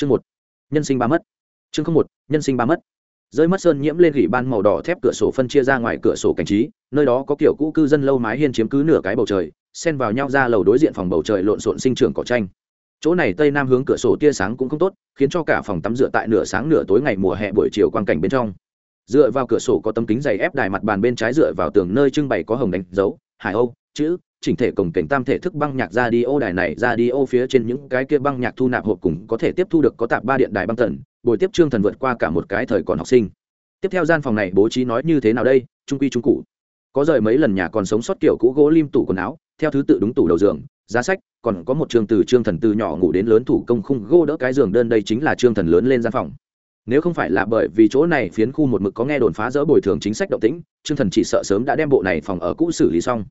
chương một, nhân sinh ba mất. Chương không một, nhân sinh ba mất. Rơi mất sơn nhiễm lên gỉ ban màu đỏ thép cửa sổ phân chia ra ngoài cửa sổ cảnh trí, nơi đó có kiểu cũ cư dân lâu mái hiên chiếm cứ nửa cái bầu trời, xen vào nhau ra lầu đối diện phòng bầu trời lộn xộn sinh trưởng cỏ tranh. Chỗ này tây nam hướng cửa sổ tia sáng cũng không tốt, khiến cho cả phòng tắm dựa tại nửa sáng nửa tối ngày mùa hè buổi chiều quang cảnh bên trong. Dựa vào cửa sổ có tấm kính dày ép đài mặt bàn bên trái dựa vào tường nơi trưng bày có hồng đánh dấu, hải âu, chữ chỉnh thể cổng cảnh tam thể thức băng nhạc ra đi ô đài này ra đi ô phía trên những cái kia băng nhạc thu nạp hộp cùng có thể tiếp thu được có tạp ba điện đài băng tần buổi tiếp trương thần vượt qua cả một cái thời còn học sinh. Tiếp theo gian phòng này bố trí nói như thế nào đây? Trung quy trung cụ. Có rời mấy lần nhà còn sống sót kiểu cũ gỗ lim tủ quần áo, theo thứ tự đúng tủ đầu giường, giá sách, còn có một trường từ trương thần từ nhỏ ngủ đến lớn thủ công khung gỗ đỡ cái giường đơn đây chính là trương thần lớn lên gian phòng. Nếu không phải là bởi vì chỗ này phiến khu một mực có nghe đồn phá dỡ bồi thường chính sách động tĩnh, trương thần chỉ sợ sớm đã đem bộ này phòng ở cũ xử lý xong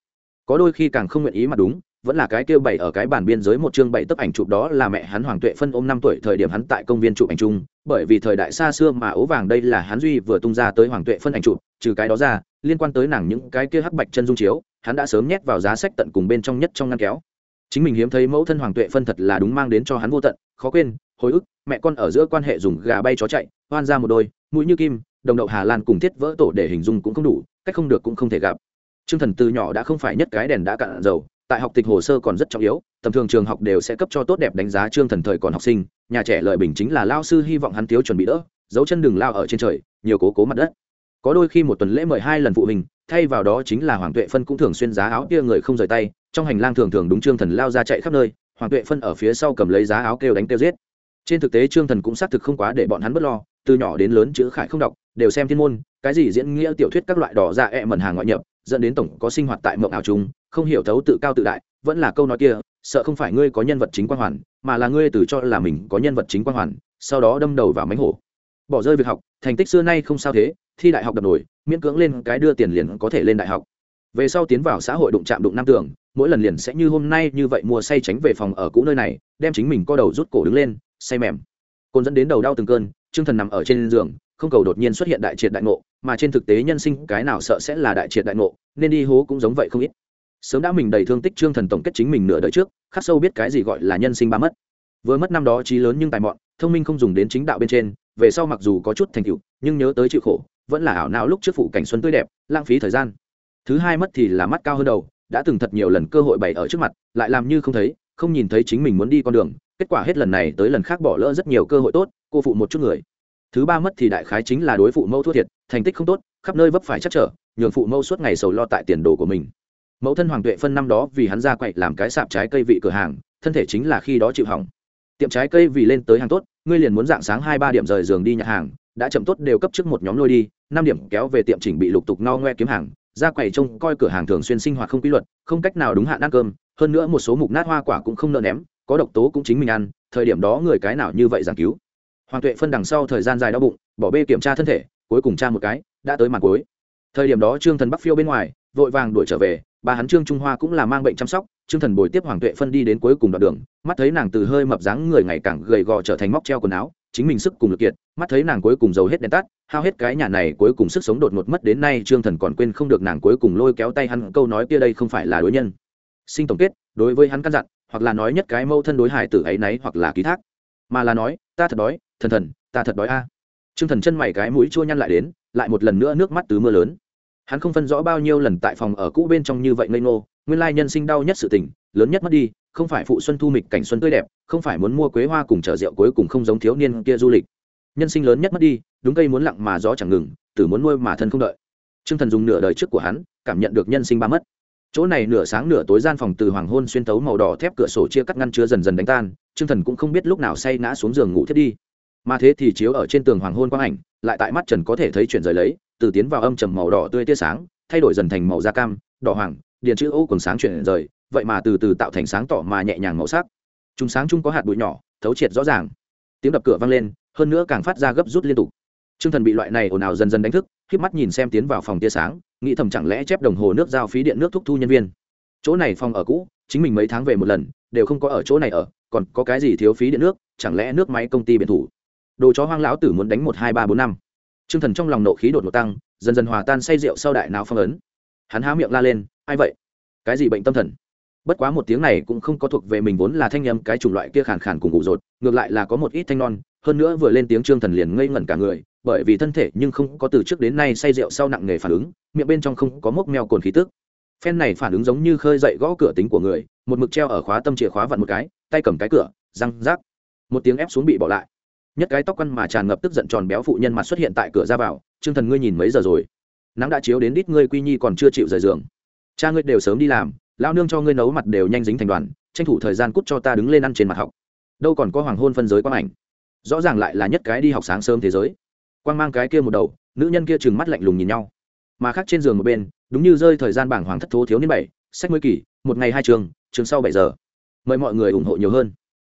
có đôi khi càng không nguyện ý mà đúng, vẫn là cái kêu bảy ở cái bản biên giới một chương bảy tấp ảnh chụp đó là mẹ hắn hoàng tuệ phân ôm năm tuổi thời điểm hắn tại công viên chụp ảnh chung, bởi vì thời đại xa xưa mà ố vàng đây là hắn duy vừa tung ra tới hoàng tuệ phân ảnh chụp, trừ cái đó ra, liên quan tới nàng những cái kia hắc bạch chân dung chiếu, hắn đã sớm nhét vào giá sách tận cùng bên trong nhất trong ngăn kéo. Chính mình hiếm thấy mẫu thân hoàng tuệ phân thật là đúng mang đến cho hắn vô tận, khó quên, hồi ức, mẹ con ở giữa quan hệ dùng gà bay chó chạy, hoan ra một đôi, mũi như kim, đồng đậu hà lan cùng thiết vỡ tổ để hình dung cũng không đủ, cách không được cũng không thể gặp. Trương Thần từ nhỏ đã không phải nhất cái đèn đã cạn dầu, tại học tịch hồ sơ còn rất trọng yếu, tầm thường trường học đều sẽ cấp cho tốt đẹp đánh giá Trương Thần thời còn học sinh, nhà trẻ lợi bình chính là lao sư hy vọng hắn thiếu chuẩn bị đỡ, dấu chân đừng lao ở trên trời, nhiều cố cố mặt đất. Có đôi khi một tuần lễ mời hai lần phụ huynh, thay vào đó chính là Hoàng Tuệ Phân cũng thường xuyên giá áo kia người không rời tay, trong hành lang thường thường đúng Trương Thần lao ra chạy khắp nơi, Hoàng Tuệ Phân ở phía sau cầm lấy giá áo kêu đánh kêu giết. Trên thực tế Trương Thần cũng xác thực không quá để bọn hắn bất lo, từ nhỏ đến lớn chữ khải không đọc, đều xem thiên môn, cái gì diễn nghĩa tiểu thuyết các loại đỏ ra ẹ mẩn hàng ngoại nhập, dẫn đến tổng có sinh hoạt tại mộng ảo chúng không hiểu thấu tự cao tự đại, vẫn là câu nói kia, sợ không phải ngươi có nhân vật chính quan hoàn, mà là ngươi từ cho là mình có nhân vật chính quan hoàn, sau đó đâm đầu vào mánh hổ. Bỏ rơi việc học, thành tích xưa nay không sao thế, thi đại học đập nổi, miễn cưỡng lên cái đưa tiền liền có thể lên đại học. Về sau tiến vào xã hội đụng chạm đụng nam tưởng mỗi lần liền sẽ như hôm nay như vậy mua say tránh về phòng ở cũ nơi này, đem chính mình co đầu rút cổ đứng lên, say mềm. Côn dẫn đến đầu đau từng cơn chương thần nằm ở trên giường, không cầu đột nhiên xuất hiện đại triệt đại ngộ mà trên thực tế nhân sinh cái nào sợ sẽ là đại triệt đại ngộ, nên đi hố cũng giống vậy không ít. Sớm đã mình đầy thương tích trương thần tổng kết chính mình nửa đời trước, khắc sâu biết cái gì gọi là nhân sinh ba mất. Vừa mất năm đó trí lớn nhưng tài mọn, thông minh không dùng đến chính đạo bên trên, về sau mặc dù có chút thành tựu, nhưng nhớ tới chịu khổ, vẫn là ảo não lúc trước phụ cảnh xuân tươi đẹp, lãng phí thời gian. Thứ hai mất thì là mắt cao hơn đầu, đã từng thật nhiều lần cơ hội bày ở trước mặt, lại làm như không thấy, không nhìn thấy chính mình muốn đi con đường, kết quả hết lần này tới lần khác bỏ lỡ rất nhiều cơ hội tốt, cô phụ một chút người thứ ba mất thì đại khái chính là đối phụ mẫu thua thiệt, thành tích không tốt, khắp nơi vấp phải chắc trở, nhường phụ mẫu suốt ngày sầu lo tại tiền đồ của mình. Mẫu thân hoàng tuệ phân năm đó vì hắn ra quậy làm cái sạp trái cây vị cửa hàng, thân thể chính là khi đó chịu hỏng. Tiệm trái cây vì lên tới hàng tốt, ngươi liền muốn dạng sáng hai ba điểm rời giường đi nhà hàng, đã chậm tốt đều cấp trước một nhóm lôi đi, năm điểm kéo về tiệm chỉnh bị lục tục no ngoe kiếm hàng, ra quầy trông coi cửa hàng thường xuyên sinh hoạt không quy luật, không cách nào đúng hạn ăn cơm, hơn nữa một số mục nát hoa quả cũng không nợ ném, có độc tố cũng chính mình ăn, thời điểm đó người cái nào như vậy giảng cứu hoàng tuệ phân đằng sau thời gian dài đau bụng, bỏ bê kiểm tra thân thể, cuối cùng tra một cái, đã tới màn cuối. Thời điểm đó trương thần bắc phiêu bên ngoài, vội vàng đuổi trở về, bà hắn trương trung hoa cũng là mang bệnh chăm sóc, trương thần bồi tiếp hoàng tuệ phân đi đến cuối cùng đoạn đường, mắt thấy nàng từ hơi mập dáng người ngày càng gầy gò trở thành móc treo quần áo, chính mình sức cùng lực kiệt, mắt thấy nàng cuối cùng giàu hết đèn tắt, hao hết cái nhà này cuối cùng sức sống đột ngột mất đến nay trương thần còn quên không được nàng cuối cùng lôi kéo tay hắn câu nói kia đây không phải là đối nhân. Sinh tổng kết, đối với hắn căn dặn, hoặc là nói nhất cái mâu thân đối hải tử ấy nấy, hoặc là ký thác. Mà là nói, ta thật đói thần thần, ta thật đói a. À. t r ư ơ n g thần chân mày cái mũi chua nhăn lại đến, lại một lần nữa nước mắt tứ mưa lớn. Hắn không phân rõ bao nhiêu lần tại phòng ở cũ bên trong như vậy ngây ngô, nguyên lai nhân sinh đau nhất sự tình, lớn nhất mất đi, không phải phụ xuân thu mịch cảnh xuân tươi đẹp, không phải muốn mua quế hoa cùng chở rượu cuối cùng không giống thiếu niên kia du lịch. Nhân sinh lớn nhất mất đi, đúng cây muốn lặng mà gió chẳng ngừng, tử muốn nuôi mà thân không đợi. T r ư ơ n g thần dùng nửa đời trước của hắn, cảm nhận được nhân sinh ba mất. Chỗ này nửa sáng nửa tối gian phòng từ hoàng hôn xuyên tấu màu đỏ thép cửa sổ chia cắt ngăn chứa dần dần đánh tan t r ư ơ n g thần cũng không biết lúc nào say ngã xuống giường ngủ thiết đi mà thế thì chiếu ở trên tường hoàng hôn quang ảnh, lại tại mắt trần có thể thấy chuyển rời lấy, từ tiến vào âm trầm màu đỏ tươi tia sáng, thay đổi dần thành màu da cam, đỏ hoàng, điện chữ ô còn sáng chuyển rời, vậy mà từ từ tạo thành sáng tỏ mà nhẹ nhàng màu sắc. Chúng sáng chung có hạt bụi nhỏ, thấu triệt rõ ràng. Tiếng đập cửa vang lên, hơn nữa càng phát ra gấp rút liên tục. T r ư ơ n g thần bị loại này ồn ào dần dần đánh thức k mắt nhìn xem tiến vào phòng tia sáng, nghĩ thầm chẳng lẽ chép đồng hồ nước giao phí điện nước thúc thu nhân viên. Chỗ này phòng ở cũ, chính mình mấy tháng về một lần, đều không có ở chỗ này ở, còn có cái gì thiếu phí điện nước, chẳng lẽ nước máy công ty biển thủ? Đồ chó hoang lão tử muốn đánh một hai ba bốn năm. T r ư ơ n g thần trong lòng nộ khí đột ngột tăng, dần dần hòa tan say rượu sau đại nào phong ấn. Hắn há miệng la lên, ai vậy? Cái gì bệnh tâm thần? Bất quá một tiếng này cũng không có thuộc về mình vốn là thanh âm, cái chủng loại kia khàn khàn cùng ngủ rột, ngược lại là có một ít thanh non, hơn nữa vừa lên tiếng trương thần liền ngây ngẩn cả người, bởi vì thân thể nhưng không có từ trước đến nay say rượu sau nặng nghề phản ứng, miệng bên trong không có mốc meo cồn khí tức. Phen này phản ứng giống như khơi dậy gõ cửa tính của người, một mực treo ở khóa tâm chìa khóa vặn một cái, tay cầm cái cửa, răng rác một tiếng ép xuống bị bỏ lại nhất cái tóc quăn mà tràn ngập tức giận tròn béo phụ nhân mặt xuất hiện tại cửa ra vào, trương thần ngươi nhìn mấy giờ rồi? Nắng đã chiếu đến đít ngươi quy nhi còn chưa chịu rời giường. Cha ngươi đều sớm đi làm lao nương cho ngươi nấu mặt đều nhanh dính thành đoàn, tranh thủ thời gian cút cho ta đứng lên ăn trên mặt học. Đâu còn có hoàng hôn phân giới quang ảnh. Rõ ràng lại là nhất cái đi học sáng sớm thế giới. Quang mang cái kia một đầu, nữ nhân kia trừng mắt lạnh lùng nhìn nhau. Mà khác trên giường một bên, đúng như rơi thời gian bảng hoàng thất thố thiếu niên bảy, sách mới kỷ một ngày hai trường trường sau bảy giờ. Mời mọi người ủng hộ nhiều hơn.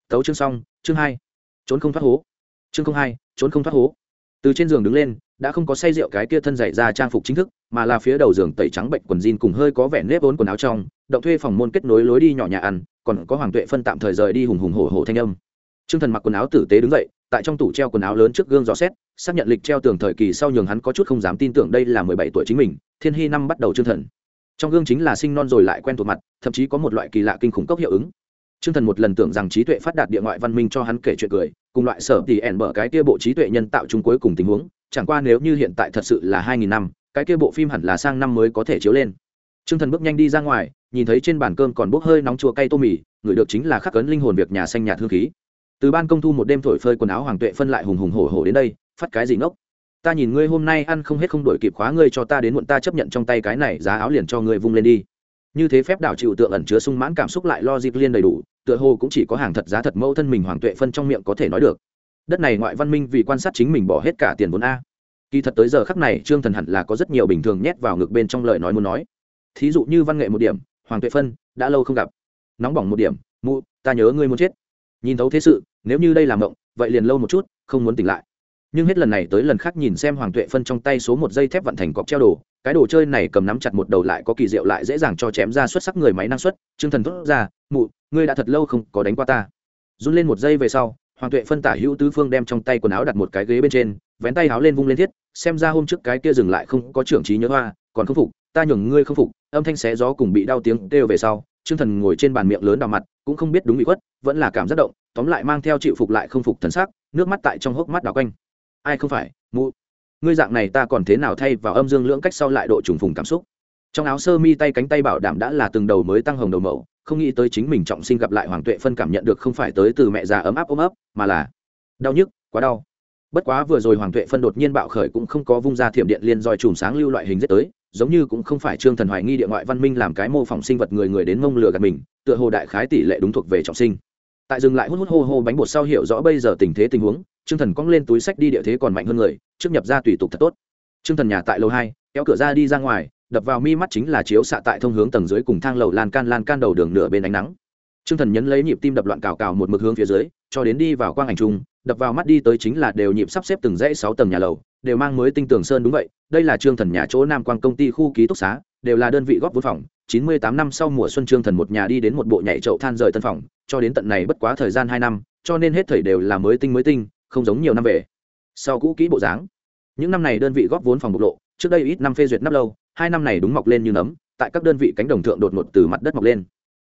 Tấu chương xong, chương hai. Trốn không thoát hố chương không hai trốn không thoát hố từ trên giường đứng lên đã không có say rượu cái kia thân dạy ra trang phục chính thức mà là phía đầu giường tẩy trắng bệnh quần jean cùng hơi có vẻ nếp vốn quần áo trong động thuê phòng môn kết nối lối đi nhỏ nhà ăn còn có hoàng tuệ phân tạm thời rời đi hùng hùng hổ hổ thanh âm Trương Thần mặc quần áo tử tế đứng dậy, tại trong tủ treo quần áo lớn trước gương gió xét, xác nhận lịch treo tường thời kỳ sau nhường hắn có chút không dám tin tưởng đây là mười bảy tuổi chính mình, Thiên Hy năm bắt đầu Trương Thần. Trong gương chính là sinh non rồi lại quen thuộc mặt, thậm chí có một loại kỳ lạ kinh khủng cốc hiệu ứng. Trương Thần một lần tưởng rằng trí tuệ phát đạt địa ngoại văn minh cho hắn kể chuyện cười, cùng loại sở thì ẻn bở cái kia bộ trí tuệ nhân tạo chung cuối cùng tình huống, chẳng qua nếu như hiện tại thật sự là hai nghìn năm, cái kia bộ phim hẳn là sang năm mới có thể chiếu lên. Trương Thần bước nhanh đi ra ngoài, nhìn thấy trên bàn cơm còn bốc hơi nóng chua cay tô mì, người được chính là khắc cấn linh hồn việc nhà xanh nhà hương khí. Từ ban công thu một đêm thổi phơi quần áo hoàng tuệ phân lại hùng hùng hổ hổ đến đây phát cái gì ngốc? Ta nhìn ngươi hôm nay ăn không hết không đổi kịp khóa ngươi cho ta đến muộn ta chấp nhận trong tay cái này giá áo liền cho ngươi vung lên đi như thế phép đảo chịu tượng ẩn chứa sung mãn cảm xúc lại lo dịp liên đầy đủ, tựa hồ cũng chỉ có hàng thật giá thật mẫu thân mình hoàng tuệ phân trong miệng có thể nói được. Đất này ngoại văn minh vì quan sát chính mình bỏ hết cả tiền vốn a. Kỳ thật tới giờ khắc này, trương thần hẳn là có rất nhiều bình thường nhét vào ngực bên trong lời nói muốn nói. Thí dụ như văn nghệ một điểm, hoàng tuệ phân, đã lâu không gặp. Nóng bỏng một điểm, mụ, ta nhớ ngươi muốn chết. Nhìn thấu thế sự, nếu như đây là mộng, vậy liền lâu một chút, không muốn tỉnh lại nhưng hết lần này tới lần khác nhìn xem hoàng tuệ phân trong tay số một dây thép vận thành cọc treo đồ, cái đồ chơi này cầm nắm chặt một đầu lại có kỳ diệu lại dễ dàng cho chém ra xuất sắc người máy năng suất chương thần thốt ra, mụ, ngươi đã thật lâu không có đánh qua ta. Run lên một giây về sau, hoàng tuệ phân tả hữu tứ phương đem trong tay quần áo đặt một cái ghế bên trên, vén tay áo lên vung lên thiết, xem ra hôm trước cái kia dừng lại không có trưởng trí nhớ hoa, còn không phục, ta nhường ngươi không phục. Âm thanh xé gió cùng bị đau tiếng kêu về sau chương thần ngồi trên bàn miệng lớn đào mặt, cũng không biết đúng bị khuất, vẫn là cảm giác động, tóm lại mang theo chịu phục lại không phục thần sắc, nước mắt tại trong hốc mắt đào quanh ai không phải, mụ. Ngươi dạng này ta còn thế nào thay vào âm dương lưỡng cách sau lại độ trùng phùng cảm xúc? Trong áo sơ mi tay cánh tay bảo đảm đã là từng đầu mới tăng hồng đầu mẫu, không nghĩ tới chính mình trọng sinh gặp lại hoàng tuệ phân cảm nhận được không phải tới từ mẹ già ấm áp ôm ấp, mà là đau nhức, quá đau. Bất quá vừa rồi hoàng tuệ phân đột nhiên bạo khởi cũng không có vung ra thiểm điện liên roi chùm sáng lưu loại hình dết tới, giống như cũng không phải trương thần hoài nghi địa ngoại văn minh làm cái mô phỏng sinh vật người người đến mông lửa gạt mình, tựa hồ đại khái tỷ lệ đúng thuộc về trọng sinh tại dừng lại hút hút hô hô bánh bột sau hiểu rõ bây giờ tình thế tình huống, trương thần cong lên túi sách đi địa thế còn mạnh hơn người, trước nhập ra tùy tục thật tốt. Trương thần nhà tại lầu hai, kéo cửa ra đi ra ngoài, đập vào mi mắt chính là chiếu xạ tại thông hướng tầng dưới cùng thang lầu lan can lan can đầu đường nửa bên ánh nắng. Trương thần nhấn lấy nhịp tim đập loạn cào cào một mực hướng phía dưới, cho đến đi vào quang ảnh trung đập vào mắt đi tới chính là đều nhịp sắp xếp từng dãy sáu tầng nhà lầu, đều mang mới tinh tường sơn đúng vậy, đây là trương thần nhà chỗ nam quang công ty khu ký túc xá, đều là đơn vị góp vốn phòng chín mươi tám năm sau mùa xuân trương thần một nhà đi đến một bộ nhảy chậu than rời tân phòng, cho đến tận này bất quá thời gian hai năm, cho nên hết thảy đều là mới tinh mới tinh, không giống nhiều năm về. Sau cũ kỹ bộ dáng, những năm này đơn vị góp vốn phòng bộc lộ, trước đây ít năm phê duyệt nắp lâu, hai năm này đúng mọc lên như nấm, tại các đơn vị cánh đồng thượng đột ngột từ mặt đất mọc lên.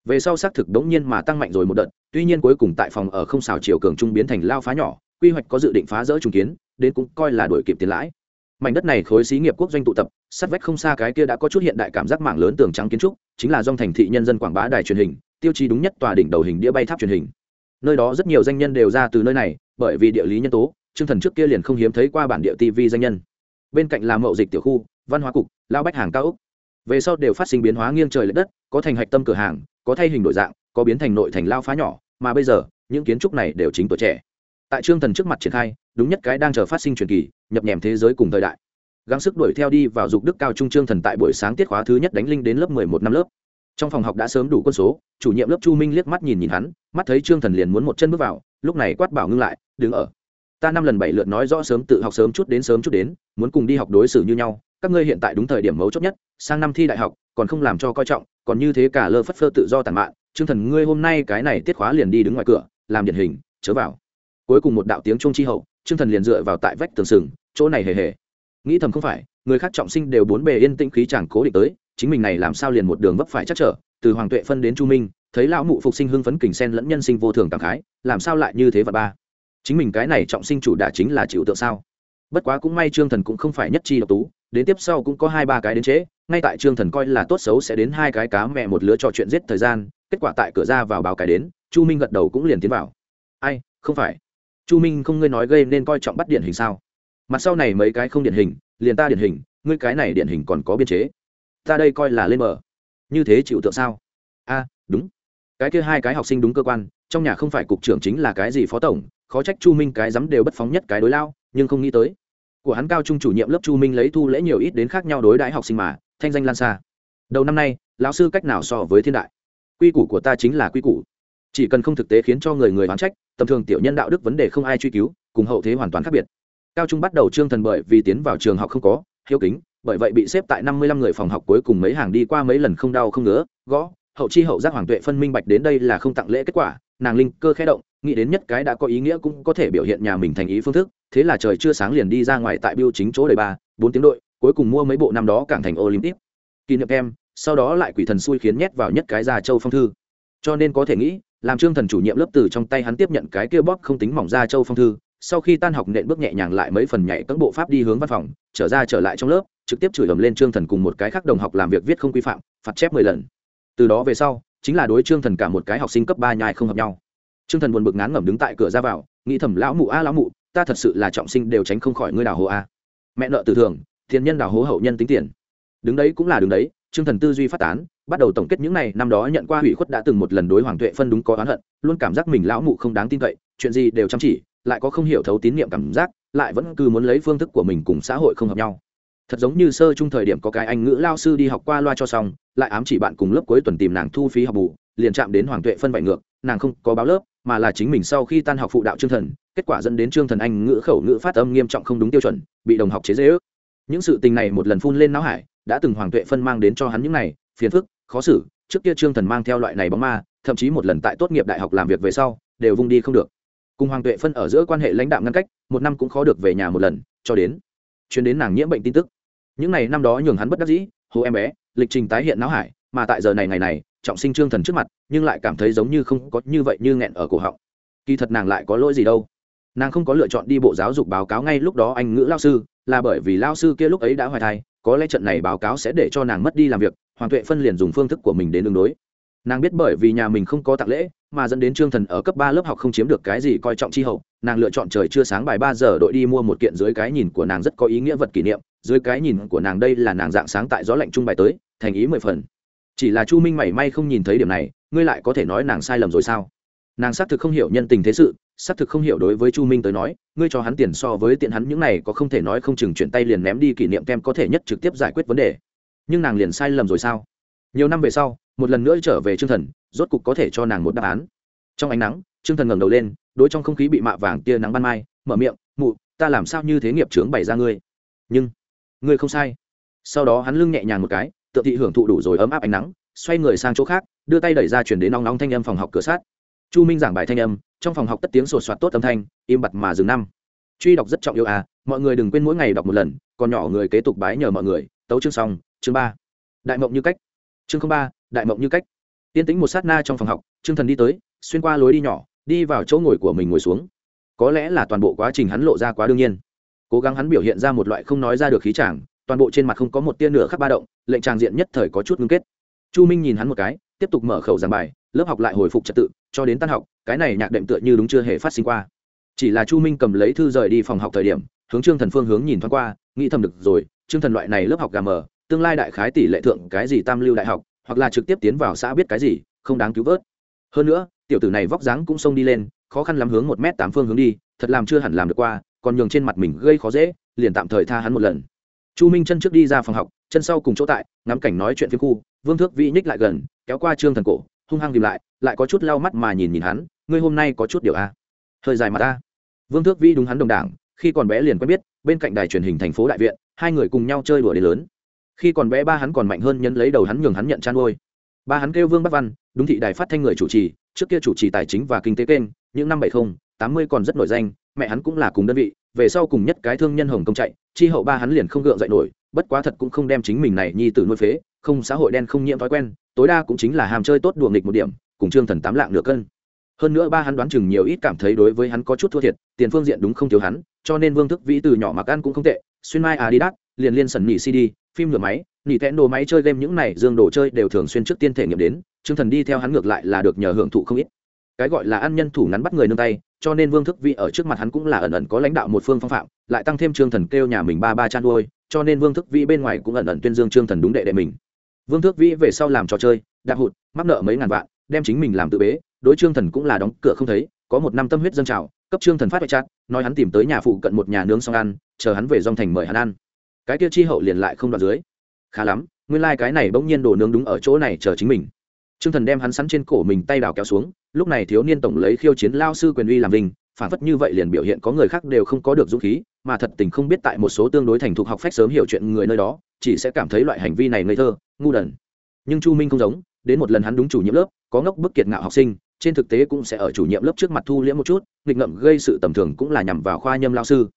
Về sau xác thực đống nhiên mà tăng mạnh rồi một đợt, tuy nhiên cuối cùng tại phòng ở không xào chiều cường trung biến thành lao phá nhỏ, quy hoạch có dự định phá rỡ trùng kiến, đến cũng coi là đổi kịp tiền lãi mảnh đất này khối xí nghiệp quốc doanh tụ tập, sát vách không xa cái kia đã có chút hiện đại cảm giác mạng lớn tường trắng kiến trúc, chính là dòng thành thị nhân dân quảng bá đài truyền hình, tiêu chí đúng nhất tòa đỉnh đầu hình đĩa bay tháp truyền hình. Nơi đó rất nhiều danh nhân đều ra từ nơi này, bởi vì địa lý nhân tố chương thần trước kia liền không hiếm thấy qua bản địa tv danh nhân. Bên cạnh là mậu dịch tiểu khu, văn hóa cục, lao bách hàng cao úc về sau đều phát sinh biến hóa nghiêng trời l ệ đất, có thành hạch tâm cửa hàng, có thay hình đổi dạng, có biến thành nội thành lao phá nhỏ, mà bây giờ, những kiến trúc này đều chính tuổi trẻ. Tại trương thần trước mặt triển khai đúng nhất cái đang chờ phát sinh truyền kỳ, nhập nhèm thế giới cùng thời đại. Gắng sức đuổi theo đi vào dục đức cao trung trương thần tại buổi sáng tiết khóa thứ nhất đánh linh đến lớp mười một năm lớp. Trong phòng học đã sớm đủ quân số, chủ nhiệm lớp chu minh liếc mắt nhìn nhìn hắn, mắt thấy trương thần liền muốn một chân bước vào, lúc này quát bảo ngưng lại, đứng ở. Ta năm lần bảy lượt nói rõ sớm tự học sớm chút đến sớm chút đến, muốn cùng đi học đối xử như nhau. Các ngươi hiện tại đúng thời điểm mấu chốt nhất, sang năm thi đại học, còn không làm cho coi trọng, còn như thế cả lơ phất phơ tự do tàn mạn. Trương thần ngươi hôm nay cái này tiết khóa liền đi đứng ngoài cửa, làm điển hình, chớ vào. Cuối cùng một đạo tiếng trung chi hậu trương thần liền dựa vào tại vách tường sừng, chỗ này hề hề. Nghĩ thầm không phải, người khác trọng sinh đều bốn bề yên tĩnh khí chẳng cố định tới, chính mình này làm sao liền một đường vấp phải chắc trở, từ hoàng tuệ phân đến chu minh, thấy lão mụ phục sinh hưng phấn kình sen lẫn nhân sinh vô thường cảm khái, làm sao lại như thế và ba? Chính mình cái này trọng sinh chủ đả chính là chịu tượng sao? Bất quá cũng may trương thần cũng không phải nhất chi độc tú, đến tiếp sau cũng có hai ba cái đến chế. ngay tại trương thần coi là tốt xấu sẽ đến hai cái cá mẹ một lứa trò chuyện giết thời gian, kết quả tại cửa ra vào báo cái đến, chu minh gật đầu cũng liền tiến vào. Ai, không phải chu minh không ngươi nói gây nên coi trọng bắt điển hình sao? Mặt sau này mấy cái không điển hình, liền ta điển hình, ngươi cái này điển hình còn có biên chế. Ta đây coi là lên mở như thế chịu tượng sao? A, đúng. Cái kia hai cái học sinh đúng cơ quan, trong nhà không phải cục trưởng chính là cái gì phó tổng, khó trách chu minh cái dám đều bất phóng nhất cái đối lao, nhưng không nghĩ tới. Của hắn cao trung chủ nhiệm lớp chu minh lấy thu lễ nhiều ít đến khác nhau đối đãi học sinh mà, thanh danh lan xa. Đầu năm nay, lão sư cách nào so với thiên đại? Quy củ của ta chính là quy củ. Chỉ cần không thực tế khiến cho người người oán trách tầm thường tiểu nhân đạo đức vấn đề không ai truy cứu, cùng hậu thế hoàn toàn khác biệt. Cao trung bắt đầu trương thần bởi vì tiến vào trường học không có hiếu kính, bởi vậy bị xếp tại năm mươi lăm người phòng học cuối cùng mấy hàng đi qua mấy lần không đau không ngứa, gõ, hậu chi hậu giác hoàng tuệ phân minh bạch đến đây là không tặng lễ kết quả, nàng linh cơ khẽ động, nghĩ đến nhất cái đã có ý nghĩa cũng có thể biểu hiện nhà mình thành ý phương thức, thế là trời chưa sáng liền đi ra ngoài tại biêu chính chỗ đầy ba, bốn tiếng đội, cuối cùng mua mấy bộ năm đó cảng thành olympic. Kỷ niệm em, sau đó lại quỷ thần xui khiến nhét vào nhất cái già châu phong thư. Cho nên có thể nghĩ làm trương thần chủ nhiệm lớp từ trong tay hắn tiếp nhận cái kia bóp không tính mỏng ra châu phong thư, sau khi tan học nện bước nhẹ nhàng lại mấy phần nhảy cấm bộ pháp đi hướng văn phòng, trở ra trở lại trong lớp, trực tiếp chửi ầm lên trương thần cùng một cái khác đồng học làm việc viết không quy phạm, phạt chép mười lần. Từ đó về sau, chính là đối trương thần cả một cái học sinh cấp ba nhai không hợp nhau. Trương thần buồn bực ngán ngẩm đứng tại cửa ra vào, nghĩ thầm, lão mụ a, lão mụ, ta thật sự là trọng sinh đều tránh không khỏi ngươi đào hố a. Mẹ nợ từ thường, thiên nhân đào hố hậu nhân tính tiền. Đứng đấy cũng là đứng đấy trương thần tư duy phát tán, bắt đầu tổng kết những này, năm đó nhận qua hủy khuất đã từng một lần đối hoàng tuệ phân đúng có oán hận, luôn cảm giác mình lão mụ không đáng tin cậy, chuyện gì đều chăm chỉ, lại có không hiểu thấu tín nhiệm cảm giác, lại vẫn cứ muốn lấy phương thức của mình cùng xã hội không hợp nhau. Thật giống như sơ chung thời điểm có cái anh ngữ lao sư đi học qua loa cho xong, lại ám chỉ bạn cùng lớp cuối tuần tìm nàng thu phí học bù, liền chạm đến hoàng tuệ phân bại ngược, nàng không có báo lớp, mà là chính mình sau khi tan học phụ đạo trương thần, kết quả dẫn đến trương thần anh ngữ khẩu ngữ phát âm nghiêm trọng không đúng tiêu chuẩn, bị đồng học chế dễ ước những sự tình này một lần phun lên não hải đã từng hoàng tuệ phân mang đến cho hắn những này, phiền phức, khó xử, trước kia trương thần mang theo loại này bóng ma, thậm chí một lần tại tốt nghiệp đại học làm việc về sau, đều vung đi không được. Cùng hoàng tuệ phân ở giữa quan hệ lãnh đạo ngăn cách, một năm cũng khó được về nhà một lần, cho đến chuyến đến nàng nhiễm bệnh tin tức. Những ngày năm đó nhường hắn bất đắc dĩ hồ em bé, lịch trình tái hiện não hải, mà tại giờ này ngày này, trọng sinh trương thần trước mặt, nhưng lại cảm thấy giống như không có như vậy như nghẹn ở cổ họng. Kỳ thật nàng lại có lỗi gì đâu. Nàng không có lựa chọn đi bộ giáo dục báo cáo ngay lúc đó anh ngữ lao sư, là bởi vì lao sư kia lúc ấy đã hoài thai có lẽ trận này báo cáo sẽ để cho nàng mất đi làm việc, hoàng tuệ phân liền dùng phương thức của mình đến đường đối. Nàng biết bởi vì nhà mình không có tặng lễ, mà dẫn đến trương thần ở cấp ba lớp học không chiếm được cái gì coi trọng chi hậu, nàng lựa chọn trời chưa sáng bài ba giờ đội đi mua một kiện dưới cái nhìn của nàng rất có ý nghĩa vật kỷ niệm, dưới cái nhìn của nàng đây là nàng dạng sáng tại gió lạnh trung bài tới, thành ý mười phần. Chỉ là chu minh mảy may không nhìn thấy điểm này, ngươi lại có thể nói nàng sai lầm rồi sao? Nàng xác thực không hiểu nhân tình thế sự xác thực không hiểu đối với chu minh tới nói, ngươi cho hắn tiền so với tiện hắn những này có không thể nói không chừng chuyển tay liền ném đi kỷ niệm kem có thể nhất trực tiếp giải quyết vấn đề. Nhưng nàng liền sai lầm rồi sao? Nhiều năm về sau, một lần nữa trở về t r ư ơ n g thần, rốt cục có thể cho nàng một đáp án. Trong ánh nắng t r ư ơ n g thần ngẩng đầu lên, đối trong không khí bị mạ vàng tia nắng ban mai, mở miệng, mụ, ta làm sao như thế nghiệp trướng bày ra ngươi? Nhưng, ngươi không sai. Sau đó hắn lưng nhẹ nhàng một cái tự thị hưởng thụ đủ rồi ấm áp ánh nắng, xoay người sang chỗ khác, đưa tay đẩy ra chuyển đến nóng nóng thanh âm phòng học cửa sát chu minh giảng bài thanh âm, trong phòng học tất tiếng sột soạt tốt âm thanh, im bặt mà dừng năm. Truy đọc rất trọng yêu à mọi người đừng quên mỗi ngày đọc một lần, còn nhỏ người kế tục bái nhờ mọi người. Tấu chương xong, chương ba. Đại mộng như cách. Chương ba, đại mộng như cách. Tiên tính một sát na trong phòng học, trương thần đi tới, xuyên qua lối đi nhỏ, đi vào chỗ ngồi của mình ngồi xuống. Có lẽ là toàn bộ quá trình hắn lộ ra quá đương nhiên. Cố gắng hắn biểu hiện ra một loại không nói ra được khí chàng, toàn bộ trên mặt không có một tia nửa khắc ba động, lệnh tràng diện nhất thời có chút ngưng kết. Chu minh nhìn hắn một cái, tiếp tục mở khẩu giảng bài lớp học lại hồi phục trật tự, cho đến tan học, cái này nhạc đệm tựa như đúng chưa hề phát sinh qua. Chỉ là chu minh cầm lấy thư rời đi phòng học thời điểm, hướng trương thần phương hướng nhìn thoáng qua, nghĩ thầm được rồi, trương thần loại này lớp học gà mờ, tương lai đại khái tỷ lệ thượng cái gì tam lưu đại học, hoặc là trực tiếp tiến vào xã biết cái gì, không đáng cứu vớt. Hơn nữa, tiểu tử này vóc dáng cũng xông đi lên, khó khăn lắm hướng một m tám phương hướng đi, thật làm chưa hẳn làm được qua, còn nhường trên mặt mình gây khó dễ, liền tạm thời tha hắn một lần. Chu minh chân trước đi ra phòng học, chân sau cùng chỗ tại, ngắm cảnh nói chuyện phía khu, vương thước vĩ nhích lại gần, kéo qua trương thần cổ hung hăng tìm lại lại có chút lau mắt mà nhìn nhìn hắn, ngươi hôm nay có chút điều a à? hơi dài mà ta. Vương thước vĩ đúng hắn đồng đảng, khi còn bé liền quen biết, bên cạnh đài truyền hình thành phố đại viện, hai người cùng nhau chơi đùa đến lớn. Khi còn bé ba hắn còn mạnh hơn nhấn lấy đầu hắn nhường hắn nhận chăn nuôi. Ba hắn kêu vương bắc văn, đúng thị đài phát thanh người chủ trì, trước kia chủ trì tài chính và kinh tế kênh, những năm bảy mươi tám mươi còn rất nổi danh, mẹ hắn cũng là cùng đơn vị, về sau cùng nhất cái thương nhân hồng công chạy, chi hậu ba hắn liền không gượng dậy nổi, bất quá thật cũng không đem chính mình này nhi tử nuôi phế không xã hội đen không nhiễm thói quen, tối đa cũng chính là ham chơi tốt đùa nghịch một điểm, cùng trương thần tám lạng nửa cân. Hơn nữa ba hắn đoán chừng nhiều ít cảm thấy đối với hắn có chút thua thiệt, tiền phương diện đúng không thiếu hắn, cho nên vương thức vĩ từ nhỏ mặc ăn cũng không tệ, xuyên mai adidas, liền liên sẩn nỉ cd, phim nửa máy, nỉ tẽn đồ máy chơi game những này dương đồ chơi đều thường xuyên trước tiên thể nghiệm đến, trương thần đi theo hắn ngược lại là được nhờ hưởng thụ không ít. Cái gọi là ăn nhân thủ ngắn bắt người nương tay, cho nên vương thức vĩ ở trước mặt hắn cũng là ẩn ẩn có lãnh đạo một phương phong phạm, lại tăng thêm trương thần kêu nhà mình ba ba chan nuôi cho nên vương thức vĩ bên ngoài cũng ẩn ẩn tuyên dương trương thần đúng đệ đệ mình vương Thước vĩ về sau làm trò chơi, đạp hụt, mắc nợ mấy ngàn vạn, đem chính mình làm tự bế, đối trương thần cũng là đóng cửa không thấy, có một năm tâm huyết dân trào, cấp trương thần phát bạch chát, nói hắn tìm tới nhà phụ cận một nhà nướng xong ăn, chờ hắn về dòng thành mời hắn ăn. Cái kia chi hậu liền lại không đoạt dưới. Khá lắm, nguyên lai、like、cái này bỗng nhiên đổ nướng đúng ở chỗ này chờ chính mình. Trương thần đem hắn sắn trên cổ mình tay đào kéo xuống, lúc này thiếu niên tổng lấy khiêu chiến lao sư quyền uy làm vinh phản phất như vậy liền biểu hiện có người khác đều không có được dũng khí, mà thật tình không biết tại một số tương đối thành thục học phép sớm hiểu chuyện người nơi đó, chỉ sẽ cảm thấy loại hành vi này ngây thơ, ngu đần. Nhưng chu minh không giống, đến một lần hắn đúng chủ nhiệm lớp, có ngốc bức kiệt ngạo học sinh, trên thực tế cũng sẽ ở chủ nhiệm lớp trước mặt thu liễm một chút, nghịch ngậm gây sự tầm thường cũng là nhằm vào khoa nhâm lao sư.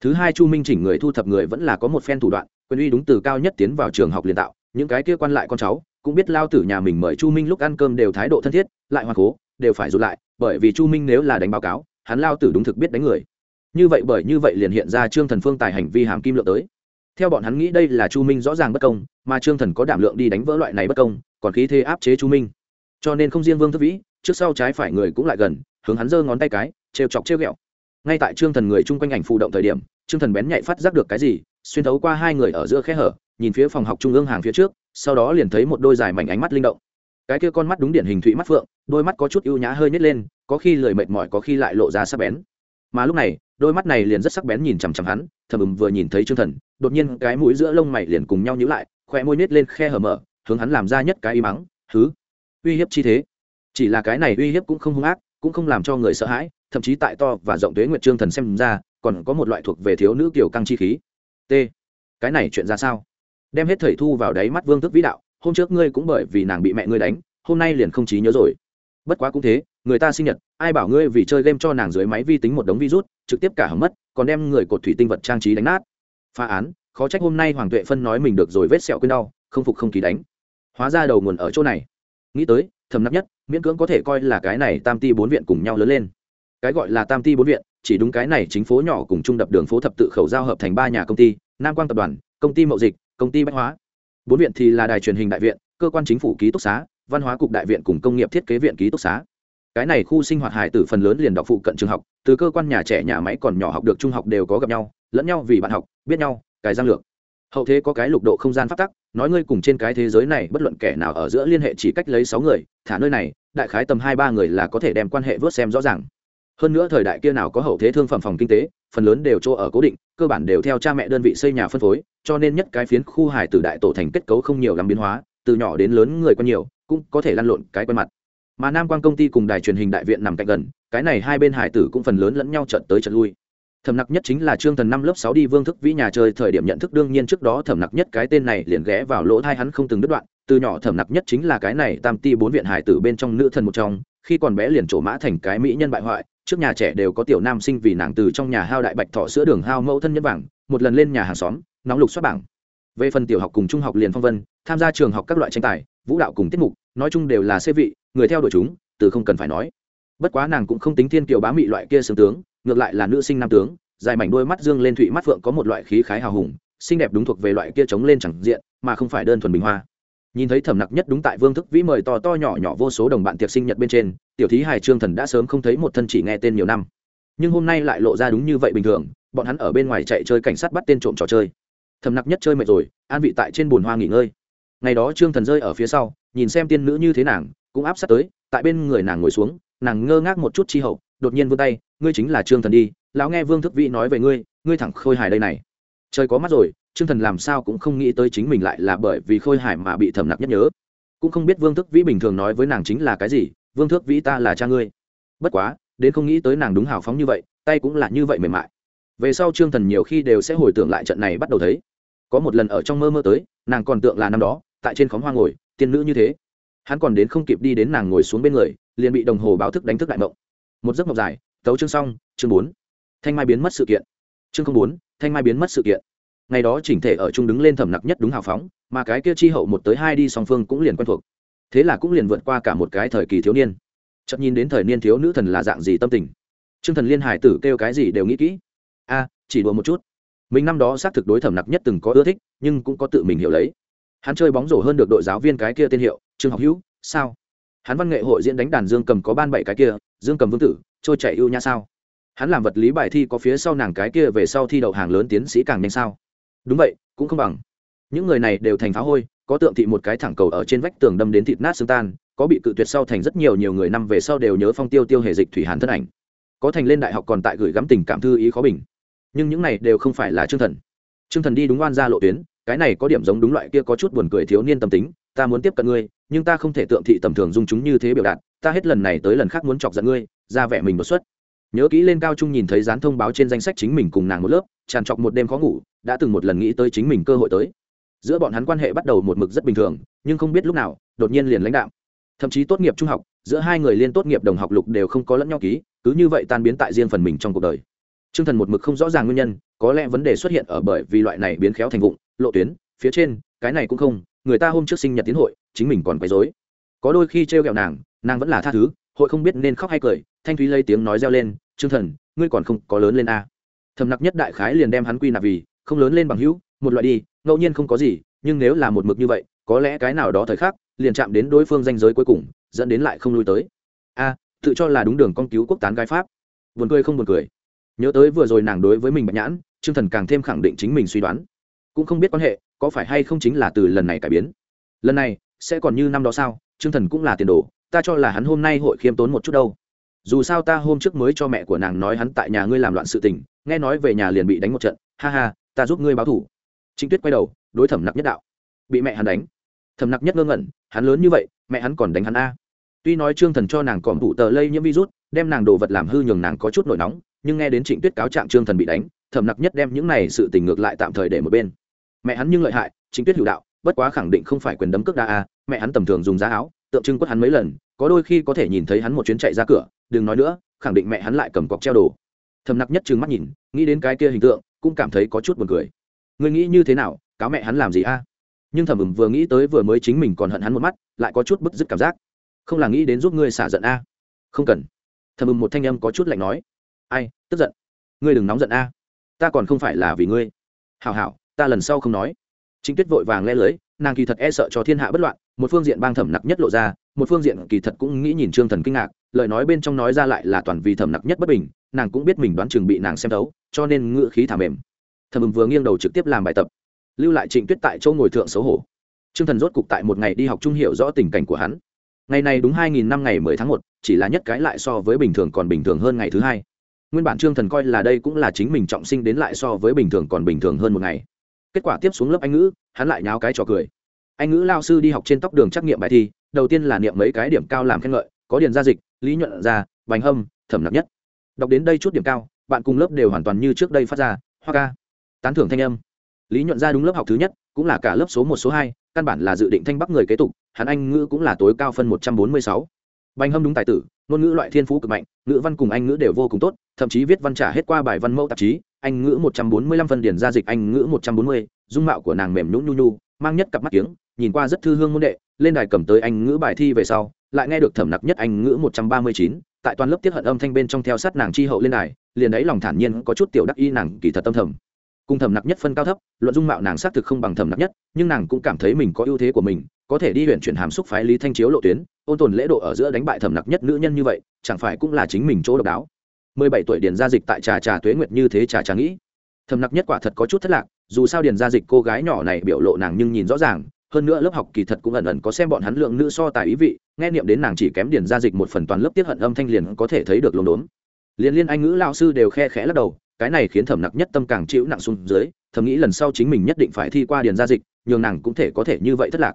Thứ hai chu minh chỉnh người thu thập người vẫn là có một phen thủ đoạn, quyền uy đúng từ cao nhất tiến vào trường học liền tạo, những cái kia quan lại con cháu, cũng biết lao tử nhà mình mời chu minh lúc ăn cơm đều thái độ thân thiết, lại hoa cố, đều phải rụt lại, bởi vì chu minh nếu là đánh báo cáo hắn lao tử đúng thực biết đánh người. Như vậy bởi như vậy liền hiện ra trương thần phương tài hành vi hàm kim lượng tới. Theo bọn hắn nghĩ đây là chu minh rõ ràng bất công, mà trương thần có đảm lượng đi đánh vỡ loại này bất công, còn khí thế áp chế chu minh. Cho nên không riêng vương thất vĩ, trước sau trái phải người cũng lại gần, hướng hắn giơ ngón tay cái, trêu chọc trêu ghẹo. Ngay tại trương thần người chung quanh ảnh phụ động thời điểm, trương thần bén nhạy phát giác được cái gì, xuyên thấu qua hai người ở giữa khe hở, nhìn phía phòng học trung ương hàng phía trước, sau đó liền thấy một đôi dài mảnh ánh mắt linh động. Cái kia con mắt đúng điển hình thụy mắt phượng, đôi mắt có chút ưu nhã hơi nhét lên có khi lười mệt mỏi, có khi lại lộ ra sắc bén. Mà lúc này, đôi mắt này liền rất sắc bén nhìn chằm chằm hắn, thầm ừm vừa nhìn thấy trương thần, đột nhiên cái mũi giữa lông mày liền cùng nhau nhíu lại khoe môi nết lên khe hở mở, hướng hắn làm ra nhất cái y mắng thứ uy hiếp chi thế. Chỉ là cái này uy hiếp cũng không hung ác, cũng không làm cho người sợ hãi, thậm chí tại to và rộng tuế nguyệt trương thần xem ra, còn có một loại thuộc về thiếu nữ kiểu căng chi khí. T, cái này chuyện ra sao? Đem hết thầy thu vào đáy mắt vương thức vĩ đạo, hôm trước ngươi cũng bởi vì nàng bị mẹ ngươi đánh, hôm nay liền không trí nhớ rồi. Bất quá cũng thế, người ta sinh nhật ai bảo ngươi vì chơi game cho nàng dưới máy vi tính một đống virus, trực tiếp cả hầm mất, còn đem người cột thủy tinh vật trang trí đánh nát. Phá án, khó trách hôm nay hoàng tuệ phân nói mình được rồi vết sẹo quên đau, không phục không kỳ đánh. Hóa ra đầu nguồn ở chỗ này. Nghĩ tới, thầm nặng nhất, miễn cưỡng có thể coi là cái này tam ti bốn viện cùng nhau lớn lên. Cái gọi là tam ti bốn viện, chỉ đúng cái này chính phố nhỏ cùng trung đập đường phố thập tự khẩu giao hợp thành ba nhà công ty, nam quang tập đoàn, công ty mậu dịch, công ty bách hóa. Bốn viện thì là đài truyền hình đại viện, cơ quan chính phủ ký túc xá, văn hóa cục đại viện cùng công nghiệp thiết kế viện ký túc xá cái này khu sinh hoạt hải tử phần lớn liền đọc phụ cận trường học, từ cơ quan nhà trẻ nhà máy còn nhỏ học được trung học đều có gặp nhau, lẫn nhau vì bạn học, biết nhau, cái giang lược. Hậu thế có cái lục độ không gian phát tắc, nói ngươi cùng trên cái thế giới này bất luận kẻ nào ở giữa liên hệ chỉ cách lấy sáu người, thả nơi này, đại khái tầm hai ba người là có thể đem quan hệ vớt xem rõ ràng. Hơn nữa thời đại kia nào có hậu thế thương phẩm phòng kinh tế, phần lớn đều chỗ ở cố định, cơ bản đều theo cha mẹ đơn vị xây nhà phân phối, cho nên nhất cái phiến khu hải tử đại tổ thành kết cấu không nhiều lắm biến hóa, từ nhỏ đến lớn người quen nhiều, cũng có thể lăn lộn cái quen mặt mà nam quan công ty cùng đài truyền hình đại viện nằm cạnh gần, cái này hai bên hải tử cũng phần lớn lẫn nhau trận tới trận lui. Thẩm nặc nhất chính là trương thần năm lớp sáu đi vương thức vĩ nhà chơi, thời điểm nhận thức đương nhiên trước đó thẩm nặc nhất cái tên này liền ghé vào lỗ thai hắn không từng đứt đoạn, từ nhỏ thẩm nặc nhất chính là cái này tam ti bốn viện hải tử bên trong nữ thần một trong, khi còn bé liền trổ mã thành cái mỹ nhân bại hoại, trước nhà trẻ đều có tiểu nam sinh vì nàng từ trong nhà hao đại bạch thọ sữa đường hao mẫu thân nhân vàng một lần lên nhà hàng xóm, nóng lục xuất bảng về phần tiểu học cùng trung học liền phong vân, tham gia trường học các loại tranh tài, vũ đạo cùng tiết mục, nói chung đều là xê vị, người theo đuổi chúng, từ không cần phải nói. Bất quá nàng cũng không tính thiên kiều bá mị loại kia sướng tướng, ngược lại là nữ sinh nam tướng, dài mảnh đôi mắt dương lên thụy mắt phượng có một loại khí khái hào hùng, xinh đẹp đúng thuộc về loại kia chống lên chẳng diện, mà không phải đơn thuần bình hoa. Nhìn thấy thẩm nặc nhất đúng tại vương thức vĩ mời to to nhỏ nhỏ vô số đồng bạn tiệc sinh nhật bên trên, tiểu thí hài trương thần đã sớm không thấy một thân chỉ nghe tên nhiều năm. Nhưng hôm nay lại lộ ra đúng như vậy bình thường, bọn hắn ở bên ngoài chạy chơi cảnh sát bắt tên trộm trò chơi thầm nặc nhất chơi mệt rồi, an vị tại trên bồn hoa nghỉ ngơi. Ngày đó trương thần rơi ở phía sau, nhìn xem tiên nữ như thế nàng, cũng áp sát tới, tại bên người nàng ngồi xuống, nàng ngơ ngác một chút chi hậu, đột nhiên vươn tay, ngươi chính là trương thần đi, lão nghe vương thức vĩ nói về ngươi ngươi thẳng khôi hài đây này. Trời có mắt rồi, trương thần làm sao cũng không nghĩ tới chính mình lại là bởi vì khôi hài mà bị thầm nặc nhất nhớ. Cũng không biết vương thức vĩ bình thường nói với nàng chính là cái gì, vương thức vĩ ta là cha ngươi. Bất quá, đến không nghĩ tới nàng đúng hào phóng như vậy, tay cũng là như vậy mềm mại. Về sau trương thần nhiều khi đều sẽ hồi tưởng lại trận này bắt đầu thấy có một lần ở trong mơ mơ tới, nàng còn tượng là năm đó, tại trên khóm hoa ngồi, tiên nữ như thế. Hắn còn đến không kịp đi đến nàng ngồi xuống bên người, liền bị đồng hồ báo thức đánh thức đại mộng. Một giấc mộng dài, tấu chương xong, chương bốn. Thanh mai biến mất sự kiện. Chương không bốn, thanh mai biến mất sự kiện. Ngày đó chỉnh thể ở chung đứng lên thẩm nặc nhất đúng hào phóng, mà cái kia chi hậu một tới hai đi song phương cũng liền quen thuộc. Thế là cũng liền vượt qua cả một cái thời kỳ thiếu niên. Chợt nhìn đến thời niên thiếu nữ thần là dạng gì tâm tình. Trương thần liên hải tử kêu cái gì đều nghĩ kỹ. A, chỉ đùa một chút mình năm đó xác thực đối thẩm nặc nhất từng có ưa thích, nhưng cũng có tự mình hiểu lấy. Hắn chơi bóng rổ hơn được đội giáo viên cái kia tên hiệu, trương học hữu, sao? Hắn văn nghệ hội diễn đánh đàn dương cầm có ban bảy cái kia, dương cầm vương tử, trôi chảy ưu nha sao? Hắn làm vật lý bài thi có phía sau nàng cái kia về sau thi đậu hàng lớn tiến sĩ càng nhanh sao? Đúng vậy, cũng không bằng. Những người này đều thành phá hôi, có tượng thị một cái thẳng cầu ở trên vách tường đâm đến thịt nát xương tan, có bị cự tuyệt sau thành rất nhiều nhiều người năm về sau đều nhớ phong tiêu tiêu hề dịch thủy hàn thân ảnh. Có thành lên đại học còn tại gửi gắm tình cảm thư ý khó bình nhưng những này đều không phải là chương thần. Chương thần đi đúng oan ra lộ tuyến, cái này có điểm giống đúng loại kia có chút buồn cười thiếu niên tâm tính, ta muốn tiếp cận ngươi, nhưng ta không thể tượng thị tầm thường dung chúng như thế biểu đạt, ta hết lần này tới lần khác muốn chọc giận ngươi, ra vẻ mình đột xuất. Nhớ kỹ lên cao trung nhìn thấy dán thông báo trên danh sách chính mình cùng nàng một lớp, tràn trọc một đêm khó ngủ, đã từng một lần nghĩ tới chính mình cơ hội tới. Giữa bọn hắn quan hệ bắt đầu một mực rất bình thường, nhưng không biết lúc nào, đột nhiên liền lãnh đạo thậm chí tốt nghiệp trung học, giữa hai người liên tốt nghiệp đồng học lục đều không có lẫn nhau ký, cứ như vậy tan biến tại riêng phần mình trong cuộc đời t r ư ơ n g thần một mực không rõ ràng nguyên nhân, có lẽ vấn đề xuất hiện ở bởi vì loại này biến khéo thành vụng, lộ tuyến, phía trên, cái này cũng không, người ta hôm trước sinh nhật tiến hội, chính mình còn quấy dối có đôi khi t r e o g ẹ o nàng nàng vẫn là tha thứ, hội không biết nên khóc hay cười, thanh thúy lấy tiếng nói reo lên t r ư ơ n g thần, ngươi còn không có lớn lên a à. thầm nặc nhất đại khái liền đem hắn quy nạp vì, không lớn lên bằng hữu, một loại đi, ngẫu nhiên không có gì, nhưng nếu là một mực như vậy, có lẽ cái nào đó thời khắc, liền chạm đến đối phương danh giới cuối cùng, dẫn đến lại không lui tới. A tự cho là đúng đường con cứu quốc tán gái pháp. Buồn cười không buồn cười nhớ tới vừa rồi nàng đối với mình bạch nhãn, trương thần càng thêm khẳng định chính mình suy đoán. Cũng không biết quan hệ, có phải hay không chính là từ lần này cải biến. Lần này, sẽ còn như năm đó sao? Trương thần cũng là tiền đồ, ta cho là hắn hôm nay hội khiêm tốn một chút đâu. Dù sao ta hôm trước mới cho mẹ của nàng nói hắn tại nhà ngươi làm loạn sự tình, nghe nói về nhà liền bị đánh một trận. Ha ha, ta giúp ngươi báo thủ. Trịnh tuyết quay đầu, đối thẩm nặc nhất đạo. Bị mẹ hắn đánh. Thẩm nặc nhất ngơ ngẩn, hắn lớn như vậy, mẹ hắn còn đánh hắn a. Tuy nói trương thần cho nàng còn thủ tờ lây nhiễm virus, đem nàng đồ vật làm hư nhường nàng có chút nổi nóng nhưng nghe đến trịnh tuyết cáo trạng trương thần bị đánh, thẩm nặc nhất đem những này sự tình ngược lại tạm thời để một bên. Mẹ hắn nhưng lợi hại, trịnh tuyết hữu đạo, bất quá khẳng định không phải quyền đấm cước đa a, mẹ hắn tầm thường dùng giá áo, tượng trưng quất hắn mấy lần, có đôi khi có thể nhìn thấy hắn một chuyến chạy ra cửa, đừng nói nữa, khẳng định mẹ hắn lại cầm cọc treo đồ. Thầm nặc nhất trừng mắt nhìn, nghĩ đến cái kia hình tượng, cũng cảm thấy có chút buồn cười. Người nghĩ như thế nào, cáo mẹ hắn làm gì a? Nhưng thầm ừng vừa nghĩ tới vừa mới chính mình còn hận hắn một mắt, lại có chút bức dứt cảm giác. Không là nghĩ đến giúp ngươi xả giận a? Không cần. Thầm ừng một thanh âm có chút lạnh nói ai, tức giận. Ngươi đừng nóng giận a. Ta còn không phải là vì ngươi. Hảo hảo, ta lần sau không nói. Chính tuyết vội vàng le lưới, nàng kỳ thật e sợ cho thiên hạ bất loạn, một phương diện bang thẩm nặc nhất lộ ra, một phương diện kỳ thật cũng nghĩ nhìn trương thần kinh ngạc, lời nói bên trong nói ra lại là toàn vì thẩm nặc nhất bất bình, nàng cũng biết mình đoán chừng bị nàng xem thấu, cho nên ngựa khí thả mềm. Thẩm ứng vừa nghiêng đầu trực tiếp làm bài tập, lưu lại trịnh tuyết tại chỗ ngồi thượng xấu hổ. Trương thần rốt cục tại một ngày đi học trung hiểu rõ tình cảnh của hắn. Ngày này đúng hai nghìn năm ngày mười tháng một, chỉ là nhất cái lại so với bình thường còn bình thường hơn ngày thứ hai nguyên bản trương thần coi là đây cũng là chính mình trọng sinh đến lại so với bình thường còn bình thường hơn một ngày. Kết quả tiếp xuống lớp anh ngữ, hắn lại nháo cái trò cười. Anh ngữ lao sư đi học trên tóc đường trắc nghiệm bài thi, đầu tiên là niệm mấy cái điểm cao làm khen ngợi, có điền gia dịch, lý nhuận ra bánh hâm, thẩm nặng nhất. Đọc đến đây chút điểm cao, bạn cùng lớp đều hoàn toàn như trước đây phát ra, hoa ca. Tán thưởng thanh âm. Lý nhuận ra đúng lớp học thứ nhất, cũng là cả lớp số một, số hai, căn bản là dự định thanh bắc người kế tục, hắn anh ngữ cũng là tối cao phân một trăm bốn mươi sáu bành hâm đúng tài tử, ngôn ngữ loại thiên phú cực mạnh, ngữ văn cùng anh ngữ đều vô cùng tốt, thậm chí viết văn trả hết qua bài văn mẫu tạp chí, anh ngữ một trăm bốn mươi lăm phân điển ra dịch anh ngữ một trăm bốn mươi, dung mạo của nàng mềm nhũng nhu nhu, mang nhất cặp mắt kiếng, nhìn qua rất thư hương môn đệ, lên đài cầm tới anh ngữ bài thi về sau, lại nghe được thẩm nặc nhất anh ngữ một trăm ba mươi chín, tại toàn lớp tiết hận âm thanh bên trong theo sát nàng chi hậu lên đài, liền ấy lòng thản nhiên có chút tiểu đắc y nàng kỳ thật tâm thầm. Cùng thẩm nặc nhất phân cao thấp, luận dung mạo nàng xác thực không bằng thẩm nặc nhất, nhưng nàng cũng cảm thấy mình có ưu thế của mình có thể đi huyện chuyển hàm xúc phái lý thanh chiếu lộ tuyến, ôn tồn lễ độ ở giữa đánh bại thẩm nặc nhất nữ nhân như vậy, chẳng phải cũng là chính mình chỗ độc đáo? Mười bảy tuổi điền gia dịch tại trà trà tuế nguyệt như thế trà trà nghĩ. Thẩm nặc nhất quả thật có chút thất lạc, dù sao điền gia dịch cô gái nhỏ này biểu lộ nàng nhưng nhìn rõ ràng, hơn nữa lớp học kỳ thật cũng ẩn ẩn có xem bọn hắn lượng nữ so tài ý vị, nghe niệm đến nàng chỉ kém điền gia dịch một phần toàn lớp tiết hận âm thanh liền có thể thấy được lồn đốn. Liên liên anh ngữ lao sư đều khe khẽ lắc đầu, cái này khiến thẩm nặc nhất tâm càng chịu nặng xuống dưới, thầm nghĩ lần sau chính mình nhất định phải thi qua điền gia dịch, nhường nàng cũng thể có thể như vậy thất lạc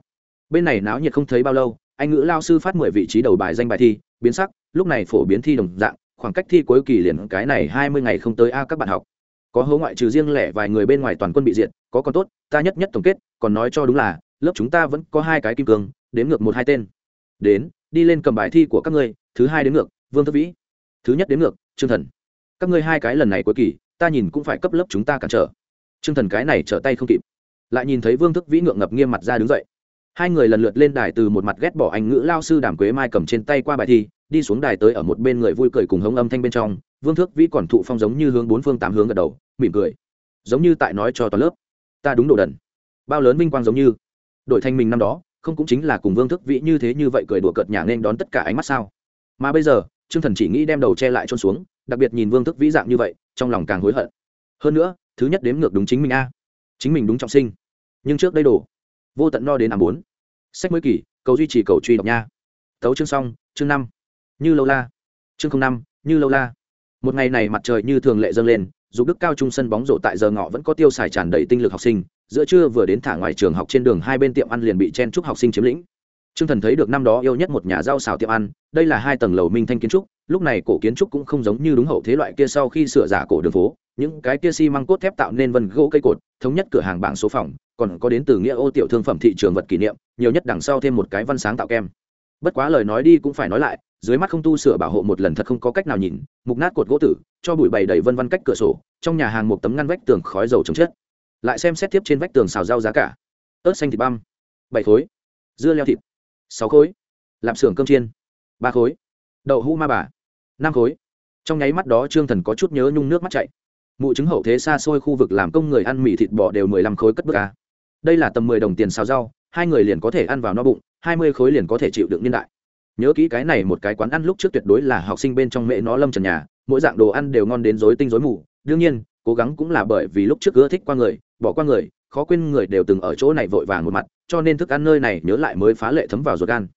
bên này náo nhiệt không thấy bao lâu, anh ngữ lao sư phát mười vị trí đầu bài danh bài thi, biến sắc, lúc này phổ biến thi đồng dạng, khoảng cách thi cuối kỳ liền cái này hai mươi ngày không tới a, các bạn học. Có hố ngoại trừ riêng lẻ vài người bên ngoài toàn quân bị diệt, có còn tốt, ta nhất nhất tổng kết, còn nói cho đúng là, lớp chúng ta vẫn có hai cái kim cương, đến ngược một hai tên. Đến, đi lên cầm bài thi của các ngươi, thứ hai đến ngược, vương thất vĩ. Thứ nhất đến ngược, trương thần. Các ngươi hai cái lần này cuối kỳ, ta nhìn cũng phải cấp lớp chúng ta cản trở. Trương thần cái này trở tay không kịp. Lại nhìn thấy vương thức vĩ ngượng ngập nghiêm mặt ra đứng dậy hai người lần lượt lên đài từ một mặt ghét bỏ anh ngữ lao sư đàm quế mai cầm trên tay qua bài thi, đi xuống đài tới ở một bên người vui cười cùng hống âm thanh bên trong. Vương thước vĩ còn thụ phong giống như hướng bốn phương tám hướng gật đầu, mỉm cười. Giống như tại nói cho toàn lớp, ta đúng đồ đần. Bao lớn vinh quang giống như đội thanh mình năm đó, không cũng chính là cùng vương thức vĩ như thế như vậy cười đùa cợt nhà nên đón tất cả ánh mắt sao? Mà bây giờ, trương thần chỉ nghĩ đem đầu che lại trôn xuống, đặc biệt nhìn vương thức vĩ dạng như vậy, trong lòng càng hối hận. Hơn nữa, thứ nhất đếm ngược đúng chính mình a. Chính mình đúng trọng sinh. Nhưng trước đây đồ vô tận no đến ảm bốn. Sách mới kỳ cầu duy trì cầu truy đọc nha. Tấu chương xong chương năm. Như lâu la. Chương không năm như lâu la. Một ngày này mặt trời như thường lệ dâng lên dù đức cao trung sân bóng rổ tại giờ ngọ vẫn có tiêu xài tràn đầy tinh lực học sinh giữa trưa vừa đến thả ngoài trường học trên đường hai bên tiệm ăn liền bị chen chúc học sinh chiếm lĩnh. Trương Thần thấy được năm đó yêu nhất một nhà rau xào tiệm ăn, đây là hai tầng lầu minh thanh kiến trúc, lúc này cổ kiến trúc cũng không giống như đúng hậu thế loại kia sau khi sửa giả cổ đường phố, những cái kia xi măng cốt thép tạo nên vân gỗ cây cột, thống nhất cửa hàng bảng số phòng, còn có đến từ nghĩa ô tiểu thương phẩm thị trường vật kỷ niệm, nhiều nhất đằng sau thêm một cái văn sáng tạo kem. Bất quá lời nói đi cũng phải nói lại, dưới mắt không tu sửa bảo hộ một lần thật không có cách nào nhìn, mục nát cột gỗ tử, cho bụi bày đầy vân văn cách cửa sổ, trong nhà hàng một tấm ngăn vách tường khói dầu chấm chết. Lại xem xét tiếp trên vách tường xào rau giá cả. ớt xanh thịt băm, bảy khối, dưa leo thịt, sáu khối lạp xưởng cơm chiên ba khối đậu hũ ma bà năm khối trong nháy mắt đó trương thần có chút nhớ nhung nước mắt chạy mụ chứng hậu thế xa xôi khu vực làm công người ăn mì thịt bò đều mười lăm khối cất bước à đây là tầm mười đồng tiền xào rau, hai người liền có thể ăn vào no bụng, hai mươi khối liền có thể chịu đựng niên đại. Nhớ kỹ cái này một cái quán ăn lúc trước tuyệt đối là học sinh bên trong mẹ nó lâm trần nhà, mỗi dạng đồ ăn đều ngon đến rối tinh rối mù. Đương nhiên, cố gắng cũng là bởi vì lúc trước ưa thích qua người, bỏ qua người, khó quên người đều từng ở chỗ này vội vàng một mặt, cho nên thức ăn nơi này nhớ lại mới phá lệ thấm vào ruột gan.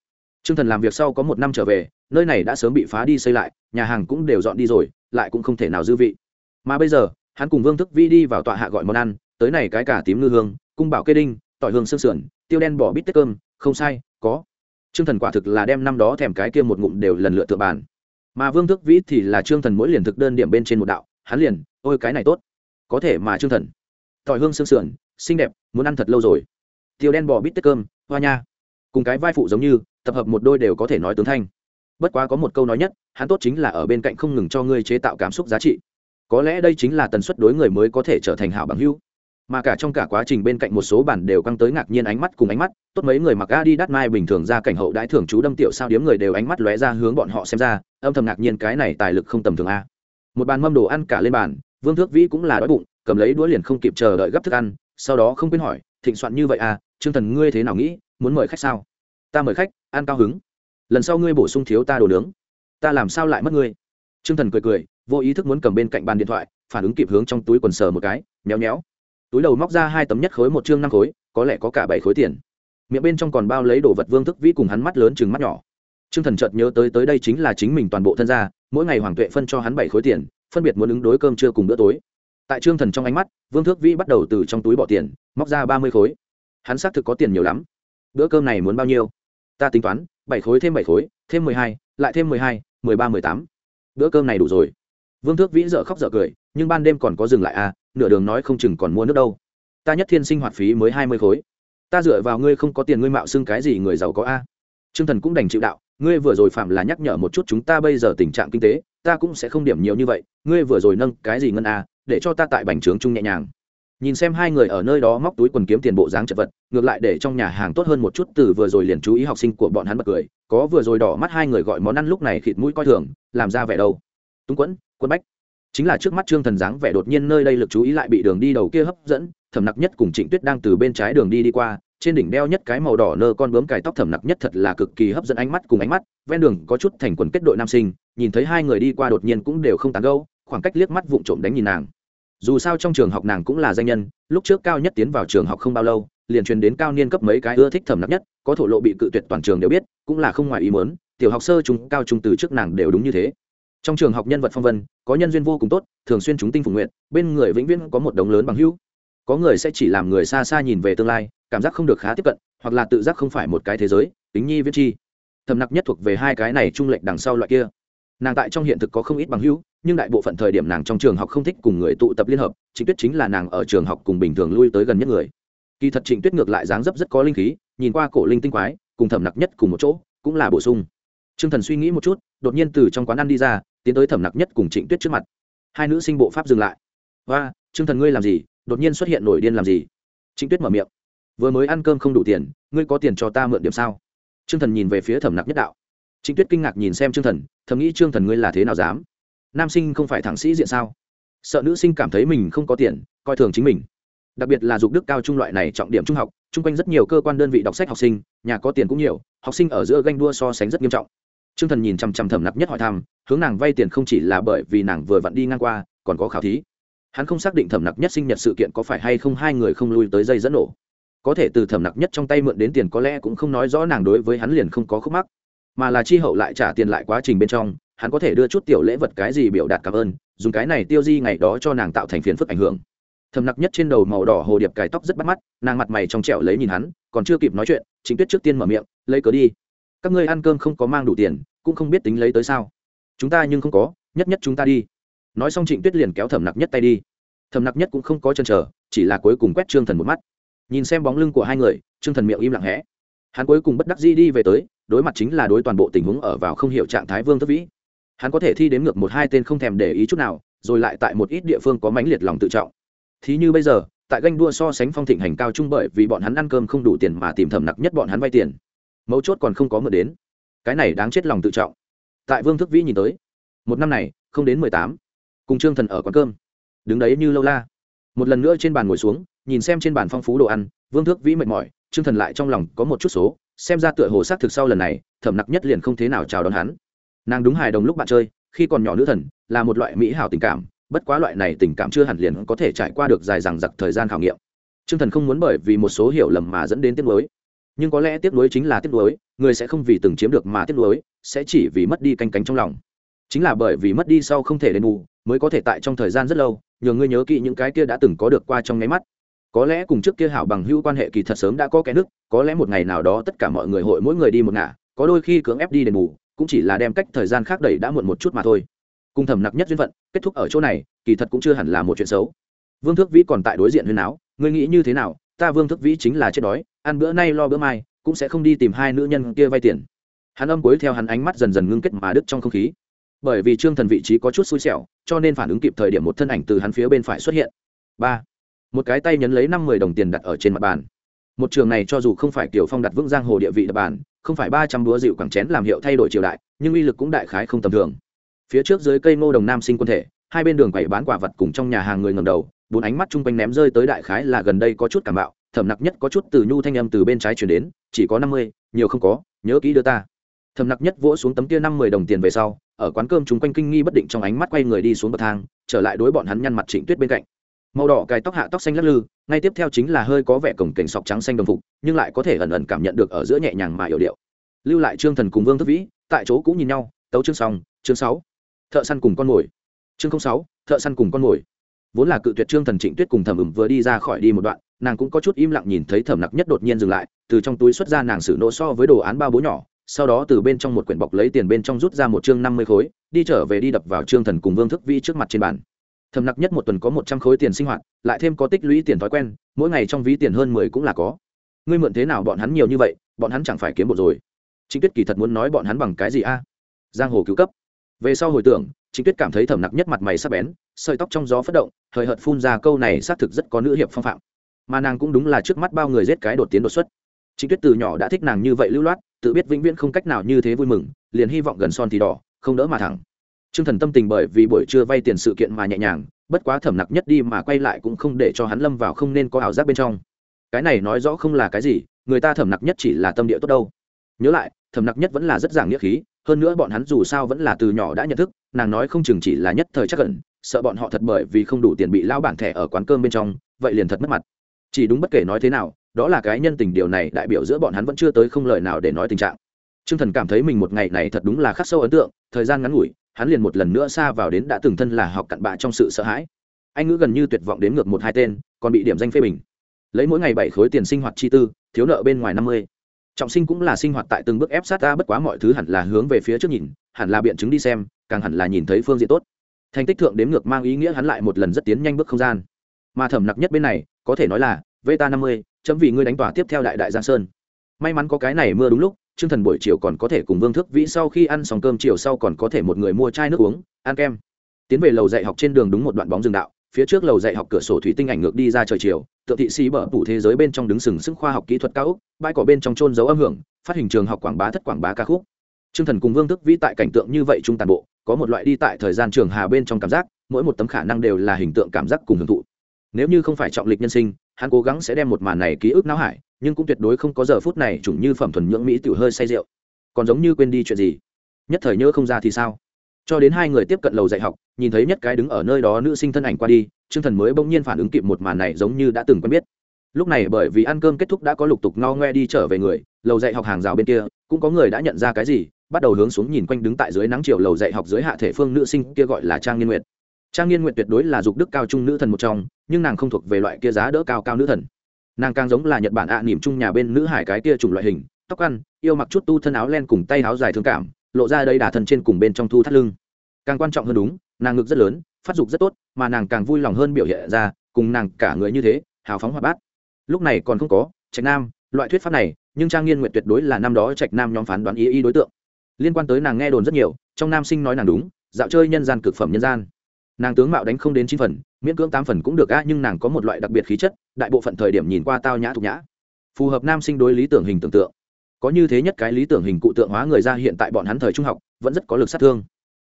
T r ư ơ n g thần làm việc sau có một năm trở về, nơi này đã sớm bị phá đi xây lại, nhà hàng cũng đều dọn đi rồi, lại cũng không thể nào dư vị. Mà bây giờ, hắn cùng vương thức vi đi vào tọa hạ gọi món ăn, tới này cái cả tím ngư hương cung bảo kê đinh, tỏi hương sương sườn, tiêu đen bỏ bít tết cơm, không sai, có. T r ư ơ n g thần quả thực là đem năm đó thèm cái kia một ngụm đều lần lượt tựa bàn. Mà vương thức vĩ thì là trương thần mỗi liền thực đơn điểm bên trên một đạo, hắn liền, ôi, cái này tốt. Có thể mà trương thần. Tỏi hương sương sườn, xinh đẹp, muốn ăn thật lâu rồi. Tiêu đen bò bít tết cơm, hoa nha. Cùng cái vai phụ giống như, tập hợp một đôi đều có thể nói tướng thanh. Bất quá có một câu nói nhất, hắn tốt chính là ở bên cạnh không ngừng cho ngươi chế tạo cảm xúc giá trị. Có lẽ đây chính là tần suất đối người mới có thể trở thành hảo bằng hữu mà cả trong cả quá trình bên cạnh một số bản đều căng tới ngạc nhiên ánh mắt cùng ánh mắt, tốt mấy người mặc a đi đắt mai bình thường ra cảnh hậu đãi thường chú đâm tiểu sao điếm người đều ánh mắt lóe ra hướng bọn họ xem ra, âm thầm ngạc nhiên cái này tài lực không tầm thường a. Một bàn mâm đồ ăn cả lên bàn, vương thước vĩ cũng là đói bụng, cầm lấy đũa liền không kịp chờ đợi gấp thức ăn, sau đó không quên hỏi, thịnh soạn như vậy à trương thần ngươi thế nào nghĩ, muốn mời khách sao? Ta mời khách, ăn cao hứng. Lần sau ngươi bổ sung thiếu ta đồ nướng. Ta làm sao lại mất ngươi? Trương thần cười cười, vô ý thức muốn cầm bên cạnh bàn điện thoại, phản ứng kịp hướng trong túi quần sờ một cái, méo méo túi đầu móc ra hai tấm nhất khối một chương năm khối, có lẽ có cả bảy khối tiền. Miệng bên trong còn bao lấy đồ vật vương thức vĩ cùng hắn mắt lớn chừng mắt nhỏ. Trương thần chợt nhớ tới tới đây chính là chính mình toàn bộ thân gia, mỗi ngày hoàng tuệ phân cho hắn bảy khối tiền, phân biệt muốn ứng đối cơm trưa cùng bữa tối. Tại trương thần trong ánh mắt, vương thước vĩ bắt đầu từ trong túi bỏ tiền, móc ra ba mươi khối. Hắn xác thực có tiền nhiều lắm. Bữa cơm này muốn bao nhiêu? Ta tính toán, bảy khối thêm bảy khối, thêm mười hai, lại thêm mười hai, mười ba, mười tám. Bữa cơm này đủ rồi. Vương thước vĩ dợ khóc dợ cười nhưng ban đêm còn có dừng lại à nửa đường nói không chừng còn mua nước đâu. Ta nhất thiên sinh hoạt phí mới hai mươi khối. Ta dựa vào ngươi không có tiền ngươi mạo xưng cái gì người giàu có a. Trương thần cũng đành chịu đạo, ngươi vừa rồi phạm là nhắc nhở một chút chúng ta bây giờ tình trạng kinh tế, ta cũng sẽ không điểm nhiều như vậy, ngươi vừa rồi nâng cái gì ngân a, để cho ta tại bành trướng chung nhẹ nhàng. Nhìn xem hai người ở nơi đó móc túi quần kiếm tiền bộ dáng chật vật, ngược lại để trong nhà hàng tốt hơn một chút từ vừa rồi liền chú ý học sinh của bọn hắn bật cười, có vừa rồi đỏ mắt hai người gọi món ăn lúc này khịt mũi coi thường, làm ra vẻ đâu. Túng quẫn quân bách chính là trước mắt trương thần dáng vẻ đột nhiên nơi đây lực chú ý lại bị đường đi đầu kia hấp dẫn, thẩm nặc nhất cùng trịnh tuyết đang từ bên trái đường đi đi qua, trên đỉnh đeo nhất cái màu đỏ nơ con bướm cài tóc thẩm nặc nhất thật là cực kỳ hấp dẫn ánh mắt cùng ánh mắt, ven đường có chút thành quần kết đội nam sinh, nhìn thấy hai người đi qua đột nhiên cũng đều không tán gâu khoảng cách liếc mắt vụng trộm đánh nhìn nàng. Dù sao trong trường học nàng cũng là danh nhân, lúc trước cao nhất tiến vào trường học không bao lâu, liền truyền đến cao niên cấp mấy cái ưa thích thẩm nặc nhất, có thổ lộ bị cự tuyệt toàn trường đều biết, cũng là không ngoài ý mớn tiểu học sơ chúng cao trung từ trước nàng đều đúng như thế trong trường học nhân vật phong vân, có nhân duyên vô cùng tốt, thường xuyên chúng tinh phục nguyện bên người vĩnh viễn có một đống lớn bằng hữu. Có người sẽ chỉ làm người xa xa nhìn về tương lai, cảm giác không được khá tiếp cận, hoặc là tự giác không phải một cái thế giới tính nhi viết chi. Thầm nặc nhất thuộc về hai cái này trung lệch đằng sau loại kia. Nàng tại trong hiện thực có không ít bằng hữu, nhưng đại bộ phận thời điểm nàng trong trường học không thích cùng người tụ tập liên hợp, trịnh tuyết chính là nàng ở trường học cùng bình thường lui tới gần nhất người. Kỳ thật trịnh tuyết ngược lại dáng dấp rất có linh khí, nhìn qua cổ linh tinh quái, cùng thẩm nặc nhất cùng một chỗ, cũng là bổ sung. T r ư ơ n g thần suy nghĩ một chút, đột nhiên từ trong quán ăn đi ra tiến tới thẩm nặc nhất cùng trịnh tuyết trước mặt. Hai nữ sinh bộ pháp dừng lại. Và t r ư ơ n g thần ngươi làm gì? Đột nhiên xuất hiện nổi điên làm gì? Trịnh tuyết mở miệng. Vừa mới ăn cơm không đủ tiền, ngươi có tiền cho ta mượn điểm sao? T r ư ơ n g thần nhìn về phía thẩm nặc nhất đạo. Trịnh tuyết kinh ngạc nhìn xem t r ư ơ n g thần, thầm nghĩ trương thần ngươi là thế nào dám? Nam sinh không phải thẳng sĩ diện sao? Sợ nữ sinh cảm thấy mình không có tiền, coi thường chính mình. Đặc biệt là dục đức cao trung loại này trọng điểm trung học, chung quanh rất nhiều cơ quan đơn vị đọc sách học sinh, nhà có tiền cũng nhiều, học sinh ở giữa ganh đua so sánh rất nghiêm trọng. Trương thần nhìn chằm chằm thẩm nặc nhất hỏi thăm, hướng nàng vay tiền không chỉ là bởi vì nàng vừa vặn đi ngang qua, còn có khảo thí. Hắn không xác định thẩm nặc nhất sinh nhật sự kiện có phải hay không hai người không lui tới dây dẫn nổ. Có thể từ thẩm nặc nhất trong tay mượn đến tiền có lẽ cũng không nói rõ nàng đối với hắn liền không có khúc mắc. Mà là chi hậu lại trả tiền lại quá trình bên trong, hắn có thể đưa chút tiểu lễ vật cái gì biểu đạt cảm ơn, dùng cái này tiêu di ngày đó cho nàng tạo thành phiền phức ảnh hưởng. Thẩm nặc nhất trên đầu màu đỏ hồ điệp cài tóc rất bắt mắt, nàng mặt mày trong trẻo lấy nhìn hắn, còn chưa kịp nói chuyện chính tuyết trước tiên mở miệng, lấy cớ đi các ngươi ăn cơm không có mang đủ tiền, cũng không biết tính lấy tới sao. Chúng ta nhưng không có, nhất nhất chúng ta đi. Nói xong trịnh tuyết liền kéo thẩm nặc nhất tay đi. Thẩm nặc nhất cũng không có chân trở chỉ là cuối cùng quét trương thần một mắt. Nhìn xem bóng lưng của hai người, trương thần miệng im lặng hẽ hắn cuối cùng bất đắc dĩ đi về tới, đối mặt chính là đối toàn bộ tình huống ở vào không hiểu trạng thái vương thất vĩ. Hắn có thể thi đến ngược một hai tên không thèm để ý chút nào, rồi lại tại một ít địa phương có mãnh liệt lòng tự trọng. Thí như bây giờ, tại ganh đua so sánh phong thịnh hành cao trung bởi vì bọn hắn ăn cơm không đủ tiền mà tìm thẩm nặc nhất bọn hắn vay tiền mấu chốt còn không có mượn đến. Cái này đáng chết lòng tự trọng. Tại vương thức vĩ nhìn tới, một năm này, không đến mười tám, cùng trương thần ở quán cơm. Đứng đấy như lâu la. Một lần nữa trên bàn ngồi xuống, nhìn xem trên bàn phong phú đồ ăn, vương thước vĩ mệt mỏi, Trương thần lại trong lòng có một chút số, xem ra tựa hồ xác thực sau lần này, thẩm nặc nhất liền không thế nào chào đón hắn. Nàng đúng hài đồng lúc bạn chơi, khi còn nhỏ nữ thần, là một loại mỹ hảo tình cảm, bất quá loại này tình cảm chưa hẳn liền có thể trải qua được dài dằng dặc thời gian khảo nghiệm. Trương thần không muốn bởi vì một số hiểu lầm mà dẫn đến tiếc mới nhưng có lẽ tiếc nuối chính là tiếc nuối, người sẽ không vì từng chiếm được mà tiếc nuối, sẽ chỉ vì mất đi canh cánh trong lòng. Chính là bởi vì mất đi sau không thể đền bù, mới có thể tại trong thời gian rất lâu, nhờ ngươi nhớ kỹ những cái kia đã từng có được qua trong nháy mắt. Có lẽ cùng trước kia hảo bằng hữu quan hệ kỳ thật sớm đã có cái nước có lẽ một ngày nào đó tất cả mọi người hội mỗi người đi một ngả, có đôi khi cưỡng ép đi đền bù, cũng chỉ là đem cách thời gian khác đẩy đã muộn một chút mà thôi. Cùng thầm nặc nhất duyên phận, kết thúc ở chỗ này, kỳ thật cũng chưa hẳn là một chuyện xấu. Vương thước vĩ còn tại đối diện huyên áo ngươi nghĩ như thế nào? Ta vương thức vĩ chính là chết đói, ăn bữa nay lo bữa mai, cũng sẽ không đi tìm hai nữ nhân kia vay tiền. Hắn âm cuối theo hắn ánh mắt dần dần ngưng kết mà đứt trong không khí. Bởi vì trương thần vị trí có chút xui xẻo, cho nên phản ứng kịp thời điểm một thân ảnh từ hắn phía bên phải xuất hiện. Ba, một cái tay nhấn lấy năm mươi đồng tiền đặt ở trên mặt bàn. Một trường này cho dù không phải kiểu phong đặt vững giang hồ địa vị đập bàn, không phải ba trăm đũa dịu quảng chén làm hiệu thay đổi triều đại, nhưng uy lực cũng đại khái không tầm thường. Phía trước dưới cây ngô đồng nam sinh quân thể, hai bên đường quẩy bán quả vật cùng trong nhà hàng người ngầm đầu bốn ánh mắt chung quanh ném rơi tới đại khái là gần đây có chút cảm bạo, thẩm nặc nhất có chút từ nhu thanh âm từ bên trái chuyển đến, chỉ có năm mươi, nhiều không có, nhớ kỹ đưa ta. Thẩm nặc nhất vỗ xuống tấm kia năm mươi đồng tiền về sau, ở quán cơm chúng quanh kinh nghi bất định trong ánh mắt quay người đi xuống bậc thang, trở lại đối bọn hắn nhăn mặt trịnh tuyết bên cạnh. Màu đỏ cài tóc hạ tóc xanh lắc lư, ngay tiếp theo chính là hơi có vẻ cổng cảnh sọc trắng xanh đồng phục, nhưng lại có thể ẩn ẩn cảm nhận được ở giữa nhẹ nhàng mà yểu điệu. Lưu lại trương thần cùng vương thức vĩ, tại chỗ cũng nhìn nhau, tấu chương xong, chương sáu, thợ săn cùng con mồi. Chương sáu, thợ săn cùng con mồi vốn là cự tuyệt trương thần trịnh tuyết cùng thẩm ửng vừa đi ra khỏi đi một đoạn, nàng cũng có chút im lặng nhìn thấy thẩm nặc nhất đột nhiên dừng lại, từ trong túi xuất ra nàng xử nỗ so với đồ án ba bố nhỏ, sau đó từ bên trong một quyển bọc lấy tiền bên trong rút ra một chương năm mươi khối, đi trở về đi đập vào trương thần cùng vương thức vi trước mặt trên bàn. Thầm nặc nhất một tuần có một trăm khối tiền sinh hoạt, lại thêm có tích lũy tiền thói quen, mỗi ngày trong ví tiền hơn mười cũng là có. Ngươi mượn thế nào bọn hắn nhiều như vậy, bọn hắn chẳng phải kiếm bộ rồi. Chính tuyết kỳ thật muốn nói bọn hắn bằng cái gì a? Giang hồ cứu cấp. Về sau hồi tưởng chính tuyết cảm thấy Thẩm nặc nhất mặt mày sắc bén sợi tóc trong gió phất động hời hợt phun ra câu này xác thực rất có nữ hiệp phong phạm mà nàng cũng đúng là trước mắt bao người giết cái đột tiến đột xuất chính tuyết từ nhỏ đã thích nàng như vậy lưu loát tự biết vĩnh viễn không cách nào như thế vui mừng liền hy vọng gần son thì đỏ không đỡ mà thẳng Trương Thần tâm tình bởi vì buổi trưa vay tiền sự kiện mà nhẹ nhàng, bất quá thẩm nặc nhất đi mà quay lại cũng không để cho hắn lâm vào không nên có ảo giác bên trong. Cái này nói rõ không là cái gì, người ta thẩm nặc nhất chỉ là tâm địa tốt đâu. Nhớ lại, thẩm nặc nhất vẫn là rất giảng nghĩa khí, hơn nữa bọn hắn dù sao vẫn là từ nhỏ đã nhận thức, nàng nói không chừng chỉ là nhất thời chắc cẩn, sợ bọn họ thật bởi vì không đủ tiền bị lao bản thẻ ở quán cơm bên trong, vậy liền thật mất mặt. Chỉ đúng bất kể nói thế nào, đó là cái nhân tình điều này đại biểu giữa bọn hắn vẫn chưa tới không lời nào để nói tình trạng. Trương Thần cảm thấy mình một ngày này thật đúng là khắc sâu ấn tượng, thời gian ngắn ngủi, hắn liền một lần nữa xa vào đến đã từng thân là học cặn bạ trong sự sợ hãi anh ngữ gần như tuyệt vọng đến ngược một hai tên còn bị điểm danh phê bình lấy mỗi ngày bảy khối tiền sinh hoạt chi tư thiếu nợ bên ngoài năm mươi trọng sinh cũng là sinh hoạt tại từng bước ép sát ta bất quá mọi thứ hẳn là hướng về phía trước nhìn hẳn là biện chứng đi xem càng hẳn là nhìn thấy phương diện tốt. Thành tích thượng đếm ngược mang ý nghĩa hắn lại một lần rất tiến nhanh bước không gian. Mà thẩm nặc nhất bên này có thể nói là vta năm mươi chấm vì ngươi đánh tỏa tiếp theo đại đại giang sơn. May mắn có cái này mưa đúng lúc Trương Thần buổi chiều còn có thể cùng Vương Thức Vĩ sau khi ăn xong cơm chiều sau còn có thể một người mua chai nước uống, ăn kem. Tiến về lầu dạy học trên đường đúng một đoạn bóng rừng đạo, phía trước lầu dạy học cửa sổ thủy tinh ảnh ngược đi ra trời chiều, tượng thị sĩ bở phủ thế giới bên trong đứng sừng sững khoa học kỹ thuật cao úc, bãi cỏ bên trong trôn dấu âm hưởng, phát hình trường học quảng bá thất quảng bá ca khúc. T r ư ơ n g thần cùng vương thức vĩ tại cảnh tượng như vậy trung tàn bộ, có một loại đi tại thời gian trường hà bên trong cảm giác, mỗi một tấm khả năng đều là hình tượng cảm giác cùng hưởng thụ. Nếu như không phải trọng lịch nhân sinh, hắn cố gắng sẽ đem một màn này ký ức não hải, nhưng cũng tuyệt đối không có giờ phút này chủng như phẩm thuần nhưỡng mỹ tự hơi say rượu. Còn giống như quên đi chuyện gì? Nhất thời nhớ không ra thì sao? Cho đến hai người tiếp cận lầu dạy học nhìn thấy nhất cái đứng ở nơi đó nữ sinh thân ảnh qua đi chương thần mới bỗng nhiên phản ứng kịp một màn này giống như đã từng quen biết. Lúc này bởi vì ăn cơm kết thúc đã có lục tục no ngoe đi trở về người lầu dạy học hàng rào bên kia cũng có người đã nhận ra cái gì bắt đầu hướng xuống nhìn quanh đứng tại dưới nắng chiều lầu dạy học dưới hạ thể phương nữ sinh kia gọi là trang nghiên nguyệt. Trang nghiên nguyệt tuyệt đối là dục đức cao trung nữ thần một trong nhưng nàng không thuộc về loại kia giá đỡ cao cao nữ thần. Nàng càng giống là nhật bản ạ à, nỉm chung nhà bên nữ hải cái kia chủng loại hình tóc ăn yêu mặc chút tu thân áo len cùng tay áo dài thương cảm lộ ra đây đà thân trên cùng bên trong thu thắt lưng. Càng quan trọng hơn đúng, nàng ngực rất lớn, phát dục rất tốt, mà nàng càng vui lòng hơn biểu hiện ra, cùng nàng cả người như thế, hào phóng hoạt bát. Lúc này còn không có, trạch nam, loại thuyết pháp này, nhưng trang nghiên nguyện tuyệt đối là năm đó trạch nam nhóm phán đoán ý ý đối tượng. Liên quan tới nàng nghe đồn rất nhiều, trong nam sinh nói nàng đúng, dạo chơi nhân gian cực phẩm nhân gian. Nàng tướng mạo đánh không đến chín phần, miễn cưỡng tám phần cũng được a nhưng nàng có một loại đặc biệt khí chất, đại bộ phận thời điểm nhìn qua tao nhã thục nhã. Phù hợp nam sinh đối lý tưởng hình tưởng tượng có như thế nhất cái lý tưởng hình cụ tượng hóa người ra hiện tại bọn hắn thời trung học, vẫn rất có lực sát thương.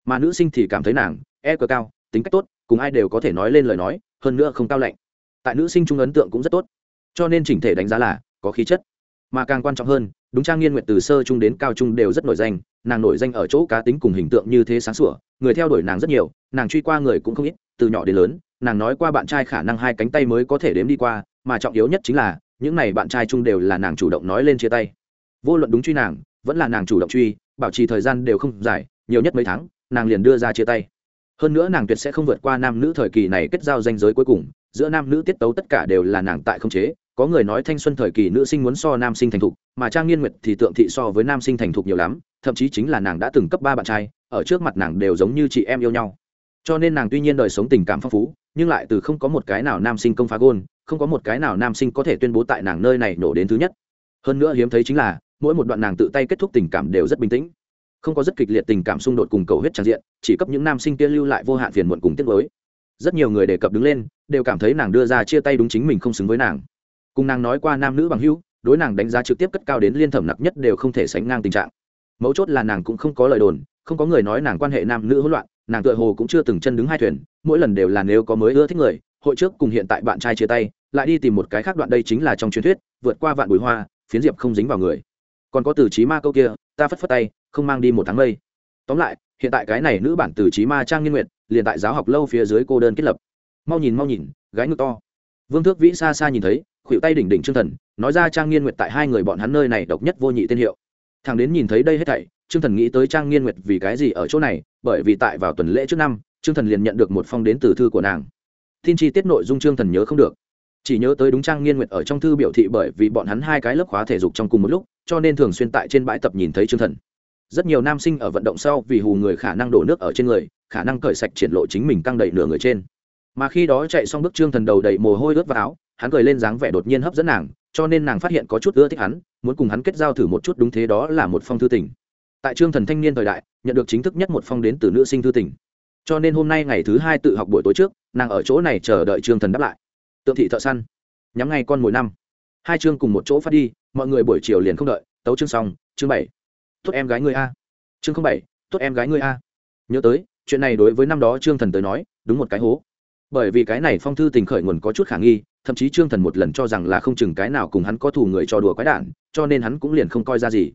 Mà nữ sinh thì cảm thấy nàng e cờ cao, tính cách tốt, cùng ai đều có thể nói lên lời nói, hơn nữa không cao lạnh. Tại nữ sinh trung ấn tượng cũng rất tốt. Cho nên chỉnh thể đánh giá là, có khí chất. Mà càng quan trọng hơn, đúng trang nghiên nguyện từ sơ trung đến cao trung đều rất nổi danh, nàng nổi danh ở chỗ cá tính cùng hình tượng như thế sáng sủa, người theo đuổi nàng rất nhiều, nàng truy qua người cũng không ít, từ nhỏ đến lớn, nàng nói qua bạn trai khả năng hai cánh tay mới có thể đếm đi qua, mà trọng yếu nhất chính là, những này bạn trai chung đều là nàng chủ động nói lên chia tay vô luận đúng truy nàng, vẫn là nàng chủ động truy, bảo trì thời gian đều không dài, nhiều nhất mấy tháng, nàng liền đưa ra chia tay. Hơn nữa nàng tuyệt sẽ không vượt qua nam nữ thời kỳ này kết giao danh giới cuối cùng, giữa nam nữ tiết tấu tất cả đều là nàng tại không chế. Có người nói thanh xuân thời kỳ nữ sinh muốn so nam sinh thành thục, mà trang nghiên nguyệt thì tượng thị so với nam sinh thành thục nhiều lắm, thậm chí chính là nàng đã từng cấp ba bạn trai, ở trước mặt nàng đều giống như chị em yêu nhau. Cho nên nàng tuy nhiên đời sống tình cảm phong phú, nhưng lại từ không có một cái nào nam sinh công phá gôn, không có một cái nào nam sinh có thể tuyên bố tại nàng nơi này nổ đến thứ nhất. Hơn nữa hiếm thấy chính là mỗi một đoạn nàng tự tay kết thúc tình cảm đều rất bình tĩnh. Không có rất kịch liệt tình cảm xung đột cùng cầu huyết tràn diện, chỉ cấp những nam sinh kia lưu lại vô hạn phiền muộn cùng tiết mới rất nhiều người đề cập đứng lên, đều cảm thấy nàng đưa ra chia tay đúng chính mình không xứng với nàng. Cùng nàng nói qua nam nữ bằng hữu, đối nàng đánh giá trực tiếp cất cao đến liên thẩm nặc nhất đều không thể sánh ngang tình trạng. Mấu chốt là nàng cũng không có lời đồn, không có người nói nàng quan hệ nam nữ hỗn loạn, nàng tựa hồ cũng chưa từng chân đứng hai thuyền, mỗi lần đều là nếu có mới ưa thích người, hội trước cùng hiện tại bạn trai chia tay, lại đi tìm một cái khác đoạn đây chính là trong truyền thuyết, vượt qua vạn bụi hoa, phiến diệp không dính vào người còn có từ trí ma câu kia ta phất phất tay không mang đi một tháng mây. Tóm lại hiện tại cái này nữ bản từ trí ma trang nghiên nguyện, liền tại giáo học lâu phía dưới cô đơn kết lập. Mau nhìn mau nhìn gái ngực to. Vương thước vĩ xa xa nhìn thấy khuỷu tay đỉnh đỉnh trương thần nói ra trang nghiên nguyệt tại hai người bọn hắn nơi này độc nhất vô nhị tên hiệu. Thằng đến nhìn thấy đây hết thảy trương thần nghĩ tới trang nghiên nguyệt vì cái gì ở chỗ này bởi vì tại vào tuần lễ trước năm trương thần liền nhận được một phong đến từ thư của nàng. Tin chi tiết nội dung trương thần nhớ không được chỉ nhớ tới đúng trang nghiên nguyệt ở trong thư biểu thị bởi vì bọn hắn hai cái lớp khóa thể dục trong cùng một lúc, cho nên thường xuyên tại trên bãi tập nhìn thấy trương thần. Rất nhiều nam sinh ở vận động sau vì hù người khả năng đổ nước ở trên người, khả năng cởi sạch triển lộ chính mình căng đầy nửa người trên. Mà khi đó chạy xong bước trương thần đầu đầy mồ hôi ướt vào áo, hắn cười lên dáng vẻ đột nhiên hấp dẫn nàng, cho nên nàng phát hiện có chút ưa thích hắn, muốn cùng hắn kết giao thử một chút đúng thế đó là một phong thư tình. Tại trương thần thanh niên thời đại, nhận được chính thức nhất một phong đến từ nữ sinh thư tình. Cho nên hôm nay ngày thứ hai tự học buổi tối trước, nàng ở chỗ này chờ đợi trương thần đáp lại tượng thị thợ săn. Nhắm ngay con mồi năm. Hai chương cùng một chỗ phát đi, mọi người buổi chiều liền không đợi. Tấu chương xong, chương bảy. Tốt em gái người a. Chương không bảy, tốt em gái người a. Nhớ tới, chuyện này đối với năm đó trương thần tới nói, đúng một cái hố. Bởi vì cái này phong thư tình khởi nguồn có chút khả nghi, thậm chí trương thần một lần cho rằng là không chừng cái nào cùng hắn có thù người cho đùa quái đản, cho nên hắn cũng liền không coi ra gì.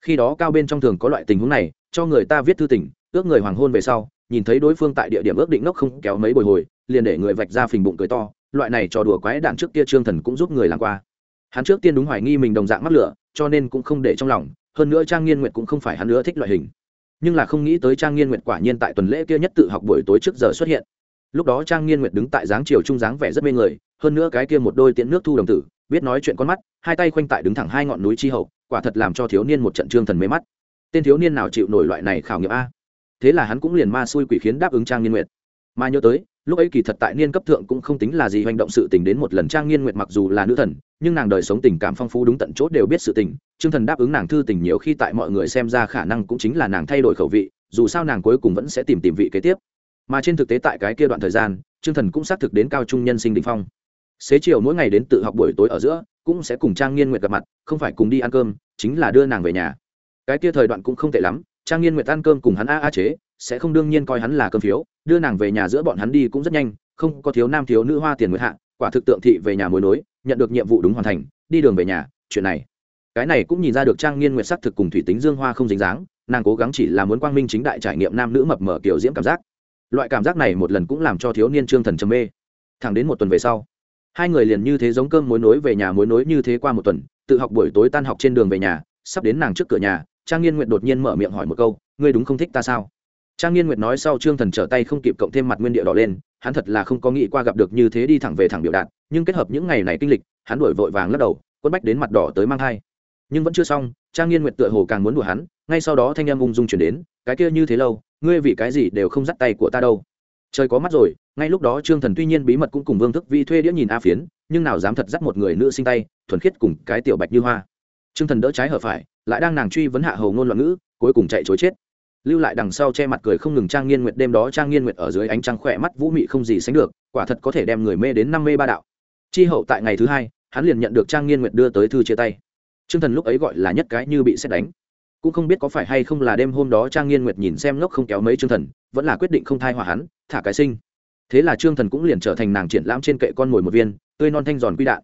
Khi đó cao bên trong thường có loại tình huống này, cho người ta viết thư tình, ước người hoàng hôn về sau, nhìn thấy đối phương tại địa điểm ước định ngốc không kéo mấy bồi hồi, liền để người vạch ra phình bụng cười to loại này trò đùa quái đản trước kia trương thần cũng giúp người làm qua. Hắn trước tiên đúng hoài nghi mình đồng dạng mắc lửa, cho nên cũng không để trong lòng, hơn nữa trang nghiên nguyện cũng không phải hắn nữa thích loại hình. Nhưng là không nghĩ tới trang nghiên nguyện quả nhiên tại tuần lễ kia nhất tự học buổi tối trước giờ xuất hiện. Lúc đó trang nghiên nguyệt đứng tại dáng chiều trung dáng vẻ rất mê người, hơn nữa cái kia một đôi tiễn nước thu đồng tử, biết nói chuyện con mắt, hai tay khoanh tại đứng thẳng hai ngọn núi chi hậu, quả thật làm cho thiếu niên một trận trương thần mê mắt. Tên thiếu niên nào chịu nổi loại này khảo nghiệm a? Thế là hắn cũng liền ma xui quỷ khiến đáp ứng trang nghiên nguyệt. Mà nhớ tới lúc ấy kỳ thật tại niên cấp thượng cũng không tính là gì hành động sự tình đến một lần trang nghiên nguyệt mặc dù là nữ thần, nhưng nàng đời sống tình cảm phong phú đúng tận chốt đều biết sự tình, trương thần đáp ứng nàng thư tình nhiều khi tại mọi người xem ra khả năng cũng chính là nàng thay đổi khẩu vị, dù sao nàng cuối cùng vẫn sẽ tìm tìm vị kế tiếp. Mà trên thực tế tại cái kia đoạn thời gian, trương thần cũng xác thực đến cao trung nhân sinh đình phong. Xế chiều mỗi ngày đến tự học buổi tối ở giữa, cũng sẽ cùng trang nghiên nguyệt gặp mặt, không phải cùng đi ăn cơm, chính là đưa nàng về nhà. Cái kia thời đoạn cũng không tệ lắm, trang nghiên nguyệt ăn cơm cùng hắn a a chế sẽ không đương nhiên coi hắn là cơm phiếu, đưa nàng về nhà giữa bọn hắn đi cũng rất nhanh, không có thiếu nam thiếu nữ hoa tiền nguyệt hạ, quả thực tượng thị về nhà mối nối, nhận được nhiệm vụ đúng hoàn thành, đi đường về nhà, chuyện này. Cái này cũng nhìn ra được trang nghiên nguyệt sắc thực cùng thủy tính dương hoa không dính dáng, nàng cố gắng chỉ là muốn quang minh chính đại trải nghiệm nam nữ mập mờ kiểu diễm cảm giác. Loại cảm giác này một lần cũng làm cho thiếu niên trương thần trầm mê. Thẳng đến một tuần về sau, hai người liền như thế giống cơm mối nối về nhà mối nối như thế qua một tuần, tự học buổi tối tan học trên đường về nhà, sắp đến nàng trước cửa nhà, trang nghiên nguyện đột nhiên mở miệng hỏi một câu, ngươi đúng không thích ta sao? Trang nghiên nguyệt nói sau trương thần trở tay không kịp cộng thêm mặt nguyên địa đỏ lên, hắn thật là không có nghĩ qua gặp được như thế đi thẳng về thẳng biểu đạt, nhưng kết hợp những ngày này kinh lịch, hắn đổi vội vàng lắc đầu quất bách đến mặt đỏ tới mang thai. Nhưng vẫn chưa xong, trang nghiên nguyệt tựa hồ càng muốn đùa hắn, ngay sau đó thanh em ung dung chuyển đến, cái kia như thế lâu, ngươi vì cái gì đều không dắt tay của ta đâu? Trời có mắt rồi, ngay lúc đó trương thần tuy nhiên bí mật cũng cùng vương thức vi thuê đĩa nhìn a phiến, nhưng nào dám thật dắt một người nữ sinh tay, thuần khiết cùng cái tiểu bạch như hoa. Trương thần đỡ trái hở phải, lại đang nàng truy vấn hạ hầu ngôn loạn ngữ, cuối cùng chạy chối chết lưu lại đằng sau che mặt cười không ngừng trang nghiên nguyệt đêm đó trang nghiên nguyệt ở dưới ánh trăng khỏe mắt vũ mị không gì sánh được, quả thật có thể đem người mê đến năm mê ba đạo. Chi hậu tại ngày thứ hai, hắn liền nhận được trang nghiên nguyệt đưa tới thư chia tay. Trương thần lúc ấy gọi là nhất cái như bị xét đánh. Cũng không biết có phải hay không là đêm hôm đó trang nghiên nguyệt nhìn xem ngốc không kéo mấy trương thần, vẫn là quyết định không thai hòa hắn, thả cái sinh. Thế là trương thần cũng liền trở thành nàng triển lãm trên kệ con mồi một viên, tươi non thanh giòn quy đạn.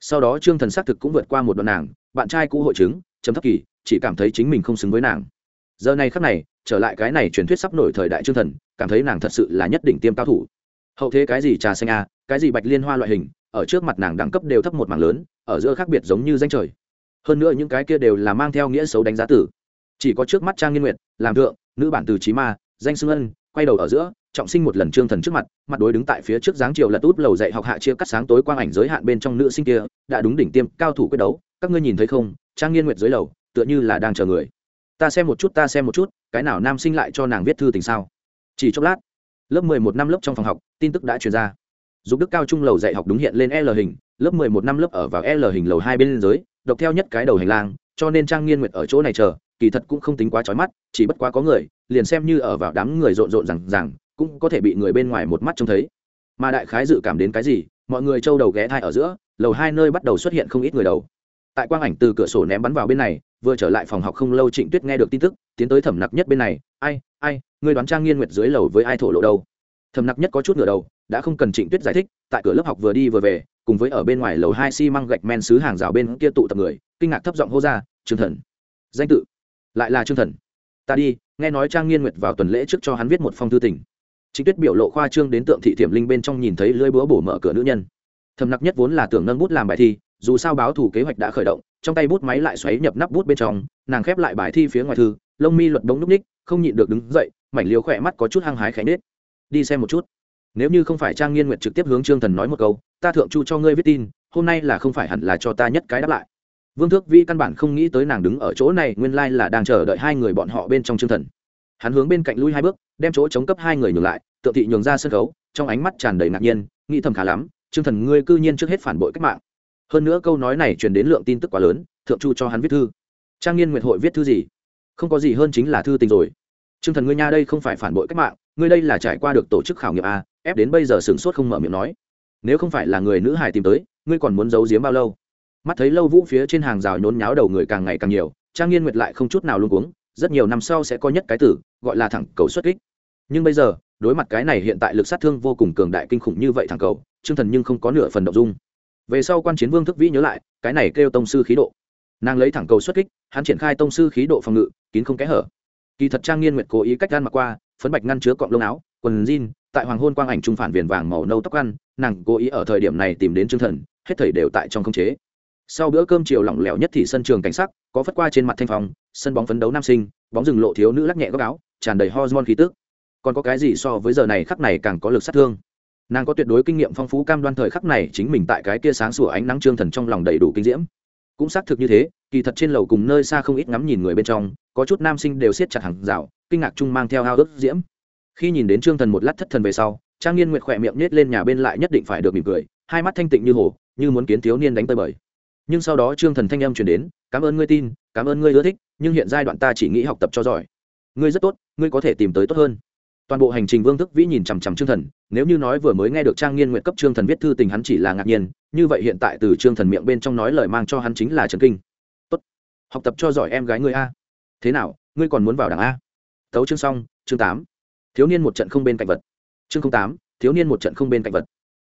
Sau đó trương thần xác thực cũng vượt qua một đoạn nàng, bạn trai cũ hội chứng chấm thấp kỳ, chỉ cảm thấy chính mình không xứng với nàng giờ này khắc này, trở lại cái này truyền thuyết sắp nổi thời đại trương thần, cảm thấy nàng thật sự là nhất định tiêm cao thủ. Hậu thế cái gì trà xanh a, cái gì bạch liên hoa loại hình, ở trước mặt nàng đẳng cấp đều thấp một mảng lớn, ở giữa khác biệt giống như danh trời. Hơn nữa những cái kia đều là mang theo nghĩa xấu đánh giá tử. Chỉ có trước mắt trang nghiên nguyệt, làm thượng, nữ bản từ trí ma, danh xưng ân, quay đầu ở giữa, trọng sinh một lần trương thần trước mặt mặt đối đứng tại phía trước dáng chiều lật út lầu dạy học hạ chia cắt sáng tối quang ảnh giới hạn bên trong nữ sinh kia, đã đúng đỉnh tiêm cao thủ quyết đấu. Các ngươi nhìn thấy không? Trang nghiên nguyệt dưới lầu, tựa như là đang chờ người ta xem một chút, ta xem một chút, cái nào nam sinh lại cho nàng viết thư tình sao? Chỉ chốc lát, lớp mười một năm lớp trong phòng học, tin tức đã truyền ra. Dục đức cao trung lầu dạy học đúng hiện lên l hình, lớp mười một năm lớp ở vào l hình lầu hai bên dưới, độc theo nhất cái đầu hành lang, cho nên trang nghiên nguyệt ở chỗ này chờ, kỳ thật cũng không tính quá trói mắt, chỉ bất quá có người, liền xem như ở vào đám người rộn rộn rằng rằng cũng có thể bị người bên ngoài một mắt trông thấy. Mà đại khái dự cảm đến cái gì, mọi người trâu đầu ghé thai ở giữa, lầu hai nơi bắt đầu xuất hiện không ít người đầu. Tại quang ảnh từ cửa sổ ném bắn vào bên này vừa trở lại phòng học không lâu trịnh tuyết nghe được tin tức, tiến tới thẩm nặc nhất bên này, ai ai người đoán trang nghiên nguyệt dưới lầu với ai thổ lộ đâu? Thẩm nặc nhất có chút ngửa đầu, đã không cần trịnh tuyết giải thích, tại cửa lớp học vừa đi vừa về, cùng với ở bên ngoài lầu hai xi、si、măng gạch men xứ hàng rào bên kia tụ tập người, kinh ngạc thấp giọng hô ra, trương thần, danh tự, lại là trương thần. Ta đi, nghe nói trang nghiên nguyệt vào tuần lễ trước cho hắn viết một phong thư tình. Trịnh tuyết biểu lộ khoa trương đến tượng thị thiểm linh bên trong nhìn thấy lưỡi búa bổ mở cửa nữ nhân. Thầm nặc nhất vốn là tưởng nâng bút làm bài thi, dù sao báo thủ kế hoạch đã khởi động trong tay bút máy lại xoáy nhập nắp bút bên trong, nàng khép lại bài thi phía ngoài thư, lông mi luật đống núp ních, không nhịn được đứng dậy, mảnh liều khỏe mắt có chút hăng hái khẽ nết đi xem một chút. Nếu như không phải trang nghiên nguyệt trực tiếp hướng trương thần nói một câu, ta thượng chu cho ngươi viết tin, hôm nay là không phải hẳn là cho ta nhất cái đáp lại. Vương thước vi căn bản không nghĩ tới nàng đứng ở chỗ này, nguyên lai là đang chờ đợi hai người bọn họ bên trong trương thần. Hắn hướng bên cạnh lui hai bước, đem chỗ chống cấp hai người nhường lại, tượng thị nhường ra sân khấu, trong ánh mắt tràn đầy ngạc nhiên, nghĩ thầm khá lắm, trương thần, ngươi cư nhiên trước hết phản bội cách mạng hơn nữa câu nói này truyền đến lượng tin tức quá lớn, thượng chu cho hắn viết thư. Trang nghiên nguyệt hội viết thư gì? Không có gì hơn chính là thư tình rồi. Trương thần ngươi nha đây không phải phản bội cách mạng, ngươi đây là trải qua được tổ chức khảo nghiệm a ép đến bây giờ sửng sốt không mở miệng nói. Nếu không phải là người nữ hải tìm tới, ngươi còn muốn giấu giếm bao lâu? Mắt thấy lâu vũ phía trên hàng rào nhốn nháo đầu người càng ngày càng nhiều, trang nghiên nguyệt lại không chút nào luôn cuống, rất nhiều năm sau sẽ có nhất cái tử, gọi là thẳng cầu xuất kích. Nhưng bây giờ, đối mặt cái này hiện tại lực sát thương vô cùng cường đại kinh khủng như vậy thẳng cầu, trương thần nhưng không có nửa phần động dung về sau quan chiến vương thức vĩ nhớ lại, cái này kêu tông sư khí độ. Nàng lấy thẳng cầu xuất kích, hắn triển khai tông sư khí độ phòng ngự, kín không kẽ hở. Kỳ thật trang nghiên nguyệt cố ý cách gan mặc qua, phấn bạch ngăn chứa cọng lông áo, quần jean, tại hoàng hôn quang ảnh trung phản viền vàng màu nâu tóc ăn, nàng cố ý ở thời điểm này tìm đến chương thần, hết thầy đều tại trong không chế. Sau bữa cơm chiều lỏng lẻo nhất thì sân trường cảnh sắc, có phất qua trên mặt thanh phòng sân bóng phấn đấu nam sinh, bóng rừng lộ thiếu nữ lắc nhẹ góc áo, tràn đầy hormone khí tức. Còn có cái gì so với giờ này khắc này càng có lực sát thương? Nàng có tuyệt đối kinh nghiệm phong phú cam đoan thời khắc này chính mình tại cái kia sáng sủa ánh nắng trương thần trong lòng đầy đủ kinh diễm. Cũng xác thực như thế, kỳ thật trên lầu cùng nơi xa không ít ngắm nhìn người bên trong, có chút nam sinh đều siết chặt hàng rào, kinh ngạc chung mang theo hao ước diễm. Khi nhìn đến trương thần một lát thất thần về sau, trang nghiên nguyệt khỏe miệng nhét lên nhà bên lại nhất định phải được mỉm cười, hai mắt thanh tịnh như hồ, như muốn kiến thiếu niên đánh tơi bời. Nhưng sau đó trương thần thanh âm chuyển đến, cảm ơn ngươi tin, cảm ơn ngươi ưa thích, nhưng hiện giai đoạn ta chỉ nghĩ học tập cho giỏi. Ngươi rất tốt, ngươi có thể tìm tới tốt hơn toàn bộ hành trình vương thức vĩ nhìn chằm chằm trương thần, nếu như nói vừa mới nghe được trang nghiên nguyện cấp trương thần viết thư tình hắn chỉ là ngạc nhiên, như vậy hiện tại từ trương thần miệng bên trong nói lời mang cho hắn chính là trần kinh. Tốt. học tập cho giỏi em gái ngươi a. Thế nào, ngươi còn muốn vào đảng a? Tấu chương xong, chương tám. Thiếu niên một trận không bên cạnh vật. Chương tám, thiếu niên một trận không bên cạnh vật.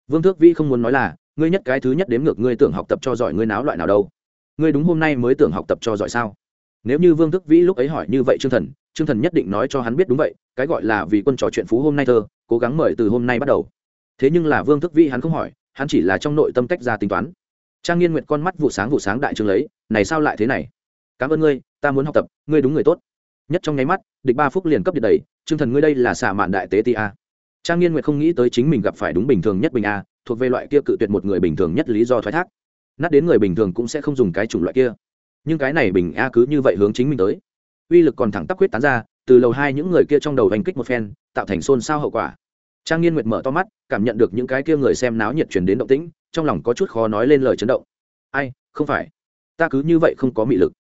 Vương thước vĩ không muốn nói là, ngươi nhất cái thứ nhất đếm ngược ngươi tưởng học tập cho giỏi ngươi náo loại nào đâu. Ngươi đúng hôm nay mới tưởng học tập cho giỏi sao? Nếu như vương thức vĩ lúc ấy hỏi như vậy trương thần trương thần nhất định nói cho hắn biết đúng vậy, cái gọi là vì quân trò chuyện phú hôm nay thơ, cố gắng mời từ hôm nay bắt đầu. Thế nhưng là vương thức vĩ hắn không hỏi, hắn chỉ là trong nội tâm cách ra tính toán. Trang nghiên nguyện con mắt vụ sáng vụ sáng đại trương lấy, này sao lại thế này? Cảm ơn ngươi, ta muốn học tập, ngươi đúng người tốt. Nhất trong nháy mắt, địch ba phúc liền cấp điện đầy trương thần ngươi đây là xả mạn đại tế ti a. Trang nghiên nguyện không nghĩ tới chính mình gặp phải đúng bình thường nhất bình a, thuộc về loại kia cự tuyệt một người bình thường nhất lý do thoái thác. Nát đến người bình thường cũng sẽ không dùng cái chủng loại kia. Nhưng cái này bình a cứ như vậy hướng chính mình tới uy lực còn thẳng tắp quyết tán ra, từ lầu hai những người kia trong đầu hành kích một phen, tạo thành xôn xao hậu quả. Trang nghiên nguyệt mở to mắt, cảm nhận được những cái kia người xem náo nhiệt truyền đến động tĩnh, trong lòng có chút khó nói lên lời chấn động. Ai, không phải. Ta cứ như vậy không có mị lực.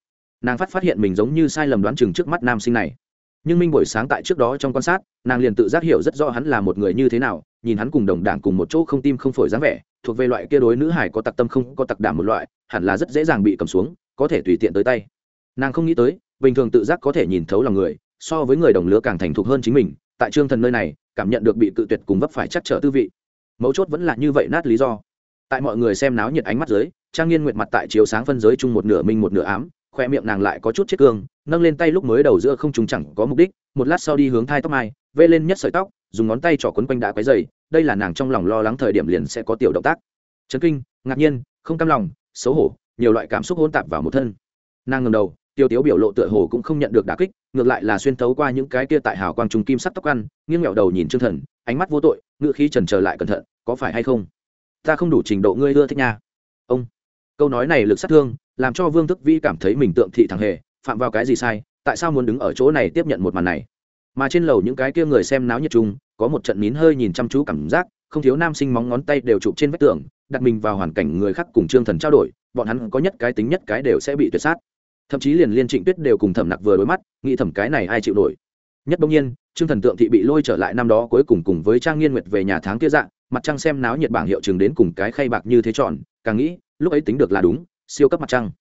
Nàng phát phát hiện mình giống như sai lầm đoán chừng trước mắt nam sinh này. Nhưng minh buổi sáng tại trước đó trong quan sát, nàng liền tự giác hiểu rất rõ hắn là một người như thế nào, nhìn hắn cùng đồng đảng cùng một chỗ không tim không phổi dáng vẻ, thuộc về loại kia đối nữ hải có tặc tâm không có tặc đảm một loại, hẳn là rất dễ dàng bị cầm xuống, có thể tùy tiện tới tay. Nàng không nghĩ tới bình thường tự giác có thể nhìn thấu lòng người, so với người đồng lứa càng thành thục hơn chính mình, tại trương thần nơi này, cảm nhận được bị cự tuyệt cùng vấp phải chắc trở tư vị. Mấu chốt vẫn là như vậy nát lý do. Tại mọi người xem náo nhiệt ánh mắt dưới, trang nghiên nguyệt mặt tại chiếu sáng phân giới chung một nửa minh một nửa ám, khoe miệng nàng lại có chút chiếc cương, nâng lên tay lúc mới đầu giữa không trùng chẳng có mục đích, một lát sau đi hướng thai tóc mai, vê lên nhất sợi tóc, dùng ngón tay trỏ quấn quanh đã quấy dày đây là nàng trong lòng lo lắng thời điểm liền sẽ có tiểu động tác. Chấn kinh, ngạc nhiên, không cam lòng, xấu hổ, nhiều loại cảm xúc hỗn tạp vào một thân. Nàng ngầm đầu tiêu tiếu biểu lộ tựa hồ cũng không nhận được đả kích, ngược lại là xuyên thấu qua những cái kia tại hào quang trùng kim sắc tóc ăn, nghiêng nghẹo đầu nhìn trương thần, ánh mắt vô tội ngự khí trần trở lại cẩn thận, có phải hay không? Ta không đủ trình độ ngươi ưa thích nha. Ông, câu nói này lực sát thương, làm cho vương thức vi cảm thấy mình tượng thị thằng hề, phạm vào cái gì sai, tại sao muốn đứng ở chỗ này tiếp nhận một màn này? Mà trên lầu những cái kia người xem náo nhiệt chung, có một trận nín hơi nhìn chăm chú cảm giác, không thiếu nam sinh móng ngón tay đều chụp trên vách tường, đặt mình vào hoàn cảnh người khác cùng trương thần trao đổi, bọn hắn có nhất cái tính nhất cái đều sẽ bị tuyệt sát thậm chí liền liên trịnh tuyết đều cùng thẩm nặc vừa đối mắt nghĩ thẩm cái này ai chịu nổi nhất bỗng nhiên trương thần tượng thị bị lôi trở lại năm đó cuối cùng cùng với trang nghiên nguyệt về nhà tháng kia dạng mặt trăng xem náo nhiệt bảng hiệu chừng đến cùng cái khay bạc như thế tròn càng nghĩ lúc ấy tính được là đúng siêu cấp mặt trăng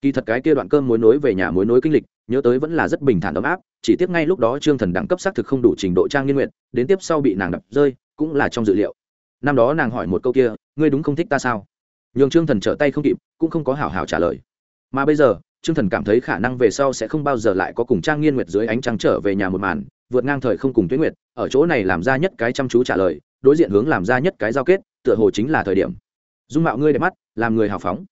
kỳ thật cái kia đoạn cơm mối nối về nhà mối nối kinh lịch nhớ tới vẫn là rất bình thản ấm áp chỉ tiếc ngay lúc đó trương thần đẳng cấp xác thực không đủ trình độ trang nghiên nguyện đến tiếp sau bị nàng đập rơi cũng là trong dự liệu năm đó nàng hỏi một câu kia ngươi đúng không thích ta sao nhường trương thần trở tay không kịp cũng không có hảo hảo trả lời mà bây giờ trương thần cảm thấy khả năng về sau sẽ không bao giờ lại có cùng trang nghiên nguyệt dưới ánh trăng trở về nhà một màn, vượt ngang thời không cùng tuyết nguyệt, ở chỗ này làm ra nhất cái chăm chú trả lời, đối diện hướng làm ra nhất cái giao kết, tựa hồ chính là thời điểm. Dung mạo ngươi đẹp mắt, làm người hào phóng.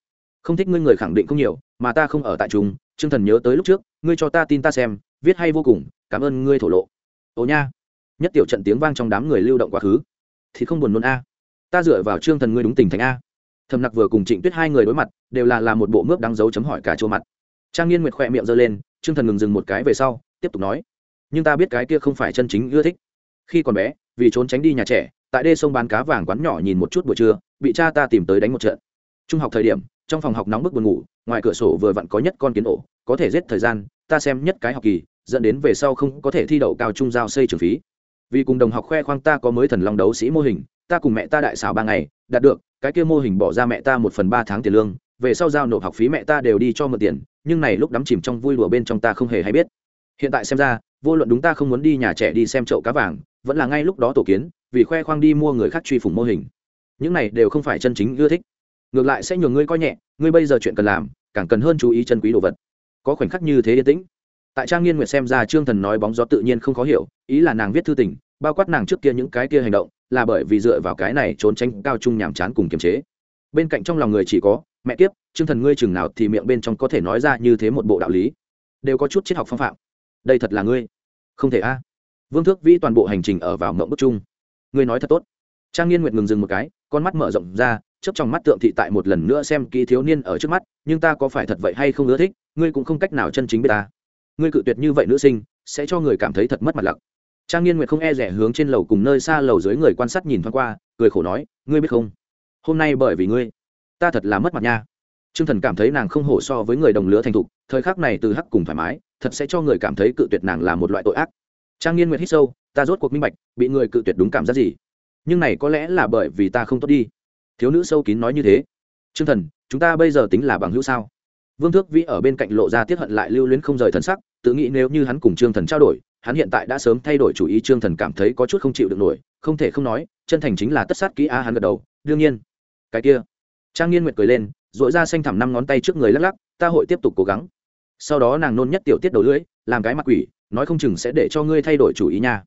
Không thích ngươi người khẳng định không nhiều, mà ta không ở tại chúng, trương thần nhớ tới lúc trước, ngươi cho ta tin ta xem, viết hay vô cùng, cảm ơn ngươi thổ lộ. Ồ nha. Nhất tiểu trận tiếng vang trong đám người lưu động quá khứ. Thì không buồn nôn a. Ta dựa vào trương thần ngươi đúng tình thành a. Thẩm nặc vừa cùng trịnh tuyết hai người đối mặt, đều là làm một bộ mướp đắng dấu chấm hỏi cả chỗ mặt trang nghiên nguyệt khỏe miệng giơ lên, trương thần ngừng dừng một cái về sau, tiếp tục nói, nhưng ta biết cái kia không phải chân chính ưa thích. Khi còn bé, vì trốn tránh đi nhà trẻ, tại đê sông bán cá vàng quán nhỏ nhìn một chút buổi trưa, bị cha ta tìm tới đánh một trận. Trung học thời điểm, trong phòng học nóng bức buồn ngủ, ngoài cửa sổ vừa vặn có nhất con kiến ổ, có thể giết thời gian, ta xem nhất cái học kỳ, dẫn đến về sau không có thể thi đậu cao trung giao xây trường phí. Vì cùng đồng học khoe khoang ta có mới thần long đấu sĩ mô hình, ta cùng mẹ ta đại xảo ba ngày, đạt được, cái kia mô hình bỏ ra mẹ ta một phần ba tháng tiền lương, về sau giao nộp học phí mẹ ta đều đi cho mượn tiền nhưng này lúc đắm chìm trong vui đùa bên trong ta không hề hay biết. Hiện tại xem ra, vô luận đúng ta không muốn đi nhà trẻ đi xem chậu cá vàng, vẫn là ngay lúc đó tổ kiến, vì khoe khoang đi mua người khác truy phủng mô hình. Những này đều không phải chân chính ưa thích. Ngược lại sẽ nhường ngươi coi nhẹ, ngươi bây giờ chuyện cần làm, càng cần hơn chú ý chân quý đồ vật. Có khoảnh khắc như thế yên tĩnh. Tại trang nghiên nguyệt xem ra trương thần nói bóng gió tự nhiên không khó hiểu, ý là nàng viết thư tình, bao quát nàng trước kia những cái kia hành động, là bởi vì dựa vào cái này trốn tránh cao trung nhàm chán cùng kiềm chế. Bên cạnh trong lòng người chỉ có mẹ kiếp, trương thần ngươi chừng nào thì miệng bên trong có thể nói ra như thế một bộ đạo lý? Đều có chút triết học phong phạm. Đây thật là ngươi. Không thể a. Vương thước vĩ toàn bộ hành trình ở vào mộng bức chung. Ngươi nói thật tốt. Trang nghiên nguyệt ngừng dừng một cái, con mắt mở rộng ra chấp trong mắt tượng thị tại một lần nữa xem kỹ thiếu niên ở trước mắt, nhưng ta có phải thật vậy hay không ưa thích, ngươi cũng không cách nào chân chính biết ta. Ngươi cự tuyệt như vậy nữ sinh, sẽ cho người cảm thấy thật mất mặt lặc. Trang nghiên nguyệt không e rẻ hướng trên lầu cùng nơi xa lầu dưới người quan sát nhìn thoáng qua, cười khổ nói, ngươi biết không? Hôm nay bởi vì ngươi ta thật là mất mặt nha. T r ư ơ n g thần cảm thấy nàng không hổ so với người đồng lứa thành thục, thời khắc này từ hắc cùng thoải mái, thật sẽ cho người cảm thấy cự tuyệt nàng là một loại tội ác. Trang nghiên nguyệt hít sâu, ta rốt cuộc minh bạch, bị người cự tuyệt đúng cảm giác gì? Nhưng này có lẽ là bởi vì ta không tốt đi. Thiếu nữ sâu kín nói như thế. T r ư ơ n g thần, chúng ta bây giờ tính là bằng hữu sao? Vương thước vĩ ở bên cạnh lộ ra tiếp hận lại lưu luyến không rời thần sắc, tự nghĩ nếu như hắn cùng trương thần trao đổi, hắn hiện tại đã sớm thay đổi chủ ý, trương thần cảm thấy có chút không chịu được nổi, không thể không nói, chân thành chính là tất sát kỹ a hắn gật đầu, đương nhiên. Cái kia trang nghiên nguyệt cười lên dội ra xanh thẳm năm ngón tay trước người lắc lắc, ta hội tiếp tục cố gắng. Sau đó nàng nôn nhất tiểu tiết đầu lưỡi, làm cái mặt quỷ, nói không chừng sẽ để cho ngươi thay đổi chủ ý nha.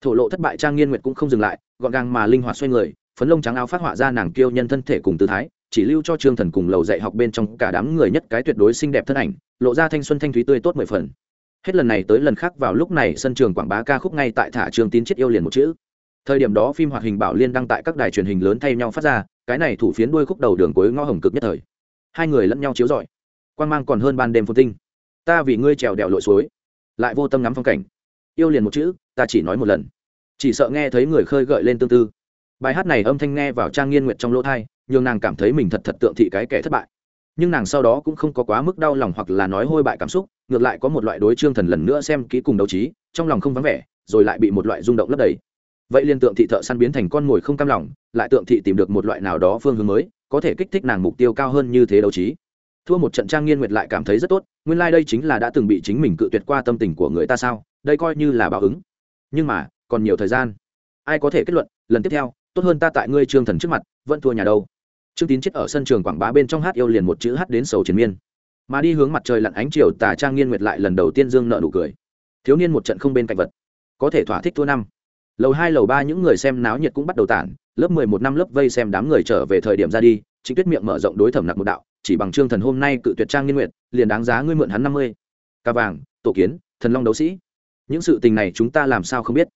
Thổ lộ thất bại trang nghiên nguyệt cũng không dừng lại, gọn gàng mà linh hoạt xoay người, phấn lông trắng áo phát họa ra nàng kiêu nhân thân thể cùng tư thái, chỉ lưu cho trương thần cùng lầu dạy học bên trong cả đám người nhất cái tuyệt đối xinh đẹp thân ảnh, lộ ra thanh xuân thanh thúy tươi tốt mười phần. Hết lần này tới lần khác vào lúc này sân trường quảng bá ca khúc ngay tại thả trường tín chết yêu liền một chữ. Thời điểm đó phim hoạt hình bảo liên đăng tại các đài truyền hình lớn thay nhau phát ra cái này thủ phiến đuôi khúc đầu đường cuối ngõ hồng cực nhất thời. Hai người lẫn nhau chiếu rọi. Quan mang còn hơn ban đêm phồn tinh. Ta vì ngươi trèo đèo lội suối. Lại vô tâm ngắm phong cảnh. Yêu liền một chữ, ta chỉ nói một lần. Chỉ sợ nghe thấy người khơi gợi lên tương tư. Bài hát này âm thanh nghe vào trang nghiên nguyện trong lỗ thai, nhường nàng cảm thấy mình thật thật tượng thị cái kẻ thất bại. Nhưng nàng sau đó cũng không có quá mức đau lòng hoặc là nói hôi bại cảm xúc, ngược lại có một loại đối trương thần lần nữa xem kỹ cùng đấu trí, trong lòng không vắng vẻ, rồi lại bị một loại rung động lấp đầy vậy liên tượng thị thợ săn biến thành con mồi không cam lòng, lại tượng thị tìm được một loại nào đó phương hướng mới, có thể kích thích nàng mục tiêu cao hơn như thế đấu trí. Thua một trận trang nghiên nguyệt lại cảm thấy rất tốt, nguyên lai、like、đây chính là đã từng bị chính mình cự tuyệt qua tâm tình của người ta sao, đây coi như là báo ứng. Nhưng mà, còn nhiều thời gian. Ai có thể kết luận, lần tiếp theo, tốt hơn ta tại ngươi trương thần trước mặt, vẫn thua nhà đâu. Trương tín chết ở sân trường quảng bá bên trong hát yêu liền một chữ hát đến sầu triền miên. Mà đi hướng mặt trời lặn ánh chiều, tà trang nghiên nguyệt lại lần đầu tiên dương nợ nụ cười. Thiếu niên một trận không bên cạnh vật. Có thể thỏa thích thua năm lầu hai, lầu ba những người xem náo nhiệt cũng bắt đầu tản. Lớp mười một năm lớp vây xem đám người trở về thời điểm ra đi chính tuyết miệng mở rộng đối thẩm nặc một đạo, chỉ bằng trương thần hôm nay cự tuyệt trang nghiên nguyện liền đáng giá ngươi mượn hắn năm mươi. Ca vàng, tổ kiến, thần long đấu sĩ. Những sự tình này chúng ta làm sao không biết?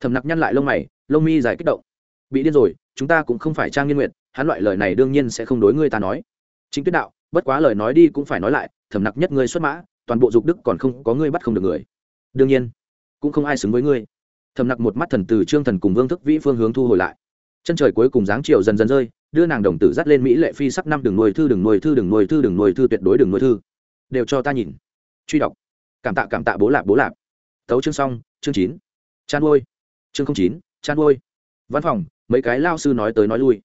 Thẩm nặc nhăn lại lông mày, lông mi dài kích động. Bị điên rồi, chúng ta cũng không phải trang nghiên nguyện hắn loại lời này đương nhiên sẽ không đối ngươi ta nói. Chính tuyết đạo, bất quá lời nói đi cũng phải nói lại, thẩm nặc nhất ngươi xuất mã, toàn bộ dục đức còn không có ngươi bắt không được người. Đương nhiên, cũng không ai xứng với ngươi thầm nặc một mắt thần từ trương thần cùng vương thức vĩ phương hướng thu hồi lại. Chân trời cuối cùng dáng chiều dần dần rơi, đưa nàng đồng tử dắt lên mỹ lệ phi sắc năm đường nuôi thư, đường nuôi thư, đường nuôi thư, đường nuôi thư, tuyệt đối đường nuôi thư. Đều cho ta nhìn. Truy đọc. Cảm tạ cảm tạ, bố lạp bố lạp. Tấu chương xong, chương chín. Chan nuôi chương chín, chan nuôi văn phòng, mấy cái lao sư nói tới nói lui.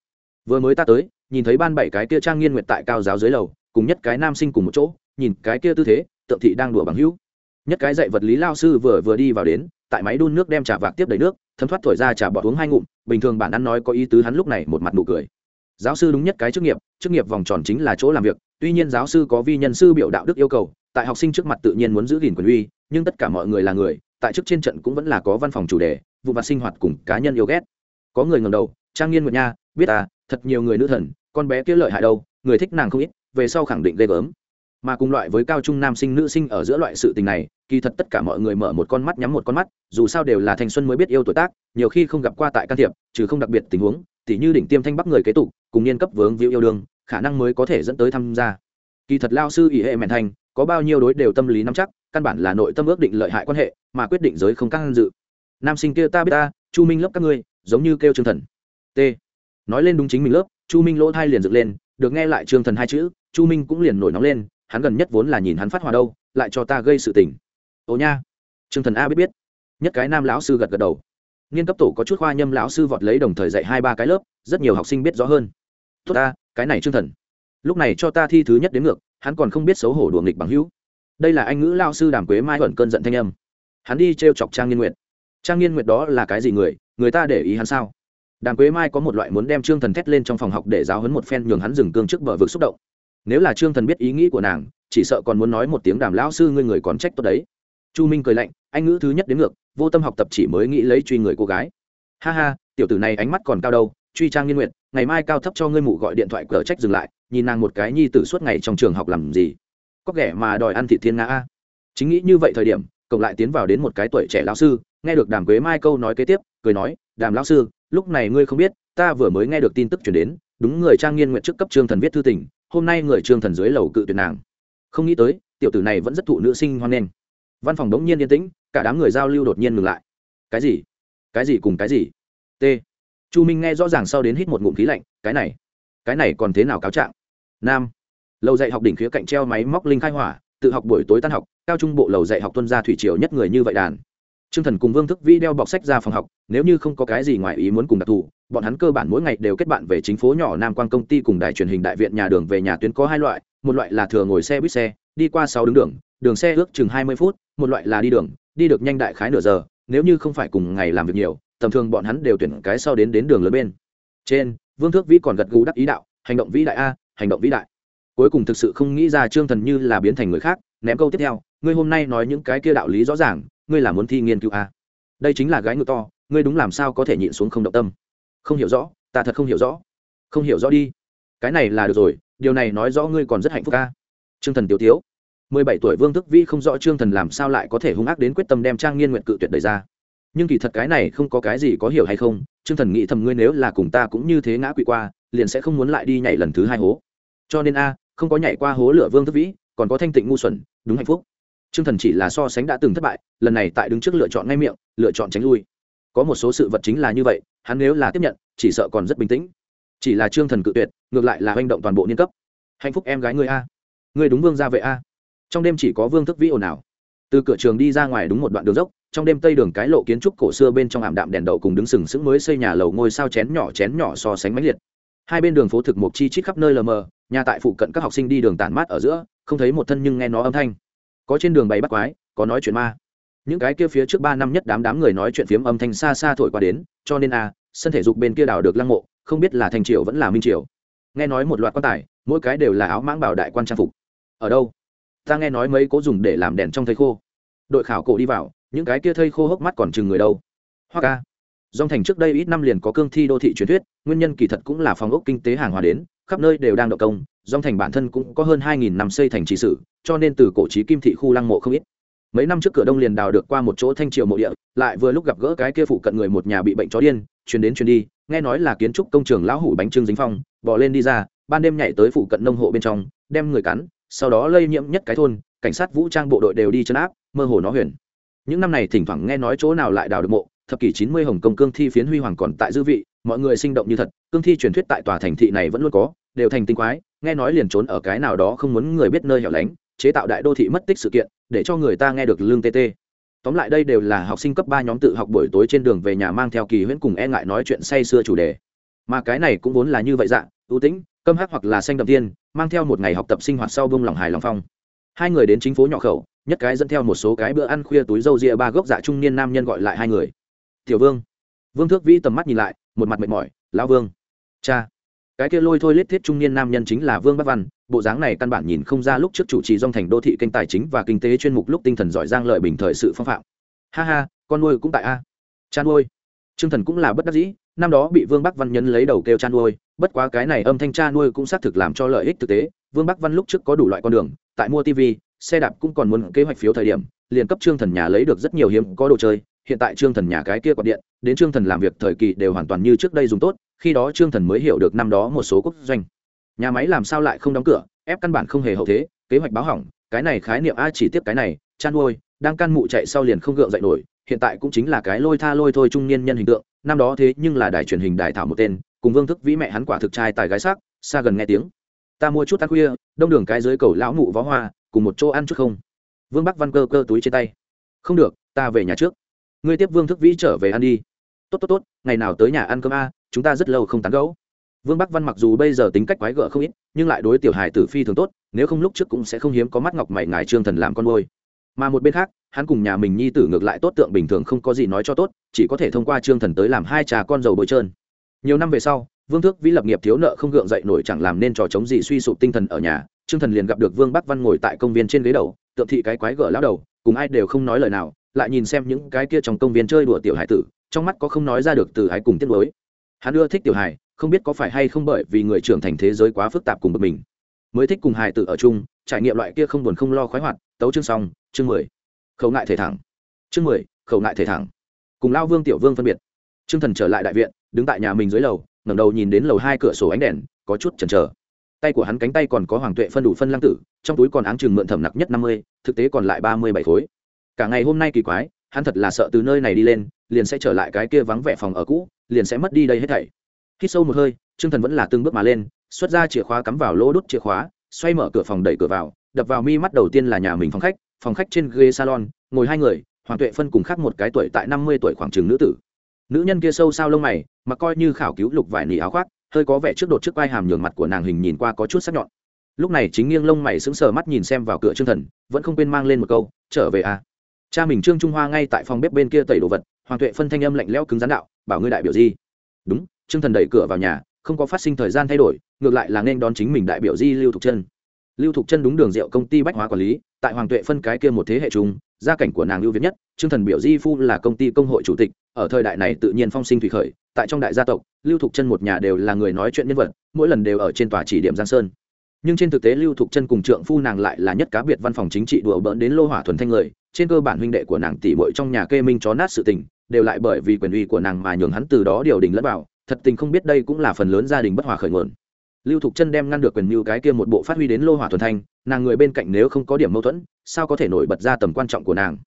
Vừa mới ta tới, nhìn thấy ban bảy cái kia trang nghiên nguyệt tại cao giáo dưới lầu, cùng nhất cái nam sinh cùng một chỗ, nhìn cái kia tư thế, tượng thị đang đùa bằng hữu. Nhất cái dạy vật lý lao sư vừa vừa đi vào đến tại máy đun nước đem trà vạc tiếp đầy nước, thấm thoát thổi ra trà bọt uống hai ngụm, bình thường bản ăn nói có ý tứ hắn lúc này một mặt nụ cười. Giáo sư đúng nhất cái chức nghiệp chức nghiệp vòng tròn chính là chỗ làm việc, tuy nhiên giáo sư có vi nhân sư biểu đạo đức yêu cầu, tại học sinh trước mặt tự nhiên muốn giữ gìn quyền uy, nhưng tất cả mọi người là người, tại chức trên trận cũng vẫn là có văn phòng chủ đề, vụ mặt sinh hoạt cùng cá nhân yêu ghét. Có người ngầm đầu, trang nghiên nguyệt nha, biết à thật nhiều người nữ thần, con bé kia lợi hại đâu, người thích nàng không ít, về sau khẳng định ghê gớm mà cùng loại với cao trung nam sinh nữ sinh ở giữa loại sự tình này, kỳ thật tất cả mọi người mở một con mắt nhắm một con mắt, dù sao đều là thanh xuân mới biết yêu tuổi tác, nhiều khi không gặp qua tại can thiệp, trừ không đặc biệt tình huống, tỉ như đỉnh tiêm thanh bắc người kế tục, cùng niên cấp vướng víu yêu đương, khả năng mới có thể dẫn tới tham gia. Kỳ thật lao sư ỷ hệ mẹn thành, có bao nhiêu đối đều tâm lý nắm chắc, căn bản là nội tâm ước định lợi hại quan hệ, mà quyết định giới không căng dự. Nam sinh kia ta biết ta, chu minh lớp các ngươi, giống như kêu trương thần. T. Nói lên đúng chính mình lớp, chu minh lỗ thai liền dựng lên, được nghe lại trương thần hai chữ, chu minh cũng liền nổi nóng lên hắn gần nhất vốn là nhìn hắn phát hòa đâu, lại cho ta gây sự tình. Ồ nha. Trương thần a biết biết. Nhất cái nam lão sư gật gật đầu. Nghiên cấp tổ có chút khoa nhâm lão sư vọt lấy đồng thời dạy hai ba cái lớp, rất nhiều học sinh biết rõ hơn. Tốt ta, cái này trương thần. Lúc này cho ta thi thứ nhất đến ngược, hắn còn không biết xấu hổ đùa nghịch bằng hữu. Đây là anh ngữ lao sư đàm quế mai thuận cơn giận thanh âm. Hắn đi t r e o chọc trang nghiên nguyệt. Trang nghiên nguyệt đó là cái gì người? Người ta để ý hắn sao? Đàm quế mai có một loại muốn đem trương thần thét lên trong phòng học để giáo hấn một phen nhường hắn dừng cương trước bờ vực xúc động nếu là trương thần biết ý nghĩ của nàng, chỉ sợ còn muốn nói một tiếng đàm lão sư ngươi người còn trách tốt đấy. Chu minh cười lạnh, anh ngữ thứ nhất đến ngược, vô tâm học tập chỉ mới nghĩ lấy truy người cô gái. Ha ha, tiểu tử này ánh mắt còn cao đâu, truy trang nghiên nguyện ngày mai cao thấp cho ngươi mụ gọi điện thoại cờ trách dừng lại, nhìn nàng một cái nhi tử suốt ngày trong trường học làm gì. Có ghẻ mà đòi ăn thị thiên ngã a. Chính nghĩ như vậy thời điểm, cộng lại tiến vào đến một cái tuổi trẻ lão sư, nghe được đàm quế mai câu nói kế tiếp, cười nói, đàm lão sư, lúc này ngươi không biết, ta vừa mới nghe được tin tức chuyển đến, đúng người trang nghiên nguyện trước cấp trương thần viết thư tình hôm nay người trương thần dưới lầu cự tuyệt nàng. Không nghĩ tới, tiểu tử này vẫn rất thụ nữ sinh hoan nghênh. Văn phòng đống nhiên yên tĩnh, cả đám người giao lưu đột nhiên ngừng lại. Cái gì? Cái gì cùng cái gì? T. Chu minh nghe rõ ràng sau đến hít một ngụm khí lạnh, cái này cái này còn thế nào cáo trạng? Nam. Lầu dạy học đỉnh khía cạnh treo máy móc linh khai hỏa, tự học buổi tối tan học, cao trung bộ lầu dạy học tuân gia thủy triều nhất người như vậy đàn. Trương Thần cùng Vương Thức Vĩ đeo bọc sách ra phòng học, nếu như không có cái gì ngoài ý muốn cùng đặc thù, bọn hắn cơ bản mỗi ngày đều kết bạn về chính phố nhỏ Nam Quang công ty cùng đài truyền hình đại viện nhà đường về nhà tuyến có hai loại, một loại là thừa ngồi xe buýt xe, đi qua sáu đứng đường, đường xe ước chừng hai mươi phút, một loại là đi đường, đi được nhanh đại khái nửa giờ, nếu như không phải cùng ngày làm việc nhiều, tầm thường bọn hắn đều tuyển cái sau đến đến đường lớn bên. Trên, Vương Thước Vĩ còn gật gù đắc ý đạo, hành động vĩ đại a, hành động vĩ đại. Cuối cùng thực sự không nghĩ ra Trương Thần như là biến thành người khác, ném câu tiếp theo, ngươi hôm nay nói những cái kia đạo lý rõ ràng, ngươi là muốn thi nghiên cứu a đây chính là gái ngựa to, ngươi đúng làm sao có thể nhịn xuống không động tâm? Không hiểu rõ, ta thật không hiểu rõ. Không hiểu rõ đi. Cái này là được rồi, điều này nói rõ ngươi còn rất hạnh phúc ca trương thần tiểu tiếu. Mười bảy tuổi vương thức vi không rõ trương thần làm sao lại có thể hung ác đến quyết tâm đem trang nghiên nguyện cự tuyệt đời ra. Nhưng kỳ thật cái này không có cái gì có hiểu hay không, trương thần nghĩ thầm ngươi nếu là cùng ta cũng như thế ngã quỵ qua, liền sẽ không muốn lại đi nhảy lần thứ hai hố. Cho nên a, không có nhảy qua hố lửa vương thức vĩ, còn có thanh tịnh ngu xuẩn, đúng hạnh phúc. Trương Thần chỉ là so sánh đã từng thất bại, lần này tại đứng trước lựa chọn ngay miệng, lựa chọn tránh lui. Có một số sự vật chính là như vậy, hắn nếu là tiếp nhận, chỉ sợ còn rất bình tĩnh. Chỉ là Trương Thần cự tuyệt, ngược lại là hoành động toàn bộ niên cấp. Hạnh phúc em gái ngươi a, ngươi đúng vương gia vệ a. Trong đêm chỉ có Vương Thức Vĩ ồn ào. Từ cửa trường đi ra ngoài đúng một đoạn đường dốc, trong đêm tây đường cái lộ kiến trúc cổ xưa bên trong ảm đạm đèn đậu cùng đứng sừng sững mới xây nhà lầu ngôi sao chén nhỏ chén nhỏ so sánh mãnh liệt. Hai bên đường phố thực mục chi chít khắp nơi lờ mờ, nhà tại phụ cận các học sinh đi đường tản mát ở giữa, không thấy một thân nhưng nghe nó âm thanh có trên đường bày bắt quái có nói chuyện ma. Những cái kia phía trước ba năm nhất đám đám người nói chuyện phiếm âm thanh xa xa thổi qua đến cho nên a à, sân thể dục bên kia đào được lăng mộ không biết là thành triều vẫn là minh triều. Nghe nói một loạt quan tài mỗi cái đều là áo mãng bảo đại quan trang phục. Ở đâu? Ta nghe nói mấy cố dùng để làm đèn trong thây khô. Đội khảo cổ đi vào những cái kia thây khô hốc mắt còn chừng người đâu? Hoa ca. Dòng thành trước đây ít năm liền có cương thi đô thị truyền thuyết nguyên nhân kỳ thật cũng là phòng ốc kinh tế hàng hóa đến khắp nơi đều đang động công, dòng thành bản thân cũng có hơn hai nghìn năm xây thành trì sử, cho nên từ cổ trí kim thị khu lăng mộ không ít. Mấy năm trước cửa đông liền đào được qua một chỗ thanh triều mộ địa, lại vừa lúc gặp gỡ cái kia phụ cận người một nhà bị bệnh chó điên chuyển đến chuyển đi, nghe nói là kiến trúc công trường lão hủ bánh trưng dính phong, bỏ lên đi ra, ban đêm nhảy tới phụ cận nông hộ bên trong, đem người cắn, sau đó lây nhiễm nhất cái thôn, cảnh sát vũ trang bộ đội đều đi chấn áp, mơ hồ nó huyền. Những năm này thỉnh thoảng nghe nói chỗ nào lại đào được mộ, thập kỷ chín mươi hồng công cương thi phiến huy hoàng còn tại dư vị, mọi người sinh động như thật, cương thi truyền thuyết tại tòa thành thị này vẫn luôn có đều thành tinh quái, nghe nói liền trốn ở cái nào đó không muốn người biết nơi hẻo lánh, chế tạo đại đô thị mất tích sự kiện, để cho người ta nghe được lương tt tóm lại đây đều là học sinh cấp ba nhóm tự học buổi tối trên đường về nhà mang theo kỳ huyễn cùng e ngại nói chuyện say sưa chủ đề. Mà cái này cũng vốn là như vậy dạng, ưu tĩnh, câm hắc hoặc là xanh đậm tiên, mang theo một ngày học tập sinh hoạt sau bông lòng hài lòng phong. Hai người đến chính phố nhỏ khẩu, nhất cái dẫn theo một số cái bữa ăn khuya túi râu ria ba gốc dạ trung niên nam nhân gọi lại hai người. Tiểu vương. Vương thước vĩ tầm mắt nhìn lại, một mặt mệt mỏi, lão vương. Cha cái kia lôi thôi lết thiết trung niên nam nhân chính là vương bắc văn, bộ dáng này căn bản nhìn không ra lúc trước chủ trì dòng thành đô thị kênh tài chính và kinh tế chuyên mục lúc tinh thần giỏi giang lợi bình thời sự phong phạm. Ha ha, con nuôi cũng tại a. Chan nuôi. Trương thần cũng là bất đắc dĩ, năm đó bị vương bắc văn nhấn lấy đầu kêu chan nuôi, bất quá cái này âm thanh cha nuôi cũng xác thực làm cho lợi ích thực tế. Vương bắc văn lúc trước có đủ loại con đường, tại mua tv xe đạp cũng còn muốn kế hoạch phiếu thời điểm, liền cấp trương thần nhà lấy được rất nhiều hiếm có đồ chơi. Hiện tại trương thần nhà cái kia quạt điện, đến trương thần làm việc thời kỳ đều hoàn toàn như trước đây dùng tốt khi đó trương thần mới hiểu được năm đó một số quốc doanh. Nhà máy làm sao lại không đóng cửa, ép căn bản không hề hậu thế, kế hoạch báo hỏng, cái này khái niệm a chỉ tiếp cái này chăn nuôi đang căn mụ chạy sau liền không gượng dậy nổi, hiện tại cũng chính là cái lôi tha lôi thôi trung niên nhân hình tượng, năm đó thế nhưng là đài truyền hình đài thảo một tên, cùng vương thức vĩ mẹ hắn quả thực trai tài gái sắc, xa gần nghe tiếng. Ta mua chút ăn khuya, đông đường cái dưới cầu lão mụ vó hoa, cùng một chỗ ăn chút không? Vương bắc văn cơ cơ túi trên tay. Không được, ta về nhà trước. Ngươi tiếp vương thức vĩ trở về ăn đi. Tốt tốt tốt, ngày nào tới nhà ăn cơm a chúng ta rất lâu không tán gẫu. Vương bắc văn mặc dù bây giờ tính cách quái gở không ít, nhưng lại đối tiểu hài tử phi thường tốt, nếu không lúc trước cũng sẽ không hiếm có mắt ngọc mày ngài trương thần làm con môi mà một bên khác, hắn cùng nhà mình nhi tử ngược lại tốt tượng bình thường không có gì nói cho tốt, chỉ có thể thông qua trương thần tới làm hai trà con dầu bôi trơn. Nhiều năm về sau, vương thước vĩ lập nghiệp thiếu nợ không gượng dậy nổi chẳng làm nên trò chống gì suy sụp tinh thần ở nhà, trương thần liền gặp được vương bắc văn ngồi tại công viên trên ghế đầu, tượng thị cái quái gở lao đầu, cùng ai đều không nói lời nào, lại nhìn xem những cái kia trong công viên chơi đùa tiểu hải tử, trong mắt có không nói ra được từ ái cùng tiết lối hắn ưa thích tiểu hài, không biết có phải hay không bởi vì người trưởng thành thế giới quá phức tạp cùng bực mình. Mới thích cùng hài tử ở chung, trải nghiệm loại kia không buồn không lo khoái hoạt, tấu chương xong, chương mười. Khẩu ngại thể thẳng. Chương mười, khẩu ngại thể thẳng. Cùng lao vương tiểu vương phân biệt. Trương thần trở lại đại viện, đứng tại nhà mình dưới lầu, ngẩng đầu nhìn đến lầu hai cửa sổ ánh đèn, có chút chần chờ. Tay của hắn cánh tay còn có hoàng tuệ phân đủ phân lăng tử, trong túi còn áng chừng mượn thẩm nặc nhất năm mươi, thực tế còn lại ba mươi bảy khối. Cả ngày hôm nay kỳ quái, hắn thật là sợ từ nơi này đi lên, liền sẽ trở lại cái kia vắng vẻ phòng ở cũ liền sẽ mất đi đây hết thảy. Khi sâu một hơi, trương thần vẫn là từng bước mà lên, xuất ra chìa khóa cắm vào lỗ đốt chìa khóa, xoay mở cửa phòng đẩy cửa vào, đập vào mi mắt đầu tiên là nhà mình phòng khách phòng khách trên ghế salon, ngồi hai người, hoàng tuệ phân cùng khác một cái tuổi tại năm mươi tuổi khoảng chừng nữ tử. Nữ nhân kia sâu sao lông mày mà coi như khảo cứu lục vải nỉ áo khoác, hơi có vẻ trước đột trước vai hàm nhường mặt của nàng hình nhìn qua có chút sắc nhọn. Lúc này chính nghiêng lông mày sững sờ mắt nhìn xem vào cửa trương thần, vẫn không quên mang lên một câu, trở về à. Cha mình trương trung hoa ngay tại phòng bếp bên kia tẩy đồ vật, hoàng tuệ phân thanh âm lạnh lẽo cứng rắn đạo bảo ngươi đại biểu gì đúng, trương thần đẩy cửa vào nhà, không có phát sinh thời gian thay đổi, ngược lại là nên đón chính mình đại biểu di lưu thục chân. Lưu thục chân đúng đường rượu công ty bách hóa quản lý, tại hoàng tuệ phân cái kia một thế hệ chung, gia cảnh của nàng ưu việt nhất, trương thần biểu di phu là công ty công hội chủ tịch, ở thời đại này tự nhiên phong sinh thủy khởi, tại trong đại gia tộc, lưu thục chân một nhà đều là người nói chuyện nhân vật, mỗi lần đều ở trên tòa chỉ điểm giang sơn. Nhưng trên thực tế lưu thục chân cùng trượng phu nàng lại là nhất cá biệt văn phòng chính trị đùa bỡn đến lô hỏa thuần thanh người trên cơ bản huynh đệ của nàng tỷ muội trong nhà kê minh chó nát sự tình, đều lại bởi vì quyền uy của nàng mà nhường hắn từ đó điều đình lẫn vào, thật tình không biết đây cũng là phần lớn gia đình bất hòa khởi nguồn. Lưu thục chân đem ngăn được quyền mưu cái kia một bộ phát huy đến lô hỏa thuần thanh, nàng người bên cạnh nếu không có điểm mâu thuẫn, sao có thể nổi bật ra tầm quan trọng của nàng?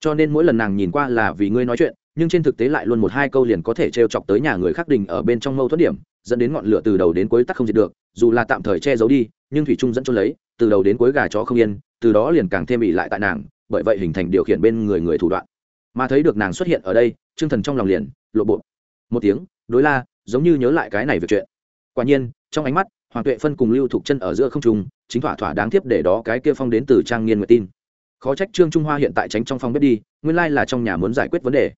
Cho nên mỗi lần nàng nhìn qua là vì ngươi nói chuyện, nhưng trên thực tế lại luôn một hai câu liền có thể trêu chọc tới nhà người khác đình ở bên trong mâu thuẫn điểm, dẫn đến ngọn lửa từ đầu đến cuối tắt không diệt được, dù là tạm thời che giấu đi, nhưng thủy trung dẫn cho lấy, từ đầu đến cuối gà chó không yên, từ đó liền càng thêm bị lại tại nàng bởi vậy hình thành điều khiển bên người người thủ đoạn. Mà thấy được nàng xuất hiện ở đây chương thần trong lòng liền lộ bộ. Một tiếng, đối la, giống như nhớ lại cái này việc chuyện. Quả nhiên, trong ánh mắt, hoàng tuệ phân cùng lưu thục chân ở giữa không trung, chính thỏa thỏa đáng tiếp để đó cái kia phong đến từ trang nghiên nguyện tin. Khó trách trương trung hoa hiện tại tránh trong phòng bếp đi, nguyên lai là trong nhà muốn giải quyết vấn đề.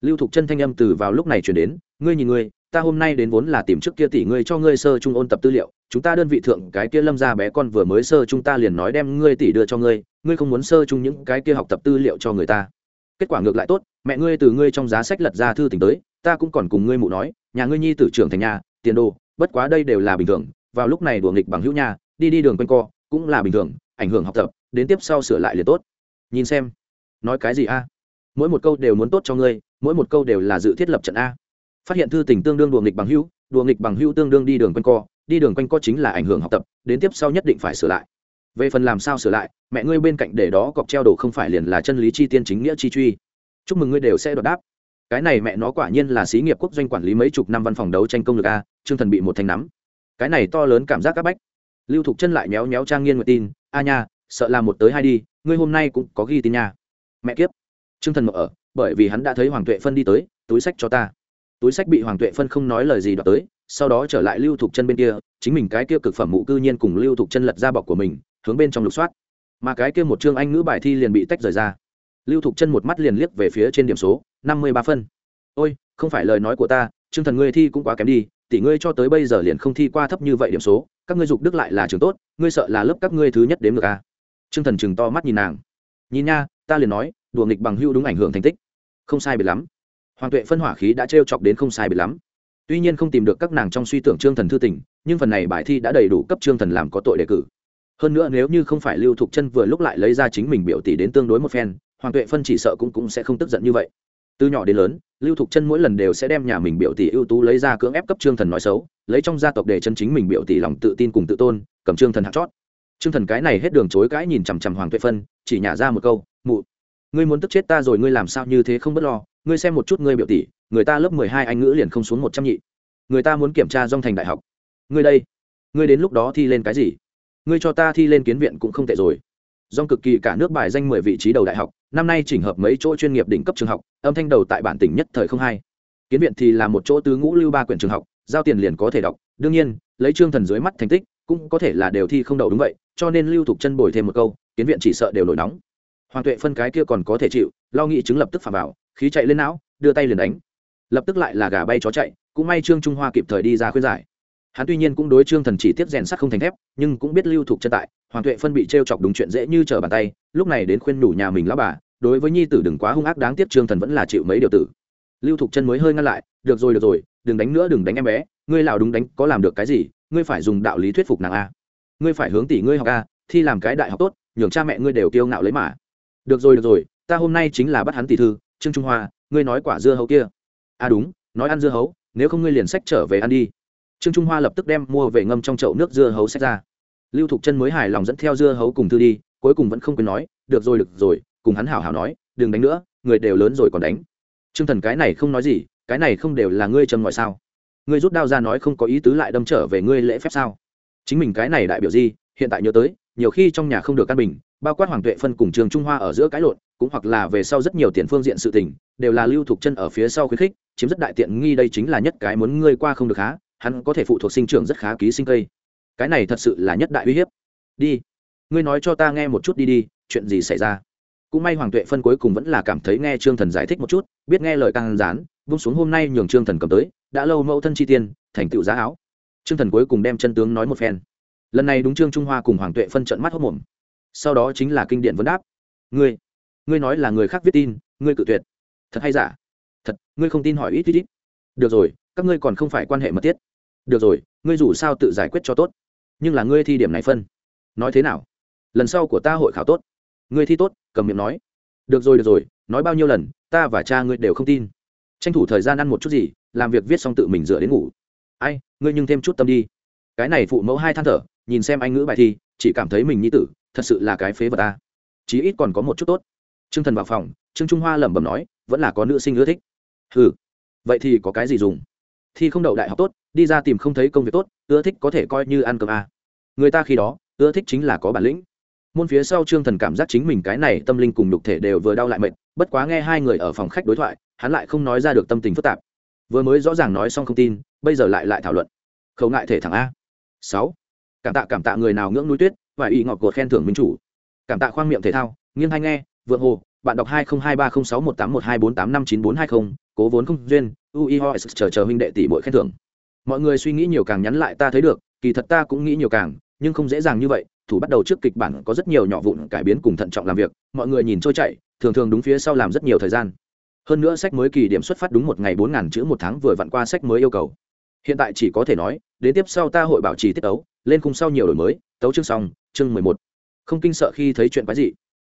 Lưu thục chân thanh âm từ vào lúc này chuyển đến, ngươi nhìn ngươi, ta hôm nay đến vốn là tìm trước kia tỷ ngươi cho ngươi sơ trung ôn tập tư liệu, chúng ta đơn vị thượng cái kia lâm ra bé con vừa mới sơ trung ta liền nói đem ngươi tỷ đưa cho ngươi ngươi không muốn sơ chung những cái kia học tập tư liệu cho người ta. Kết quả ngược lại tốt, mẹ ngươi từ ngươi trong giá sách lật ra thư tỉnh tới, ta cũng còn cùng ngươi mụ nói, nhà ngươi nhi tử trưởng thành nhà, tiền đồ, bất quá đây đều là bình thường, vào lúc này đùa nghịch bằng hữu nhà đi đi đường quanh co, cũng là bình thường, ảnh hưởng học tập, đến tiếp sau sửa lại liền tốt. Nhìn xem. Nói cái gì a? Mỗi một câu đều muốn tốt cho ngươi, mỗi một câu đều là dự thiết lập trận a. Phát hiện thư tình tương đương đùa nghịch bằng hữu, đùa nghịch bằng hữu tương đương đi đường quanh co, đi đường quanh co chính là ảnh hưởng học tập, đến tiếp sau nhất định phải sửa lại về phần làm sao sửa lại, mẹ ngươi bên cạnh để đó cọc treo đồ không phải liền là chân lý chi tiên chính nghĩa chi truy. Chúc mừng ngươi đều sẽ đột đáp. Cái này mẹ nó quả nhiên là xí nghiệp quốc doanh quản lý mấy chục năm văn phòng đấu tranh công lực a, trương thần bị một thanh nắm. Cái này to lớn cảm giác các bách. Lưu thục chân lại méo méo trang nghiên nguyện tin, a nha, sợ làm một tới hai đi, ngươi hôm nay cũng có ghi tin nha. Mẹ kiếp. Trương thần mở ở, bởi vì hắn đã thấy hoàng tuệ phân đi tới, túi sách cho ta. Túi sách bị hoàng tuệ phân không nói lời gì đoạt tới sau đó trở lại lưu thục chân bên kia, chính mình cái kia cực phẩm mụ cư nhiên cùng lưu thục chân lật ra bọc của mình, hướng bên trong lục soát. Mà cái kia một chương anh ngữ bài thi liền bị tách rời ra. Lưu thục chân một mắt liền liếc về phía trên điểm số, năm mươi ba phân. Ôi, không phải lời nói của ta chương thần ngươi thi cũng quá kém đi, tỷ ngươi cho tới bây giờ liền không thi qua thấp như vậy điểm số, các ngươi dục đức lại là trường tốt, ngươi sợ là lớp các ngươi thứ nhất đếm được à. chương thần chừng to mắt nhìn nàng. Nhìn nha, ta liền nói, đùa nghịch bằng hưu đúng ảnh hưởng thành tích. Không sai biệt lắm. Hoàng tuệ phân hỏa khí đã trêu chọc đến không sai biệt lắm tuy nhiên không tìm được các nàng trong suy tưởng trương thần thư tình, nhưng phần này bài thi đã đầy đủ cấp trương thần làm có tội đề cử. Hơn nữa nếu như không phải lưu thục chân vừa lúc lại lấy ra chính mình biểu tỷ đến tương đối một phen, hoàng tuệ phân chỉ sợ cũng cũng sẽ không tức giận như vậy. Từ nhỏ đến lớn, lưu thục chân mỗi lần đều sẽ đem nhà mình biểu tỷ ưu tú lấy ra cưỡng ép cấp trương thần nói xấu, lấy trong gia tộc để chân chính mình biểu tỷ lòng tự tin cùng tự tôn, cầm trương thần hạt chót. Trương thần cái này hết đường chối cãi nhìn chằm chằm hoàng tuệ phân, chỉ nhả ra một câu, mụ, ngươi muốn tức chết ta rồi ngươi làm sao như thế không b ấ t lo, ngươi xem một chút ngươi biểu tỷ người ta lớp mười hai anh ngữ liền không xuống một trăm nhị. Người ta muốn kiểm tra dòng thành đại học. Ngươi đây, ngươi đến lúc đó thi lên cái gì? Ngươi cho ta thi lên kiến viện cũng không tệ rồi. Dòng cực kỳ cả nước bài danh mười vị trí đầu đại học, năm nay chỉnh hợp mấy chỗ chuyên nghiệp đỉnh cấp trường học, âm thanh đầu tại bản tỉnh nhất thời không hai kiến viện thì là một chỗ tứ ngũ lưu ba quyển trường học, giao tiền liền có thể đọc. Đương nhiên, lấy trương thần dưới mắt thành tích, cũng có thể là đều thi không đầu đúng vậy, cho nên lưu thục chân bồi thêm một câu, kiến viện chỉ sợ đều nổi nóng. Hoàng tuệ phân cái kia còn có thể chịu, lo nghị chứng lập tức phà vào, khí chạy lên não, đưa tay liền đánh lập tức lại là gà bay chó chạy, cũng may trương trung hoa kịp thời đi ra khuyên giải. Hắn tuy nhiên cũng đối trương thần chỉ tiếp rèn sắt không thành thép, nhưng cũng biết lưu thục chân tại, hoàng tuệ phân bị t r e o chọc đúng chuyện dễ như trở bàn tay, lúc này đến khuyên nhủ nhà mình lão bà, đối với nhi tử đừng quá hung ác đáng tiếc trương thần vẫn là chịu mấy điều tử. Lưu thục chân mới hơi ngăn lại, được rồi được rồi, đừng đánh nữa, đừng đánh em bé, ngươi lào đúng đánh, có làm được cái gì, ngươi phải dùng đạo lý thuyết phục nàng a. Ngươi phải hướng tỷ ngươi học a, thi làm cái đại học tốt, nhường cha mẹ ngươi đều kiêu ngạo lấy mà. Được rồi được rồi, ta hôm nay chính là bắt hắn tỷ thư, trương trung hoa, ngươi nói quả dưa hấu kia à đúng, nói ăn dưa hấu, nếu không ngươi liền sách trở về ăn đi. Trương trung hoa lập tức đem mua về ngâm trong chậu nước dưa hấu sách ra. Lưu thục chân mới hài lòng dẫn theo dưa hấu cùng thư đi, cuối cùng vẫn không quên nói, được rồi được rồi, cùng hắn hảo hảo nói, đừng đánh nữa, người đều lớn rồi còn đánh. Trương thần cái này không nói gì, cái này không đều là ngươi châm ngoại sao? Ngươi rút đao ra nói không có ý tứ lại đâm trở về ngươi lễ phép sao? Chính mình cái này đại biểu gì, hiện tại nhớ tới, nhiều khi trong nhà không được căn bình bao quát hoàng tuệ phân cùng trường trung hoa ở giữa cái lộn, cũng hoặc là về sau rất nhiều tiền phương diện sự tình, đều là lưu thuộc chân ở phía sau khuyến khích, chiếm rất đại tiện nghi đây chính là nhất cái muốn ngươi qua không được há, hắn có thể phụ thuộc sinh trưởng rất khá ký sinh cây. Cái này thật sự là nhất đại uy hiếp. Đi, ngươi nói cho ta nghe một chút đi đi, chuyện gì xảy ra? Cũng may hoàng tuệ phân cuối cùng vẫn là cảm thấy nghe trương thần giải thích một chút, biết nghe lời càng rán vung xuống hôm nay nhường trương thần cầm tới, đã lâu mẫu thân chi tiên thành tựu giá áo. Trương thần cuối cùng đem chân tướng nói một phen. Lần này đúng trương trung hoa cùng hoàng tuệ phân trận mắt hốc mồm sau đó chính là kinh điển vấn đáp. Ngươi ngươi nói là người khác viết tin, ngươi cự tuyệt. Thật hay giả? Thật, ngươi không tin hỏi ít ít ít. Được rồi, các ngươi còn không phải quan hệ mật thiết. Được rồi, ngươi dù sao tự giải quyết cho tốt. Nhưng là ngươi thi điểm này phân. Nói thế nào? Lần sau của ta hội khảo tốt. Ngươi thi tốt, cầm miệng nói. Được rồi được rồi, nói bao nhiêu lần, ta và cha ngươi đều không tin. Tranh thủ thời gian ăn một chút gì, làm việc viết xong tự mình dựa đến ngủ. Ai, ngươi nhưng thêm chút tâm đi. Cái này phụ mẫu hai than thở, nhìn xem anh ngữ bài thi, chỉ cảm thấy mình như tử thật sự là cái phế vật ta. Chí ít còn có một chút tốt. T r ư ơ n g thần vào phòng, trương trung hoa lẩm bẩm nói, vẫn là có nữ sinh ưa thích. Ừ vậy thì có cái gì dùng? Thi không đậu đại học tốt, đi ra tìm không thấy công việc tốt, ưa thích có thể coi như ăn cơm à. người ta khi đó, ưa thích chính là có bản lĩnh. Môn phía sau trương thần cảm giác chính mình cái này tâm linh cùng nhục thể đều vừa đau lại mệt, bất quá nghe hai người ở phòng khách đối thoại, hắn lại không nói ra được tâm tình phức tạp. Vừa mới rõ ràng nói xong không tin, bây giờ lại lại thảo luận. Khẩu ngại thể thẳng a. Sáu. Cảm tạ cảm tạ người nào ngưỡng núi tuyết và ý ngọt cột khen thưởng minh chủ. Cảm tạ khoang miệng thể thao, nghiêng hay nghe, vượng hồ, bạn đọc hai nghìn hai ba không sáu một tám một hai bốn tám năm chín bốn hai không, cố vốn không duyên ui ho chờ chờ huynh đệ tỷ mỗi khen thưởng. Mọi người suy nghĩ nhiều càng nhắn lại ta thấy được, kỳ thật ta cũng nghĩ nhiều càng, nhưng không dễ dàng như vậy, thủ bắt đầu trước kịch bản có rất nhiều nhỏ vụn cải biến cùng thận trọng làm việc, mọi người nhìn trôi chạy thường thường đúng phía sau làm rất nhiều thời gian. Hơn nữa sách mới kỳ điểm xuất phát đúng một ngày bốn ngàn chữ một tháng vừa vặn qua sách mới yêu cầu hiện tại chỉ có thể nói đến tiếp sau ta hội bảo trì tiết tấu lên khung sau nhiều đổi mới tấu chương xong chương mười một. Không kinh sợ khi thấy chuyện quái dị.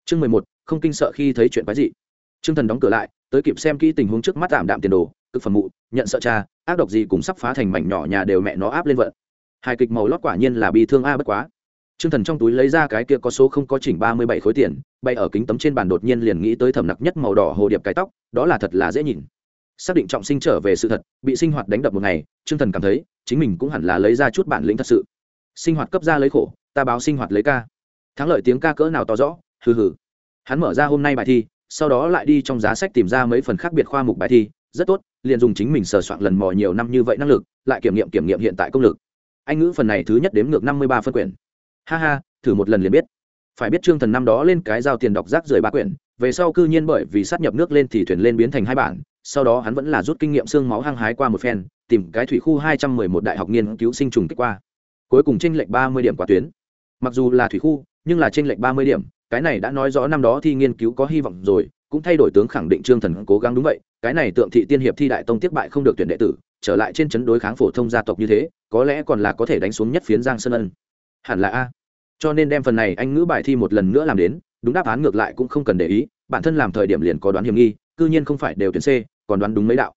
Chương mười một không kinh sợ khi thấy chuyện quái dị. Chương thần đóng cửa lại tới kịp xem kỹ tình huống trước mắt tạm đạm tiền đồ cực phẩm mụ nhận sợ cha ác độc gì cùng sắp phá thành mảnh nhỏ nhà đều mẹ nó áp lên vận. Hai kịch màu lót quả nhiên là bị thương a bất quá. Trương Thần trong túi lấy ra cái kia có số không có chỉnh ba mươi bảy khối tiền, bay ở kính tấm trên bàn đột nhiên liền nghĩ tới thẩm nặc nhất màu đỏ hồ điệp cái tóc, đó là thật là dễ nhìn. Xác định trọng sinh trở về sự thật, bị sinh hoạt đánh đập một ngày, Trương Thần cảm thấy, chính mình cũng hẳn là lấy ra chút bản lĩnh thật sự. Sinh hoạt cấp ra lấy khổ, ta báo sinh hoạt lấy ca. Thắng lợi tiếng ca cỡ nào to rõ, hừ hừ. Hắn mở ra hôm nay bài thi, sau đó lại đi trong giá sách tìm ra mấy phần khác biệt khoa mục bài thi, rất tốt, liền dùng chính mình sờ soạn lần mò nhiều năm như vậy năng lực, lại kiểm nghiệm kiểm nghiệm hiện tại công lực. Anh ngữ phần này thứ nhất đếm ngược năm mươi ba phân quyển ha ha thử một lần liền biết phải biết trương thần năm đó lên cái giao tiền đọc rác rời ba quyển về sau cư nhiên bởi vì sát nhập nước lên thì thuyền lên biến thành hai bản sau đó hắn vẫn là rút kinh nghiệm xương máu hăng hái qua một phen, tìm cái thủy khu hai trăm mười một đại học nghiên cứu sinh trùng kích qua. Cuối cùng tranh lệch ba mươi điểm quả tuyến. Mặc dù là thủy khu, nhưng là tranh lệch ba mươi điểm, cái này đã nói rõ năm đó thi nghiên cứu có hy vọng rồi, cũng thay đổi tướng khẳng định trương thần cố gắng đúng vậy, cái này tượng thị tiên hiệp thi đại tông tiếp bại không được tuyển đệ tử, trở lại trên chấn đối kháng phổ thông gia tộc như thế, có lẽ còn là có thể đánh xuống nhất phiến giang sơn ân. Hẳn là a. Cho nên đem phần này anh ngữ bài thi một lần nữa làm đến, đúng đáp án ngược lại cũng không cần để ý, bản thân làm thời điểm liền có đoán hiểm nghi cư nhiên không phải đều tuyển c, còn đoán đúng mấy đạo.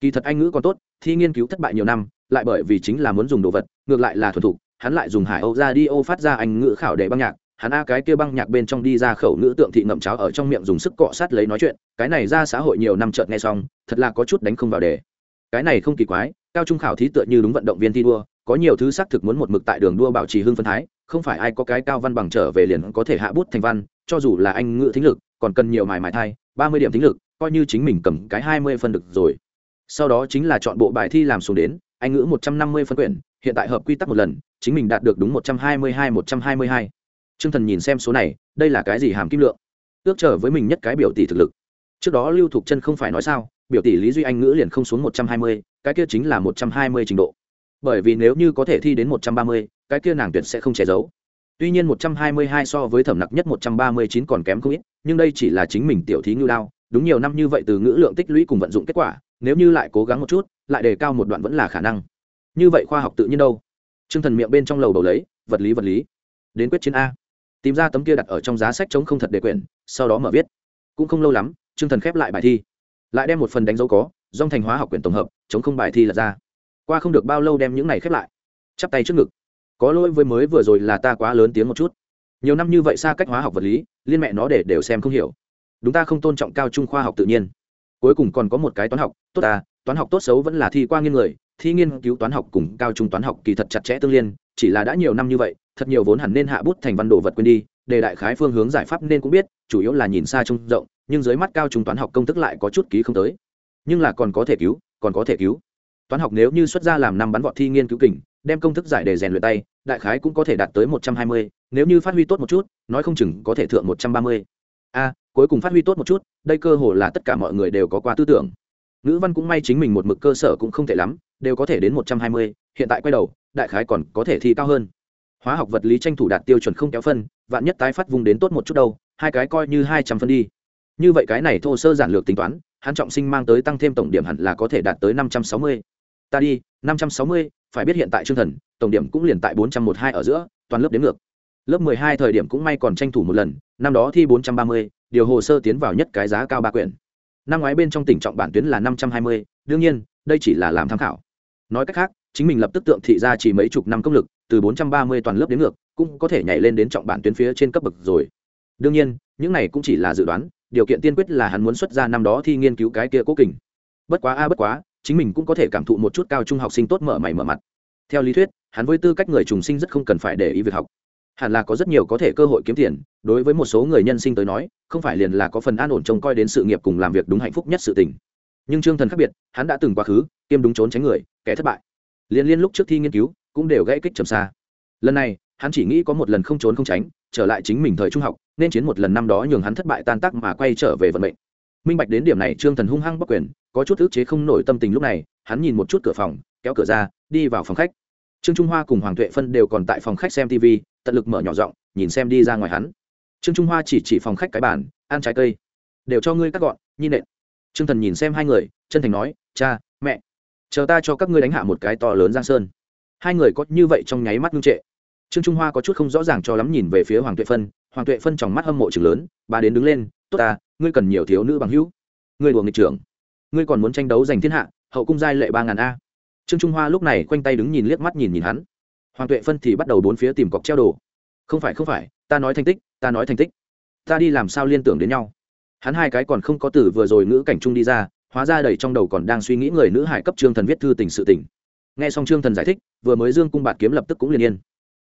Kỳ thật anh ngữ còn tốt, thi nghiên cứu thất bại nhiều năm, lại bởi vì chính là muốn dùng đồ vật, ngược lại là thuần thục, hắn lại dùng hải âu ra đi ô phát ra anh ngữ khảo để băng nhạc, hắn a cái kia băng nhạc bên trong đi ra khẩu ngữ tượng thị ngậm cháo ở trong miệng dùng sức cọ sát lấy nói chuyện, cái này ra xã hội nhiều năm chợt nghe xong, thật là có chút đánh không vào đề. Cái này không kỳ quái, cao trung khảo thí tựa như đúng vận động viên thi đua, có nhiều thứ xác thực muốn một mực tại đường đua bảo trì hưng phân thái, không phải ai có cái cao văn bằng trở về liền có thể hạ bút thành văn, cho dù là anh ngữ thính lực, còn cần nhiều mài mài thai, ba mươi điểm thính lực coi như chính mình cầm cái hai mươi phân được rồi. Sau đó chính là chọn bộ bài thi làm xuống đến, anh ngữ một trăm năm mươi phân quyển, hiện tại hợp quy tắc một lần, chính mình đạt được đúng một trăm hai mươi hai, một trăm hai mươi hai. T thần nhìn xem số này, đây là cái gì hàm kim lượng? Ước trở với mình nhất cái biểu tỷ thực lực. Trước đó lưu thục chân không phải nói sao, biểu tỷ lý duy anh ngữ liền không xuống một trăm hai mươi, cái kia chính là một trăm hai mươi trình độ. Bởi vì nếu như có thể thi đến một trăm ba mươi, cái kia nàng tuyệt sẽ không che giấu. Tuy nhiên một trăm hai mươi hai so với thẩm nặc nhất một trăm ba mươi chín còn kém không ít, nhưng đây chỉ là chính mình tiểu thí ngưu đao đúng nhiều năm như vậy từ ngữ lượng tích lũy cùng vận dụng kết quả, nếu như lại cố gắng một chút, lại đề cao một đoạn vẫn là khả năng. Như vậy khoa học tự nhiên đâu? T r ư ơ n g thần miệng bên trong lầu đầu lấy, vật lý vật lý. Đến quyết chiến a. Tìm ra tấm kia đặt ở trong giá sách chống không thật đề quyển, sau đó mở viết. Cũng không lâu lắm t r ư ơ n g thần khép lại bài thi. Lại đem một phần đánh dấu có dòng thành hóa học quyển tổng hợp, chống không bài thi lật ra. Qua không được bao lâu đem những này khép lại. Chắp tay trước ngực. Có lỗi với mới vừa rồi là ta quá lớn tiếng một chút. Nhiều năm như vậy xa cách hóa học vật lý, liên mẹ nó để đều xem không hiểu đúng ta không tôn trọng cao trung khoa học tự nhiên. Cuối cùng còn có một cái toán học, tốt à toán học tốt xấu vẫn là thi qua nghiên người, thi nghiên cứu toán học cùng cao trung toán học kỳ thật chặt chẽ tương liên, chỉ là đã nhiều năm như vậy, thật nhiều vốn hẳn nên hạ bút thành văn đồ vật quên đi đề đại khái phương hướng giải pháp nên cũng biết, chủ yếu là nhìn xa trông rộng, nhưng dưới mắt cao trung toán học công thức lại có chút ký không tới. Nhưng là còn có thể cứu, còn có thể cứu. Toán học nếu như xuất ra làm năm bắn vọt thi nghiên cứu kình, đem công thức giải đề rèn luyện tay, đại khái cũng có thể đạt tới một trăm hai mươi, nếu như phát huy tốt một chút, nói không chừng có thể thượng một trăm ba mươi. A cuối cùng phát huy tốt một chút, đây cơ hồ là tất cả mọi người đều có qua tư tưởng. Ngữ văn cũng may chính mình một mực cơ sở cũng không tệ lắm, đều có thể đến một trăm hai mươi, hiện tại quay đầu, đại khái còn có thể thi cao hơn. Hóa học vật lý tranh thủ đạt tiêu chuẩn không kéo phân, vạn nhất tái phát vùng đến tốt một chút đâu, hai cái coi như hai trăm phân đi. Như vậy cái này thô sơ giản lược tính toán, hắn trọng sinh mang tới tăng thêm tổng điểm hẳn là có thể đạt tới năm trăm sáu mươi. Ta đi, năm trăm sáu mươi, phải biết hiện tại chương thần, tổng điểm cũng liền tại bốn trăm một hai ở giữa, toàn lớp đến ngược. Lớp mười hai thời điểm cũng may còn tranh thủ một lần, năm đó thi bốn trăm ba mươi điều hồ sơ tiến vào nhất cái giá cao ba quyển. Năm ngoái bên trong tỉnh trọng bản tuyến là năm trăm hai mươi, đương nhiên, đây chỉ là làm tham khảo. Nói cách khác, chính mình lập tức tượng thị ra chỉ mấy chục năm công lực, từ bốn trăm ba mươi toàn lớp đến ngược, cũng có thể nhảy lên đến trọng bản tuyến phía trên cấp bậc rồi. Đương nhiên, những này cũng chỉ là dự đoán, điều kiện tiên quyết là hắn muốn xuất ra năm đó thi nghiên cứu cái kia cố kình. Bất quá a, bất quá, chính mình cũng có thể cảm thụ một chút cao trung học sinh tốt mở mày mở mặt. Theo lý thuyết, hắn với tư cách người trùng sinh rất không cần phải để ý việc học. Hẳn là có rất nhiều có thể cơ hội kiếm tiền đối với một số người nhân sinh tới nói, không phải liền là có phần an ổn trông coi đến sự nghiệp cùng làm việc đúng hạnh phúc nhất sự tình. Nhưng trương thần khác biệt, hắn đã từng quá khứ, kiêm đúng trốn tránh người, kẻ thất bại. Liên liên lúc trước thi nghiên cứu, cũng đều gãy kích trầm xa. Lần này, hắn chỉ nghĩ có một lần không trốn không tránh, trở lại chính mình thời trung học, nên chiến một lần năm đó nhường hắn thất bại tan tác mà quay trở về vận mệnh. Minh bạch đến điểm này, trương thần hung hăng bắc quyền, có chút ức chế không nổi tâm tình lúc này, hắn nhìn một chút cửa phòng, kéo cửa ra, đi vào phòng khách. Trương trung hoa cùng hoàng tuệ phân đều còn tại phòng khách xem tv tận lực mở nhỏ giọng, nhìn xem đi ra ngoài hắn trương trung hoa chỉ chỉ phòng khách cái bàn, ăn trái cây. Đều cho ngươi cắt gọn, nhi nện. Trương thần nhìn xem hai người, chân thành nói, cha, mẹ, chờ ta cho các ngươi đánh hạ một cái to lớn giang sơn. Hai người có như vậy trong nháy mắt ngưng trệ. Trương trung hoa có chút không rõ ràng cho lắm nhìn về phía hoàng tuệ phân. Hoàng tuệ phân trong mắt hâm mộ chừng lớn bà đến đứng lên, tốt ta, ngươi cần nhiều thiếu nữ bằng hữu. Ngươi đùa nghịch trưởng. Ngươi còn muốn tranh đấu giành thiên hạ, hậu cung giai lệ ba ngàn a. Trương trung hoa lúc này khoanh tay đứng nhìn liếc mắt nhìn nhìn hắn. Hoàng tuệ phân thì bắt đầu bốn phía tìm cọc treo đồ. Không phải không phải, ta nói thành tích ta nói thành tích, ta đi làm sao liên tưởng đến nhau. Hắn hai cái còn không có từ vừa rồi ngữ cảnh trung đi ra, hóa ra đầy trong đầu còn đang suy nghĩ người nữ hải cấp trương thần viết thư tình sự tình. Nghe xong trương thần giải thích, vừa mới dương cung bạt kiếm lập tức cũng liền yên.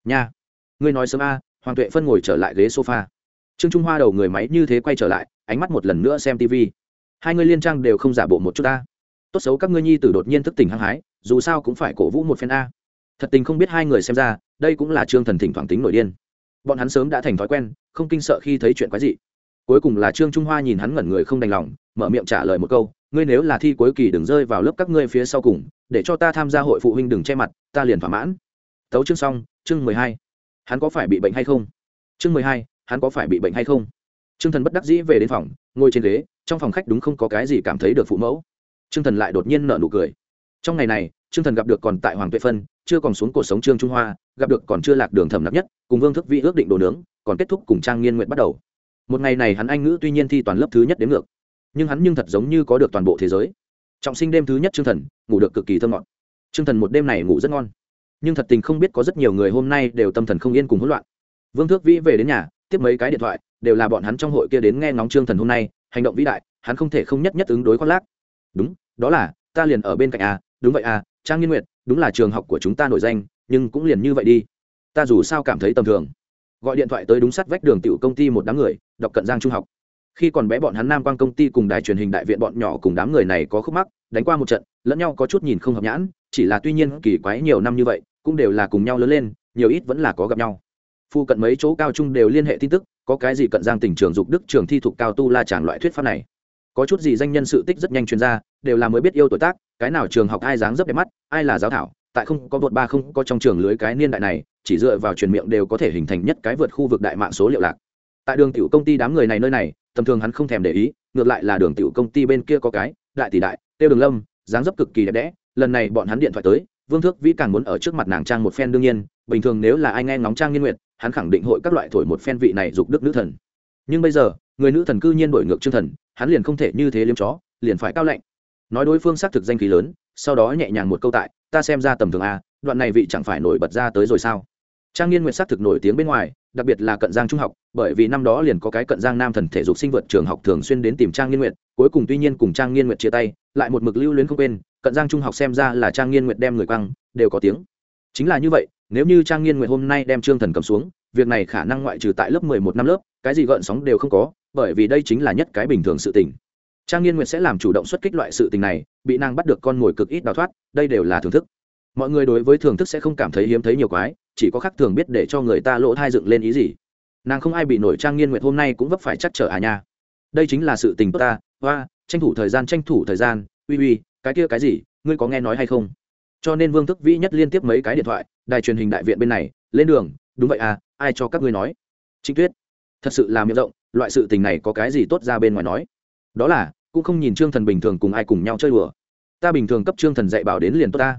Nha, ngươi nói sớm a, hoàng tuệ phân ngồi trở lại ghế sofa. Trương trung hoa đầu người máy như thế quay trở lại, ánh mắt một lần nữa xem tv hai người liên trang đều không giả bộ một chút ta. tốt xấu các ngươi nhi tử đột nhiên thức tỉnh hăng hái, dù sao cũng phải cổ vũ một phen a. Thật tình không biết hai người xem ra, đây cũng là trương thần thỉnh thoảng tính nổi điên bọn hắn sớm đã thành thói quen, không kinh sợ khi thấy chuyện quái dị. Cuối cùng là trương trung hoa nhìn hắn ngẩn người không đành lòng, mở miệng trả lời một câu, ngươi nếu là thi cuối kỳ đừng rơi vào lớp các ngươi phía sau cùng, để cho ta tham gia hội phụ huynh đừng che mặt, ta liền thỏa mãn. Tấu chương xong, chương mười hai. Hắn có phải bị bệnh hay không? Chương mười hai, hắn có phải bị bệnh hay không? Trương thần bất đắc dĩ về đến phòng, ngồi trên ghế, trong phòng khách đúng không có cái gì cảm thấy được phụ mẫu. Trương thần lại đột nhiên nở nụ cười. Trong ngày này, trương thần gặp được còn tại hoàng tuệ phân chưa còn xuống cuộc sống trương trung hoa, gặp được còn chưa lạc đường thầm nặng nhất, cùng vương thức vị ước định đồ nướng, còn kết thúc cùng trang nghiên nguyện bắt đầu. Một ngày này hắn anh ngữ tuy nhiên thi toàn lớp thứ nhất đến ngược, nhưng hắn nhưng thật giống như có được toàn bộ thế giới. Trọng sinh đêm thứ nhất trương thần, ngủ được cực kỳ thơ ngọt. Trương thần một đêm này ngủ rất ngon. Nhưng thật tình không biết có rất nhiều người hôm nay đều tâm thần không yên cùng hỗn loạn. Vương thước vĩ về đến nhà, tiếp mấy cái điện thoại, đều là bọn hắn trong hội kia đến nghe ngóng trương thần hôm nay, hành động vĩ đại, hắn không thể không nhất nhất ứng đối khoác lác. Đúng, đó là, ta liền ở bên cạnh a đúng vậy a trang nghiên nguyệt đúng là trường học của chúng ta nổi danh, nhưng cũng liền như vậy đi. Ta dù sao cảm thấy tầm thường. Gọi điện thoại tới đúng sát vách đường tiểu công ty một đám người, đọc cận giang trung học. Khi còn bé bọn hắn nam quan công ty cùng đài truyền hình đại viện bọn nhỏ cùng đám người này có khúc mắc, đánh qua một trận, lẫn nhau có chút nhìn không hợp nhãn, chỉ là tuy nhiên kỳ quái nhiều năm như vậy, cũng đều là cùng nhau lớn lên, nhiều ít vẫn là có gặp nhau. Phu cận mấy chỗ cao trung đều liên hệ tin tức, có cái gì cận giang tỉnh trường dục đức trường thi thuộc cao tu la tràng loại thuyết pháp này có chút gì danh nhân sự tích rất nhanh chuyên gia đều là mới biết yêu tuổi tác, cái nào trường học ai dáng dấp đẹp mắt, ai là giáo thảo, tại không có vượt ba không có trong trường lưới cái niên đại này, chỉ dựa vào truyền miệng đều có thể hình thành nhất cái vượt khu vực đại mạng số liệu lạc. Tại đường tiểu công ty đám người này nơi này, tầm thường hắn không thèm để ý, ngược lại là đường tiểu công ty bên kia có cái, đại tỷ đại, tiêu đường lâm, dáng dấp cực kỳ đẹp đẽ, lần này bọn hắn điện thoại tới, vương thước vĩ càng muốn ở trước mặt nàng trang một phen đương nhiên, bình thường nếu là ai nghe ngóng trang nghiên nguyện hắn khẳng định hội các loại thổi một phen vị này dục đức nữ thần. Nhưng bây giờ, người nữ thần cư nhiên đổi ngược chương thần hắn liền không thể như thế liếm chó, liền phải cao lạnh. Nói đối phương xác thực danh khí lớn, sau đó nhẹ nhàng một câu tại, ta xem ra tầm thường a, đoạn này vị chẳng phải nổi bật ra tới rồi sao? Trang nghiên nguyện xác thực nổi tiếng bên ngoài, đặc biệt là cận giang trung học, bởi vì năm đó liền có cái cận giang nam thần thể dục sinh vượt trường học thường xuyên đến tìm trang nghiên nguyện cuối cùng tuy nhiên cùng trang nghiên nguyện chia tay, lại một mực lưu luyến không quên, cận giang trung học xem ra là trang nghiên nguyện đem người quăng, đều có tiếng. Chính là như vậy, nếu như trang nghiên nguyện hôm nay đem trương thần cầm xuống, việc này khả năng ngoại trừ tại lớp mười một năm lớp cái gì gợn sóng đều không có, bởi vì đây chính là nhất cái bình thường sự tình. Trang nghiên nguyệt sẽ làm chủ động xuất kích loại sự tình này, bị nàng bắt được con mồi cực ít đào thoát, đây đều là thưởng thức. Mọi người đối với thưởng thức sẽ không cảm thấy hiếm thấy nhiều quái, chỉ có khác thường biết để cho người ta lỗ thai dựng lên ý gì. Nàng không ai bị nổi trang nghiên nguyệt hôm nay cũng vấp phải chắc trở à nha. Đây chính là sự tình tốt ta, hoa, tranh thủ thời gian, tranh thủ thời gian, uy uy, cái kia cái gì, ngươi có nghe nói hay không? Cho nên vương thức vĩ nhất liên tiếp mấy cái điện thoại, đài truyền hình đại viện bên này, lên đường, đúng vậy à ai cho các ngươi nói? Trinh tuyết thật sự là miệng rộng, loại sự tình này có cái gì tốt ra bên ngoài nói. Đó là, cũng không nhìn trương thần bình thường cùng ai cùng nhau chơi đùa. Ta bình thường cấp trương thần dạy bảo đến liền tốt ta.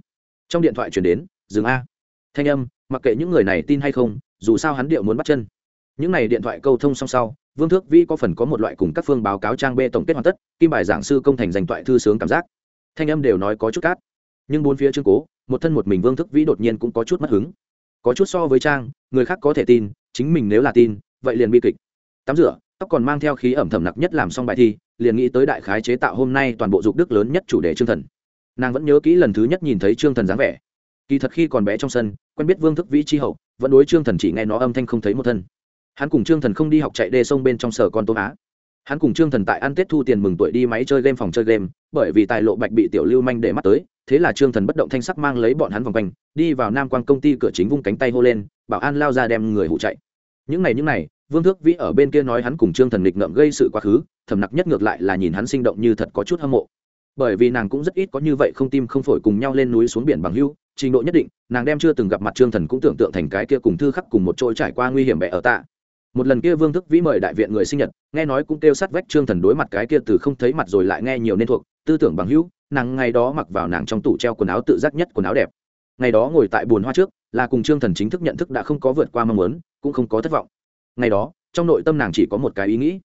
Trong điện thoại chuyển đến, dừng a. Thanh âm, mặc kệ những người này tin hay không, dù sao hắn điệu muốn bắt chân. Những này điện thoại câu thông song sau, vương thước vĩ có phần có một loại cùng các phương báo cáo trang b tổng kết hoàn tất, kim bài giảng sư công thành dành toại thư sướng cảm giác. Thanh âm đều nói có chút cát. Nhưng bốn phía chương cố, một thân một mình vương thức vĩ đột nhiên cũng có chút mất hứng. Có chút so với trang, người khác có thể tin, chính mình nếu là tin vậy liền bi kịch. Tắm rửa, tóc còn mang theo khí ẩm thầm nặc nhất làm xong bài thi, liền nghĩ tới đại khái chế tạo hôm nay toàn bộ dục đức lớn nhất chủ đề trương thần. Nàng vẫn nhớ kỹ lần thứ nhất nhìn thấy trương thần dáng vẻ. Kỳ thật khi còn bé trong sân, quen biết vương thức vĩ tri hậu, vẫn đối trương thần chỉ nghe nó âm thanh không thấy một thân. Hắn cùng trương thần không đi học chạy đê sông bên trong sở con tôm á. Hắn cùng trương thần tại ăn tết thu tiền mừng tuổi đi máy chơi game phòng chơi game, bởi vì tài lộ bạch bị tiểu lưu manh để mắt tới, thế là trương thần bất động thanh sắc mang lấy bọn hắn vòng quanh, đi vào nam quan công ty cửa chính vung cánh tay hô lên, bảo an lao ra đem người hụ chạy những này những này, vương thước vĩ ở bên kia nói hắn cùng trương thần nghịch ngợm gây sự quá khứ, thầm nặc nhất ngược lại là nhìn hắn sinh động như thật có chút hâm mộ. Bởi vì nàng cũng rất ít có như vậy không tim không phổi cùng nhau lên núi xuống biển bằng hưu, trình độ nhất định, nàng đem chưa từng gặp mặt trương thần cũng tưởng tượng thành cái kia cùng thư khắc cùng một chỗ trải qua nguy hiểm bẹ ở tạ. Một lần kia vương thức vĩ mời đại viện người sinh nhật, nghe nói cũng kêu sát vách trương thần đối mặt cái kia từ không thấy mặt rồi lại nghe nhiều nên thuộc, tư tưởng bằng hữu nàng ngày đó mặc vào nàng trong tủ treo quần áo tự giác nhất quần áo đẹp. Ngày đó ngồi tại bồn hoa trước là cùng trương thần chính thức nhận thức đã không có vượt qua mong muốn, cũng không có thất vọng. Ngày đó, trong nội tâm nàng chỉ có một cái ý nghĩ.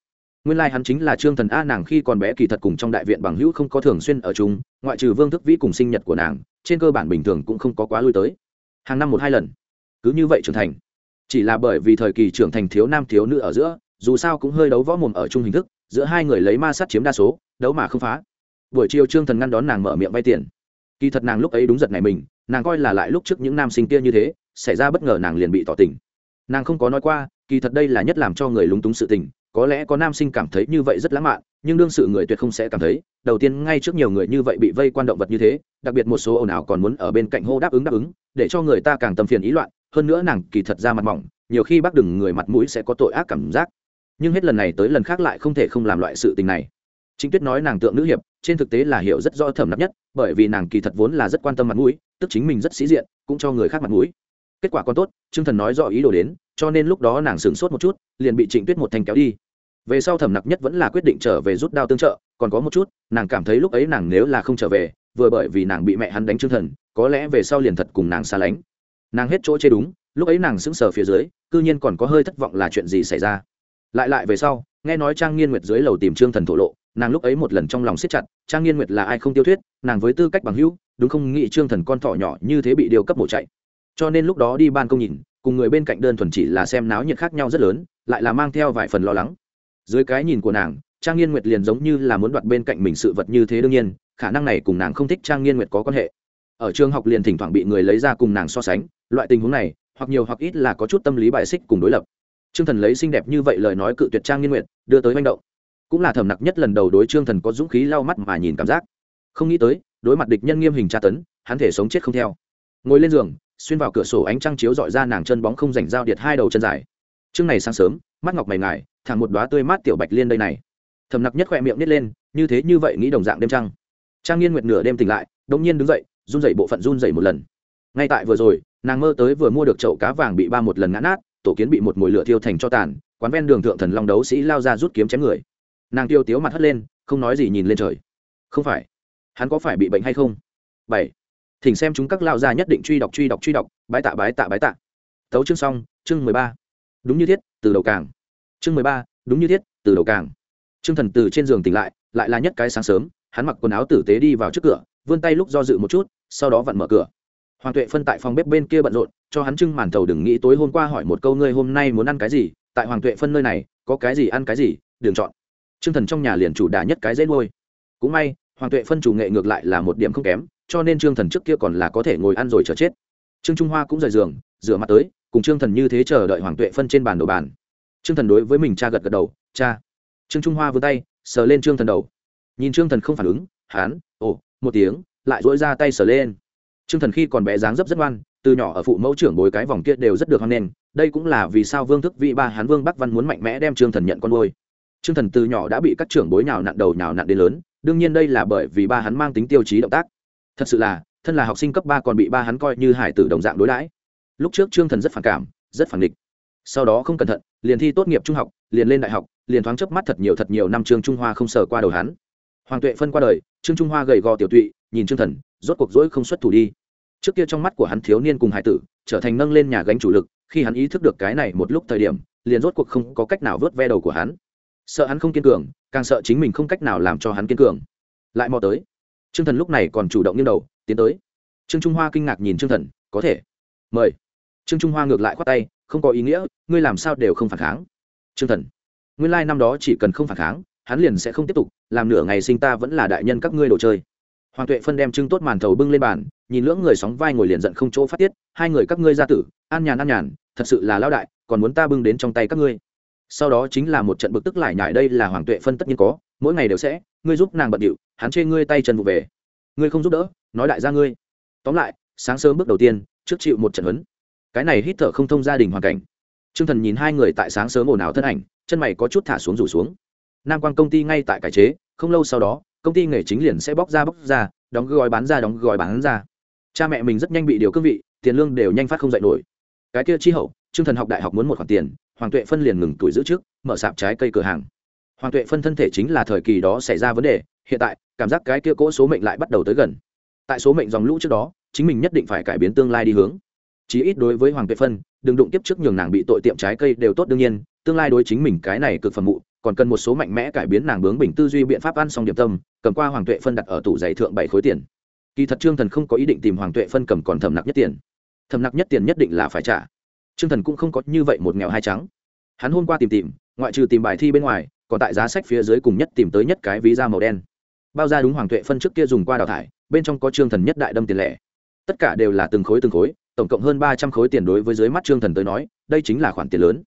Nguyên lai hắn chính là trương thần a, nàng khi còn bé kỳ thật cùng trong đại viện bằng hữu không có thường xuyên ở chung, ngoại trừ vương thức vĩ cùng sinh nhật của nàng, trên cơ bản bình thường cũng không có quá lui tới. Hàng năm một hai lần. Cứ như vậy trưởng thành. Chỉ là bởi vì thời kỳ trưởng thành thiếu nam thiếu nữ ở giữa, dù sao cũng hơi đấu võ mồm ở chung hình thức, giữa hai người lấy ma sát chiếm đa số, đấu mà không phá. Buổi chiều trương thần ngăn đón nàng mở miệng vay tiền kỳ thật nàng lúc ấy đúng giật này mình nàng coi là lại lúc trước những nam sinh kia như thế xảy ra bất ngờ nàng liền bị tỏ tình. Nàng không có nói qua kỳ thật đây là nhất làm cho người lúng túng sự tình có lẽ có nam sinh cảm thấy như vậy rất lãng mạn nhưng đương sự người tuyệt không sẽ cảm thấy đầu tiên ngay trước nhiều người như vậy bị vây quan động vật như thế đặc biệt một số ồn ào còn muốn ở bên cạnh hô đáp ứng đáp ứng để cho người ta càng tâm phiền ý loạn hơn nữa nàng kỳ thật ra mặt mỏng nhiều khi bác đừng người mặt mũi sẽ có tội ác cảm giác. Nhưng hết lần này tới lần khác lại không thể không làm loại sự tình này. Chính Tuyết nói nàng tượng nữ hiệp, trên thực tế là hiểu rất rõ thẩm nạp nhất, bởi vì nàng kỳ thật vốn là rất quan tâm mặt mũi, tức chính mình rất sĩ diện, cũng cho người khác mặt mũi. Kết quả còn tốt, Trương Thần nói rõ ý đồ đến, cho nên lúc đó nàng sửng sốt một chút, liền bị Trịnh Tuyết một thanh kéo đi. Về sau thẩm nặc nhất vẫn là quyết định trở về rút đao tương trợ, còn có một chút, nàng cảm thấy lúc ấy nàng nếu là không trở về, vừa bởi vì nàng bị mẹ hắn đánh Trương Thần, có lẽ về sau liền thật cùng nàng xa lánh. Nàng hết chỗ chê đúng, lúc ấy nàng sững sờ phía dưới, cư nhiên còn có hơi thất vọng là chuyện gì xảy ra. Lại lại về sau, nghe nói Trang Nghiên Nguyệt dưới lầu tìm Trương Thần thổ lộ, nàng lúc ấy một lần trong lòng siết chặt trang nghiên nguyệt là ai không tiêu thuyết nàng với tư cách bằng hữu đúng không nghĩ trương thần con thỏ nhỏ như thế bị điều cấp mổ chạy. Cho nên lúc đó đi ban công nhìn cùng người bên cạnh đơn thuần chỉ là xem náo nhiệt khác nhau rất lớn lại là mang theo vài phần lo lắng. Dưới cái nhìn của nàng trang nghiên nguyệt liền giống như là muốn đoạt bên cạnh mình sự vật như thế đương nhiên khả năng này cùng nàng không thích trang nghiên nguyệt có quan hệ. Ở trường học liền thỉnh thoảng bị người lấy ra cùng nàng so sánh loại tình huống này hoặc nhiều hoặc ít là có chút tâm lý bài xích cùng đối lập. Trương Thần lấy xinh đẹp như vậy lời nói cự tuyệt Trang Nghiên Nguyệt, đưa tới manh động cũng là thẩm nặc nhất lần đầu đối trương thần có dũng khí lau mắt mà nhìn cảm giác. Không nghĩ tới, đối mặt địch nhân nghiêm hình tra tấn, hắn thể sống chết không theo. Ngồi lên giường, xuyên vào cửa sổ ánh trăng chiếu dọi ra nàng chân bóng không rảnh dao điệt hai đầu chân dài. Chương này sáng sớm, mắt ngọc mày ngài thẳng một đoá tươi mát tiểu bạch liên đây này. Thầm nặc nhất khoe miệng nít lên, như thế như vậy nghĩ đồng dạng đêm trăng. Trang nghiên nguyệt nửa đêm tỉnh lại đông nhiên đứng dậy, run dậy bộ phận run dậy một lần. Ngay tại vừa rồi, nàng mơ tới vừa mua được chậu cá vàng bị ba một lần ngã nát, tổ kiến bị một mồi lửa thiêu thành cho tàn, quán ven đường thượng thần long đấu sĩ lao ra rút kiếm chém người nàng tiêu tiếu mặt hất lên, không nói gì nhìn lên trời. Không phải. Hắn có phải bị bệnh hay không? Bảy. Thỉnh xem chúng các lao gia nhất định truy đọc truy đọc truy đọc, bái tạ bái tạ bái tạ. Tấu chương xong, chương mười ba. Đúng như thiết, từ đầu càng. Chương mười ba, đúng như thiết, từ đầu càng. Chương thần từ trên giường tỉnh lại lại là nhất cái sáng sớm, hắn mặc quần áo tử tế đi vào trước cửa, vươn tay lúc do dự một chút, sau đó vặn mở cửa. Hoàng tuệ phân tại phòng bếp bên kia bận rộn, cho hắn trưng màn thầu đừng nghĩ tối hôm qua hỏi một câu ngươi hôm nay muốn ăn cái gì, tại hoàng tuệ phân nơi này, có cái gì ăn cái gì, đừng chọn. Trương Thần trong nhà liền chủ đà nhất cái dễ nuôi. Cũng may, Hoàng Tuệ phân chủ nghệ ngược lại là một điểm không kém, cho nên Trương Thần trước kia còn là có thể ngồi ăn rồi chờ chết. Trương Trung Hoa cũng rời giường, rửa mặt tới, cùng Trương Thần như thế chờ đợi Hoàng Tuệ phân trên bàn đồ bàn. trương thần đối với mình cha gật gật đầu cha trương trung hoa vươn tay sờ lên trương thần đầu nhìn trương thần không phản ứng hán ồ một tiếng lại dỗi ra tay sờ lên trương thần khi còn bé dáng dấp rất ngoan từ nhỏ ở phụ mẫu trưởng bối cái vòng kia đều rất được hoan nghênh đây cũng là vì sao vương thức vị ba hán vương bắc văn muốn mạnh mẽ đem trương thần nhận con nuôi trương thần từ nhỏ đã bị các trưởng bối nhào nặn đầu nhào nặn đến lớn, đương nhiên đây là bởi vì ba hắn mang tính tiêu chí động tác. Thật sự là, thân là học sinh cấp ba còn bị ba hắn coi như hải tử đồng dạng đối đãi. Lúc trước trương thần rất phản cảm, rất phản địch sau đó không cẩn thận, liền thi tốt nghiệp trung học, liền lên đại học, liền thoáng chớp mắt thật nhiều thật nhiều năm trương trung hoa không sờ qua đầu hắn. Hoàng tuệ phân qua đời, trương trung hoa gầy gò tiểu tụy, nhìn trương thần, rốt cuộc rỗi không xuất thủ đi. Trước kia trong mắt của hắn thiếu niên cùng hải tử, trở thành nâng lên nhà gánh chủ lực, khi hắn ý thức được cái này một lúc thời điểm, liền rốt cuộc không có cách nào vớt ve đầu của hắn sợ hắn không kiên cường, càng sợ chính mình không cách nào làm cho hắn kiên cường. Lại mò tới. Trương thần lúc này còn chủ động nghiêng đầu, tiến tới. Trương trung hoa kinh ngạc nhìn trương thần, có thể. Mời. Trương trung hoa ngược lại khoát tay, không có ý nghĩa, ngươi làm sao đều không phản kháng. Trương thần, nguyên lai、like、năm đó chỉ cần không phản kháng, hắn liền sẽ không tiếp tục, làm nửa ngày sinh ta vẫn là đại nhân các ngươi đồ chơi. Hoàng tuệ phân đem trưng tốt màn thầu bưng lên bàn, nhìn lưỡng người sóng vai ngồi liền giận không chỗ phát tiết, hai người các ngươi ra tử, an nhàn an nhàn, thật sự là lao đại, còn muốn ta bưng đến trong tay các ngươi sau đó chính là một trận bực tức lại nhải đây là hoàng tuệ phân tất nhiên có, mỗi ngày đều sẽ, ngươi giúp nàng bận điệu, hắn chê ngươi tay chân vụ về. Ngươi không giúp đỡ, nói đại gia ngươi. Tóm lại, sáng sớm bước đầu tiên, trước chịu một trận huấn. Cái này hít thở không thông gia đình hoàn cảnh. T r ư ơ n g thần nhìn hai người tại sáng sớm ồn ào thân ảnh, chân mày có chút thả xuống rủ xuống. Nam quan công ty ngay tại cải chế, không lâu sau đó, công ty nghề chính liền sẽ bóc ra bóc ra, đóng gói bán ra, đóng gói bán ra. Cha mẹ mình rất nhanh bị điều cương vị, tiền lương đều nhanh phát không dạy nổi. Cái kia chi hậu Trương thần học đại học muốn một khoản tiền, hoàng tuệ phân liền ngừng tuổi giữ trước mở sạp trái cây cửa hàng. Hoàng tuệ phân thân thể chính là thời kỳ đó xảy ra vấn đề, hiện tại, cảm giác cái kia cỗ số mệnh lại bắt đầu tới gần. Tại số mệnh dòng lũ trước đó, chính mình nhất định phải cải biến tương lai đi hướng. Chí ít đối với hoàng tuệ phân, đừng đụng tiếp trước nhường nàng bị tội tiệm trái cây đều tốt đương nhiên, tương lai đối chính mình cái này cực phẩm mụ, còn cần một số mạnh mẽ cải biến nàng bướng bình tư duy biện pháp ăn xong điểm tâm, cầm qua hoàng tuệ phân đặt ở tủ giày thượng bảy khối tiền. Kỳ thật trương thần không có ý định tìm hoàng tuệ phân cầm còn thầm nặc nhất tiền. Thầm nặc nhất tiền nhất định là phải trả trương thần cũng không có như vậy một nghèo hai trắng. Hắn hôm qua tìm tìm, ngoại trừ tìm bài thi bên ngoài, còn tại giá sách phía dưới cùng nhất tìm tới nhất cái ví da màu đen. Bao ra đúng hoàng tuệ phân trước kia dùng qua đào thải, bên trong có trương thần nhất đại đâm tiền lẻ. Tất cả đều là từng khối từng khối, tổng cộng hơn ba trăm khối tiền đối với dưới mắt trương thần tới nói, đây chính là khoản tiền lớn.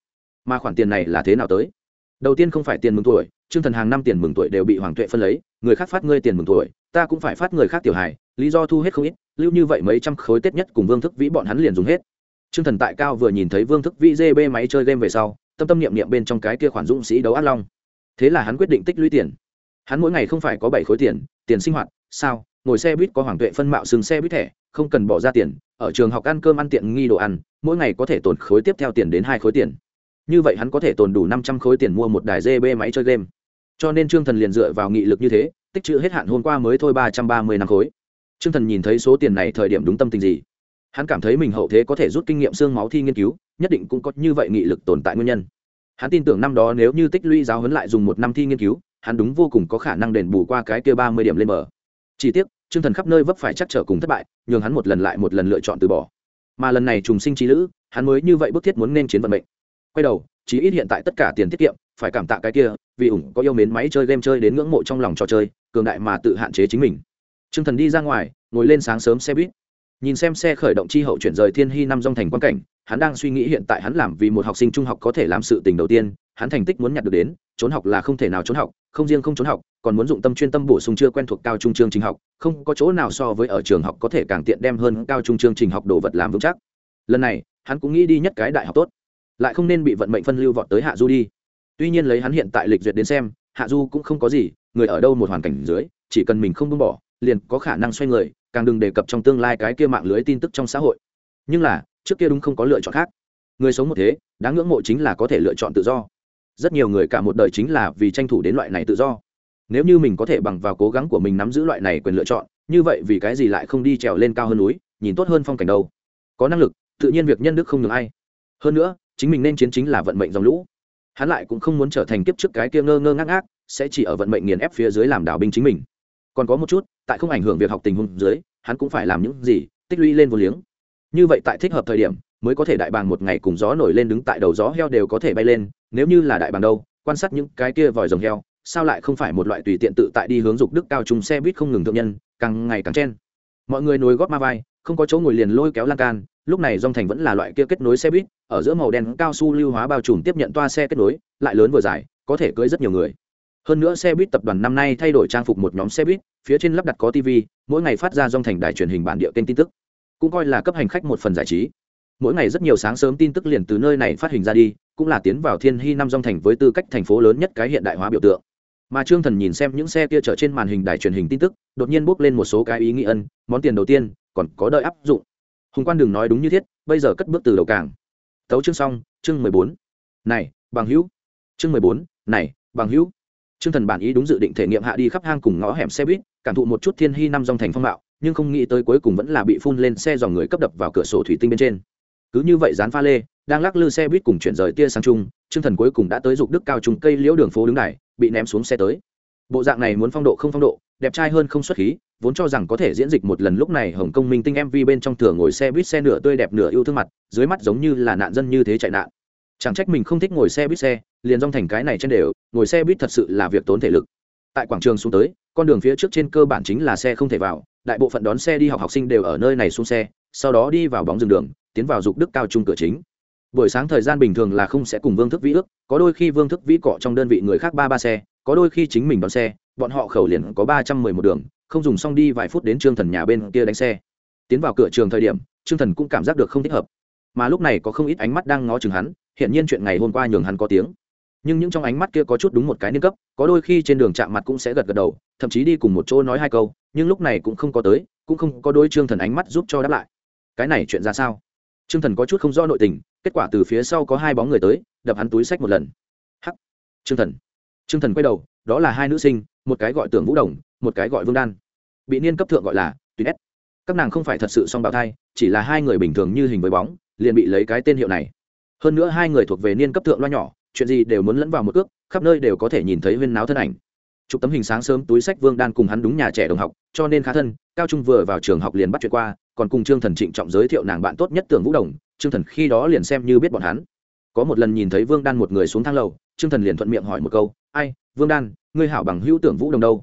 Mà khoản tiền này là thế nào tới? Đầu tiên không phải tiền mừng tuổi, trương thần hàng năm tiền mừng tuổi đều bị hoàng tuệ phân lấy, người khác phát ngươi tiền mừng tuổi, ta cũng phải phát người khác tiểu hài, lý do thu hết không ít, lưu như vậy mấy trăm khối tết nhất cùng vương thức vĩ bọn hắn liền dùng hết trương thần tại cao vừa nhìn thấy vương thức vĩ dê máy chơi game về sau, tâm tâm niệm niệm bên trong cái kia khoản dũng sĩ đấu ác long. Thế là hắn quyết định tích lũy tiền. Hắn mỗi ngày không phải có bảy khối tiền tiền sinh hoạt, sao? Ngồi xe buýt có hoàng tuệ phân mạo sừng xe buýt thẻ, không cần bỏ ra tiền, ở trường học ăn cơm ăn tiện nghi đồ ăn, mỗi ngày có thể tồn khối tiếp theo tiền đến hai khối tiền. Như vậy hắn có thể tồn đủ năm trăm khối tiền mua một đài gb máy chơi game. Cho nên trương thần liền dựa vào nghị lực như thế, tích trữ hết hạn hôm qua mới thôi ba trăm ba mươi năm khối. Trương thần nhìn thấy số tiền này thời điểm đúng tâm tình gì? Hắn cảm thấy mình hậu thế có thể rút kinh nghiệm xương máu thi nghiên cứu nhất định cũng có như vậy nghị lực tồn tại nguyên nhân hắn tin tưởng năm đó nếu như tích lũy giáo huấn lại dùng một năm thi nghiên cứu hắn đúng vô cùng có khả năng đền bù qua cái kia ba mươi điểm lên bờ chỉ tiếc Trương Thần khắp nơi vấp phải chắc trở cùng thất bại, nhường hắn một lần lại một lần lựa chọn từ bỏ. Mà lần này trùng sinh trí lữ, hắn mới như vậy bức thiết muốn nên chiến vận mệnh. Quay đầu, chí ít hiện tại tất cả tiền tiết kiệm, phải cảm tạ cái kia, vì ủng có yêu mến máy chơi game chơi đến ngưỡng mộ trong lòng trò chơi, cường đại mà tự hạn chế chính mình. Trương Thần đi ra ngoài, ngồi lên sáng sớm xe buýt. Nhìn xem xe khởi động chi hậu chuyển rời Thiên Hy năm dòng thành quan cảnh, hắn đang suy nghĩ hiện tại hắn làm vì một học sinh trung học có thể làm sự tình đầu tiên, hắn thành tích muốn nhặt được đến, trốn học là không thể nào trốn học, không riêng không trốn học, còn muốn dụng tâm chuyên tâm bổ sung chưa quen thuộc cao trung chương trình học không có chỗ nào so với ở trường học có thể càng tiện đem hơn cao trung chương trình học đồ vật làm vững chắc. Lần này hắn cũng nghĩ đi nhất cái đại học tốt lại không nên bị vận mệnh phân lưu vọt tới hạ du đi. Tuy nhiên lấy hắn hiện tại lịch duyệt đến xem hạ du cũng không có gì người ở đâu một hoàn cảnh dưới chỉ cần mình không buông bỏ liền có khả năng xoay người càng đừng đề cập trong tương lai cái kia mạng lưới tin tức trong xã hội. Nhưng là, trước kia đúng không có lựa chọn khác. Người sống một thế, đáng ngưỡng mộ chính là có thể lựa chọn tự do. Rất nhiều người cả một đời chính là vì tranh thủ đến loại này tự do. Nếu như mình có thể bằng vào cố gắng của mình nắm giữ loại này quyền lựa chọn, như vậy vì cái gì lại không đi trèo lên cao hơn núi, nhìn tốt hơn phong cảnh đâu? Có năng lực, tự nhiên việc nhân đức không ngừng ai. Hơn nữa, chính mình nên chiến chính là vận mệnh dòng lũ. Hắn lại cũng không muốn trở thành kiếp trước cái kia ngơ ngơ ngác ngác, sẽ chỉ ở vận mệnh nghiền ép phía dưới làm đảo binh chính mình còn có một chút, tại không ảnh hưởng việc học tình huống dưới, hắn cũng phải làm những gì, tích lũy lên vô liếng. Như vậy tại thích hợp thời điểm, mới có thể đại bàng một ngày cùng gió nổi lên đứng tại đầu gió heo đều có thể bay lên, nếu như là đại bàng đâu, quan sát những cái kia vòi rồng heo, sao lại không phải một loại tùy tiện tự tại đi hướng dục đức cao trùng xe buýt không ngừng thượng nhân, càng ngày càng chen. Mọi người nối góp ma vai, không có chỗ ngồi liền lôi kéo lan can, lúc này dòng thành vẫn là loại kia kết nối xe buýt, ở giữa màu đen cao su lưu hóa bao trùm tiếp nhận toa xe kết nối, lại lớn vừa dài, có thể cưới rất nhiều người hơn nữa xe buýt tập đoàn năm nay thay đổi trang phục một nhóm xe buýt, phía trên lắp đặt có tv mỗi ngày phát ra dòng thành đài truyền hình bản địa kênh tin tức. Cũng coi là cấp hành khách một phần giải trí. Mỗi ngày rất nhiều sáng sớm tin tức liền từ nơi này phát hình ra đi, cũng là tiến vào thiên hy năm dòng thành với tư cách thành phố lớn nhất cái hiện đại hóa biểu tượng. Mà trương thần nhìn xem những xe kia chở trên màn hình đài truyền hình tin tức, đột nhiên bốc lên một số cái ý nghĩ ân, món tiền đầu tiên, còn có đợi áp dụng. Hùng quan đừng nói đúng như thiết, bây giờ cất bước từ đầu cảng tấu chương xong, chương mười bốn. Này, bằng hữu. Chương mười bốn, này, bằng hữu. Trương thần bản ý đúng dự định thể nghiệm hạ đi khắp hang cùng ngõ hẻm xe buýt cảm thụ một chút thiên hy năm dòng thành phong mạo nhưng không nghĩ tới cuối cùng vẫn là bị phun lên xe dòng người cấp đập vào cửa sổ thủy tinh bên trên. Cứ như vậy dán pha lê đang lắc lư xe buýt cùng chuyển rời tia sang chung, Trương thần cuối cùng đã tới dục đức cao trùng cây liễu đường phố đứng này bị ném xuống xe tới. Bộ dạng này muốn phong độ không phong độ đẹp trai hơn không xuất khí vốn cho rằng có thể diễn dịch một lần lúc này hồng Công minh tinh mv bên trong thừa ngồi xe buýt xe nửa tươi đẹp nửa yêu thương mặt dưới mắt giống như là nạn dân như thế chạy nạn. Chẳng trách mình không thích ngồi xe buýt xe liền rong thành cái này trên đều, ngồi xe buýt thật sự là việc tốn thể lực. Tại quảng trường xuống tới, con đường phía trước trên cơ bản chính là xe không thể vào, đại bộ phận đón xe đi học học sinh đều ở nơi này xuống xe, sau đó đi vào bóng rừng đường, tiến vào dục đức cao trung cửa chính. Buổi sáng thời gian bình thường là không sẽ cùng vương thức vĩ ước, có đôi khi vương thức vĩ cọ trong đơn vị người khác ba ba xe, có đôi khi chính mình đón xe, bọn họ khẩu liền có ba trăm mười một đường, không dùng xong đi vài phút đến trương thần nhà bên kia đánh xe. Tiến vào cửa trường thời điểm, trương thần cũng cảm giác được không thích hợp. Mà lúc này có không ít ánh mắt đang ngó chừng hắn hiện nhiên chuyện ngày hôm qua nhường hắn có tiếng nhưng những trong ánh mắt kia có chút đúng một cái niên cấp, có đôi khi trên đường chạm mặt cũng sẽ gật gật đầu, thậm chí đi cùng một chỗ nói hai câu, nhưng lúc này cũng không có tới, cũng không có đôi trương thần ánh mắt giúp cho đáp lại. Cái này chuyện ra sao? Trương thần có chút không rõ nội tình, kết quả từ phía sau có hai bóng người tới, đập hắn túi sách một lần. Hắc! Trương thần. Trương thần quay đầu, đó là hai nữ sinh, một cái gọi tưởng vũ đồng, một cái gọi vương đan. Bị niên cấp thượng gọi là tùy nét các nàng không phải thật sự song bào thai, chỉ là hai người bình thường như hình với bóng, liền bị lấy cái tên hiệu này. Hơn nữa hai người thuộc về niên cấp thượng loa nhỏ chuyện gì đều muốn lẫn vào một cước, khắp nơi đều có thể nhìn thấy huyên náo thân ảnh. Chụp tấm hình sáng sớm túi sách vương đan cùng hắn đúng nhà trẻ đồng học, cho nên khá thân, cao trung vừa vào trường học liền bắt chuyện qua, còn cùng trương thần trịnh trọng giới thiệu nàng bạn tốt nhất tưởng vũ đồng, trương thần khi đó liền xem như biết bọn hắn. Có một lần nhìn thấy vương đan một người xuống thang lầu, trương thần liền thuận miệng hỏi một câu, ai, vương đan, ngươi hảo bằng hữu tưởng vũ đồng đâu?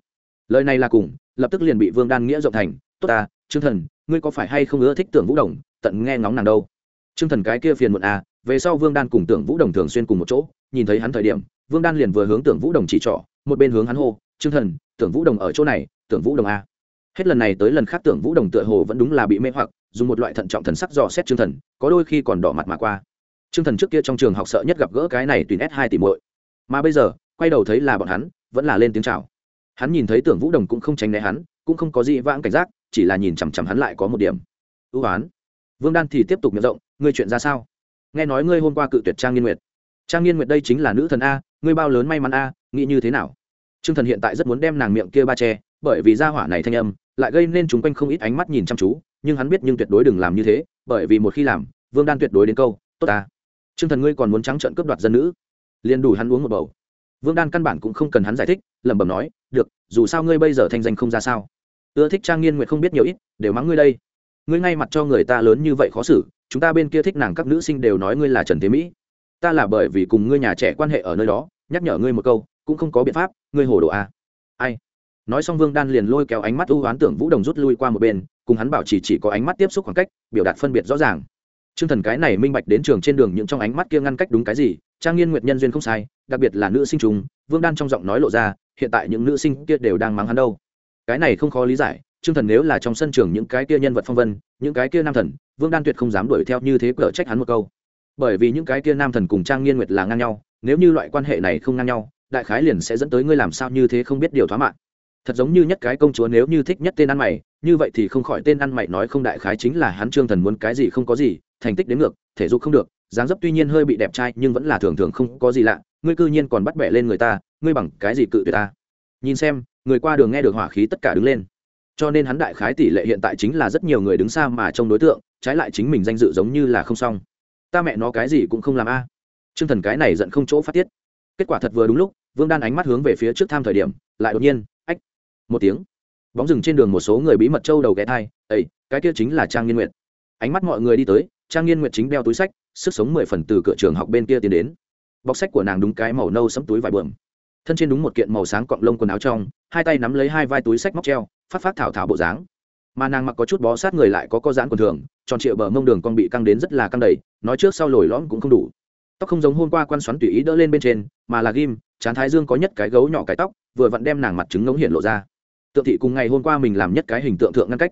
Lời này là cùng, lập tức liền bị vương đan nghĩa rộng thành, tốt ta, trương thần, ngươi có phải hay không ưa thích tưởng vũ đồng, tận nghe ngóng nàng đâu? Trương thần cái kia phiền muộn à về sau vương đan cùng tưởng vũ đồng thường xuyên cùng một chỗ, nhìn thấy hắn thời điểm, vương đan liền vừa hướng tưởng vũ đồng chỉ trỏ, một bên hướng hắn hô, trương thần, tưởng vũ đồng ở chỗ này, tưởng vũ đồng a. Hết lần này tới lần khác tưởng vũ đồng tựa hồ vẫn đúng là bị mê hoặc, dùng một loại thận trọng thần sắc dò xét trương thần, có đôi khi còn đỏ mặt mà qua. Trương thần trước kia trong trường học sợ nhất gặp gỡ cái này tùy nét hai tỷ muội. Mà bây giờ, quay đầu thấy là bọn hắn, vẫn là lên tiếng chào. Hắn nhìn thấy tưởng vũ đồng cũng không tránh né hắn, cũng không có gì vãng cảnh giác, chỉ là nhìn chằm chằm hắn lại có một điểm. Ưu oán vương đan thì tiếp tục miệng rộng, ngươi chuyện ra sao? Nghe nói ngươi hôm qua cự tuyệt trang nghiên nguyệt. Trang nghiên nguyệt đây chính là nữ thần a, ngươi bao lớn may mắn a, nghĩ như thế nào? T r ư ơ n g thần hiện tại rất muốn đem nàng miệng kia ba che, bởi vì gia hỏa này thanh âm, lại gây nên chúng quanh không ít ánh mắt nhìn chăm chú, nhưng hắn biết nhưng tuyệt đối đừng làm như thế, bởi vì một khi làm, vương đan tuyệt đối đến câu, tốt ta t r ư ơ n g thần ngươi còn muốn trắng trợn cướp đoạt dân nữ? Liền đủ hắn uống một bầu. Vương đan căn bản cũng không cần hắn giải thích, lẩm bẩm nói, được, dù sao ngươi bây giờ thanh danh không ra sao. Ưa thích trang nghiên nguyệt không biết nhiều ít, đều mắng ngươi đây ngươi ngay mặt cho người ta lớn như vậy khó xử, chúng ta bên kia thích nàng các nữ sinh đều nói ngươi là trần thế mỹ ta là bởi vì cùng ngươi nhà trẻ quan hệ ở nơi đó, nhắc nhở ngươi một câu, cũng không có biện pháp, ngươi hồ đồ a à. ai nói xong vương đan liền lôi kéo ánh mắt ưu oán tưởng vũ đồng rút lui qua một bên, cùng hắn bảo chỉ chỉ có ánh mắt tiếp xúc khoảng cách, biểu đạt phân biệt rõ ràng t r ư ơ n g thần cái này minh bạch đến trường trên đường những trong ánh mắt kia ngăn cách đúng cái gì, trang nghiên nguyệt nhân duyên không sai, đặc biệt là nữ sinh chúng. vương đan trong giọng nói lộ ra, hiện tại những nữ sinh kia đều đang mắng hắn đâu cái này không khó lý giải Trương thần nếu là trong sân trường những cái kia nhân vật phong vân, những cái kia nam thần, vương đan tuyệt không dám đuổi theo như thế cỡ trách hắn một câu. Bởi vì những cái kia nam thần cùng trang nghiên nguyệt là ngang nhau, nếu như loại quan hệ này không ngang nhau, đại khái liền sẽ dẫn tới ngươi làm sao như thế không biết điều thoá mãn. thật giống như nhất cái công chúa nếu như thích nhất tên ăn mày, như vậy thì không khỏi tên ăn mày nói không đại khái chính là hắn trương thần muốn cái gì không có gì, thành tích đến ngược, thể dục không được, dáng dấp tuy nhiên hơi bị đẹp trai, nhưng vẫn là thường thường không có gì lạ, ngươi cư nhiên còn bắt bẻ lên người ta, ngươi bằng cái gì cự tuyệt ta? Nhìn xem, người qua đường nghe được hỏa khí tất cả đứng lên cho nên hắn đại khái tỷ lệ hiện tại chính là rất nhiều người đứng xa mà trong đối tượng, trái lại chính mình danh dự giống như là không xong. Ta mẹ nó cái gì cũng không làm a. Trương thần cái này giận không chỗ phát tiết. Kết quả thật vừa đúng lúc, vương đan ánh mắt hướng về phía trước tham thời điểm, lại đột nhiên, ách, một tiếng. Bóng rừng trên đường một số người bí mật trâu đầu ghé thai ấy cái kia chính là trang nghiên nguyệt. Ánh mắt mọi người đi tới, trang nghiên nguyệt chính đeo túi sách, sức sống mười phần từ cửa trường học bên kia tiến đến. Bọc sách của nàng đúng cái màu nâu sẫm túi vải bờm thân trên đúng một kiện màu sáng cọng lông quần áo trong, hai tay nắm lấy hai vai túi sách móc treo, phát phát thảo thảo bộ dáng. Mà nàng mặc có chút bó sát người lại có co giãn quần thường, tròn trịa bờ mông đường con bị căng đến rất là căng đầy, nói trước sau lồi lõm cũng không đủ. Tóc không giống hôm qua quan xoắn tùy ý đỡ lên bên trên, mà là ghim chán thái dương có nhất cái gấu nhỏ cái tóc, vừa vặn đem nàng mặt trứng ngống hiện lộ ra. Tượng thị cùng ngày hôm qua mình làm nhất cái hình tượng thượng ngăn cách.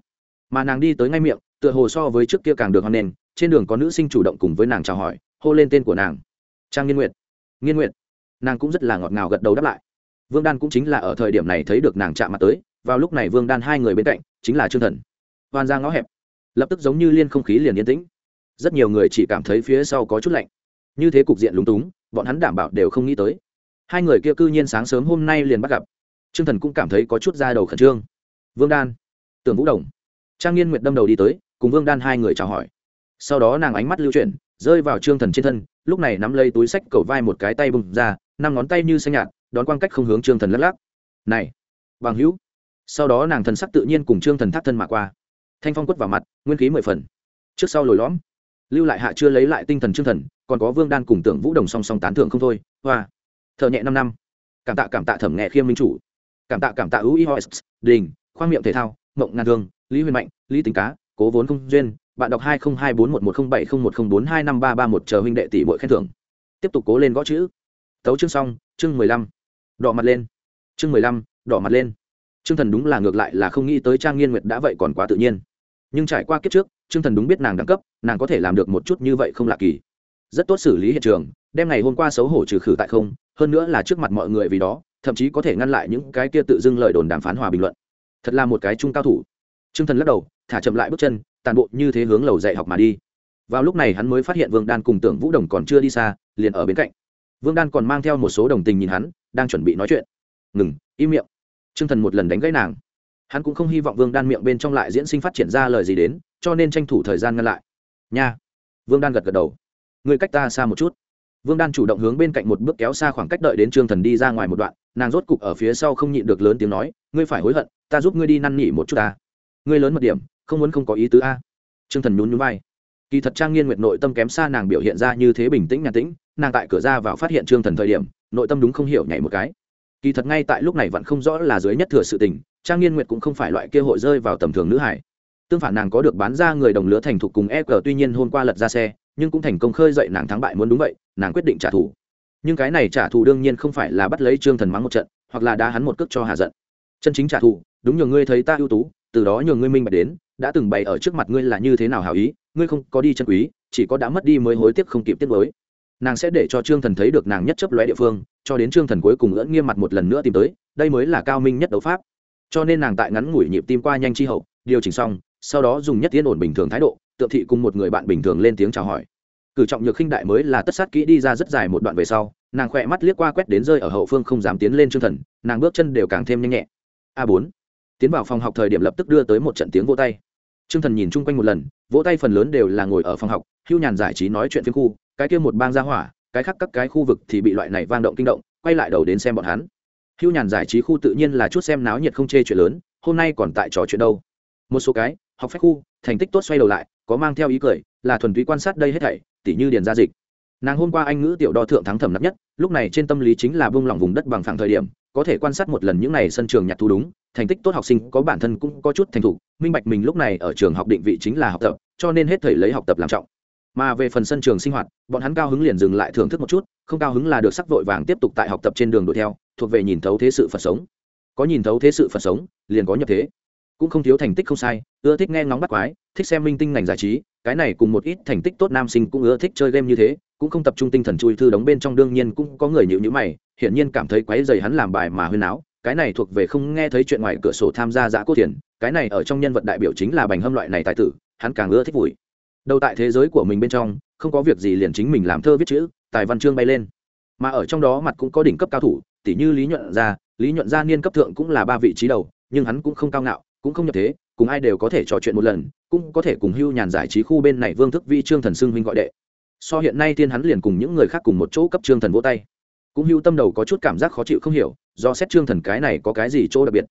Mà nàng đi tới ngay miệng, tựa hồ so với trước kia càng được hoan nền trên đường có nữ sinh chủ động cùng với nàng chào hỏi, hô lên tên của nàng. Trang nghiên nguyệt. Nghiên nguyệt nàng cũng rất là ngọt ngào gật đầu đáp lại. Vương đan cũng chính là ở thời điểm này thấy được nàng chạm mặt tới, vào lúc này vương đan hai người bên cạnh, chính là trương thần. Hoàn ra ngõ hẹp. Lập tức giống như liên không khí liền yên tĩnh. Rất nhiều người chỉ cảm thấy phía sau có chút lạnh. Như thế cục diện lúng túng, bọn hắn đảm bảo đều không nghĩ tới. Hai người kia cư nhiên sáng sớm hôm nay liền bắt gặp. Trương thần cũng cảm thấy có chút ra đầu khẩn trương. Vương đan, tưởng vũ đồng. Trang nghiên nguyệt đâm đầu đi tới, cùng vương đan hai người chào hỏi. Sau đó nàng ánh mắt lưu chuyển, rơi vào trương thần trên thân, lúc này nắm lấy túi sách cầu vai một cái tay bùng ra năm ngón tay như xanh nhạt, đón quan cách không hướng trương thần lắc lắc. Này, bằng hữu. Sau đó nàng thần sắc tự nhiên cùng trương thần thác thân mà qua. Thanh phong quất vào mặt, nguyên khí mười phần. Trước sau lồi lõm. Lưu lại hạ chưa lấy lại tinh thần trương thần, còn có vương đan cùng tưởng vũ đồng song song tán thượng không thôi. Hoa. Thợ nhẹ năm năm. Cảm tạ cảm tạ thẩm nghệ khiêm minh chủ. Cảm tạ cảm tạ ưu y hoist đình, khoang miệng thể thao, mộng ngàn thương, lý huyền mạnh, lý tính cá, cố vốn không duyên, bạn đọc hai nghìn hai bốn một một không bảy không một không bốn hai năm ba ba một, chờ huynh đệ tỷ bội khen thưởng. Tiếp tục cố lên gõ chữ tấu chương xong chương mười lăm. Đỏ mặt lên. Chương mười lăm đỏ mặt lên. Chương thần đúng là ngược lại là không nghĩ tới trang nghiên nguyệt đã vậy còn quá tự nhiên. Nhưng trải qua kiếp trước chương thần đúng biết nàng đẳng cấp nàng có thể làm được một chút như vậy không lạ kỳ. Rất tốt xử lý hiện trường đem ngày hôm qua xấu hổ trừ khử tại không hơn nữa là trước mặt mọi người vì đó thậm chí có thể ngăn lại những cái kia tự dưng lời đồn đàm phán hòa bình luận. Thật là một cái chung cao thủ. Trương Thần lắc đầu, thả chậm lại bước chân, tàn bộ như thế hướng lầu dạy học mà đi. Vào lúc này hắn mới phát hiện Vương Đan cùng Tưởng Vũ Đồng còn chưa đi xa, liền ở bên cạnh. Vương Đan còn mang theo một số đồng tình nhìn hắn, đang chuẩn bị nói chuyện. "Ngừng, im miệng." Trương Thần một lần đánh gãy nàng. Hắn cũng không hy vọng Vương Đan miệng bên trong lại diễn sinh phát triển ra lời gì đến, cho nên tranh thủ thời gian ngăn lại. "Nha." Vương Đan gật gật đầu. "Ngươi cách ta xa một chút." Vương Đan chủ động hướng bên cạnh một bước kéo xa khoảng cách đợi đến Trương Thần đi ra ngoài một đoạn, nàng rốt cục ở phía sau không nhịn được lớn tiếng nói, "Ngươi phải hối hận, ta giúp ngươi đi năn nỉ một chút ta." ngươi lớn một điểm không muốn không có ý tứ a t r ư ơ n g thần nhún nhún vai kỳ thật trang nghiên nguyệt nội tâm kém xa nàng biểu hiện ra như thế bình tĩnh nhàn tĩnh nàng tại cửa ra vào phát hiện trương thần thời điểm, nội tâm đúng không hiểu nhảy một cái. Kỳ thật ngay tại lúc này vẫn không rõ là dưới nhất thừa sự tình, trang nghiên nguyệt cũng không phải loại kia hội rơi vào tầm thường nữ hải tương phản nàng có được bán ra người đồng lứa thành thục cùng e g tuy nhiên hôm qua lật ra xe, nhưng cũng thành công khơi dậy nàng thắng bại muốn đúng vậy, nàng quyết định trả thù. Nhưng cái này trả thù đương nhiên không phải là bắt lấy trương thần mắng một trận, hoặc là đá hắn một cước cho hạ giận. Chân chính trả thù, đúng nhường ngươi thấy ta ưu tú, từ đó nhường ngươi minh bạch đến, đã từng bày ở trước mặt ngươi là như thế nào hảo ý, ngươi không có đi chân quý, chỉ có đã mất đi mới hối tiếc không kịp tiếc mới nàng sẽ để cho trương thần thấy được nàng nhất chấp lóe địa phương, cho đến trương thần cuối cùng ưỡn nghiêm mặt một lần nữa tìm tới, đây mới là cao minh nhất đấu pháp. Cho nên nàng tại ngắn ngủi nhịp tim qua nhanh chi hậu, điều chỉnh xong, sau đó dùng nhất tiên ổn bình thường thái độ tượng thị cùng một người bạn bình thường lên tiếng chào hỏi. Cử trọng nhược khinh đại mới là tất sát kỹ đi ra rất dài một đoạn về sau, nàng khỏe mắt liếc qua quét đến rơi ở hậu phương không dám tiến lên trương thần, nàng bước chân đều càng thêm nhanh nhẹ. A bốn. Tiến vào phòng học thời điểm lập tức đưa tới một trận tiếng vỗ tay t r ư ơ n g thần nhìn chung quanh một lần, vỗ tay phần lớn đều là ngồi ở phòng học, hưu nhàn giải trí nói chuyện phiếm khu, cái kia một bang ra hỏa, cái khác các cái khu vực thì bị loại này vang động kinh động, quay lại đầu đến xem bọn hắn. Hưu nhàn giải trí khu tự nhiên là chút xem náo nhiệt không chê chuyện lớn, hôm nay còn tại trò chuyện đâu. Một số cái, học phép khu, thành tích tốt xoay đầu lại, có mang theo ý cười, là thuần túy quan sát đây hết thảy, tỉ như điền gia dịch. Nàng hôm qua anh ngữ tiểu đo thượng thắng thầm nặng nhất, lúc này trên tâm lý chính là bông lỏng vùng đất bằng phẳng thời điểm có thể quan sát một lần những n à y sân trường nhặt thu đúng, thành tích tốt học sinh có bản thân cũng có chút thành thục, minh bạch mình lúc này ở trường học định vị chính là học tập, cho nên hết thầy lấy học tập làm trọng. Mà về phần sân trường sinh hoạt, bọn hắn cao hứng liền dừng lại thưởng thức một chút, không cao hứng là được sắc vội vàng tiếp tục tại học tập trên đường đuổi theo, thuộc về nhìn thấu thế sự phật sống. Có nhìn thấu thế sự phật sống, liền có nhập thế. Cũng không thiếu thành tích không sai, ưa thích nghe ngóng bắt quái, thích xem minh tinh ngành giải trí, cái này cùng một ít thành tích tốt nam sinh cũng ưa thích chơi game như thế cũng không tập trung tinh thần chui thư đóng bên trong, đương nhiên cũng có người nhịu nhữ mày, hiển nhiên cảm thấy quái dày hắn làm bài mà huyên áo cái này thuộc về không nghe thấy chuyện ngoài cửa sổ tham gia giã cốt tiền cái này ở trong nhân vật đại biểu chính là bành hâm loại này tài tử, hắn càng ưa thích vui. Đầu tại thế giới của mình bên trong, không có việc gì liền chính mình làm thơ viết chữ, tài văn chương bay lên. Mà ở trong đó mặt cũng có đỉnh cấp cao thủ tỷ như lý nhuận gia, lý nhuận gia niên cấp thượng cũng là ba vị trí đầu, nhưng hắn cũng không cao ngạo, cũng không nhập thế, cùng ai đều có thể trò chuyện một lần, cũng có thể cùng hưu nhàn giải trí khu bên này vương thức vi trương thần xưng huynh gọi đệ so hiện nay tiên hắn liền cùng những người khác cùng một chỗ cấp trương thần vỗ tay. Cũng hưu tâm đầu có chút cảm giác khó chịu không hiểu, do xét trương thần cái này có cái gì chỗ đặc biệt.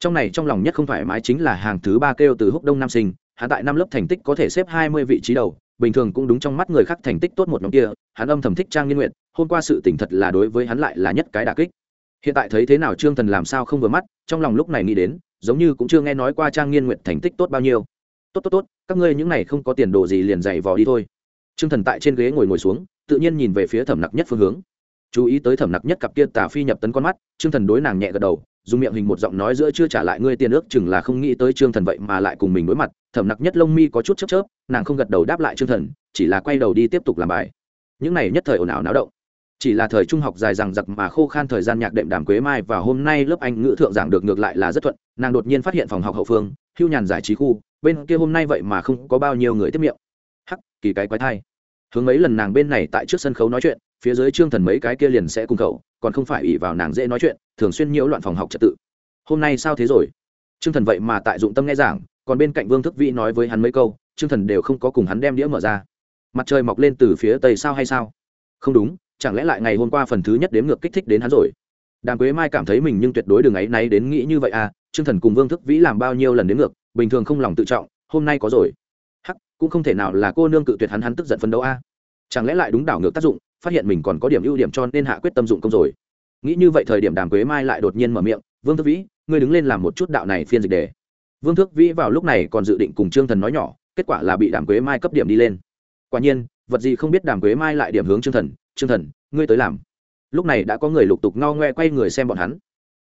Trong này trong lòng nhất không thoải mái chính là hàng thứ ba kêu từ húc đông nam sinh, hắn tại năm lớp thành tích có thể xếp hai mươi vị trí đầu, bình thường cũng đúng trong mắt người khác thành tích tốt một nhóm kia, hắn âm thầm thích trang nghiên nguyện hôm qua sự tỉnh thật là đối với hắn lại là nhất cái đà kích. Hiện tại thấy thế nào trương thần làm sao không vừa mắt, trong lòng lúc này nghĩ đến, giống như cũng chưa nghe nói qua trang nghiên nguyện thành tích tốt bao nhiêu. Tốt tốt tốt, các ngươi những này không có tiền đồ gì liền dày vò đi thôi trương thần tại trên ghế ngồi ngồi xuống, tự nhiên nhìn về phía thẩm nặc nhất phương hướng. Chú ý tới thẩm nặc nhất cặp kia tà phi nhập tấn con mắt, trương thần đối nàng nhẹ gật đầu, dùng miệng hình một giọng nói giữa chưa trả lại ngươi tiền ước chừng là không nghĩ tới trương thần vậy mà lại cùng mình đối mặt, thẩm nặc nhất lông mi có chút chớp chớp, nàng không gật đầu đáp lại trương thần, chỉ là quay đầu đi tiếp tục làm bài. Những này nhất thời ồn ào náo động. Chỉ là thời trung học dài rằng giặc mà khô khan thời gian nhạc đệm đàm quế mai và hôm nay lớp anh ngữ thượng giảng được ngược lại là rất thuận, nàng đột nhiên phát hiện phòng học hậu phương, hưu nhàn giải trí khu, bên kia hôm nay vậy mà không có bao nhiêu người tiếp miệng. Hắc, kỳ cái quái thai hướng mấy lần nàng bên này tại trước sân khấu nói chuyện, phía dưới trương thần mấy cái kia liền sẽ cùng cậu còn không phải ỉ vào nàng dễ nói chuyện, thường xuyên nhiễu loạn phòng học trật tự. Hôm nay sao thế rồi? Trương thần vậy mà tại dụng tâm nghe giảng, còn bên cạnh vương thức vĩ nói với hắn mấy câu, trương thần đều không có cùng hắn đem đĩa mở ra. Mặt trời mọc lên từ phía tây sao hay sao? Không đúng, chẳng lẽ lại ngày hôm qua phần thứ nhất đếm ngược kích thích đến hắn rồi? Đàm quế mai cảm thấy mình nhưng tuyệt đối đừng ấy nay đến nghĩ như vậy à trương thần cùng vương thức vĩ làm bao nhiêu lần đếm ngược, bình thường không lòng tự trọng, hôm nay có rồi cũng không thể nào là cô nương cự tuyệt hắn hắn tức giận phấn đấu a. À. chẳng lẽ lại đúng đảo ngược tác dụng, phát hiện mình còn có điểm ưu điểm cho nên hạ quyết tâm dụng công rồi. Nghĩ như vậy thời điểm đàm quế mai lại đột nhiên mở miệng, vương thức vĩ, ngươi đứng lên làm một chút đạo này phiên dịch đề. Vương thước vĩ vào lúc này còn dự định cùng trương thần nói nhỏ, kết quả là bị đàm quế mai cấp điểm đi lên. Quả nhiên, vật gì không biết đàm quế mai lại điểm hướng trương thần trương thần, ngươi tới làm. Lúc này đã có người lục tục ngao ngoe quay người xem bọn hắn.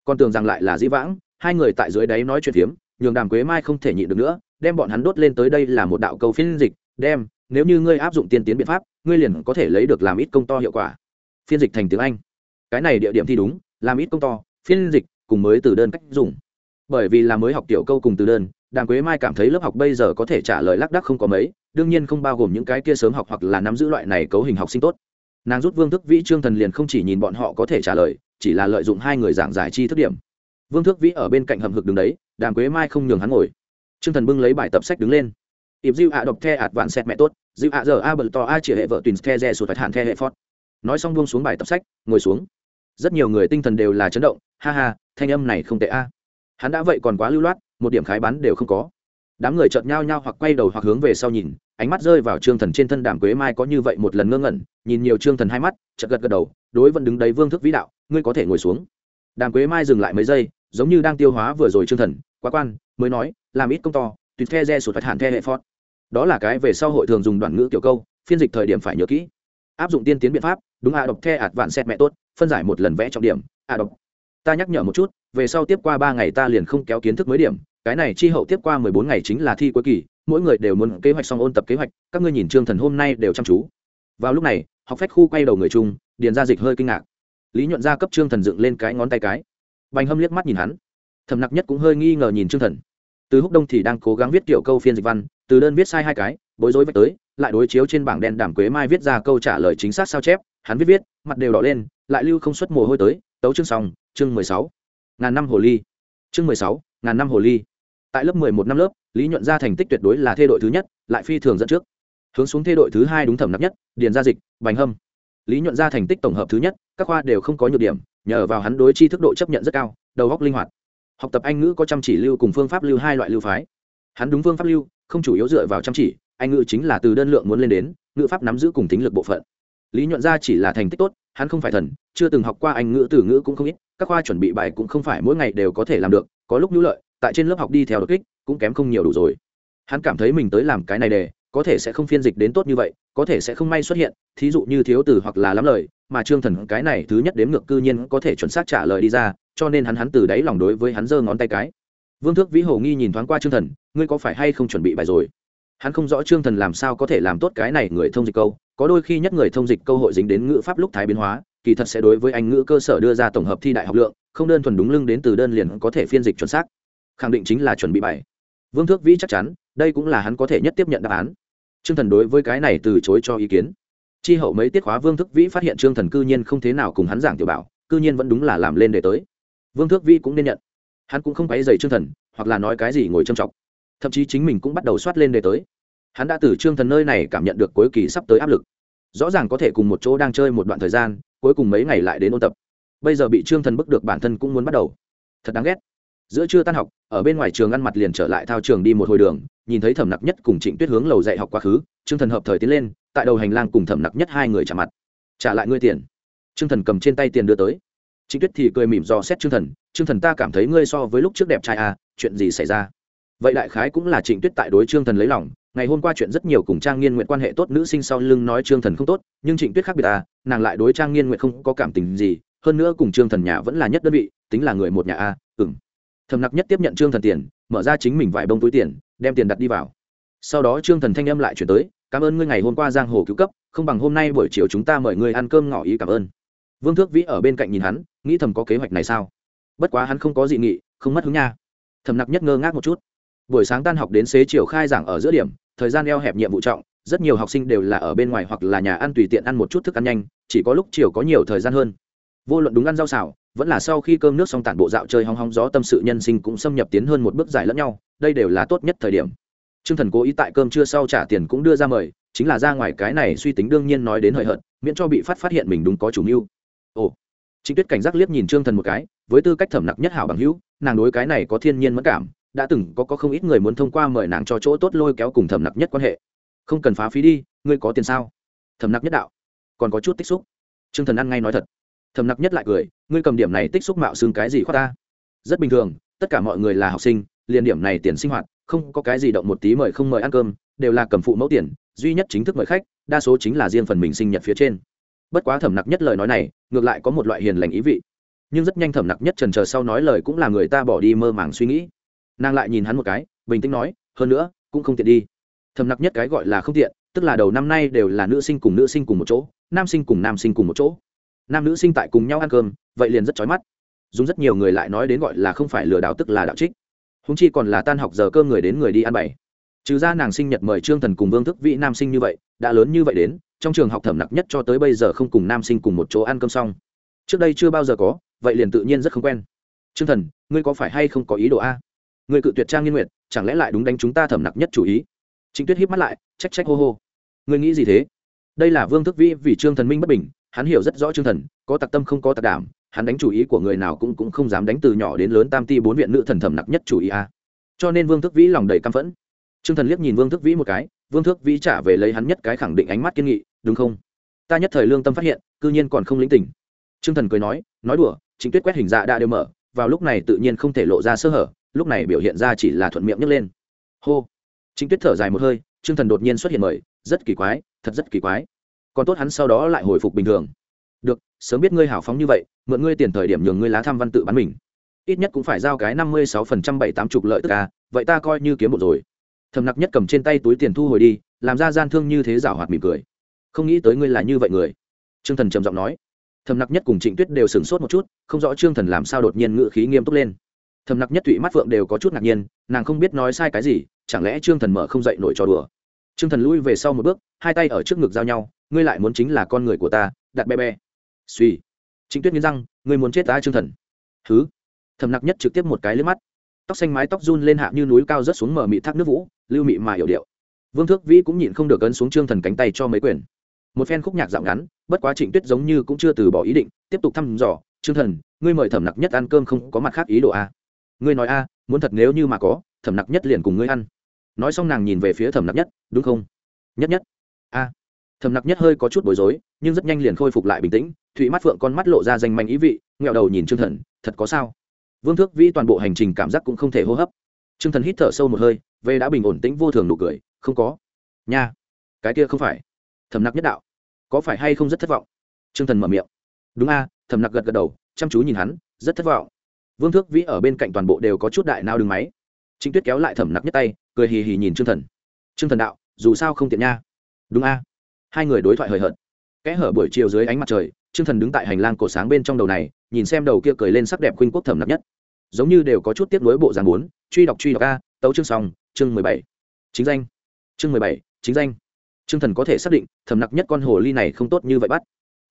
Còn tưởng rằng lại là dĩ vãng, hai người tại dưới đáy nói chuyện phiếm nhường đàm quế mai không thể nhịn được nữa, đem bọn hắn đốt lên tới đây là một đạo câu phiên dịch, đem, nếu như ngươi áp dụng tiên tiến biện pháp, ngươi liền có thể lấy được làm ít công to hiệu quả. Phiên dịch thành tiếng anh. Cái này địa điểm thi đúng, làm ít công to, phiên dịch, cùng mới từ đơn cách dùng. Bởi vì là mới học tiểu câu cùng từ đơn, đàm quế mai cảm thấy lớp học bây giờ có thể trả lời lác đắc không có mấy, đương nhiên không bao gồm những cái kia sớm học hoặc là nắm giữ loại này cấu hình học sinh tốt. Nàng rút vương thức vĩ trương thần liền không chỉ nhìn bọn họ có thể trả lời, chỉ là lợi dụng hai người giảng giải chi thức điểm vương Thước vĩ ở bên cạnh hầm hực đứng đấy, đàm quế mai không nhường hắn ngồi. Trương thần bưng lấy bài tập sách đứng lên. Ịp diêu ạ đọc the ạt vạn xét mẹ tốt diêu ạ giờ a bờ to a chỉ hệ vợ tuyến the rè sụt phải hạn the hệ phót. Nói xong buông xuống bài tập sách, ngồi xuống. Rất nhiều người tinh thần đều là chấn động, ha ha, thanh âm này không tệ a. Hắn đã vậy còn quá lưu loát, một điểm khái bắn đều không có. Đám người chợt nhao nhao hoặc quay đầu hoặc hướng về sau nhìn, ánh mắt rơi vào trương thần trên thân đàm quế mai có như vậy một lần ngơ ngẩn, nhìn nhiều trương thần hai mắt, chợt gật gật đầu, đối vẫn đứng đấy vương thức vĩ đạo, ngươi có thể ngồi xuống. Đàm quế mai dừng lại mấy giây giống như đang tiêu hóa vừa rồi trương thần, quá quan, mới nói, làm ít công to tuyệt the re sụt phạt hạn the hệ phót. Đó là cái về sau hội thường dùng đoạn ngữ kiểu câu, phiên dịch thời điểm phải nhớ kỹ. Áp dụng tiên tiến biện pháp, đúng a đọc the ạt vạn xét mẹ tốt, phân giải một lần vẽ trọng điểm a đọc. Ta nhắc nhở một chút, về sau tiếp qua ba ngày ta liền không kéo kiến thức mới điểm, cái này chi hậu tiếp qua mười bốn ngày chính là thi cuối kỳ, mỗi người đều muốn kế hoạch xong ôn tập kế hoạch, các ngươi nhìn trương thần hôm nay đều chăm chú. Vào lúc này, học phách khu quay đầu người chung, điền ra dịch hơi kinh ngạc. Lý nhuận ra cấp trương thần dựng lên cái ngón tay cái bành hâm liếc mắt nhìn hắn. Thầm nặc nhất cũng hơi nghi ngờ nhìn trương thần. Từ húc đông thì đang cố gắng viết kiểu câu phiên dịch văn, từ đơn viết sai hai cái, bối rối vạch tới, lại đối chiếu trên bảng đen đảm quế mai viết ra câu trả lời chính xác sao chép, hắn viết viết, mặt đều đỏ lên, lại lưu không xuất mồ hôi tới, tấu chương xong, chương mười sáu. Ngàn năm hồ ly. Chương mười sáu, ngàn năm hồ ly. Tại lớp mười một năm lớp, lý nhuận ra thành tích tuyệt đối là thê đội thứ nhất, lại phi thường dẫn trước. Hướng xuống thê đội thứ hai đúng thẩm Nặc nhất, điền gia dịch, bành hâm. Lý nhuận ra thành tích tổng hợp thứ nhất, các khoa đều không có nhược điểm nhờ vào hắn đối chi thức độ chấp nhận rất cao, đầu góc linh hoạt. Học tập anh ngữ có chăm chỉ lưu cùng phương pháp lưu hai loại lưu phái. Hắn đúng phương pháp lưu, không chủ yếu dựa vào chăm chỉ, anh ngữ chính là từ đơn lượng muốn lên đến, ngữ pháp nắm giữ cùng tính lực bộ phận. Lý nhuận ra chỉ là thành tích tốt, hắn không phải thần, chưa từng học qua anh ngữ từ ngữ cũng không ít, các khoa chuẩn bị bài cũng không phải mỗi ngày đều có thể làm được, có lúc nhu lợi, tại trên lớp học đi theo đột kích, cũng kém không nhiều đủ rồi. Hắn cảm thấy mình tới làm cái này đề có thể sẽ không phiên dịch đến tốt như vậy, có thể sẽ không may xuất hiện, thí dụ như thiếu từ hoặc là lắm lời mà trương thần cái này thứ nhất đếm ngược cư nhiên có thể chuẩn xác trả lời đi ra, cho nên hắn hắn từ đáy lòng đối với hắn giơ ngón tay cái. Vương thước vĩ hồ nghi nhìn thoáng qua trương thần, ngươi có phải hay không chuẩn bị bài rồi? Hắn không rõ trương thần làm sao có thể làm tốt cái này người thông dịch câu, có đôi khi nhất người thông dịch câu hội dính đến ngữ pháp lúc thái biến hóa, kỳ thật sẽ đối với anh ngữ cơ sở đưa ra tổng hợp thi đại học lượng, không đơn thuần đúng lưng đến từ đơn liền có thể phiên dịch chuẩn xác. Khẳng định chính là chuẩn bị bài. Vương thước vĩ chắc chắn, đây cũng là hắn có thể nhất tiếp nhận đáp án. Trương thần đối với cái này từ chối cho ý kiến chi hậu mấy tiết khóa vương thức vĩ phát hiện trương thần cư nhiên không thế nào cùng hắn giảng tiểu bảo, cư nhiên vẫn đúng là làm lên để tới. Vương thước vĩ cũng nên nhận. Hắn cũng không quấy dày trương thần, hoặc là nói cái gì ngồi trầm trọng thậm chí chính mình cũng bắt đầu soát lên đề tới. Hắn đã từ trương thần nơi này cảm nhận được cuối kỳ sắp tới áp lực. Rõ ràng có thể cùng một chỗ đang chơi một đoạn thời gian, cuối cùng mấy ngày lại đến ôn tập. Bây giờ bị trương thần bức được bản thân cũng muốn bắt đầu. Thật đáng ghét. Giữa trưa tan học, ở bên ngoài trường ăn mặt liền trở lại thao trường đi một hồi đường, nhìn thấy thẩm nặc nhất cùng trịnh tuyết hướng lầu dạy học quá khứ, trương thần hợp thời tiến lên tại đầu hành lang cùng thẩm nặc nhất hai người trả mặt. Trả lại ngươi tiền. Trương thần cầm trên tay tiền đưa tới. Trịnh tuyết thì cười mỉm dò xét chương thần chương thần ta cảm thấy ngươi so với lúc trước đẹp trai à chuyện gì xảy ra? Vậy đại khái cũng là trịnh tuyết tại đối trương thần lấy lòng ngày hôm qua chuyện rất nhiều cùng trang nghiên nguyện quan hệ tốt nữ sinh sau lưng nói trương thần không tốt nhưng trịnh tuyết khác biệt à nàng lại đối trang nghiên nguyện không có cảm tình gì hơn nữa cùng trương thần nhà vẫn là nhất đơn vị tính là người một nhà a à, ừng thầm nặc nhất tiếp nhận trương thần tiền mở ra chính mình vài bông túi tiền đem tiền đặt đi vào. Sau đó trương thần thanh âm lại chuyển tới cảm ơn ngươi ngày hôm qua giang hồ cứu cấp, không bằng hôm nay buổi chiều chúng ta mời ngươi ăn cơm ngỏ ý cảm ơn. Vương thước vĩ ở bên cạnh nhìn hắn, nghĩ thầm có kế hoạch này sao? Bất quá hắn không có dị nghị, không mất hứng nha. Thầm nặc nhất ngơ ngác một chút. Buổi sáng tan học đến xế chiều khai giảng ở giữa điểm, thời gian eo hẹp nhiệm vụ trọng, rất nhiều học sinh đều là ở bên ngoài hoặc là nhà ăn tùy tiện ăn một chút thức ăn nhanh, chỉ có lúc chiều có nhiều thời gian hơn. Vô luận đúng ăn rau xào, vẫn là sau khi cơm nước xong tản bộ dạo chơi hong hong gió tâm sự nhân sinh cũng xâm nhập tiến hơn một bước dài lẫn nhau, đây đều là tốt nhất thời điểm. Trương thần cố ý tại cơm trưa sau trả tiền cũng đưa ra mời chính là ra ngoài cái này suy tính đương nhiên nói đến hời hợt miễn cho bị phát phát hiện mình đúng có chủ mưu. Ồ chính tuyết cảnh giác liếc nhìn trương thần một cái với tư cách thẩm nặc nhất hảo bằng hữu nàng đối cái này có thiên nhiên mất cảm đã từng có, có không ít người muốn thông qua mời nàng cho chỗ tốt lôi kéo cùng thẩm nặc nhất quan hệ. Không cần phá phí đi ngươi có tiền sao? Thẩm nặc nhất đạo. Còn có chút tích xúc. Trương thần ăn ngay nói thật. Thẩm nặc nhất lại cười ngươi cầm điểm này tích xúc mạo xương cái gì khoa ta? Rất bình thường tất cả mọi người là học sinh liền điểm này tiền sinh hoạt không có cái gì động một tí mời không mời ăn cơm, đều là cầm phụ mẫu tiền, duy nhất chính thức mời khách, đa số chính là riêng phần mình sinh nhật phía trên. Bất quá thẩm nặc nhất lời nói này, ngược lại có một loại hiền lành ý vị. Nhưng rất nhanh thẩm nặc nhất trần trờ sau nói lời cũng là người ta bỏ đi mơ màng suy nghĩ. Nàng lại nhìn hắn một cái, bình tĩnh nói, hơn nữa, cũng không tiện đi. Thẩm nặc nhất cái gọi là không tiện, tức là đầu năm nay đều là nữ sinh cùng nữ sinh cùng một chỗ, nam sinh cùng nam sinh cùng một chỗ. Nam nữ sinh tại cùng nhau ăn cơm, vậy liền rất chói mắt. Dùng rất nhiều người lại nói đến gọi là không phải lừa đảo tức là đạo trích húng chi còn là tan học giờ cơ người đến người đi ăn bày. Trừ ra nàng sinh nhật mời trương thần cùng vương thức vị nam sinh như vậy, đã lớn như vậy đến, trong trường học thẩm nặc nhất cho tới bây giờ không cùng nam sinh cùng một chỗ ăn cơm xong. Trước đây chưa bao giờ có, vậy liền tự nhiên rất không quen. Trương thần, ngươi có phải hay không có ý đồ a? Ngươi cự tuyệt trang nghiên nguyệt, chẳng lẽ lại đúng đánh chúng ta thẩm nặc nhất chủ ý? Chính tuyết híp mắt lại, trách trách hô hô. Ngươi nghĩ gì thế? Đây là vương thức vĩ vì trương thần minh bất bình, hắn hiểu rất rõ trương thần, có tặc tâm không có tặc đảm hắn đánh chủ ý của người nào cũng cũng không dám đánh từ nhỏ đến lớn tam ti bốn viện nữ thần thẩm nặc nhất chủ ý a. Cho nên vương thức vĩ lòng đầy căm phẫn. Trương thần liếc nhìn vương thức vĩ một cái, vương thức vĩ trả về lấy hắn nhất cái khẳng định ánh mắt kiên nghị, đúng không? Ta nhất thời lương tâm phát hiện, cư nhiên còn không lĩnh tỉnh. Trương thần cười nói nói đùa, chính tuyết quét hình dạ đã đều mở, vào lúc này tự nhiên không thể lộ ra sơ hở, lúc này biểu hiện ra chỉ là thuận miệng nhấc lên. Hô. Chính tuyết thở dài một hơi, trương thần đột nhiên xuất hiện mời, rất kỳ quái, thật rất kỳ quái. Còn tốt hắn sau đó lại hồi phục bình thường được, sớm biết ngươi hào phóng như vậy, mượn ngươi tiền thời điểm nhường ngươi lá tham văn tự bán mình. Ít nhất cũng phải giao cái năm mươi sáu phần trăm bảy tám chục lợi tức à vậy ta coi như kiếm một rồi. Thầm nặc nhất cầm trên tay túi tiền thu hồi đi, làm ra gian thương như thế rảo hoạt mỉm cười. Không nghĩ tới ngươi là như vậy người. Trương thần trầm giọng nói. Thầm nặc nhất cùng trịnh tuyết đều sửng sốt một chút, không rõ trương thần làm sao đột nhiên ngự khí nghiêm túc lên. Thầm nặc nhất tụy mắt phượng đều có chút ngạc nhiên, nàng không biết nói sai cái gì, chẳng lẽ trương thần mở không dậy nổi cho đùa? Trương thần lui về sau một bước, hai tay ở trước ngực giao nhau, ngươi lại muốn chính là con người của ta, đặt be be suy. Trịnh tuyết nghiến răng, ngươi muốn chết ta trương thần. Thứ thầm nặc nhất trực tiếp một cái lên mắt. Tóc xanh mái tóc run lên hạ như núi cao rớt xuống mở mị thác nước vũ, lưu mị mà hiểu điệu. Vương thước vĩ cũng nhịn không được ấn xuống trương thần cánh tay cho mấy quyền. Một phen khúc nhạc dạo ngắn, bất quá trịnh tuyết giống như cũng chưa từ bỏ ý định, tiếp tục thăm dò, trương thần, ngươi mời thẩm nặc nhất ăn cơm không có mặt khác ý đồ a ngươi nói a muốn thật nếu như mà có, thẩm nặc nhất liền cùng ngươi ăn. Nói xong nàng nhìn về phía thẩm nặc nhất, đúng không? Nhất nhất. A. Thầm nặc nhất hơi có chút bối rối, nhưng rất nhanh liền khôi phục lại bình tĩnh thụy mắt phượng con mắt lộ ra danh manh ý vị nghẹo đầu nhìn trương thần, thật có sao? Vương thước vĩ toàn bộ hành trình cảm giác cũng không thể hô hấp. Trương thần hít thở sâu một hơi, về đã bình ổn tĩnh vô thường nụ cười, không có. Nha, cái kia không phải. Thầm nặc nhất đạo. Có phải hay không rất thất vọng? Trương thần mở miệng. Đúng a. Thầm nặc gật gật đầu, chăm chú nhìn hắn, rất thất vọng. Vương thước vĩ ở bên cạnh toàn bộ đều có chút đại nao đường máy. Chính tuyết kéo lại thẩm nặc nhất tay, cười hì hì nhìn trương thần. Trương thần đạo, dù sao không tiện nha. Đúng a. Hai người đối thoại hời hợt. Kẽ hở buổi chiều dưới ánh mặt trời Trương thần đứng tại hành lang cổ sáng bên trong đầu này nhìn xem đầu kia cười lên sắc đẹp khuynh quốc thẩm nạp nhất. Giống như đều có chút tiếc nối bộ dáng muốn, truy đọc truy đọc a tấu chương xong chương mười bảy. Chính danh. Chương mười bảy chính danh. Trương thần có thể xác định thẩm nặc nhất con hồ ly này không tốt như vậy bắt.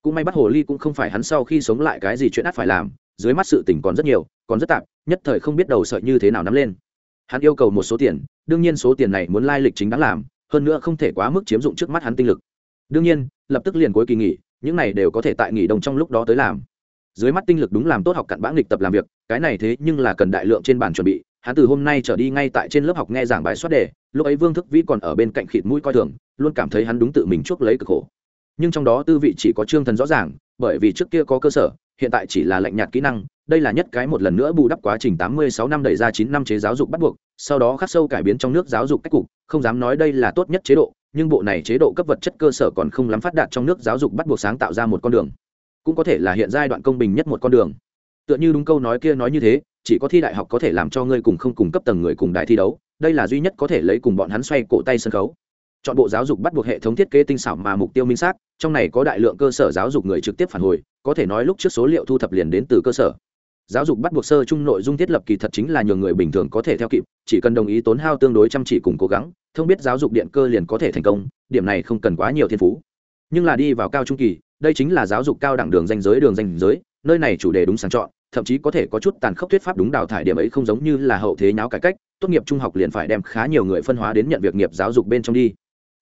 Cũng may bắt hồ ly cũng không phải hắn sau khi sống lại cái gì chuyện ắt phải làm dưới mắt sự tỉnh còn rất nhiều còn rất tạp nhất thời không biết đầu sợi như thế nào nắm lên. Hắn yêu cầu một số tiền đương nhiên số tiền này muốn lai lịch chính đáng làm hơn nữa không thể quá mức chiếm dụng trước mắt hắn tinh lực. Đương nhiên lập tức liền cuối kỳ nghỉ những này đều có thể tại nghỉ đông trong lúc đó tới làm. Dưới mắt tinh lực đúng làm tốt học cặn bã nghịch tập làm việc, cái này thế nhưng là cần đại lượng trên bàn chuẩn bị. Hắn từ hôm nay trở đi ngay tại trên lớp học nghe giảng bài soát đề, lúc ấy vương thức vĩ còn ở bên cạnh khịt mũi coi thường, luôn cảm thấy hắn đúng tự mình chuốc lấy cực khổ. Nhưng trong đó tư vị chỉ có trương thần rõ ràng, bởi vì trước kia có cơ sở, hiện tại chỉ là lạnh nhạt kỹ năng, đây là nhất cái một lần nữa bù đắp quá trình tám mươi sáu năm đẩy ra chín năm chế giáo dục bắt buộc, sau đó khắc sâu cải biến trong nước giáo dục cách cục, không dám nói đây là tốt nhất chế độ nhưng bộ này chế độ cấp vật chất cơ sở còn không lắm phát đạt trong nước giáo dục bắt buộc sáng tạo ra một con đường. Cũng có thể là hiện giai đoạn công bình nhất một con đường. Tựa như đúng câu nói kia nói như thế, chỉ có thi đại học có thể làm cho ngươi cùng không cùng cấp tầng người cùng đại thi đấu, đây là duy nhất có thể lấy cùng bọn hắn xoay cổ tay sân khấu. Chọn bộ giáo dục bắt buộc hệ thống thiết kế tinh xảo mà mục tiêu minh xác, trong này có đại lượng cơ sở giáo dục người trực tiếp phản hồi, có thể nói lúc trước số liệu thu thập liền đến từ cơ sở giáo dục bắt buộc sơ chung nội dung thiết lập kỳ thật chính là nhiều người bình thường có thể theo kịp, chỉ cần đồng ý tốn hao tương đối chăm chỉ cùng cố gắng, thông biết giáo dục điện cơ liền có thể thành công, điểm này không cần quá nhiều thiên phú. Nhưng là đi vào cao trung kỳ, đây chính là giáo dục cao đẳng đường danh giới đường danh giới, nơi này chủ đề đúng sáng chọn, thậm chí có thể có chút tàn khốc thuyết pháp đúng đào thải điểm ấy không giống như là hậu thế nháo cải cách, tốt nghiệp trung học liền phải đem khá nhiều người phân hóa đến nhận việc nghiệp giáo dục bên trong đi.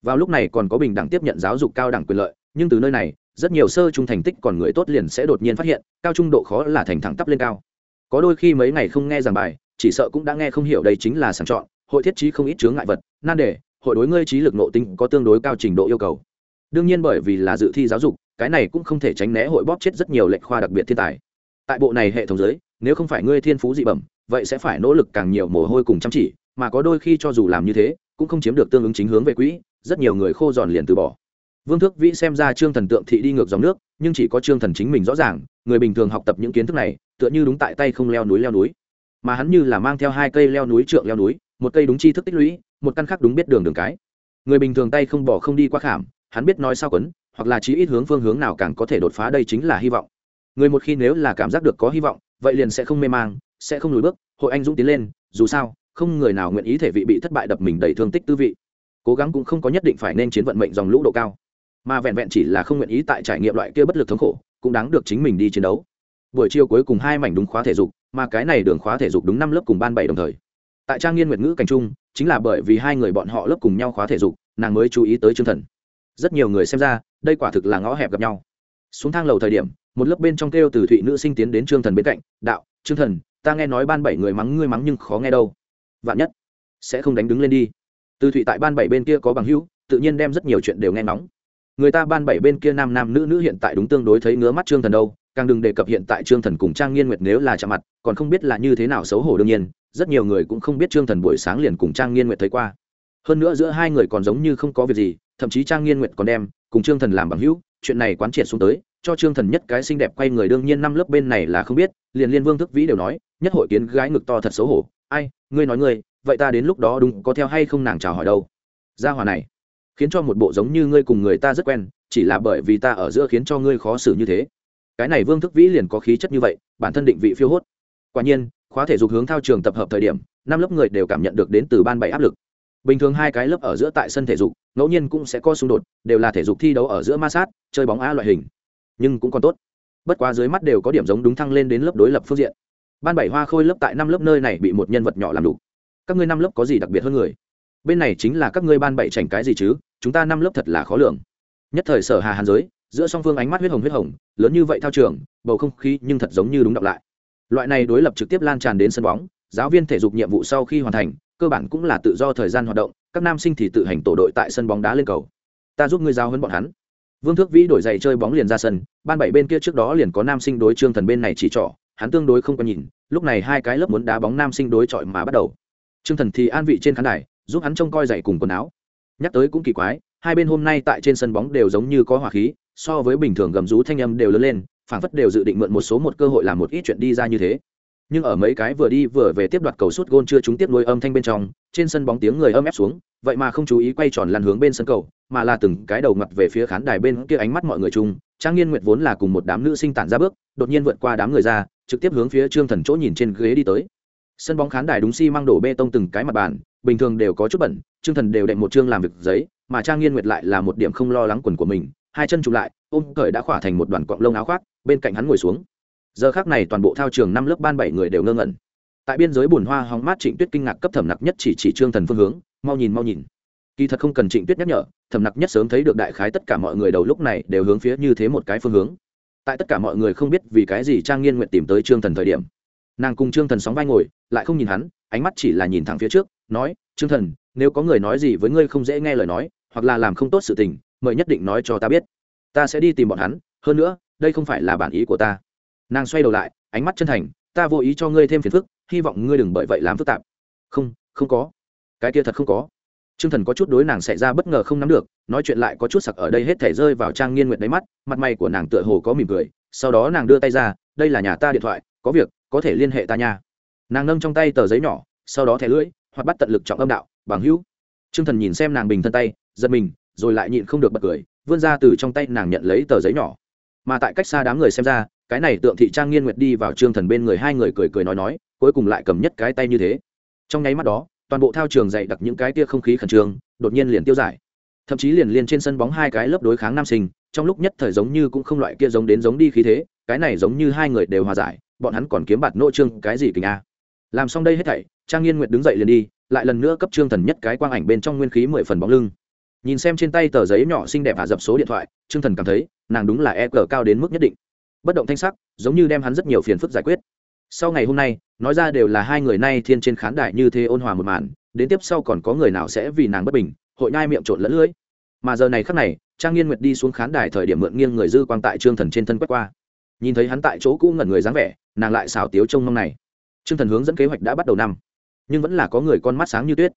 Vào lúc này còn có bình đẳng tiếp nhận giáo dục cao đẳng quyền lợi, nhưng từ nơi này rất nhiều sơ trung thành tích còn người tốt liền sẽ đột nhiên phát hiện, cao trung độ khó là thành thẳng tắp lên cao. Có đôi khi mấy ngày không nghe giảng bài, chỉ sợ cũng đã nghe không hiểu đây chính là sàng chọn, hội thiết trí không ít chướng ngại vật, nan đề, hội đối ngươi trí lực nội tinh có tương đối cao trình độ yêu cầu. Đương nhiên bởi vì là dự thi giáo dục, cái này cũng không thể tránh né hội bóp chết rất nhiều lệnh khoa đặc biệt thiên tài. Tại bộ này hệ thống giới, nếu không phải ngươi thiên phú dị bẩm, vậy sẽ phải nỗ lực càng nhiều mồ hôi cùng chăm chỉ, mà có đôi khi cho dù làm như thế, cũng không chiếm được tương ứng chính hướng về quỹ, rất nhiều người khô giòn liền từ bỏ vương thước vĩ xem ra trương thần tượng thị đi ngược dòng nước, nhưng chỉ có trương thần chính mình rõ ràng, người bình thường học tập những kiến thức này, tựa như đúng tại tay không leo núi leo núi. Mà hắn như là mang theo hai cây leo núi trượng leo núi, một cây đúng chi thức tích lũy, một căn khác đúng biết đường đường cái. Người bình thường tay không bỏ không đi qua khảm, hắn biết nói sao quấn, hoặc là chí ít hướng phương hướng nào càng có thể đột phá đây chính là hy vọng. Người một khi nếu là cảm giác được có hy vọng, vậy liền sẽ không mê mang, sẽ không lùi bước, hội anh dũng tiến lên, dù sao, không người nào nguyện ý thể vị bị thất bại đập mình đầy thương tích tư vị. Cố gắng cũng không có nhất định phải nên chiến vận mệnh dòng lũ độ cao mà vẹn vẹn chỉ là không nguyện ý tại trải nghiệm loại kia bất lực thống khổ, cũng đáng được chính mình đi chiến đấu. Buổi chiều cuối cùng hai mảnh đúng khóa thể dục, mà cái này đường khóa thể dục đúng năm lớp cùng ban bảy đồng thời. Tại trang nghiên nguyệt ngữ cảnh trung, chính là bởi vì hai người bọn họ lớp cùng nhau khóa thể dục, nàng mới chú ý tới chương thần. Rất nhiều người xem ra, đây quả thực là ngõ hẹp gặp nhau. Xuống thang lầu thời điểm, một lớp bên trong kêu từ thụy nữ sinh tiến đến trương thần bên cạnh, đạo, trương thần, ta nghe nói ban bảy người mắng ngươi mắng nhưng khó nghe đâu. Vạn nhất sẽ không đánh đứng lên đi. Từ thụy tại ban bảy bên kia có bằng hữu, tự nhiên đem rất nhiều chuyện đều nghe nóng người ta ban bảy bên kia nam nam nữ nữ hiện tại đúng tương đối thấy ngứa mắt trương thần đâu, càng đừng đề cập hiện tại trương thần cùng trang nghiên nguyệt nếu là chạm mặt, còn không biết là như thế nào xấu hổ đương nhiên, rất nhiều người cũng không biết trương thần buổi sáng liền cùng trang nghiên nguyệt thấy qua. Hơn nữa giữa hai người còn giống như không có việc gì, thậm chí trang nghiên nguyệt còn đem, cùng trương thần làm bằng hữu, chuyện này quán triệt xuống tới, cho trương thần nhất cái xinh đẹp quay người đương nhiên năm lớp bên này là không biết, liền liên vương thức vĩ đều nói, nhất hội kiến gái ngực to thật xấu hổ, ai, ngươi nói ngươi, vậy ta đến lúc đó đúng có theo hay không nàng chào hỏi đâu? Gia hòa này khiến cho một bộ giống như ngươi cùng người ta rất quen, chỉ là bởi vì ta ở giữa khiến cho ngươi khó xử như thế. Cái này vương thức vĩ liền có khí chất như vậy, bản thân định vị phiêu hốt. Quả nhiên, khóa thể dục hướng thao trường tập hợp thời điểm, năm lớp người đều cảm nhận được đến từ ban bảy áp lực. Bình thường hai cái lớp ở giữa tại sân thể dục, ngẫu nhiên cũng sẽ có xung đột, đều là thể dục thi đấu ở giữa ma sát, chơi bóng a loại hình. Nhưng cũng còn tốt. Bất quá dưới mắt đều có điểm giống đúng thăng lên đến lớp đối lập phương diện. Ban bảy hoa khôi lớp tại năm lớp nơi này bị một nhân vật nhỏ làm đủ. Các ngươi năm lớp có gì đặc biệt hơn người? Bên này chính là các ngươi ban bảy chảnh cái gì chứ, chúng ta năm lớp thật là khó lường. Nhất thời sở hà hàn giới, giữa song phương ánh mắt huyết hồng huyết hồng, lớn như vậy thao trường, bầu không khí nhưng thật giống như đúng đọc lại. Loại này đối lập trực tiếp lan tràn đến sân bóng, giáo viên thể dục nhiệm vụ sau khi hoàn thành, cơ bản cũng là tự do thời gian hoạt động, các nam sinh thì tự hành tổ đội tại sân bóng đá lên cầu. Ta giúp ngươi giao hơn bọn hắn. Vương thước vĩ đổi giày chơi bóng liền ra sân, ban bảy bên kia trước đó liền có nam sinh đối trương thần bên này chỉ trỏ, hắn tương đối không có nhìn, lúc này hai cái lớp muốn đá bóng nam sinh đối chọi mà bắt đầu. Trương thần thì an vị trên khán đài giúp hắn trông coi giày cùng quần áo. Nhắc tới cũng kỳ quái, hai bên hôm nay tại trên sân bóng đều giống như có hỏa khí, so với bình thường gầm rú thanh âm đều lớn lên, phảng phất đều dự định mượn một số một cơ hội làm một ít chuyện đi ra như thế. Nhưng ở mấy cái vừa đi vừa về tiếp đoạt cầu sút gôn chưa chúng tiếp nuôi âm thanh bên trong, trên sân bóng tiếng người âm ép xuống, vậy mà không chú ý quay tròn lăn hướng bên sân cầu, mà là từng cái đầu ngặt về phía khán đài bên kia ánh mắt mọi người chung, trang nghiên nguyệt vốn là cùng một đám nữ sinh tản ra bước, đột nhiên vượt qua đám người ra, trực tiếp hướng phía trương thần chỗ nhìn trên ghế đi tới. Sân bóng khán đài đúng si mang đổ bê tông từng cái mặt bàn bình thường đều có chút bẩn, trương thần đều đệm một chương làm việc giấy, mà trang nghiên nguyệt lại là một điểm không lo lắng quần của mình, hai chân chụp lại, ôm cởi đã khỏa thành một đoàn cọng lông áo khoác, bên cạnh hắn ngồi xuống. Giờ khác này toàn bộ thao trường năm lớp ban bảy người đều ngơ ngẩn. Tại biên giới bùn hoa hóng mát trịnh tuyết kinh ngạc cấp thẩm nặc nhất chỉ chỉ trương thần phương hướng, mau nhìn mau nhìn. Kỳ thật không cần trịnh tuyết nhắc nhở, thẩm nặc nhất sớm thấy được đại khái tất cả mọi người đầu lúc này đều hướng phía như thế một cái phương hướng. Tại tất cả mọi người không biết vì cái gì trang nghiên nguyện tìm tới trương thần thời điểm, nàng cùng trương thần sóng vai ngồi, lại không nhìn hắn, ánh mắt chỉ là nhìn thẳng phía trước nói, trương thần, nếu có người nói gì với ngươi không dễ nghe lời nói, hoặc là làm không tốt sự tình, mời nhất định nói cho ta biết. Ta sẽ đi tìm bọn hắn, hơn nữa, đây không phải là bản ý của ta. Nàng xoay đầu lại, ánh mắt chân thành, ta vô ý cho ngươi thêm phiền phức, hy vọng ngươi đừng bởi vậy làm phức tạp. Không không có. Cái kia thật không có. T r ư ơ n g thần có chút đối nàng xảy ra bất ngờ không nắm được, nói chuyện lại có chút sặc ở đây hết thể rơi vào trang nghiên nguyện đáy mắt, mặt may của nàng tựa hồ có mỉm cười, sau đó nàng đưa tay ra, đây là nhà ta điện thoại, có việc, có thể liên hệ ta nha. Nàng nâng trong tay tờ giấy nhỏ, sau đó thẻ lưỡi hoặc bắt tận lực trọng âm đạo, bằng hữu. T r ư ơ n g thần nhìn xem nàng bình thân tay, giật mình, rồi lại nhịn không được bật cười, vươn ra từ trong tay nàng nhận lấy tờ giấy nhỏ. Mà tại cách xa đám người xem ra, cái này tượng thị trang nghiên nguyệt đi vào trương thần bên người hai người cười cười nói nói, cuối cùng lại cầm nhất cái tay như thế. Trong nháy mắt đó, toàn bộ thao trường dạy đặc những cái tia không khí khẩn trương, đột nhiên liền tiêu giải. Thậm chí liền liền trên sân bóng hai cái lớp đối kháng nam sinh, trong lúc nhất thời giống như cũng không loại kia giống đến giống đi khí thế, cái này giống như hai người đều hòa giải, bọn hắn còn kiếm bạt nỗ trương cái gì kình a làm xong đây hết thảy trang nghiên nguyệt đứng dậy liền đi, lại lần nữa cấp trương thần nhất cái quang ảnh bên trong nguyên khí mười phần bóng lưng. Nhìn xem trên tay tờ giấy nhỏ xinh đẹp hạ dập số điện thoại, trương thần cảm thấy, nàng đúng là e cờ cao đến mức nhất định. Bất động thanh sắc, giống như đem hắn rất nhiều phiền phức giải quyết. Sau ngày hôm nay, nói ra đều là hai người nay thiên trên khán đài như thế ôn hòa một màn, đến tiếp sau còn có người nào sẽ vì nàng bất bình, hội nhai miệng trộn lẫn lưỡi mà giờ này khắc này, trang nghiên nguyệt đi xuống khán đài thời điểm mượn nghiêng người dư quang tại trương thần trên thân quét qua. Nhìn thấy hắn tại chỗ cũ ngẩn người dáng vẻ, nàng lại xào tiếu trông mong này. Trương thần hướng dẫn kế hoạch đã bắt đầu năm nhưng vẫn là có người con mắt sáng như tuyết.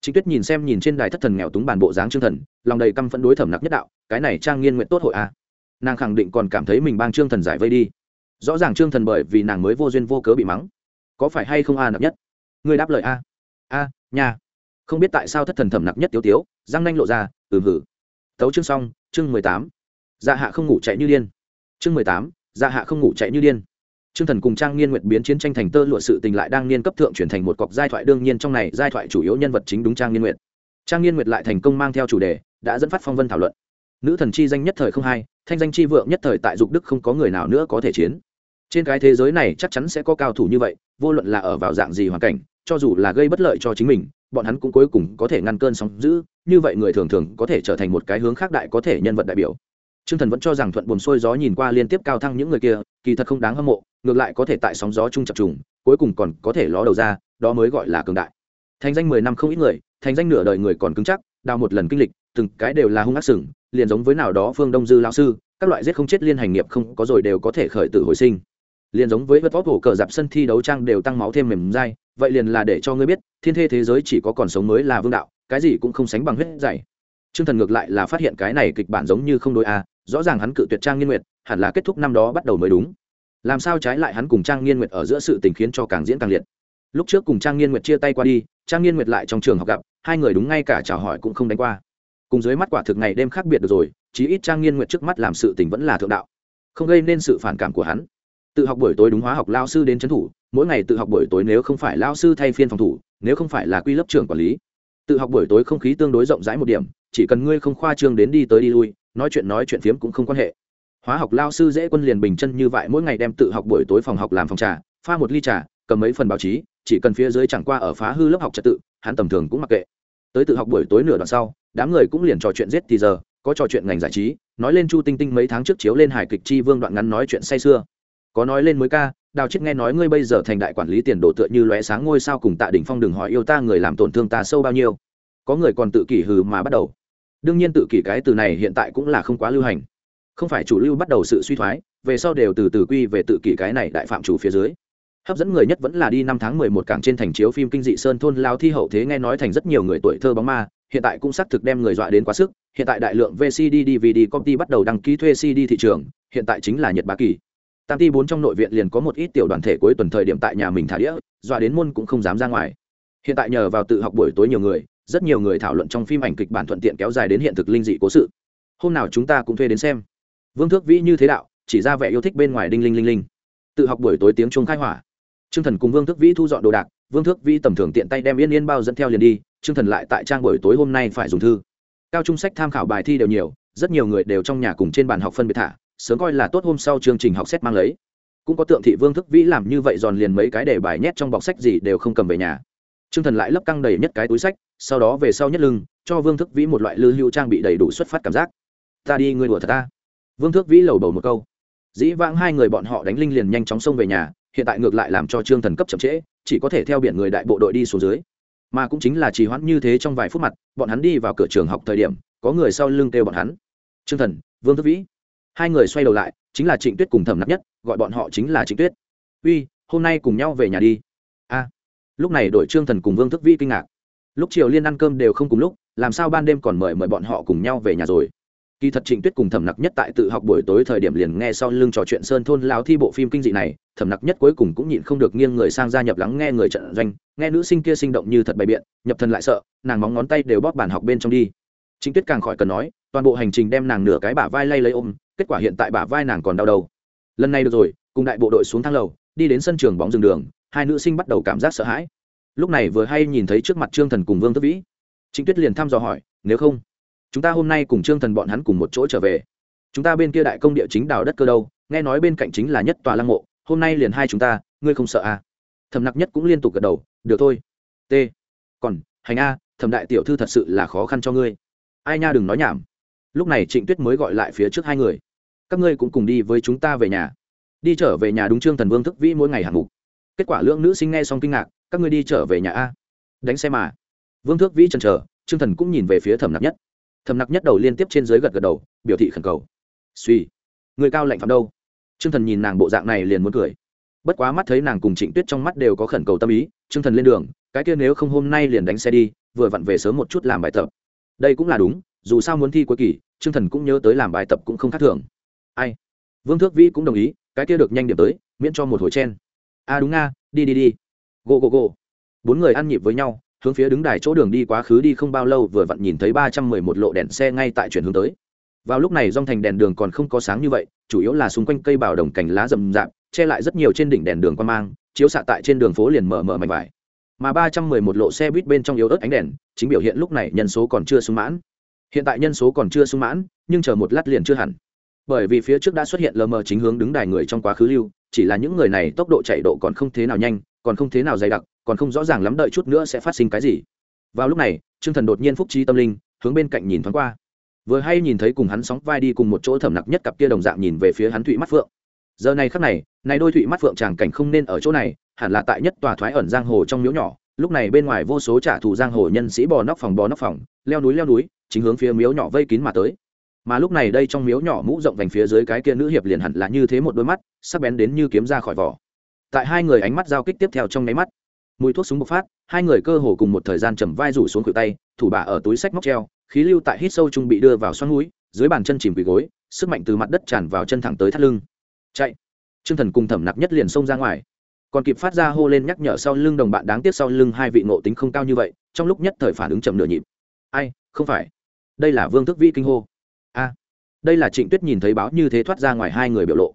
Chính tuyết nhìn xem nhìn trên đài thất thần nghèo túng bàn bộ dáng trương thần, lòng đầy căm phẫn đối thẩm nặc nhất đạo, cái này trang nghiên nguyện tốt hội a. À. nàng khẳng định còn cảm thấy mình bang trương thần giải vây đi. Rõ ràng trương thần bởi vì nàng mới vô duyên vô cớ bị mắng. Có phải hay không a nặc nhất? Người đáp lời a. A nhà không biết tại sao thất thần thẩm nặc nhất tiếu tiếu, răng nanh lộ ra, ừm hử. Tấu chương xong, chương mười tám. Dạ hạ không ngủ chạy như điên. Chương mười tám dạ hạ không ngủ chạy như điên. Trương Thần cùng Trang Nghiên Nguyệt biến chiến tranh thành tơ lụa sự tình lại đang niên cấp thượng chuyển thành một cọc giai thoại đương nhiên trong này giai thoại chủ yếu nhân vật chính đúng Trang Nghiên Nguyệt. Trang Nghiên Nguyệt lại thành công mang theo chủ đề, đã dẫn phát phong vân thảo luận. Nữ thần chi danh nhất thời không hai, thanh danh chi vượng nhất thời tại dục đức không có người nào nữa có thể chiến trên cái thế giới này chắc chắn sẽ có cao thủ như vậy vô luận là ở vào dạng gì hoàn cảnh cho dù là gây bất lợi cho chính mình bọn hắn cũng cuối cùng có thể ngăn cơn sóng dữ. như vậy người thường thường có thể trở thành một cái hướng khác đại có thể nhân vật đại biểu Trương thần vẫn cho rằng thuận buồm xuôi gió nhìn qua liên tiếp cao thăng những người kia, kỳ thật không đáng hâm mộ, ngược lại có thể tại sóng gió chung chập trùng, cuối cùng còn có thể ló đầu ra, đó mới gọi là cường đại. Thành danh mười năm không ít người, thành danh nửa đời người còn cứng chắc, đào một lần kinh lịch, từng cái đều là hung ác sừng, liền giống với nào đó phương đông dư Lão sư, các loại giết không chết liên hành nghiệp không có rồi đều có thể khởi tử hồi sinh. Liền giống với vật vóc hổ cờ dạp sân thi đấu trang đều tăng máu thêm mềm dai, vậy liền là để cho ngươi biết, thiên thê thế giới chỉ có còn sống mới là vương đạo, cái gì cũng không sánh bằng huyết dày Trương thần ngược lại là phát hiện cái này kịch bản giống như không đối a rõ ràng hắn cự tuyệt trang nghiên nguyệt, hẳn là kết thúc năm đó bắt đầu mới đúng. Làm sao trái lại hắn cùng trang nghiên nguyệt ở giữa sự tình khiến cho càng diễn càng liệt. Lúc trước cùng trang nghiên nguyệt chia tay qua đi, trang nghiên nguyệt lại trong trường học gặp, hai người đúng ngay cả chào hỏi cũng không đánh qua. Cùng dưới mắt quả thực ngày đêm khác biệt được rồi, chí ít trang nghiên nguyệt trước mắt làm sự tình vẫn là thượng đạo. Không gây nên sự phản cảm của hắn. Tự học buổi tối đúng hóa học lao sư đến trấn thủ, mỗi ngày tự học buổi tối nếu không phải lao sư thay phiên phòng thủ, nếu không phải là quy lớp trưởng quản lý. Tự học buổi tối không khí tương đối rộng rãi một điểm, chỉ cần ngươi không khoa trương đến đi tới đi lui nói chuyện nói chuyện phiếm cũng không quan hệ. Hóa học lao sư dễ quân liền bình chân như vậy, mỗi ngày đem tự học buổi tối phòng học làm phòng trà, pha một ly trà, cầm mấy phần báo chí, chỉ cần phía dưới chẳng qua ở phá hư lớp học trật tự, hắn tầm thường cũng mặc kệ. Tới tự học buổi tối nửa đoạn sau, đám người cũng liền trò chuyện giết thì giờ, có trò chuyện ngành giải trí, nói lên chu tinh tinh mấy tháng trước chiếu lên hài kịch chi vương đoạn ngắn nói chuyện say sưa. Có nói lên mới ca, đào chết nghe nói ngươi bây giờ thành đại quản lý tiền đồ tựa như lóe sáng ngôi sao cùng tạ đỉnh phong đừng hỏi yêu ta người làm tổn thương ta sâu bao nhiêu. Có người còn tự kỷ hừ mà bắt đầu đương nhiên tự kỷ cái từ này hiện tại cũng là không quá lưu hành. Không phải chủ lưu bắt đầu sự suy thoái, về sau đều từ từ quy về tự kỷ cái này đại phạm chủ phía dưới. Hấp dẫn người nhất vẫn là đi năm tháng mười một cảng trên thành chiếu phim kinh dị sơn thôn lao thi hậu thế nghe nói thành rất nhiều người tuổi thơ bóng ma, hiện tại cũng xác thực đem người dọa đến quá sức. Hiện tại đại lượng vcd dvd công ty bắt đầu đăng ký thuê cd thị trường, hiện tại chính là nhật bá kỳ. Tam ti bốn trong nội viện liền có một ít tiểu đoàn thể cuối tuần thời điểm tại nhà mình thả đĩa, dọa đến môn cũng không dám ra ngoài. Hiện tại nhờ vào tự học buổi tối nhiều người rất nhiều người thảo luận trong phim ảnh kịch bản thuận tiện kéo dài đến hiện thực linh dị cố sự. Hôm nào chúng ta cũng thuê đến xem. Vương thước vĩ như thế đạo, chỉ ra vẻ yêu thích bên ngoài đinh linh linh linh. Tự học buổi tối tiếng chuông khai hỏa. Trương thần cùng vương thước vĩ thu dọn đồ đạc, vương thước vĩ tầm thường tiện tay đem yên yên bao dẫn theo liền đi, trương thần lại tại trang buổi tối hôm nay phải dùng thư. Cao trung sách tham khảo bài thi đều nhiều, rất nhiều người đều trong nhà cùng trên bàn học phân biệt thả, sớm coi là tốt hôm sau chương trình học xét mang lấy. Cũng có tượng thị vương thức vĩ làm như vậy giòn liền mấy cái để bài nhét trong bọc sách gì đều không cầm về nhà trương thần lại lấp căng đầy nhất cái túi sách, sau đó về sau nhất lưng, cho vương thức vĩ một loại lư hữu trang bị đầy đủ xuất phát cảm giác. Ta đi, ngươi đùa thật ta. Vương thức vĩ lầu bầu một câu. Dĩ vãng hai người bọn họ đánh linh liền nhanh chóng xông về nhà, hiện tại ngược lại làm cho trương thần cấp chậm trễ, chỉ có thể theo biển người đại bộ đội đi xuống dưới. Mà cũng chính là trì hoãn như thế trong vài phút mặt, bọn hắn đi vào cửa trường học thời điểm, có người sau lưng kêu bọn hắn. Trương thần, vương thức vĩ. Hai người xoay đầu lại, chính là trịnh tuyết cùng thẩm nặc nhất, gọi bọn họ chính là trịnh tuyết. Uy, hôm nay cùng nhau về nhà đi. A lúc này đội trương thần cùng vương thức vi kinh ngạc. Lúc chiều liên ăn cơm đều không cùng lúc, làm sao ban đêm còn mời mời bọn họ cùng nhau về nhà rồi? Kỳ thật trịnh tuyết cùng thẩm nặc nhất tại tự học buổi tối thời điểm liền nghe sau lưng trò chuyện sơn thôn lao thi bộ phim kinh dị này, thẩm nặc nhất cuối cùng cũng nhịn không được nghiêng người sang gia nhập lắng nghe người trận doanh, nghe nữ sinh kia sinh động như thật bày biện, nhập thần lại sợ, nàng móng ngón tay đều bóp bàn học bên trong đi. Trịnh tuyết càng khỏi cần nói, toàn bộ hành trình đem nàng nửa cái bả vai lay lấy ôm, kết quả hiện tại bả vai nàng còn đau đầu. Lần này được rồi, cùng đại bộ đội xuống thang lầu, đi đến sân trường bóng rừng đường hai nữ sinh bắt đầu cảm giác sợ hãi. Lúc này vừa hay nhìn thấy trước mặt trương thần cùng vương tước vĩ. Trịnh tuyết liền thăm dò hỏi, nếu không, chúng ta hôm nay cùng trương thần bọn hắn cùng một chỗ trở về. Chúng ta bên kia đại công địa chính đào đất cơ đâu, nghe nói bên cạnh chính là nhất tòa lăng mộ, hôm nay liền hai chúng ta, ngươi không sợ à? Thầm nặc nhất cũng liên tục gật đầu, được thôi. T, còn, hành a thầm đại tiểu thư thật sự là khó khăn cho ngươi. Ai nha, đừng nói nhảm. Lúc này trịnh tuyết mới gọi lại phía trước hai người. Các ngươi cũng cùng đi với chúng ta về nhà. Đi trở về nhà đúng trương thần vương thức vĩ mỗi ngày hạng mục kết quả lưỡng nữ sinh nghe xong kinh ngạc, các ngươi đi trở về nhà a. Đánh xe mà. Vương thước vĩ chần chờ, trương thần cũng nhìn về phía thẩm nặc nhất. Thẩm nặc nhất đầu liên tiếp trên dưới gật gật đầu, biểu thị khẩn cầu. Suy người cao lạnh phạm đâu? Trương thần nhìn nàng bộ dạng này liền muốn cười. Bất quá mắt thấy nàng cùng trịnh tuyết trong mắt đều có khẩn cầu tâm ý, trương thần lên đường, cái kia nếu không hôm nay liền đánh xe đi, vừa vặn về sớm một chút làm bài tập. Đây cũng là đúng, dù sao muốn thi cuối kỳ, trương thần cũng nhớ tới làm bài tập cũng không khác thường. Ai? Vương thước vĩ cũng đồng ý, cái kia được nhanh điểm tới, miễn cho một hồi chen a à đúng nga, đi đi đi. Gô gô gô bốn người ăn nhịp với nhau, hướng phía đứng đài chỗ đường đi quá khứ đi không bao lâu vừa vặn nhìn thấy ba trăm mười một lộ đèn xe ngay tại chuyển hướng tới. Vào lúc này dòng thành đèn đường còn không có sáng như vậy, chủ yếu là xung quanh cây bảo đồng cành lá rậm rạp, che lại rất nhiều trên đỉnh đèn đường quan mang, chiếu xạ tại trên đường phố liền mở mở mảnh vải. Mà ba trăm mười một lộ xe buýt bên trong yếu ớt ánh đèn, chính biểu hiện lúc này nhân số còn chưa sung mãn. Hiện tại nhân số còn chưa sung mãn, nhưng chờ một lát liền chưa hẳn. Bởi vì phía trước đã xuất hiện lờ mờ chính hướng đứng đài người trong quá khứ lưu chỉ là những người này tốc độ chạy độ còn không thế nào nhanh, còn không thế nào dày đặc, còn không rõ ràng lắm đợi chút nữa sẽ phát sinh cái gì. Vào lúc này, trương thần đột nhiên phúc trí tâm linh, hướng bên cạnh nhìn thoáng qua. Vừa hay nhìn thấy cùng hắn sóng vai đi cùng một chỗ thẩm nặc nhất cặp kia đồng dạng nhìn về phía hắn thụy mắt phượng. Giờ này khắc này này đôi thụy mắt phượng tràng cảnh không nên ở chỗ này, hẳn là tại nhất tòa thoái ẩn giang hồ trong miếu nhỏ, lúc này bên ngoài vô số trả thù giang hồ nhân sĩ bò nóc phòng bò nóc phòng, leo núi leo núi, chính hướng phía miếu nhỏ vây kín mà tới mà lúc này đây trong miếu nhỏ mũ rộng vành phía dưới cái kia nữ hiệp liền hẳn là như thế một đôi mắt, sắc bén đến như kiếm ra khỏi vỏ. Tại hai người ánh mắt giao kích tiếp theo trong nháy mắt, mùi thuốc súng bộc phát, hai người cơ hồ cùng một thời gian chầm vai rủ xuống cửa tay, thủ bà ở túi sách móc treo, khí lưu tại hít sâu trung bị đưa vào xoắn núi dưới bàn chân chìm quỳ gối, sức mạnh từ mặt đất tràn vào chân thẳng tới thắt lưng. Chạy! Trương thần cùng thẩm nặc nhất liền xông ra ngoài. Còn kịp phát ra hô lên nhắc nhở sau lưng đồng bạn đáng tiếc sau lưng hai vị ngộ tính không cao như vậy, trong lúc nhất thời phản ứng chậm nửa nhịp. Ai? Không phải. Đây là vương thức vi kinh hô đây là trịnh tuyết nhìn thấy báo như thế thoát ra ngoài hai người biểu lộ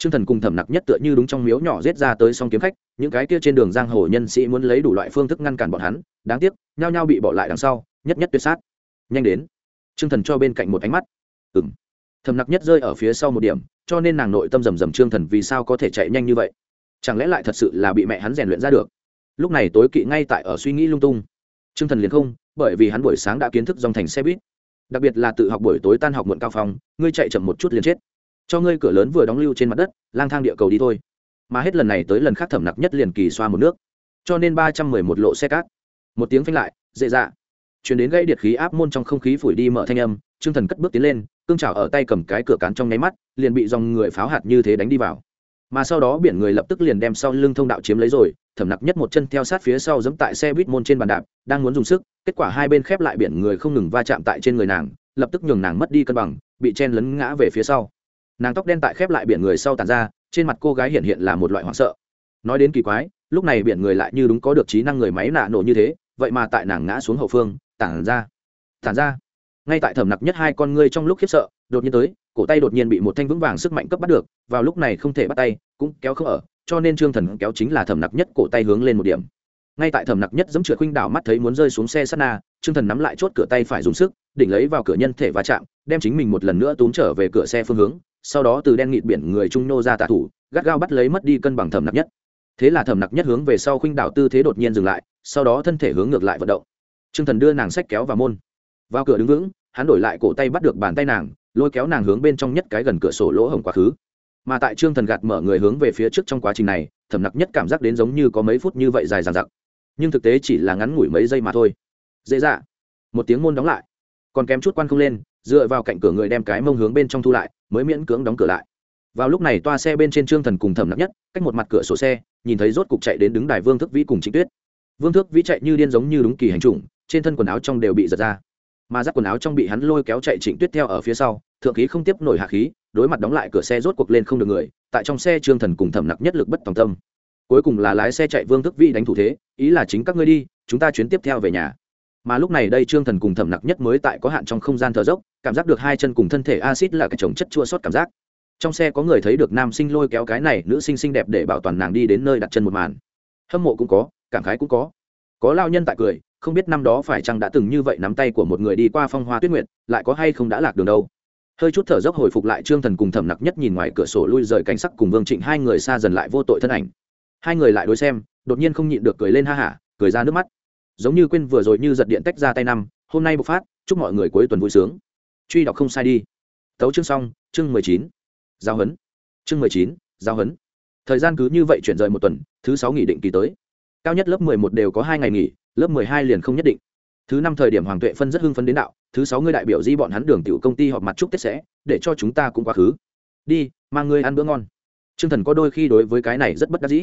Trương Thần cùng Thẩm Nặc nhất tựa như đúng trong miếu nhỏ giết ra tới song kiếm khách, những cái kia trên đường giang hồ nhân sĩ muốn lấy đủ loại phương thức ngăn cản bọn hắn, đáng tiếc, nhao nhao bị bỏ lại đằng sau, nhất nhất tuyệt sát. Nhanh đến. Trương Thần cho bên cạnh một ánh mắt. Ừm. Thẩm Nặc nhất rơi ở phía sau một điểm, cho nên nàng nội tâm rầm rầm Trương Thần vì sao có thể chạy nhanh như vậy? Chẳng lẽ lại thật sự là bị mẹ hắn rèn luyện ra được? Lúc này tối kỵ ngay tại ở suy nghĩ lung tung. Trương Thần liền không, bởi vì hắn buổi sáng đã kiến thức dòng thành xe buýt. Đặc biệt là tự học buổi tối tan học muộn cao phòng, ngươi chạy chậm một chút liền chết. Cho ngươi cửa lớn vừa đóng lưu trên mặt đất lang thang địa cầu đi thôi. Mà hết lần này tới lần khác thẩm nặc nhất liền kỳ xoa một nước. Cho nên ba trăm mười một lộ xe cát. Một tiếng phanh lại dễ dạ. Chuyển đến gây điện khí áp môn trong không khí phủi đi mở thanh âm chương thần cất bước tiến lên cương trào ở tay cầm cái cửa cán trong nháy mắt liền bị dòng người pháo hạt như thế đánh đi vào. Mà sau đó biển người lập tức liền đem sau lưng thông đạo chiếm lấy rồi thẩm nặc nhất một chân theo sát phía sau giẫm tại xe buýt môn trên bàn đạp đang muốn dùng sức kết quả hai bên khép lại biển người không ngừng va chạm tại trên người nàng, lập tức nhường nàng mất đi cân bằng, bị chen lấn ngã về phía sau. Nàng tóc đen tại khép lại biển người sau tàn ra, trên mặt cô gái hiện hiện là một loại hoảng sợ. Nói đến kỳ quái, lúc này biển người lại như đúng có được trí năng người máy nạ nổ như thế, vậy mà tại nàng ngã xuống hậu phương, tản ra tản ra. Ngay tại thẩm nặc nhất hai con ngươi trong lúc khiếp sợ, đột nhiên tới, cổ tay đột nhiên bị một thanh vững vàng sức mạnh cấp bắt được, vào lúc này không thể bắt tay, cũng kéo không ở, cho nên trương thần kéo chính là thẩm nặc nhất cổ tay hướng lên một điểm ngay tại thẩm nặc nhất giống trượt khuynh đảo mắt thấy muốn rơi xuống xe sát na, trương thần nắm lại chốt cửa tay phải dùng sức định lấy vào cửa nhân thể va chạm, đem chính mình một lần nữa túm trở về cửa xe phương hướng, sau đó từ đen nghịt biển người trung nô ra tạ thủ, gắt gao bắt lấy mất đi cân bằng thẩm nặc nhất. Thế là thẩm nặc nhất hướng về sau khuynh đảo tư thế đột nhiên dừng lại, sau đó thân thể hướng ngược lại vận động. Trương thần đưa nàng sách kéo vào môn. Vào cửa đứng vững, hắn đổi lại cổ tay bắt được bàn tay nàng, lôi kéo nàng hướng bên trong nhất cái gần cửa sổ lỗ hổng quá khứ. Mà tại trương thần gạt mở người hướng về phía trước trong quá trình này, thẩm nặc nhất cảm giác đến giống như có mấy phút như vậy dài dàn dặc nhưng thực tế chỉ là ngắn ngủi mấy giây mà thôi. Dễ dạ. Một tiếng môn đóng lại. Còn kém chút quan không lên, dựa vào cạnh cửa người đem cái mông hướng bên trong thu lại, mới miễn cưỡng đóng cửa lại. Vào lúc này toa xe bên trên trương thần cùng thẩm nặng nhất, cách một mặt cửa sổ xe, nhìn thấy rốt cục chạy đến đứng đài vương thức vĩ cùng trịnh tuyết. Vương thức vĩ chạy như điên giống như đúng kỳ hành trùng, trên thân quần áo trong đều bị giật ra. Mà giáp quần áo trong bị hắn lôi kéo chạy trịnh tuyết theo ở phía sau, thượng khí không tiếp nổi hạ khí, đối mặt đóng lại cửa xe rốt cuộc lên không được người, tại trong xe trương thần cùng thẩm nặc nhất lực bất tòng tâm cuối cùng là lái xe chạy vương thức vĩ đánh thủ thế, ý là chính các ngươi đi, chúng ta chuyến tiếp theo về nhà. Mà lúc này đây trương thần cùng thẩm nặc nhất mới tại có hạn trong không gian thở dốc, cảm giác được hai chân cùng thân thể acid là cái chồng chất chua sót cảm giác. Trong xe có người thấy được nam sinh lôi kéo cái này, nữ sinh xinh đẹp để bảo toàn nàng đi đến nơi đặt chân một màn. Hâm mộ cũng có, cảm khái cũng có. Có lao nhân tại cười, không biết năm đó phải chăng đã từng như vậy nắm tay của một người đi qua phong hoa tuyết nguyệt, lại có hay không đã lạc đường đâu. Hơi chút thở dốc hồi phục lại trương thần cùng thẩm nặc nhất nhìn ngoài cửa sổ lui rời cảnh sắc cùng vương trịnh, hai người xa dần lại vô tội thân ảnh hai người lại đối xem, đột nhiên không nhịn được cười lên ha hả, cười ra nước mắt. Giống như quên vừa rồi như giật điện tách ra tay năm, hôm nay bộc phát, chúc mọi người cuối tuần vui sướng. Truy đọc không sai đi. Tấu chương xong, chương mười chín. Giao hấn. Chương mười chín, giao hấn. Thời gian cứ như vậy chuyển rời một tuần, thứ sáu nghỉ định kỳ tới. Cao nhất lớp mười một đều có hai ngày nghỉ, lớp mười hai liền không nhất định. Thứ năm thời điểm hoàng tuệ phân rất hưng phấn đến đạo, thứ sáu ngươi đại biểu di bọn hắn đường tiểu công ty họp mặt chúc tết sẽ, để cho chúng ta cũng quá khứ. Đi, mang ngươi ăn bữa ngon. T r ư ơ n g thần có đôi khi đối với cái này rất bất đắc dĩ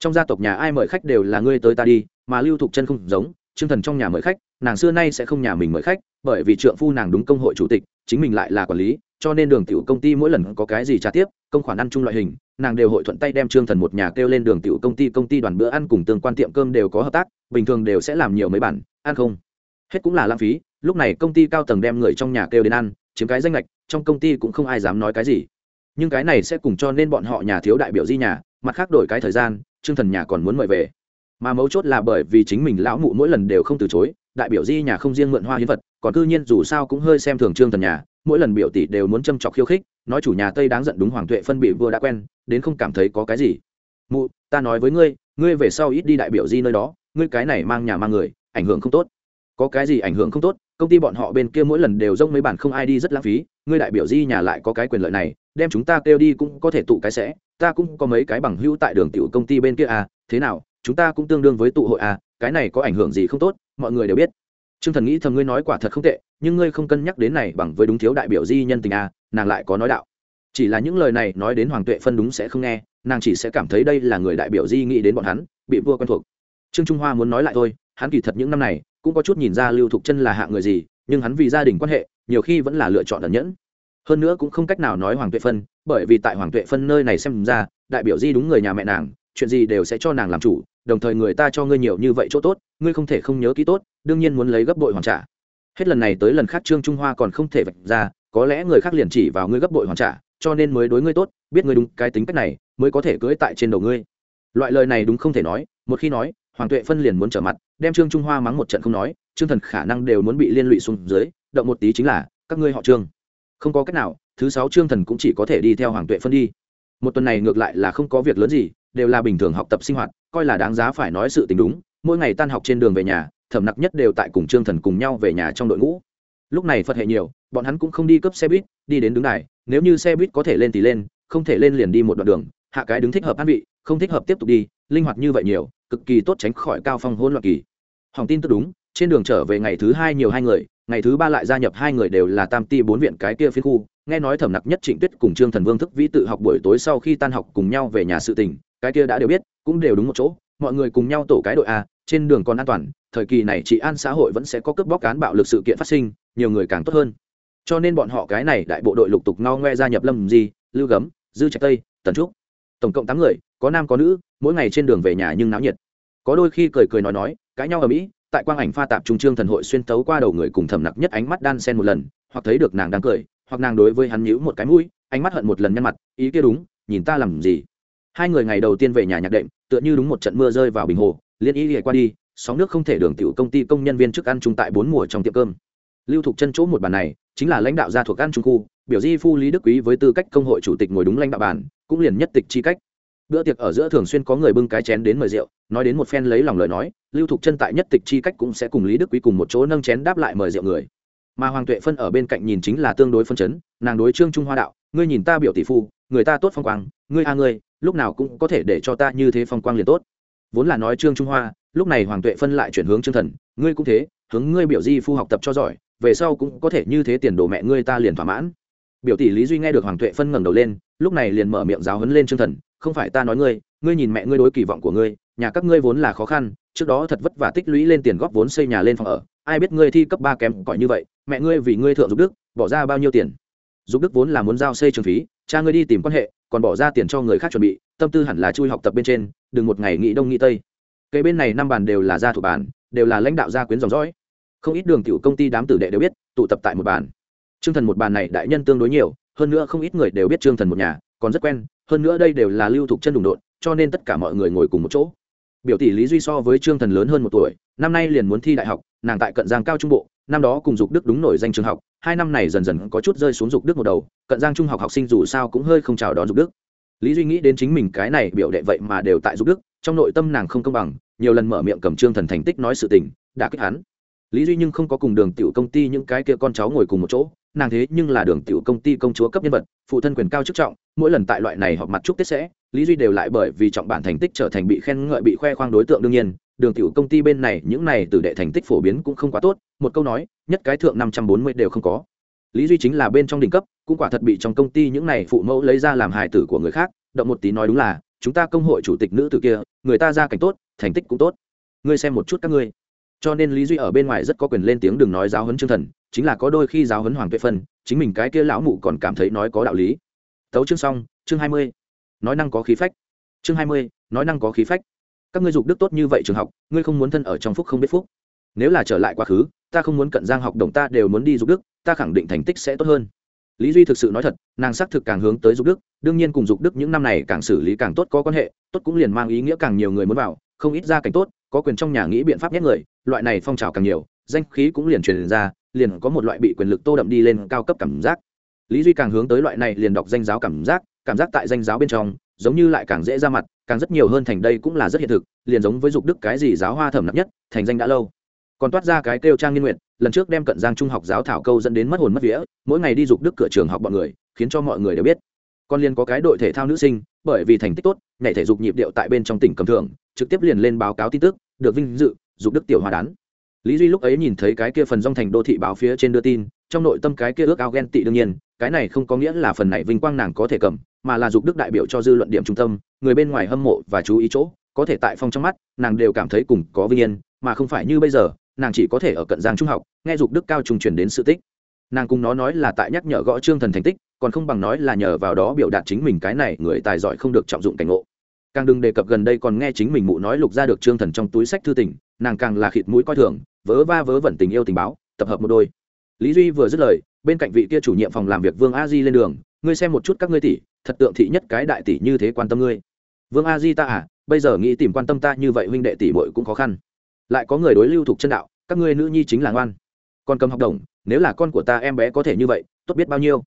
trong gia tộc nhà ai mời khách đều là ngươi tới ta đi, mà lưu thục chân không giống chương thần trong nhà mời khách, nàng xưa nay sẽ không nhà mình mời khách, bởi vì trượng phu nàng đúng công hội chủ tịch, chính mình lại là quản lý, cho nên đường tiểu công ty mỗi lần có cái gì trả tiếp, công khoản ăn chung loại hình, nàng đều hội thuận tay đem trương thần một nhà kêu lên đường tiểu công ty công ty đoàn bữa ăn cùng tương quan tiệm cơm đều có hợp tác, bình thường đều sẽ làm nhiều mấy bản, ăn không? Hết cũng là lãng phí, lúc này công ty cao tầng đem người trong nhà kêu đến ăn, chiếm cái danh lệch trong công ty cũng không ai dám nói cái gì. Nhưng cái này sẽ cùng cho nên bọn họ nhà thiếu đại biểu di nhà, mặt khác đổi cái thời gian chương thần nhà còn muốn mời về. Mà mấu chốt là bởi vì chính mình lão mụ mỗi lần đều không từ chối, đại biểu di nhà không riêng mượn hoa hiến vật, còn cư nhiên dù sao cũng hơi xem thường trương thần nhà, mỗi lần biểu tỷ đều muốn châm chọc khiêu khích, nói chủ nhà tây đáng giận đúng hoàng tuệ phân bị vừa đã quen, đến không cảm thấy có cái gì. Mụ, ta nói với ngươi ngươi về sau ít đi đại biểu di nơi đó, ngươi cái này mang nhà mang người, ảnh hưởng không tốt. Có cái gì ảnh hưởng không tốt? Công ty bọn họ bên kia mỗi lần đều dông mấy bản không ai đi rất lãng phí, ngươi đại biểu di nhà lại có cái quyền lợi này đem chúng ta kêu đi cũng có thể tụ cái sẽ ta cũng có mấy cái bằng hữu tại đường tiểu công ty bên kia à thế nào chúng ta cũng tương đương với tụ hội à cái này có ảnh hưởng gì không tốt mọi người đều biết Trương Thần nghĩ thầm ngươi nói quả thật không tệ, nhưng ngươi không cân nhắc đến này bằng với đúng thiếu đại biểu di nhân tình à, nàng lại có nói đạo. Chỉ là những lời này nói đến Hoàng Tuệ phân đúng sẽ không nghe, nàng chỉ sẽ cảm thấy đây là người đại biểu di nghĩ đến bọn hắn, bị vua quen thuộc. Trương Trung Hoa muốn nói lại thôi, hắn kỳ thật những năm này cũng có chút nhìn ra lưu thục chân là hạ người gì nhưng hắn vì gia đình quan hệ nhiều khi vẫn là lựa chọn ẩn nhẫn hơn nữa cũng không cách nào nói hoàng tuệ phân, bởi vì tại hoàng tuệ phân nơi này xem ra, đại biểu di đúng người nhà mẹ nàng, chuyện gì đều sẽ cho nàng làm chủ, đồng thời người ta cho ngươi nhiều như vậy chỗ tốt, ngươi không thể không nhớ kỹ tốt, đương nhiên muốn lấy gấp bội hoàn trả. Hết lần này tới lần khác trương trung hoa còn không thể vạch ra, có lẽ người khác liền chỉ vào ngươi gấp bội hoàn trả, cho nên mới đối ngươi tốt, biết ngươi đúng cái tính cách này, mới có thể cưỡi tại trên đầu ngươi. Loại lời này đúng không thể nói, một khi nói, hoàng tuệ phân liền muốn trở mặt, đem trương trung hoa mắng một trận không nói, trương thần khả năng đều muốn bị liên lụy xuống dưới, động một tí chính là, các ngươi họ trương không có cách nào, thứ sáu trương thần cũng chỉ có thể đi theo hoàng tuệ phân đi. Một tuần này ngược lại là không có việc lớn gì, đều là bình thường học tập sinh hoạt, coi là đáng giá phải nói sự tình đúng, mỗi ngày tan học trên đường về nhà, thẩm nặc nhất đều tại cùng trương thần cùng nhau về nhà trong đội ngũ. Lúc này phật hệ nhiều, bọn hắn cũng không đi cấp xe buýt, đi đến đứng đài, nếu như xe buýt có thể lên thì lên, không thể lên liền đi một đoạn đường, hạ cái đứng thích hợp an vị, không thích hợp tiếp tục đi, linh hoạt như vậy nhiều, cực kỳ tốt tránh khỏi cao phong hôn loạn kỳ. Hỏng tin tức đúng, trên đường trở về ngày thứ hai nhiều hai người ngày thứ ba lại gia nhập hai người đều là tam ti bốn viện cái kia phiên khu. Nghe nói thẩm nặc nhất trịnh tuyết cùng trương thần vương thức vĩ tự học buổi tối sau khi tan học cùng nhau về nhà sự tình, cái kia đã đều biết, cũng đều đúng một chỗ. Mọi người cùng nhau tổ cái đội a, trên đường còn an toàn, thời kỳ này trị an xã hội vẫn sẽ có cướp bóc cán bạo lực sự kiện phát sinh, nhiều người càng tốt hơn. Cho nên bọn họ cái này đại bộ đội lục tục no ngoe gia nhập lâm di, lưu gấm, dư trạch tây, tần trúc. Tổng cộng tám người, có nam có nữ, mỗi ngày trên đường về nhà nhưng náo nhiệt. Có đôi khi cười cười nói nói, cãi nhau ở mỹ tại quang ảnh pha tạp trung trương thần hội xuyên tấu qua đầu người cùng thầm nặc nhất ánh mắt đan sen một lần, hoặc thấy được nàng đang cười, hoặc nàng đối với hắn nhíu một cái mũi, ánh mắt hận một lần nhăn mặt, ý kia đúng, nhìn ta làm gì? Hai người ngày đầu tiên về nhà nhạc đệm, tựa như đúng một trận mưa rơi vào bình hồ, liên ý lìa qua đi, sóng nước không thể đường tiểu công ty công nhân viên chức ăn chung tại bốn mùa trong tiệm cơm. Lưu thục chân chỗ một bàn này, chính là lãnh đạo gia thuộc ăn trung khu, biểu di phu lý đức quý với tư cách công hội chủ tịch ngồi đúng lãnh đạo bàn, cũng liền nhất tịch chi cách bữa tiệc ở giữa thường xuyên có người bưng cái chén đến mời rượu, nói đến một phen lấy lòng lời nói, lưu thục chân tại nhất tịch chi cách cũng sẽ cùng lý đức quý cùng một chỗ nâng chén đáp lại mời rượu người. Mà hoàng tuệ phân ở bên cạnh nhìn chính là tương đối phân chấn, nàng đối trương trung hoa đạo, ngươi nhìn ta biểu tỷ phu, người ta tốt phong quang, ngươi a ngươi, lúc nào cũng có thể để cho ta như thế phong quang liền tốt. Vốn là nói trương trung hoa, lúc này hoàng tuệ phân lại chuyển hướng trương thần, ngươi cũng thế, hướng ngươi biểu di phu học tập cho giỏi, về sau cũng có thể như thế tiền đồ mẹ ngươi ta liền thỏa mãn. Biểu tỷ lý duy nghe được hoàng tuệ phân ngẩng đầu lên, lúc này liền mở miệng giáo hấn lên trương thần không phải ta nói ngươi ngươi nhìn mẹ ngươi đối kỳ vọng của ngươi, nhà các ngươi vốn là khó khăn, trước đó thật vất vả tích lũy lên tiền góp vốn xây nhà lên phòng ở, ai biết ngươi thi cấp ba kém cỏi như vậy, mẹ ngươi vì ngươi thượng dục đức, bỏ ra bao nhiêu tiền? Dục đức vốn là muốn giao xây trường phí, cha ngươi đi tìm quan hệ, còn bỏ ra tiền cho người khác chuẩn bị, tâm tư hẳn là chui học tập bên trên, đừng một ngày nghĩ đông nghĩ tây. Cây bên này năm bàn đều là gia thủ bàn, đều là lãnh đạo gia quyến dòng dõi. Không ít đường tiểu công ty đám tử đệ đều biết, tụ tập tại một bàn. Trương thần một bàn này đại nhân tương đối nhiều, hơn nữa không ít người đều biết trương thần một nhà, còn rất quen hơn nữa đây đều là lưu thục chân đụng độn cho nên tất cả mọi người ngồi cùng một chỗ. Biểu tỷ lý duy so với trương thần lớn hơn một tuổi, năm nay liền muốn thi đại học, nàng tại cận giang cao trung bộ, năm đó cùng dục đức đúng nổi danh trường học, hai năm này dần dần có chút rơi xuống dục đức một đầu, cận giang trung học học sinh dù sao cũng hơi không chào đón dục đức. Lý duy nghĩ đến chính mình cái này biểu đệ vậy mà đều tại dục đức, trong nội tâm nàng không công bằng, nhiều lần mở miệng cầm trương thần thành tích nói sự tình, đã kích hắn. Lý duy nhưng không có cùng đường tiểu công ty những cái kia con cháu ngồi cùng một chỗ nàng thế nhưng là đường tiểu công ty công chúa cấp nhân vật, phụ thân quyền cao chức trọng, mỗi lần tại loại này họp mặt chúc tết sẽ, lý duy đều lại bởi vì trọng bản thành tích trở thành bị khen ngợi bị khoe khoang đối tượng đương nhiên, đường tiểu công ty bên này những này từ đệ thành tích phổ biến cũng không quá tốt, một câu nói, nhất cái thượng năm trăm bốn mươi đều không có. Lý duy chính là bên trong đỉnh cấp, cũng quả thật bị trong công ty những này phụ mẫu lấy ra làm hài tử của người khác, động một tí nói đúng là, chúng ta công hội chủ tịch nữ từ kia, người ta ra cảnh tốt, thành tích cũng tốt. Ngươi xem một chút các ngươi cho nên lý duy ở bên ngoài rất có quyền lên tiếng đừng nói giáo huấn chương thần, chính là có đôi khi giáo huấn hoàng tuệ phân, chính mình cái kia lão mụ còn cảm thấy nói có đạo lý. Tấu chương xong, chương hai mươi. Nói năng có khí phách. Chương hai mươi, nói năng có khí phách. Các ngươi dục đức tốt như vậy trường học, ngươi không muốn thân ở trong phúc không biết phúc. Nếu là trở lại quá khứ, ta không muốn cận giang học đồng ta đều muốn đi dục đức, ta khẳng định thành tích sẽ tốt hơn. Lý duy thực sự nói thật, nàng xác thực càng hướng tới dục đức, đương nhiên cùng dục đức những năm này càng xử lý càng tốt có quan hệ, tốt cũng liền mang ý nghĩa càng nhiều người muốn vào, không ít gia cảnh tốt có quyền trong nhà nghĩ biện pháp nhét người, loại này phong trào càng nhiều, danh khí cũng liền truyền ra, liền có một loại bị quyền lực tô đậm đi lên cao cấp cảm giác. Lý duy càng hướng tới loại này liền đọc danh giáo cảm giác cảm giác tại danh giáo bên trong, giống như lại càng dễ ra mặt, càng rất nhiều hơn thành đây cũng là rất hiện thực, liền giống với dục đức cái gì giáo hoa thẩm nặng nhất, thành danh đã lâu. Còn toát ra cái kêu trang nghiên nguyện, lần trước đem cận giang trung học giáo thảo câu dẫn đến mất hồn mất vía, mỗi ngày đi dục đức cửa trường học bọn người, khiến cho mọi người đều biết. Con liền có cái đội thể thao nữ sinh bởi vì thành tích tốt, nhảy thể dục nhịp điệu tại bên trong tỉnh cầm thưởng, trực tiếp liền lên báo cáo tin tức, được vinh dự, dục đức tiểu hòa đán. Lý duy lúc ấy nhìn thấy cái kia phần dòng thành đô thị báo phía trên đưa tin, trong nội tâm cái kia ước ao ghen tị đương nhiên, cái này không có nghĩa là phần này vinh quang nàng có thể cầm, mà là dục đức đại biểu cho dư luận điểm trung tâm, người bên ngoài hâm mộ và chú ý chỗ, có thể tại phong trong mắt, nàng đều cảm thấy cùng có vinh yên, mà không phải như bây giờ, nàng chỉ có thể ở cận giang trung học, nghe dục đức cao trung truyền đến sự tích nàng cùng nó nói là tại nhắc nhở gõ trương thần thành tích, còn không bằng nói là nhờ vào đó biểu đạt chính mình cái này, người tài giỏi không được trọng dụng cảnh ngộ. Càng đừng đề cập gần đây còn nghe chính mình mụ nói lục ra được trương thần trong túi sách thư tình, nàng càng là khịt mũi coi thường, vớ va vớ vẩn tình yêu tình báo, tập hợp một đôi. Lý duy vừa dứt lời, bên cạnh vị kia chủ nhiệm phòng làm việc vương a di lên đường, ngươi xem một chút các ngươi tỷ, thật tượng thị nhất cái đại tỷ như thế quan tâm ngươi. Vương a di ta à bây giờ nghĩ tìm quan tâm ta như vậy huynh đệ tỷ bội cũng khó khăn. Lại có người đối lưu thuộc chân đạo, các ngươi nữ nhi chính là ngoan còn cầm học đồng, nếu là con của ta em bé có thể như vậy, tốt biết bao nhiêu.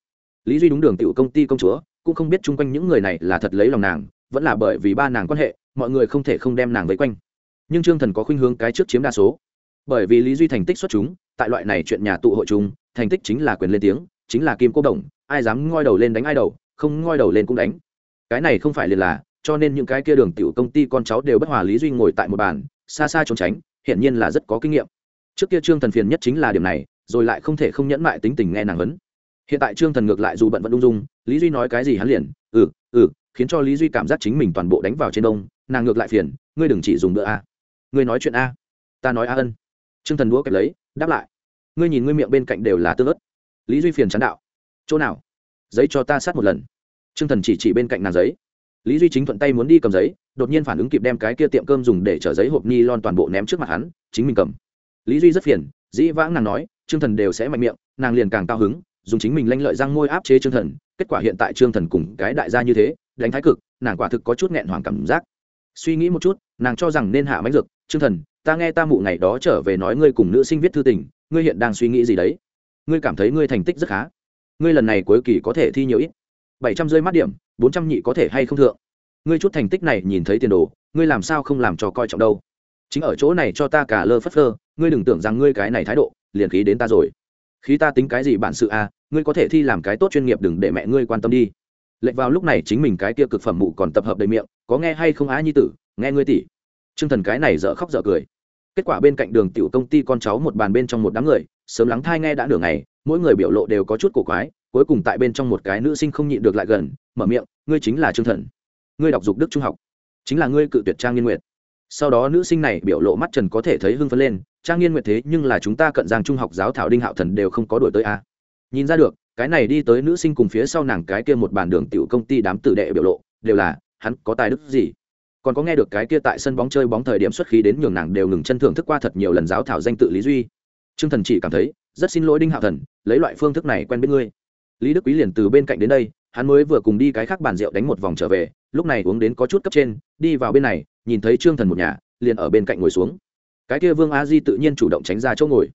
Lý duy đúng đường tiểu công ty công chúa, cũng không biết chung quanh những người này là thật lấy lòng nàng, vẫn là bởi vì ba nàng quan hệ, mọi người không thể không đem nàng vây quanh. Nhưng trương thần có khuynh hướng cái trước chiếm đa số. Bởi vì lý duy thành tích xuất chúng, tại loại này chuyện nhà tụ hội chúng thành tích chính là quyền lên tiếng, chính là kim cô đồng, ai dám ngoi đầu lên đánh ai đầu, không ngoi đầu lên cũng đánh. Cái này không phải liền là, cho nên những cái kia đường tiểu công ty con cháu đều bất hòa lý duy ngồi tại một bàn, xa xa trốn tránh, hiển nhiên là rất có kinh nghiệm trước kia trương thần phiền nhất chính là điểm này, rồi lại không thể không nhẫn mại tính tình nghe nàng vấn hiện tại trương thần ngược lại dù bận vẫn ung dung, lý duy nói cái gì hắn liền ừ ừ khiến cho lý duy cảm giác chính mình toàn bộ đánh vào trên đông, nàng ngược lại phiền, ngươi đừng chỉ dùng bữa a. Ngươi nói chuyện a. Ta nói a ân. Trương thần đũa kẹp lấy, đáp lại, ngươi nhìn ngươi miệng bên cạnh đều là tương ớt. Lý duy phiền chán đạo, chỗ nào? Giấy cho ta sát một lần. Trương thần chỉ chỉ bên cạnh nàng giấy. Lý duy chính thuận tay muốn đi cầm giấy, đột nhiên phản ứng kịp đem cái kia tiệm cơm dùng để chở giấy hộp ni lon toàn bộ ném trước mặt hắn, chính mình cầm lý duy rất phiền, dĩ vãng nàng nói, trương thần đều sẽ mạnh miệng, nàng liền càng cao hứng, dùng chính mình lanh lợi răng môi áp chế trương thần, kết quả hiện tại trương thần cùng cái đại gia như thế, đánh thái cực, nàng quả thực có chút nghẹn hoàng cảm giác. Suy nghĩ một chút, nàng cho rằng nên hạ mánh dược, trương thần, ta nghe ta mụ ngày đó trở về nói ngươi cùng nữ sinh viết thư tình, ngươi hiện đang suy nghĩ gì đấy? Ngươi cảm thấy ngươi thành tích rất khá. Ngươi lần này cuối kỳ có thể thi nhiều ít. Bảy trăm rơi mắt điểm, bốn trăm nhị có thể hay không thượng. Ngươi chút thành tích này nhìn thấy tiền đồ, ngươi làm sao không làm cho coi trọng đâu? Chính ở chỗ này cho ta cả lơ phất lơ ngươi đừng tưởng rằng ngươi cái này thái độ, liền khí đến ta rồi. Khí ta tính cái gì bản sự à ngươi có thể thi làm cái tốt chuyên nghiệp đừng để mẹ ngươi quan tâm đi. Lệnh vào lúc này chính mình cái kia cực phẩm mụ còn tập hợp đầy miệng, có nghe hay không á nhi tử, nghe ngươi tỷ t thần cái này dở khóc dở cười. Kết quả bên cạnh đường tiểu công ty con cháu một bàn bên trong một đám người, sớm lắng thai nghe đã nửa ngày, mỗi người biểu lộ đều có chút cổ quái, cuối cùng tại bên trong một cái nữ sinh không nhịn được lại gần, mở miệng, ngươi chính là trương thần. Ngươi đọc dục đức trung học. Chính là ngươi cự tuyệt trang nghiên nguyệt sau đó nữ sinh này biểu lộ mắt trần có thể thấy hưng phấn lên, trang nghiên nguyệt thế nhưng là chúng ta cận giang trung học giáo thảo đinh hạo thần đều không có đổi tới a nhìn ra được, cái này đi tới nữ sinh cùng phía sau nàng cái kia một bàn đường tiểu công ty đám tử đệ biểu lộ, đều là, hắn có tài đức gì? Còn có nghe được cái kia tại sân bóng chơi bóng thời điểm xuất khí đến nhường nàng đều ngừng chân thưởng thức qua thật nhiều lần giáo thảo danh tự lý duy. Trương thần chỉ cảm thấy, rất xin lỗi đinh hạo thần, lấy loại phương thức này quen biết ngươi. Lý đức quý liền từ bên cạnh đến đây, hắn mới vừa cùng đi cái khác bàn rượu đánh một vòng trở về, lúc này uống đến có chút cấp trên, đi vào bên này nhìn thấy trương thần một nhà, liền ở bên cạnh ngồi xuống. Cái kia vương a di tự nhiên chủ động tránh ra chỗ ngồi.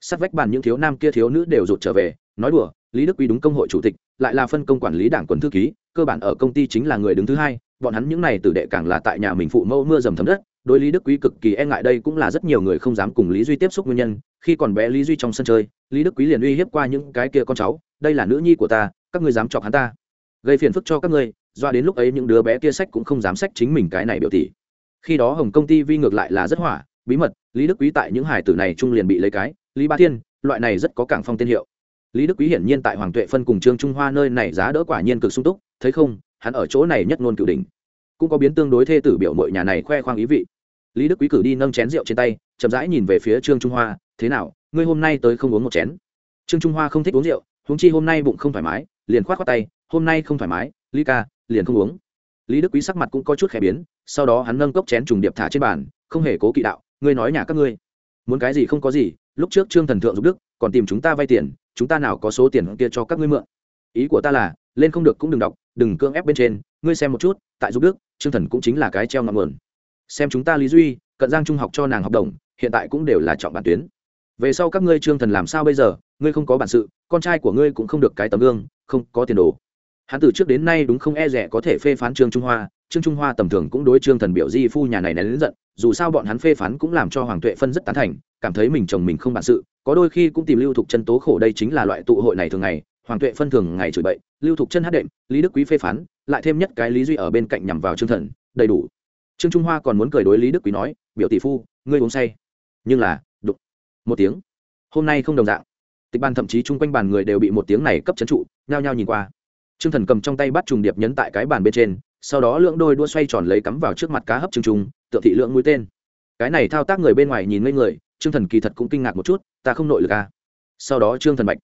Sát vách bàn những thiếu nam kia thiếu nữ đều rụt trở về, nói đùa, lý đức quy đúng công hội chủ tịch, lại là phân công quản lý đảng quần thư ký, cơ bản ở công ty chính là người đứng thứ hai, bọn hắn những này tử đệ càng là tại nhà mình phụ mẫu mưa dầm thấm đất, đối lý đức quý cực kỳ e ngại đây cũng là rất nhiều người không dám cùng lý duy tiếp xúc nguyên nhân, khi còn bé lý duy trong sân chơi, lý đức quý liền uy hiếp qua những cái kia con cháu, đây là nữ nhi của ta, các ngươi dám chọc hắn ta. Gây phiền phức cho các ngươi, doa đến lúc ấy những đứa bé kia sách cũng không dám sách chính mình cái này biểu tỷ khi đó hồng công ty vi ngược lại là rất hỏa, bí mật, lý đức quý tại những hải tử này trung liền bị lấy cái, lý ba thiên, loại này rất có cảng phong tên hiệu. Lý đức quý hiển nhiên tại hoàng tuệ phân cùng trương trung hoa nơi này giá đỡ quả nhiên cực sung túc, thấy không, hắn ở chỗ này nhất ngôn cửu đỉnh. Cũng có biến tương đối thê tử biểu mội nhà này khoe khoang ý vị. Lý đức quý cử đi nâng chén rượu trên tay, chậm rãi nhìn về phía trương trung hoa, thế nào, ngươi hôm nay tới không uống một chén? Trương trung hoa không thích uống rượu, huống chi hôm nay bụng không thoải mái, liền khoát khoát tay, hôm nay không thoải mái, lý ca, liền không uống lý đức quý sắc mặt cũng có chút khẽ biến, sau đó hắn nâng cốc chén trùng điệp thả trên bàn, không hề cố kỵ đạo, ngươi nói nhà các ngươi, muốn cái gì không có gì, lúc trước trương thần thượng giúp đức, còn tìm chúng ta vay tiền, chúng ta nào có số tiền kia cho các ngươi mượn. Ý của ta là, lên không được cũng đừng đọc, đừng cưỡng ép bên trên, ngươi xem một chút, tại giúp đức, trương thần cũng chính là cái treo ngọn nguồn. Xem chúng ta lý duy, cận giang trung học cho nàng học đồng, hiện tại cũng đều là chọn bản tuyến. Về sau các ngươi trương thần làm sao bây giờ, ngươi không có bản sự, con trai của ngươi cũng không được cái tấm gương, không có tiền đồ hắn từ trước đến nay đúng không e rẻ có thể phê phán trương trung hoa, trương trung hoa tầm thường cũng đối trương thần biểu di phu nhà này nén lớn giận, dù sao bọn hắn phê phán cũng làm cho hoàng tuệ phân rất tán thành, cảm thấy mình chồng mình không bản sự, có đôi khi cũng tìm lưu thục chân tố khổ đây chính là loại tụ hội này thường ngày, hoàng tuệ phân thường ngày chửi bậy, lưu thục chân hát đệm, lý đức quý phê phán, lại thêm nhất cái lý duy ở bên cạnh nhằm vào trương thần, đầy đủ. Trương trung hoa còn muốn cười đối lý đức quý nói, biểu tỷ phu, ngươi uống say. Nhưng là đục một tiếng. Hôm nay không đồng dạng. Tịch ban thậm chí chung quanh bàn người đều bị một tiếng này cấp trấn trụ, nhao nhao nhìn qua trương thần cầm trong tay bắt trùng điệp nhấn tại cái bàn bên trên, sau đó lưỡng đôi đua xoay tròn lấy cắm vào trước mặt cá hấp trùng trùng, tựa thị lượng mũi tên. Cái này thao tác người bên ngoài nhìn ngây người, trương thần kỳ thật cũng kinh ngạc một chút, ta không nội lực à. sau đó trương thần bạch,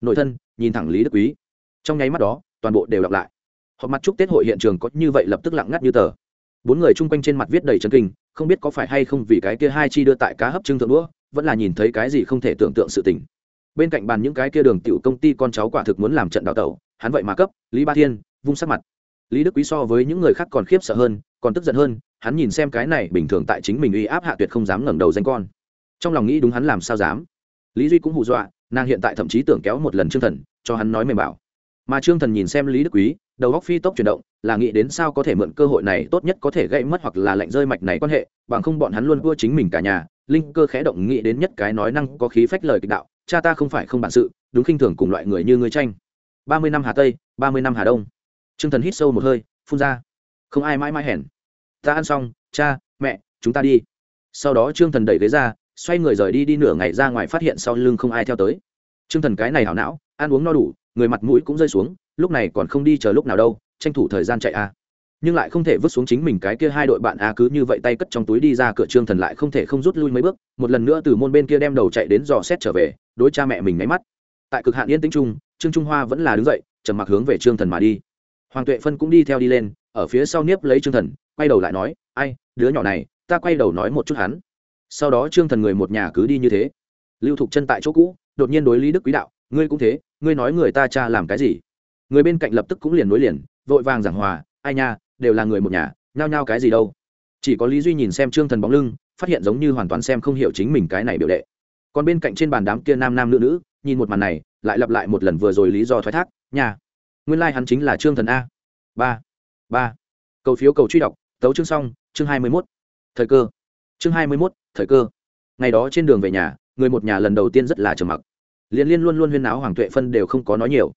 nội thân, nhìn thẳng lý đức quý. Trong nháy mắt đó, toàn bộ đều lặp lại. Họp mặt chúc tết hội hiện trường có như vậy lập tức lặng ngắt như tờ. Bốn người chung quanh trên mặt viết đầy chấn kinh, không biết có phải hay không vì cái kia hai chi đưa tại cá hấp trưng thượng đũa, vẫn là nhìn thấy cái gì không thể tưởng tượng sự tình. Bên cạnh bàn những cái kia đường tiểu công ty con cháu quả thực muốn làm trận đào tẩu hắn vậy mà cấp, lý ba thiên, vung sắc mặt. Lý đức quý so với những người khác còn khiếp sợ hơn, còn tức giận hơn, hắn nhìn xem cái này bình thường tại chính mình uy áp hạ tuyệt không dám ngẩng đầu danh con. Trong lòng nghĩ đúng hắn làm sao dám. Lý duy cũng hù dọa, nàng hiện tại thậm chí tưởng kéo một lần trương thần, cho hắn nói mềm bảo. Mà trương thần nhìn xem lý đức quý, đầu góc phi tốc chuyển động, là nghĩ đến sao có thể mượn cơ hội này tốt nhất có thể gây mất hoặc là lạnh rơi mạch này quan hệ, bằng không bọn hắn luôn vua chính mình cả nhà. Linh cơ khẽ động nghĩ đến nhất cái nói năng có khí phách lời kịch đạo, cha ta không phải không bản sự, đúng khinh thường cùng loại người như ngươi tranh ba mươi năm hà tây, ba mươi năm hà đông. Trương thần hít sâu một hơi, phun ra. Không ai mãi mãi hẻn ta ăn xong, cha, mẹ, chúng ta đi. Sau đó trương thần đẩy ghế ra, xoay người rời đi đi nửa ngày ra ngoài phát hiện sau lưng không ai theo tới. Trương thần cái này hảo não, ăn uống no đủ, người mặt mũi cũng rơi xuống, lúc này còn không đi chờ lúc nào đâu, tranh thủ thời gian chạy a. Nhưng lại không thể vứt xuống chính mình cái kia hai đội bạn a cứ như vậy tay cất trong túi đi ra cửa trương thần lại không thể không rút lui mấy bước, một lần nữa từ môn bên kia đem đầu chạy đến dò xét trở về, đối cha mẹ mình nháy mắt. Tại cực hạn yên tĩnh chung trương trung hoa vẫn là đứng dậy, trầm mặc hướng về trương thần mà đi. Hoàng tuệ phân cũng đi theo đi lên, ở phía sau niếp lấy trương thần, quay đầu lại nói, ai, đứa nhỏ này, ta quay đầu nói một chút hắn. Sau đó trương thần người một nhà cứ đi như thế. Lưu thục chân tại chỗ cũ, đột nhiên đối lý đức quý đạo, ngươi cũng thế, ngươi nói người ta cha làm cái gì? Người bên cạnh lập tức cũng liền nối liền, vội vàng giảng hòa, ai nha, đều là người một nhà, nhao nhao cái gì đâu? Chỉ có lý duy nhìn xem trương thần bóng lưng, phát hiện giống như hoàn toàn xem không hiểu chính mình cái này biểu đệ. Còn bên cạnh trên bàn đám kia nam nam nữ nữ nhìn một màn này, lại lặp lại một lần vừa rồi lý do thoái thác nhà nguyên lai、like、hắn chính là trương thần a. Ba. Ba. Cầu phiếu cầu truy đọc, tấu chương xong, chương hai mươi mốt. Thời cơ. Chương hai mươi mốt, thời cơ. Ngày đó trên đường về nhà, người một nhà lần đầu tiên rất là trầm mặc. Liên liên luôn luôn huyên áo hoàng tuệ phân đều không có nói nhiều.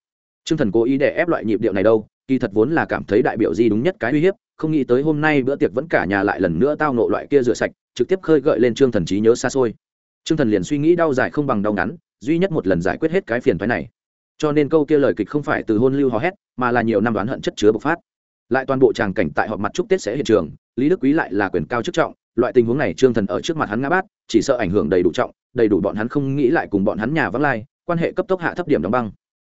T r ư ơ n g thần cố ý để ép loại nhịp điệu này đâu, kỳ thật vốn là cảm thấy đại biểu di đúng nhất cái uy hiếp, không nghĩ tới hôm nay bữa tiệc vẫn cả nhà lại lần nữa tao nộ loại kia rửa sạch, trực tiếp khơi gợi lên trương thần trí nhớ xa xôi. Trương thần liền suy nghĩ đau dài không bằng đau ngắn duy nhất một lần giải quyết hết cái phiền phái này. Cho nên câu kia lời kịch không phải từ hôn lưu hò hét, mà là nhiều năm đoán hận chất chứa bộc phát. Lại toàn bộ tràng cảnh tại họp mặt chúc tết sẽ hiện trường, lý đức quý lại là quyền cao chức trọng, loại tình huống này trương thần ở trước mặt hắn ngã bát, chỉ sợ ảnh hưởng đầy đủ trọng, đầy đủ bọn hắn không nghĩ lại cùng bọn hắn nhà vắng lai, quan hệ cấp tốc hạ thấp điểm đóng băng.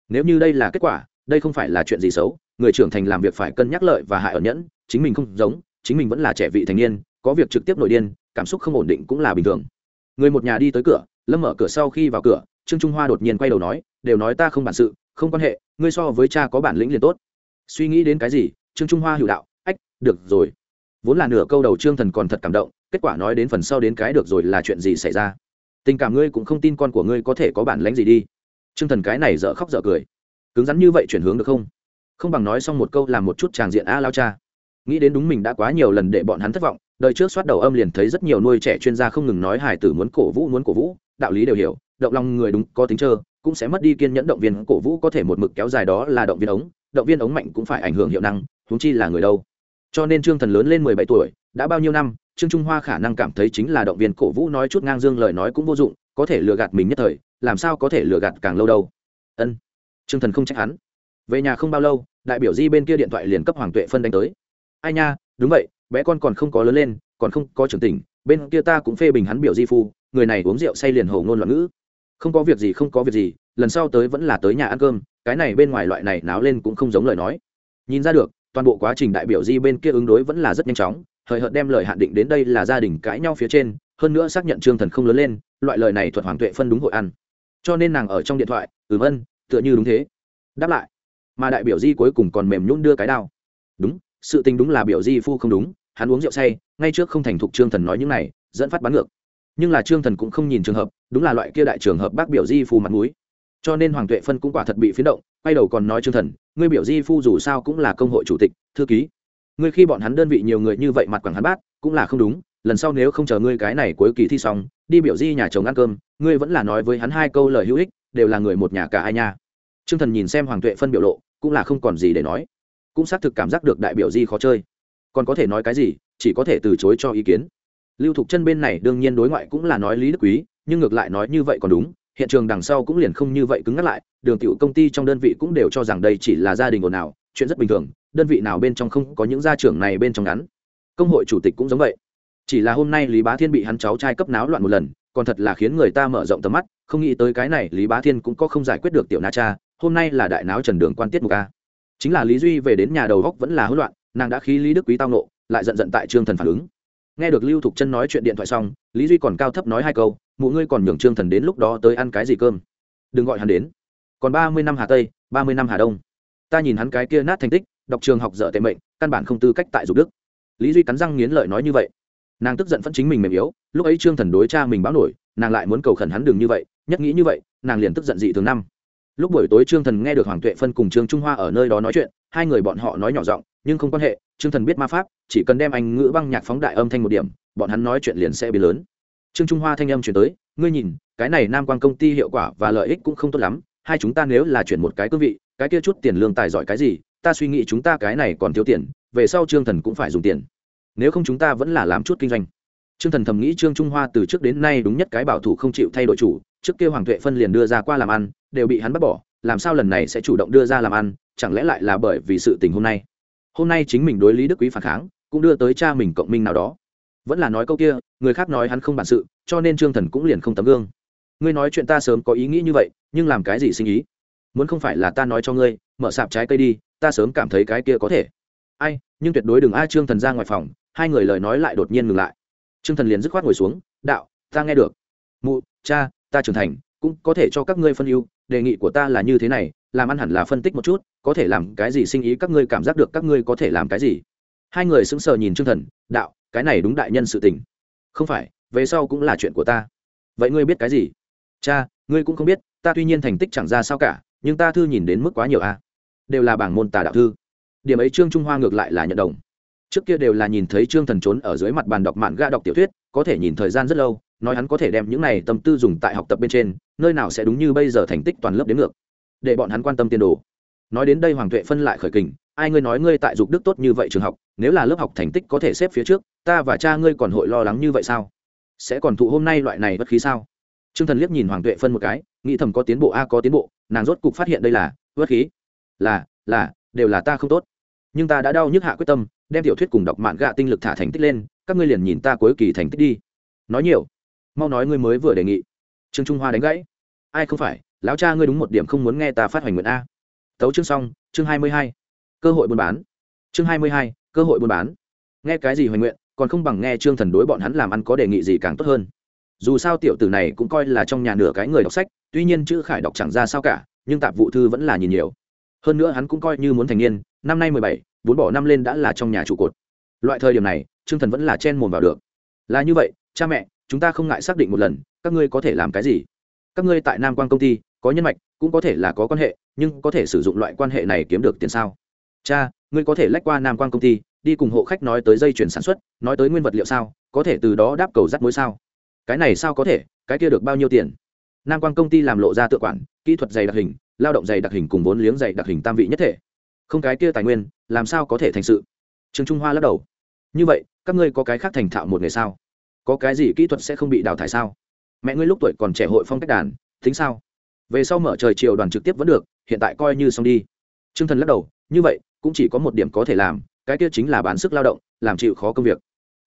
Nếu như đây là kết quả, đây không phải là chuyện gì xấu, người trưởng thành làm việc phải cân nhắc lợi và hại ẩn nhẫn, chính mình không giống, chính mình vẫn là trẻ vị thành niên, có việc trực tiếp nội điên, cảm xúc không ổn định cũng là bình thường. Người một nhà đi tới cửa, lâm mở cửa sau khi vào cửa trương trung hoa đột nhiên quay đầu nói, đều nói ta không bản sự, không quan hệ, ngươi so với cha có bản lĩnh liền tốt. Suy nghĩ đến cái gì, trương trung hoa hữu đạo, ách, được rồi. Vốn là nửa câu đầu trương thần còn thật cảm động, kết quả nói đến phần sau đến cái được rồi là chuyện gì xảy ra. Tình cảm ngươi cũng không tin con của ngươi có thể có bản lĩnh gì đi. Trương thần cái này dở khóc dở cười. Cứng rắn như vậy chuyển hướng được không? Không bằng nói xong một câu làm một chút tràng diện a lao cha. Nghĩ đến đúng mình đã quá nhiều lần để bọn hắn thất vọng, đời trước soát đầu âm liền thấy rất nhiều nuôi trẻ chuyên gia không ngừng nói hải tử muốn cổ vũ muốn cổ vũ, đạo lý đều hiểu động lòng người đúng, có tính trơ, cũng sẽ mất đi kiên nhẫn, động viên cổ vũ có thể một mực kéo dài đó là động viên ống. Động viên ống mạnh cũng phải ảnh hưởng hiệu năng, huống chi là người đâu. Cho nên trương thần lớn lên mười bảy tuổi, đã bao nhiêu năm, trương trung hoa khả năng cảm thấy chính là động viên cổ vũ nói chút ngang dương lời nói cũng vô dụng, có thể lừa gạt mình nhất thời, làm sao có thể lừa gạt càng lâu đâu. Ân. Trương thần không trách hắn. Về nhà không bao lâu, đại biểu di bên kia điện thoại liền cấp hoàng tuệ phân đánh tới. Ai nha, đúng vậy, bé con còn không có lớn lên, còn không có trưởng tỉnh, bên kia ta cũng phê bình hắn biểu di phu, người này uống rượu say liền hồ ngôn loạn ngữ không có việc gì, không có việc gì, lần sau tới vẫn là tới nhà ăn cơm, cái này bên ngoài loại này náo lên cũng không giống lời nói. Nhìn ra được, toàn bộ quá trình đại biểu di bên kia ứng đối vẫn là rất nhanh chóng, hời hợt đem lời hạn định đến đây là gia đình cãi nhau phía trên, hơn nữa xác nhận trương thần không lớn lên, loại lời này thuật hoàng tuệ phân đúng hội ăn. Cho nên nàng ở trong điện thoại, ừm ân tựa như đúng thế. Đáp lại, mà đại biểu di cuối cùng còn mềm nhún đưa cái đao. Đúng, sự tình đúng là biểu di phu không đúng, hắn uống rượu say, ngay trước không thành thục trương thần nói những này, dẫn phát bắn ngược nhưng là trương thần cũng không nhìn trường hợp, đúng là loại kia đại trường hợp bác biểu di phu mặt mũi. Cho nên hoàng tuệ phân cũng quả thật bị phiến động, quay đầu còn nói trương thần, ngươi biểu di phu dù sao cũng là công hội chủ tịch, thư ký. Ngươi khi bọn hắn đơn vị nhiều người như vậy mặt quảng hắn bát, cũng là không đúng, lần sau nếu không chờ ngươi cái này cuối kỳ thi xong, đi biểu di nhà chồng ăn cơm, ngươi vẫn là nói với hắn hai câu lời hữu ích, đều là người một nhà cả ai nha. Trương thần nhìn xem hoàng tuệ phân biểu lộ, cũng là không còn gì để nói. Cũng xác thực cảm giác được đại biểu di khó chơi. Còn có thể nói cái gì, chỉ có thể từ chối cho ý kiến lưu thục chân bên này đương nhiên đối ngoại cũng là nói lý đức quý, nhưng ngược lại nói như vậy còn đúng, hiện trường đằng sau cũng liền không như vậy cứng ngắt lại, đường tiểu công ty trong đơn vị cũng đều cho rằng đây chỉ là gia đình ồn ào, chuyện rất bình thường, đơn vị nào bên trong không có những gia trưởng này bên trong ngắn. Công hội chủ tịch cũng giống vậy. Chỉ là hôm nay lý bá thiên bị hắn cháu trai cấp náo loạn một lần, còn thật là khiến người ta mở rộng tầm mắt, không nghĩ tới cái này lý bá thiên cũng có không giải quyết được tiểu na cha, hôm nay là đại náo trần đường quan tiết mục a. Chính là lý duy về đến nhà đầu góc vẫn là hỗn loạn, nàng đã khí lý đức quý tao nộ, lại giận giận tại trương thần phản ứng nghe được lưu thục chân nói chuyện điện thoại xong, lý duy còn cao thấp nói hai câu, mụ ngươi còn nhường trương thần đến lúc đó tới ăn cái gì cơm? Đừng gọi hắn đến. Còn ba mươi năm hà tây, ba mươi năm hà đông. Ta nhìn hắn cái kia nát thành tích, đọc trường học dở tệ mệnh, căn bản không tư cách tại dục đức. Lý duy cắn răng nghiến lợi nói như vậy. Nàng tức giận phẫn chính mình mềm yếu, lúc ấy trương thần đối cha mình báo nổi, nàng lại muốn cầu khẩn hắn đừng như vậy, nhất nghĩ như vậy, nàng liền tức giận dị thường năm. Lúc buổi tối trương thần nghe được hoàng tuệ phân cùng trương trung hoa ở nơi đó nói chuyện, hai người bọn họ nói nhỏ giọng, nhưng không quan hệ trương thần biết ma pháp, chỉ cần đem anh ngữ băng nhạc phóng đại âm thanh một điểm, bọn hắn nói chuyện liền sẽ bị lớn. Trương trung hoa thanh âm truyền tới, ngươi nhìn, cái này nam quan công ty hiệu quả và lợi ích cũng không tốt lắm, hai chúng ta nếu là chuyển một cái cương vị, cái kia chút tiền lương tài giỏi cái gì, ta suy nghĩ chúng ta cái này còn thiếu tiền, về sau trương thần cũng phải dùng tiền. Nếu không chúng ta vẫn là làm chút kinh doanh. Trương thần thầm nghĩ trương trung hoa từ trước đến nay đúng nhất cái bảo thủ không chịu thay đổi chủ, trước kia hoàng tuệ phân liền đưa ra qua làm ăn, đều bị hắn bắt bỏ, làm sao lần này sẽ chủ động đưa ra làm ăn, chẳng lẽ lại là bởi vì sự tình hôm nay? Hôm nay chính mình đối lý đức quý phản kháng, cũng đưa tới cha mình cộng minh nào đó. Vẫn là nói câu kia, người khác nói hắn không bản sự, cho nên trương thần cũng liền không tấm gương. Ngươi nói chuyện ta sớm có ý nghĩ như vậy, nhưng làm cái gì sinh ý? Muốn không phải là ta nói cho ngươi, mở sạp trái cây đi, ta sớm cảm thấy cái kia có thể. Ai, nhưng tuyệt đối đừng ai trương thần ra ngoài phòng, hai người lời nói lại đột nhiên ngừng lại. Trương thần liền dứt khoát ngồi xuống, đạo, ta nghe được. Mụ, cha, ta trưởng thành, cũng có thể cho các ngươi phân ưu, đề nghị của ta là như thế này làm ăn hẳn là phân tích một chút, có thể làm cái gì sinh ý các ngươi cảm giác được các ngươi có thể làm cái gì. Hai người sững sờ nhìn trương thần, đạo, cái này đúng đại nhân sự tình. Không phải, về sau cũng là chuyện của ta. Vậy ngươi biết cái gì? Cha, ngươi cũng không biết, ta tuy nhiên thành tích chẳng ra sao cả, nhưng ta thư nhìn đến mức quá nhiều a đều là bảng môn tà đạo thư. Điểm ấy trương trung hoa ngược lại là nhận đồng. Trước kia đều là nhìn thấy trương thần trốn ở dưới mặt bàn đọc mạn ga đọc tiểu thuyết, có thể nhìn thời gian rất lâu, nói hắn có thể đem những này tâm tư dùng tại học tập bên trên, nơi nào sẽ đúng như bây giờ thành tích toàn lớp đến ngược để bọn hắn quan tâm tiền đồ. Nói đến đây hoàng tuệ phân lại khởi kình, ai ngươi nói ngươi tại dục đức tốt như vậy trường học, nếu là lớp học thành tích có thể xếp phía trước, ta và cha ngươi còn hội lo lắng như vậy sao? Sẽ còn thụ hôm nay loại này bất khí sao? T r ư ơ n g thần liếc nhìn hoàng tuệ phân một cái, nghĩ thầm có tiến bộ a à, có tiến bộ, nàng rốt cục phát hiện đây là bất khí. Là là, đều là ta không tốt. Nhưng ta đã đau nhức hạ quyết tâm, đem tiểu thuyết cùng đọc mạn gạ tinh lực thả thành tích lên, các ngươi liền nhìn ta cuối kỳ thành tích đi. Nói nhiều, mau nói ngươi mới vừa đề nghị. Trương trung hoa đánh gãy. Ai không phải lão cha ngươi đúng một điểm không muốn nghe ta phát hoành nguyện a. Tấu chương xong, chương hai mươi hai. Cơ hội buôn bán. Chương hai mươi hai, cơ hội buôn bán. Nghe cái gì hoành nguyện, còn không bằng nghe trương thần đối bọn hắn làm ăn có đề nghị gì càng tốt hơn. Dù sao tiểu tử này cũng coi là trong nhà nửa cái người đọc sách, tuy nhiên chữ khải đọc chẳng ra sao cả, nhưng tạp vụ thư vẫn là nhìn nhiều. Hơn nữa hắn cũng coi như muốn thành niên, năm nay mười bảy, bốn bỏ năm lên đã là trong nhà trụ cột. Loại thời điểm này, trương thần vẫn là chen mồm vào được. Là như vậy, cha mẹ, chúng ta không ngại xác định một lần, các ngươi có thể làm cái gì? Các ngươi tại nam quan công ty có nhân mạch, cũng có thể là có quan hệ, nhưng có thể sử dụng loại quan hệ này kiếm được tiền sao? Cha, ngươi có thể lách qua nam quan công ty, đi cùng hộ khách nói tới dây chuyển sản xuất, nói tới nguyên vật liệu sao, có thể từ đó đáp cầu rắt mối sao? Cái này sao có thể, cái kia được bao nhiêu tiền? Nam quan công ty làm lộ ra tự quản, kỹ thuật dày đặc hình, lao động dày đặc hình cùng vốn liếng dày đặc hình tam vị nhất thể. Không cái kia tài nguyên, làm sao có thể thành sự? Trường trung hoa lắc đầu. Như vậy, các ngươi có cái khác thành thạo một ngày sao? Có cái gì kỹ thuật sẽ không bị đào thải sao? Mẹ ngươi lúc tuổi còn trẻ hội phong cách đàn, tính sao? Về sau mở trời chiều đoàn trực tiếp vẫn được, hiện tại coi như xong đi. T r ư ơ n g thần lắc đầu, như vậy, cũng chỉ có một điểm có thể làm, cái kia chính là bán sức lao động, làm chịu khó công việc.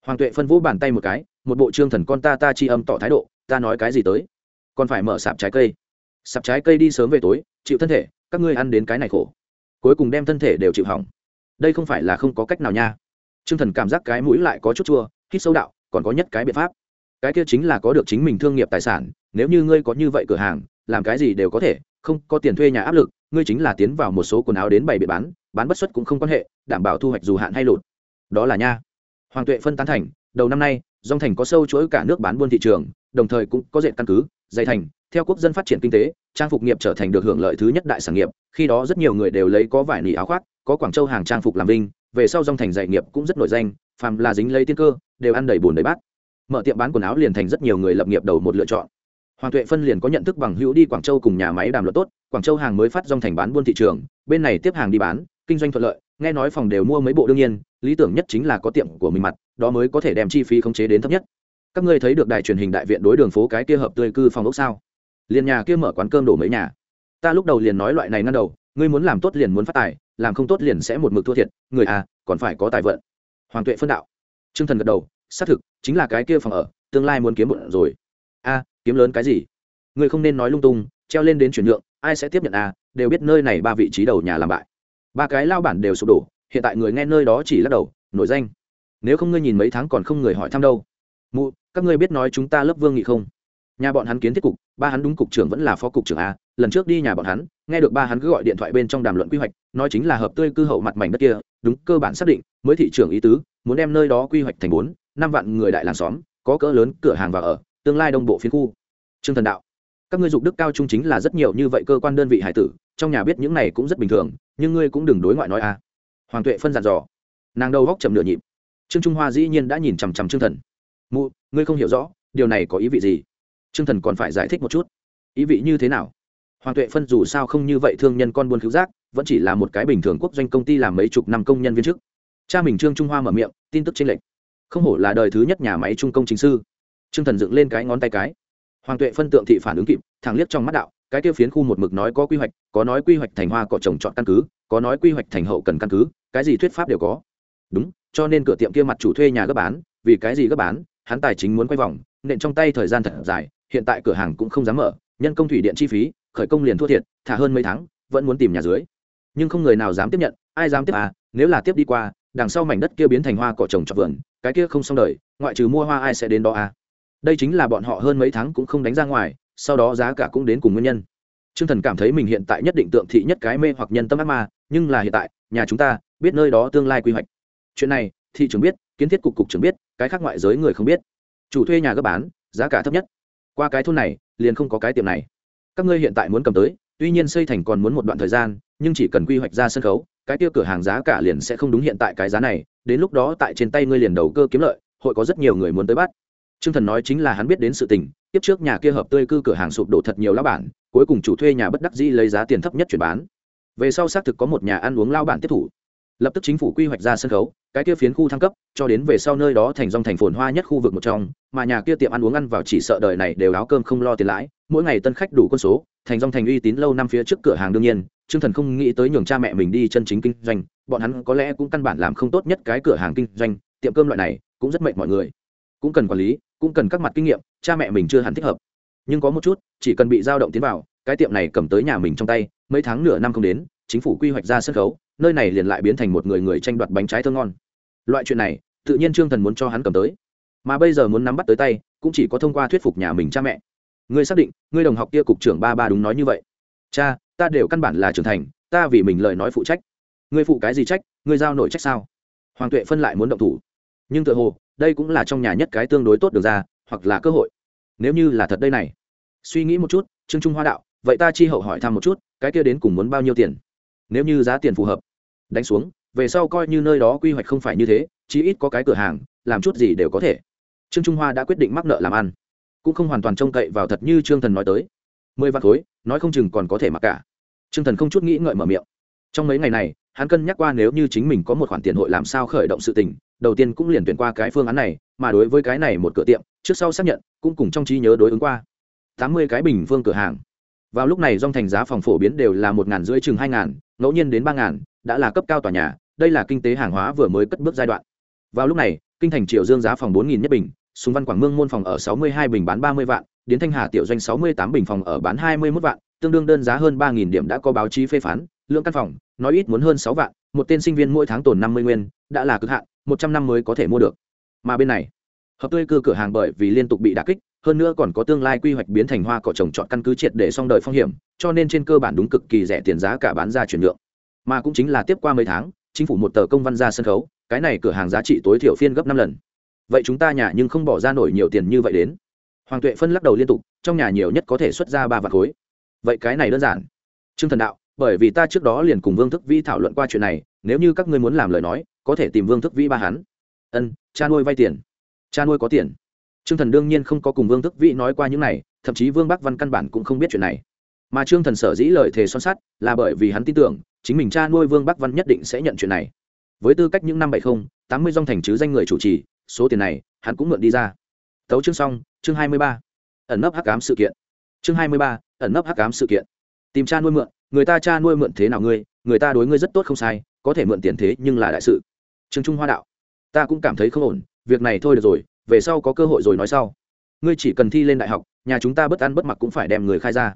Hoàng tuệ phân vũ bàn tay một cái, một bộ trương thần con ta ta chi âm tỏ thái độ, ta nói cái gì tới? Còn phải mở sạp trái cây. Sạp trái cây đi sớm về tối, chịu thân thể, các ngươi ăn đến cái này khổ. Cuối cùng đem thân thể đều chịu hỏng. Đây không phải là không có cách nào nha. Trương thần cảm giác cái mũi lại có chút chua, hít sâu đạo, còn có nhất cái biện pháp. Cái kia chính là có được chính mình thương nghiệp tài sản, nếu như ngươi có như vậy cửa hàng làm cái gì đều có thể, không có tiền thuê nhà áp lực, ngươi chính là tiến vào một số quần áo đến bảy bị bán bán bất xuất cũng không quan hệ, đảm bảo thu hoạch dù hạn hay lụt. Đó là nha. Hoàng tuệ phân tán thành, đầu năm nay, dòng thành có sâu chuỗi cả nước bán buôn thị trường, đồng thời cũng có dệt căn cứ, dày thành, theo quốc dân phát triển kinh tế, trang phục nghiệp trở thành được hưởng lợi thứ nhất đại sản nghiệp, khi đó rất nhiều người đều lấy có vải nỉ áo khoác, có quảng châu hàng trang phục làm vinh, về sau dòng thành dạy nghiệp cũng rất nổi danh, phàm là dính lấy tiên cơ, đều ăn đầy bùn đầy bát. Mở tiệm bán quần áo liền thành rất nhiều người lập nghiệp đầu một lựa chọn hoàng tuệ phân liền có nhận thức bằng hữu đi quảng châu cùng nhà máy đàm luận tốt, quảng châu hàng mới phát dòng thành bán buôn thị trường, bên này tiếp hàng đi bán, kinh doanh thuận lợi, nghe nói phòng đều mua mấy bộ đương nhiên, lý tưởng nhất chính là có tiệm của mình mặt, đó mới có thể đem chi phí khống chế đến thấp nhất. Các ngươi thấy được đài truyền hình đại viện đối đường phố cái kia hợp tươi cư phòng ốc sao? Liền nhà kia mở quán cơm đổ mấy nhà. Ta lúc đầu liền nói loại này ngăn đầu, ngươi muốn làm tốt liền muốn phát tài, làm không tốt liền sẽ một mực thua thiệt, người à còn phải có tài vận. Hoàng tuệ phân đạo. T r ư ơ n g thần gật đầu, xác thực, chính là cái kia phòng ở, tương lai muốn kiếm bụng rồi. A kiếm lớn cái gì? Ngươi không nên nói lung tung, treo lên đến chuyển nhượng, ai sẽ tiếp nhận à? đều biết nơi này ba vị trí đầu nhà làm bại. Ba cái lao bản đều sụp đổ, hiện tại người nghe nơi đó chỉ lắc đầu, nổi danh. Nếu không ngươi nhìn mấy tháng còn không người hỏi thăm đâu. Mụ, các ngươi biết nói chúng ta lớp vương nghị không? Nhà bọn hắn kiến thiết cục, ba hắn đúng cục trưởng vẫn là phó cục trưởng a. Lần trước đi nhà bọn hắn, nghe được ba hắn cứ gọi điện thoại bên trong đàm luận quy hoạch, nói chính là hợp tươi cư hậu mặt mảnh đất kia, đúng, cơ bản xác định, mới thị trường ý tứ, muốn đem nơi đó quy hoạch thành bốn, năm vạn người đại làng xóm, có cỡ lớn, cửa hàng vào ở tương lai đông bộ phiên khu. Trương thần đạo, các ngươi dục đức cao trung chính là rất nhiều như vậy cơ quan đơn vị hải tử, trong nhà biết những này cũng rất bình thường, nhưng ngươi cũng đừng đối ngoại nói a. Hoàng tuệ phân dặn dò. Nàng đầu góc chầm nửa nhịp. Trương trung hoa dĩ nhiên đã nhìn chằm chằm trương thần. Mụ, ngươi không hiểu rõ, điều này có ý vị gì? Trương thần còn phải giải thích một chút. Ý vị như thế nào? Hoàng tuệ phân dù sao không như vậy thương nhân con buôn cứu giác, vẫn chỉ là một cái bình thường quốc doanh công ty làm mấy chục năm công nhân viên chức. Cha mình trương trung hoa mở miệng, tin tức trên lệnh không hổ là đời thứ nhất nhà máy trung công chính sư trương thần dựng lên cái ngón tay cái. Hoàng tuệ phân tượng thị phản ứng kịp, thẳng liếc trong mắt đạo, cái tiêu phiến khu một mực nói có quy hoạch, có nói quy hoạch thành hoa cỏ trồng chọn căn cứ, có nói quy hoạch thành hậu cần căn cứ, cái gì thuyết pháp đều có. Đúng, cho nên cửa tiệm kia mặt chủ thuê nhà gấp bán, vì cái gì gấp bán, hắn tài chính muốn quay vòng nện trong tay thời gian thật dài, hiện tại cửa hàng cũng không dám mở, nhân công thủy điện chi phí, khởi công liền thua thiệt, thả hơn mấy tháng, vẫn muốn tìm nhà dưới. Nhưng không người nào dám tiếp nhận, ai dám tiếp à nếu là tiếp đi qua, đằng sau mảnh đất kia biến thành hoa cỏ trồng trọt vườn, cái kia không xong đời, ngoại trừ mua hoa ai sẽ đến đó à? Đây chính là bọn họ hơn mấy tháng cũng không đánh ra ngoài, sau đó giá cả cũng đến cùng nguyên nhân. T r ư ơ n g thần cảm thấy mình hiện tại nhất định tượng thị nhất cái mê hoặc nhân tâm ác ma, nhưng là hiện tại, nhà chúng ta biết nơi đó tương lai quy hoạch. Chuyện này, thị trường biết, kiến thiết cục cục trưởng biết, cái khác ngoại giới người không biết. Chủ thuê nhà gấp bán, giá cả thấp nhất. Qua cái thôn này, liền không có cái tiệm này. Các ngươi hiện tại muốn cầm tới, tuy nhiên xây thành còn muốn một đoạn thời gian, nhưng chỉ cần quy hoạch ra sân khấu, cái tiêu cửa hàng giá cả liền sẽ không đúng hiện tại cái giá này, đến lúc đó tại trên tay ngươi liền đầu cơ kiếm lợi, hội có rất nhiều người muốn tới bắt. Trương Thần nói chính là hắn biết đến sự tình, tiếp trước nhà kia hợp tươi cư cửa hàng sụp đổ thật nhiều lão bản, cuối cùng chủ thuê nhà bất đắc dĩ lấy giá tiền thấp nhất chuyển bán. Về sau xác thực có một nhà ăn uống lao bản tiếp thủ. Lập tức chính phủ quy hoạch ra sân khấu, cái kia phiến khu thăng cấp, cho đến về sau nơi đó thành dòng thành phồn hoa nhất khu vực một trong, mà nhà kia tiệm ăn uống ăn vào chỉ sợ đời này đều áo cơm không lo tiền lãi, mỗi ngày tân khách đủ con số thành dòng thành uy tín lâu năm phía trước cửa hàng đương nhiên Trương thần không nghĩ tới nhường cha mẹ mình đi chân chính kinh doanh bọn hắn có lẽ cũng căn bản làm không tốt nhất cái cửa hàng kinh doanh tiệm cơm loại này cũng rất mệt mọi người cũng cần quản lý cũng cần các mặt kinh nghiệm, cha mẹ mình chưa hẳn thích hợp. Nhưng có một chút, chỉ cần bị dao động tiến vào, cái tiệm này cầm tới nhà mình trong tay, mấy tháng nửa năm không đến, chính phủ quy hoạch ra sân khấu, nơi này liền lại biến thành một người người tranh đoạt bánh trái thơ ngon. Loại chuyện này, tự nhiên trương thần muốn cho hắn cầm tới. Mà bây giờ muốn nắm bắt tới tay, cũng chỉ có thông qua thuyết phục nhà mình cha mẹ. Ngươi xác định, ngươi đồng học kia cục trưởng ba ba đúng nói như vậy. Cha, ta đều căn bản là trưởng thành, ta vì mình lời nói phụ trách. Ngươi phụ cái gì trách, ngươi giao nổi trách sao? Hoàng tuệ phân lại muốn động thủ. Nhưng tự hồ đây cũng là trong nhà nhất cái tương đối tốt được ra, hoặc là cơ hội. Nếu như là thật đây này. Suy nghĩ một chút, trương trung hoa đạo, vậy ta chi hậu hỏi thăm một chút, cái kia đến cùng muốn bao nhiêu tiền? Nếu như giá tiền phù hợp. Đánh xuống, về sau coi như nơi đó quy hoạch không phải như thế, chí ít có cái cửa hàng, làm chút gì đều có thể. Trương trung hoa đã quyết định mắc nợ làm ăn. Cũng không hoàn toàn trông cậy vào thật như trương thần nói tới. Mười vạn khối, nói không chừng còn có thể mặc cả. Trương thần không chút nghĩ ngợi mở miệng. Trong mấy ngày này, hắn cân nhắc qua nếu như chính mình có một khoản tiền hội làm sao khởi động sự tình đầu tiên cũng liền tuyển qua cái phương án này, mà đối với cái này một cửa tiệm, trước sau xác nhận, cũng cùng trong trí nhớ đối ứng qua. Tám mươi cái bình phương cửa hàng. Vào lúc này dòng thành giá phòng phổ biến đều là một ngàn rưỡi chừng hai ngàn, ngẫu nhiên đến ba ngàn, đã là cấp cao tòa nhà, đây là kinh tế hàng hóa vừa mới cất bước giai đoạn. Vào lúc này, kinh thành triệu dương giá phòng bốn nghìn nhất bình súng văn quảng mương môn phòng ở sáu mươi hai bình bán ba mươi vạn đến thanh hà tiểu doanh sáu mươi tám bình phòng ở bán hai mươi mốt vạn, tương đương đơn giá hơn ba nghìn điểm đã có báo chí phê phán, lượng căn phòng, nói ít muốn hơn sáu vạn, một tên sinh viên mỗi tháng tồn năm mươi nguyên, đã là cực hạn một trăm năm mới có thể mua được. Mà bên này, hợp tươi cư cửa hàng bởi vì liên tục bị đả kích, hơn nữa còn có tương lai quy hoạch biến thành hoa cỏ trồng trọt căn cứ triệt để xong đời phong hiểm, cho nên trên cơ bản đúng cực kỳ rẻ tiền giá cả bán ra chuyển nhượng. Mà cũng chính là tiếp qua mấy tháng, chính phủ một tờ công văn ra sân khấu, cái này cửa hàng giá trị tối thiểu phiên gấp năm lần. Vậy chúng ta nhà nhưng không bỏ ra nổi nhiều tiền như vậy đến. Hoàng tuệ phân lắc đầu liên tục, trong nhà nhiều nhất có thể xuất ra ba vạn khối. Vậy cái này đơn giản. T r ư ơ n g thần đạo, bởi vì ta trước đó liền cùng vương thức vi thảo luận qua chuyện này, nếu như các ngươi muốn làm lời nói có thể tìm vương thức vi ba hắn. Ân, cha nuôi vay tiền. Cha nuôi có tiền. Trương thần đương nhiên không có cùng vương thức vi nói qua những này, thậm chí vương bắc văn căn bản cũng không biết chuyện này. Mà trương thần sở dĩ lời thề son sắt là bởi vì hắn tin tưởng, chính mình cha nuôi vương bắc văn nhất định sẽ nhận chuyện này. Với tư cách những năm bảy mươi tám mươi dòng thành chứ danh người chủ trì, số tiền này, hắn cũng mượn đi ra. Tấu chương xong, chương hai mươi ba. Ẩn nấp hắc ám sự kiện. Chương hai mươi ba, ẩn nấp hắc ám sự kiện. Tìm cha nuôi mượn, người ta cha nuôi mượn thế nào ngươi, người ta đối ngươi rất tốt không sai, có thể mượn tiền thế nhưng là đại sự trương trung hoa đạo. Ta cũng cảm thấy không ổn, việc này thôi được rồi, về sau có cơ hội rồi nói sau. Ngươi chỉ cần thi lên đại học, nhà chúng ta bất ăn bất mặc cũng phải đem người khai ra.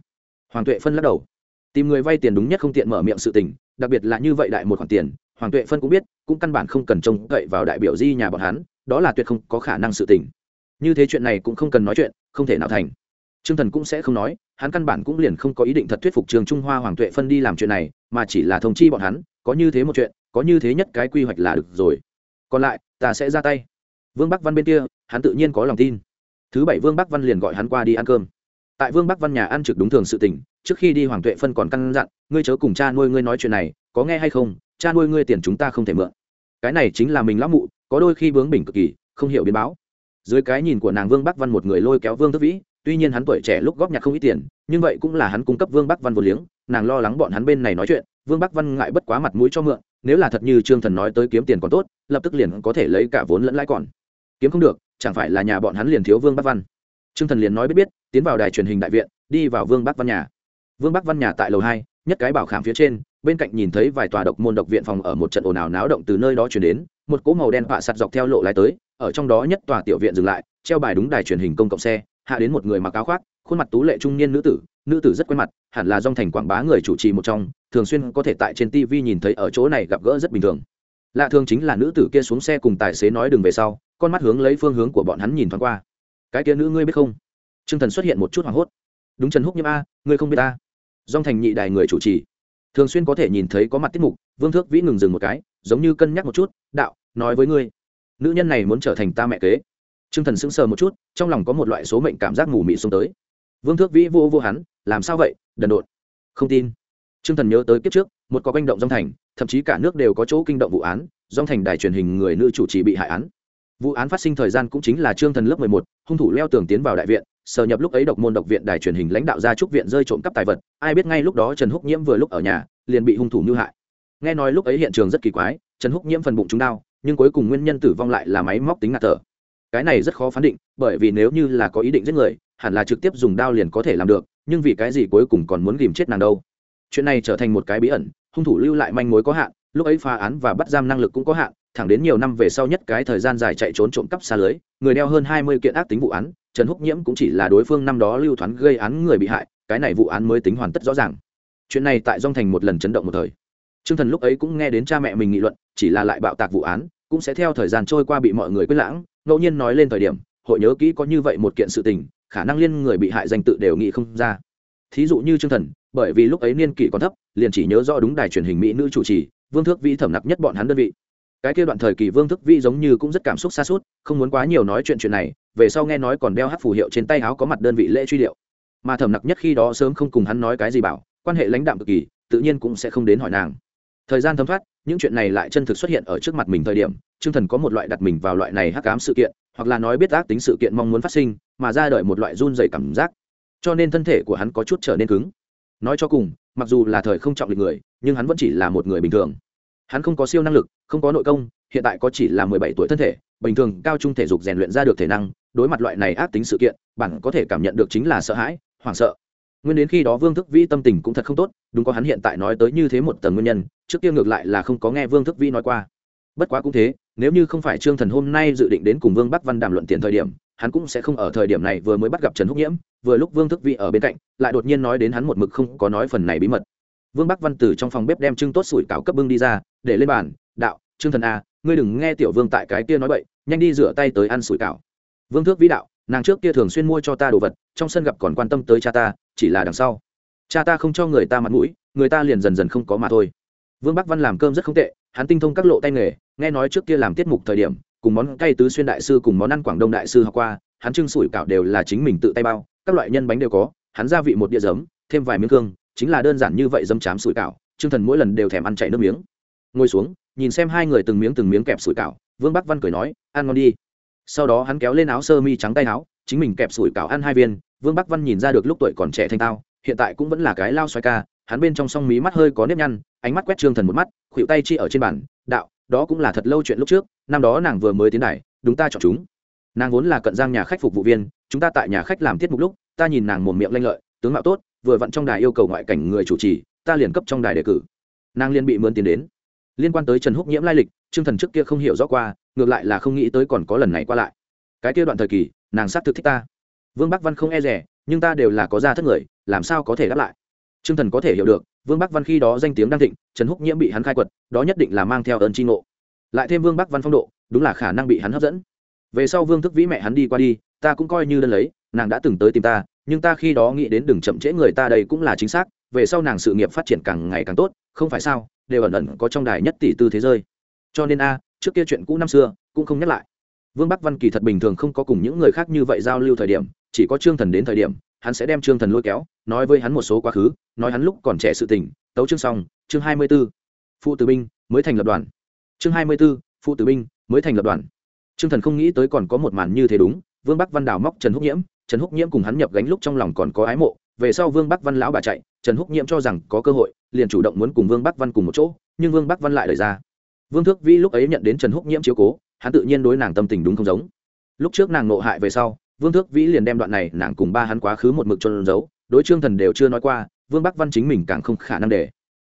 Hoàng tuệ phân lắc đầu. Tìm người vay tiền đúng nhất không tiện mở miệng sự tình, đặc biệt là như vậy đại một khoản tiền, hoàng tuệ phân cũng biết, cũng căn bản không cần trông cậy vào đại biểu di nhà bọn hắn, đó là tuyệt không có khả năng sự tình. Như thế chuyện này cũng không cần nói chuyện, không thể nào thành. T r ư ơ n g thần cũng sẽ không nói, hắn căn bản cũng liền không có ý định thật thuyết phục trường trung hoa hoàng tuệ phân đi làm chuyện này, mà chỉ là thông chi bọn hắn có như thế một chuyện, có như thế nhất cái quy hoạch là được rồi. Còn lại, ta sẽ ra tay. Vương bắc văn bên kia, hắn tự nhiên có lòng tin. Thứ bảy vương bắc văn liền gọi hắn qua đi ăn cơm. Tại vương bắc văn nhà ăn trực đúng thường sự tình, trước khi đi hoàng tuệ phân còn căn dặn, ngươi chớ cùng cha nuôi ngươi nói chuyện này, có nghe hay không? Cha nuôi ngươi tiền chúng ta không thể mượn. Cái này chính là mình lão mụ, có đôi khi bướng bỉnh cực kỳ, không hiểu biến báo. Dưới cái nhìn của nàng vương bắc văn một người lôi kéo vương thức vĩ, tuy nhiên hắn tuổi trẻ lúc góp nhặt không ít tiền, nhưng vậy cũng là hắn cung cấp vương bắc văn vô liếng, nàng lo lắng bọn hắn bên này nói chuyện vương bắc văn ngại bất quá mặt mũi cho mượn, nếu là thật như trương thần nói tới kiếm tiền còn tốt, lập tức liền có thể lấy cả vốn lẫn lãi còn. Kiếm không được, chẳng phải là nhà bọn hắn liền thiếu vương bắc văn. Trương thần liền nói biết biết, tiến vào đài truyền hình đại viện, đi vào vương bắc văn nhà. Vương bắc văn nhà tại lầu hai, nhất cái bảo khảm phía trên, bên cạnh nhìn thấy vài tòa độc môn độc viện phòng ở một trận ồn ào náo động từ nơi đó chuyển đến, một cỗ màu đen vạ sạt dọc theo lộ lái tới, ở trong đó nhất tòa tiểu viện dừng lại, treo bài đúng đài truyền hình công cộng xe, hạ đến một người mặc áo khoác, khuôn mặt tú lệ trung niên nữ tử nữ tử rất quen mặt, hẳn là dòng thành quảng bá người chủ trì một trong thường xuyên có thể tại trên tv nhìn thấy ở chỗ này gặp gỡ rất bình thường. Lạ thường chính là nữ tử kia xuống xe cùng tài xế nói đường về sau, con mắt hướng lấy phương hướng của bọn hắn nhìn thoáng qua. Cái kia nữ ngươi biết không? T r ư ơ n g thần xuất hiện một chút hoảng hốt. Đúng trần húc nhiễm a, ngươi không biết ta. Dong thành nhị đài người chủ trì. Thường xuyên có thể nhìn thấy có mặt tiết mục, vương thước vĩ ngừng dừng một cái, giống như cân nhắc một chút, đạo, nói với ngươi, nữ nhân này muốn trở thành ta mẹ kế. T r ư ơ n g thần sững sờ một chút, trong lòng có một loại số mệnh cảm giác mù mị xuống tới. Vương thước vĩ vô vô hắn, làm sao vậy, đần độn? Không tin. Trương thần nhớ tới kiếp trước, một có quanh động Dung thành, thậm chí cả nước đều có chỗ kinh động vụ án, Dung thành đài truyền hình người nữ chủ trì bị hại án. Vụ án phát sinh thời gian cũng chính là trương thần lớp mười một, hung thủ leo tường tiến vào đại viện sở nhập lúc ấy độc môn độc viện đài truyền hình lãnh đạo ra trúc viện rơi trộm cắp tài vật, ai biết ngay lúc đó trần húc nhiễm vừa lúc ở nhà, liền bị hung thủ mưu hại. Nghe nói lúc ấy hiện trường rất kỳ quái, trần húc nhiễm phần bụng trúng đau, nhưng cuối cùng nguyên nhân tử vong lại là máy móc tính ngạt thở. Cái này rất khó phán định, bởi vì nếu như là có ý định giết người, hẳn là trực tiếp dùng đao liền có thể làm được, nhưng vì cái gì cuối cùng còn muốn ghìm chết nàng đâu? Chuyện này trở thành một cái bí ẩn, hung thủ lưu lại manh mối có hạn, lúc ấy phá án và bắt giam năng lực cũng có hạn, thẳng đến nhiều năm về sau nhất cái thời gian dài chạy trốn trộm cắp xa lưới, người đeo hơn hai mươi kiện ác tính vụ án, trần húc nhiễm cũng chỉ là đối phương năm đó lưu thoáng gây án người bị hại, cái này vụ án mới tính hoàn tất rõ ràng. Chuyện này tại dong thành một lần chấn động một thời. T r ư ơ n g thần lúc ấy cũng nghe đến cha mẹ mình nghị luận, chỉ là lại bạo tạc vụ án, cũng sẽ theo thời gian trôi qua bị mọi người quyết lãng, ngẫu nhiên nói lên thời điểm, hội nhớ kỹ có như vậy một kiện sự tình, khả năng liên người bị hại danh tự đều nghĩ không ra thí dụ như trương thần, bởi vì lúc ấy niên kỷ còn thấp, liền chỉ nhớ rõ đúng đài truyền hình mỹ nữ chủ trì, vương thước vĩ thẩm nặc nhất bọn hắn đơn vị. Cái kia đoạn thời kỳ vương thước vĩ giống như cũng rất cảm xúc xa suốt, không muốn quá nhiều nói chuyện chuyện này, về sau nghe nói còn đeo hát phù hiệu trên tay áo có mặt đơn vị lễ truy điệu. Mà thẩm nặc nhất khi đó sớm không cùng hắn nói cái gì bảo, quan hệ lãnh đạm cực kỳ, tự nhiên cũng sẽ không đến hỏi nàng. Thời gian thấm thoát, những chuyện này lại chân thực xuất hiện ở trước mặt mình thời điểm chương thần có một loại đặt mình vào loại này hắc ám sự kiện, hoặc là nói biết ác tính sự kiện mong muốn phát sinh, mà ra đời một loại run dày cảm giác cho nên thân thể của hắn có chút trở nên cứng. Nói cho cùng, mặc dù là thời không trọng lịch người, nhưng hắn vẫn chỉ là một người bình thường. Hắn không có siêu năng lực, không có nội công, hiện tại có chỉ là mười bảy tuổi thân thể, bình thường cao trung thể dục rèn luyện ra được thể năng, đối mặt loại này ác tính sự kiện bản có thể cảm nhận được chính là sợ hãi, hoảng sợ. Nguyên đến khi đó vương thức vĩ tâm tình cũng thật không tốt, đúng có hắn hiện tại nói tới như thế một tầng nguyên nhân, trước kia ngược lại là không có nghe vương thức vĩ nói qua. Bất quá cũng thế, nếu như không phải trương thần hôm nay dự định đến cùng vương bắc văn đàm luận tiền thời điểm hắn cũng sẽ không ở thời điểm này vừa mới bắt gặp trần húc nhiễm vừa lúc vương thức Vị ở bên cạnh lại đột nhiên nói đến hắn một mực không có nói phần này bí mật. Vương bắc văn từ trong phòng bếp đem trưng tốt sủi cảo cấp bưng đi ra để lên bàn đạo trương thần a à, ngươi đừng nghe tiểu vương tại cái kia nói bậy nhanh đi rửa tay tới ăn sủi cảo. Vương thước vĩ đạo nàng trước kia thường xuyên mua cho ta đồ vật trong sân gặp còn quan tâm tới cha ta chỉ là đằng sau. Cha ta không cho người ta mặt mũi người ta liền dần dần không có mà thôi. Vương bắc văn làm cơm rất không tệ hắn tinh thông các lộ tay nghề nghe nói trước kia làm tiết mục thời điểm cùng món cay tứ xuyên đại sư cùng món ăn quảng đông đại sư học qua, hắn trưng sủi cảo đều là chính mình tự tay bao, các loại nhân bánh đều có, hắn gia vị một đĩa giấm, thêm vài miếng cương, chính là đơn giản như vậy dấm chám sủi cảo chương thần mỗi lần đều thèm ăn chảy nước miếng. Ngồi xuống, nhìn xem hai người từng miếng từng miếng kẹp sủi cảo, vương bắc văn cười nói, ăn ngon đi. Sau đó hắn kéo lên áo sơ mi trắng tay áo, chính mình kẹp sủi cảo ăn hai viên, vương bắc văn nhìn ra được lúc tuổi còn trẻ thanh tao, hiện tại cũng vẫn là cái lao xoay ca, hắn bên trong song mí mắt hơi có nếp nhăn, ánh mắt quét trương thần một mắt khuỵu tay chi ở trên bàn, đạo đó cũng là thật lâu chuyện lúc trước, năm đó nàng vừa mới tiến đài, đúng ta chọn chúng. Nàng vốn là cận giang nhà khách phục vụ viên, chúng ta tại nhà khách làm tiết mục lúc, ta nhìn nàng một miệng lanh lợi, tướng mạo tốt, vừa vặn trong đài yêu cầu ngoại cảnh người chủ trì, ta liền cấp trong đài đề cử. Nàng liên bị mướn tiền đến. Liên quan tới trần húc nhiễm lai lịch, trương thần trước kia không hiểu rõ qua, ngược lại là không nghĩ tới còn có lần này qua lại. Cái kia đoạn thời kỳ, nàng xác thực thích ta. Vương bắc văn không e rẻ, nhưng ta đều là có gia thất người, làm sao có thể đáp lại? Trương thần có thể hiểu được vương bắc văn khi đó danh tiếng đang thịnh, trần húc nhiễm bị hắn khai quật, đó nhất định là mang theo ơn tri ngộ. Lại thêm vương bắc văn phong độ, đúng là khả năng bị hắn hấp dẫn. Về sau vương thức vĩ mẹ hắn đi qua đi, ta cũng coi như đơn lấy, nàng đã từng tới tìm ta, nhưng ta khi đó nghĩ đến đừng chậm trễ người ta đây cũng là chính xác, về sau nàng sự nghiệp phát triển càng ngày càng tốt, không phải sao, đều ẩn ẩn có trong đài nhất tỷ tư thế rơi cho nên a, trước kia chuyện cũ năm xưa, cũng không nhắc lại. Vương bắc văn kỳ thật bình thường không có cùng những người khác như vậy giao lưu thời điểm, chỉ có trương thần đến thời điểm, hắn sẽ đem trương thần lôi kéo nói với hắn một số quá khứ, nói hắn lúc còn trẻ sự tình, tấu chương xong, chương hai mươi b ố phụ tử binh mới thành lập đoàn. Chương hai mươi b ố phụ tử binh mới thành lập đoàn. Trương thần không nghĩ tới còn có một màn như thế đúng, vương bắc văn đào móc trần húc nhiễm, trần húc nhiễm cùng hắn nhập gánh lúc trong lòng còn có ái mộ, về sau vương bắc văn lão bà chạy, trần húc nhiễm cho rằng có cơ hội, liền chủ động muốn cùng vương bắc văn cùng một chỗ, nhưng vương bắc văn lại lời ra. Vương thước vĩ lúc ấy nhận đến trần húc nhiễm chiếu cố, hắn tự nhiên đối nàng tâm tình đúng không giống. Lúc trước nàng nộ hại về sau, vương thước vĩ liền đem đoạn này nàng cùng ba hắn quá khứ một mực trôn giấu đối trương thần đều chưa nói qua, vương bắc văn chính mình càng không khả năng để.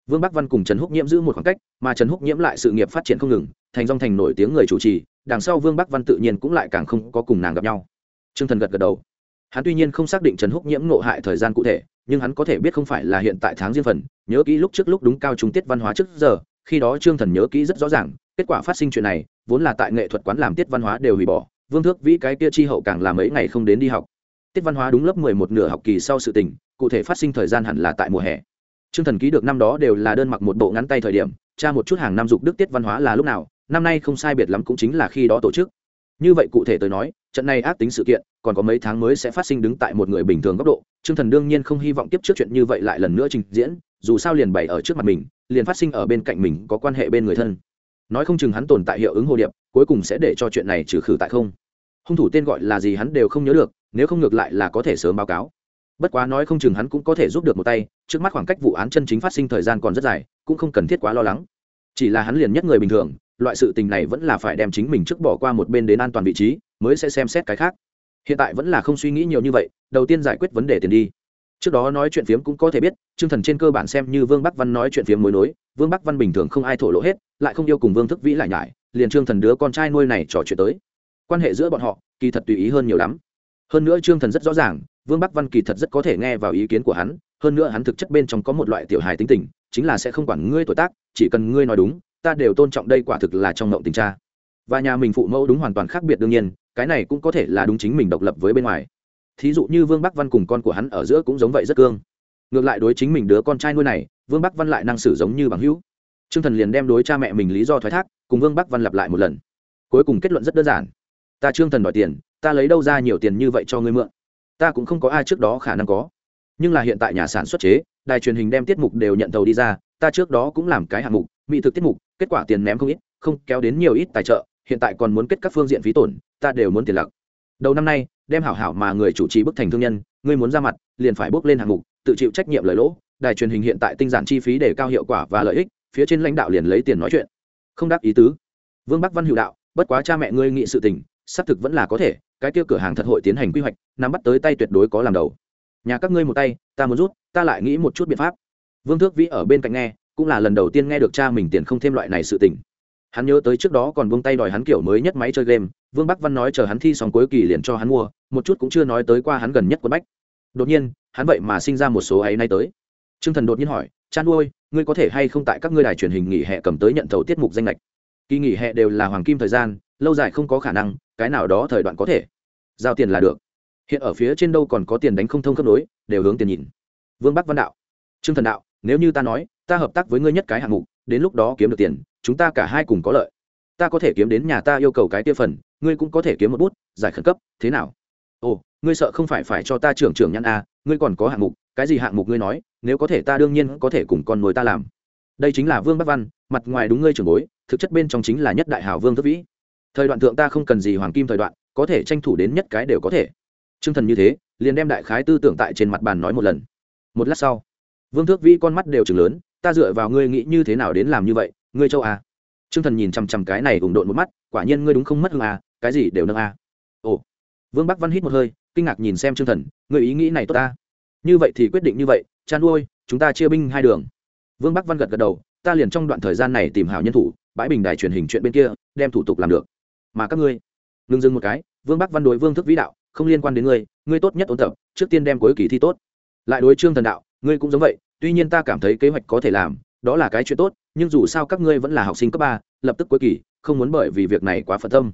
Vương bắc văn cùng trần húc nhiễm giữ một khoảng cách, mà trần húc nhiễm lại sự nghiệp phát triển không ngừng, thành dong thành nổi tiếng người chủ trì, đằng sau vương bắc văn tự nhiên cũng lại càng không có cùng nàng gặp nhau. Trương thần gật gật đầu. Hắn tuy nhiên không xác định trần húc nhiễm nộ hại thời gian cụ thể, nhưng hắn có thể biết không phải là hiện tại tháng riêng phần, nhớ kỹ lúc trước lúc đúng cao trung tiết văn hóa trước giờ, khi đó trương thần nhớ kỹ rất rõ ràng, kết quả phát sinh chuyện này, vốn là tại nghệ thuật quán làm tiết văn hóa đều hủy bỏ, vương thước vĩ cái kia chi hậu càng là mấy ngày không đến đi học tiết văn hóa đúng lớp mười một nửa học kỳ sau sự tình, cụ thể phát sinh thời gian hẳn là tại mùa hè. Trương thần ký được năm đó đều là đơn mặc một bộ ngắn tay thời điểm, tra một chút hàng năm dục đức tiết văn hóa là lúc nào, năm nay không sai biệt lắm cũng chính là khi đó tổ chức. Như vậy cụ thể tôi nói, trận này ác tính sự kiện, còn có mấy tháng mới sẽ phát sinh đứng tại một người bình thường góc độ, trương thần đương nhiên không hy vọng tiếp trước chuyện như vậy lại lần nữa trình diễn, dù sao liền bày ở trước mặt mình, liền phát sinh ở bên cạnh mình có quan hệ bên người thân. Nói không chừng hắn tồn tại hiệu ứng hồ điệp, cuối cùng sẽ để cho chuyện này trừ khử tại không. Hung thủ tên gọi là gì hắn đều không nhớ được nếu không ngược lại là có thể sớm báo cáo. Bất quá nói không chừng hắn cũng có thể giúp được một tay, trước mắt khoảng cách vụ án chân chính phát sinh thời gian còn rất dài, cũng không cần thiết quá lo lắng. Chỉ là hắn liền nhất người bình thường, loại sự tình này vẫn là phải đem chính mình trước bỏ qua một bên đến an toàn vị trí, mới sẽ xem xét cái khác. Hiện tại vẫn là không suy nghĩ nhiều như vậy, đầu tiên giải quyết vấn đề tiền đi. Trước đó nói chuyện phiếm cũng có thể biết chương thần trên cơ bản xem như vương bắc văn nói chuyện phiếm mối nối, vương bắc văn bình thường không ai thổ lộ hết, lại không yêu cùng vương thức vĩ lại nhải, liền trương thần đứa con trai nuôi này trò chuyện tới. Quan hệ giữa bọn họ kỳ thật tùy ý hơn nhiều lắm hơn nữa trương thần rất rõ ràng, vương bắc văn kỳ thật rất có thể nghe vào ý kiến của hắn, hơn nữa hắn thực chất bên trong có một loại tiểu hài tính tình, chính là sẽ không quản ngươi tuổi tác, chỉ cần ngươi nói đúng, ta đều tôn trọng đây quả thực là trong mộng tình cha. Và nhà mình phụ mẫu đúng hoàn toàn khác biệt đương nhiên, cái này cũng có thể là đúng chính mình độc lập với bên ngoài. Thí dụ như vương bắc văn cùng con của hắn ở giữa cũng giống vậy rất cương. Ngược lại đối chính mình đứa con trai nuôi này, vương bắc văn lại năng xử giống như bằng hữu. T r ư ơ n g thần liền đem đối cha mẹ mình lý do thoái thác, cùng vương bắc văn lặp lại một lần. Cuối cùng kết luận rất đơn giản. Ta trương thần đòi tiền ta lấy đâu ra nhiều tiền như vậy cho ngươi mượn? Ta cũng không có ai trước đó khả năng có. Nhưng là hiện tại nhà sản xuất chế, đài truyền hình đem tiết mục đều nhận thầu đi ra, ta trước đó cũng làm cái hạng mục, mỹ thực tiết mục, kết quả tiền ném không ít, không kéo đến nhiều ít tài trợ, hiện tại còn muốn kết các phương diện phí tổn, ta đều muốn tiền lặc. Đầu năm nay, đem hảo hảo mà người chủ trì bức thành thương nhân, ngươi muốn ra mặt, liền phải bước lên hạng mục, tự chịu trách nhiệm lời lỗ, đài truyền hình hiện tại tinh giản chi phí để cao hiệu quả và lợi ích, phía trên lãnh đạo liền lấy tiền nói chuyện. Không đáp ý tứ. Vương bắc văn hữu đạo, bất quá cha mẹ ngươi nghị sự tình, xác thực vẫn là có thể cái kia cửa hàng thật hội tiến hành quy hoạch, nắm bắt tới tay tuyệt đối có làm đầu. Nhà các ngươi một tay, ta muốn rút, ta lại nghĩ một chút biện pháp. Vương thước vĩ ở bên cạnh nghe, cũng là lần đầu tiên nghe được cha mình tiền không thêm loại này sự tình. Hắn nhớ tới trước đó còn buông tay đòi hắn kiểu mới nhất máy chơi game, vương bắc văn nói chờ hắn thi xong cuối kỳ liền cho hắn mua, một chút cũng chưa nói tới qua hắn gần nhất quân bách. Đột nhiên, hắn vậy mà sinh ra một số ấy nay tới. T r ư ơ n g thần đột nhiên hỏi chan nuôi, ngươi có thể hay không tại các ngươi đài truyền hình nghỉ hè cầm tới nhận thầu tiết mục danh lệch? Kỳ nghỉ hè đều là hoàng kim thời gian, lâu dài không có khả năng, cái nào đó thời đoạn có thể giao tiền là được. Hiện ở phía trên đâu còn có tiền đánh không thông khớp nối đều hướng tiền nhìn. Vương bắc văn đạo trương thần đạo nếu như ta nói ta hợp tác với ngươi nhất cái hạng mục đến lúc đó kiếm được tiền chúng ta cả hai cùng có lợi. Ta có thể kiếm đến nhà ta yêu cầu cái tiêu phần ngươi cũng có thể kiếm một bút giải khẩn cấp thế nào? Ồ ngươi sợ không phải phải cho ta trưởng trưởng nhăn a à, ngươi còn có hạng mục cái gì hạng mục ngươi nói nếu có thể ta đương nhiên có thể cùng con nối ta làm. Đây chính là vương bắc văn mặt ngoài đúng ngươi trưởng bối thực chất bên trong chính là nhất đại hảo vương thất vĩ. Thời đoạn thượng ta không cần gì hoàng kim thời đoạn có thể tranh thủ đến nhất cái đều có thể t r ư ơ n g thần như thế liền đem đại khái tư tưởng tại trên mặt bàn nói một lần một lát sau vương thước vĩ con mắt đều chừng lớn ta dựa vào ngươi nghĩ như thế nào đến làm như vậy ngươi châu à Trương Thần nhìn chằm chằm cái này ủng độn một mắt, quả nhiên ngươi đúng không mất hương à, cái gì đều nâng à. Ồ. Vương Bắc Văn hít một hơi, kinh ngạc nhìn xem Trương Thần, ngươi ý nghĩ này tốt ta. Như vậy thì quyết định như vậy, chan nuôi, chúng ta chia binh hai đường. Vương Bắc Văn gật gật đầu, ta liền trong đoạn thời gian này tìm hảo nhân thủ, bãi bình đài truyền hình chuyện bên kia, đem thủ tục làm được. Mà các ngươi, ngưng dừng một cái, Vương Bắc Văn đối Vương Thức Vĩ đạo, không liên quan đến ngươi, ngươi tốt nhất ôn tập, trước tiên đem cuối kỳ thi tốt. Lại đối Trương Thần đạo, ngươi cũng giống vậy, tuy nhiên ta cảm thấy kế hoạch có thể làm, đó là cái chuyện tốt, nhưng dù sao các ngươi vẫn là học sinh cấp ba lập tức cuối kỳ không muốn bởi vì việc này quá phật tâm.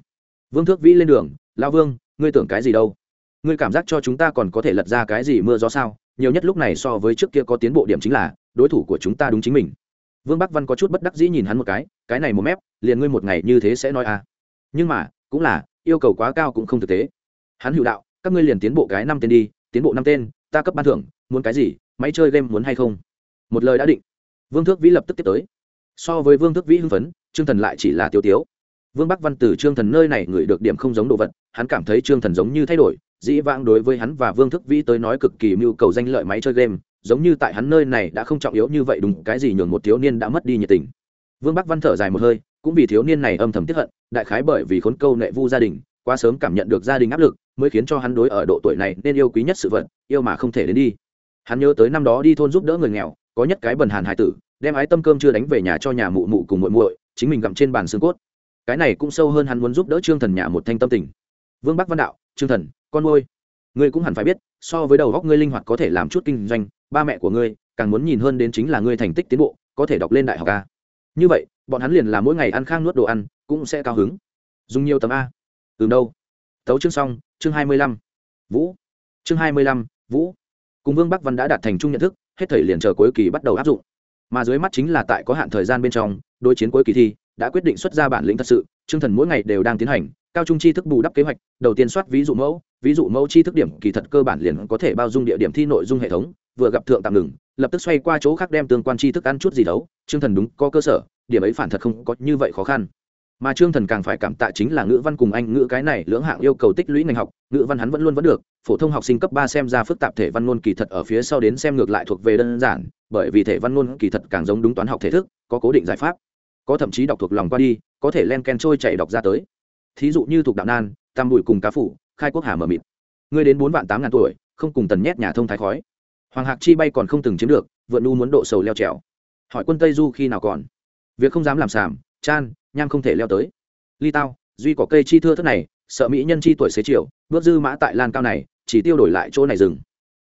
Vương thước vĩ lên đường lao vương ngươi tưởng cái gì đâu? Ngươi cảm giác cho chúng ta còn có thể lật ra cái gì mưa gió sao? Nhiều nhất lúc này so với trước kia có tiến bộ điểm chính là đối thủ của chúng ta đúng chính mình. Vương bắc văn có chút bất đắc dĩ nhìn hắn một cái cái này một mép liền ngươi một ngày như thế sẽ nói à? Nhưng mà cũng là yêu cầu quá cao cũng không thực tế. Hắn hữu đạo, các ngươi liền tiến bộ cái năm tên đi, tiến bộ năm tên, ta cấp ban thưởng, muốn cái gì, máy chơi game muốn hay không? Một lời đã định. Vương thước vĩ lập tức tiếp tới. So với vương Thước vĩ hưng phấn, trương thần lại chỉ là tiêu tiếu. Vương bắc văn từ trương thần nơi này ngửi được điểm không giống đồ vật, hắn cảm thấy trương thần giống như thay đổi, dĩ vãng đối với hắn và vương thức vĩ tới nói cực kỳ mưu cầu danh lợi máy chơi game, giống như tại hắn nơi này đã không trọng yếu như vậy đúng, cái gì nhường một thiếu niên đã mất đi nhiệt tình. Vương bắc văn thở dài một hơi cũng vì thiếu niên này âm thầm tiếp hận, đại khái bởi vì khốn câu nệ vu gia đình, quá sớm cảm nhận được gia đình áp lực, mới khiến cho hắn đối ở độ tuổi này nên yêu quý nhất sự vật, yêu mà không thể đến đi. Hắn nhớ tới năm đó đi thôn giúp đỡ người nghèo, có nhất cái bần hàn hải tử, đem ái tâm cơm chưa đánh về nhà cho nhà mụ mụ cùng muội muội, chính mình gặm trên bàn xương cốt. Cái này cũng sâu hơn hắn muốn giúp đỡ trương thần nhà một thanh tâm tình. Vương bắc văn đạo, trương thần, con ngôi ngươi cũng hẳn phải biết, so với đầu góc ngươi linh hoạt có thể làm chút kinh doanh, ba mẹ của ngươi càng muốn nhìn hơn đến chính là ngươi thành tích tiến bộ, có thể đọc lên đại học ca như vậy bọn hắn liền là mỗi ngày ăn khang nuốt đồ ăn, cũng sẽ cao hứng. Dùng nhiều tấm a. Từ đâu? Tấu chương xong, chương hai mươi lăm. Vũ. Chương hai mươi lăm, vũ. Cùng vương bắc văn đã đạt thành chung nhận thức, hết thầy liền chờ cuối kỳ bắt đầu áp dụng. Mà dưới mắt chính là tại có hạn thời gian bên trong, đối chiến cuối kỳ thi, đã quyết định xuất ra bản lĩnh thật sự, chương thần mỗi ngày đều đang tiến hành, cao trung chi thức bù đắp kế hoạch, đầu tiên soát ví dụ mẫu, ví dụ mẫu chi thức điểm, kỳ thật cơ bản liền có thể bao dung địa điểm thi nội dung hệ thống, vừa gặp thượng tạm ngừng, lập tức xoay qua chỗ khác đem tương quan chi thức ăn chút gì đấu chương thần đúng, có cơ sở điểm ấy phản thật không có như vậy khó khăn. Mà trương thần càng phải cảm tạ chính là ngữ văn cùng anh ngữ cái này lưỡng hạng yêu cầu tích lũy ngành học, ngữ văn hắn vẫn luôn vẫn được, phổ thông học sinh cấp ba xem ra phức tạp thể văn ngôn kỳ thật ở phía sau đến xem ngược lại thuộc về đơn giản, bởi vì thể văn ngôn kỳ thật càng giống đúng toán học thể thức, có cố định giải pháp. Có thậm chí đọc thuộc lòng qua đi, có thể len ken trôi chạy đọc ra tới. Thí dụ như thuộc đạo nan, tam bụi cùng cá phủ, khai quốc hà mờ mịt. Ngươi đến bốn vạn tám ngàn tuổi, không cùng tần nhét nhà thông thái khói. Hoàng hạc chi bay còn không từng chiếm được, vượn nu muốn độ sầu leo trèo. Hỏi quân tây du khi nào còn? Việc không dám làm sảm chan nham không thể leo tới. Ly tao duy có cây chi thưa thất này sợ mỹ nhân chi tuổi xế chiều bước dư mã tại lan cao này chỉ tiêu đổi lại chỗ này dừng.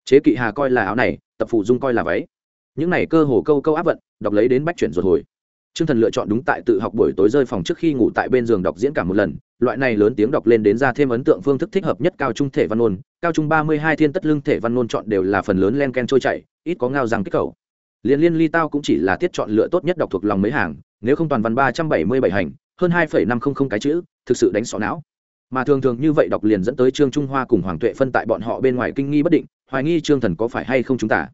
Chế kỵ hà coi là áo này tập phụ dung coi là váy. Những này cơ hồ câu câu áp vận đọc lấy đến bách chuyển ruột hồi. Trương Thần lựa chọn đúng tại tự học buổi tối rơi phòng trước khi ngủ tại bên giường đọc diễn cả một lần, loại này lớn tiếng đọc lên đến ra thêm ấn tượng phương thức thích hợp nhất cao trung thể văn ôn, cao trung ba mươi hai thiên tất lương thể văn ôn chọn đều là phần lớn len ken trôi chảy, ít có ngao rằng kích cầu. Liên liên ly tao cũng chỉ là tiết chọn lựa tốt nhất đọc thuộc lòng mấy hàng, nếu không toàn văn ba trăm bảy mươi bảy hành, hơn hai phẩy năm không không cái chữ, thực sự đánh sọ não. Mà thường thường như vậy đọc liền dẫn tới Trương Trung Hoa cùng Hoàng Tuệ phân tại bọn họ bên ngoài kinh nghi bất định, hoài nghi Trương Thần có phải hay không chúng ta.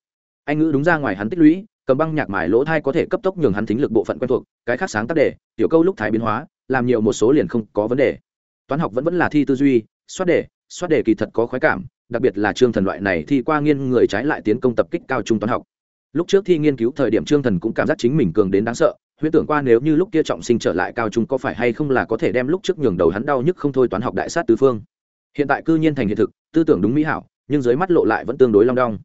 Anh ngữ đúng ra ngoài hắn tích lũy, cầm băng nhạc mài lỗ thai có thể cấp tốc nhường hắn thính lực bộ phận quen thuộc cái khác sáng tác đề tiểu câu lúc thái biến hóa làm nhiều một số liền không có vấn đề toán học vẫn vẫn là thi tư duy soát đề soát đề kỳ thật có khoái cảm đặc biệt là trương thần loại này thi qua nghiên người trái lại tiến công tập kích cao trung toán học lúc trước thi nghiên cứu thời điểm trương thần cũng cảm giác chính mình cường đến đáng sợ, huyễn tưởng qua nếu như lúc kia trọng sinh trở lại cao trung có phải hay không là có thể đem lúc trước nhường đầu hắn đau nhức không thôi toán học đại sát tứ phương. Hiện tại cư nhiên thành hiện thực, tư tưởng đúng mỹ hảo, nhưng dưới mắt lộ lại vẫn tương đối long đong.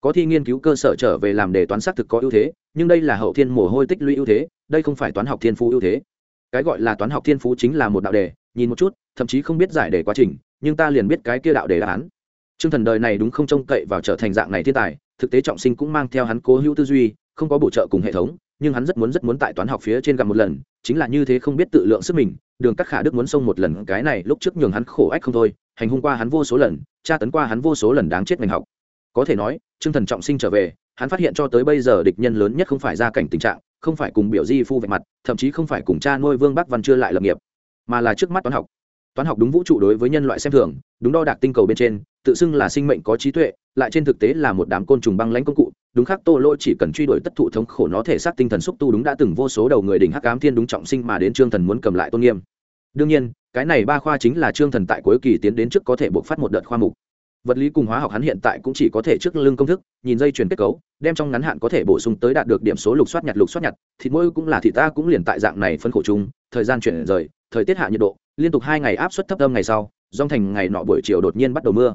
Có thi nghiên cứu cơ sở trở về làm đề toán xác thực có ưu thế, nhưng đây là hậu thiên mồ hôi tích lũy ưu thế, đây không phải toán học thiên phú ưu thế. Cái gọi là toán học thiên phú chính là một đạo đề, nhìn một chút, thậm chí không biết giải đề quá trình, nhưng ta liền biết cái kia đạo đề đáp án. T r ư ơ n g thần đời này đúng không trông cậy vào trở thành dạng này thiên tài thực tế trọng sinh cũng mang theo hắn cố hữu tư duy không có bổ trợ cùng hệ thống nhưng hắn rất muốn rất muốn tại toán học phía trên gặp một lần chính là như thế không biết tự lượng sức mình đường các khả đức muốn xông một lần cái này lúc trước nhường hắn khổ ách không thôi hành hung qua hắn vô số lần tra tấn qua hắn vô số lần đáng chết ngành học có thể nói Trương Thần trọng sinh trở về, hắn phát hiện cho tới bây giờ địch nhân lớn nhất không phải gia cảnh tình trạng, không phải cùng biểu di phu vạch mặt, thậm chí không phải cùng cha nuôi Vương Bắc Văn chưa lại lập nghiệp, mà là trước mắt toán học. Toán học đúng vũ trụ đối với nhân loại xem thường, đúng đo đạc tinh cầu bên trên, tự xưng là sinh mệnh có trí tuệ, lại trên thực tế là một đám côn trùng băng lãnh công cụ, đúng khác Tô Lỗi chỉ cần truy đuổi tất thụ thống khổ nó thể xác tinh thần xúc tu đúng đã từng vô số đầu người đỉnh hắc ám thiên đúng trọng sinh mà đến Trương Thần muốn cầm lại tôn nghiêm. Đương nhiên, cái này ba khoa chính là Trương Thần tại cuối kỳ tiến đến trước có thể buộc phát một đợt khoa mục vật lý cùng hóa học hắn hiện tại cũng chỉ có thể trước lưng công thức nhìn dây chuyển kết cấu đem trong ngắn hạn có thể bổ sung tới đạt được điểm số lục soát nhặt lục soát nhặt thịt mỗi cũng là thịt ta cũng liền tại dạng này phân khổ chung thời gian chuyển rời thời tiết hạ nhiệt độ liên tục hai ngày áp suất thấp âm ngày sau dòng thành ngày nọ buổi chiều đột nhiên bắt đầu mưa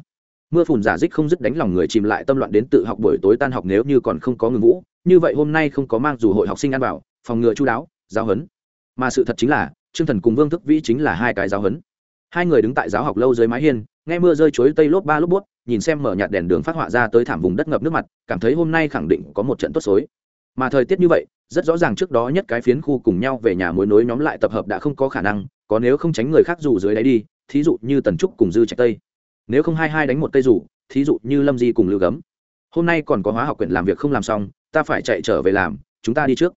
mưa phùn giả dích không dứt đánh lòng người chìm lại tâm loạn đến tự học buổi tối tan học nếu như còn không có ngừng vũ. Như vậy hôm nay không có mang dù hội học sinh ăn bảo phòng ngừa chú đáo, giáo huấn. Mà sự thật chính là, trương thần cùng vương thức vĩ chính là hai cái giáo huấn. Hai người đứng tại giáo học lâu dưới mái hiên, nghe mưa rơi chuối tây lốp ba lốp bút nhìn xem mở nhạt đèn đường phát họa ra tới thảm vùng đất ngập nước mặt, cảm thấy hôm nay khẳng định có một trận tốt xối. Mà thời tiết như vậy, rất rõ ràng trước đó nhất cái phiến khu cùng nhau về nhà mối nối nhóm lại tập hợp đã không có khả năng, có nếu không tránh người khác dù dưới đáy đi, thí dụ như tần trúc cùng dư trạch tây nếu không hai hai đánh một cây rủ, thí dụ như lâm di cùng lưu gấm. Hôm nay còn có hóa học quyển làm việc không làm xong, ta phải chạy trở về làm, chúng ta đi trước.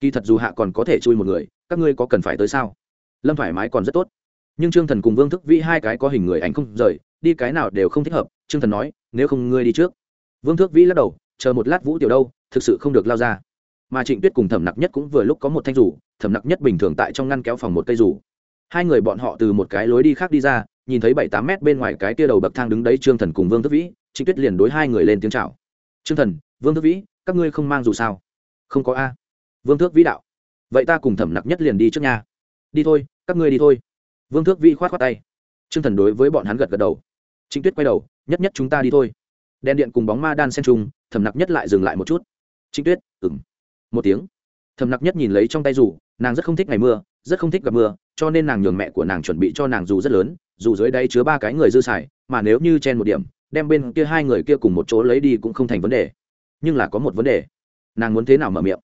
Kỳ thật dù hạ còn có thể chui một người, các ngươi có cần phải tới sao? Lâm thoải mái còn rất tốt. Nhưng trương thần cùng vương thức vĩ hai cái có hình người ảnh không rời, đi cái nào đều không thích hợp, trương thần nói, nếu không ngươi đi trước. Vương thước vĩ lắc đầu, chờ một lát vũ tiểu đâu, thực sự không được lao ra. Mà trịnh tuyết cùng thẩm nặc nhất cũng vừa lúc có một thanh rủ, thẩm nặc nhất bình thường tại trong ngăn kéo phòng một cây rủ hai người bọn họ từ một cái lối đi khác đi ra, nhìn thấy bảy tám mét bên ngoài cái tia đầu bậc thang đứng đấy trương thần cùng vương thức vĩ, trịnh tuyết liền đối hai người lên tiếng c h à o trương thần, vương thức vĩ, các ngươi không mang dù sao? Không có a. Vương thước vĩ đạo. Vậy ta cùng thẩm nặc nhất liền đi trước nhà đi thôi, các ngươi đi thôi. Vương thước vĩ k h o á t k h o á t tay. Trương thần đối với bọn hắn gật gật đầu. Trịnh tuyết quay đầu, nhất nhất chúng ta đi thôi. Đèn điện cùng bóng ma đan sen trung thẩm nặc nhất lại dừng lại một chút. Trịnh tuyết ừng một tiếng. Thầm nặc nhất nhìn lấy trong tay dù, nàng rất không thích ngày mưa, rất không thích gặp mưa cho nên nàng nhường mẹ của nàng chuẩn bị cho nàng dù rất lớn, dù dưới đây chứa ba cái người dư xài, mà nếu như chen một điểm, đem bên kia hai người kia cùng một chỗ lấy đi cũng không thành vấn đề. Nhưng là có một vấn đề. Nàng muốn thế nào mở miệng?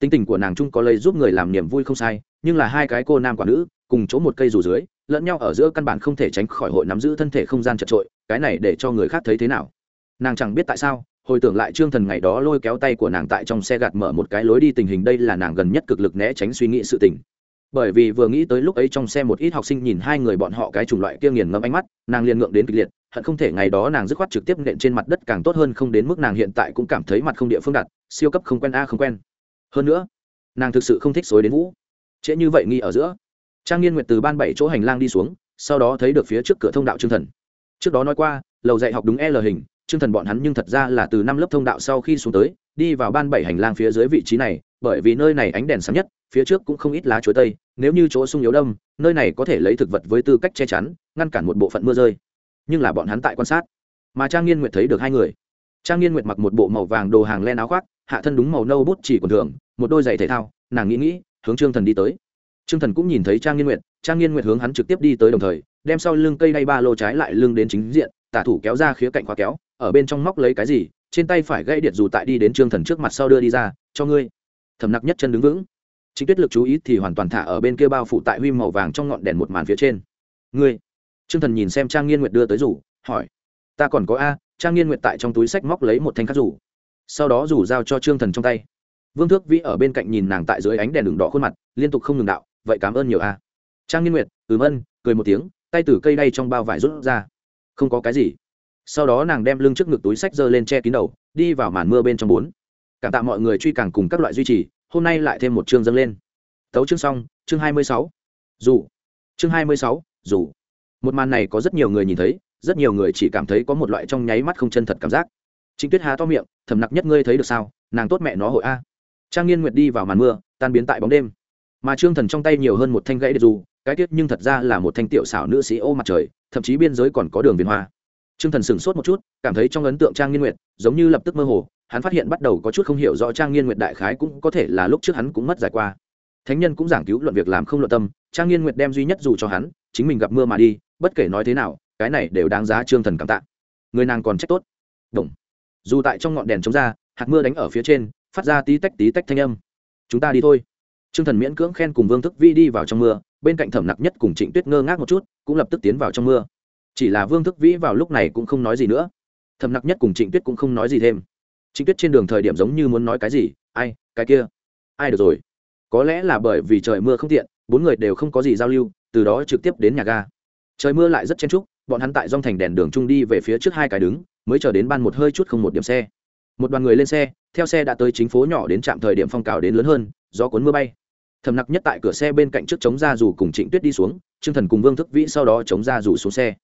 Tính tình của nàng chung có lấy giúp người làm niềm vui không sai, nhưng là hai cái cô nam quả nữ, cùng chỗ một cây dù dưới, lẫn nhau ở giữa căn bản không thể tránh khỏi hội nắm giữ thân thể không gian chật trội, cái này để cho người khác thấy thế nào? Nàng chẳng biết tại sao, hồi tưởng lại trương thần ngày đó lôi kéo tay của nàng tại trong xe gạt mở một cái lối đi tình hình, đây là nàng gần nhất cực lực né tránh suy nghĩ sự tình bởi vì vừa nghĩ tới lúc ấy trong xe một ít học sinh nhìn hai người bọn họ cái chủng loại kia nghiền ngẫm ánh mắt, nàng liền ngượng đến kịch liệt, hận không thể ngày đó nàng dứt khoát trực tiếp nện trên mặt đất càng tốt hơn không đến mức nàng hiện tại cũng cảm thấy mặt không địa phương đặt, siêu cấp không quen a không quen. Hơn nữa, nàng thực sự không thích xối đến vũ. Trễ như vậy nghi ở giữa. Trang nghiên nguyệt từ ban bảy chỗ hành lang đi xuống, sau đó thấy được phía trước cửa thông đạo trương thần. Trước đó nói qua, lầu dạy học đúng l hình, trương thần bọn hắn nhưng thật ra là từ năm lớp thông đạo sau khi xuống tới, đi vào ban bảy hành lang phía dưới vị trí này, bởi vì nơi này ánh đèn sáng nhất phía trước cũng không ít lá chuối tây, nếu như chỗ sung yếu đâm, nơi này có thể lấy thực vật với tư cách che chắn, ngăn cản một bộ phận mưa rơi. Nhưng là bọn hắn tại quan sát, mà trang nghiên nguyệt thấy được hai người. Trang nghiên nguyệt mặc một bộ màu vàng đồ hàng len áo khoác, hạ thân đúng màu nâu bút chỉ còn thường, một đôi giày thể thao, nàng nghĩ nghĩ, hướng trương thần đi tới. Trương thần cũng nhìn thấy trang nghiên nguyệt, trang nghiên nguyệt hướng hắn trực tiếp đi tới đồng thời, đem sau lưng cây đay ba lô trái lại lưng đến chính diện, tả thủ kéo ra khía cạnh khóa kéo, ở bên trong móc lấy cái gì, trên tay phải gãy điện dù tại đi đến trương thần trước mặt sau đưa đi ra, cho ngươi. Thầm nặc nhất chân đứng vững chính tuyết lực chú ý thì hoàn toàn thả ở bên kia bao phủ tại huy màu vàng trong ngọn đèn một màn phía trên. Ngươi? Trương thần nhìn xem trang nghiên nguyệt đưa tới rủ, hỏi. Ta còn có a, trang nghiên nguyệt tại trong túi sách móc lấy một thanh khắc rủ. Sau đó rủ giao cho trương thần trong tay. Vương thước vĩ ở bên cạnh nhìn nàng tại dưới ánh đèn đường đỏ khuôn mặt, liên tục không ngừng đạo, vậy cảm ơn nhiều a. Trang nghiên nguyệt, ừm ân, cười một tiếng, tay từ cây đay trong bao vải rút ra. Không có cái gì. Sau đó nàng đem lưng trước ngực túi sách giơ lên che kín đầu, đi vào màn mưa bên trong bốn. Cảm tạ mọi người truy càng cùng các loại duy trì hôm nay lại thêm một chương dâng lên. Tấu chương xong, chương hai mươi sáu. Dù. Chương hai mươi sáu, dù. Một màn này có rất nhiều người nhìn thấy, rất nhiều người chỉ cảm thấy có một loại trong nháy mắt không chân thật cảm giác. Trình tuyết há to miệng, thầm nặc nhất ngươi thấy được sao, nàng tốt mẹ nó hội a. Trang nghiên nguyệt đi vào màn mưa, tan biến tại bóng đêm. Mà trương thần trong tay nhiều hơn một thanh gãy được dù, cái tiết nhưng thật ra là một thanh tiểu xảo nữ sĩ ô mặt trời, thậm chí biên giới còn có đường viền hoa. Trương thần sửng sốt một chút, cảm thấy trong ấn tượng trang nghiên nguyệt giống như lập tức mơ hồ hắn phát hiện bắt đầu có chút không hiểu rõ trang nghiên nguyệt đại khái cũng có thể là lúc trước hắn cũng mất giải qua. Thánh nhân cũng giảng cứu luận việc làm không luận tâm, trang nghiên nguyệt đem duy nhất dù cho hắn, chính mình gặp mưa mà đi, bất kể nói thế nào, cái này đều đáng giá trương thần cảm tạ. Người nàng còn trách tốt. Đồng. dù tại trong ngọn đèn chống ra, hạt mưa đánh ở phía trên, phát ra tí tách tí tách thanh âm. Chúng ta đi thôi. Trương thần miễn cưỡng khen cùng vương thức vi đi vào trong mưa, bên cạnh thẩm nặc nhất cùng trịnh tuyết ngơ ngác một chút, cũng lập tức tiến vào trong mưa. Chỉ là vương thức vĩ vào lúc này cũng không nói gì nữa. Thẩm nặc nhất cùng trịnh tuyết cũng không nói gì thêm trịnh tuyết trên đường thời điểm giống như muốn nói cái gì, ai, cái kia, ai được rồi? Có lẽ là bởi vì trời mưa không tiện, bốn người đều không có gì giao lưu, từ đó trực tiếp đến nhà ga. Trời mưa lại rất chen trúc bọn hắn tại dòng thành đèn đường trung đi về phía trước hai cái đứng, mới chờ đến ban một hơi chút không một điểm xe. Một đoàn người lên xe, theo xe đã tới chính phố nhỏ đến trạm thời điểm phong cào đến lớn hơn do cuốn mưa bay. Thầm nặc nhất tại cửa xe bên cạnh trước chống ra dù cùng trịnh tuyết đi xuống, trương thần cùng vương thức vĩ sau đó chống ra dù xuống xe.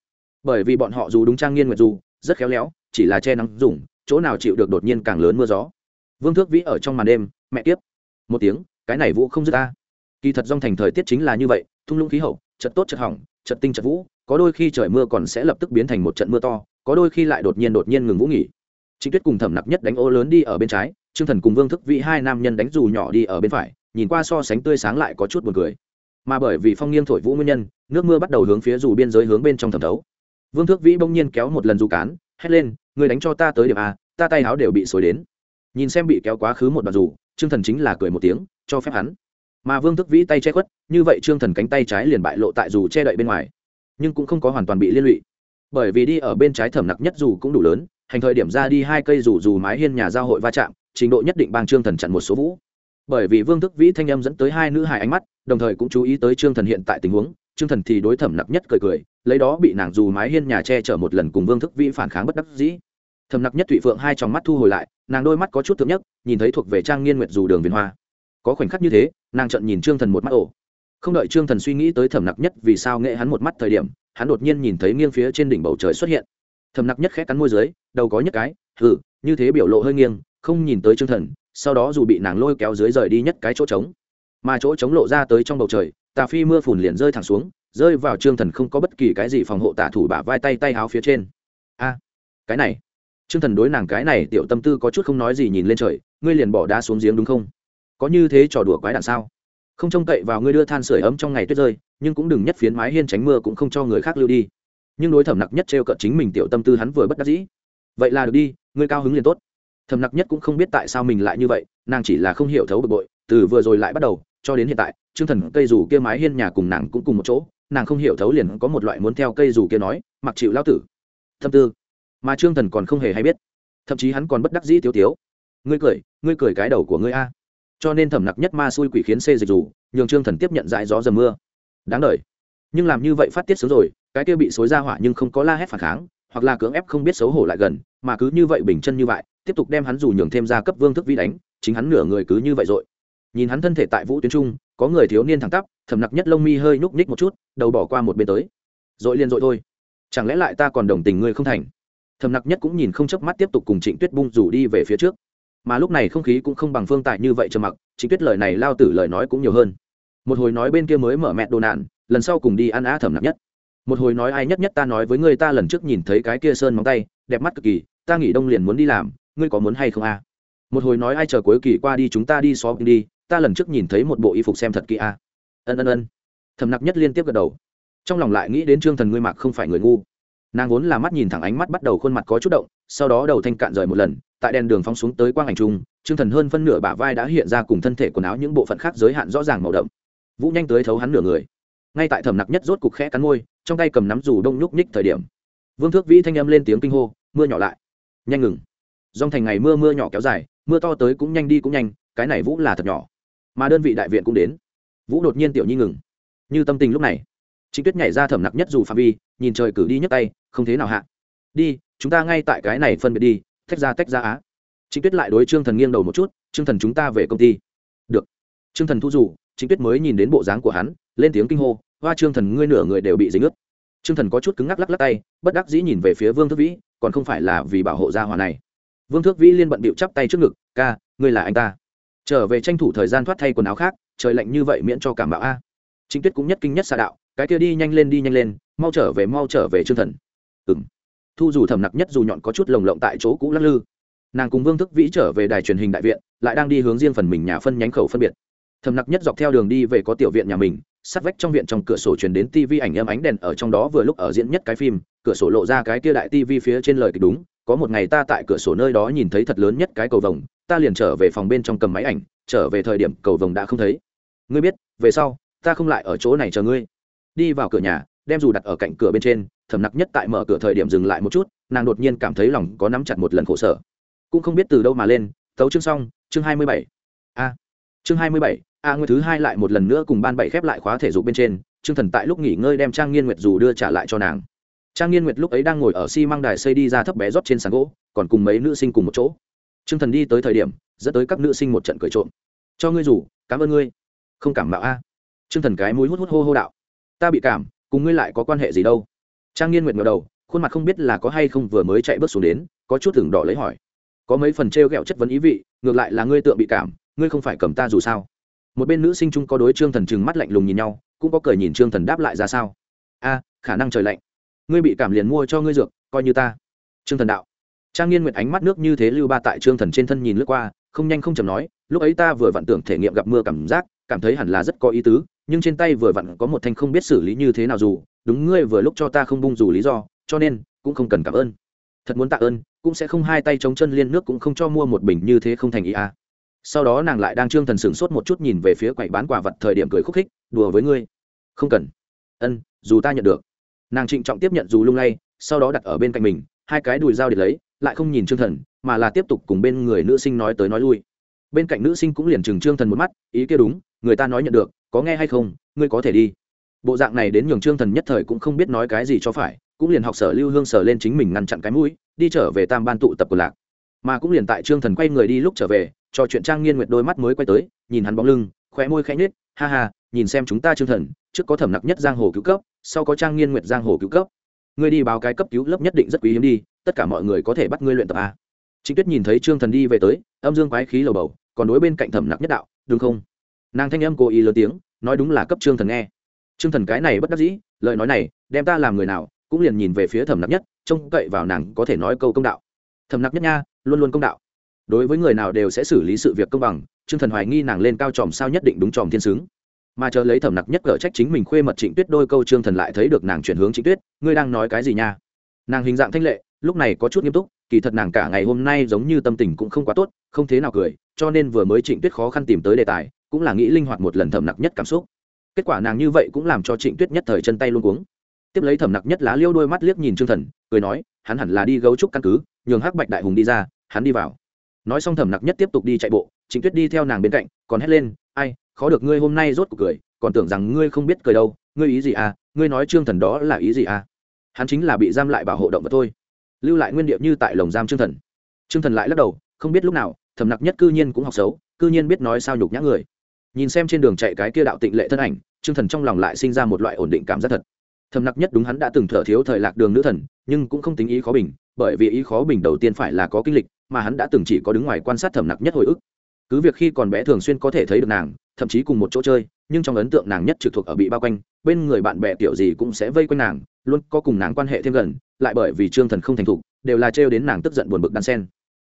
Bởi vì bọn họ dù đúng trang nghiên nguyệt dù, rất khéo léo, chỉ là che nắng dùng chỗ nào chịu được đột nhiên càng lớn mưa gió. Vương thước vĩ ở trong màn đêm, mẹ tiếp một tiếng, cái này vũ không dứt ta. Kỳ thật dòng thành thời tiết chính là như vậy, thung lũng khí hậu, chật tốt chật hỏng, chật tinh chật vũ, có đôi khi trời mưa còn sẽ lập tức biến thành một trận mưa to, có đôi khi lại đột nhiên đột nhiên ngừng vũ nghỉ. Trịnh tuyết cùng thẩm nặc nhất đánh ô lớn đi ở bên trái, trương thần cùng vương thức vĩ hai nam nhân đánh dù nhỏ đi ở bên phải, nhìn qua so sánh tươi sáng lại có chút buồn cười. Mà bởi vì phong nghiêng thổi vũ nguyên nhân, nước mưa bắt đầu hướng phía dù biên giới hướng bên trong thẩm thấu. Vương thước vĩ bỗng nhiên kéo một lần dù cán, hét lên người đánh cho ta tới điểm a, ta tay áo đều bị xối đến. Nhìn xem bị kéo quá khứ một đoạn dù trương thần chính là cười một tiếng, cho phép hắn. Mà vương thức vĩ tay che khuất, như vậy trương thần cánh tay trái liền bại lộ tại dù che đậy bên ngoài. Nhưng cũng không có hoàn toàn bị liên lụy. Bởi vì đi ở bên trái thẩm nặc nhất dù cũng đủ lớn, hành thời điểm ra đi hai cây dù dù mái hiên nhà giao hội va chạm, trình độ nhất định bang trương thần chặn một số vũ. Bởi vì vương thức vĩ thanh âm dẫn tới hai nữ hài ánh mắt, đồng thời cũng chú ý tới trương thần hiện tại tình huống trương thần thì đối thẩm nặc nhất cười cười, lấy đó bị nàng dù mái hiên nhà che chở một lần cùng vương thức vĩ phản kháng bất đắc dĩ. Thẩm nặc nhất thụy phượng hai tròng mắt thu hồi lại, nàng đôi mắt có chút thượng nhất, nhìn thấy thuộc về trang nghiên nguyệt dù đường viên hoa. Có khoảnh khắc như thế, nàng trợn nhìn trương thần một mắt ổ không đợi trương thần suy nghĩ tới thẩm nặc nhất vì sao nghệ hắn một mắt thời điểm, hắn đột nhiên nhìn thấy nghiêng phía trên đỉnh bầu trời xuất hiện. Thẩm nặc nhất khẽ cắn môi dưới, đầu có nhất cái, hừ, như thế biểu lộ hơi nghiêng, không nhìn tới trương thần, sau đó dù bị nàng lôi kéo dưới rời đi nhất cái chỗ trống mà chỗ chống lộ ra tới trong bầu trời, tà phi mưa phùn liền rơi thẳng xuống, rơi vào trương thần không có bất kỳ cái gì phòng hộ tả thủ bả vai tay tay háo phía trên. A, cái này. Trương thần đối nàng cái này tiểu tâm tư có chút không nói gì nhìn lên trời, ngươi liền bỏ đá xuống giếng đúng không? Có như thế trò đùa quái đạn sao? Không trông cậy vào ngươi đưa than sửa ấm trong ngày tuyết rơi, nhưng cũng đừng nhất phiến mái hiên tránh mưa cũng không cho người khác lưu đi. Nhưng đối thẩm nặc nhất trêu cợt chính mình tiểu tâm tư hắn vừa bất đắc dĩ. Vậy là được đi, ngươi cao hứng liền tốt. Thẩm nặc nhất cũng không biết tại sao mình lại như vậy, nàng chỉ là không hiểu thấu bực bội, từ vừa rồi lại bắt đầu cho đến hiện tại chương thần cây dù kia mái hiên nhà cùng nàng cũng cùng một chỗ, nàng không hiểu thấu liền có một loại muốn theo cây dù kia nói, mặc chịu lao tử. Thâm tư. Mà trương thần còn không hề hay biết. Thậm chí hắn còn bất đắc dĩ tiếu tiếu. Ngươi cười ngươi cười cái đầu của ngươi a. Cho nên thẩm nặc nhất ma xui quỷ khiến xê dịch dù, nhường trương thần tiếp nhận dại gió dầm mưa. Đáng đ nhưng làm như vậy phát tiết sớm rồi, cái kia bị xối ra hỏa nhưng không có la hét phản kháng, hoặc là cưỡng ép không biết xấu hổ lại gần, mà cứ như vậy bình chân như vậy, tiếp tục đem hắn dù nhường thêm ra cấp vương thức vi đánh, chính hắn nửa người cứ như vậy rồi nhìn hắn thân thể tại vũ tuyến trung, có người thiếu niên thẳng tắp, thầm nặc nhất lông mi hơi nhúc nhích một chút, đầu bỏ qua một bên tới. Dội liền dội thôi. Chẳng lẽ lại ta còn đồng tình ngươi không thành? Thầm nặc nhất cũng nhìn không chớp mắt tiếp tục cùng trịnh tuyết bung rủ đi về phía trước. Mà lúc này không khí cũng không bằng phương tại như vậy trầm mặc, trịnh tuyết lời này lao tử lời nói cũng nhiều hơn. Một hồi nói bên kia mới mở mẹ đồ nạn, lần sau cùng đi ăn á thầm nặc nhất. Một hồi nói ai nhất nhất ta nói với ngươi ta lần trước nhìn thấy cái kia sơn móng tay, đẹp mắt cực kỳ, ta nghỉ đông liền muốn đi làm, ngươi có muốn hay không a? Một hồi nói ai chờ cuối kỳ qua đi chúng ta đi xóm đi ta lần trước nhìn thấy một bộ y phục xem thật kỹ a. Ân ân ân. Thầm nặc nhất liên tiếp gật đầu. Trong lòng lại nghĩ đến trương thần ngươi mặc không phải người ngu. Nàng vốn là mắt nhìn thẳng ánh mắt bắt đầu khuôn mặt có chút động, sau đó đầu thanh cạn rời một lần, tại đèn đường phóng xuống tới quang ảnh trung trương thần hơn phân nửa bả vai đã hiện ra cùng thân thể quần áo những bộ phận khác giới hạn rõ ràng màu đậm. Vũ nhanh tới thấu hắn nửa người. Ngay tại thầm nặc nhất rốt cục khẽ cắn môi, trong tay cầm nắm dù đông nhúc nhích thời điểm. Vương thước vĩ thanh âm lên tiếng kinh hô, mưa nhỏ lại. Nhanh ngừng. Dòng thành ngày mưa mưa nhỏ kéo dài, mưa to tới cũng nhanh đi cũng nhanh, cái này vũ là thật nhỏ mà đơn vị đại viện cũng đến. Vũ đột nhiên tiểu nhi ngừng. Như tâm tình lúc này chính tuyết nhảy ra thẩm nặc nhất dù phạm vi, nhìn trời cử đi nhấc tay, không thế nào hạ. Đi, chúng ta ngay tại cái này phân biệt đi, tách ra tách ra á. Chính tuyết lại đối trương thần nghiêng đầu một chút, trương thần chúng ta về công ty. Được. Trương thần thu dù chính tuyết mới nhìn đến bộ dáng của hắn, lên tiếng kinh hô, hoa trương thần, ngươi nửa người đều bị dính ướt. Trương thần có chút cứng ngắc lắc lắc tay, bất đắc dĩ nhìn về phía vương thước vĩ, còn không phải là vì bảo hộ gia hòa này. Vương thước vĩ liên bận bịu chắp tay trước ngực, ca, ngươi là anh ta trở về tranh thủ thời gian thoát thay quần áo khác, trời lạnh như vậy miễn cho cảm bạo a. Chính tuyết cũng nhất kinh nhất xạ đạo, cái kia đi nhanh lên đi nhanh lên, mau trở về mau trở về chương thần. Ừ m thu dù thầm nặc nhất dù nhọn có chút lồng lộng tại chỗ cũ lắc lư. Nàng cùng vương thức vĩ trở về đài truyền hình đại viện, lại đang đi hướng riêng phần mình nhà phân nhánh khẩu phân biệt. Thầm nặc nhất dọc theo đường đi về có tiểu viện nhà mình, sát vách trong viện trong cửa sổ truyền đến tivi ảnh âm ánh đèn ở trong đó vừa lúc ở diễn nhất cái phim, cửa sổ lộ ra cái kia đại tivi phía trên lời kịch đúng có một ngày ta tại cửa sổ nơi đó nhìn thấy thật lớn nhất cái cầu vồng, ta liền trở về phòng bên trong cầm máy ảnh, trở về thời điểm cầu vồng đã không thấy. Ngươi biết, về sau, ta không lại ở chỗ này chờ ngươi. Đi vào cửa nhà, đem dù đặt ở cạnh cửa bên trên, thầm nặc nhất tại mở cửa thời điểm dừng lại một chút, nàng đột nhiên cảm thấy lòng có nắm chặt một lần khổ sở. Cũng không biết từ đâu mà lên, tấu chương xong, chương hai mươi bảy. A. Chương hai mươi bảy, a nguyên thứ hai lại một lần nữa cùng ban bảy khép lại khóa thể dục bên trên chương thần tại lúc nghỉ ngơi đem trang nghiên nguyệt dù đưa trả lại cho nàng trang nghiên nguyệt lúc ấy đang ngồi ở xi、si、măng đài xây đi ra thấp bé rót trên sàn gỗ, còn cùng mấy nữ sinh cùng một chỗ. Chương thần đi tới thời điểm, dẫn tới các nữ sinh một trận cười trộm. Cho ngươi rủ, cảm ơn ngươi. Không cảm mạo a. À. g thần cái mũi hút hút hô hô đạo. Ta bị cảm, cùng ngươi lại có quan hệ gì đâu? Trang nghiên nguyệt ngờ đầu, khuôn mặt không biết là có hay không vừa mới chạy bước xuống đến, có chút thừng đỏ lấy hỏi. Có mấy phần t r e o g ẹ o chất vấn ý vị, ngược lại là ngươi tựa bị cảm, ngươi không phải cầm ta dù sao. Một bên nữ sinh chung có đối trương thần chừng mắt lạnh lùng nhìn nhau, cũng có cười nhìn trương thần đáp lại ra sao. A, khả năng trời lạnh ngươi bị cảm liền mua cho ngươi dược, coi như ta. Trương thần đạo. Trang nghiên nguyệt ánh mắt nước như thế lưu ba tại trương thần trên thân nhìn lướt qua, không nhanh không chầm nói, lúc ấy ta vừa vặn tưởng thể nghiệm gặp mưa cảm giác, cảm thấy hẳn là rất có ý tứ, nhưng trên tay vừa vặn có một thanh không biết xử lý như thế nào dù, đúng ngươi vừa lúc cho ta không bung dù lý do, cho nên, cũng không cần cảm ơn. Thật muốn tạ ơn, cũng sẽ không hai tay chống chân liên nước cũng không cho mua một bình như thế không thành ý à. sau đó nàng lại đang trương thần sửng sốt một chút nhìn về phía quầy bán quả vật thời điểm cười khúc khích, đùa với ngươi. Không cần. Ân, dù ta nhận được nàng trịnh trọng tiếp nhận dù lung lay, sau đó đặt ở bên cạnh mình, hai cái đùi dao để lấy, lại không nhìn trương thần, mà là tiếp tục cùng bên người nữ sinh nói tới nói lui. Bên cạnh nữ sinh cũng liền chừng trương thần một mắt, ý kia đúng, người ta nói nhận được, có nghe hay không, ngươi có thể đi. Bộ dạng này đến nhường trương thần nhất thời cũng không biết nói cái gì cho phải, cũng liền học sở lưu hương sở lên chính mình ngăn chặn cái mũi, đi trở về tam ban tụ tập của lạc. Mà cũng liền tại trương thần quay người đi lúc trở về, trò chuyện trang nghiên nguyệt đôi mắt mới quay tới, nhìn hắn bóng lưng, khóe môi khẽ nhếch ha ha, nhìn xem chúng ta trương thần, trước có thẩm nặc nhất giang hồ cứu cấp, sau có trang nghiên nguyệt giang hồ cứu cấp. Ngươi đi báo cái cấp cứu lớp nhất định rất quý hiếm đi, tất cả mọi người có thể bắt ngươi luyện tập a trịnh tuyết nhìn thấy trương thần đi về tới, âm dương quái khí lầu bầu, còn đối bên cạnh thẩm nặc nhất đạo, đúng không? Nàng thanh âm cố ý lớn tiếng, nói đúng là cấp trương thần nghe. Trương thần cái này bất đắc dĩ, lời nói này, đem ta làm người nào, cũng liền nhìn về phía thẩm nặc nhất, trông cậy vào nàng có thể nói câu công đạo. Thẩm nặc nhất nha, luôn luôn công đạo đối với người nào đều sẽ xử lý sự việc công bằng, trương thần hoài nghi nàng lên cao tròm sao nhất định đúng tròm thiên xứng. Mà chờ lấy thẩm nặc nhất cở trách chính mình khuê mật trịnh tuyết đôi câu trương thần lại thấy được nàng chuyển hướng trịnh tuyết, ngươi đang nói cái gì nha? Nàng hình dạng thanh lệ, lúc này có chút nghiêm túc, kỳ thật nàng cả ngày hôm nay giống như tâm tình cũng không quá tốt, không thế nào cười, cho nên vừa mới trịnh tuyết khó khăn tìm tới đề tài, cũng là nghĩ linh hoạt một lần thẩm nặc nhất cảm xúc. Kết quả nàng như vậy cũng làm cho trịnh tuyết nhất thời chân tay luôn cuống. Tiếp lấy thẩm nặc nhất lá liêu đôi mắt liếc nhìn trương thần, cười nói, hắn hẳn là đi gấu trúc căn cứ, nhường hắc bạch đại hùng đi ra, hắn đi vào nói xong thẩm nặc nhất tiếp tục đi chạy bộ chính tuyết đi theo nàng bên cạnh, còn hét lên, ai, khó được ngươi hôm nay rốt cuộc cười, còn tưởng rằng ngươi không biết cười đâu, ngươi ý gì à ngươi nói trương thần đó là ý gì à? Hắn chính là bị giam lại bảo hộ động vật thôi. Lưu lại nguyên điệu như tại lồng giam trương thần. Trương thần lại lắc đầu, không biết lúc nào, thẩm nặc nhất cư nhiên cũng học xấu, cư nhiên biết nói sao nhục nhã người. Nhìn xem trên đường chạy cái kia đạo tịnh lệ thân ảnh, trương thần trong lòng lại sinh ra một loại ổn định cảm giác thật. Thẩm nặc nhất đúng hắn đã từng thở thiếu thời lạc đường nữ thần, nhưng cũng không tính ý khó bình bởi vì ý khó bình đầu tiên phải là có kinh lịch, mà hắn đã từng chỉ có đứng ngoài quan sát thẩm nặc nhất hồi ức. Cứ việc khi còn bé thường xuyên có thể thấy được nàng, thậm chí cùng một chỗ chơi, nhưng trong ấn tượng nàng nhất trực thuộc ở bị bao quanh, bên người bạn bè tiểu gì cũng sẽ vây quanh nàng, luôn có cùng nàng quan hệ thêm gần, lại bởi vì trương thần không thành thục, đều là trêu đến nàng tức giận buồn bực đan sen.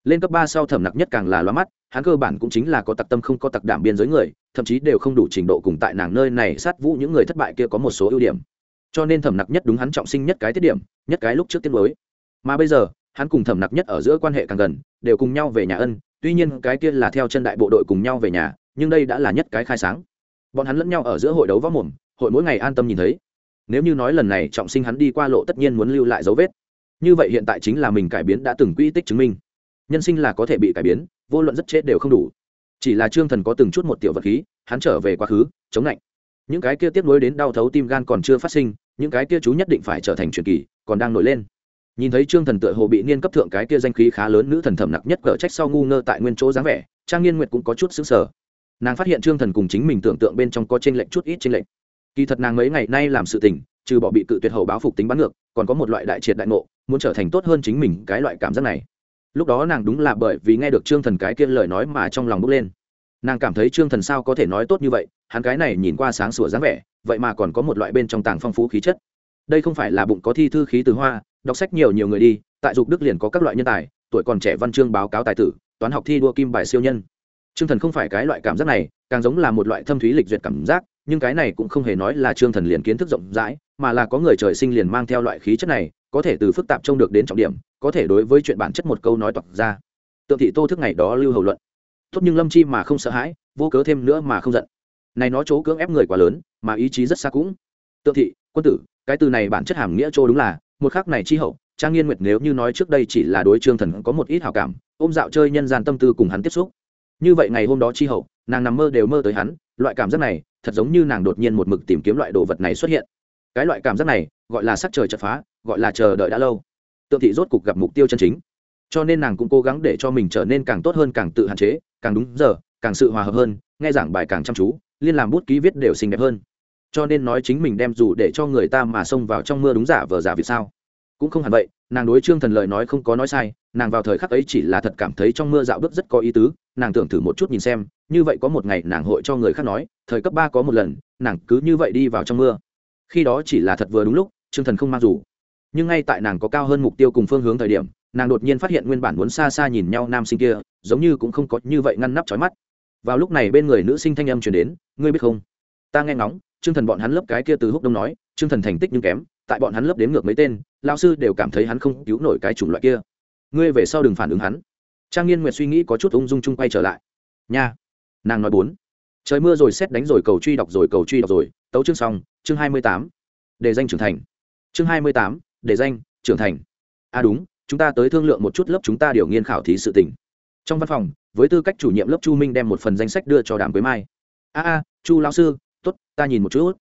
Lên cấp ba sau thẩm nặc nhất càng là loa mắt, hắn cơ bản cũng chính là có tặc tâm không có tặc đảm biên giới người, thậm chí đều không đủ trình độ cùng tại nàng nơi này sát vũ những người thất bại kia có một số ưu điểm. Cho nên thẩm nặc nhất đúng hắn trọng sinh nhất cái tiết điểm, nhất cái lúc trước tiết mới mà bây giờ, hắn cùng thẩm nặc nhất ở giữa quan hệ càng gần, đều cùng nhau về nhà ân, tuy nhiên cái kia là theo chân đại bộ đội cùng nhau về nhà, nhưng đây đã là nhất cái khai sáng. Bọn hắn lẫn nhau ở giữa hội đấu võ mồm, hội mỗi ngày an tâm nhìn thấy. Nếu như nói lần này trọng sinh hắn đi qua lộ tất nhiên muốn lưu lại dấu vết. Như vậy hiện tại chính là mình cải biến đã từng quy tích chứng minh. Nhân sinh là có thể bị cải biến, vô luận rất chết đều không đủ. Chỉ là trương thần có từng chút một tiểu vật khí, hắn trở về quá khứ, chống lạnh. Những cái kia tiếp nối đến đau thấu tim gan còn chưa phát sinh, những cái kia chú nhất định phải trở thành truyền kỳ, còn đang nổi lên nhìn thấy trương thần tựa hồ bị niên cấp thượng cái kia danh khí khá lớn nữ thần thẩm nặc nhất cỡ trách sau ngu ngơ tại nguyên chỗ dáng vẻ, trang nghiên nguyệt cũng có chút xứng sở nàng phát hiện trương thần cùng chính mình tưởng tượng bên trong có t r ê n lệch chút ít t r ê n lệch. Kỳ thật nàng mấy ngày nay làm sự tình, trừ bỏ bị cự tuyệt hầu báo phục tính bắn ngược, còn có một loại đại triệt đại ngộ, muốn trở thành tốt hơn chính mình cái loại cảm giác này. Lúc đó nàng đúng là bởi vì nghe được trương thần cái kia lời nói mà trong lòng bước lên. Nàng cảm thấy trương thần sao có thể nói tốt như vậy, hắn cái này nhìn qua sáng sủa dáng vẻ, vậy mà còn có một loại bên trong tàng phong phú khí chất. Đây không phải là bụng có thi thư khí từ hoa đọc sách nhiều nhiều người đi tại dục đức liền có các loại nhân tài tuổi còn trẻ văn chương báo cáo tài tử toán học thi đua kim bài siêu nhân Trương Thần không phải cái loại cảm giác này, càng giống là một loại thâm thúy lịch duyệt cảm giác, nhưng cái này cũng không hề nói là Trương Thần liền kiến thức rộng rãi, mà là có người trời sinh liền mang theo loại khí chất này, có thể từ phức tạp trông được đến trọng điểm, có thể đối với chuyện bản chất một câu nói toạc ra. Tượng thị Tô thức ngày đó lưu hầu luận. Tốt nhưng Lâm Chi mà không sợ hãi, vô cớ thêm nữa mà không giận. Này nó chỗ cưỡng ép người quá lớn, mà ý chí rất xa cũng. Tượng thị, quân tử, cái từ này bản chất hàm nghĩa chỗ đúng là, một khắc này chi hậu, Trang Nghiên Nguyệt nếu như nói trước đây chỉ là đối Trương Thần có một ít hảo cảm, ôm dạo chơi nhân gian tâm tư cùng hắn tiếp xúc. Như vậy ngày hôm đó chi hậu nàng nằm mơ đều mơ tới hắn loại cảm giác này thật giống như nàng đột nhiên một mực tìm kiếm loại đồ vật này xuất hiện. Cái loại cảm giác này gọi là sắc trời chật phá gọi là chờ đợi đã lâu. Tượng thị rốt cục gặp mục tiêu chân chính. Cho nên nàng cũng cố gắng để cho mình trở nên càng tốt hơn càng tự hạn chế càng đúng giờ càng sự hòa hợp hơn nghe giảng bài càng chăm chú liên làm bút ký viết đều xinh đẹp hơn cho nên nói chính mình đem dù để cho người ta mà xông vào trong mưa đúng giả vờ giả vì sao? Cũng không hẳn vậy, nàng đối trương thần lời nói không có nói sai, nàng vào thời khắc ấy chỉ là thật cảm thấy trong mưa dạo bước rất có ý tứ, nàng tưởng thử một chút nhìn xem, như vậy có một ngày nàng hội cho người khác nói, thời cấp ba có một lần, nàng cứ như vậy đi vào trong mưa. Khi đó chỉ là thật vừa đúng lúc, trương thần không mang dù. Nhưng ngay tại nàng có cao hơn mục tiêu cùng phương hướng thời điểm, nàng đột nhiên phát hiện nguyên bản muốn xa xa nhìn nhau nam sinh kia, giống như cũng không có như vậy ngăn nắp trói mắt. Vào lúc này bên người nữ sinh thanh âm chuyển đến, ngươi biết không? Ta nghe ngóng trương thần bọn hắn lớp cái kia từ húc đông nói, trương thần thành tích nhưng kém, tại bọn hắn lớp đến ngược mấy tên lao sư đều cảm thấy hắn không cứu nổi cái chủng loại kia. Ngươi về sau đừng phản ứng hắn. Trang nghiên nguyệt suy nghĩ có chút ung dung chung quay trở lại. Nha. Nàng nói bốn. Trời mưa rồi xét đánh rồi cầu truy đọc rồi cầu truy đọc rồi, tấu chương xong, chương hai mươi tám. Để danh trưởng thành. Chương hai mươi tám, để danh trưởng thành. À đúng, chúng ta tới thương lượng một chút lớp chúng ta điều nghiên khảo thí sự tình. trong văn phòng, với tư cách chủ nhiệm lớp chu minh đem một phần danh sách đưa cho đàm quế mai. A a, chu lão sư tốt, ta nhìn một chút.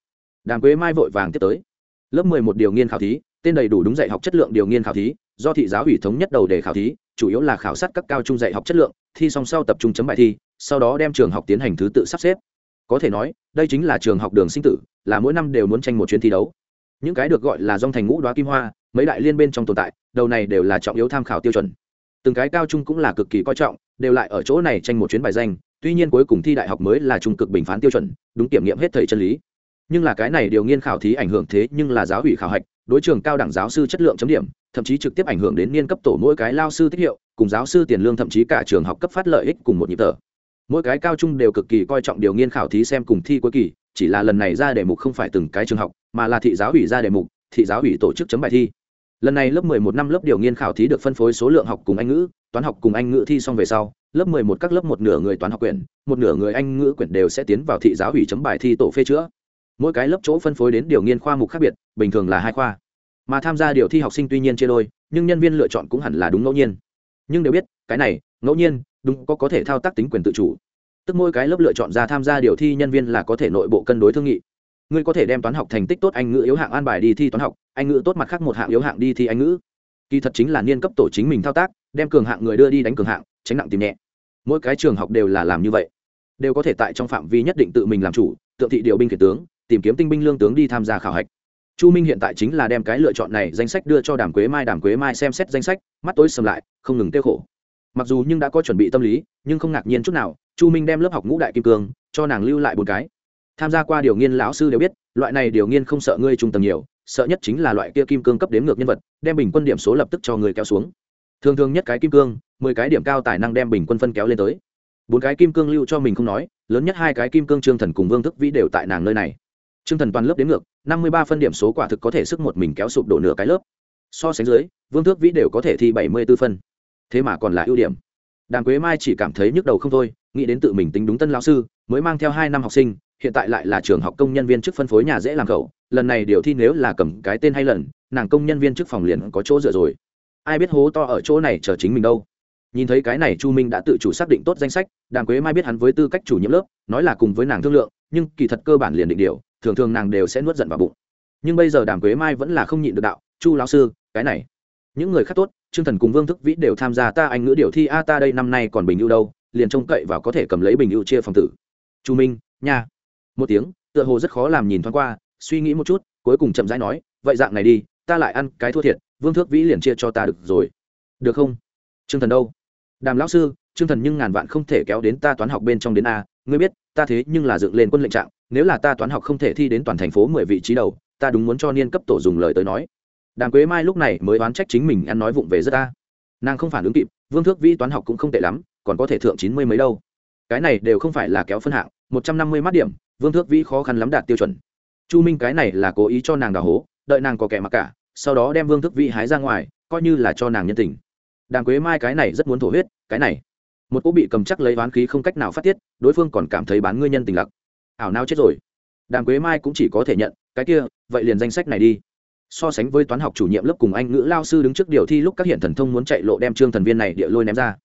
Đàm quế mai vội vàng tiếp tới. Lớp mười một điều nghiên khảo thí, tên đầy đủ đúng dạy học chất lượng điều nghiên khảo thí, do thị giáo ủy thống nhất đầu đề khảo thí, chủ yếu là khảo sát các cao trung dạy học chất lượng, thi song sau tập trung chấm bài thi, sau đó đem trường học tiến hành thứ tự sắp xếp. Có thể nói, đây chính là trường học đường sinh tử, là mỗi năm đều muốn tranh một chuyến thi đấu. Những cái được gọi là dòng thành ngũ đoá kim hoa, mấy đại liên bên trong tồn tại, đầu này đều là trọng yếu tham khảo tiêu chuẩn. Từng cái cao trung cũng là cực kỳ coi trọng, đều lại ở chỗ này tranh một chuyến bài danh tuy nhiên cuối cùng thi đại học mới là trung cực bình phán tiêu chuẩn, đúng kiểm nghiệm hết thầy chân lý. Nhưng là cái này điều nghiên khảo thí ảnh hưởng thế nhưng là giáo ủy khảo hạch, đối trường cao đẳng giáo sư chất lượng chấm điểm, thậm chí trực tiếp ảnh hưởng đến niên cấp tổ mỗi cái lao sư tích hiệu, cùng giáo sư tiền lương thậm chí cả trường học cấp phát lợi ích cùng một nhịp tờ mỗi cái cao trung đều cực kỳ coi trọng điều nghiên khảo thí xem cùng thi cuối kỳ, chỉ là lần này ra đề mục không phải từng cái trường học, mà là thị giáo ủy ra đề mục, thị giáo ủy tổ chức chấm bài thi. Lần này lớp 11 năm lớp điều nghiên khảo thí được phân phối số lượng học cùng anh ngữ, toán học cùng anh ngữ thi xong về sau lớp 11 các lớp một nửa người toán học quyển, một nửa người anh ngữ quyển đều sẽ tiến vào thị giáo ủy chấm bài thi tổ phê chữa. Mỗi cái lớp chỗ phân phối đến điều nghiên khoa mục khác biệt, bình thường là hai khoa. Mà tham gia điều thi học sinh tuy nhiên chia đôi, nhưng nhân viên lựa chọn cũng hẳn là đúng ngẫu nhiên. Nhưng đều biết, cái này, ngẫu nhiên, đúng có có thể thao tác tính quyền tự chủ. Tức mỗi cái lớp lựa chọn ra tham gia điều thi nhân viên là có thể nội bộ cân đối thương nghị. Ngươi có thể đem toán học thành tích tốt anh ngữ yếu hạng an bài đi thi toán học, anh ngữ tốt mặt khác một hạng yếu hạng đi thi anh ngữ. Kỳ thật chính là niên cấp tổ chính mình thao tác, đem cường hạng người đưa đi đánh cường hạng, tránh nặng tìm nhẹ mỗi cái trường học đều là làm như vậy. Đều có thể tại trong phạm vi nhất định tự mình làm chủ, tượng thị điều binh kể tướng, tìm kiếm tinh binh lương tướng đi tham gia khảo hạch. Chu minh hiện tại chính là đem cái lựa chọn này danh sách đưa cho đàm quế mai, đàm quế mai xem xét danh sách, mắt tối sầm lại, không ngừng tiêu khổ. Mặc dù nhưng đã có chuẩn bị tâm lý, nhưng không ngạc nhiên chút nào, chu minh đem lớp học ngũ đại kim cương, cho nàng lưu lại bốn cái. Tham gia qua điều nghiên lão sư đều biết, loại này điều nghiên không sợ ngươi trung tầng nhiều, sợ nhất chính là loại kia kim cương cấp đếm ngược nhân vật, đem bình quân điểm số lập tức cho người kéo xuống thường thường nhất cái kim cương, mười cái điểm cao tài năng đem bình quân phân kéo lên tới. Bốn cái kim cương lưu cho mình không nói, lớn nhất hai cái kim cương trương thần cùng vương thức vĩ đều tại nàng nơi này. Trương thần toàn lớp đến ngược, năm mươi ba phân điểm số quả thực có thể sức một mình kéo sụp đổ nửa cái lớp. So sánh dưới, vương thước vĩ đều có thể thi bảy mươi b ố phân. Thế mà còn là ưu điểm. Đàm quế mai chỉ cảm thấy nhức đầu không thôi, nghĩ đến tự mình tính đúng tân lao sư, mới mang theo hai năm học sinh, hiện tại lại là trường học công nhân viên chức phân phối nhà dễ làm khẩu lần này điều thi nếu là cầm cái tên hay lần, nàng công nhân viên chức phòng liền có chỗ dựa rồi ai biết hố to ở chỗ này chờ chính mình đâu. Nhìn thấy cái này chu minh đã tự chủ xác định tốt danh sách, đàm quế mai biết hắn với tư cách chủ nhiệm lớp, nói là cùng với nàng thương lượng, nhưng kỳ thật cơ bản liền định điều, thường thường nàng đều sẽ nuốt giận vào bụng. Nhưng bây giờ đàm quế mai vẫn là không nhịn được đạo, chu lão sư, cái này, những người khác tốt, trương thần cùng vương thức vĩ đều tham gia ta anh ngữ điều thi, a, ta đây năm nay còn bình ưu đâu, liền trông cậy và có thể cầm lấy bình ưu chia phòng tử. Chu minh, nha. Một tiếng, tựa hồ rất khó làm nhìn thoáng qua, suy nghĩ một chút, cuối cùng chậm rãi nói, vậy dạng này đi, ta lại ăn cái thua thiệt vương thước vĩ liền chia cho ta được rồi. Được không? Trương thần đâu? Đàm lão sư, trương thần nhưng ngàn vạn không thể kéo đến ta toán học bên trong đến a. Ngươi biết, ta thế nhưng là dựng lên quân lệnh trạng. Nếu là ta toán học không thể thi đến toàn thành phố mười vị trí đầu, ta đúng muốn cho niên cấp tổ dùng lời tới nói. Đàm quế mai lúc này mới oán trách chính mình ăn nói vụng về rất ta nàng không phản ứng kịp, vương thước vĩ toán học cũng không tệ lắm, còn có thể thượng chín mươi mấy đâu. Cái này đều không phải là kéo phân hạng, một trăm năm mươi mắt điểm, vương thước vĩ khó khăn lắm đạt tiêu chuẩn. Chu minh cái này là cố ý cho nàng đào hố, đợi nàng có kẻ mặc cả sau đó đem vương thức vĩ hái ra ngoài, coi như là cho nàng nhân tình. Đàm quế mai cái này rất muốn thổ huyết, cái này. Một cô bị cầm chắc lấy oán khí không cách nào phát tiết, đối phương còn cảm thấy bán ngươi nhân tình lặc. Ảo nào chết rồi. Đàm quế mai cũng chỉ có thể nhận, cái kia, vậy liền danh sách này đi. So sánh với toán học chủ nhiệm lớp cùng anh ngữ lao sư đứng trước điều thi lúc các hiện thần thông muốn chạy lộ đem trương thần viên này địa lôi ném ra.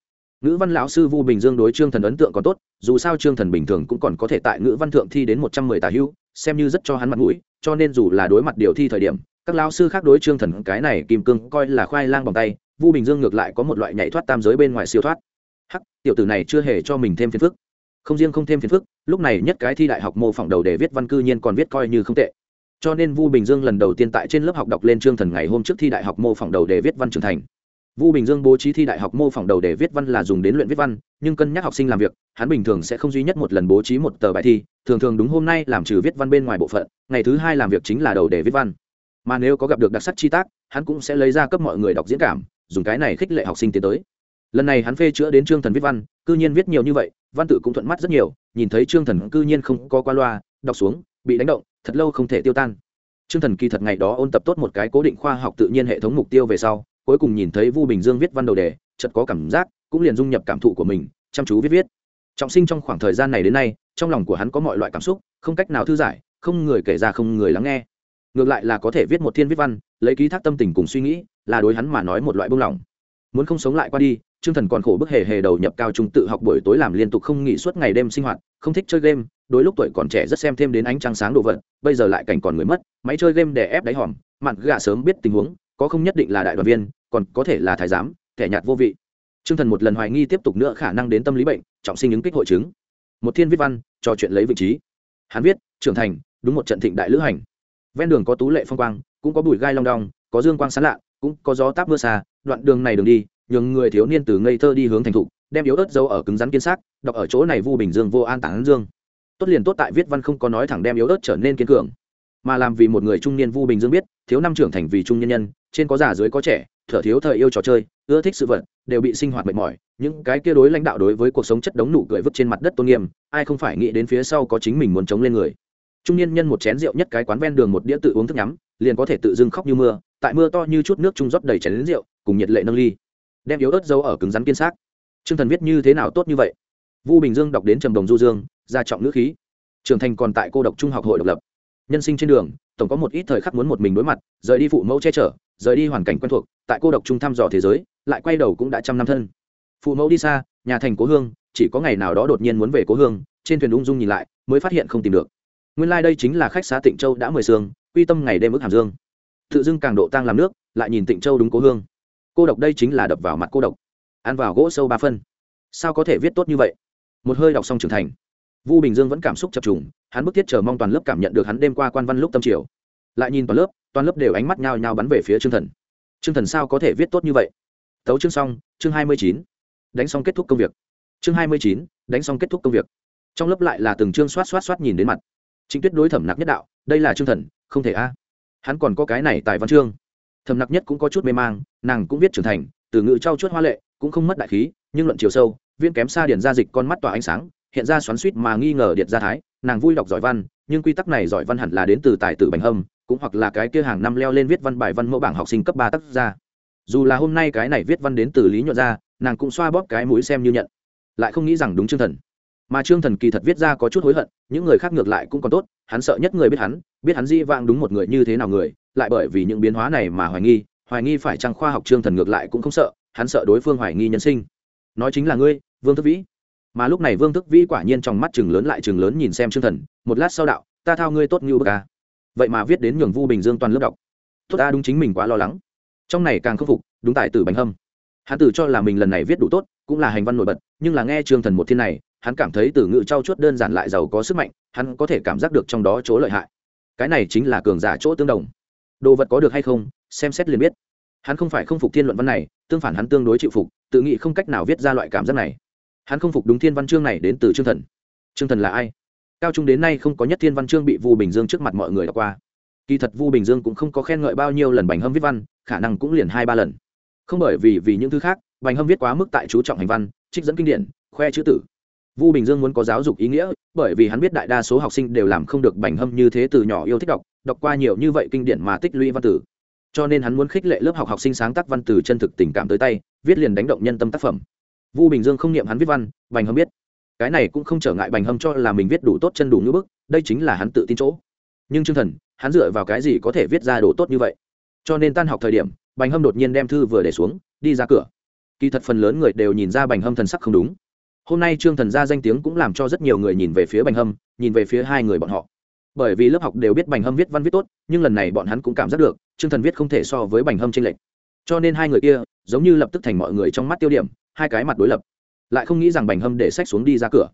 Ngữ văn lão sư vu bình dương đối trương thần ấn tượng còn tốt, dù sao trương thần bình thường cũng còn có thể tại ngữ văn thượng thi đến một trăm mười tà hưu, xem như rất cho hắn mặt mũi, cho nên dù là đối mặt điều thi thời điểm các lao sư khác đối trương thần cái này kim cương coi là khoai lang bằng tay, vu bình dương ngược lại có một loại nhảy thoát tam giới bên ngoài siêu thoát. Hắc, tiểu tử này chưa hề cho mình thêm phiền phức. Không riêng không thêm phiền phức, lúc này nhất cái thi đại học mô phỏng đầu để viết văn cư nhiên còn viết coi như không tệ. Cho nên vu bình dương lần đầu tiên tại trên lớp học đọc lên trương thần ngày hôm trước thi đại học mô phỏng đầu để viết văn trưởng thành. Vu bình dương bố trí thi đại học mô phỏng đầu để viết văn là dùng đến luyện viết văn, nhưng cân nhắc học sinh làm việc, hắn bình thường sẽ không duy nhất một lần bố trí một tờ bài thi, thường thường đúng hôm nay làm trừ viết văn bên ngoài bộ phận, ngày thứ hai làm việc chính là đầu để viết văn mà nếu có gặp được đặc sắc chi tác, hắn cũng sẽ lấy ra cấp mọi người đọc diễn cảm, dùng cái này khích lệ học sinh tiến tới. Lần này hắn phê chữa đến trương thần viết văn, cư nhiên viết nhiều như vậy, văn tự cũng thuận mắt rất nhiều, nhìn thấy trương thần cư nhiên không có qua loa, đọc xuống, bị đánh động, thật lâu không thể tiêu tan. Trương thần kỳ thật ngày đó ôn tập tốt một cái cố định khoa học tự nhiên hệ thống mục tiêu về sau, cuối cùng nhìn thấy vu bình dương viết văn đầu đề, chợt có cảm giác, cũng liền dung nhập cảm thụ của mình, chăm chú viết viết. Trọng sinh trong khoảng thời gian này đến nay, trong lòng của hắn có mọi loại cảm xúc, không cách nào thư giải, không người kể ra không người lắng nghe ngược lại là có thể viết một thiên viết văn lấy ký thác tâm tình cùng suy nghĩ là đối hắn mà nói một loại buông lỏng muốn không sống lại qua đi Trương Thần còn khổ bức hề hề đầu nhập cao trung tự học buổi tối làm liên tục không nghỉ suốt ngày đêm sinh hoạt, không thích chơi game, đối lúc tuổi còn trẻ rất xem thêm đến ánh trăng sáng đồ vật, bây giờ lại cảnh còn người mất, máy chơi game để ép đáy hòm, mặn gạ sớm biết tình huống, có không nhất định là đại đoàn viên, còn có thể là thái giám, kẻ nhạt vô vị. Trương Thần một lần hoài nghi tiếp tục nữa khả năng đến tâm lý bệnh, trọng sinh những kích hội chứng. Một thiên viết văn, trò chuyện lấy vị trí. Hắn viết, trưởng thành, đúng một trận thịnh đại lữ hành. Ven đường có tú lệ phong quang, cũng có bụi gai long đong, có dương quang sáng lạ, cũng có gió táp mưa xa, đoạn đường này đường đi, nhường người thiếu niên từ ngây thơ đi hướng thành thục đem yếu ớt dấu ở cứng rắn kiên xác đọc ở chỗ này vu bình dương vô an tản dương. Tốt liền tốt tại viết văn không có nói thẳng đem yếu ớt trở nên kiên cường mà làm vì một người trung niên vu bình dương biết thiếu năm trưởng thành vì trung nhân nhân trên có già dưới có trẻ thở thiếu thời yêu trò chơi ưa thích sự vật đều bị sinh hoạt mệt mỏi những cái kia đối lãnh đạo đối với cuộc sống chất đống nụ cười vứt trên mặt đất tôn nghiêm ai không phải nghĩ đến phía sau có chính mình muốn chống lên người trung niên nhân một chén rượu nhất cái quán ven đường một đĩa tự uống thức nhắm, liền có thể tự dưng khóc như mưa, tại mưa to như chút nước trung rót đầy chén đến rượu, cùng nhiệt lệ nâng ly. Đem yếu ớt dấu ở cứng rắn kiên xác. T r ư ơ n g thần viết như thế nào tốt như vậy? Vu bình dương đọc đến trầm đồng du dương, ra trọng ngữ khí. Trưởng thành còn tại cô độc trung học hội độc lập. Nhân sinh trên đường, tổng có một ít thời khắc muốn một mình đối mặt, rời đi phụ mẫu che chở, rời đi hoàn cảnh quen thuộc, tại cô độc trung thăm dò thế giới, lại quay đầu cũng đã trăm năm thân. Phụ mẫu đi xa, nhà thành cố hương, chỉ có ngày nào đó đột nhiên muốn về cố hương, trên thuyền ung dung nhìn lại, mới phát hiện không tìm được nguyên lai、like、đây chính là khách xá tịnh châu đã mười sương quy tâm ngày đêm ức hàm dương. Tự dưng càng độ tăng làm nước, lại nhìn tịnh châu đúng cố hương. Cô độc đây chính là đập vào mặt cô độc. Ăn vào gỗ sâu ba phân. Sao có thể viết tốt như vậy? Một hơi đọc xong trưởng thành. Vu bình dương vẫn cảm xúc chập trùng, hắn bức thiết chờ mong toàn lớp cảm nhận được hắn đêm qua quan văn lúc tâm triều lại nhìn toàn lớp toàn lớp đều ánh mắt nhao nhao bắn về phía chương thần. Chương thần sao có thể viết tốt như vậy? Tấu chương xong, chương hai mươi chín. Đánh xong kết thúc công việc. Chương hai mươi chín, đánh xong kết thúc công việc. Trong lớp lại là từng chương soát soát soát nhìn đến mặt trịnh tuyết đối thẩm nặc nhất đạo, đây là chương thần, không thể a. Hắn còn có cái này tại văn chương. Thẩm nặc nhất cũng có chút mê mang, nàng cũng viết trưởng thành, từ ngữ trau chuốt hoa lệ, cũng không mất đại khí, nhưng luận chiều sâu viên kém xa điển ra dịch con mắt tỏa ánh sáng, hiện ra xoắn suýt mà nghi ngờ điện gia thái, nàng vui đọc giỏi văn, nhưng quy tắc này giỏi văn hẳn là đến từ tài tử bành hâm, cũng hoặc là cái kia hàng năm leo lên viết văn bài văn mẫu bảng học sinh cấp ba tác ra dù là hôm nay cái này viết văn đến từ lý nhuận ra nàng cũng xoa bóp cái mũi xem như nhận, lại không nghĩ rằng đúng chương thần mà trương thần kỳ thật viết ra có chút hối hận, những người khác ngược lại cũng còn tốt, hắn sợ nhất người biết hắn biết hắn di vang đúng một người như thế nào người, lại bởi vì những biến hóa này mà hoài nghi hoài nghi phải chăng khoa học trương thần ngược lại cũng không sợ, hắn sợ đối phương hoài nghi nhân sinh. Nói chính là ngươi, vương thức vĩ. Mà lúc này vương thức vĩ quả nhiên trong mắt chừng lớn lại chừng lớn nhìn xem trương thần, một lát sau đạo, ta thao ngươi tốt như bờ ca à. vậy mà viết đến nhường vu bình dương toàn lớp đọc. Tốt, ta đúng chính mình quá lo lắng. Trong này càng khâm phục, đúng tại tử bánh hâm. Hắn tử cho là mình lần này viết đủ tốt, cũng là hành văn nổi bật, nhưng là nghe trương thần một thiên này hắn cảm thấy từ ngữ trau chuốt đơn giản lại giàu có sức mạnh, hắn có thể cảm giác được trong đó chỗ lợi hại. Cái này chính là cường giả chỗ tương đồng. Đồ vật có được hay không, xem xét liền biết. Hắn không phải không phục thiên luận văn này, tương phản hắn tương đối chịu phục, tự nghĩ không cách nào viết ra loại cảm giác này. Hắn không phục đúng thiên văn chương này đến từ chương thần. Chương thần là ai? Cao trung đến nay không có nhất thiên văn chương bị vu bình dương trước mặt mọi người đọc qua. Kỳ thật vu bình dương cũng không có khen ngợi bao nhiêu lần bành hâm viết văn, khả năng cũng liền hai ba lần. Không bởi vì vì những thứ khác, bành hâm viết quá mức tại chú trọng hành văn, trích dẫn kinh điển, khoe chữ tử vu bình dương muốn có giáo dục ý nghĩa, bởi vì hắn biết đại đa số học sinh đều làm không được bành hâm như thế từ nhỏ yêu thích đọc đọc qua nhiều như vậy kinh điển mà tích lũy văn tử. Cho nên hắn muốn khích lệ lớp học học sinh sáng tác văn từ chân thực tình cảm tới tay, viết liền đánh động nhân tâm tác phẩm. Vu bình dương không niệm hắn viết văn, bành hâm biết. Cái này cũng không trở ngại bành hâm cho là mình viết đủ tốt chân đủ như bức, đây chính là hắn tự tin chỗ. Nhưng trương thần, hắn dựa vào cái gì có thể viết ra đồ tốt như vậy? Cho nên tan học thời điểm, bành hâm đột nhiên đem thư vừa để xuống, đi ra cửa. Kỳ thật phần lớn người đều nhìn ra bành hâm thần sắc không đúng hôm nay trương thần gia danh tiếng cũng làm cho rất nhiều người nhìn về phía bành hâm, nhìn về phía hai người bọn họ. Bởi vì lớp học đều biết bành hâm viết văn viết tốt, nhưng lần này bọn hắn cũng cảm giác được, trương thần viết không thể so với bành hâm tranh lệch. Cho nên hai người kia, giống như lập tức thành mọi người trong mắt tiêu điểm, hai cái mặt đối lập. Lại không nghĩ rằng bành hâm để sách xuống đi ra cửa.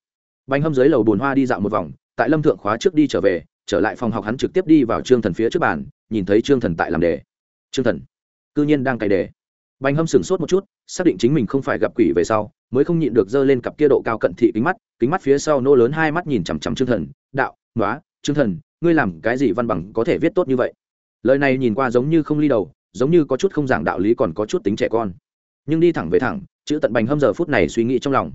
Bành hâm dưới lầu bùn hoa đi dạo một vòng, tại lâm thượng khóa trước đi trở về, trở lại phòng học hắn trực tiếp đi vào trương thần phía trước bàn, nhìn thấy trương thần tại làm đề. Trương thần, cư nhiên đang cày đề bành hâm sửng sốt một chút, xác định chính mình không phải gặp quỷ về sau, mới không nhịn được giơ lên cặp kia độ cao cận thị kính mắt kính mắt phía sau nô lớn hai mắt nhìn chằm chằm trương thần, đạo nói trương thần, ngươi làm cái gì văn bằng có thể viết tốt như vậy? Lời này nhìn qua giống như không ly đầu, giống như có chút không giảng đạo lý còn có chút tính trẻ con. Nhưng đi thẳng về thẳng, chữ tận bành hâm giờ phút này suy nghĩ trong lòng.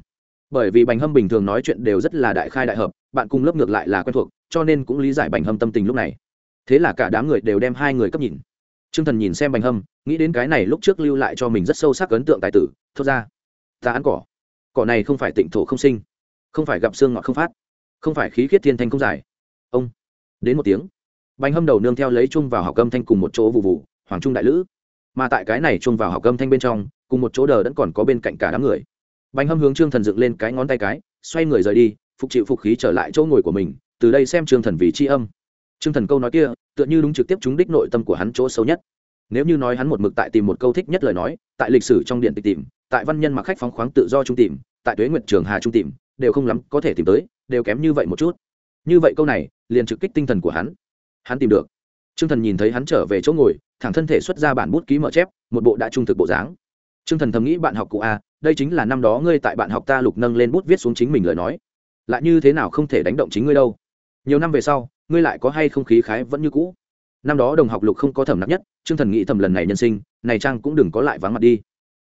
Bởi vì bành hâm bình thường nói chuyện đều rất là đại khai đại hợp, bạn cùng lớp ngược lại là quen thuộc, cho nên cũng lý giải bành hâm tâm tình lúc này. Thế là cả đám người đều đem hai người cấp nhìn t r ư ơ n g thần nhìn xem bành hâm, nghĩ đến cái này lúc trước lưu lại cho mình rất sâu sắc ấn tượng tài tử, thốt ra, ta ăn cỏ. Cỏ này không phải tịnh thổ không sinh, không phải gặp xương ngọt không phát, không phải khí khiết thiên thanh không dài ông, đến một tiếng. Bành hâm đầu nương theo lấy chung vào học âm thanh cùng một chỗ vụ vụ hoàng trung đại lữ. Mà tại cái này chung vào học âm thanh bên trong, cùng một chỗ đờ vẫn còn có bên cạnh cả đám người. Bành hâm hướng trương thần dựng lên cái ngón tay cái, xoay người rời đi, phục chịu phục khí trở lại chỗ ngồi của mình, từ đây xem trương thần vì tri âm. Trương thần câu nói kia tựa như đúng trực tiếp chúng đích nội tâm của hắn chỗ sâu nhất. Nếu như nói hắn một mực tại tìm một câu thích nhất lời nói, tại lịch sử trong điện tịch tìm, tại văn nhân mặc khách phóng khoáng tự do trung tìm, tại tuế nguyện trường hà trung tìm, đều không lắm có thể tìm tới, đều kém như vậy một chút. Như vậy câu này, liền trực kích tinh thần của hắn. Hắn tìm được. Trương thần nhìn thấy hắn trở về chỗ ngồi, thẳng thân thể xuất ra bản bút ký mở chép, một bộ đã trung thực bộ dáng. Trương thần thầm nghĩ bạn học cụ a, đây chính là năm đó ngươi tại bạn học ta lục nâng lên bút viết xuống chính mình lời nói. Lại như thế nào không thể đánh động chính ngươi đâu? Nhiều năm về sau ngươi lại có hay không khí khái vẫn như cũ? Năm đó đồng học lục không có thẩm nặc nhất chương thần nghĩ thầm lần này nhân sinh này trang cũng đừng có lại vắng mặt đi.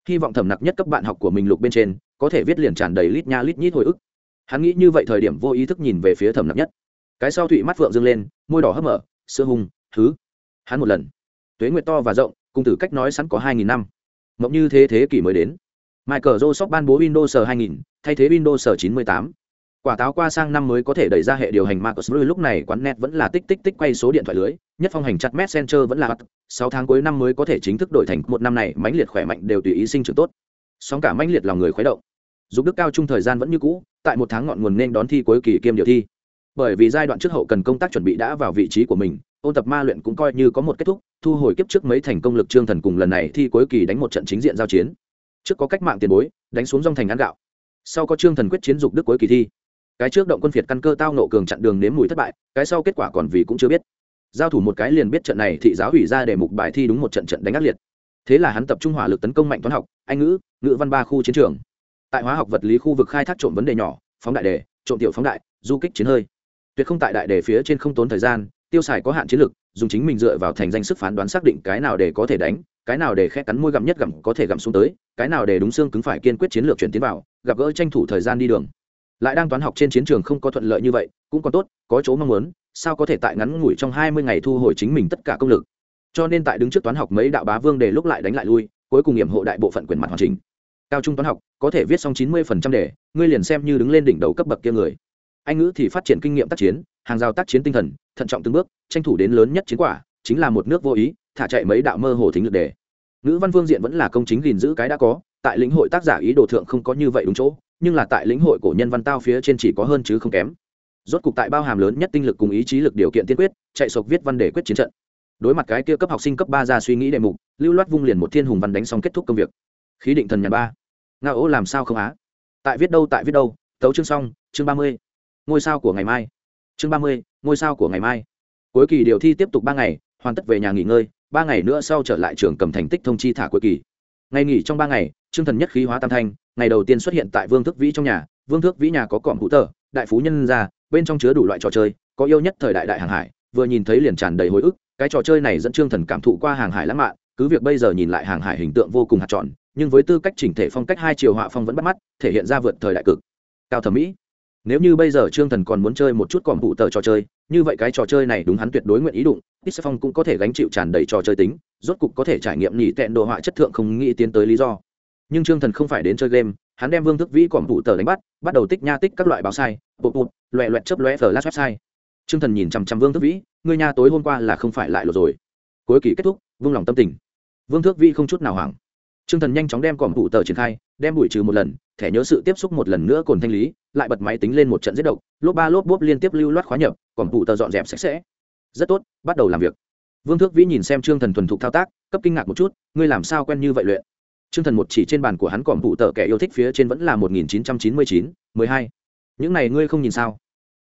Hy vọng thẩm nặc nhất cấp bạn học của mình lục bên trên có thể viết liền tràn đầy lít nha lít nhít hồi ức. Hắn nghĩ như vậy thời điểm vô ý thức nhìn về phía thẩm nặc nhất. Cái sau thụy mắt phượng dâng lên môi đỏ hấp mở sữa hùng thứ. Hắn một lần. Tuế nguyệt to và rộng cùng tử cách nói sẵn có hai nghìn năm. Mộng như thế thế kỷ mới đến. Michael Joseph ban bố Windows 2000, thay thế Windows 98. Quả táo qua sang năm mới có thể đẩy ra hệ điều hành Marcus Blue lúc này quán net vẫn là tích tích tích quay số điện thoại lưới, nhất phong hành chặt Messenger vẫn là 6 tháng cuối năm mới có thể chính thức đổi thành một năm này mãnh liệt khỏe mạnh đều tùy ý sinh trưởng tốt. Sóng cả mãnh liệt lòng người khuấy động. Dục đức cao trung thời gian vẫn như cũ, tại một tháng ngọn nguồn nên đón thi cuối kỳ kiêm điều thi. Bởi vì giai đoạn trước hậu cần công tác chuẩn bị đã vào vị trí của mình, ôn tập ma luyện cũng coi như có một kết thúc, thu hồi kiếp trước mấy thành công lực trương thần cùng lần này thi cuối kỳ đánh một trận chính diện giao chiến trước có cách mạng tiền bối đánh xuống dòng thành ăn gạo sau có trương thần quyết chiến dục đức cuối kỳ thi cái trước động quân phiệt căn cơ tao nộ cường chặn đường nếm mùi thất bại, cái sau kết quả còn vì cũng chưa biết. Giao thủ một cái liền biết trận này thị giáo hủy ra để mục bài thi đúng một trận trận đánh ác liệt. Thế là hắn tập trung hỏa lực tấn công mạnh toán học, anh ngữ ngữ văn ba khu chiến trường. Tại hóa học vật lý khu vực khai thác trộm vấn đề nhỏ, phóng đại đề, trộm tiểu phóng đại, du kích chiến hơi. Tuyệt không tại đại đề phía trên không tốn thời gian, tiêu xài có hạn chiến lược dùng chính mình dựa vào thành danh sức phán đoán xác định cái nào để có thể đánh, cái nào để khét cắn môi gặm nhất gặm có thể gặm xuống tới, cái nào để đúng xương cứng phải kiên quyết chiến lược chuyển tiến vào, gặp gỡ tranh thủ thời gian đi đường lại đang toán học trên chiến trường không có thuận lợi như vậy, cũng còn tốt, có chỗ mong muốn, sao có thể tại ngắn ngủi trong hai mươi ngày thu hồi chính mình tất cả công lực? Cho nên tại đứng trước toán học mấy đạo bá vương để lúc lại đánh lại lui, cuối cùng nghiệm hộ đại bộ phận quyền mặt hoàn chỉnh. Cao trung toán học, có thể viết xong chín mươi phần trăm đề ngươi liền xem như đứng lên đỉnh đầu cấp bậc kia người. Anh ngữ thì phát triển kinh nghiệm tác chiến, hàng rào tác chiến tinh thần, thận trọng từng bước, tranh thủ đến lớn nhất chiến quả, chính là một nước vô ý, thả chạy mấy đạo mơ hồ thính lực đề ngữ văn phương diện vẫn là công chính gìn giữ cái đã có, tại lĩnh hội tác giả ý đồ thượng không có như vậy đúng chỗ nhưng là tại lĩnh hội cổ nhân văn tao phía trên chỉ có hơn chứ không kém. Rốt cục tại bao hàm lớn nhất tinh lực cùng ý chí lực điều kiện tiên quyết, chạy sộc viết văn để quyết chiến trận. Đối mặt cái kia cấp học sinh cấp ba ra suy nghĩ đề mục, lưu loát vung liền một thiên hùng văn đánh xong kết thúc công việc. Khí định thần nhàn ba. Nga ố làm sao không á? Tại viết đâu, tại viết đâu, tấu chương xong, chương ba mươi. Ngôi sao của ngày mai. Chương ba mươi, ngôi sao của ngày mai. Cuối kỳ điều thi tiếp tục ba ngày, hoàn tất về nhà nghỉ ngơi, ba ngày nữa sau trở lại trường cầm thành tích thông chi thả cuối kỳ. Ngày nghỉ trong ba ngày Trương thần nhất khí hóa tam thanh, ngày đầu tiên xuất hiện tại vương Thước vĩ trong nhà, vương Thước vĩ nhà có cọm hữu tờ, đại phú nhân ra bên trong chứa đủ loại trò chơi, có yêu nhất thời đại đại hàng hải, vừa nhìn thấy liền tràn đầy hồi ức, cái trò chơi này dẫn trương thần cảm thụ qua hàng hải lãng mạn, cứ việc bây giờ nhìn lại hàng hải hình tượng vô cùng hạt tròn, nhưng với tư cách chỉnh thể phong cách hai chiều họa phong vẫn bắt mắt, thể hiện ra vượt thời đại cực. Cao thẩm mỹ. Nếu như bây giờ trương thần còn muốn chơi một chút còm hữu tờ trò chơi, như vậy cái trò chơi này đúng hắn tuyệt đối nguyện ý đụng ít phong cũng có thể gánh chịu tràn đầy trò chơi tính, rốt cục có thể trải nghiệm nhị tẹn đồ họa chất thượng không nghĩ tiến tới lý do nhưng trương thần không phải đến chơi game, hắn đem vương thức vĩ còm phụ tờ đánh bắt bắt đầu tích nha tích các loại báo sai bột bột loẹ loẹt chớp loẹ flash website. Trương thần nhìn chằm chằm vương thức vĩ người nhà tối hôm qua là không phải lại lột rồi. Cuối kỳ kết thúc vương lòng tâm tình. Vương thước vĩ không chút nào hoảng. Trương thần nhanh chóng đem còm phụ tờ triển khai, đem bụi trừ một lần, thẻ nhớ sự tiếp xúc một lần nữa cồn thanh lý, lại bật máy tính lên một trận giết độc, lốp ba lốp bốp liên tiếp lưu loát khóa nhập còn phụ tờ dọn dẹp sạch sẽ. Rất tốt, bắt đầu làm việc. Vương thước vĩ nhìn xem trương thần thuần thục thao tác, cấp kinh ngạc một chút, ngươi làm sao quen như vậy luyện? Trương thần một chỉ trên bàn của hắn còn phụ tờ kẻ yêu thích phía trên vẫn là một nghìn chín trăm chín mươi chín, mười hai. Những này ngươi không nhìn sao?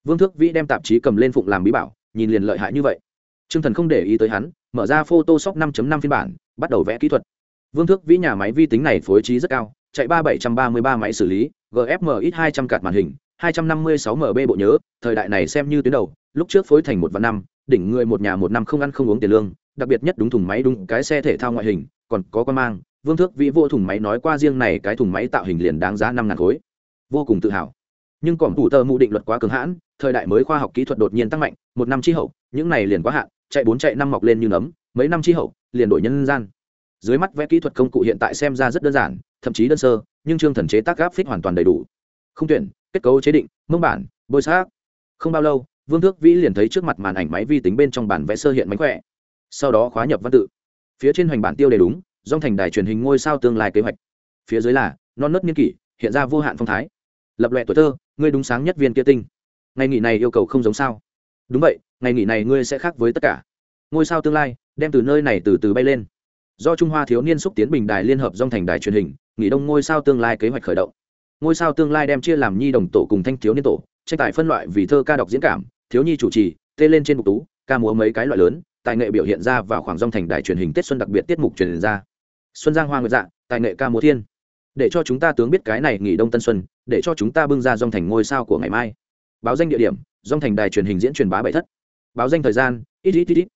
Vương thước vĩ đem tạp chí cầm lên phụng làm bí bảo, nhìn liền lợi hại như vậy. Trương thần không để ý tới hắn, mở ra photoshop 5 năm phiên bản, bắt đầu vẽ kỹ thuật. Vương thước vĩ nhà máy vi tính này phối trí rất cao, chạy ba bảy trăm ba mươi ba máy xử lý gfmx hai trăm cạt màn hình, hai trăm năm mươi sáu mb bộ nhớ, thời đại này xem như tuyến đầu, lúc trước phối thành một vạn năm, đỉnh người một nhà một năm không ăn không uống tiền lương, đặc biệt nhất đúng thùng máy đúng cái xe thể thao ngoại hình, còn có con mang vương thước vĩ vô thùng máy nói qua riêng này cái thùng máy tạo hình liền đáng giá năm ngàn khối. Vô cùng tự hào. Nhưng còn thủ tơ mụ định luật quá cứng hãn, thời đại mới khoa học kỹ thuật đột nhiên tăng mạnh, một năm chi hậu, những này liền quá hạn, chạy bốn chạy năm mọc lên như nấm, mấy năm chi hậu, liền đổi nhân gian. Dưới mắt vẽ kỹ thuật công cụ hiện tại xem ra rất đơn giản, thậm chí đơn sơ, nhưng trương thần chế tác gáp phích hoàn toàn đầy đủ. Không tuyển, kết cấu chế định, mông bản, bôi xác. Không bao lâu, vương thước vĩ liền thấy trước mặt màn ảnh máy vi tính bên trong bản vẽ sơ hiện mánh khỏe. Sau đó khóa nhập văn tự. Phía trên hoành bản tiêu đề đúng dòng thành đài truyền hình ngôi sao tương lai kế hoạch. Phía dưới là, non nớt niên kỷ, hiện ra vô hạn phong thái. Lập lệ tuổi thơ, ngươi đúng sáng nhất viên kia tinh. Ngày nghỉ này yêu cầu không giống sao? Đúng vậy, ngày nghỉ này ngươi sẽ khác với tất cả. Ngôi sao tương lai, đem từ nơi này từ từ bay lên. Do trung hoa thiếu niên xúc tiến bình đài liên hợp dòng thành đài truyền hình, nghỉ đông ngôi sao tương lai kế hoạch khởi động. Ngôi sao tương lai đem chia làm nhi đồng tổ cùng thanh thiếu niên tổ, tranh tài phân loại vì thơ ca đọc diễn cảm, thiếu nhi chủ trì, tê lên trên bục tú, ca múa mấy cái loại lớn, tài nghệ biểu hiện ra vào khoảng dòng thành đài truyền hình tết xuân đặc biệt tiết mục truyền ra xuân giang hoa nguyệt dạ tài nghệ ca múa thiên. Để cho chúng ta tướng biết cái này nghỉ đông tân xuân, để cho chúng ta bưng ra dòng thành ngôi sao của ngày mai. Báo danh địa điểm dòng thành đài truyền hình diễn truyền bá bảy thất. Báo danh thời gian, ít ít ít ít.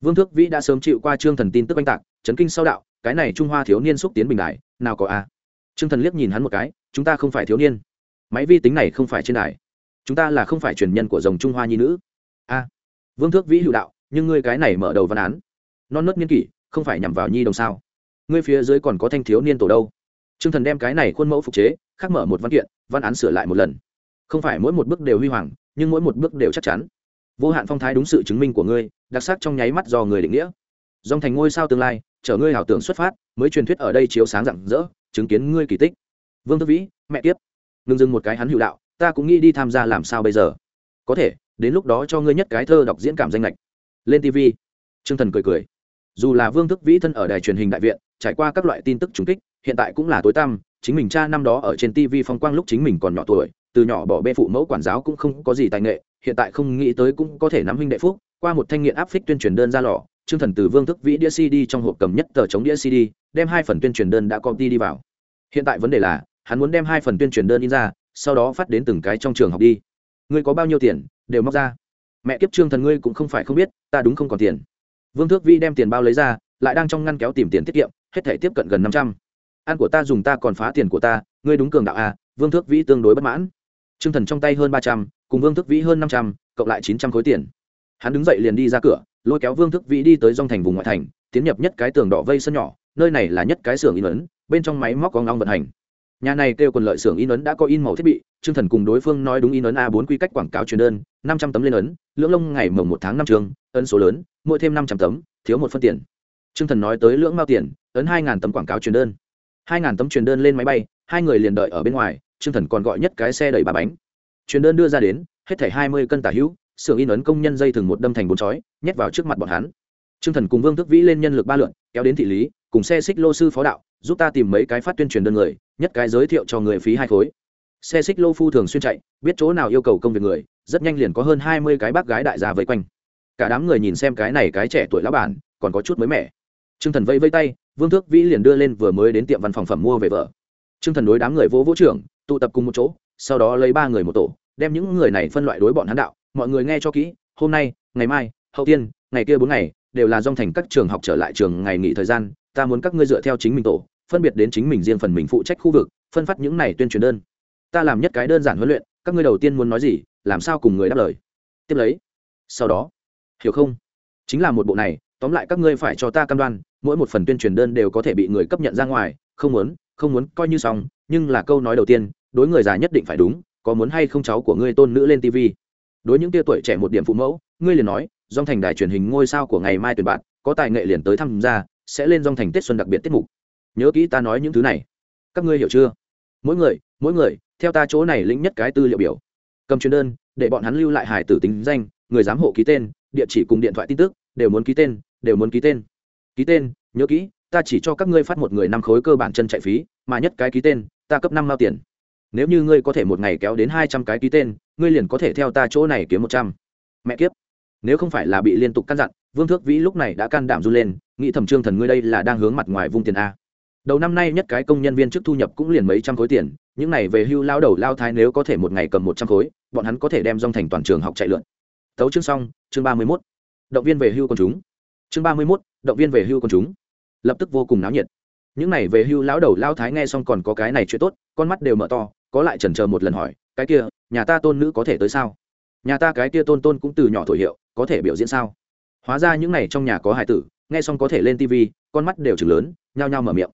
Vương thước vĩ đã sớm chịu qua trương thần tin tức oanh tạc, chấn kinh sau đạo, cái này trung hoa thiếu niên xúc tiến bình đại nào có a. À? trương thần liếc nhìn hắn một cái, chúng ta không phải thiếu niên. Máy vi tính này không phải trên đài. Chúng ta là không phải truyền nhân của dòng trung hoa nhi nữ. A. Vương thước vĩ hữu đạo, nhưng ngươi cái này mở đầu văn án. Non nớt niên kỷ, không phải nhằm vào nhi đồng sao ngươi phía dưới còn có thanh thiếu niên tổ đâu? Trương thần đem cái này khuôn mẫu phục chế, khắc mở một văn kiện, văn án sửa lại một lần. Không phải mỗi một bước đều huy hoàng, nhưng mỗi một bước đều chắc chắn. Vô hạn phong thái đúng sự chứng minh của ngươi, đặc sắc trong nháy mắt do người định nghĩa. Dòng thành ngôi sao tương lai, chở ngươi ảo tưởng xuất phát, mới truyền thuyết ở đây chiếu sáng rạng rỡ, chứng kiến ngươi kỳ tích. Vương thất vĩ, mẹ tiếp ngừng dừng một cái hắn hữu đạo, ta cũng nghĩ đi tham gia làm sao bây giờ? Có thể, đến lúc đó cho ngươi nhất cái thơ đọc diễn cảm danh lệch lên tv t thần cười cười. Dù là vương thức vĩ thân ở đài truyền hình đại viện trải qua các loại tin tức trùng kích, hiện tại cũng là tối tăm, chính mình cha năm đó ở trên tv phong quang lúc chính mình còn nhỏ tuổi, từ nhỏ bỏ bê phụ mẫu quản giáo cũng không có gì tài nghệ, hiện tại không nghĩ tới cũng có thể nắm huynh đệ phúc, qua một thanh nghiện áp phích tuyên truyền đơn ra lò, trương thần từ vương thức vĩ đĩa cd trong hộp cầm nhất tờ chống đĩa cd, đem hai phần tuyên truyền đơn đã copy đi vào. Hiện tại vấn đề là, hắn muốn đem hai phần tuyên truyền đơn in ra, sau đó phát đến từng cái trong trường học đi. Ngươi có bao nhiêu tiền, đều móc ra. Mẹ kiếp trương thần ngươi cũng không phải không biết, ta đúng không còn tiền. Vương thước vi đem tiền bao lấy ra, lại đang trong ngăn kéo tìm tiền tiết kiệm hết thể tiếp cận gần năm trăm. Ăn của ta dùng ta còn phá tiền của ta, ngươi đúng cường đạo à vương thước vĩ tương đối bất mãn. Trương thần trong tay hơn ba trăm, cùng vương thước vĩ hơn năm trăm, cộng lại chín trăm khối tiền. Hắn đứng dậy liền đi ra cửa, lôi kéo vương thước vĩ đi tới dòng thành vùng ngoại thành, tiến nhập nhất cái tường đỏ vây sân nhỏ, nơi này là nhất cái xưởng in ấn, bên trong máy móc có ngóng vận hành. Nhà này kêu quần lợi xưởng in ấn đã có in màu thiết bị, trương thần cùng đối phương nói đúng in ấn a 4 quy cách quảng cáo truyền đơn, năm trăm tấm lên ấn, lưỡng lông ngày mồng một tháng năm trường, ấn số lớn, mỗi thêm năm trăm tấm, thiếu một phân tiền trương thần nói tới lưỡng mao tiền, ấn 2000 tấm quảng cáo truyền đơn. 2000 tấm truyền đơn lên máy bay, hai người liền đợi ở bên ngoài, trương thần còn gọi nhất cái xe đẩy ba bánh. Truyền đơn đưa ra đến, hết thảy hai mươi cân tả hữu, xưởng in ấn công nhân dây thừng một đâm thành bốn chói, nhét vào trước mặt bọn hắn. Trương thần cùng vương thức vĩ lên nhân lực ba lượn, kéo đến thị lý, cùng xe xích lô sư phó đạo, giúp ta tìm mấy cái phát tuyên truyền đơn người, nhất cái giới thiệu cho người phí hai khối. Xe xích lô phu thường xuyên chạy, biết chỗ nào yêu cầu công việc người, rất nhanh liền có hơn hai mươi cái bác gái đại gia vây quanh. Cả đám người nhìn xem cái này cái trẻ tuổi lão bản, còn có chút mới mẻ t r ư ơ n g thần vây vây tay, vương thước vĩ liền đưa lên vừa mới đến tiệm văn phòng phẩm mua về vợ. T r ư ơ n g thần đối đám người vỗ vỗ trưởng, tụ tập cùng một chỗ, sau đó lấy ba người một tổ, đem những người này phân loại đối bọn hắn đạo. Mọi người nghe cho kỹ, hôm nay, ngày mai, hậu tiên, ngày kia bốn ngày, đều là dòng thành các trường học trở lại trường ngày nghỉ thời gian, ta muốn các ngươi dựa theo chính mình tổ, phân biệt đến chính mình riêng phần mình phụ trách khu vực, phân phát những này tuyên truyền đơn. Ta làm nhất cái đơn giản huấn luyện, các ngươi đầu tiên muốn nói gì, làm sao cùng người đáp lời. Tiếp lấy, sau đó, hiểu không? Chính là một bộ này tóm lại các ngươi phải cho ta cam đoan, mỗi một phần tuyên truyền đơn đều có thể bị người cấp nhận ra ngoài, không muốn không muốn, coi như xong, nhưng là câu nói đầu tiên, đối người già nhất định phải đúng, có muốn hay không cháu của ngươi tôn nữ lên tv đối những tia tuổi trẻ một điểm phụ mẫu, ngươi liền nói, dòng thành đài truyền hình ngôi sao của ngày mai tuyển bạn, có tài nghệ liền tới tham gia sẽ lên dòng thành tết xuân đặc biệt tiết mục. Nhớ kỹ ta nói những thứ này. Các ngươi hiểu chưa? Mỗi người mỗi người, theo ta chỗ này lĩnh nhất cái tư liệu biểu. Cầm truyền đơn, để bọn hắn lưu lại hải tử tính danh, người giám hộ ký tên, địa chỉ cùng điện thoại tin tức, đều muốn ký tên đều muốn ký tên. Ký tên, nhớ kỹ, ta chỉ cho các ngươi phát một người năm khối cơ bản chân chạy phí, mà nhất cái ký tên, ta cấp năm mao tiền. Nếu như ngươi có thể một ngày kéo đến hai trăm cái ký tên, ngươi liền có thể theo ta chỗ này kiếm một trăm. Mẹ kiếp. Nếu không phải là bị liên tục căn dặn, vương thước vĩ lúc này đã can đảm run lên, nghĩ thầm trương thần ngươi đây là đang hướng mặt ngoài vung tiền a. Đầu năm nay nhất cái công nhân viên trước thu nhập cũng liền mấy trăm khối tiền, những này về hưu lao đầu lao thái nếu có thể một ngày cầm một trăm khối, bọn hắn có thể đem dòng thành toàn trường học chạy lượn. Tấu chương xong, chương ba mươi mốt. Động viên về hưu con chúng chương ba mươi mốt, động viên về hưu con chúng. Lập tức vô cùng náo nhiệt. Những này về hưu lão đầu lao thái nghe xong còn có cái này chuyện tốt, con mắt đều mở to, có lại chần chờ một lần hỏi, cái kia, nhà ta tôn nữ có thể tới sao? Nhà ta cái kia tôn tôn cũng từ nhỏ thổi hiệu, có thể biểu diễn sao? Hóa ra những này trong nhà có hải tử, nghe xong có thể lên tv con mắt đều chừng lớn, nhao nhao mở miệng.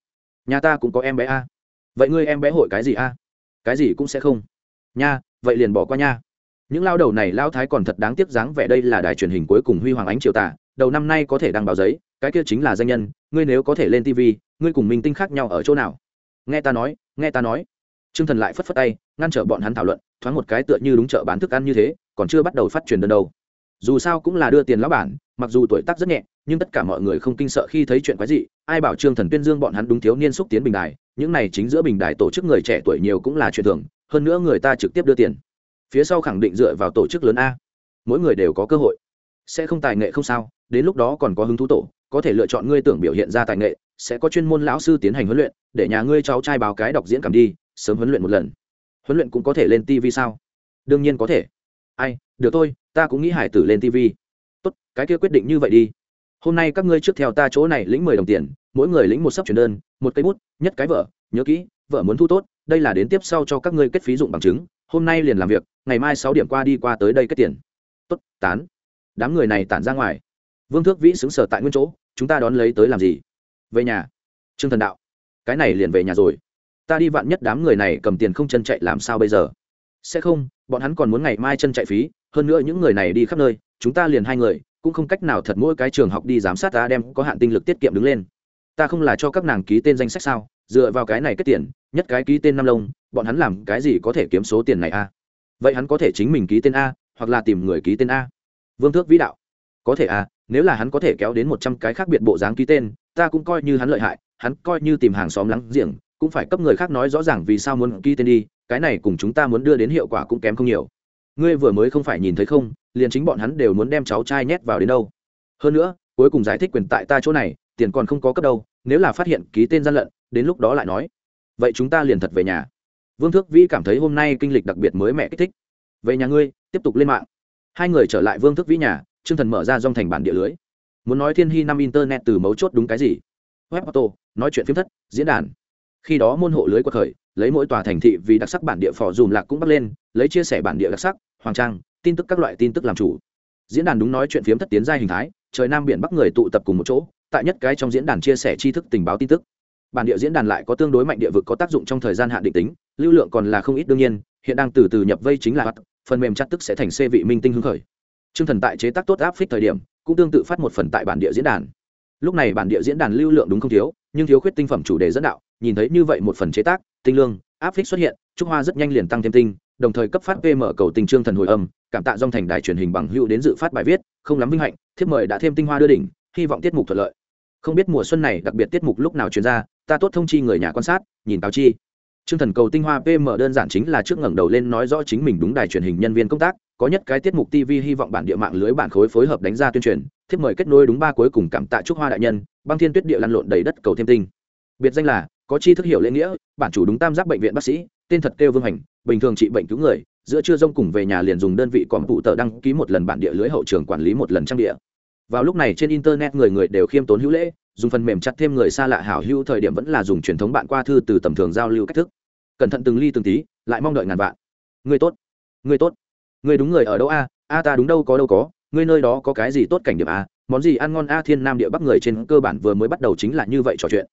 Nhà ta cũng có em bé a. Vậy ngươi em bé hội cái gì a? Cái gì cũng sẽ không. Nha, vậy liền bỏ qua nha. Những lao đầu này lao thái còn thật đáng tiếc dáng vẻ đây là đài truyền hình cuối cùng huy hoàng ánh triều tả đầu năm nay có thể đăng báo giấy, cái kia chính là danh nhân, ngươi nếu có thể lên tv ngươi cùng minh tinh khác nhau ở chỗ nào? Nghe ta nói, nghe ta nói. T r ư ơ n g thần lại phất phất tay, ngăn trở bọn hắn thảo luận, thoáng một cái tựa như đúng chợ bán thức ăn như thế, còn chưa bắt đầu phát truyền đơn đâu. Dù sao cũng là đưa tiền lão bản, mặc dù tuổi tác rất nhẹ, nhưng tất cả mọi người không kinh sợ khi thấy chuyện quái dị, ai bảo trương thần tuyên dương bọn hắn đúng thiếu niên xúc tiến bình đài, những này chính giữa bình đài tổ chức người trẻ tuổi nhiều cũng là chuyện thường, hơn nữa người ta trực tiếp đưa tiền. Phía sau khẳng định dựa vào tổ chức lớn a. Mỗi người đều có cơ hội. Sẽ không tài nghệ không sao đến lúc đó còn có hứng thú tổ, có thể lựa chọn ngươi tưởng biểu hiện ra tài nghệ, sẽ có chuyên môn lão sư tiến hành huấn luyện, để nhà ngươi cháu trai báo cái đọc diễn cảm đi, sớm huấn luyện một lần. Huấn luyện cũng có thể lên tv sao? Đương nhiên có thể. Ai, được thôi, ta cũng nghĩ hải tử lên tv tốt, cái kia quyết định như vậy đi. Hôm nay các ngươi trước theo ta chỗ này lĩnh mười đồng tiền, mỗi người lĩnh một sấp chuyển đơn, một cây bút, nhất cái vợ nhớ kỹ, vợ muốn thu tốt, đây là đến tiếp sau cho các ngươi kết phí dụng bằng chứng, hôm nay liền làm việc, ngày mai sáu điểm qua đi qua tới đây kết tiền. Tốt, tán. Đám người này tản ra ngoài vương thước vĩ xứng sở tại nguyên chỗ, chúng ta đón lấy tới làm gì? Về nhà. Trương thần đạo. Cái này liền về nhà rồi. Ta đi vạn nhất đám người này cầm tiền không chân chạy làm sao bây giờ? Sẽ không, bọn hắn còn muốn ngày mai chân chạy phí, hơn nữa những người này đi khắp nơi, chúng ta liền hai người, cũng không cách nào thật mỗi cái trường học đi giám sát ta đem có hạn tinh lực tiết kiệm đứng lên. Ta không là cho các nàng ký tên danh sách sao? Dựa vào cái này kết tiền, nhất cái ký tên năm lông, bọn hắn làm cái gì có thể kiếm số tiền này a? Vậy hắn có thể chính mình ký tên a, hoặc là tìm người ký tên a? Vương thước vĩ đạo. Có thể a nếu là hắn có thể kéo đến một trăm cái khác biệt bộ dáng ký tên, ta cũng coi như hắn lợi hại, hắn coi như tìm hàng xóm lắng giềng, cũng phải cấp người khác nói rõ ràng vì sao muốn ký tên đi, cái này cùng chúng ta muốn đưa đến hiệu quả cũng kém không nhiều. Ngươi vừa mới không phải nhìn thấy không, liền chính bọn hắn đều muốn đem cháu trai nhét vào đến đâu. Hơn nữa, cuối cùng giải thích quyền tại ta chỗ này, tiền còn không có cấp đâu, nếu là phát hiện ký tên gian lận, đến lúc đó lại nói. Vậy chúng ta liền thật về nhà. Vương thước vĩ cảm thấy hôm nay kinh lịch đặc biệt mới mẹ kích thích. Về nhà ngươi, tiếp tục lên mạng. Hai người trở lại vương thước vĩ nhà chương thần mở ra dòng thành bản địa lưới. Muốn nói thiên hy năm internet từ mấu chốt đúng cái gì? Web auto nói chuyện phim thất, diễn đàn. Khi đó môn hộ lưới quật khởi, lấy mỗi tòa thành thị vì đặc sắc bản địa phò dùm lạc cũng bắt lên, lấy chia sẻ bản địa đặc sắc, hoàng trang, tin tức các loại tin tức làm chủ. Diễn đàn đúng nói chuyện phiếm thất tiến giai hình thái, trời nam biển bắc người tụ tập cùng một chỗ, tại nhất cái trong diễn đàn chia sẻ tri thức tình báo tin tức. Bản địa diễn đàn lại có tương đối mạnh địa vực có tác dụng trong thời gian hạn định tính, lưu lượng còn là không ít đương nhiên, hiện đang từ từ nhập vây chính là phần mềm chắc tức sẽ thành xê vị minh tinh hưng khởi. Trương thần tại chế tác tốt áp phích thời điểm cũng tương tự phát một phần tại bản địa diễn đàn. Lúc này bản địa diễn đàn lưu lượng đúng không thiếu nhưng thiếu khuyết tinh phẩm chủ đề dẫn đạo nhìn thấy như vậy một phần chế tác tinh lương áp phích xuất hiện trúc hoa rất nhanh liền tăng thêm tinh đồng thời cấp phát pm cầu tình trương thần hồi âm cảm tạ dòng thành đài truyền hình bằng hữu đến dự phát bài viết không lắm vinh hạnh thiếp mời đã thêm tinh hoa đưa đỉnh hy vọng tiết mục thuận lợi. Không biết mùa xuân này đặc biệt tiết mục lúc nào truyền ra ta tốt thông chi người nhà quan sát nhìn báo chi. Trương Thần cầu tinh hoa PM đơn giản chính là trước ngẩng đầu lên nói rõ chính mình đúng đài truyền hình nhân viên công tác, có nhất cái tiết mục TV hy vọng bản địa mạng lưới bản khối phối hợp đánh ra tuyên truyền, thiết mời kết nối đúng ba cuối cùng cảm tạ trúc hoa đại nhân, băng thiên tuyết địa lăn lộn đầy đất cầu thêm tinh. Biệt danh là có chi thức hiểu lễ nghĩa, bản chủ đúng tam giác bệnh viện bác sĩ, tên thật kêu Vương Hành, bình thường trị bệnh cứu người, giữa trưa rông cùng về nhà liền dùng đơn vị còn phụ tờ đăng ký một lần bản địa lưới hậu trường quản lý một lần trang địa. Vào lúc này trên internet người người đều khiêm tốn hữu lễ, dùng phần mềm chặt thêm người xa lạ hảo hữu thời điểm vẫn là dùng truyền thống bạn qua thư từ tầm thường giao lưu cách thức cẩn thận từng ly từng tí lại mong đợi ngàn vạn người tốt người tốt người đúng người ở đâu a? A ta đúng đâu có đâu có. Người nơi đó có cái gì tốt cảnh điểm a? Món gì ăn ngon a? Thiên nam địa bắc người trên cơ bản vừa mới bắt đầu chính là như vậy trò chuyện.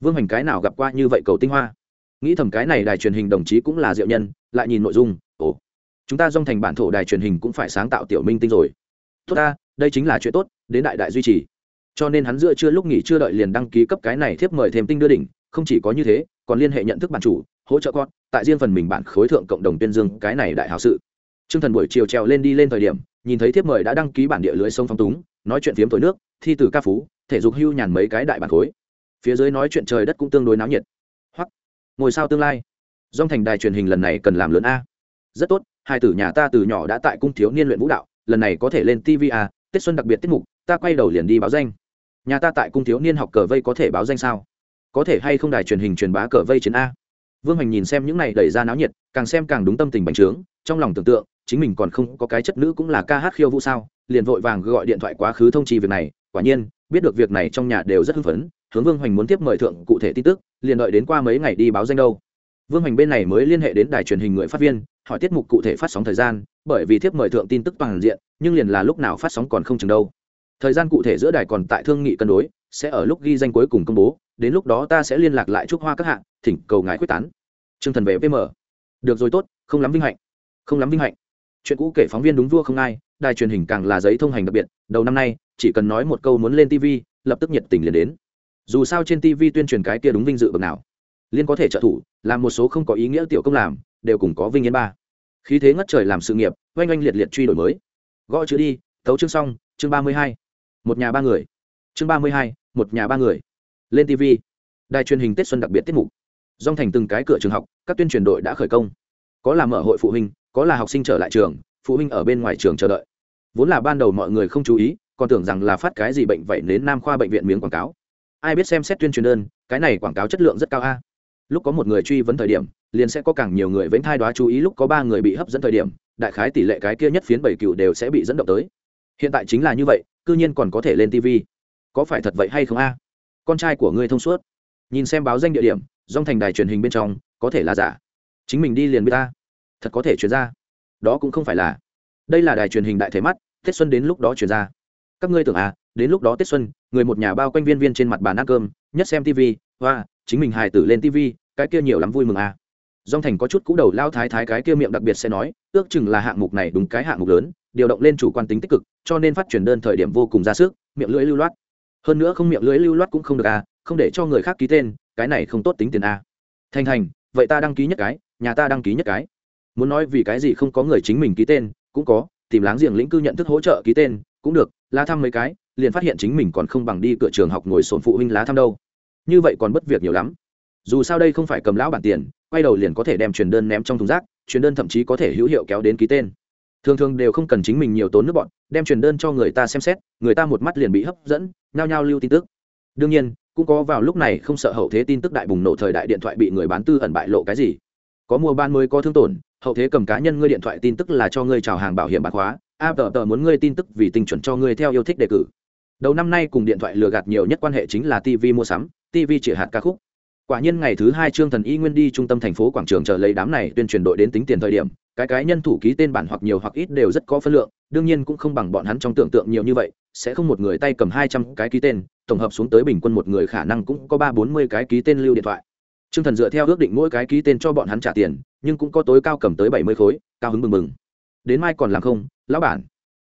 Vương hành cái nào gặp qua như vậy cầu tinh hoa? Nghĩ thầm cái này đài truyền hình đồng chí cũng là diệu nhân, lại nhìn nội dung, ồ. Chúng ta dòng thành bản thổ đài truyền hình cũng phải sáng tạo tiểu minh tinh rồi. Tốt ta đây chính là chuyện tốt, đến đại đại duy trì. Cho nên hắn giữa chưa lúc nghỉ chưa đợi liền đăng ký cấp cái này thiếp mời thêm tinh đưa đỉnh, không chỉ có như thế, còn liên hệ nhận thức bản chủ, hỗ trợ con, tại riêng phần mình bản khối thượng cộng đồng tuyên dương cái này đại hào sự. Trương thần buổi chiều trèo lên đi lên thời điểm, nhìn thấy thiếp mời đã đăng ký bản địa lưới sông phong túng, nói chuyện phiếm thổi nước, thi từ ca phú, thể dục hưu nhàn mấy cái đại bản khối. Phía dưới nói chuyện trời đất cũng tương đối náo nhiệt. Hoặc ngồi sao tương lai? Dòng thành đài truyền hình lần này cần làm lớn a. Rất tốt, hai tử nhà ta từ nhỏ đã tại cung thiếu niên luyện vũ đạo, lần này có thể lên tv a, tết xuân đặc biệt tiết mục, ta quay đầu liền đi báo danh. Nhà ta tại cung thiếu niên học cờ vây có thể báo danh sao? Có thể hay không đài truyền hình truyền bá cờ vây chiến a? Vương hoành nhìn xem những này đẩy ra náo nhiệt, càng xem càng đúng tâm tình bành trướng, trong lòng tưởng tượng chính mình còn không có cái chất nữ cũng là ca hát khiêu vũ sao, liền vội vàng gọi điện thoại quá khứ thông trì việc này, quả nhiên, biết được việc này trong nhà đều rất hưng phấn, hướng vương hoành muốn tiếp mời thượng cụ thể tin tức, liền đợi đến qua mấy ngày đi báo danh đâu. Vương hoành bên này mới liên hệ đến đài truyền hình người phát viên, hỏi tiết mục cụ thể phát sóng thời gian, bởi vì thiếp mời thượng tin tức toàn diện, nhưng liền là lúc nào phát sóng còn không chừng đâu. Thời gian cụ thể giữa đài còn tại thương nghị cân đối, sẽ ở lúc ghi danh cuối cùng công bố, đến lúc đó ta sẽ liên lạc lại chúc hoa các hạng thỉnh cầu ngài quyết tán. T r ư ơ n g thần về vm được rồi tốt, không lắm vinh hạnh. Không lắm vinh hạnh chuyện cũ kể phóng viên đúng vua không ai, đài truyền hình càng là giấy thông hành đặc biệt, đầu năm nay, chỉ cần nói một câu muốn lên tv lập tức nhiệt tình liền đến. Dù sao trên tv tuyên truyền cái kia đúng vinh dự bậc nào, liên có thể trợ thủ, làm một số không có ý nghĩa tiểu công làm, đều cùng có vinh yên ba. Khí thế ngất trời làm sự nghiệp, oanh oanh liệt liệt truy đổi mới. Gõ chữ đi tấu chương xong, chương ba mươi hai. Một nhà ba người. Chương ba mươi hai, một nhà ba người. Lên tv đài truyền hình tết xuân đặc biệt tiết mục. Dòng thành từng cái cửa trường học, các tuyên truyền đội đã khởi công. Có là mở hội phụ huynh có là học sinh trở lại trường, phụ huynh ở bên ngoài trường chờ đợi. Vốn là ban đầu mọi người không chú ý, còn tưởng rằng là phát cái gì bệnh vậy đến nam khoa bệnh viện miếng quảng cáo. Ai biết xem xét tuyên truyền đơn, cái này quảng cáo chất lượng rất cao a. Lúc có một người truy vấn thời điểm, liền sẽ có càng nhiều người vẫn thai đoá chú ý, lúc có ba người bị hấp dẫn thời điểm, đại khái tỷ lệ cái kia nhất phiến bảy cựu đều sẽ bị dẫn động tới. Hiện tại chính là như vậy, cư nhiên còn có thể lên tv có phải thật vậy hay không a? Con trai của ngươi thông suốt. Nhìn xem báo danh địa điểm, dòng thành đài truyền hình bên trong, có thể là giả. Chính mình đi liền với ta thật có thể chuyển ra. Đó cũng không phải là. Đây là đài truyền hình đại thể mắt, tết xuân đến lúc đó chuyển ra. Các ngươi tưởng à đến lúc đó tết xuân, người một nhà bao quanh viên viên trên mặt bàn ăn cơm, nhất xem tv hoa, chính mình hài tử lên tv cái kia nhiều lắm vui mừng à. Dòng thành có chút cũ đầu lao thái thái cái kia miệng đặc biệt sẽ nói, ước chừng là hạng mục này đúng cái hạng mục lớn, điều động lên chủ quan tính tích cực, cho nên phát truyền đơn thời điểm vô cùng ra sức, miệng lưỡi lưu loát. Hơn nữa không miệng lưỡi lưu loát cũng không được à không để cho người khác ký tên, cái này không tốt tính tiền à? thành thành, vậy ta đăng ký nhất cái, nhà ta đăng ký nhất cái muốn nói vì cái gì không có người chính mình ký tên, cũng có, tìm láng giềng lĩnh cư nhận thức hỗ trợ ký tên, cũng được, lá thăm mấy cái, liền phát hiện chính mình còn không bằng đi cửa trường học ngồi sổn phụ huynh lá thăm đâu. Như vậy còn bất việc nhiều lắm. Dù sao đây không phải cầm lão bản tiền, quay đầu liền có thể đem truyền đơn ném trong thùng rác, truyền đơn thậm chí có thể hữu hiệu kéo đến ký tên. Thường thường đều không cần chính mình nhiều tốn nước bọn, đem truyền đơn cho người ta xem xét, người ta một mắt liền bị hấp dẫn, nhao nhao lưu tin tức. Đương nhiên, cũng có vào lúc này không sợ hậu thế tin tức đại bùng nổ thời đại điện thoại bị người bán tư ẩn bại lộ cái gì. Có mua ban mới có thương tổn hậu thế cầm cá nhân ngươi điện thoại tin tức là cho ngươi chào hàng bảo hiểm bạc hóa a, tờ tờ muốn ngươi tin tức vì tinh chuẩn cho ngươi theo yêu thích đề cử. Đầu năm nay cùng điện thoại lừa gạt nhiều nhất quan hệ chính là tv mua sắm tv chỉ hạt ca khúc. Quả nhiên ngày thứ hai trương thần y nguyên đi trung tâm thành phố quảng trường chờ lấy đám này tuyên truyền đội đến tính tiền thời điểm, cái cái nhân thủ ký tên bản hoặc nhiều hoặc ít đều rất có phân lượng, đương nhiên cũng không bằng bọn hắn trong tưởng tượng nhiều như vậy, sẽ không một người tay cầm hai trăm cái ký tên, tổng hợp xuống tới bình quân một người khả năng cũng có ba bốn mươi cái ký tên lưu điện thoại trương thần dựa theo ước định mỗi cái ký tên cho bọn hắn trả tiền, nhưng cũng có tối cao cầm tới bảy mươi khối, cao hứng mừng mừng. Đến mai còn làm không, lão bản.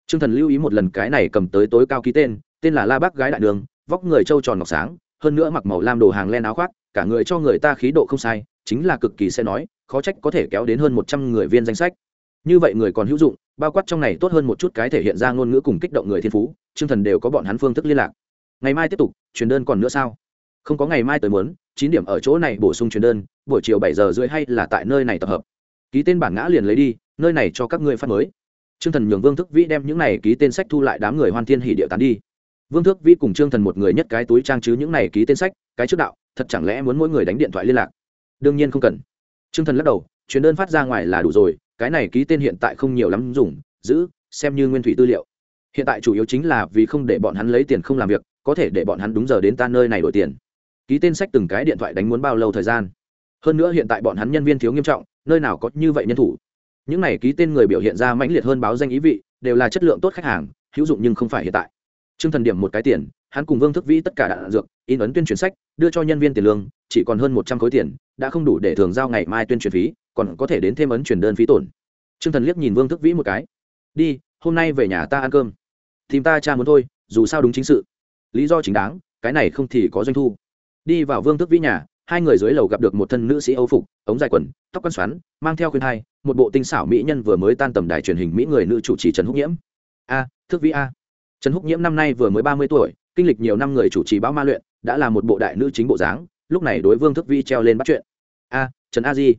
Trương thần lưu ý một lần cái này cầm tới tối cao ký tên tên là la bác gái đại đường, vóc người trâu tròn ngọc sáng, hơn nữa mặc màu lam đồ hàng len áo khoác, cả người cho người ta khí độ không sai, chính là cực kỳ sẽ nói, khó trách có thể kéo đến hơn một trăm người viên danh sách. Như vậy người còn hữu dụng, bao quát trong này tốt hơn một chút cái thể hiện ra ngôn ngữ cùng kích động người thiên phú, Trương thần đều có bọn hắn phương thức liên lạc. Ngày mai tiếp tục, truyền đơn còn nữa sao? Không có ngày mai tới muốn chín điểm ở chỗ này bổ sung truyền đơn buổi chiều bảy giờ rưỡi hay là tại nơi này tập hợp ký tên bản ngã liền lấy đi nơi này cho các ngươi phát mới Trương Thần nhường Vương Thức Vĩ đem những này ký tên sách thu lại đám người Hoan Thiên hỉ địa tán đi. Vương Thức Vĩ cùng Trương Thần một người nhất cái túi trang chứ những này ký tên sách, cái trước đạo, thật chẳng lẽ muốn mỗi người đánh điện thoại liên lạc? Đương nhiên không cần. Trương Thần lắc đầu, chuyến đơn phát ra ngoài là đủ rồi, cái này ký tên hiện tại không nhiều lắm dùng, giữ, xem như nguyên thủy tư liệu. Hiện tại chủ yếu chính là vì không để bọn hắn lấy tiền không làm việc, có thể để bọn hắn đúng giờ đến ta nơi này đổi tiền. Ký tên sách từng cái điện thoại đánh muốn bao lâu thời gian? Hơn nữa hiện tại bọn hắn nhân viên thiếu nghiêm trọng, nơi nào có như vậy nhân thủ? những này ký tên người biểu hiện ra mãnh liệt hơn báo danh ý vị đều là chất lượng tốt khách hàng hữu dụng nhưng không phải hiện tại. T r ư ơ n g thần điểm một cái tiền hắn cùng vương thức vĩ tất cả đạn dược in ấn tuyên truyền sách đưa cho nhân viên tiền lương chỉ còn hơn một trăm khối tiền đã không đủ để thường giao ngày mai tuyên truyền phí còn có thể đến thêm ấn chuyển đơn phí tổn. T r ư ơ n g thần liếc nhìn vương thức vĩ một cái. Đi hôm nay về nhà ta ăn cơm. Tìm ta cha muốn thôi dù sao đúng chính sự. Lý do chính đáng cái này không thì có doanh thu đi vào vương thức vĩ nhà hai người dưới lầu gặp được một thân nữ sĩ âu phục ống dài quần tóc quăn xoắn mang theo khuyên hai một bộ tinh xảo mỹ nhân vừa mới tan tầm đài truyền hình mỹ người nữ chủ trì trần húc nhiễm. A à, thước vĩ a. Trần húc nhiễm năm nay vừa mới ba mươi tuổi kinh lịch nhiều năm người chủ trì báo ma luyện đã là một bộ đại nữ chính bộ dáng lúc này đối vương thước vĩ treo lên bắt chuyện. A trần a di.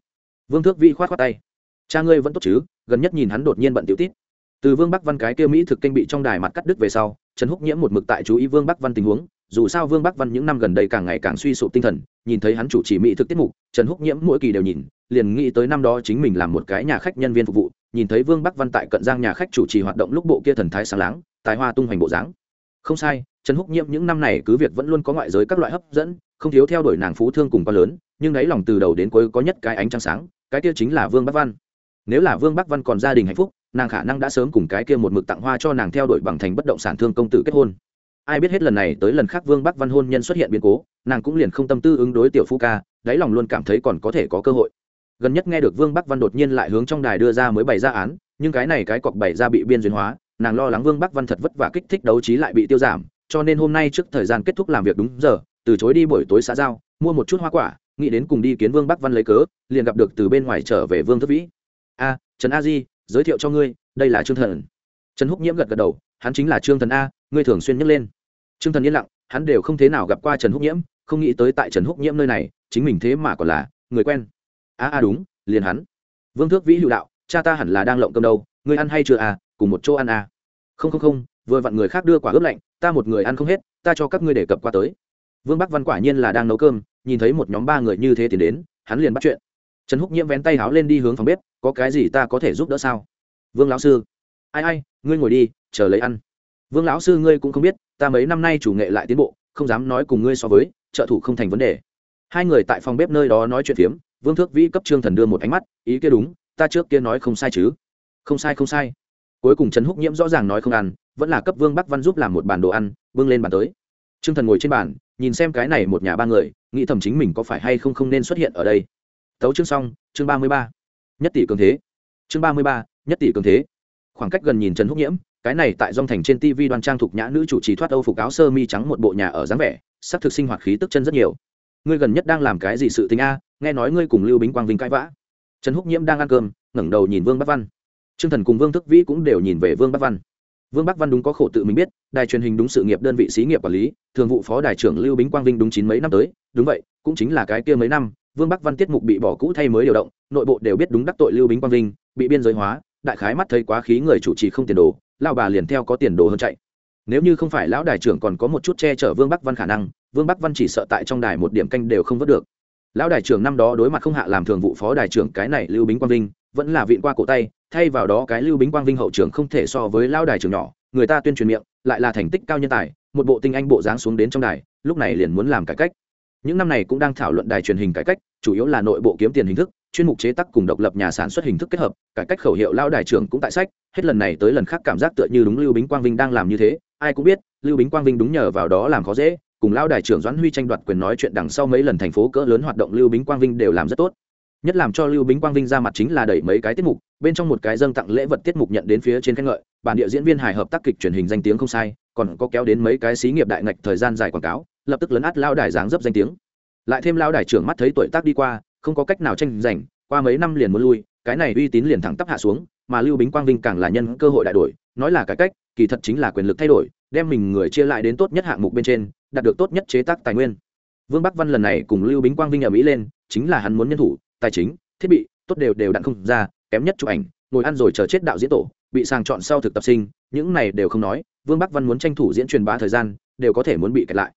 Vương thước vĩ khoát khoát tay. Cha ngươi vẫn tốt chứ? Gần nhất nhìn hắn đột nhiên bận tiểu tít từ vương bắc văn cái kia mỹ thực kinh bị trong đài mặt cắt đứt về sau trần húc nhiễm một mực tại chú ý vương bắc văn tình huống dù sao vương bắc văn những năm gần đây càng ngày càng suy sụp tinh thần, nhìn thấy hắn chủ trì mỹ thực tiết mục, trần húc nhiễm mỗi kỳ đều nhìn, liền nghĩ tới năm đó chính mình làm một cái nhà khách nhân viên phục vụ, nhìn thấy vương bắc văn tại cận giang nhà khách chủ trì hoạt động lúc bộ kia thần thái sáng láng, tài hoa tung hoành bộ dáng. Không sai, trần húc nhiễm những năm này cứ việc vẫn luôn có ngoại giới các loại hấp dẫn, không thiếu theo đuổi nàng phú thương cùng con lớn, nhưng đáy lòng từ đầu đến cuối có nhất cái ánh trăng sáng, cái kia chính là vương bắc văn. Nếu là vương bắc văn còn gia đình hạnh phúc, nàng khả năng đã sớm cùng cái kia một mực tặng hoa cho nàng theo đuổi bằng thành bất động sản thương công tử kết hôn ai biết hết lần này tới lần khác vương bắc văn hôn nhân xuất hiện biến cố, nàng cũng liền không tâm tư ứng đối tiểu phu ca, đáy lòng luôn cảm thấy còn có thể có cơ hội. Gần nhất nghe được vương bắc văn đột nhiên lại hướng trong đài đưa ra mới bày ra án, nhưng cái này cái cọc bày ra bị biên duyên hóa, nàng lo lắng vương bắc văn thật vất vả kích thích đấu trí lại bị tiêu giảm, cho nên hôm nay trước thời gian kết thúc làm việc đúng giờ, từ chối đi buổi tối xã giao, mua một chút hoa quả, nghĩ đến cùng đi kiến vương bắc văn lấy cớ, liền gặp được từ bên ngoài trở về vương thất vĩ. A, trần a di, giới thiệu cho ngươi, đây là trương thần. Trần húc nhiễm gật gật đầu, hắn chính là trương thần a, ngươi thường xuyên nhắc lên trương thần yên lặng, hắn đều không thế nào gặp qua trần húc nhiễm, không nghĩ tới tại trần húc nhiễm nơi này, chính mình thế mà còn là người quen. A a, đúng, liền hắn. Vương thước vĩ hữu đạo, cha ta hẳn là đang lộng cơm đâu, ngươi ăn hay chưa à cùng một chỗ ăn à. Không không không, vừa vặn người khác đưa quả ướp lạnh, ta một người ăn không hết, ta cho các ngươi đề cập qua tới. Vương bắc văn quả nhiên là đang nấu cơm, nhìn thấy một nhóm ba người như thế thì đến, hắn liền bắt chuyện. Trần húc nhiễm vén tay háo lên đi hướng phòng bếp, có cái gì ta có thể giúp đỡ sao? Vương lão sư. Ai ai, ngươi ngồi đi, chờ lấy ăn vương lão sư ngươi cũng không biết, ta mấy năm nay chủ nghệ lại tiến bộ, không dám nói cùng ngươi so với, trợ thủ không thành vấn đề. Hai người tại phòng bếp nơi đó nói chuyện phiếm, vương thước vĩ cấp trương thần đưa một ánh mắt, ý kia đúng, ta trước kia nói không sai chứ. Không sai không sai. Cuối cùng trần húc nhiễm rõ ràng nói không ăn, vẫn là cấp vương bắc văn giúp làm một bàn đồ ăn vương lên bàn tới. Trương thần ngồi trên bàn, nhìn xem cái này một nhà ba người, nghĩ thầm chính mình có phải hay không không nên xuất hiện ở đây. Tấu chương xong, chương ba mươi ba. Nhất tỷ cường thế. Chương ba mươi ba, nhất tỷ cường thế. Khoảng cách gần nhìn trần húc nhiễm cái này tại dòng thành trên tv đoan trang thục nhã nữ chủ trì thoát âu phục áo sơ mi trắng một bộ nhà ở dáng vẻ sắc thực sinh hoạt khí tức chân rất nhiều. Ngươi gần nhất đang làm cái gì sự tình a? Nghe nói ngươi cùng lưu bính quang vinh cãi vã. Trần húc nhiễm đang ăn cơm, ngẩng đầu nhìn vương bắc văn. T r ư ơ n g thần cùng vương thức vĩ cũng đều nhìn về vương bắc văn. Vương bắc văn đúng có khổ tự mình biết, đài truyền hình đúng sự nghiệp đơn vị xí nghiệp quản lý, thường vụ phó đài trưởng lưu bính quang vinh đúng chín mấy năm tới. Đúng vậy, cũng chính là cái kia mấy năm, vương bắc văn tiết mục bị bỏ cũ thay mới điều động, nội bộ đều biết đúng đắc tội lưu bính quang vinh, bị biên giới hóa, đại khái mắt thấy quá khí người chủ trì không tiền đồ Lão bà liền theo có tiền đồ hơn chạy. Nếu như không phải lão đài trưởng còn có một chút che chở vương bắc văn khả năng, vương bắc văn chỉ sợ tại trong đài một điểm canh đều không vớt được. Lão đại trưởng năm đó đối mặt không hạ làm thường vụ phó đại trưởng cái này lưu bính quang vinh, vẫn là viện qua cổ tay, thay vào đó cái lưu bính quang vinh hậu trưởng không thể so với lão đại trưởng nhỏ, người ta tuyên truyền miệng, lại là thành tích cao nhân tài, một bộ tinh anh bộ dáng xuống đến trong đài, lúc này liền muốn làm cải cách. Những năm này cũng đang thảo luận đài truyền hình cải cách, chủ yếu là nội bộ kiếm tiền hình thức chuyên mục chế tác cùng độc lập nhà sản xuất hình thức kết hợp, cải cách khẩu hiệu lao đài trưởng cũng tại sách, hết lần này tới lần khác cảm giác tựa như đúng lưu bính quang vinh đang làm như thế, ai cũng biết, lưu bính quang vinh đúng nhờ vào đó làm khó dễ, cùng lao đài trưởng doãn huy tranh đoạt quyền nói chuyện đằng sau mấy lần thành phố cỡ lớn hoạt động lưu bính quang vinh đều làm rất tốt. Nhất làm cho lưu bính quang vinh ra mặt chính là đẩy mấy cái tiết mục, bên trong một cái dâng tặng lễ vật tiết mục nhận đến phía trên khen ngợi, bản địa diễn viên hài hợp tác kịch truyền hình danh tiếng không sai, còn có kéo đến mấy cái xí nghiệp đại ngạch thời gian dài quảng cáo, lập tức lấn át lao đài dáng dấp danh tiếng. Lại thêm lao đài trưởng mắt thấy tuổi tác đi qua không có cách nào tranh giành, qua mấy năm liền muốn lui, cái này uy tín liền thẳng tắp hạ xuống, mà lưu bính quang vinh càng là nhân cơ hội đại đổi, nói là cải cách, kỳ thật chính là quyền lực thay đổi, đem mình người chia lại đến tốt nhất hạng mục bên trên, đạt được tốt nhất chế tác tài nguyên. Vương bắc văn lần này cùng lưu bính quang vinh ở mỹ lên, chính là hắn muốn nhân thủ, tài chính, thiết bị, tốt đều đều đặn không ra, kém nhất chụp ảnh, ngồi ăn rồi chờ chết đạo diễn tổ, bị sàng chọn sau thực tập sinh, những này đều không nói, vương bắc văn muốn tranh thủ diễn truyền bá thời gian, đều có thể muốn bị kẹt lại.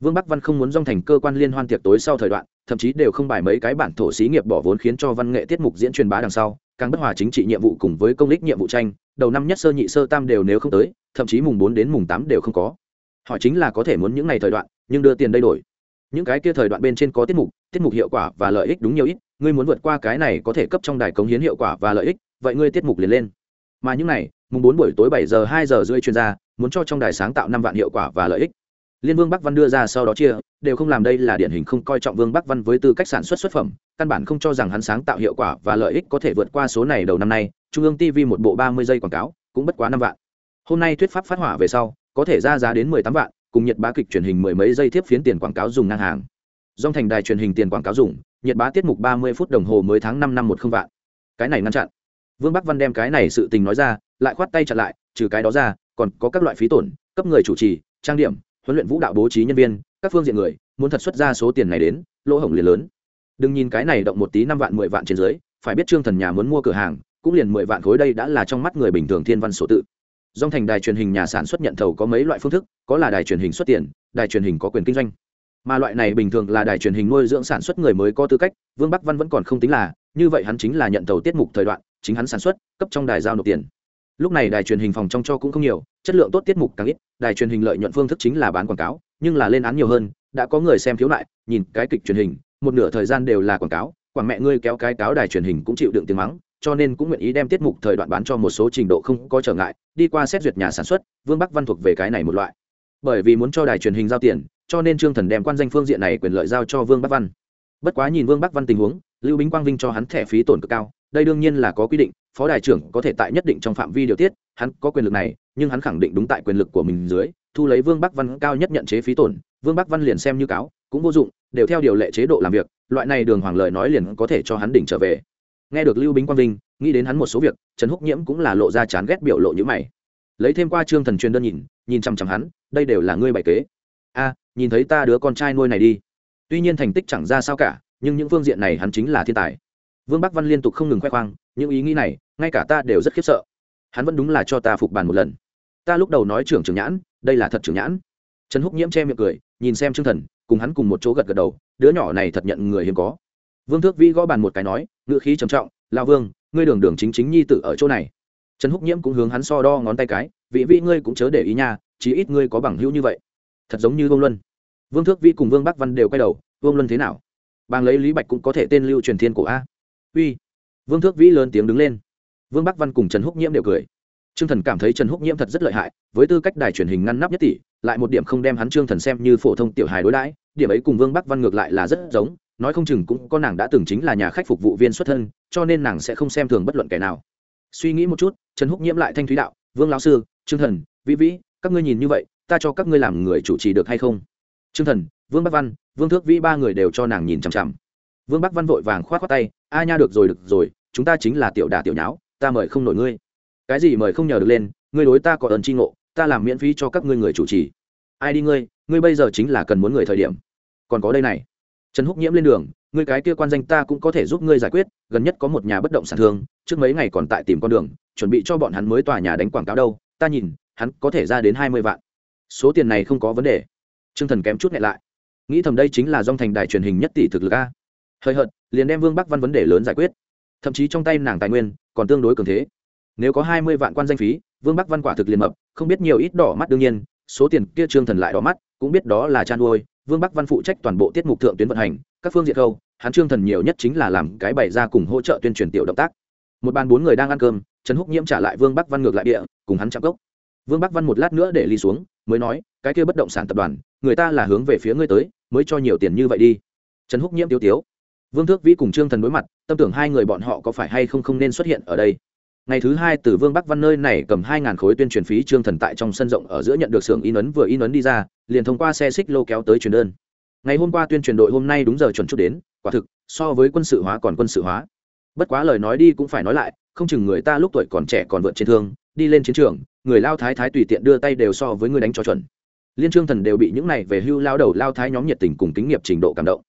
Vương bắc văn không muốn dòng thành cơ quan liên hoan tiệc tối sau thời đoạn thậm chí đều không bài mấy cái bản thổ xí nghiệp bỏ vốn khiến cho văn nghệ tiết mục diễn truyền bá đằng sau, càng bất hòa chính trị nhiệm vụ cùng với công lích nhiệm vụ tranh, đầu năm nhất sơ nhị sơ tam đều nếu không tới, thậm chí mùng bốn đến mùng tám đều không có. Họ chính là có thể muốn những ngày thời đoạn, nhưng đưa tiền đây đổi. Những cái kia thời đoạn bên trên có tiết mục tiết mục hiệu quả và lợi ích đúng nhiều ít, ngươi muốn vượt qua cái này có thể cấp trong đài cống hiến hiệu quả và lợi ích, vậy ngươi tiết mục liền lên. Mà những này, mùng bốn buổi tối bảy giờ, hai giờ rưỡi chuyên gia, muốn cho trong đài sáng tạo năm vạn hiệu quả và lợi ích liên vương bắc văn đưa ra sau đó chia, đều không làm đây là điển hình không coi trọng vương bắc văn với tư cách sản xuất xuất phẩm, căn bản không cho rằng hắn sáng tạo hiệu quả và lợi ích có thể vượt qua số này đầu năm nay. Trung ương tv một bộ ba mươi giây quảng cáo, cũng bất quá năm vạn. Hôm nay thuyết pháp phát hỏa về sau, có thể ra giá đến mười tám vạn, cùng nhiệt bá kịch truyền hình mười mấy giây tiếp phiến tiền quảng cáo dùng ngang hàng. Dòng thành đài truyền hình tiền quảng cáo dùng nhiệt bá tiết mục ba mươi phút đồng hồ mới tháng năm năm một không vạn. Cái này ngăn chặn. Vương bắc văn đem cái này sự tình nói ra, lại khoát tay chặn lại, trừ cái đó ra, còn có các loại phí tổn, cấp người chủ trì, trang điểm huấn luyện vũ đạo bố trí nhân viên, các phương diện người, muốn thật xuất ra số tiền này đến, lỗ hổng liền lớn. Đừng nhìn cái này động một tí năm vạn, mười vạn trên dưới, phải biết trương thần nhà muốn mua cửa hàng, cũng liền mười vạn khối đây đã là trong mắt người bình thường thiên văn số tự. Dòng thành đài truyền hình nhà sản xuất nhận thầu có mấy loại phương thức, có là đài truyền hình xuất tiền, đài truyền hình có quyền kinh doanh. Mà loại này bình thường là đài truyền hình nuôi dưỡng sản xuất người mới có tư cách, vương bắc văn vẫn còn không tính là, như vậy hắn chính là nhận thầu tiết mục thời đoạn, chính hắn sản xuất, cấp trong đài giao nộp tiền lúc này đài truyền hình phòng trong cho cũng không nhiều, chất lượng tốt tiết mục càng ít, đài truyền hình lợi nhuận phương thức chính là bán quảng cáo, nhưng là lên án nhiều hơn, đã có người xem thiếu lại nhìn cái kịch truyền hình, một nửa thời gian đều là quảng cáo, quảng mẹ ngươi kéo cái cáo đài truyền hình cũng chịu đựng tiếng mắng, cho nên cũng nguyện ý đem tiết mục thời đoạn bán cho một số trình độ không có trở ngại, đi qua xét duyệt nhà sản xuất, vương bắc văn thuộc về cái này một loại. Bởi vì muốn cho đài truyền hình giao tiền, cho nên trương thần đem quan danh phương diện này quyền lợi giao cho vương bắc văn. Bất quá nhìn vương bắc văn tình huống, lưu bính quang vinh cho hắn thẻ phí tổn cực cao đây đương nhiên là có quy định, phó đại trưởng có thể tại nhất định trong phạm vi điều tiết, hắn có quyền lực này, nhưng hắn khẳng định đúng tại quyền lực của mình dưới, thu lấy vương bắc văn cao nhất nhận chế phí tổn, vương bắc văn liền xem như cáo, cũng vô dụng, đều theo điều lệ chế độ làm việc, loại này đường hoàng lợi nói liền có thể cho hắn đỉnh trở về. Nghe được lưu bính quang vinh, nghĩ đến hắn một số việc, trần húc nhiễm cũng là lộ ra chán ghét biểu lộ như mày. Lấy thêm qua trương thần truyền đơn nhìn nhìn chằm chằm hắn, đây đều là ngươi bày kế. A, nhìn thấy ta đứa con trai nuôi này đi. Tuy nhiên thành tích chẳng ra sao cả, nhưng những phương diện này hắn chính là thiên tài vương bắc văn liên tục không ngừng khoe khoang, những ý nghĩ này, ngay cả ta đều rất khiếp sợ. Hắn vẫn đúng là cho ta phục bàn một lần. Ta lúc đầu nói trưởng trưởng nhãn, đây là thật trưởng nhãn. Trần húc nhiễm che miệng cười, nhìn xem trương thần, cùng hắn cùng một chỗ gật gật đầu, đứa nhỏ này thật nhận người hiếm có. Vương thước vĩ gõ bàn một cái nói ngựa khí trầm trọng lao vương, ngươi đường đường chính chính nhi tử ở chỗ này. Trần húc nhiễm cũng hướng hắn so đo ngón tay cái, vị vị ngươi cũng chớ để ý nha, chí ít ngươi có bằng hữu như vậy. Thật giống như vương luân. Vương thước vĩ cùng vương bắc văn đều quay đầu, vương luân thế nào? Bang lấy lý bạch cũng có thể tên lưu truyền thiên cổ a uy vương thước vĩ lớn tiếng đứng lên vương bắc văn cùng trần húc nhiễm đều cười Trương Thần cảm thấy Trần Húc Nhiễm thật rất lợi hại, với tư cách đài truyền hình ngăn nắp nhất tỷ, lại một điểm không đem hắn Trương Thần xem như phổ thông tiểu hài đối đãi, điểm ấy cùng Vương Bắc Văn ngược lại là rất giống, nói không chừng cũng có nàng đã từng chính là nhà khách phục vụ viên xuất thân, cho nên nàng sẽ không xem thường bất luận kẻ nào. Suy nghĩ một chút, Trần Húc Nhiễm lại thanh thúy đạo, "Vương lão sư, Trương Thần, Vĩ Vĩ, các ngươi nhìn như vậy, ta cho các ngươi làm người chủ trì được hay không?" Trương Thần, Vương Bắc Văn, Vương Thước Vĩ ba người đều cho nàng nhìn chằm chằm. Vương Bắc Văn vội vàng khoát khoát tay, "A nha được rồi được rồi, chúng ta chính là tiểu đà tiểu nháo, ta mời không nổi ngươi." cái gì mời không nhờ được lên ngươi đối ta có ơn tri ngộ ta làm miễn phí cho các ngươi người chủ trì. Ai đi ngươi ngươi bây giờ chính là cần muốn người thời điểm. Còn có đây này. Trần húc nhiễm lên đường ngươi cái kia quan danh ta cũng có thể giúp ngươi giải quyết gần nhất có một nhà bất động sản thương trước mấy ngày còn tại tìm con đường chuẩn bị cho bọn hắn mới tòa nhà đánh quảng cáo đâu ta nhìn hắn có thể ra đến hai mươi vạn. Số tiền này không có vấn đề. T r ư ơ n g thần kém chút nhẹ lại. Nghĩ thầm đây chính là dòng thành đài truyền hình nhất tỷ thực lực a hơi hợt, liền đem vương bắc văn vấn đề lớn giải quyết. Thậm chí trong tay nàng tài nguyên còn tương đối cường thế. Nếu có hai mươi vạn quan danh phí, vương bắc văn quả thực liền mập, không biết nhiều ít đỏ mắt đương nhiên, số tiền kia trương thần lại đỏ mắt, cũng biết đó là chăn nuôi vương bắc văn phụ trách toàn bộ tiết mục thượng tuyến vận hành, các phương diện khâu, hắn trương thần nhiều nhất chính là làm cái bày ra cùng hỗ trợ tuyên truyền tiểu động tác. Một bàn bốn người đang ăn cơm, trần húc nhiễm trả lại vương bắc văn ngược lại địa, cùng hắn chạm cốc. Vương bắc văn một lát nữa để ly xuống, mới nói, cái kia bất động sản tập đoàn, người ta là hướng về phía ngươi tới, mới cho nhiều tiền như vậy đi. Trần húc nhiễm tiêu tiếu vương thước vĩ cùng trương thần đối mặt, tâm tưởng hai người bọn họ có phải hay không không nên xuất hiện ở đây. Ngày thứ hai từ vương bắc văn nơi này cầm hai ngàn khối tuyên truyền phí, trương thần tại trong sân rộng ở giữa nhận được xưởng in ấn vừa in ấn đi ra, liền thông qua xe xích lô kéo tới truyền đơn. Ngày hôm qua tuyên truyền đội hôm nay đúng giờ chuẩn chút đến, quả thực, so với quân sự hóa còn quân sự hóa. Bất quá lời nói đi cũng phải nói lại, không chừng người ta lúc tuổi còn trẻ còn vượt trên thương, đi lên chiến trường, người lao thái thái tùy tiện đưa tay đều so với người đánh cho chuẩn. Liên trương thần đều bị những này về hưu lao đầu lao thái nhóm nhiệt tình cùng kính nghiệp trình độ cảm động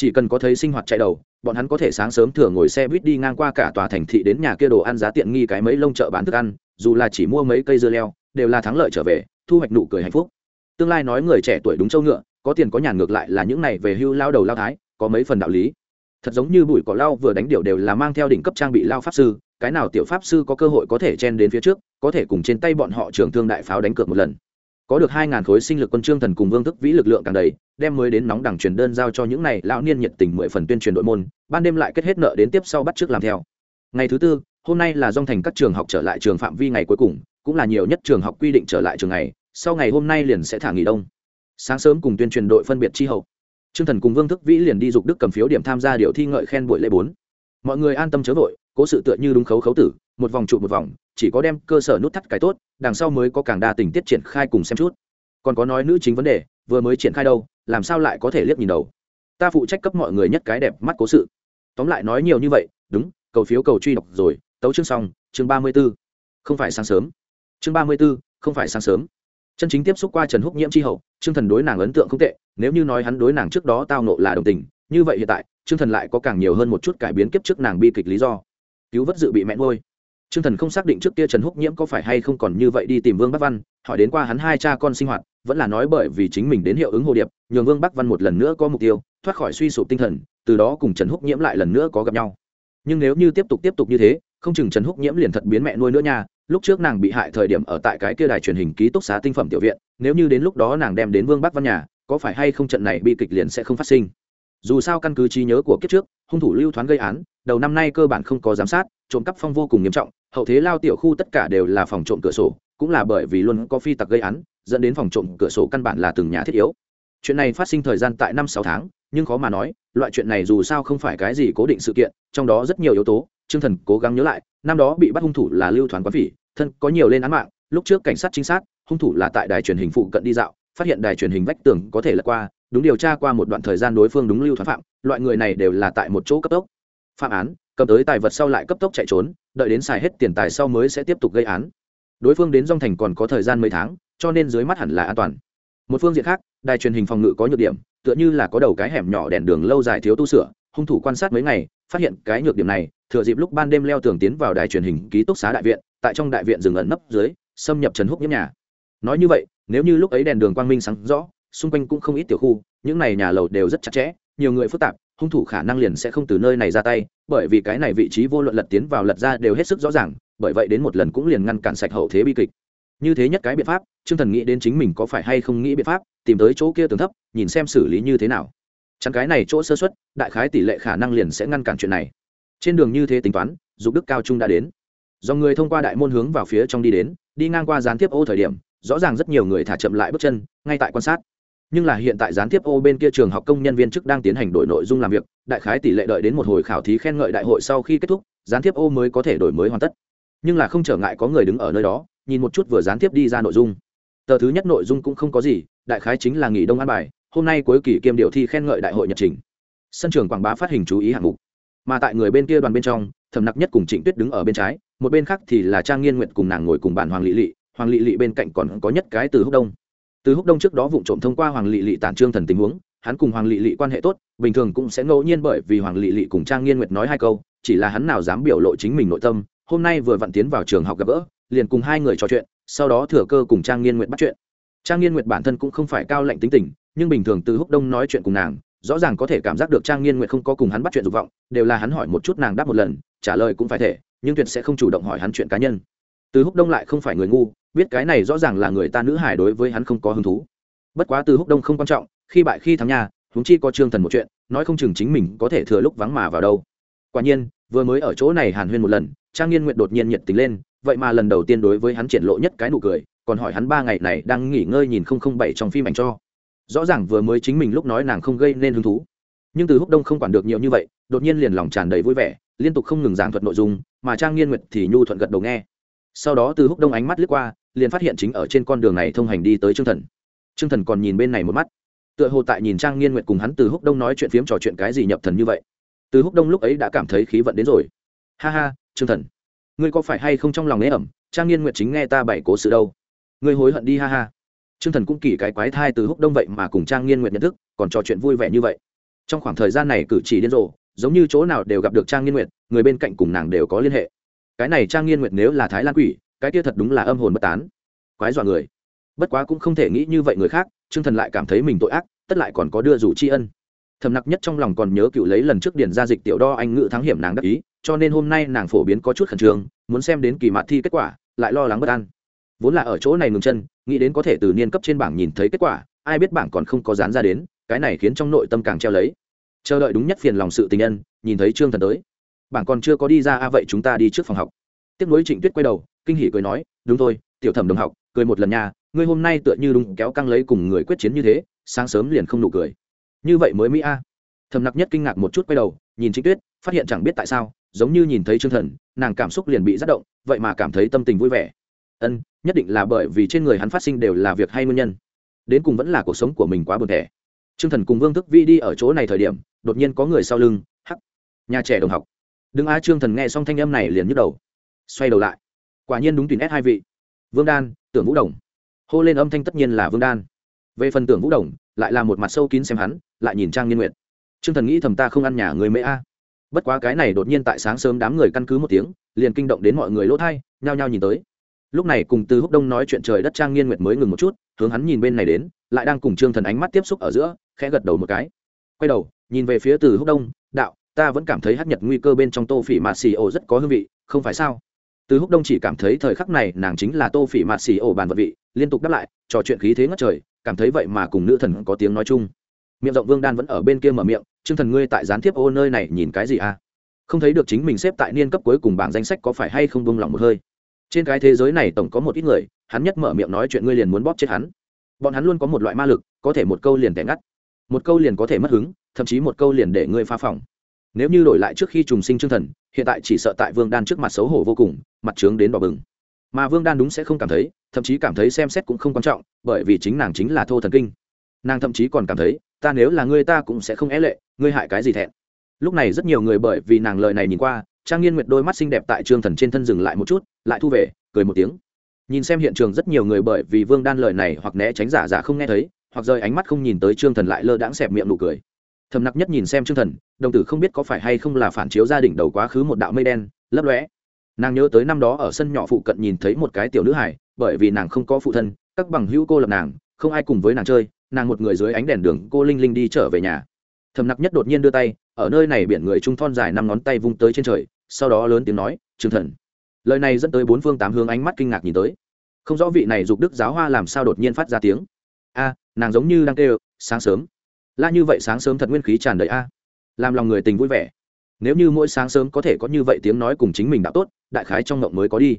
chỉ cần có thấy sinh hoạt chạy đầu, bọn hắn có thể sáng sớm thừa ngồi xe buýt đi ngang qua cả tòa thành thị đến nhà kia đồ ăn giá tiện nghi cái mấy lông chợ bán thức ăn, dù là chỉ mua mấy cây dưa leo, đều là thắng lợi trở về, thu hoạch nụ cười hạnh phúc. Tương lai nói người trẻ tuổi đúng châu ngựa, có tiền có nhàn ngược lại là những này về hưu lao đầu lao thái, có mấy phần đạo lý. Thật giống như bụi cỏ lao vừa đánh điệu đều là mang theo đỉnh cấp trang bị lao pháp sư, cái nào tiểu pháp sư có cơ hội có thể chen đến phía trước, có thể cùng trên tay bọn họ trường thương đại pháo đánh cược một lần có được hai ngàn khối sinh lực quân trương thần cùng vương thức vĩ lực lượng càng đầy, đem mới đến nóng đẳng truyền đơn giao cho những này lão niên nhiệt tình mười phần tuyên truyền đội môn, ban đêm lại kết hết nợ đến tiếp sau bắt trước làm theo. Ngày thứ tư, hôm nay là dòng thành các trường học trở lại trường phạm vi ngày cuối cùng, cũng là nhiều nhất trường học quy định trở lại trường ngày, sau ngày hôm nay liền sẽ thả nghỉ đông. Sáng sớm cùng tuyên truyền đội phân biệt tri hậu. Trương thần cùng vương thức vĩ liền đi dục đức cầm phiếu điểm tham gia điều thi ngợi khen buổi lễ bốn. Mọi người an tâm chớ vội cố sự tựa như đúng khấu khấu tử, một vòng trụ một vòng, chỉ có đem cơ sở nút thắt cái tốt, đằng sau mới có càng đa tình tiết triển khai cùng xem chút. Còn có nói nữ chính vấn đề, vừa mới triển khai đâu, làm sao lại có thể liếc nhìn đầu? Ta phụ trách cấp mọi người nhất cái đẹp mắt cố sự. Tóm lại nói nhiều như vậy, đúng, cầu phiếu cầu truy đọc rồi, tấu chương xong, chương ba mươi b ố không phải sáng sớm. Chương ba mươi b ố không phải sáng sớm. Chân chính tiếp xúc qua trần húc nhiễm tri hậu chương thần đối nàng ấn tượng không tệ, nếu như nói hắn đối nàng trước đó tao nộ là đồng tình, như vậy hiện tại chương thần lại có càng nhiều hơn một chút cải biến kiếp trước nàng bi kịch lý do cứu vớt dự bị mẹ nuôi Trương Thần không xác định trước kia Trần Húc Nhiễm có phải hay không còn như vậy đi tìm Vương Bắc Văn, hỏi đến qua hắn hai cha con sinh hoạt, vẫn là nói bởi vì chính mình đến hiệu ứng hồ điệp, nhường Vương Bắc Văn một lần nữa có mục tiêu, thoát khỏi suy sụp tinh thần, từ đó cùng Trần Húc Nhiễm lại lần nữa có gặp nhau. Nhưng nếu như tiếp tục tiếp tục như thế, không chừng Trần Húc Nhiễm liền thật biến mẹ nuôi nữa nha. Lúc trước nàng bị hại thời điểm ở tại cái kia đài truyền hình ký túc xá tinh phẩm tiểu viện, nếu như đến lúc đó nàng đem đến Vương Bắc Văn nhà, có phải hay không trận này bi kịch liền sẽ không phát sinh. Dù sao căn cứ trí nhớ của kiếp trước, hung thủ lưu thoán gây án, đầu năm nay cơ bản không có giám sát, trộm cắp phong vô cùng nghiêm trọng, hậu thế lao tiểu khu tất cả đều là phòng trộm cửa sổ cũng là bởi vì luôn có phi tặc gây án dẫn đến phòng trộm cửa sổ căn bản là từng nhà thiết yếu. Chuyện này phát sinh thời gian tại năm sáu tháng nhưng khó mà nói loại chuyện này dù sao không phải cái gì cố định sự kiện trong đó rất nhiều yếu tố chương thần cố gắng nhớ lại năm đó bị bắt hung thủ là lưu thoáng quán phỉ thân có nhiều lên án mạng lúc trước cảnh sát trinh sát hung thủ là tại đài truyền hình phụ cận đi dạo phát hiện đài truyền hình vách tường có thể lật qua, đúng điều tra qua một đoạn thời gian đối phương đúng lưu thoát phạm, loại người này đều là tại một chỗ cấp tốc. Phạm án, cầm tới tài vật sau lại cấp tốc chạy trốn, đợi đến xài hết tiền tài sau mới sẽ tiếp tục gây án. Đối phương đến dong thành còn có thời gian mấy tháng, cho nên dưới mắt hẳn là an toàn. Một phương diện khác, đài truyền hình phòng ngự có nhược điểm, tựa như là có đầu cái hẻm nhỏ đèn đường lâu dài thiếu tu sửa, hung thủ quan sát mấy ngày, phát hiện cái nhược điểm này, thừa dịp lúc ban đêm leo tường tiến vào đài truyền hình ký túc xá đại viện, tại trong đại viện dừng ẩn nấp dưới, xâm nhập trần húc nhiễm nhà nói như vậy, nếu như lúc ấy đèn đường quang minh sáng rõ, xung quanh cũng không ít tiểu khu, những này nhà lầu đều rất chặt chẽ, nhiều người phức tạp, hung thủ khả năng liền sẽ không từ nơi này ra tay, bởi vì cái này vị trí vô luận lật tiến vào lật ra đều hết sức rõ ràng, bởi vậy đến một lần cũng liền ngăn cản sạch hậu thế bi kịch. Như thế nhất cái biện pháp, trương thần nghĩ đến chính mình có phải hay không nghĩ biện pháp, tìm tới chỗ kia tường thấp, nhìn xem xử lý như thế nào. Chẳng cái này chỗ sơ xuất đại khái tỷ lệ khả năng liền sẽ ngăn cản chuyện này. Trên đường như thế tính toán, dục đức cao trung đã đến. Do người thông qua đại môn hướng vào phía trong đi đến, đi ngang qua gián tiếp ô thời điểm rõ ràng rất nhiều người thả chậm lại bước chân, ngay tại quan sát. Nhưng là hiện tại gián tiếp ô bên kia trường học công nhân viên chức đang tiến hành đổi nội dung làm việc, đại khái tỷ lệ đợi đến một hồi khảo thí khen ngợi đại hội sau khi kết thúc, gián tiếp ô mới có thể đổi mới hoàn tất. Nhưng là không trở ngại có người đứng ở nơi đó, nhìn một chút vừa gián tiếp đi ra nội dung. Tờ thứ nhất nội dung cũng không có gì, đại khái chính là nghỉ đông an bài, hôm nay cuối kỳ kiêm điều thi khen ngợi đại hội nhật trình. Sân trường quảng bá phát hình chú ý hạng mục. Mà tại người bên kia đoàn bên trong thầm nặc nhất cùng trịnh tuyết đứng ở bên trái, một bên khác thì là trang nghiên nguyện cùng nàng ngồi cùng bản hoàng lị lị hoàng lị lị bên cạnh còn có nhất cái từ húc đông. Từ húc đông trước đó vụ trộm thông qua hoàng lị lị tản trương thần tình huống, hắn cùng hoàng lị lị quan hệ tốt, bình thường cũng sẽ ngẫu nhiên bởi vì hoàng lị lị cùng trang nghiên nguyệt nói hai câu, chỉ là hắn nào dám biểu lộ chính mình nội tâm, hôm nay vừa vặn tiến vào trường học gặp gỡ, liền cùng hai người trò chuyện, sau đó thừa cơ cùng trang nghiên nguyệt bắt chuyện. Trang nghiên nguyệt bản thân cũng không phải cao lạnh tính tình, nhưng bình thường từ húc đông nói chuyện cùng nàng, rõ ràng có thể cảm giác được trang nghiên Nguyệt không có cùng hắn bắt chuyện dục vọng, đều là hắn hỏi một chút nàng đáp một lần, trả lời cũng phải thể, nhưng tuyệt sẽ không chủ động hỏi hắn chuyện cá nhân từ húc đông lại không phải người ngu, biết cái này rõ ràng là người ta nữ hải đối với hắn không có hứng thú. Bất quá từ húc đông không quan trọng, khi bại khi thắng nhà huống chi có trương thần một chuyện, nói không chừng chính mình có thể thừa lúc vắng mà vào đâu. Quả nhiên, vừa mới ở chỗ này hàn huyên một lần, trang nghiên nguyện đột nhiên nhiệt tình lên, vậy mà lần đầu tiên đối với hắn triển lộ nhất cái nụ cười, còn hỏi hắn ba ngày này đang nghỉ ngơi nhìn không không bảy trong phim ảnh cho. Rõ ràng vừa mới chính mình lúc nói nàng không gây nên hứng thú. Nhưng từ húc đông không quản được nhiều như vậy, đột nhiên liền lòng tràn đầy vui vẻ, liên tục không ngừng giảng thuật nội dung, mà trang nghiên nguyệt thì nhu thuận gật đầu nghe sau đó từ húc đông ánh mắt lướt qua, liền phát hiện chính ở trên con đường này thông hành đi tới trương thần. Trương thần còn nhìn bên này một mắt. Tựa hồ tại nhìn trang nghiên nguyệt cùng hắn từ húc đông nói chuyện phiếm trò chuyện cái gì nhập thần như vậy. Từ húc đông lúc ấy đã cảm thấy khí vận đến rồi. Ha ha, trương thần, ngươi có phải hay không trong lòng nế ẩm? Trang nghiên nguyệt chính nghe ta bày cố sự đâu. Ngươi hối hận đi, ha ha. Trương thần cũng kỳ cái quái thai từ húc đông vậy mà cùng trang nghiên nguyệt nhận thức, còn trò chuyện vui vẻ như vậy. Trong khoảng thời gian này cử chỉ điên rồ, giống như chỗ nào đều gặp được trang nghiên nguyệt, người bên cạnh cùng nàng đều có liên hệ cái này trang nghiên nguyệt nếu là thái lan quỷ, cái kia thật đúng là âm hồn bất tán. Quái dọa người. Bất quá cũng không thể nghĩ như vậy người khác, trương thần lại cảm thấy mình tội ác, tất lại còn có đưa rủ tri ân. Thầm nặc nhất trong lòng còn nhớ cựu lấy lần trước điền ra dịch tiểu đo anh ngự thắng hiểm nàng đắc ý, cho nên hôm nay nàng phổ biến có chút khẩn trương, muốn xem đến kỳ mạt thi kết quả, lại lo lắng bất an. Vốn là ở chỗ này ngừng chân, nghĩ đến có thể từ niên cấp trên bảng nhìn thấy kết quả, ai biết bảng còn không có dán ra đến, cái này khiến trong nội tâm càng treo lấy. Chờ đợi đúng nhất phiền lòng sự tình nhân, nhìn thấy trương thần tới bảng còn chưa có đi ra a vậy chúng ta đi trước phòng học. Tiếp nối trịnh tuyết quay đầu, kinh hỉ cười nói, đúng thôi, tiểu thẩm đồng học, cười một lần nha, ngươi hôm nay tựa như đúng kéo căng lấy cùng người quyết chiến như thế, sáng sớm liền không nụ cười. Như vậy mới mỹ a. Thầm nặc nhất kinh ngạc một chút quay đầu, nhìn trịnh tuyết, phát hiện chẳng biết tại sao, giống như nhìn thấy trương thần, nàng cảm xúc liền bị tác động, vậy mà cảm thấy tâm tình vui vẻ. Ân, nhất định là bởi vì trên người hắn phát sinh đều là việc hay nguyên nhân. Đến cùng vẫn là cuộc sống của mình quá buồn thẻ. Trương thần cùng vương thức vi đi ở chỗ này thời điểm, đột nhiên có người sau lưng, hắc. Nhà trẻ đồng học đừng a trương thần nghe xong thanh âm này liền nhức đầu. Xoay đầu lại. Quả nhiên đúng tuyển s hai vị. Vương đan, tưởng vũ đồng. Hô lên âm thanh tất nhiên là vương đan. Về phần tưởng vũ đồng, lại là một mặt sâu kín xem hắn, lại nhìn trang nghiên nguyện trương thần nghĩ thầm ta không ăn nhà người mễ a. Bất quá cái này đột nhiên tại sáng sớm đám người căn cứ một tiếng, liền kinh động đến mọi người lỗ thai nhao nhao nhìn tới. Lúc này cùng từ húc đông nói chuyện trời đất trang nghiên nguyệt mới ngừng một chút, hướng hắn nhìn bên này đến, lại đang cùng trương thần ánh mắt tiếp xúc ở giữa, khẽ gật đầu một cái. Quay đầu, nhìn về phía từ húc đông, đạo ta vẫn cảm thấy hát nhật nguy cơ bên trong tô phỉ mạt xì ổ rất có hương vị, không phải sao? Từ húc đông chỉ cảm thấy thời khắc này nàng chính là tô phỉ mạt xì ổ bàn vật vị, liên tục đáp lại, trò chuyện khí thế ngất trời, cảm thấy vậy mà cùng nữ thần có tiếng nói chung. Miệng rộng vương đan vẫn ở bên kia mở miệng, trương thần ngươi tại gián tiếp ô nơi này nhìn cái gì à? Không thấy được chính mình xếp tại niên cấp cuối cùng bảng danh sách có phải hay không buông lòng một hơi. Trên cái thế giới này tổng có một ít người, hắn nhất mở miệng nói chuyện ngươi liền muốn bóp chết hắn. Bọn hắn luôn có một loại ma lực, có thể một câu liền tẻ ngắt, một câu liền có thể mất hứng, thậm chí một câu liền để ngươi phá phòng nếu như đổi lại trước khi trùng sinh chương thần, hiện tại chỉ sợ tại vương đan trước mặt xấu hổ vô cùng, mặt trướng đến đỏ bừng. Mà vương đan đúng sẽ không cảm thấy, thậm chí cảm thấy xem xét cũng không quan trọng, bởi vì chính nàng chính là thô thần kinh. Nàng thậm chí còn cảm thấy, ta nếu là ngươi ta cũng sẽ không é lệ, ngươi hại cái gì thẹn. Lúc này rất nhiều người bởi vì nàng lời này nhìn qua, trang nghiên nguyệt đôi mắt xinh đẹp tại trương thần trên thân dừng lại một chút, lại thu về, cười một tiếng. Nhìn xem hiện trường rất nhiều người bởi vì vương đan lời này hoặc né tránh giả giả không nghe thấy, hoặc rời ánh mắt không nhìn tới trương thần lại lơ đãng xẹp miệng nụ cười thầm nặc nhất nhìn xem trương thần, đồng tử không biết có phải hay không là phản chiếu gia đình đầu quá khứ một đạo mây đen, lấp lóe. nàng nhớ tới năm đó ở sân nhỏ phụ cận nhìn thấy một cái tiểu nữ hải bởi vì nàng không có phụ thân, các bằng hữu cô lập nàng, không ai cùng với nàng chơi, nàng một người dưới ánh đèn đường cô linh linh đi trở về nhà. Thầm nặc nhất đột nhiên đưa tay, ở nơi này biển người trung thon dài năm ngón tay vung tới trên trời, sau đó lớn tiếng nói, trương thần. Lời này dẫn tới bốn phương tám hướng ánh mắt kinh ngạc nhìn tới. Không rõ vị này dục đức giáo hoa làm sao đột nhiên phát ra tiếng. A, nàng giống như đang kêu, sáng sớm la như vậy sáng sớm thật nguyên khí tràn đầy a. Làm lòng người tình vui vẻ. Nếu như mỗi sáng sớm có thể có như vậy tiếng nói cùng chính mình đã tốt, đại khái trong ngộng mới có đi.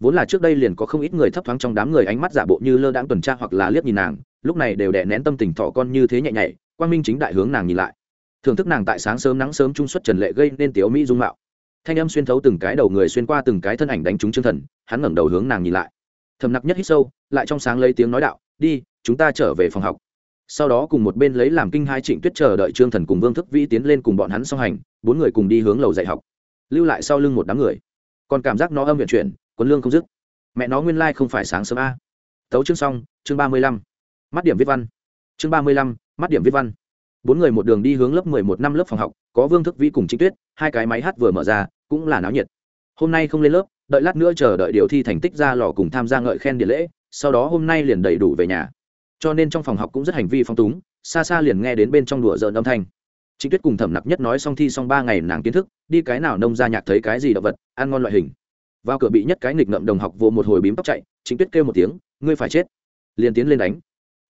Vốn là trước đây liền có không ít người thấp thoáng trong đám người ánh mắt giả bộ như lơ đãng tuần tra hoặc là liếc nhìn nàng, lúc này đều đè nén tâm tình thọ con như thế nhẹ nhảy, quang minh chính đại hướng nàng nhìn lại. Thưởng thức nàng tại sáng sớm nắng sớm trung xuất trần lệ gây nên tiếu mỹ dung mạo. Thanh âm xuyên thấu từng cái đầu người xuyên qua từng cái thân ảnh đánh trúng chương thần, hắn ngẩng đầu hướng nàng nhìn lại. Thầm nặc nhất hít sâu, lại trong sáng lấy tiếng nói đạo, đi, chúng ta trở về phòng học sau đó cùng một bên lấy làm kinh hai trịnh tuyết chờ đợi trương thần cùng vương thức vĩ tiến lên cùng bọn hắn song hành, bốn người cùng đi hướng lầu dạy học. Lưu lại sau lưng một đám người. Còn cảm giác nó âm viện chuyển quân lương không dứt. Mẹ nó nguyên lai không phải sáng sớm a. Tấu chương xong, chương ba mươi lăm. Mắt điểm viết văn. Chương ba mươi lăm, mắt điểm viết văn. Bốn người một đường đi hướng lớp mười một năm lớp phòng học, có vương thức vĩ cùng trịnh tuyết, hai cái máy hát vừa mở ra, cũng là náo nhiệt. Hôm nay không lên lớp, đợi lát nữa chờ đợi điều thi thành tích ra lò cùng tham gia ngợi khen điện lễ, sau đó hôm nay liền đầy đủ về nhà cho nên trong phòng học cũng rất hành vi phong túng, xa xa liền nghe đến bên trong đùa dợn âm thanh. Trịnh tuyết cùng thẩm nặc nhất nói xong thi xong ba ngày nàng kiến thức, đi cái nào nông ra nhạc thấy cái gì động vật, ăn ngon loại hình. Vào cửa bị nhất cái nghịch ngậm đồng học vô một hồi bím tóc chạy, trịnh tuyết kêu một tiếng, ngươi phải chết. Liền tiến lên đánh.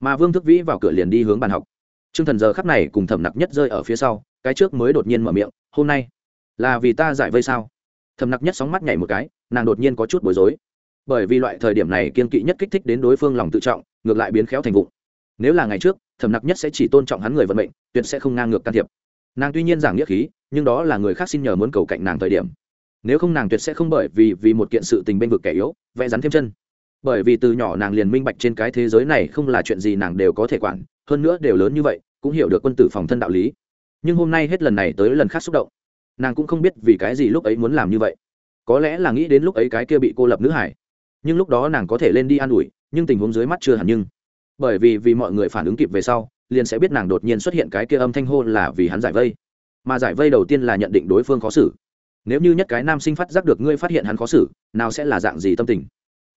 Mà vương thức vĩ vào cửa liền đi hướng bàn học. T r ư ơ n g thần giờ khắp này cùng thẩm nặc nhất rơi ở phía sau, cái trước mới đột nhiên mở miệng, hôm nay là vì ta giải vây sao? Thẩm nặc nhất sóng mắt nhảy một cái, nàng đột nhiên có chút bối rối bởi vì loại thời điểm này kiên kỵ nhất kích thích đến đối phương lòng tự trọng, ngược lại biến khéo thành vụ. nếu là ngày trước, thẩm nặc nhất sẽ chỉ tôn trọng hắn người vận mệnh, tuyệt sẽ không ngang ngược can thiệp. Nàng tuy nhiên giảng nghĩa khí, nhưng đó là người khác xin nhờ muốn cầu cạnh nàng thời điểm. Nếu không nàng tuyệt sẽ không bởi vì vì một kiện sự tình bênh vực kẻ yếu, vẽ rắn thêm chân. Bởi vì từ nhỏ nàng liền minh bạch trên cái thế giới này không là chuyện gì nàng đều có thể quản, hơn nữa đều lớn như vậy, cũng hiểu được quân tử phòng thân đạo lý. Nhưng hôm nay hết lần này tới lần khác xúc động. Nàng cũng không biết vì cái gì lúc ấy muốn làm như vậy. Có lẽ là nghĩ đến lúc ấy cái kia bị cô lập nữ hải nhưng lúc đó nàng có thể lên đi an ủi, nhưng tình huống dưới mắt chưa hẳn nhưng. Bởi vì vì mọi người phản ứng kịp về sau, liền sẽ biết nàng đột nhiên xuất hiện cái kia âm thanh hô là vì hắn giải vây. Mà giải vây đầu tiên là nhận định đối phương khó xử. Nếu như nhất cái nam sinh phát giác được ngươi phát hiện hắn khó xử, nào sẽ là dạng gì tâm tình?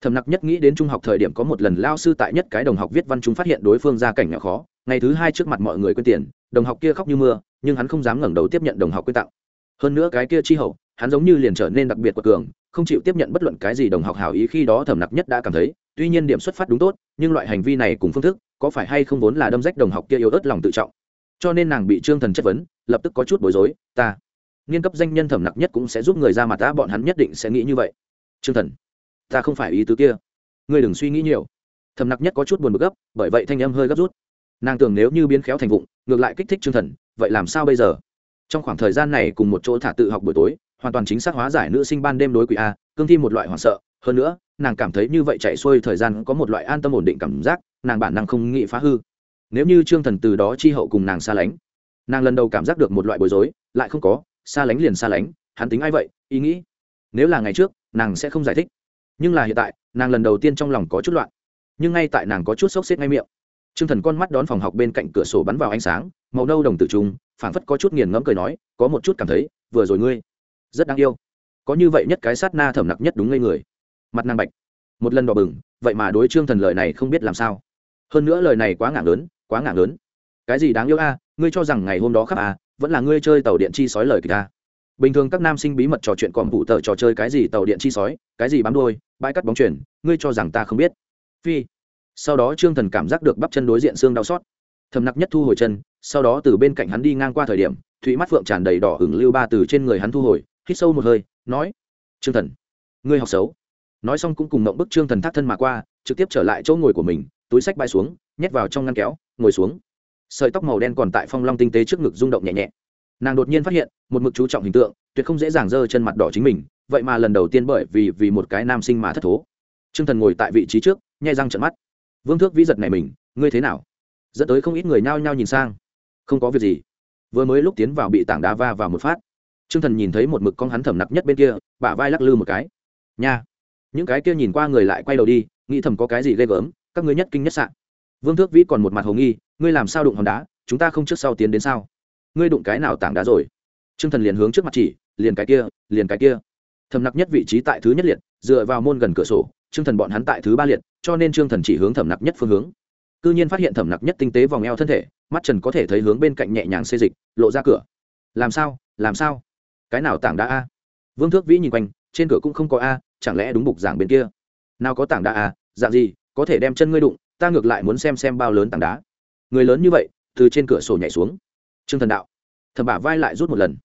Thầm nặc nhất nghĩ đến trung học thời điểm có một lần lao sư tại nhất cái đồng học viết văn chúng phát hiện đối phương ra cảnh nhỏ khó, ngày thứ hai trước mặt mọi người quên tiền, đồng học kia khóc như mưa, nhưng hắn không dám ngẩng đầu tiếp nhận đồng học quyên tặng. Hơn nữa cái kia chi hậu, hắn giống như liền trở nên đặc biệt quật cường không chịu tiếp nhận bất luận cái gì đồng học hảo ý khi đó thẩm nặc nhất đã cảm thấy, tuy nhiên điểm xuất phát đúng tốt, nhưng loại hành vi này cùng phương thức, có phải hay không vốn là đâm rách đồng học kia yếu ớt lòng tự trọng. Cho nên nàng bị trương thần chất vấn, lập tức có chút bối rối, ta nghiên cấp danh nhân thẩm nặc nhất cũng sẽ giúp người ra mặt ta, bọn hắn nhất định sẽ nghĩ như vậy. Trương thần, ta không phải ý tứ kia, ngươi đừng suy nghĩ nhiều. Thẩm nặc nhất có chút buồn bực gấp, bởi vậy thanh âm hơi gấp rút. Nàng tưởng nếu như biến khéo thành vụng, ngược lại kích thích trương thần, vậy làm sao bây giờ? Trong khoảng thời gian này cùng một chỗ thả tự học buổi tối hoàn toàn chính xác hóa giải nữ sinh ban đêm đối quỷ a, cương thi một loại hoảng sợ. Hơn nữa, nàng cảm thấy như vậy chạy xuôi thời gian có một loại an tâm ổn định cảm giác, nàng bản năng không nghĩ phá hư. Nếu như trương thần từ đó chi hậu cùng nàng xa lánh, nàng lần đầu cảm giác được một loại bối rối, lại không có, xa lánh liền xa lánh, hắn tính ai vậy, ý nghĩ? Nếu là ngày trước, nàng sẽ không giải thích. Nhưng là hiện tại, nàng lần đầu tiên trong lòng có chút loạn. Nhưng ngay tại nàng có chút sốc xếp ngay miệng t r ư ơ n g thần con mắt đón phòng học bên cạnh cửa sổ bắn vào ánh sáng, màu nâu đồng tử trung, phảng phất có chút nghiền ngẫm cười nói, có một chút cảm thấy, vừa rồi ngươi rất đáng yêu. Có như vậy nhất cái sát na thẩm nặc nhất đúng ngây người. Mặt nàng bạch. Một lần đỏ bừng, vậy mà đối trương thần lời này không biết làm sao. Hơn nữa lời này quá ngạc lớn, quá ngạc lớn. Cái gì đáng yêu a, ngươi cho rằng ngày hôm đó khắp a, vẫn là ngươi chơi tàu điện chi sói lời kịch a. Bình thường các nam sinh bí mật trò chuyện còn vụ tờ trò chơi cái gì tàu điện chi sói, cái gì bám đôi bãi cắt bóng chuyển ngươi cho rằng ta không biết. Phi. Sau đó trương thần cảm giác được bắp chân đối diện xương đau xót. Thầm nặc nhất thu hồi chân, sau đó từ bên cạnh hắn đi ngang qua thời điểm thụy mắt phượng tràn đầy đỏ hửng lưu ba từ trên người hắn thu hồi hít sâu một hơi, nói, trương thần, ngươi học xấu. Nói xong cũng cùng mộng bức trương thần thác thân mà qua, trực tiếp trở lại chỗ ngồi của mình, túi sách bay xuống, nhét vào trong ngăn kéo, ngồi xuống. Sợi tóc màu đen còn tại phong long tinh tế trước ngực rung động nhẹ nhẹ. Nàng đột nhiên phát hiện, một mực chú trọng hình tượng, tuyệt không dễ dàng giơ chân mặt đỏ chính mình, vậy mà lần đầu tiên bởi vì vì một cái nam sinh mà thất thố. Trương thần ngồi tại vị trí trước, nhai răng trận mắt. Vương thước vĩ giật này mình, ngươi thế nào? Dẫn tới không ít người nhao nhao nhìn sang. Không có việc gì. Vừa mới lúc tiến vào bị tảng đá va vào một phát Trương thần nhìn thấy một mực con hắn thẩm nặc nhất bên kia, bả vai lắc lư một cái. Nha. Những cái kia nhìn qua người lại quay đầu đi, nghĩ thầm có cái gì ghê gớm, các ngươi nhất kinh nhất sạn vương thước vĩ còn một mặt hồ nghi, ngươi làm sao đụng hòn đá, chúng ta không trước sau tiến đến sao? Ngươi đụng cái nào tảng đá rồi? Trương thần liền hướng trước mặt chỉ, liền cái kia, liền cái kia. Thầm nặc nhất vị trí tại thứ nhất liệt, dựa vào môn gần cửa sổ, Trương thần bọn hắn tại thứ ba liệt, cho nên Trương thần chỉ hướng thầm nặc nhất phương hướng. Cư nhiên phát hiện thầm nặc nhất tinh tế vòng eo thân thể, mắt trần có thể thấy hướng bên cạnh nhẹ nhàng xê dịch, lộ ra cửa. Làm sao làm sao? Cái nào tảng đá a? Vương thước vĩ nhìn quanh, trên cửa cũng không có a, chẳng lẽ đúng bục giảng bên kia? Nào có tảng đá a, dạng gì, có thể đem chân ngươi đụng, ta ngược lại muốn xem xem bao lớn tảng đá. Người lớn như vậy, từ trên cửa sổ nhảy xuống. Trương thần đạo thầm bả vai lại rút một lần.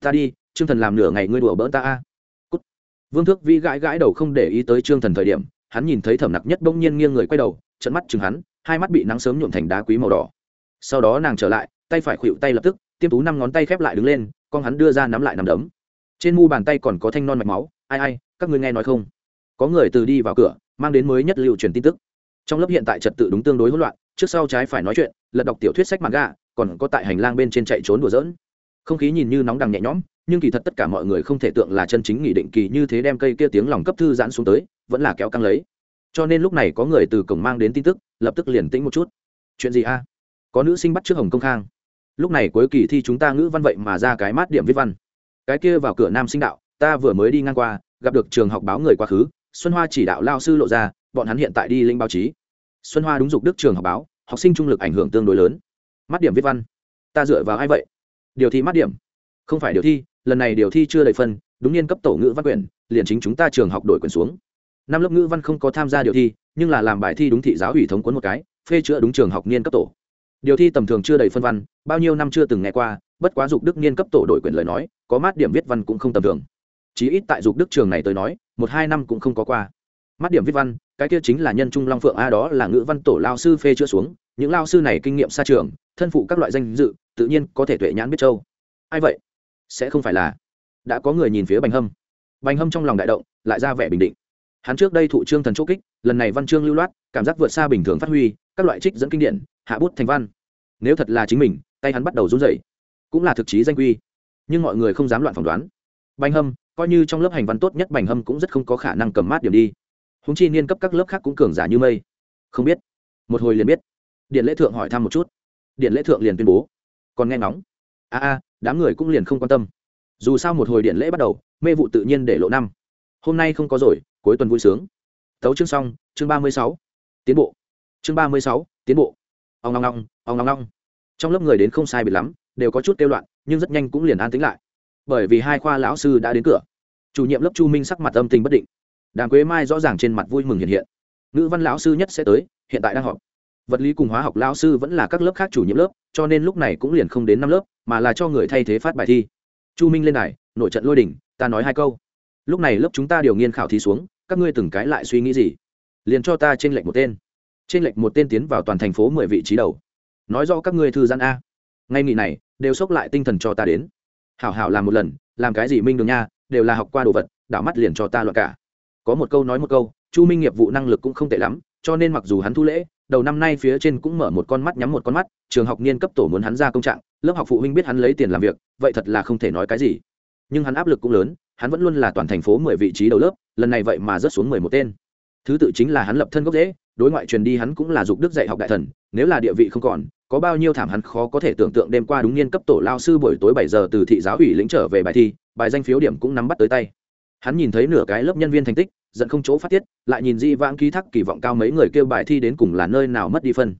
Ta đi, trương thần làm nửa ngày ngươi đùa bỡn ta a. Cút. vương thước Vĩ gãi gãi đầu không để ý tới trương thần thời điểm, hắn nhìn thấy thẩm nặc nhất bỗng nhiên nghiêng người quay đầu trận mắt chừng hắn, hai mắt bị nắng sớm nhuộm thành đá quý màu đỏ. Sau đó nàng trở lại, tay phải khuỵu tay lập tức, tiêm tú năm ngón tay khép lại đứng lên con hắn đưa ra nắm lại nằm đấm. Trên mu bàn tay còn có thanh non mạch máu, ai ai, các ngươi nghe nói không? Có người từ đi vào cửa, mang đến mới nhất liệu truyền tin tức. Trong lớp hiện tại trật tự đúng tương đối hỗn loạn, trước sau trái phải nói chuyện, lật đọc tiểu thuyết sách mặt gà còn có tại hành lang bên trên chạy trốn đùa dỡn không khí nhìn như nóng đằng nhẹ nhõm, nhưng kỳ thật tất cả mọi người không thể tượng là chân chính nghị định kỳ như thế đem cây kia tiếng lòng cấp thư giãn xuống tới, vẫn là kéo căng lấy. Cho nên lúc này có người từ cổng mang đến tin tức, lập tức liền tĩnh một chút. Chuyện gì a? Có nữ sinh bắt trước hồng công khang lúc này cuối kỳ thi chúng ta ngữ văn vậy mà ra cái mát điểm viết văn. Cái kia vào cửa nam sinh đạo, ta vừa mới đi ngang qua, gặp được trường học báo người quá khứ, xuân hoa chỉ đạo lao sư lộ ra, bọn hắn hiện tại đi linh báo chí. Xuân hoa đúng dục đức trường học báo, học sinh trung lực ảnh hưởng tương đối lớn. Mắt điểm viết văn. Ta dựa vào ai vậy? Điều thi mắt điểm. Không phải điều thi, lần này điều thi chưa đầy phân, đúng niên cấp tổ ngữ văn quyển, liền chính chúng ta trường học đổi quyển xuống. Năm lớp ngữ văn không có tham gia điều thi, nhưng là làm bài thi đúng thị giáo ủy thống quấn một cái, phê chữa đúng trường học niên cấp tổ điều thi tầm thường chưa đầy phân văn, bao nhiêu năm chưa từng nghe qua, bất quá dục đức niên cấp tổ đổi quyền lời nói, có mát điểm viết văn cũng không tầm thường. Chí ít tại dục đức trường này tới nói, một hai năm cũng không có qua. Mắt điểm viết văn, cái kia chính là nhân trung long phượng a, đó là ngữ văn tổ lao sư phê chữa xuống, những lao sư này kinh nghiệm xa trường, thân phụ các loại danh dự, tự nhiên có thể tuệ nhãn biết châu. Ai vậy? Sẽ không phải là. Đã có người nhìn phía bành hâm. Bành hâm trong lòng đại động, lại ra vẻ bình định. Hắn trước đây thụ trương thần chỗ kích, lần này văn chương lưu loát, cảm giác vượt xa bình thường phát huy, các loại trích dẫn kinh điển hạ bút thành văn. Nếu thật là chính mình, tay hắn bắt đầu run rẩy, cũng là thực chí danh quy. Nhưng mọi người không dám loạn phỏng đoán. Bành hâm, coi như trong lớp hành văn tốt nhất bành hâm cũng rất không có khả năng cầm mát điểm đi. Húng chi niên cấp các lớp khác cũng cường giả như mây. Không biết. Một hồi liền biết. Điện lễ thượng hỏi thăm một chút. Điện lễ thượng liền tuyên bố. Còn nghe ngóng. A a, đám người cũng liền không quan tâm. Dù sao một hồi điện lễ bắt đầu, mê vụ tự nhiên để lộ năm. Hôm nay không có rồi, cuối tuần vui sướng. Tấu chương xong, chương ba mươi sáu. Tiến bộ. Chương ba mươi sáu, tiến bộ ông long long ông long long trong lớp người đến không sai biệt lắm, đều có chút kêu loạn, nhưng rất nhanh cũng liền an tính lại. Bởi vì hai khoa lão sư đã đến cửa. Chủ nhiệm lớp chu minh sắc mặt âm tình bất định. Đàm quế mai rõ ràng trên mặt vui mừng hiện hiện. Ngữ văn lão sư nhất sẽ tới, hiện tại đang họp. Vật lý cùng hóa học lão sư vẫn là các lớp khác chủ nhiệm lớp, cho nên lúc này cũng liền không đến năm lớp, mà là cho người thay thế phát bài thi. Chu minh lên đài, nội trận lôi đỉnh, ta nói hai câu. Lúc này lớp chúng ta điều nghiên khảo thí xuống, các ngươi từng cái lại suy nghĩ gì? Liền cho ta trên lệnh một tên trên lệch một tên tiến vào toàn thành phố mười vị trí đầu. Nói do các ngươi thư giãn a. Ngay nghỉ này, đều xốc lại tinh thần cho ta đến. Hảo hảo làm một lần, làm cái gì minh đường nha, đều là học qua đồ vật, đảo mắt liền cho ta loạn cả. Có một câu nói một câu, chu minh nghiệp vụ năng lực cũng không tệ lắm, cho nên mặc dù hắn thu lễ, đầu năm nay phía trên cũng mở một con mắt nhắm một con mắt, trường học niên cấp tổ muốn hắn ra công trạng, lớp học phụ huynh biết hắn lấy tiền làm việc, vậy thật là không thể nói cái gì. Nhưng hắn áp lực cũng lớn, hắn vẫn luôn là toàn thành phố mười vị trí đầu lớp, lần này vậy mà rớt xuống mười một tên thứ tự chính là hắn lập thân gốc dễ đối ngoại truyền đi hắn cũng là dục đức dạy học đại thần, nếu là địa vị không còn, có bao nhiêu thảm hắn khó có thể tưởng tượng đêm qua đúng niên cấp tổ lao sư buổi tối bảy giờ từ thị giáo ủy lĩnh trở về bài thi, bài danh phiếu điểm cũng nắm bắt tới tay. Hắn nhìn thấy nửa cái lớp nhân viên thành tích, giận không chỗ phát tiết, lại nhìn di vãng ký thác kỳ vọng cao mấy người kêu bài thi đến cùng là nơi nào mất đi phân.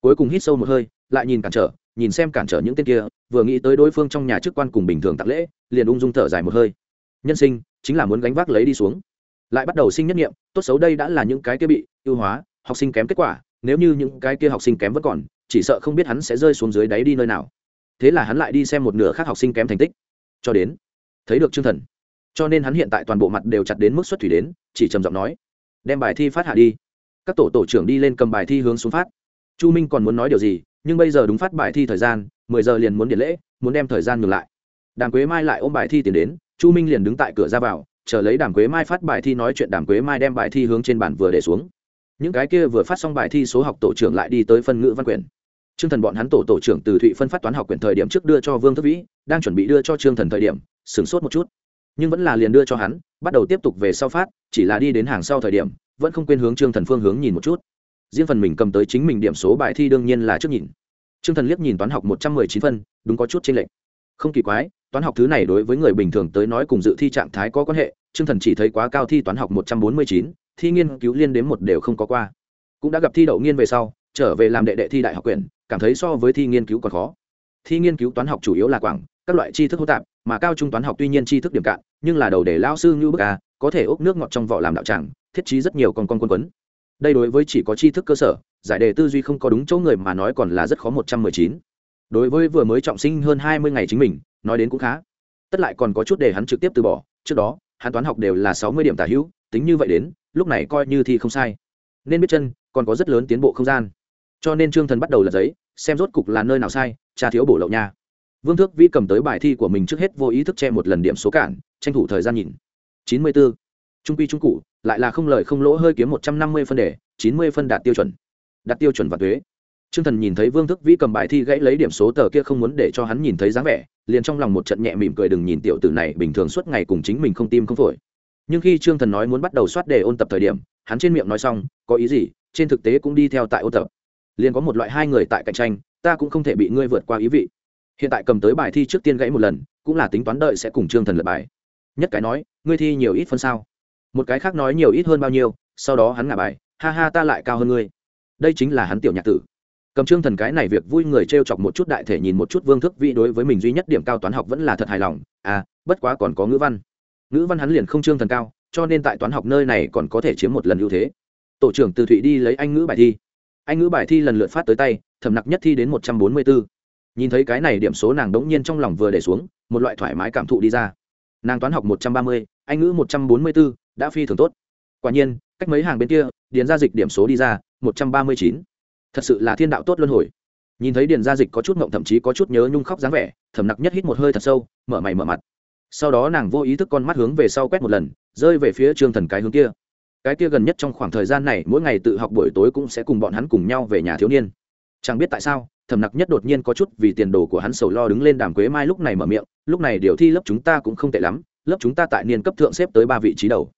Cuối cùng hít sâu một hơi, lại nhìn cản trở, nhìn xem cản trở những tên kia, vừa nghĩ tới đối phương trong nhà chức quan cùng bình thường tặng lễ, liền ung dung thở dài một hơi. Nhân sinh, chính là muốn gánh vác lấy đi xuống lại bắt đầu sinh nhất nghiệm, tốt xấu đây đã là những cái kia bị ưu hóa, học sinh kém kết quả, nếu như những cái kia học sinh kém vẫn còn, chỉ sợ không biết hắn sẽ rơi xuống dưới đáy đi nơi nào. Thế là hắn lại đi xem một nửa khác học sinh kém thành tích. Cho đến, thấy được chương thần. Cho nên hắn hiện tại toàn bộ mặt đều chặt đến mức xuất thủy đến, chỉ trầm giọng nói, đem bài thi phát hạ đi. Các tổ tổ trưởng đi lên cầm bài thi hướng xuống phát. Chu minh còn muốn nói điều gì, nhưng bây giờ đúng phát bài thi thời gian, mười giờ liền muốn điện lễ, muốn đem thời gian ngừng lại. Đàm quế mai lại ôm bài thi tiền đến, chu minh liền đứng tại cửa ra vào chờ lấy đàm quế mai phát bài thi nói chuyện đàm quế mai đem bài thi hướng trên bàn vừa để xuống những cái kia vừa phát xong bài thi số học tổ trưởng lại đi tới phân ngữ văn quyển Trương Thần bọn hắn tổ tổ trưởng từ Thụy phân phát toán học quyển thời điểm trước đưa cho Vương Thất Vĩ, đang chuẩn bị đưa cho Trương Thần thời điểm, sửng sốt một chút, nhưng vẫn là liền đưa cho hắn, bắt đầu tiếp tục về sau phát, chỉ là đi đến hàng sau thời điểm, vẫn không quên hướng Trương Thần phương hướng nhìn một chút. Riêng phần mình cầm tới chính mình điểm số bài thi đương nhiên là trước nhìn. Trương Thần liếc nhìn toán học một trăm mười chín phân, đúng có chút chênh lệch. Không kỳ quái, toán học thứ này đối với người bình thường tới nói cùng dự thi trạng thái có quan hệ, Trương Thần chỉ thấy quá cao thi toán học một trăm bốn mươi chín, thi nghiên cứu liên đến một đều không có qua. Cũng đã gặp thi đậu nghiên về sau, trở về làm đệ đệ thi đại học quyền, cảm thấy so với thi nghiên cứu còn khó. Thi nghiên cứu toán học chủ yếu là quảng các loại tri thức hỗn tạp mà cao trung toán học tuy nhiên tri thức điểm cạn nhưng là đầu để lao sư như bức a có thể ốc nước ngọt trong vỏ làm đạo tràng thiết trí rất nhiều con con quân quấn. Đây đối với chỉ có tri thức cơ sở giải đề tư duy không có đúng chỗ người mà nói còn là rất khó một trăm mười chín đối với vừa mới trọng sinh hơn hai mươi ngày chính mình, nói đến cũng khá. Tất lại còn có chút để hắn trực tiếp từ bỏ, trước đó, hắn toán học đều là sáu mươi điểm tả hữu, tính như vậy đến, lúc này coi như thi không sai. Nên biết chân, còn có rất lớn tiến bộ không gian. Cho nên trương thần bắt đầu là giấy, xem rốt cục là nơi nào sai, cha thiếu bổ lậu nha. Vương thước vĩ cầm tới bài thi của mình trước hết vô ý thức che một lần điểm số cản, tranh thủ thời gian nhìn. Chín mươi bốn trung quy trung cụ, lại là không lời không lỗ hơi kiếm một trăm năm mươi phân đề, chín mươi phân đạt tiêu chuẩn. Đạt tiêu chuẩn và thuế. Trương Thần nhìn thấy Vương Thức Vĩ cầm bài thi gãy lấy điểm số tờ kia không muốn để cho hắn nhìn thấy dáng vẻ, liền trong lòng một trận nhẹ mỉm cười đừng nhìn tiểu tử này bình thường suốt ngày cùng chính mình không tim không phổi. Nhưng khi Trương Thần nói muốn bắt đầu soát đề ôn tập thời điểm, hắn trên miệng nói xong, có ý gì, trên thực tế cũng đi theo tại ôn tập. Liền có một loại hai người tại cạnh tranh ta cũng không thể bị ngươi vượt qua ý vị. Hiện tại cầm tới bài thi trước tiên gãy một lần cũng là tính toán đợi sẽ cùng trương thần lật bài. Nhất cái nói ngươi thi nhiều ít phân sao? Một cái khác nói nhiều ít hơn bao nhiêu sau đó hắn ngả bài ha ha ta lại cao hơn ngươi. Đây chính là hắn tiểu nhạc tử cầm trương thần cái này việc vui người t r e o chọc một chút đại thể nhìn một chút vương thức vĩ đối với mình duy nhất điểm cao toán học vẫn là thật hài lòng. À bất quá còn có ngữ văn. Ngữ văn hắn liền không trương thần cao, cho nên tại toán học nơi này còn có thể chiếm một lần ưu thế. Tổ trưởng từ thụy đi lấy anh ngữ bài thi. Anh ngữ bài thi lần lượt phát tới tay, thẩm nặc nhất thi đến một trăm bốn mươi bốn nhìn thấy cái này điểm số nàng đống nhiên trong lòng vừa để xuống, một loại thoải mái cảm thụ đi ra. Nàng toán học một trăm ba mươi, anh ngữ một trăm bốn mươi bốn đã phi thường tốt. Quả nhiên, cách mấy hàng bên kia, điền ra dịch điểm số đi ra, một trăm ba mươi chín thật sự là thiên đạo tốt luân hồi. Nhìn thấy điền Gia dịch có chút mộng thậm chí có chút nhớ nhung khóc dáng vẻ thẩm nặc nhất hít một hơi thật sâu, mở mày mở mặt. Sau đó nàng vô ý thức con mắt hướng về sau quét một lần, rơi về phía trương thần cái hướng kia. Cái kia gần nhất trong khoảng thời gian này, mỗi ngày tự học buổi tối cũng sẽ cùng bọn hắn cùng nhau về nhà thiếu niên. Chẳng biết tại sao thẩm nặc nhất đột nhiên có chút vì tiền đồ của hắn sầu lo đứng lên đàm quế mai lúc này mở miệng, lúc này điều thi lớp chúng ta cũng không tệ lắm, lớp chúng ta tại niên cấp thượng xếp tới ba vị trí đầu.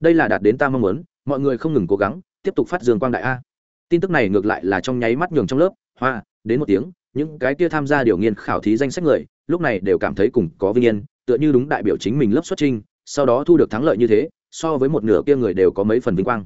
Đây là đạt đến ta mong muốn, mọi người không ngừng cố gắng, tiếp tục phát dương quang đại a tin tức này ngược lại là trong nháy mắt nhường trong lớp hoa đến một tiếng những cái kia tham gia điều nghiên khảo thí danh sách người lúc này đều cảm thấy cùng có vinh yên tựa như đúng đại biểu chính mình lớp xuất trình, sau đó thu được thắng lợi như thế so với một nửa kia người đều có mấy phần vinh quang.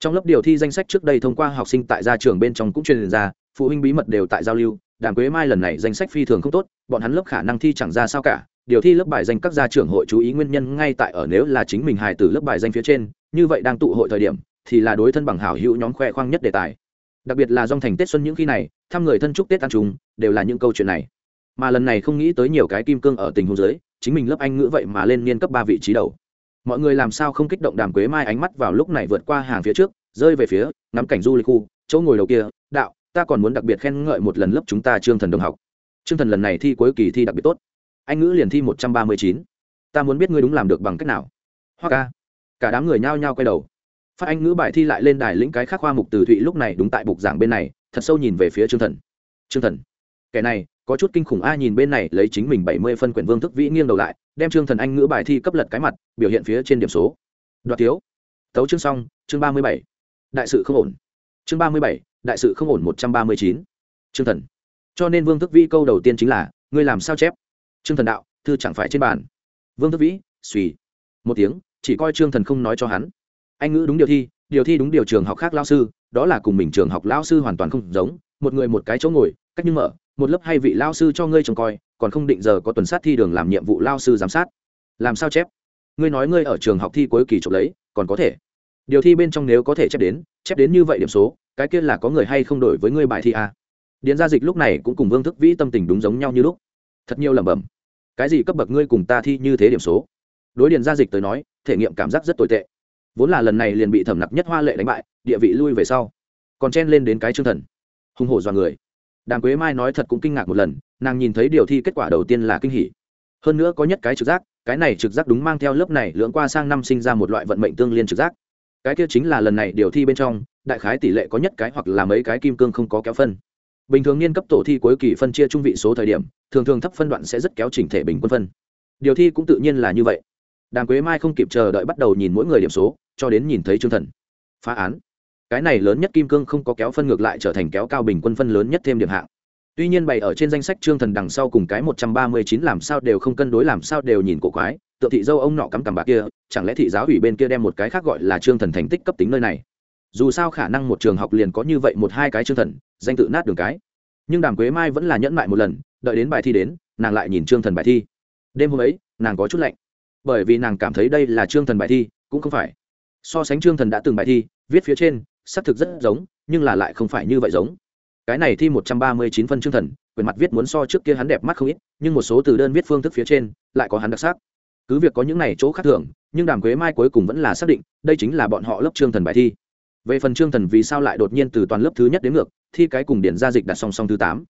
Trong lớp điều thi danh sách trước đây thông qua học sinh tại gia trường bên trong cũng truyền ra phụ huynh bí mật đều tại giao lưu đàm quế mai lần này danh sách phi thường không tốt bọn hắn lớp khả năng thi chẳng ra sao cả điều thi lớp bài danh các gia trưởng hội chú ý nguyên nhân ngay tại ở nếu là chính mình hài từ lớp bài danh phía trên như vậy đang tụ hội thời điểm thì là đối thân bằng hảo hữu nhóm khoe khoang nhất đề tài. Đặc biệt là dòng thành tết xuân những khi này, thăm người thân chúc tết ăn trùng đều là những câu chuyện này. Mà lần này không nghĩ tới nhiều cái kim cương ở tình huống giới chính mình lớp anh ngữ vậy mà lên niên cấp ba vị trí đầu. Mọi người làm sao không kích động đàm quế mai ánh mắt vào lúc này vượt qua hàng phía trước, rơi về phía, ngắm cảnh du lịch khu, chỗ ngồi đầu kia, đạo, ta còn muốn đặc biệt khen ngợi một lần lớp chúng ta trương thần đồng học. Trương thần lần này thi cuối kỳ thi đặc biệt tốt. Anh ngữ liền thi một trăm ba mươi chín. Ta muốn biết ngươi đúng làm được bằng cách nào. Hoa ca. Cả đám người nhao nhao quay đầu phát anh ngữ bài thi lại lên đài lĩnh cái khác khoa mục từ thụy lúc này đúng tại bục giảng bên này, thật sâu nhìn về phía trương thần. Trương thần, kẻ này, có chút kinh khủng a, nhìn bên này, lấy chính mình bảy mươi phân quyển vương thức vĩ nghiêng đầu lại, đem trương thần anh ngữ bài thi cấp lật cái mặt, biểu hiện phía trên điểm số. Đoạt thiếu. Tấu chương xong, chương ba mươi bảy. Đại sự không ổn. Chương ba mươi bảy, đại sự không ổn một trăm ba mươi chín. Chương thần, cho nên vương thức vĩ câu đầu tiên chính là, ngươi làm sao chép? Trương thần đạo, thư chẳng phải trên bàn. Vương thức vĩ, suy. Một tiếng, chỉ coi trương thần không nói cho hắn anh ngữ đúng điều thi điều thi đúng điều trường học khác lao sư, đó là cùng mình trường học lao sư hoàn toàn không giống, một người một cái chỗ ngồi, cách như mở, một lớp hay vị lao sư cho ngươi trông coi, còn không định giờ có tuần sát thi đường làm nhiệm vụ lao sư giám sát. Làm sao chép? Ngươi nói ngươi ở trường học thi cuối kỳ chụp lấy, còn có thể. Điều thi bên trong nếu có thể chép đến chép đến như vậy điểm số, cái kia là có người hay không đổi với ngươi bài thi à. điền gia dịch lúc này cũng cùng vương thức vĩ tâm tình đúng giống nhau như lúc. Thật nhiều lẩm bẩm. Cái gì cấp bậc ngươi cùng ta thi như thế điểm số? Đối điền gia dịch tới nói, thể nghiệm cảm giác rất tồi tệ vốn là lần này liền bị thẩm nặc nhất hoa lệ đánh bại, địa vị lui về sau, còn chen lên đến cái chương thần. Hùng hổ dọa người. Đàm quế mai nói thật cũng kinh ngạc một lần, nàng nhìn thấy điều thi kết quả đầu tiên là kinh hỉ. Hơn nữa có nhất cái trực giác, cái này trực giác đúng mang theo lớp này lưỡng qua sang năm sinh ra một loại vận mệnh tương liên trực giác. Cái kia chính là lần này điều thi bên trong, đại khái tỷ lệ có nhất cái hoặc là mấy cái kim cương không có kéo phân. Bình thường niên cấp tổ thi cuối kỳ phân chia trung vị số thời điểm, thường thường thấp phân đoạn sẽ rất kéo chỉnh thể bình quân phân. Điều thi cũng tự nhiên là như vậy đàm quế mai không kịp chờ đợi bắt đầu nhìn mỗi người điểm số, cho đến nhìn thấy chương thần. Phá án. Cái này lớn nhất kim cương không có kéo phân ngược lại trở thành kéo cao bình quân phân lớn nhất thêm điểm hạng. Tuy nhiên bày ở trên danh sách trương thần đằng sau cùng cái một trăm ba mươi chín làm sao đều không cân đối, làm sao đều nhìn cổ quái tự thị dâu ông nọ cắm cằm bạc kia, chẳng lẽ thị giáo ủy bên kia đem một cái khác gọi là trương thần thành tích cấp tính nơi này? Dù sao khả năng một trường học liền có như vậy một hai cái trương thần, danh tự nát đường cái. Nhưng đàm quế mai vẫn là nhẫn mại một lần, đợi đến bài thi đến, nàng lại nhìn trương thần bài thi. Đêm hôm ấy, nàng có chút lạnh bởi vì nàng cảm thấy đây là chương thần bài thi, cũng không phải. So sánh chương thần đã từng bài thi, viết phía trên, xác thực rất giống, nhưng là lại không phải như vậy giống. Cái này thi một trăm ba mươi chín phân chương thần quyền mặt viết muốn so trước kia hắn đẹp mắt không ít, nhưng một số từ đơn viết phương thức phía trên, lại có hắn đặc sắc. Cứ việc có những này chỗ khác thường, nhưng đàm quế mai cuối cùng vẫn là xác định, đây chính là bọn họ lớp chương thần bài thi. Về phần chương thần vì sao lại đột nhiên từ toàn lớp thứ nhất đến ngược, thi cái cùng điển gia dịch đặt song song thứ tám.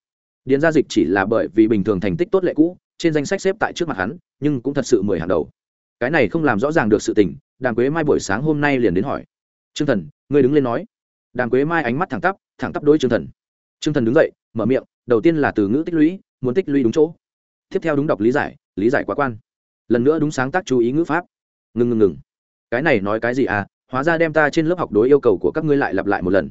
Điển gia dịch chỉ là bởi vì bình thường thành tích tốt lệ cũ, trên danh sách xếp tại trước mặt hắn, nhưng cũng thật sự mười hàng đầu cái này không làm rõ ràng được sự tình, đàm quế mai buổi sáng hôm nay liền đến hỏi. Trương thần ngươi đứng lên nói. Đàm quế mai ánh mắt thẳng tắp thẳng tắp đôi trương thần. Trương thần đứng dậy, mở miệng, đầu tiên là từ ngữ tích lũy, muốn tích lũy đúng chỗ. Tiếp theo đúng đọc lý giải lý giải quá quan. Lần nữa đúng sáng tác chú ý ngữ pháp. Ngừng ngừng ngừng. Cái này nói cái gì à? Hóa ra đem ta trên lớp học đối yêu cầu của các ngươi lại lặp lại một lần.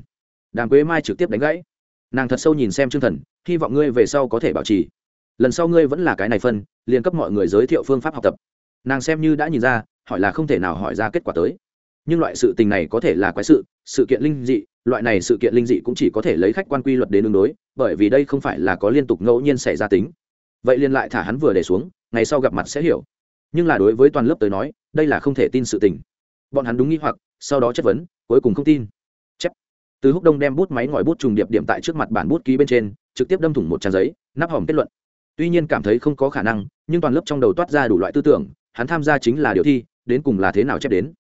Đàm quế mai trực tiếp đánh gãy. Nàng thật sâu nhìn xem chương thần, hy vọng ngươi về sau có thể bảo trì. Lần sau ngươi vẫn là cái này phân, liền cấp mọi người giới thiệu phương pháp học tập nàng xem như đã nhìn ra, hỏi là không thể nào hỏi ra kết quả tới. Nhưng loại sự tình này có thể là quái sự sự kiện linh dị, loại này sự kiện linh dị cũng chỉ có thể lấy khách quan quy luật đến đường đối, bởi vì đây không phải là có liên tục ngẫu nhiên xảy ra tính. Vậy liền lại thả hắn vừa để xuống, ngày sau gặp mặt sẽ hiểu. Nhưng là đối với toàn lớp tới nói, đây là không thể tin sự tình. Bọn hắn đúng nghi hoặc, sau đó chất vấn, cuối cùng không tin. Chép. Từ húc đông đem bút máy ngòi bút trùng điệp điểm tại trước mặt bản bút ký bên trên, trực tiếp đâm thủng một trang giấy, nắp hỏng kết luận. Tuy nhiên cảm thấy không có khả năng, nhưng toàn lớp trong đầu toát ra đủ loại tư tưởng hắn tham gia chính là điều thi, đến cùng là thế nào chép đến.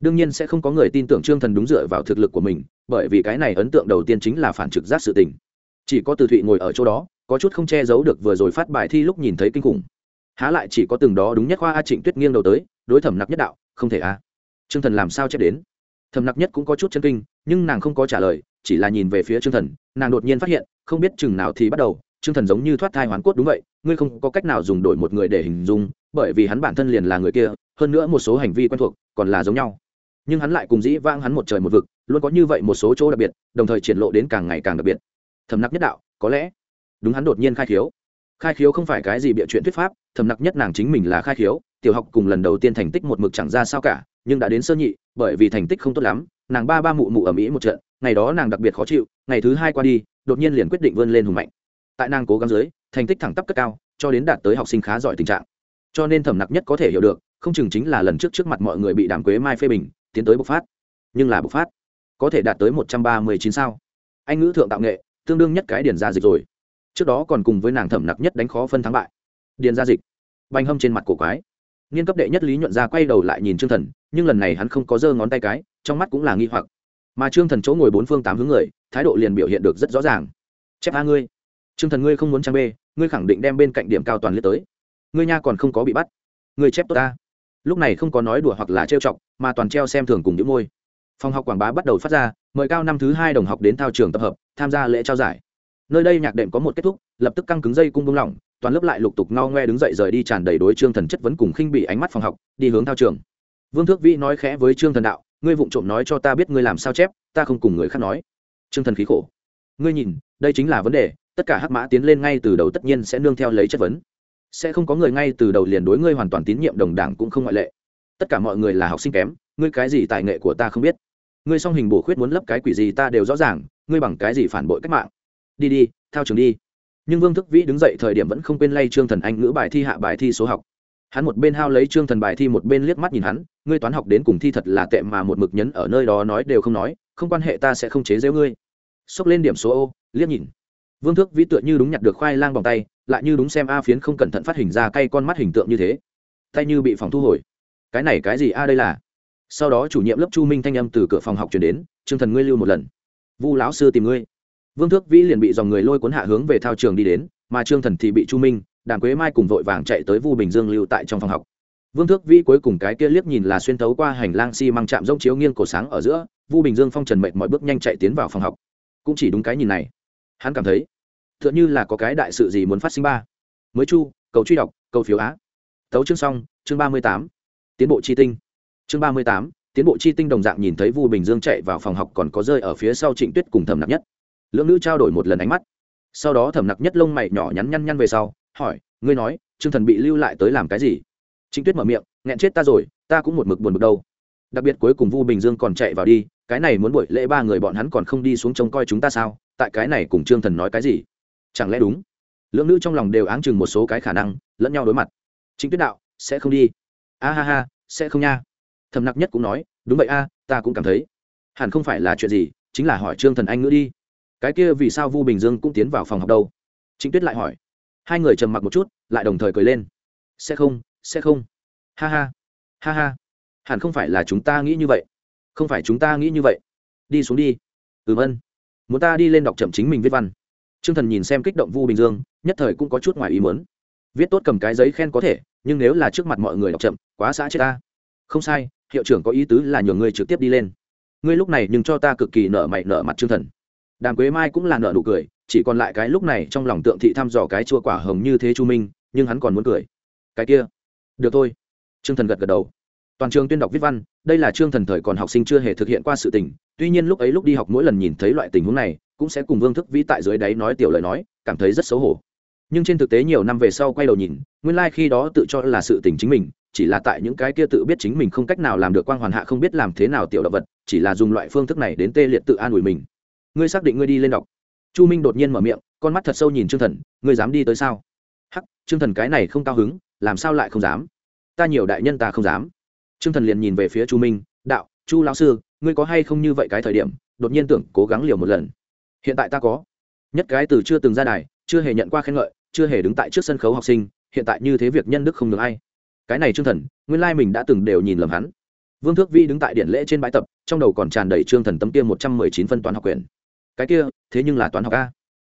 Đương nhiên sẽ không có người tin tưởng trương thần đúng dựa vào thực lực của mình, bởi vì cái này ấn tượng đầu tiên chính là phản trực giác sự tình. Chỉ có từ thụy ngồi ở chỗ đó, có chút không che giấu được vừa rồi phát bài thi lúc nhìn thấy kinh khủng. Há lại chỉ có từng đó đúng nhất khoa a trịnh tuyết nghiêng đầu tới, đối thẩm nặc nhất đạo, không thể a. À. trương thần làm sao chép đến? Thẩm nặc nhất cũng có chút chân kinh, nhưng nàng không có trả lời, chỉ là nhìn về phía trương thần, nàng đột nhiên phát hiện, không biết chừng nào thì bắt đầu, trương thần giống như thoát thai hoàn cốt đúng vậy, ngươi không có cách nào dùng đổi một người để hình dung bởi vì hắn bản thân liền là người kia, hơn nữa một số hành vi quen thuộc còn là giống nhau. Nhưng hắn lại cùng dĩ vang hắn một trời một vực, luôn có như vậy một số chỗ đặc biệt, đồng thời triển lộ đến càng ngày càng đặc biệt. Thầm nặc nhất đạo, có lẽ. Đúng hắn đột nhiên khai khiếu. Khai khiếu không phải cái gì bịa chuyện thuyết pháp thầm nặc nhất nàng chính mình là khai khiếu, tiểu học cùng lần đầu tiên thành tích một mực chẳng ra sao cả, nhưng đã đến sơ nhị, bởi vì thành tích không tốt lắm, nàng ba ba mụ mụ ở mỹ một trận, ngày đó nàng đặc biệt khó chịu, ngày thứ hai qua đi, đột nhiên liền quyết định vươn lên hùng mạnh. Tại nàng cố gắng dưới, thành tích thẳng tắp cất cao, cho đến đạt tới học sinh khá giỏi tình trạng cho nên thẩm nặc nhất có thể hiểu được, không chừng chính là lần trước trước mặt mọi người bị đàm quế mai phê bình, tiến tới bộc phát. Nhưng là bộc phát, có thể đạt tới một trăm ba mươi chín sao? Anh ngữ thượng tạo nghệ, tương đương nhất cái điền gia dịch rồi. Trước đó còn cùng với nàng thẩm nặc nhất đánh khó phân thắng bại. Điền gia dịch. Banh hâm trên mặt cổ quái. Nghiên cấp đệ nhất lý nhuận ra quay đầu lại nhìn trương thần, nhưng lần này hắn không có giơ ngón tay cái, trong mắt cũng là nghi hoặc. Mà trương thần chỗ ngồi bốn phương tám hướng người, thái độ liền biểu hiện được rất rõ ràng. Chép a ngươi. Trương thần ngươi không muốn trang b ngươi khẳng định đem bên cạnh điểm cao toàn liệt tới ngươi nha còn không có bị bắt. Ngươi chép tốt ta. Lúc này không có nói đùa hoặc là trêu chọc, mà toàn treo xem thường cùng những môi. Phòng học quảng bá bắt đầu phát ra, mời cao năm thứ hai đồng học đến thao trường tập hợp, tham gia lễ trao giải. Nơi đây nhạc đệm có một kết thúc, lập tức căng cứng dây cung bông lỏng, toàn lớp lại lục tục ngao ngoe đứng dậy rời đi tràn đầy đối trương thần chất vấn cùng khinh bị ánh mắt phòng học, đi hướng thao trường. Vương thước vĩ nói khẽ với trương thần đạo, ngươi vụng trộm nói cho ta biết ngươi làm sao chép, ta không cùng người khác nói. Trương thần khí khổ. Ngươi nhìn, đây chính là vấn đề, tất cả hắc mã tiến lên ngay từ đầu tất nhiên sẽ nương theo lấy chất vấn sẽ không có người ngay từ đầu liền đối ngươi hoàn toàn tín nhiệm đồng đảng cũng không ngoại lệ. Tất cả mọi người là học sinh kém, ngươi cái gì tài nghệ của ta không biết? Ngươi song hình bổ khuyết muốn lấp cái quỷ gì ta đều rõ ràng, ngươi bằng cái gì phản bội cách mạng? Đi đi theo trường đi. Nhưng vương thức vĩ đứng dậy thời điểm vẫn không quên lay trương thần anh ngữ bài thi hạ bài thi số học. Hắn một bên hao lấy trương thần bài thi một bên liếc mắt nhìn hắn, ngươi toán học đến cùng thi thật là tệ mà một mực nhấn ở nơi đó nói đều không nói, không quan hệ ta sẽ không chế giễu ngươi. Xốc lên điểm số ô, liếc nhìn vương thước vĩ tựa như đúng nhặt được khoai lang bằng tay, lại như đúng xem a phiến không cẩn thận phát hình ra cay con mắt hình tượng như thế. Tay như bị phòng thu hồi. Cái này cái gì a đây là? Sau đó chủ nhiệm lớp chu minh thanh âm từ cửa phòng học chuyển đến, trương thần ngươi lưu một lần. Vu lão sư tìm ngươi. Vương thước vĩ liền bị dòng người lôi cuốn hạ hướng về thao trường đi đến, mà trương thần thì bị chu minh, đàm quế mai cùng vội vàng chạy tới vu bình dương lưu tại trong phòng học. Vương thước vĩ cuối cùng cái kia liếc nhìn là xuyên thấu qua hành lang xi、si、măng chạm rông chiếu nghiêng cổ sáng ở giữa, vu bình dương phong trần mệt mọi bước nhanh chạy tiến vào phòng học. Cũng chỉ đúng cái nhìn này hắn cảm thấy t h ư ợ n h ư là có cái đại sự gì muốn phát sinh ba. Mới chu, cầu truy đọc, cầu phiếu á. Tấu chương xong, chương ba mươi tám, tiến bộ chi tinh. Chương ba mươi tám, tiến bộ chi tinh đồng dạng nhìn thấy vu bình dương chạy vào phòng học còn có rơi ở phía sau trịnh tuyết cùng thầm Nặc nhất. Lưỡng nữ trao đổi một lần ánh mắt. Sau đó thẩm nặc nhất lông mày nhỏ nhắn nhăn nhăn về sau, hỏi, ngươi nói, trương thần bị lưu lại tới làm cái gì? Trịnh tuyết mở miệng, nghẹn chết ta rồi, ta cũng một mực buồn bực đâu. Đặc biệt cuối cùng vu bình dương còn chạy vào đi cái này muốn buổi lễ ba người bọn hắn còn không đi xuống trông coi chúng ta sao? Tại cái này cùng trương thần nói cái gì? Chẳng lẽ đúng? Lưỡng nữ trong lòng đều áng chừng một số cái khả năng, lẫn nhau đối mặt. Chính tuyết đạo, sẽ không đi. A ha ha, sẽ không nha. Thầm nặc nhất cũng nói, đúng vậy a, ta cũng cảm thấy. Hẳn không phải là chuyện gì, chính là hỏi trương thần anh nữa đi. Cái kia vì sao vu bình dương cũng tiến vào phòng học đâu? Chính tuyết lại hỏi. Hai người trầm mặc một chút, lại đồng thời cười lên. Sẽ không sẽ không. Ha ha ha ha. Hẳn không phải là chúng ta nghĩ như vậy không phải chúng ta nghĩ như vậy. Đi xuống đi. Ừm ân. Muốn ta đi lên đọc chậm chính mình viết văn. T r ư ơ n g thần nhìn xem kích động vu bình dương, nhất thời cũng có chút ngoài ý muốn. viết tốt cầm cái giấy khen có thể, nhưng nếu là trước mặt mọi người đọc chậm, quá xã chết ta. Không sai, hiệu trưởng có ý tứ là nhường ngươi trực tiếp đi lên. Ngươi lúc này nhưng cho ta cực kỳ nợ mày nợ mặt t r ư ơ n g thần. Đàm quế mai cũng là nợ nụ cười, chỉ còn lại cái lúc này trong lòng tượng thị thăm dò cái chua quả hồng như thế chu minh, nhưng hắn còn muốn cười. Cái kia. Được thôi. Trương thần gật gật đầu toàn trường tuyên đọc viết văn, đây là trương thần thời còn học sinh chưa hề thực hiện qua sự tình, tuy nhiên lúc ấy lúc đi học mỗi lần nhìn thấy loại tình huống này, cũng sẽ cùng vương thức vĩ tại dưới đáy nói tiểu lời nói, cảm thấy rất xấu hổ. Nhưng trên thực tế nhiều năm về sau quay đầu nhìn, nguyên lai、like、khi đó tự cho là sự tình chính mình, chỉ là tại những cái kia tự biết chính mình không cách nào làm được quang hoàn hạ không biết làm thế nào tiểu động vật, chỉ là dùng loại phương thức này đến tê liệt tự an ủi mình. Ngươi xác định ngươi đi lên đọc. Chu minh đột nhiên mở miệng, con mắt thật sâu nhìn trương thần, ngươi dám đi tới sao? Hắc, trương thần cái này không cao hứng, làm sao lại không dám? Ta nhiều đại nhân ta không dám trương thần liền nhìn về phía chu minh, đạo, chu lão sư, ngươi có hay không như vậy cái thời điểm, đột nhiên tưởng cố gắng liều một lần? Hiện tại ta có. Nhất cái từ chưa từng ra đài, chưa hề nhận qua khen ngợi, chưa hề đứng tại trước sân khấu học sinh, hiện tại như thế việc nhân đức không được ai. Cái này trương thần, nguyên lai mình đã từng đều nhìn lầm hắn. Vương thước vi đứng tại điện lễ trên bãi tập, trong đầu còn tràn đầy trương thần tấm kia một trăm mười chín phân toán học quyền cái kia, thế nhưng là toán học a.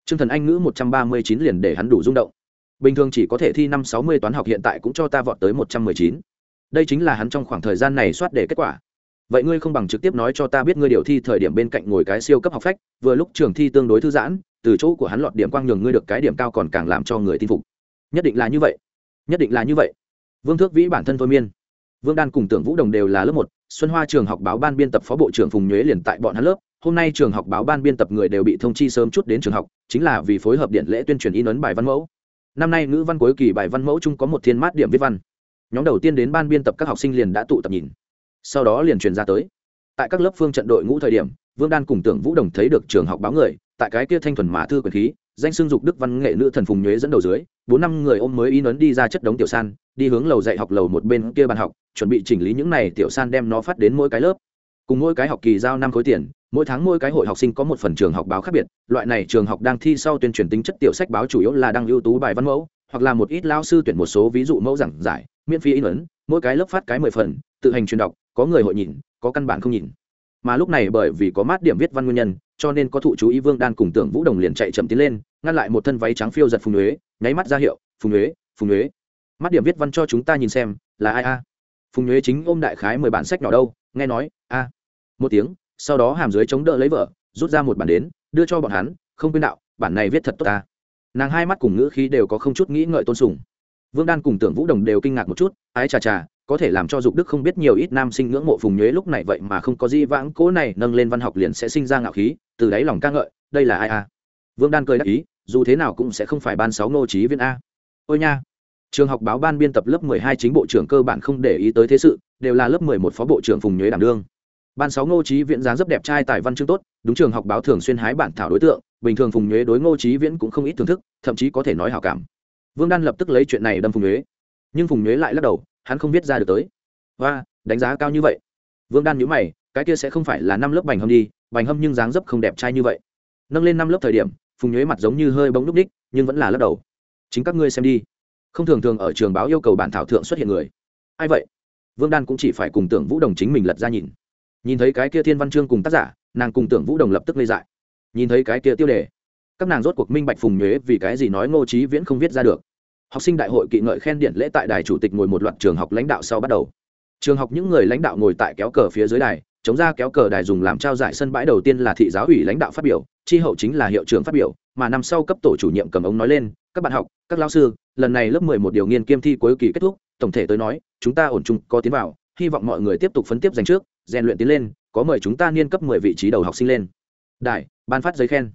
Trương thần anh ngữ một trăm ba mươi chín liền để hắn đủ rung động. Bình thường chỉ có thể thi năm sáu mươi toán học hiện tại cũng cho ta vọt tới một trăm mười chín đây chính là hắn trong khoảng thời gian này soát để kết quả. Vậy ngươi không bằng trực tiếp nói cho ta biết ngươi điều thi thời điểm bên cạnh ngồi cái siêu cấp học phách, vừa lúc trường thi tương đối thư giãn, từ chỗ của hắn lọt điểm quang nhường ngươi được cái điểm cao còn càng làm cho người tin phục. Nhất định là như vậy. Nhất định là như vậy. Vương thước vĩ bản thân thôi miên. Vương đan cùng tưởng vũ đồng đều là lớp một, xuân hoa trường học báo ban biên tập phó bộ trưởng phùng nhuế liền tại bọn hắn lớp. Hôm nay trường học báo ban biên tập người đều bị thông chi sớm chút đến trường học, chính là vì phối hợp điện lễ tuyên truyền in ấn bài văn mẫu. Năm nay ngữ văn cuối kỳ bài văn mẫu chung có một thiên mát điểm viết văn nhóm đầu tiên đến ban biên tập các học sinh liền đã tụ tập nhìn. Sau đó liền truyền ra tới. Tại các lớp phương trận đội ngũ thời điểm, vương đan cùng tưởng vũ đồng thấy được trường học báo người, tại cái kia thanh thuần mã thư quyền khí, danh xương dục đức văn nghệ nữ thần phùng nhuế dẫn đầu dưới, bốn năm người ôm mới in ấn đi ra chất đống tiểu san, đi hướng lầu dạy học lầu một bên kia bàn học, chuẩn bị chỉnh lý những này tiểu san đem nó phát đến mỗi cái lớp. Cùng mỗi cái học kỳ giao năm khối tiền, mỗi tháng mỗi cái hội học sinh có một phần trường học báo khác biệt, loại này trường học đang thi sau tuyên truyền tính chất tiểu sách báo chủ yếu là đăng ưu tú bài văn mẫu, hoặc là một ít lao sư tuyển một số ví dụ mẫu giảng giải miễn phí in ấn, mỗi cái lớp phát cái mười phần, tự hành truyền đọc, có người hội nhìn, có căn bản không nhìn. Mà lúc này bởi vì có mát điểm viết văn nguyên nhân, cho nên có thụ chú ý vương đan cùng tưởng vũ đồng liền chạy chậm tiến lên, ngăn lại một thân váy trắng phiêu giật phùng nhuế nháy mắt ra hiệu, phùng nhuế phùng nhuế mắt điểm viết văn cho chúng ta nhìn xem, là ai a? Phùng nhuế chính ôm đại khái mười bản sách nhỏ đâu, nghe nói, a. Một tiếng, sau đó hàm dưới chống đỡ lấy vợ, rút ra một bản đến, đưa cho bọn hắn, không quên đạo, bản này viết thật tốt ta. Nàng hai mắt cùng ngữ khí đều có không chút nghĩ ngợi tôn sùng vương đan cùng tưởng vũ đồng đều kinh ngạc một chút, ái chà chà, có thể làm cho dục đức không biết nhiều ít nam sinh ngưỡng mộ phùng nhuế lúc này vậy mà không có gì vãng cố này nâng lên văn học liền sẽ sinh ra ngạo khí, từ đáy lòng ca ngợi, đây là ai a vương đan cười đáp ý, dù thế nào cũng sẽ không phải ban sáu ngô trí viên a. Ôi nha! Trường học báo ban biên tập lớp mười hai chính bộ trưởng cơ bản không để ý tới thế sự, đều là lớp mười một phó bộ trưởng phùng nhuế đảm đương. Ban sáu ngô trí viễn dáng rất đẹp trai tài văn chương tốt, đúng trường học báo thường xuyên hái bản thảo đối tượng, bình thường phùng nhuế đối ngô trí viễn cũng không ít thưởng thức, thậm chí có thể nói hảo cảm vương đan lập tức lấy chuyện này đâm phùng nhuế. Nhưng phùng nhuế lại lắc đầu, hắn không viết ra được tới. Và đánh giá cao như vậy. Vương đan nhữ mày, cái kia sẽ không phải là năm lớp bành hâm đi, bành hâm nhưng dáng dấp không đẹp trai như vậy. Nâng lên năm lớp thời điểm, phùng nhuế mặt giống như hơi bóng núc đích nhưng vẫn là lắc đầu. Chính các ngươi xem đi. Không thường thường ở trường báo yêu cầu bản thảo thượng xuất hiện người. Ai vậy? Vương đan cũng chỉ phải cùng tưởng vũ đồng chính mình lật ra nhìn. Nhìn thấy cái kia thiên văn chương cùng tác giả, nàng cùng tưởng vũ đồng lập tức lê dại. Nhìn thấy cái kia tiêu đề. Các nàng rốt cuộc minh bạch phùng nhuế vì cái gì nói ngô trí viễn không viết ra được học sinh đại hội kỵ ngợi khen điện lễ tại đài chủ tịch ngồi một loạt trường học lãnh đạo sau bắt đầu. Trường học những người lãnh đạo ngồi tại kéo cờ phía dưới đài, chống ra kéo cờ đài dùng làm trao giải sân bãi đầu tiên là thị giáo ủy lãnh đạo phát biểu, tri hậu chính là hiệu trưởng phát biểu, mà năm sau cấp tổ chủ nhiệm cầm ống nói lên, các bạn học, các lao sư, lần này lớp mười một điều nghiên kiêm thi cuối kỳ kết thúc, tổng thể tới nói, chúng ta ổn chung, có tiến vào, hy vọng mọi người tiếp tục phấn tiếp giành trước, rèn luyện tiến lên, có mời chúng ta niên cấp mười vị trí đầu học sinh lên. Đại ban phát giấy khen.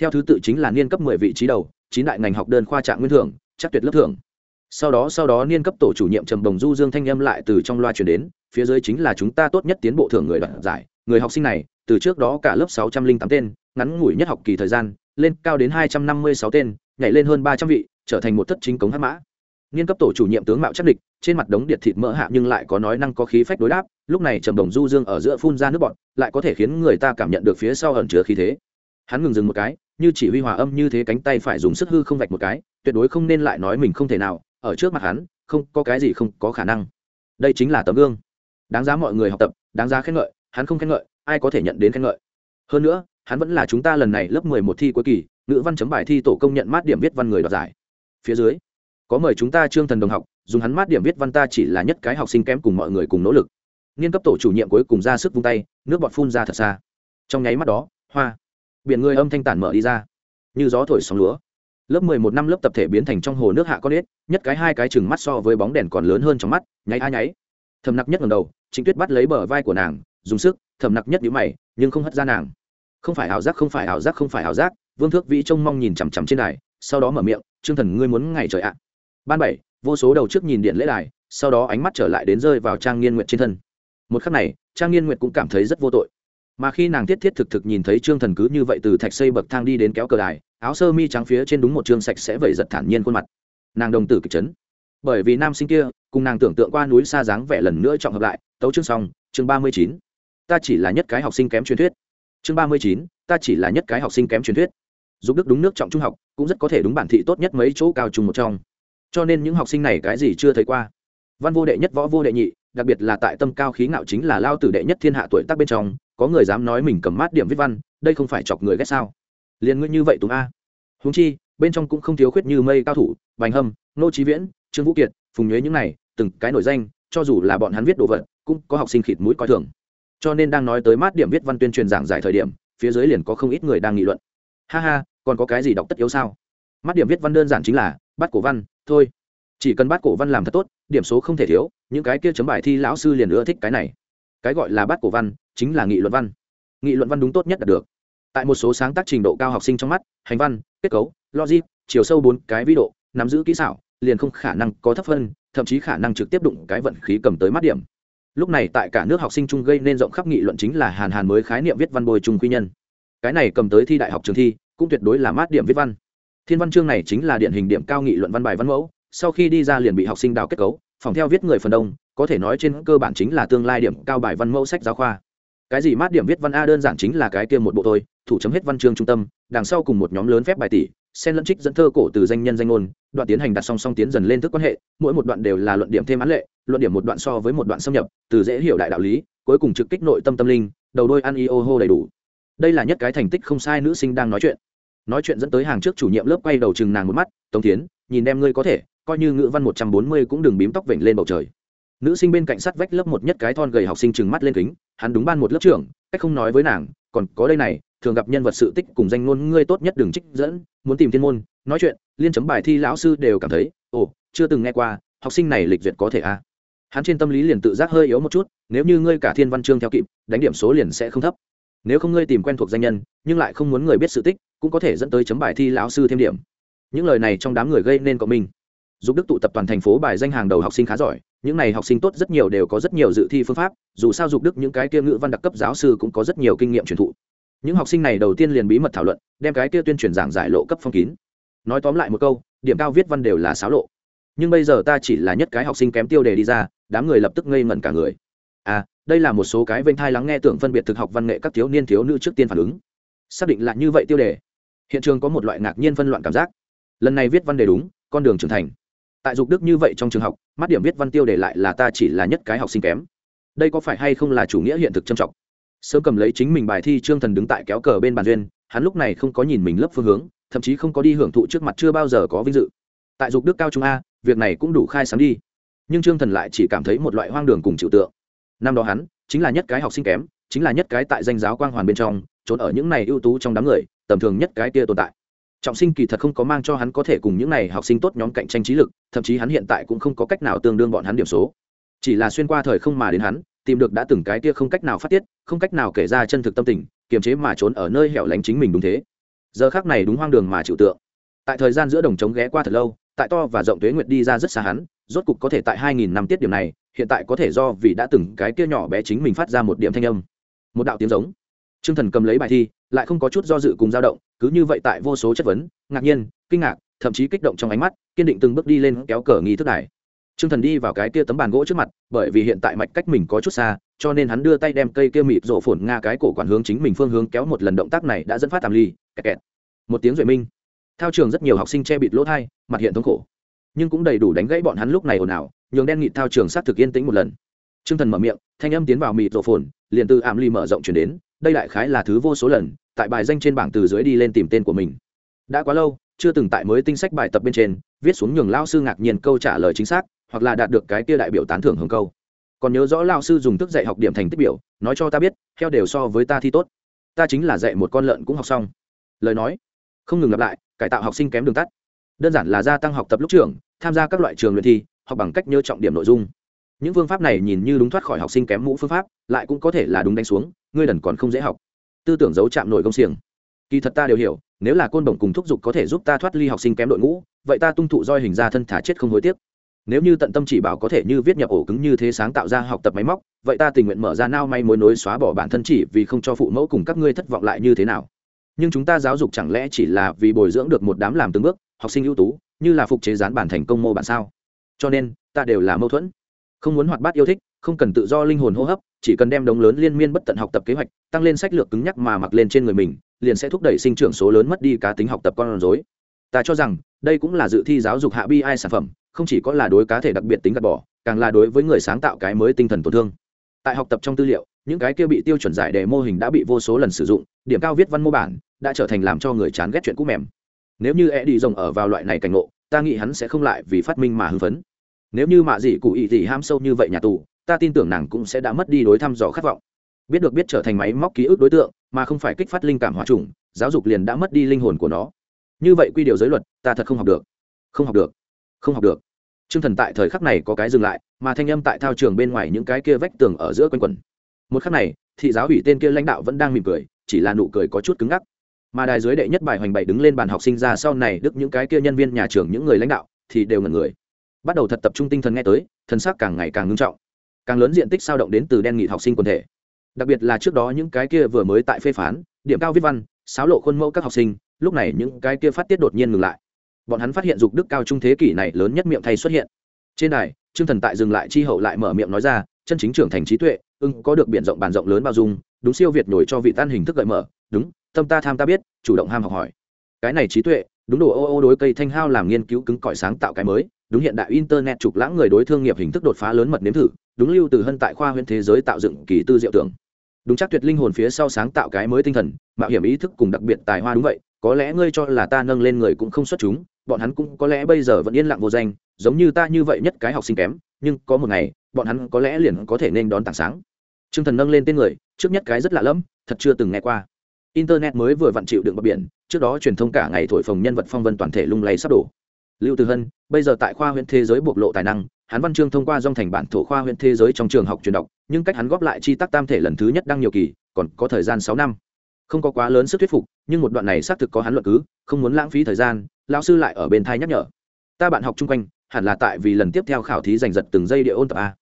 Theo thứ tự chính là niên cấp mười vị trí đầu, chín đại ngành học đơn khoa trạng nguyên thưởng chắc tuyệt lớp thưởng. Sau đó sau đó niên cấp tổ chủ nhiệm trầm đồng du dương thanh âm lại từ trong loa chuyển đến, phía dưới chính là chúng ta tốt nhất tiến bộ thưởng người đoạt giải, người học sinh này, từ trước đó cả lớp sáu trăm linh tám tên, ngắn ngủi nhất học kỳ thời gian, lên cao đến hai trăm năm mươi sáu tên, nhảy lên hơn ba trăm vị, trở thành một thất chính cống hát mã. Niên cấp tổ chủ nhiệm tướng mạo chắc địch, trên mặt đống điện thịt mỡ hạ nhưng lại có nói năng có khí phách đối đáp, lúc này trầm đồng du dương ở giữa phun ra nước bọt, lại có thể khiến người ta cảm nhận được phía sau ẩn chứa khí thế. Hắn ngừng dừng một cái, như chỉ huy hòa âm như thế cánh tay phải dùng sức hư không vạch một cái tuyệt đối không nên lại nói mình không thể nào, ở trước mặt hắn, không có cái gì không có khả năng. Đây chính là tấm gương. Đáng giá mọi người học tập, đáng giá khen ngợi, hắn không khen ngợi, ai có thể nhận đến khen ngợi? Hơn nữa, hắn vẫn là chúng ta lần này lớp mười một thi cuối kỳ, ngữ văn chấm bài thi tổ công nhận mát điểm viết văn người đoạt giải. Phía dưới, có mời chúng ta trương thần đồng học, dùng hắn mát điểm viết văn ta chỉ là nhất cái học sinh kém cùng mọi người cùng nỗ lực. Nghiên cấp tổ chủ nhiệm cuối cùng ra sức vung tay, nước bọt phun ra thật xa. Trong nháy mắt đó, hoa, biển người âm thanh tản mở đi ra. Như gió thổi sóng lúa lớp mười một năm lớp tập thể biến thành trong hồ nước hạ con ếch, nhất cái hai cái chừng mắt so với bóng đèn còn lớn hơn trong mắt, nháy a nháy. Thầm nặc nhất ngầm đầu, trịnh tuyết bắt lấy bờ vai của nàng, dùng sức, thầm nặc nhất nhữ mày, nhưng không hất ra nàng. Không phải ảo giác, không phải ảo giác, không phải ảo giác, vương thước vĩ trông mong nhìn chằm chằm trên đài, sau đó mở miệng, trương thần, ngươi muốn ngày trời ạ? Ban bảy, vô số đầu trước nhìn điện lễ đài, sau đó ánh mắt trở lại đến rơi vào trang nghiên nguyệt trên thân. Một khắc này, trang nghiên nguyệt cũng cảm thấy rất vô tội. Mà khi nàng thiết thiết thực thực nhìn thấy trương thần cứ như vậy từ thạch xây bậc thang đi đến kéo cờ đài áo sơ mi trắng phía trên đúng một chương sạch sẽ vẩy giật thản nhiên khuôn mặt. Nàng đồng tử kịch chấn. Bởi vì nam sinh kia, cùng nàng tưởng tượng qua núi xa dáng vẻ lần nữa trọng hợp lại, tấu chương xong, chương ba mươi chín. Ta chỉ là nhất cái học sinh kém truyền thuyết. Chương ba mươi chín, ta chỉ là nhất cái học sinh kém truyền thuyết. Giúp đức đúng nước trọng trung học, cũng rất có thể đúng bản thị tốt nhất mấy chỗ cao trùng một trong. Cho nên những học sinh này cái gì chưa thấy qua. Văn vô đệ nhất, võ vô đệ nhị, đặc biệt là tại tâm cao khí ngạo chính là lao tử đệ nhất thiên hạ tuổi tác bên trong, có người dám nói mình cầm mát điểm viết văn, đây không phải chọc người ghét sao? Liền ngươi như vậy tùng a. Húng chi, bên trong cũng không thiếu khuyết như mây cao thủ, bành hâm, nô trí viễn, trương vũ kiệt, phùng nhuế những này, từng cái nổi danh, cho dù là bọn hắn viết đồ vật, cũng có học sinh khịt mũi coi thường. Cho nên đang nói tới mát điểm viết văn tuyên truyền giảng giải thời điểm, phía dưới liền có không ít người đang nghị luận. Ha ha, còn có cái gì đọc tất yếu sao? Mát điểm viết văn đơn giản chính là, bắt cổ văn, thôi. Chỉ cần bắt cổ văn làm thật tốt, điểm số không thể thiếu, những cái kia chấm bài thi lão sư liền ưa thích cái này. Cái gọi là bắt cổ văn, chính là nghị luận văn. Nghị luận văn đúng tốt nhất là được tại một số sáng tác trình độ cao học sinh trong mắt, hành văn, kết cấu, logic, chiều sâu bốn cái ví độ, nắm giữ kỹ xảo, liền không khả năng có thấp phân, thậm chí khả năng trực tiếp đụng cái vận khí cầm tới mắt điểm. Lúc này tại cả nước học sinh chung gây nên rộng khắp nghị luận chính là hàn hàn mới khái niệm viết văn bồi trung quy nhân. Cái này cầm tới thi đại học trường thi, cũng tuyệt đối là mát điểm viết văn. Thiên văn chương này chính là điển hình điểm cao nghị luận văn bài văn mẫu, sau khi đi ra liền bị học sinh đào kết cấu, phòng theo viết người phần đông, có thể nói trên cơ bản chính là tương lai điểm cao bài văn mẫu sách giáo khoa. Cái gì mát điểm viết văn a đơn giản chính là cái kia một bộ thôi thủ chấm hết văn chương trung tâm, đằng sau cùng một nhóm lớn phép bài tỷ xen lẫn trích dẫn thơ cổ từ danh nhân danh ngôn, đoạn tiến hành đặt song song tiến dần lên thức quan hệ, mỗi một đoạn đều là luận điểm thêm án lệ, luận điểm một đoạn so với một đoạn xâm nhập, từ dễ hiểu đại đạo lý, cuối cùng trực kích nội tâm tâm linh, đầu đôi ăn y ô hô đầy đủ. Đây là nhất cái thành tích không sai nữ sinh đang nói chuyện. Nói chuyện dẫn tới hàng trước chủ nhiệm lớp quay đầu chừng nàng một mắt, tống tiến nhìn em ngươi có thể, coi như ngữ văn một trăm bốn mươi cũng đừng bím tóc vểnh lên bầu trời. Nữ sinh bên cạnh sát vách lớp một nhất cái thon gầy học sinh chừng mắt lên kính, hắn đúng ban một lớp trưởng, cách không nói với nàng, còn có đây này thường gặp nhân vật sự tích cùng danh ngôn ngươi tốt nhất đừng trích dẫn, muốn tìm thiên môn, nói chuyện, liên chấm bài thi lão sư đều cảm thấy, ồ, chưa từng nghe qua, học sinh này lịch duyệt có thể a. À. hắn trên tâm lý liền tự giác hơi yếu một chút, nếu như ngươi cả thiên văn chương theo kịp, đánh điểm số liền sẽ không thấp. Nếu không ngươi tìm quen thuộc danh nhân, nhưng lại không muốn người biết sự tích, cũng có thể dẫn tới chấm bài thi lão sư thêm điểm. Những lời này trong đám người gây nên cộng minh giúp đức tụ tập toàn thành phố bài danh hàng đầu học sinh khá giỏi, những này học sinh tốt rất nhiều đều có rất nhiều dự thi phương pháp, dù sao dục đức những cái kia ngữ văn đặc cấp giáo sư cũng có rất nhiều kinh nghiệm truyền thụ những học sinh này đầu tiên liền bí mật thảo luận, đem cái kia tuyên truyền giảng giải lộ cấp phong kín. Nói tóm lại một câu, điểm cao viết văn đều là xáo lộ. Nhưng bây giờ ta chỉ là nhất cái học sinh kém tiêu đề đi ra, đám người lập tức ngây ngẩn cả người. À đây là một số cái vênh thai lắng nghe tưởng phân biệt thực học văn nghệ các thiếu niên thiếu nữ trước tiên phản ứng. Xác định là như vậy tiêu đề. Hiện trường có một loại ngạc nhiên phân loạn cảm giác. Lần này viết văn đề đúng, con đường trưởng thành. Tại dục đức như vậy trong trường học, mắt điểm viết văn tiêu đề lại là ta chỉ là nhất cái học sinh kém. Đây có phải hay không là chủ nghĩa hiện thực trầm trọng? Sớm cầm lấy chính mình bài thi trương thần đứng tại kéo cờ bên bàn duyên, hắn lúc này không có nhìn mình lớp phương hướng, thậm chí không có đi hưởng thụ trước mặt chưa bao giờ có vinh dự. Tại dục đức cao trung a, việc này cũng đủ khai sáng đi. Nhưng trương thần lại chỉ cảm thấy một loại hoang đường cùng chịu tượng. Năm đó hắn, chính là nhất cái học sinh kém, chính là nhất cái tại danh giáo quang hoàn bên trong, trốn ở những này ưu tú trong đám người, tầm thường nhất cái kia tồn tại. Trọng sinh kỳ thật không có mang cho hắn có thể cùng những này học sinh tốt nhóm cạnh tranh trí lực, thậm chí hắn hiện tại cũng không có cách nào tương đương bọn hắn điểm số. Chỉ là xuyên qua thời không mà đến hắn tìm được đã từng cái kia không cách nào phát tiết, không cách nào kể ra chân thực tâm tình, kiềm chế mà trốn ở nơi hẻo lánh chính mình đúng thế. Giờ khác này đúng hoang đường mà chịu tượng. Tại thời gian giữa đồng trống ghé qua thật lâu, tại to và rộng tuế nguyệt đi ra rất xa hắn, rốt cục có thể tại hai nghìn năm tiết điểm này, hiện tại có thể do vì đã từng cái kia nhỏ bé chính mình phát ra một điểm thanh âm, một đạo tiếng giống. T r ư ơ n g thần cầm lấy bài thi, lại không có chút do dự cùng dao động, cứ như vậy tại vô số chất vấn, ngạc nhiên, kinh ngạc, thậm chí kích động trong ánh mắt, kiên định từng bước đi lên kéo cờ nghi thức đài t r ư ơ n g thần đi vào cái kia tấm bàn gỗ trước mặt, bởi vì hiện tại mạch cách mình có chút xa, cho nên hắn đưa tay đem cây kia mịt rổ phồn nga cái cổ quản hướng chính mình phương hướng kéo một lần động tác này đã dẫn phát tàm ly, kẹt kẹt. Một tiếng duệ minh. Thao trường rất nhiều học sinh che bịt lỗ thai, mặt hiện thống khổ. Nhưng cũng đầy đủ đánh gãy bọn hắn lúc này ồn ào, nhường đen nghị thao trường sát thực yên tĩnh một lần. T r ư ơ n g thần mở miệng, thanh âm tiến vào mịt rổ phồn, liền từ ảm ly mở rộng chuyển đến, đây đại khái là thứ vô số lần, tại bài danh trên bảng từ dưới đi lên tìm tên của mình. Đã quá lâu, chưa từng tại mới tinh sách bài tập bên trên, viết xuống nhường lao sư ngạc nhiên câu trả lời chính xác hoặc là đạt được cái kia đại biểu tán thưởng hồng câu. Còn nhớ rõ lao sư dùng thức dạy học điểm thành tích biểu, nói cho ta biết, theo đều so với ta thi tốt. Ta chính là dạy một con lợn cũng học xong. Lời nói, không ngừng lặp lại, cải tạo học sinh kém đường tắt. Đơn giản là gia tăng học tập lúc trường, tham gia các loại trường luyện thi, học bằng cách nhớ trọng điểm nội dung. Những phương pháp này nhìn như đúng thoát khỏi học sinh kém mũ phương pháp, lại cũng có thể là đúng đánh xuống, ngươi đần còn không dễ học. Tư tưởng giấu chạm nổi công xiềng. Kỳ thật ta đều hiểu, nếu là côn đồng cùng thúc giục có thể giúp ta thoát ly học sinh kém đội ngũ, vậy ta tung thụ roi hình ra thân thả chết không hối tiếc nếu như tận tâm chỉ bảo có thể như viết nhập ổ cứng như thế sáng tạo ra học tập máy móc, vậy ta tình nguyện mở ra nao may mối nối xóa bỏ bản thân chỉ vì không cho phụ mẫu cùng các ngươi thất vọng lại như thế nào. Nhưng chúng ta giáo dục chẳng lẽ chỉ là vì bồi dưỡng được một đám làm từng bước, học sinh ưu tú, như là phục chế gián bản thành công mô bản sao? Cho nên, ta đều là mâu thuẫn. Không muốn hoạt bát yêu thích, không cần tự do linh hồn hô hấp, chỉ cần đem đống lớn liên miên bất tận học tập kế hoạch, tăng lên sách lược cứng nhắc mà mặc lên trên người mình, liền sẽ thúc đẩy sinh trưởng số lớn mất đi cá tính học tập con rối. Ta cho rằng, đây cũng là dự thi giáo dục hạ bi ai sản phẩm không chỉ có là đối cá thể đặc biệt tính gạt bỏ, càng là đối với người sáng tạo cái mới tinh thần tổn thương. Tại học tập trong tư liệu, những cái kia bị tiêu chuẩn giải đề mô hình đã bị vô số lần sử dụng, điểm cao viết văn mô bản, đã trở thành làm cho người chán ghét chuyện cũ mềm. Nếu như e đi rồng ở vào loại này cảnh ngộ, ta nghĩ hắn sẽ không lại vì phát minh mà hưng phấn. Nếu như mạ dị cụ ý gì ham sâu như vậy nhà tù, ta tin tưởng nàng cũng sẽ đã mất đi đối thăm dò khát vọng. Biết được biết trở thành máy móc ký ức đối tượng, mà không phải kích phát linh cảm hòa trùng giáo dục liền đã mất đi linh hồn của nó. Như vậy quy điều giới luật, ta thật không học được. Không học được không học được. T r ư ơ n g thần tại thời khắc này có cái dừng lại, mà thanh âm tại thao trường bên ngoài những cái kia vách tường ở giữa quanh quần một khắc này, thị giáo ủy tên kia lãnh đạo vẫn đang mỉm cười, chỉ là nụ cười có chút cứng ngắc. Mà đài dưới đệ nhất bài hoành bày đứng lên bàn học sinh ra sau này đức những cái kia nhân viên nhà trường những người lãnh đạo thì đều ngần người. Bắt đầu thật tập trung tinh thần nghe tới, thân xác càng ngày càng ngưng trọng. Càng lớn diện tích sao động đến từ đen nghị học sinh quần thể. Đặc biệt là trước đó những cái kia vừa mới tại phê phán, điểm cao viết văn sáo lộ khuôn mẫu các học sinh, lúc này những cái kia phát tiết đột nhiên ngừng lại bọn hắn phát hiện dục đức cao trung thế kỷ này lớn nhất miệng thay xuất hiện. Trên đài, trương thần tại dừng lại chi hậu lại mở miệng nói ra, chân chính trưởng thành trí tuệ, ưng có được biển rộng bàn rộng lớn bao dung, đúng siêu việt nổi cho vị tan hình thức gợi mở, đúng, tâm ta tham ta biết, chủ động ham học hỏi. Cái này trí tuệ, đúng đồ ô ô đối cây thanh hao làm nghiên cứu cứng cỏi sáng tạo cái mới, đúng hiện đại internet trục lãng người đối thương nghiệp hình thức đột phá lớn mật nếm thử, đúng lưu từ hân tại khoa huyện thế giới tạo dựng kỳ tư diệu tưởng. Đúng chắc tuyệt linh hồn phía sau sáng tạo cái mới tinh thần, mạo hiểm ý thức cùng đặc biệt tài hoa đúng vậy có lẽ ngươi cho là ta nâng lên người cũng không xuất chúng, bọn hắn cũng có lẽ bây giờ vẫn yên lặng vô danh, giống như ta như vậy nhất cái học sinh kém, nhưng có một ngày, bọn hắn có lẽ liền có thể nên đón tảng sáng. T r ư ơ n g thần nâng lên tên người, trước nhất cái rất lạ lẫm, thật chưa từng nghe qua. Internet mới vừa vặn chịu đựng bờ biển, trước đó truyền thông cả ngày thổi phồng nhân vật phong vân toàn thể lung lay sắp đổ. Lưu từ hân, bây giờ tại khoa huyện thế giới bộc lộ tài năng, hắn văn chương thông qua dòng thành bản thổ khoa huyện thế giới trong trường học truyền đọc, nhưng cách hắn góp lại chi tắc tam thể lần thứ nhất đăng nhiều kỳ, còn có thời gian sáu năm không có quá lớn sức thuyết phục, nhưng một đoạn này xác thực có hắn luận cứ, không muốn lãng phí thời gian, lão sư lại ở bên thai nhắc nhở. Ta bạn học chung quanh, hẳn là tại vì lần tiếp theo khảo thí giành giật từng giây địa ôn tập a.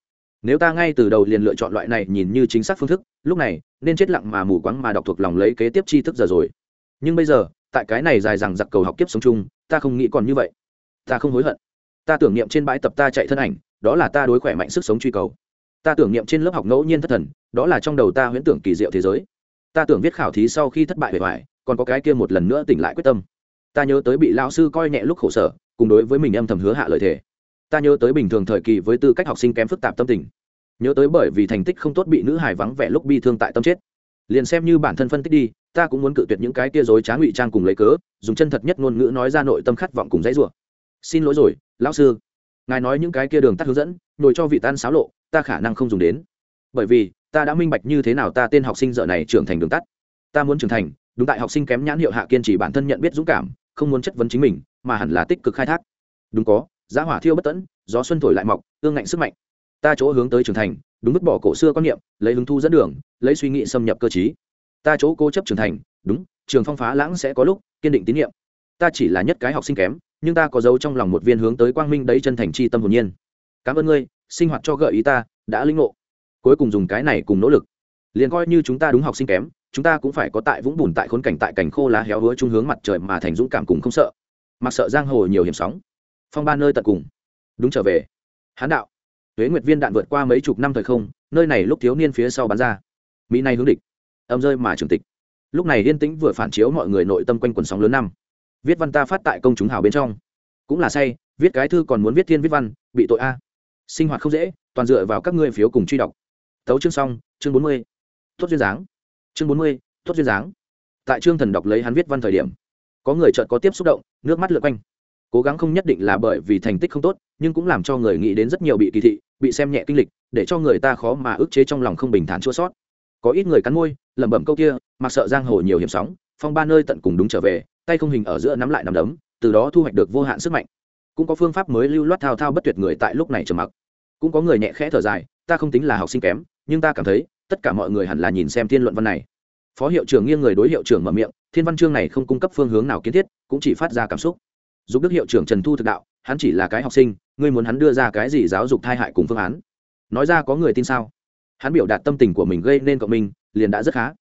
Nếu ta ngay từ đầu liền lựa chọn loại này nhìn như chính xác phương thức, lúc này, nên chết lặng mà mù quáng mà đọc thuộc lòng lấy kế tiếp tri thức giờ rồi. Nhưng bây giờ, tại cái này dài dằng giặc cầu học kiếp sống chung, ta không nghĩ còn như vậy. Ta không hối hận. Ta tưởng niệm trên bãi tập ta chạy thân ảnh, đó là ta đối khỏe mạnh sức sống truy cầu. Ta tưởng niệm trên lớp học ngẫu nhiên thất thần, đó là trong đầu ta huyễn tưởng kỳ diệu thế giới ta tưởng viết khảo thí sau khi thất bại bề ngoài, còn có cái kia một lần nữa tỉnh lại quyết tâm. Ta nhớ tới bị lao sư coi nhẹ lúc khổ sở, cùng đối với mình âm thầm hứa hạ lời thề. Ta nhớ tới bình thường thời kỳ với tư cách học sinh kém phức tạp tâm tình. Nhớ tới bởi vì thành tích không tốt bị nữ hài vắng vẻ lúc bi thương tại tâm chết. Liền xem như bản thân phân tích đi, ta cũng muốn cự tuyệt những cái kia dối trá ngụy trang cùng lấy cớ, dùng chân thật nhất ngôn ngữ nói ra nội tâm khát vọng cùng dãy rủa. Xin lỗi rồi, lão sư. Ngài nói những cái kia đường tắt hướng dẫn, nhồi cho vị tan xáo lộ, ta khả năng không dùng đến. Bởi vì ta đã minh bạch như thế nào ta tên học sinh dở này trưởng thành đường tắt. Ta muốn trưởng thành, đúng tại học sinh kém nhãn hiệu hạ kiên trì bản thân nhận biết dũng cảm, không muốn chất vấn chính mình, mà hẳn là tích cực khai thác. Đúng có, giá hỏa thiêu bất tẫn, gió xuân thổi lại mọc ương ngạnh sức mạnh. Ta chỗ hướng tới trưởng thành, đúng vứt bỏ cổ xưa quan niệm, lấy hứng thu dẫn đường, lấy suy nghĩ xâm nhập cơ chí ta chỗ cố chấp trưởng thành, đúng, trường phong phá lãng sẽ có lúc, kiên định tín nhiệm. Ta chỉ là nhất cái học sinh kém, nhưng ta có dấu trong lòng một viên hướng tới quang minh đấy chân thành chi tâm hồn nhiên. Cảm ơn ngươi, sinh hoạt cho gợi ý ta, đã linh ngộ cuối cùng dùng cái này cùng nỗ lực. Liền coi như chúng ta đúng học sinh kém, chúng ta cũng phải có tại vũng bùn tại khốn cảnh tại cảnh khô lá héo hứa trung hướng mặt trời mà thành dũng cảm cùng không sợ. Mặc sợ giang hồ nhiều hiểm sóng. Phong ba nơi tận cùng. Đúng trở về. Hán đạo. Tuế nguyệt viên đạn vượt qua mấy chục năm thời không, nơi này lúc thiếu niên phía sau bắn ra. Mỹ này hướng địch. Âm rơi mà trường tịch. Lúc này yên tĩnh vừa phản chiếu mọi người nội tâm quanh quần sóng lớn năm. Viết văn ta phát tại công chúng hào bên trong. Cũng là say, viết cái thư còn muốn viết thiên viết văn, bị tội a. Sinh hoạt không dễ, toàn dựa vào các ngươi phiếu cùng truy đọc tấu chương xong, chương bốn mươi. Tốt duyên dáng. Chương bốn mươi, tốt duyên dáng. Tại chương thần đọc lấy hắn viết văn thời điểm, có người chợt có tiếp xúc động, nước mắt lượt quanh. Cố gắng không nhất định là bởi vì thành tích không tốt, nhưng cũng làm cho người nghĩ đến rất nhiều bị kỳ thị, bị xem nhẹ kinh lịch, để cho người ta khó mà ức chế trong lòng không bình thản chua sót. Có ít người cắn môi, lẩm bẩm câu kia, mặc sợ giang hồ nhiều hiểm sóng, phong ba nơi tận cùng đúng trở về, tay không hình ở giữa nắm lại nắm đấm, từ đó thu hoạch được vô hạn sức mạnh. Cũng có phương pháp mới lưu loát thao thao bất tuyệt người tại lúc này trầm mặc. Cũng có người nhẹ khẽ thở dài, ta không tính là học sinh kém nhưng ta cảm thấy, tất cả mọi người hẳn là nhìn xem thiên luận văn này. Phó hiệu trưởng nghiêng người đối hiệu trưởng mở miệng, thiên văn chương này không cung cấp phương hướng nào kiến thiết, cũng chỉ phát ra cảm xúc. Giúp đức hiệu trưởng trần thu thực đạo, hắn chỉ là cái học sinh, ngươi muốn hắn đưa ra cái gì giáo dục thai hại cùng phương án? Nói ra có người tin sao? Hắn biểu đạt tâm tình của mình gây nên cộng minh liền đã rất khá.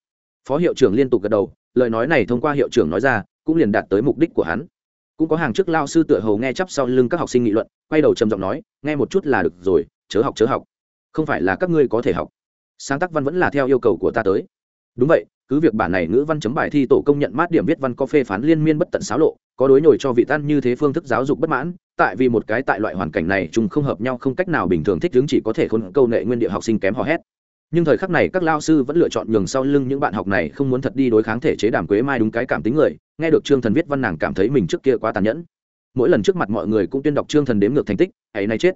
Phó hiệu trưởng liên tục gật đầu, lời nói này thông qua hiệu trưởng nói ra, cũng liền đạt tới mục đích của hắn. Cũng có hàng chức lao sư tựa hầu nghe chắp sau lưng các học sinh nghị luận, quay đầu trầm giọng nói, nghe một chút là được rồi, chớ học chớ học. Không phải là các ngươi có thể học sáng tác văn vẫn là theo yêu cầu của ta tới. Đúng vậy, cứ việc bản này ngữ văn chấm bài thi tổ công nhận mát điểm viết văn có phê phán liên miên bất tận xáo lộ, có đối nhồi cho vị tan như thế phương thức giáo dục bất mãn, tại vì một cái tại loại hoàn cảnh này chúng không hợp nhau không cách nào bình thường thích đứng chỉ có thể khôn câu nệ nguyên địa học sinh kém hò hét. Nhưng thời khắc này các lao sư vẫn lựa chọn nhường sau lưng những bạn học này không muốn thật đi đối kháng thể chế đàm quế mai đúng cái cảm tính người, nghe được trương thần viết văn nàng cảm thấy mình trước kia quá tàn nhẫn. Mỗi lần trước mặt mọi người cũng tuyên đọc trương thần đếm ngược thành tích, ấy nay chết.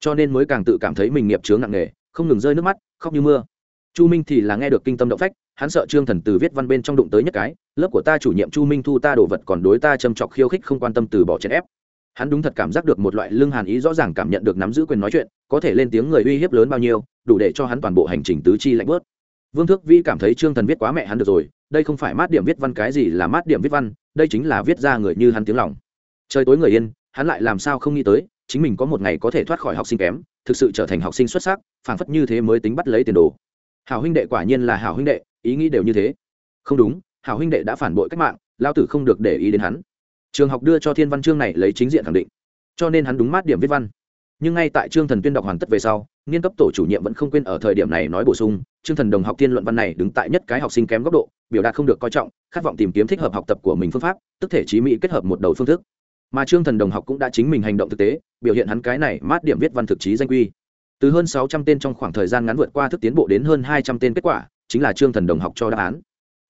Cho nên mới càng tự cảm thấy mình nghiệp chướng nặng nề không ngừng rơi nước mắt, khóc như mưa. Chu minh thì là nghe được kinh tâm động phách, hắn sợ trương thần từ viết văn bên trong đụng tới nhất cái, lớp của ta chủ nhiệm chu minh thu ta đồ vật còn đối ta châm trọc khiêu khích không quan tâm từ bỏ chèn ép. Hắn đúng thật cảm giác được một loại lương hàn ý rõ ràng cảm nhận được nắm giữ quyền nói chuyện, có thể lên tiếng người uy hiếp lớn bao nhiêu, đủ để cho hắn toàn bộ hành trình tứ chi lạnh bớt. Vương thước vi cảm thấy trương thần viết quá mẹ hắn được rồi, đây không phải mát điểm viết văn cái gì là mát điểm viết văn, đây chính là viết ra người như hắn tiếng lòng. Trời tối người yên, hắn lại làm sao không nghĩ tới, chính mình có một ngày có thể thoát khỏi học sinh kém thực sự trở thành học sinh xuất sắc, phảng phất như thế mới tính bắt lấy tiền đồ. Hảo huynh đệ quả nhiên là hảo huynh đệ, ý nghĩ đều như thế. Không đúng, hảo huynh đệ đã phản bội cách mạng, lao tử không được để ý đến hắn. Trường học đưa cho thiên văn chương này lấy chính diện khẳng định. Cho nên hắn đúng mát điểm viết văn. Nhưng ngay tại trương thần tuyên đọc hoàn tất về sau, nghiên cấp tổ chủ nhiệm vẫn không quên ở thời điểm này nói bổ sung, trương thần đồng học tiên luận văn này đứng tại nhất cái học sinh kém góc độ, biểu đạt không được coi trọng, khát vọng tìm kiếm thích hợp học tập của mình phương pháp, tức thể trí mỹ kết hợp một đầu phương thức mà trương thần đồng học cũng đã chính mình hành động thực tế, biểu hiện hắn cái này mát điểm viết văn thực chí danh quy. Từ hơn sáu trăm tên trong khoảng thời gian ngắn vượt qua thức tiến bộ đến hơn hai trăm tên kết quả, chính là trương thần đồng học cho đáp án.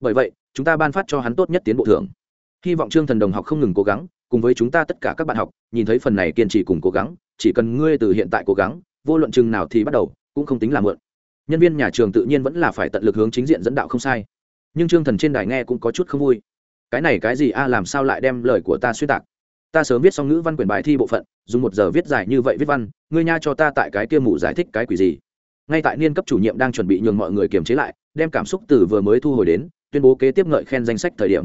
Bởi vậy, chúng ta ban phát cho hắn tốt nhất tiến bộ thưởng. Hy vọng trương thần đồng học không ngừng cố gắng, cùng với chúng ta tất cả các bạn học, nhìn thấy phần này kiên trì cùng cố gắng, chỉ cần ngươi từ hiện tại cố gắng, vô luận chừng nào thì bắt đầu, cũng không tính là mượn. Nhân viên nhà trường tự nhiên vẫn là phải tận lực hướng chính diện dẫn đạo không sai. Nhưng trương thần trên đài nghe cũng có chút không vui. Cái này cái gì a, làm sao lại đem lời của ta xuyên tạc? Ta sớm viết xong ngữ văn quyển bài thi bộ phận, dùng một giờ viết dài như vậy viết văn, ngươi nha cho ta tại cái kia mù giải thích cái quỷ gì? Ngay tại niên cấp chủ nhiệm đang chuẩn bị nhường mọi người kiềm chế lại, đem cảm xúc từ vừa mới thu hồi đến, tuyên bố kế tiếp ngợi khen danh sách thời điểm.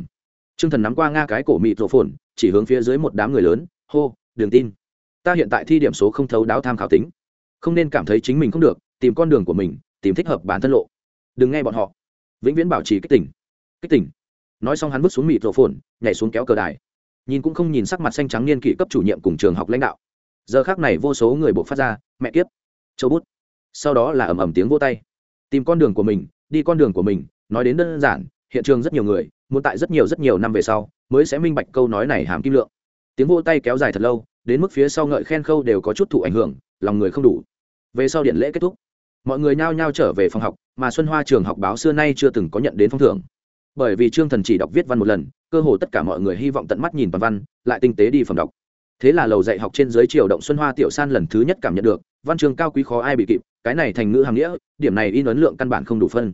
T r ư ơ n g thần nắm qua nga cái cổ mịt rộ phồn, chỉ hướng phía dưới một đám người lớn, hô đường tin. Ta hiện tại thi điểm số không thấu đáo tham khảo tính. Không nên cảm thấy chính mình không được, tìm con đường của mình, tìm thích hợp bản thân lộ. Đừng nghe bọn họ. Vĩnh viễn bảo trì kích tỉnh kích tỉnh nói xong hắn bước xuống mịt rộ phồn, nhảy xuống kéo cờ đài nhìn cũng không nhìn sắc mặt xanh trắng niên kỷ cấp chủ nhiệm cùng trường học lãnh đạo. Giờ khác này vô số người buộc phát ra, mẹ kiếp! Châu bút. Sau đó là ầm ầm tiếng vô tay. Tìm con đường của mình, đi con đường của mình, nói đến đơn giản, hiện trường rất nhiều người, muốn tại rất nhiều rất nhiều năm về sau, mới sẽ minh bạch câu nói này hàm kim lượng. Tiếng vô tay kéo dài thật lâu, đến mức phía sau ngợi khen khâu đều có chút thụ ảnh hưởng, lòng người không đủ. Về sau điện lễ kết thúc, mọi người nhao nhao trở về phòng học, mà xuân hoa trường học báo xưa nay chưa từng có nhận đến phong thưởng bởi vì trương thần chỉ đọc viết văn một lần, cơ hồ tất cả mọi người hy vọng tận mắt nhìn toàn văn, lại tinh tế đi phẩm đọc. Thế là lầu dạy học trên dưới triều động xuân hoa tiểu san lần thứ nhất cảm nhận được, văn chương cao quý khó ai bị kịp, cái này thành ngữ hàng nghĩa, điểm này in ấn lượng căn bản không đủ phân.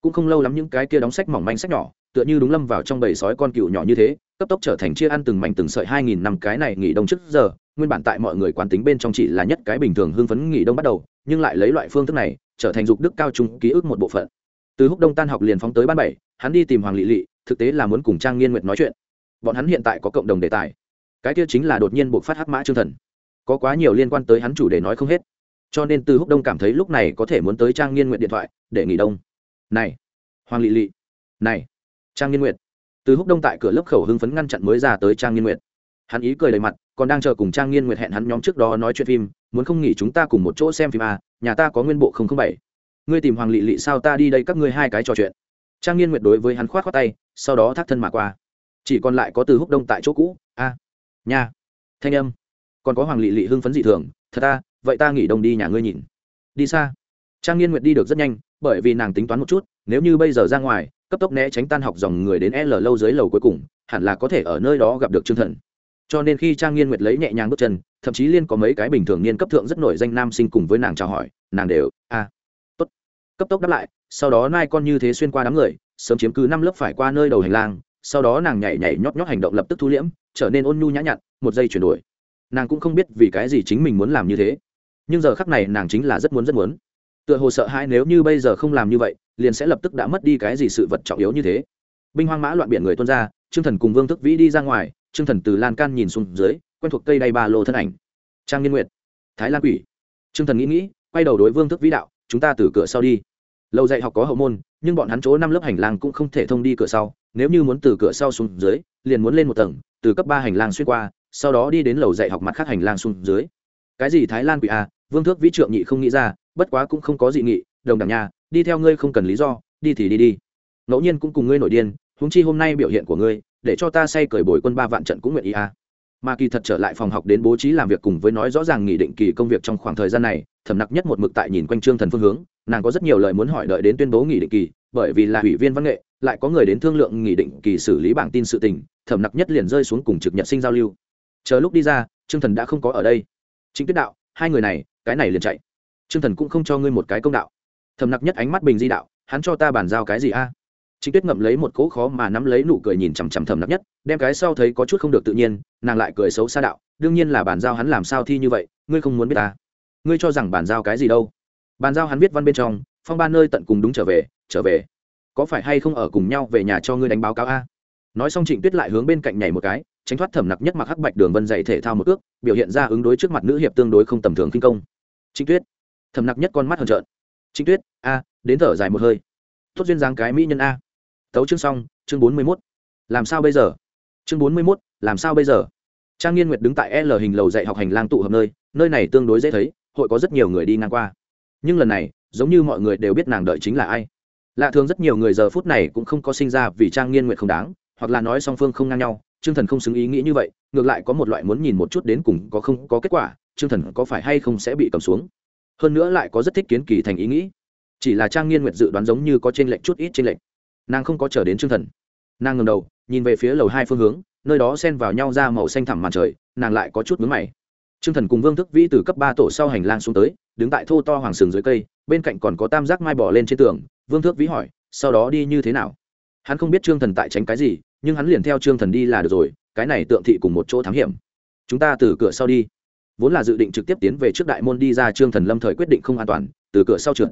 Cũng không lâu lắm những cái kia đóng sách mỏng manh sách nhỏ, tựa như đúng lâm vào trong bầy sói con cựu nhỏ như thế, cấp tốc trở thành chia ăn từng mảnh từng sợi hai nghìn năm cái này nghỉ đông trước giờ, nguyên bản tại mọi người quán tính bên trong chỉ là nhất cái bình thường hưng phấn nghỉ đông bắt đầu, nhưng lại lấy loại phương thức này, trở thành dục đức cao trung ký ức một bộ phận từ húc đông tan học liền phóng tới ban bảy hắn đi tìm hoàng lị lị thực tế là muốn cùng trang nghiên nguyệt nói chuyện. Bọn hắn hiện tại có cộng đồng đề tài. Cái kia chính là đột nhiên buộc phát hắc mã chương thần. Có quá nhiều liên quan tới hắn chủ đề nói không hết. Cho nên từ húc đông cảm thấy lúc này có thể muốn tới trang nghiên nguyện điện thoại để nghỉ đông. Này hoàng lị lị. Này trang nghiên nguyện từ húc đông tại cửa lớp khẩu hưng phấn ngăn chặn mới ra tới trang nghiên nguyện hắn ý cười đầy mặt còn đang chờ cùng trang nghiên nguyện hẹn hắn nhóm trước đó nói chuyện phim muốn không nghỉ chúng ta cùng một chỗ xem phim à, nhà ta có nguyên bộ không không bảy ngươi tìm hoàng lị lị sao ta đi đây các ngươi hai cái trò chuyện. Trang nghiên nguyệt đối với hắn khoát khoát tay sau đó thác thân mà qua. Chỉ còn lại có từ húc đông tại chỗ cũ. A nhà, thanh âm. Còn có hoàng lị lị hưng phấn dị thường thật ta vậy ta nghỉ đông đi nhà ngươi nhìn. Đi xa. Trang nghiên nguyệt đi được rất nhanh bởi vì nàng tính toán một chút nếu như bây giờ ra ngoài cấp tốc né tránh tan học dòng người đến l lâu dưới lầu cuối cùng hẳn là có thể ở nơi đó gặp được trương thần. Cho nên khi trang nghiên nguyệt lấy nhẹ nhàng bước chân thậm chí liên có mấy cái bình thường niên cấp thượng rất nổi danh nam sinh cùng với nàng chào hỏi nàng đều a cấp tốc đáp lại, sau đó nai con như thế xuyên qua đám người, sớm chiếm cứ năm lớp phải qua nơi đầu hành lang, sau đó nàng nhảy nhảy nhót nhót hành động lập tức thu liễm, trở nên ôn nhu nhã nhặn, một giây chuyển đổi. Nàng cũng không biết vì cái gì chính mình muốn làm như thế. Nhưng giờ khắc này nàng chính là rất muốn rất muốn. Tựa hồ sợ hãi nếu như bây giờ không làm như vậy, liền sẽ lập tức đã mất đi cái gì sự vật trọng yếu như thế. Binh hoang mã loạn biển người tuôn ra, trương thần cùng vương thức vĩ đi ra ngoài, trương thần từ lan can nhìn xuống dưới, quen thuộc cây đay ba lô thân ảnh. Trang nghiên nguyệt, thái lan quỷ. Trương thần nghĩ nghĩ, quay đầu đối vương thức vĩ đạo chúng ta từ cửa sau đi. Lâu dạy học có hậu môn, nhưng bọn hắn chỗ năm lớp hành lang cũng không thể thông đi cửa sau. Nếu như muốn từ cửa sau xuống dưới, liền muốn lên một tầng, từ cấp ba hành lang xuyên qua, sau đó đi đến lầu dạy học mặt khác hành lang xuống dưới. Cái gì thái lan quỷ à? Vương thước vĩ trượng nhị không nghĩ ra, bất quá cũng không có dị nghị, đồng đẳng nhà đi theo ngươi không cần lý do, đi thì đi đi. Ngẫu nhiên cũng cùng ngươi nổi điên húng chi hôm nay biểu hiện của ngươi, để cho ta say cởi bồi quân ba vạn trận cũng nguyện ý à? Mà kỳ thật trở lại phòng học đến bố trí làm việc cùng với nói rõ ràng nghị định kỳ công việc trong khoảng thời gian này, thẩm nặc nhất một mực tại nhìn quanh trương thần phương hướng, nàng có rất nhiều lời muốn hỏi đợi đến tuyên bố nghị định kỳ, bởi vì là ủy viên văn nghệ, lại có người đến thương lượng nghị định kỳ xử lý bảng tin sự tình, thẩm nặc nhất liền rơi xuống cùng trực nhật sinh giao lưu. Chờ lúc đi ra, trương thần đã không có ở đây. Chính tuyết đạo, hai người này, cái này liền chạy. Trương thần cũng không cho ngươi một cái công đạo. Thẩm nặc nhất ánh mắt bình di đạo, hắn cho ta bàn giao cái gì a? Trịnh Tuyết ngậm lấy một cỗ khó mà nắm lấy nụ cười nhìn chằm chằm thầm nặc nhất, đem cái sau thấy có chút không được tự nhiên, nàng lại cười xấu xa đạo, đương nhiên là bàn giao hắn làm sao thi như vậy, ngươi không muốn biết ta. Ngươi cho rằng bàn giao cái gì đâu? Bàn giao hắn viết văn bên trong, phong ba nơi tận cùng đúng trở về, trở về. Có phải hay không ở cùng nhau về nhà cho ngươi đánh báo cáo a? Nói xong Trịnh Tuyết lại hướng bên cạnh nhảy một cái, tránh thoát thẩm nặc nhất mặc hắc bạch đường vân dạy thể thao một cước, biểu hiện ra ứng đối trước mặt nữ hiệp tương đối không tầm thường kinh công. Trịnh Tuyết, thẩm nặc nhất con mắt hờn trợn. Trịnh Tuyết, a, đến thở dài một hơi. Tốt duyên dáng cái mỹ nhân a tấu chương xong, chương bốn mươi mốt. Làm sao bây giờ? Chương bốn mươi mốt, làm sao bây giờ? Trang nghiên nguyệt đứng tại l hình lầu dạy học hành lang tụ hợp nơi nơi này tương đối dễ thấy, hội có rất nhiều người đi ngang qua. Nhưng lần này, giống như mọi người đều biết nàng đợi chính là ai. Lạ thường rất nhiều người giờ phút này cũng không có sinh ra vì trang nghiên nguyệt không đáng, hoặc là nói song phương không ngang nhau chương thần không xứng ý nghĩ như vậy, ngược lại có một loại muốn nhìn một chút đến cùng có không có kết quả chương thần có phải hay không sẽ bị cầm xuống. Hơn nữa lại có rất thích kiến kỳ thành ý nghĩ. Chỉ là trang nghiên nguyệt dự đoán giống như có t r ê n lệch chút ít t r ê n lệch nàng không có chờ đến t thần. Nàng ngầm đầu, nhìn về phía lầu hai phương hướng, nơi đó xen vào nhau ra màu xanh thẳm màn trời, nàng lại có chút mướn mày. T thần cùng vương thức vĩ từ cấp ba tổ sau hành lang xuống tới, đứng tại thô to hoàng sừng dưới cây, bên cạnh còn có tam giác mai bỏ lên trên tường, vương thước vĩ hỏi, sau đó đi như thế nào? Hắn không biết trương thần tại tránh cái gì, nhưng hắn liền theo trương thần đi là được rồi, cái này tượng thị cùng một chỗ thám hiểm. Chúng ta từ cửa sau đi. Vốn là dự định trực tiếp tiến về trước đại môn đi ra, trương thần lâm thời quyết định không an toàn, từ cửa sau trượt.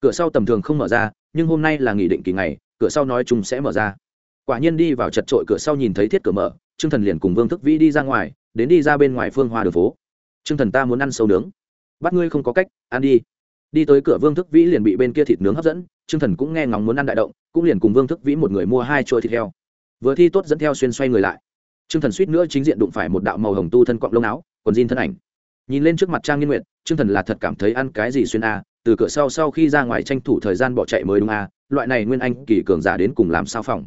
Cửa sau tầm thường không mở ra, nhưng hôm nay là nghị định kỳ ngày cửa sau nói chung sẽ mở ra. Quả nhiên đi vào chật trội cửa sau nhìn thấy thiết cửa mở, trương thần liền cùng vương thức vĩ đi ra ngoài, đến đi ra bên ngoài phương hoa đường phố. Trương thần, ta muốn ăn sâu nướng. Bắt ngươi không có cách, ăn đi. Đi tới cửa vương thức vĩ liền bị bên kia thịt nướng hấp dẫn, trương thần cũng nghe ngóng muốn ăn đại động, cũng liền cùng vương thức vĩ một người mua hai chuỗi thịt heo. Vừa thi tốt dẫn theo xuyên xoay người lại. Trương thần suýt nữa chính diện đụng phải một đạo màu hồng tu thân cọng lông áo, còn jean thân ảnh. Nhìn lên trước mặt trang nghiên nguyện trương thần là thật cảm thấy ăn cái gì xuyên a từ cửa sau sau khi ra ngoài tranh thủ thời gian bỏ chạy mới đúng à loại này nguyên anh kỳ cường giả đến cùng làm sao phòng?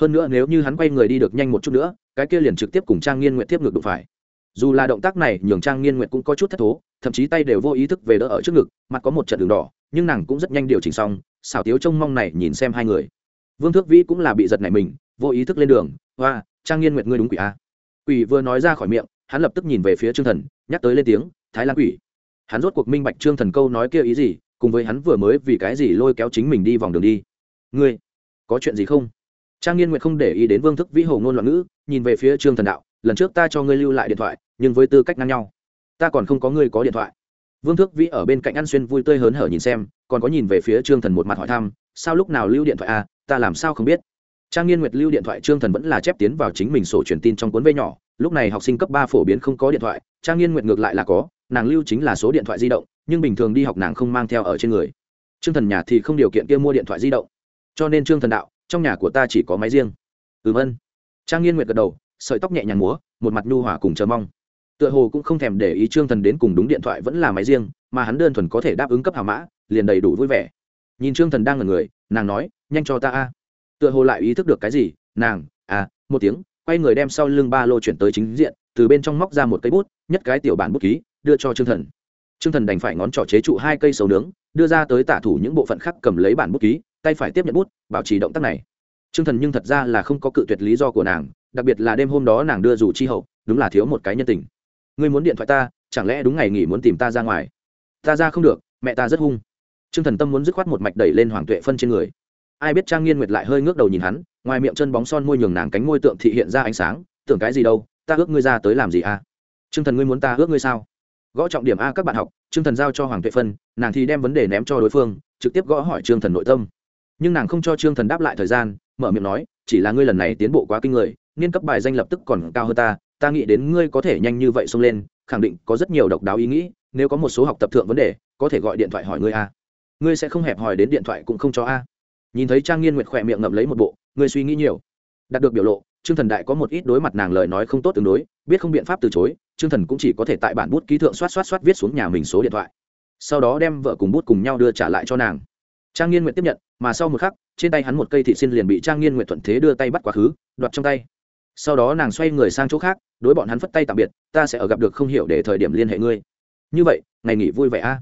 Hơn nữa nếu như hắn quay người đi được nhanh một chút nữa, cái kia liền trực tiếp cùng trang nghiên nguyện tiếp ngược đụng phải. Dù là động tác này nhường trang nghiên nguyện cũng có chút thất thố, thậm chí tay đều vô ý thức về đỡ ở trước ngực, mặt có một trận đường đỏ, nhưng nàng cũng rất nhanh điều chỉnh xong, xảo tiếu trông mong này nhìn xem hai người. Vương thước vĩ cũng là bị giật này mình, vô ý thức lên đường hoa trang nghiên nguyện ngươi đúng quỷ a quỷ vừa nói ra khỏi miệng, hắn lập tức nhìn về phía trương thần, nhắc tới lên tiếng, thái lan quỷ hắn rốt cuộc minh bạch trương thần câu nói kia ý gì, cùng với hắn vừa mới vì cái gì lôi kéo chính mình đi vòng đường đi. Ngươi, có chuyện gì không? Trang nghiên nguyện không để ý đến vương thức vĩ hồ ngôn loạn ngữ, nhìn về phía trương thần đạo, lần trước ta cho ngươi lưu lại điện thoại, nhưng với tư cách ngang nhau. Ta còn không có ngươi có điện thoại. Vương thức vĩ ở bên cạnh ăn xuyên vui tươi hớn hở nhìn xem, còn có nhìn về phía trương thần một mặt hỏi thăm, sao lúc nào lưu điện thoại à ta làm sao không biết. Trang nghiên nguyệt lưu điện thoại, trương thần vẫn là chép tiến vào chính mình sổ truyền tin trong cuốn vây nhỏ, lúc này học sinh cấp ba phổ biến không có điện thoại, trang nghiên nguyệt ngược lại là có nàng lưu chính là số điện thoại di động, nhưng bình thường đi học nàng không mang theo ở trên người. Trương thần nhà thì không điều kiện kia mua điện thoại di động. Cho nên trương thần đạo, trong nhà của ta chỉ có máy riêng. Ừm ân. Trang nghiên nguyệt gật đầu, sợi tóc nhẹ nhàng múa, một mặt nhu hỏa cùng chờ mong. Tựa hồ cũng không thèm để ý trương thần đến cùng đúng điện thoại vẫn là máy riêng, mà hắn đơn thuần có thể đáp ứng cấp hào mã, liền đầy đủ vui vẻ. Nhìn trương thần đang ở người, nàng nói, nhanh cho ta a. Tựa hồ lại ý thức được cái gì, nàng à một tiếng, quay người đem sau lưng ba lô chuyển tới chính diện, từ bên trong móc ra một cây bút, nhất cái tiểu bản bút ký đưa cho trương thần. Trương thần đành phải ngón trỏ chế trụ hai cây sầu nướng, đưa ra tới tả thủ những bộ phận khác cầm lấy bản bút ký, tay phải tiếp nhận bút, bảo trì động tác này. Trương thần nhưng thật ra là không có cự tuyệt lý do của nàng, đặc biệt là đêm hôm đó nàng đưa dù chi hậu, đúng là thiếu một cái nhân tình. Ngươi muốn điện thoại ta, chẳng lẽ đúng ngày nghỉ muốn tìm ta ra ngoài? Ta ra không được, mẹ ta rất hung. Trương thần tâm muốn dứt khoát một mạch đẩy lên hoàng tuệ phân trên người. Ai biết trang nghiên nguyệt lại hơi ngước đầu nhìn hắn, ngoài miệng chân bóng son môi nhường nàng cánh môi tượng thị hiện ra ánh sáng, tưởng cái gì đâu, ta ước ngươi ra tới làm gì à? Trương thần ngươi muốn ta ước ngươi sao? Gõ trọng điểm a các bạn học, trương thần giao cho hoàng tuệ phân, nàng thì đem vấn đề ném cho đối phương, trực tiếp gõ hỏi trương thần nội tâm. Nhưng nàng không cho trương thần đáp lại thời gian, mở miệng nói, chỉ là ngươi lần này tiến bộ quá kinh người, niên cấp bài danh lập tức còn cao hơn ta ta nghĩ đến ngươi có thể nhanh như vậy xông lên, khẳng định có rất nhiều độc đáo ý nghĩ, nếu có một số học tập thượng vấn đề, có thể gọi điện thoại hỏi ngươi a. Ngươi sẽ không hẹp hỏi đến điện thoại cũng không cho a. Nhìn thấy trang nghiên nguyệt khỏe miệng ngậm lấy một bộ, ngươi suy nghĩ nhiều. Đạt được biểu lộ trương thần đại có một ít đối mặt nàng lời nói không tốt tương đối, biết không biện pháp từ chối, trương thần cũng chỉ có thể tại bản bút ký thượng soát soát soát viết xuống nhà mình số điện thoại. Sau đó đem vợ cùng bút cùng nhau đưa trả lại cho nàng. Trang nghiên nguyện tiếp nhận, mà sau một khắc, trên tay hắn một cây thị xin liền bị trang nghiên nguyện thuận thế đưa tay bắt quá khứ, đoạt trong tay. Sau đó nàng xoay người sang chỗ khác, đối bọn hắn phất tay tạm biệt, ta sẽ ở gặp được không hiểu để thời điểm liên hệ ngươi. Như vậy, ngày nghỉ vui vẻ a.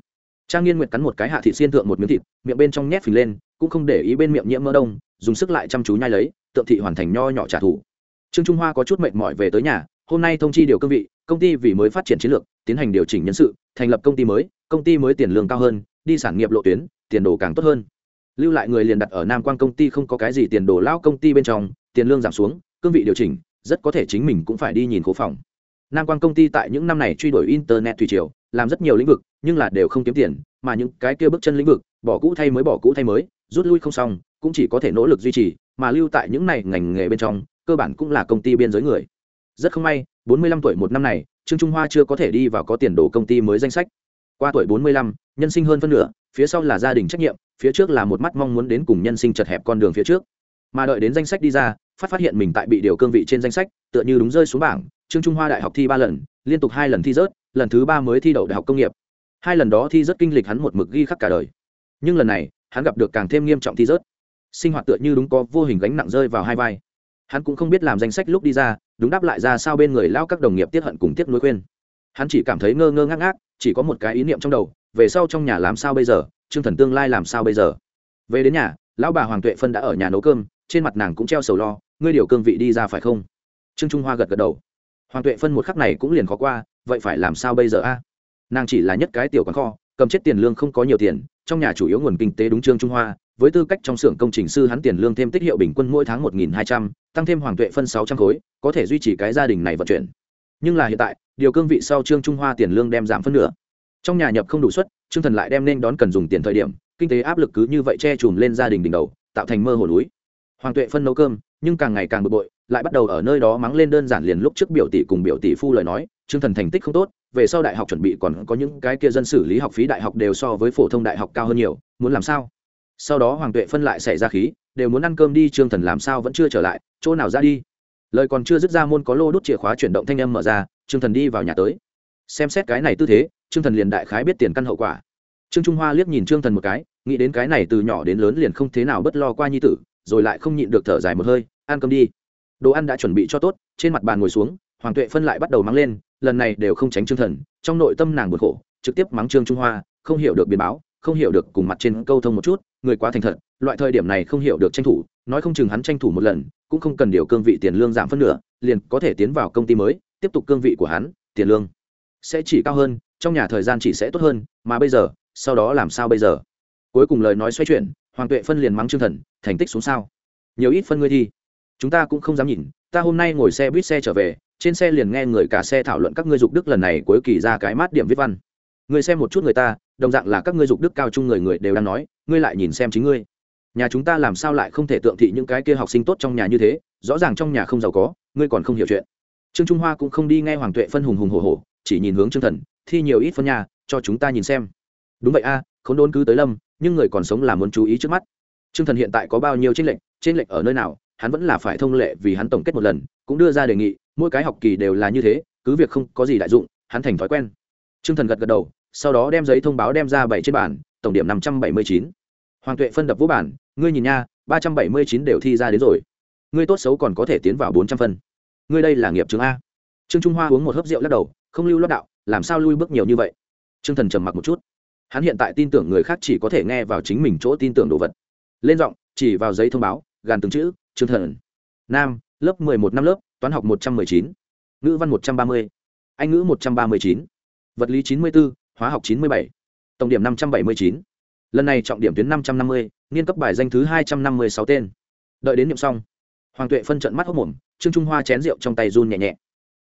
Trang nghiên nguyện cắn một cái hạ thị xiên thượng một miếng thịt, miệng bên trong nhét phình lên, cũng không để ý bên miệng nhiễm mỡ đông, dùng sức lại chăm chú nhai lấy, tượng thị hoàn thành nho nhỏ trả thù trương trung hoa có chút mệt mỏi về tới nhà, hôm nay thông chi điều cương vị, công ty vì mới phát triển chiến lược, tiến hành điều chỉnh nhân sự, thành lập công ty mới, công ty mới tiền lương cao hơn, đi sản nghiệp lộ tuyến, tiền đồ càng tốt hơn. Lưu lại người liền đặt ở nam quan công ty không có cái gì tiền đồ lao công ty bên trong, tiền lương giảm xuống, cương vị điều chỉnh, rất có thể chính mình cũng phải đi nhìn khố phòng. Nam quan công ty tại những năm này truy đuổi internet thủy triều, làm rất nhiều lĩnh vực, nhưng là đều không kiếm tiền, mà những cái kia bước chân lĩnh vực, bỏ cũ thay mới bỏ cũ thay mới, rút lui không xong, cũng chỉ có thể nỗ lực duy trì, mà lưu tại những này ngành nghề bên trong cơ bản cũng là công ty biên giới người. Rất không may 45 tuổi một năm này trương trung hoa chưa có thể đi vào có tiền đồ công ty mới danh sách. Qua tuổi 45, nhân sinh hơn phân nửa phía sau là gia đình trách nhiệm phía trước là một mắt mong muốn đến cùng nhân sinh chật hẹp con đường phía trước. Mà đợi đến danh sách đi ra phát phát hiện mình tại bị điều cương vị trên danh sách tựa như đúng rơi xuống bảng trương trung hoa đại học thi ba lần liên tục hai lần thi rớt lần thứ ba mới thi đậu đại học công nghiệp. Hai lần đó thi rất kinh lịch hắn một mực ghi khắc cả đời. Nhưng lần này hắn gặp được càng thêm nghiêm trọng thi rớt. Sinh hoạt tựa như đúng có vô hình gánh nặng rơi vào hai vai hắn cũng không biết làm danh sách lúc đi ra, đúng đáp lại ra sao bên người lao các đồng nghiệp tiết hận cùng tiếc nuối khuyên. Hắn chỉ cảm thấy ngơ ngơ ngác ngác, chỉ có một cái ý niệm trong đầu, về sau trong nhà làm sao bây giờ chương thần tương lai làm sao bây giờ? Về đến nhà, lão bà hoàng tuệ phân đã ở nhà nấu cơm, trên mặt nàng cũng treo sầu lo, ngươi điều cương vị đi ra phải không? Trương trung hoa gật gật đầu. Hoàng tuệ phân một khắc này cũng liền khó qua, vậy phải làm sao bây giờ a? Nàng chỉ là nhất cái tiểu quán kho, cầm chết tiền lương không có nhiều tiền, trong nhà chủ yếu nguồn kinh tế đúng trương trung hoa với tư cách trong xưởng công trình sư hắn tiền lương thêm tích hiệu bình quân mỗi tháng một nghìn hai trăm, tăng thêm hoàng tuệ phân sáu trăm khối, có thể duy trì cái gia đình này vận chuyển. Nhưng là hiện tại, điều cương vị sau trương trung hoa tiền lương đem giảm phân nửa. Trong nhà nhập không đủ suất, trương thần lại đem nên đón cần dùng tiền thời điểm, kinh tế áp lực cứ như vậy che chùm lên gia đình đỉnh đầu, tạo thành mơ hồ núi. Hoàng tuệ phân nấu cơm, nhưng càng ngày càng bực bội, lại bắt đầu ở nơi đó mắng lên đơn giản liền lúc trước biểu tỷ cùng biểu tỷ phu lời nói, trương thần thành tích không tốt, về sau đại học chuẩn bị còn có những cái kia dân xử lý học phí đại học đều so với phổ thông đại học cao hơn nhiều, muốn làm sao? Sau đó hoàng tuệ phân lại xảy ra khí, đều muốn ăn cơm đi, trương thần làm sao vẫn chưa trở lại, chỗ nào ra đi? Lời còn chưa dứt ra môn có lô đốt chìa khóa chuyển động thanh âm mở ra, trương thần đi vào nhà tới. Xem xét cái này tư thế, trương thần liền đại khái biết tiền căn hậu quả. Trương trung hoa liếc nhìn trương thần một cái, nghĩ đến cái này từ nhỏ đến lớn liền không thế nào bất lo qua nhi tử, rồi lại không nhịn được thở dài một hơi, ăn cơm đi. Đồ ăn đã chuẩn bị cho tốt, trên mặt bàn ngồi xuống, hoàng tuệ phân lại bắt đầu mắng lên, lần này đều không tránh trương thần, trong nội tâm nàng buồn khổ, trực tiếp mắng trương trung hoa, không hiểu được biến báo không hiểu được cùng mặt trên câu thông một chút, người quá thành thật, loại thời điểm này không hiểu được tranh thủ, nói không chừng hắn tranh thủ một lần, cũng không cần điều cương vị tiền lương giảm phân nửa, liền có thể tiến vào công ty mới, tiếp tục cương vị của hắn, tiền lương sẽ chỉ cao hơn, trong nhà thời gian chỉ sẽ tốt hơn, mà bây giờ, sau đó làm sao bây giờ? Cuối cùng lời nói xoay chuyển, hoàng tuệ phân liền mắng trương thần, thành tích xuống sao? Nhiều ít phân ngươi thi chúng ta cũng không dám nhìn, ta hôm nay ngồi xe buýt xe trở về, trên xe liền nghe người cả xe thảo luận các ngươi dục đức lần này cuối kỳ ra cái mát điểm viết văn. Người xem một chút người ta đồng dạng là các ngươi dục đức cao trung người người đều đang nói ngươi lại nhìn xem chính ngươi. Nhà chúng ta làm sao lại không thể tượng thị những cái kia học sinh tốt trong nhà như thế rõ ràng trong nhà không giàu có ngươi còn không hiểu chuyện. Trương trung hoa cũng không đi nghe hoàng tuệ phân hùng hùng hổ hổ, chỉ nhìn hướng trương thần thi nhiều ít phân nhà cho chúng ta nhìn xem. Đúng vậy a à, không đốn cứ tới lâm nhưng người còn sống là muốn chú ý trước mắt. Trương thần hiện tại có bao nhiêu trên lệnh trên lệnh ở nơi nào hắn vẫn là phải thông lệ vì hắn tổng kết một lần cũng đưa ra đề nghị mỗi cái học kỳ đều là như thế cứ việc không có gì đại dụng hắn thành thói quen. Trương thần gật gật đầu sau đó đem giấy thông báo đem ra bảy trên bản, tổng điểm năm trăm bảy mươi chín. Hoàng tuệ phân đập vũ bản, ngươi nhìn nha, ba trăm bảy mươi chín đều thi ra đến rồi. Ngươi tốt xấu còn có thể tiến vào bốn trăm phân. Ngươi đây là nghiệp chứng a. Trương trung hoa uống một hớp rượu lắc đầu, không lưu lót đạo, làm sao lui bước nhiều như vậy? Trương thần trầm mặc một chút. Hắn hiện tại tin tưởng người khác chỉ có thể nghe vào chính mình chỗ tin tưởng đồ vật. Lên giọng, chỉ vào giấy thông báo, gàn từng chữ, trương thần. Nam, lớp mười một năm lớp, toán học một trăm mười chín. Ngữ văn một trăm ba mươi. Anh ngữ một trăm ba mươi chín. Vật lý chín mươi bốn hóa học chín mươi bảy, tổng điểm năm trăm bảy mươi chín. Lần này trọng điểm tuyến năm trăm năm mươi, niên cấp bài danh thứ hai trăm năm mươi sáu tên. Đợi đến niệm xong, hoàng tuệ phân trận mắt hốc mồm, trương trung hoa chén rượu trong tay run nhẹ nhẹ.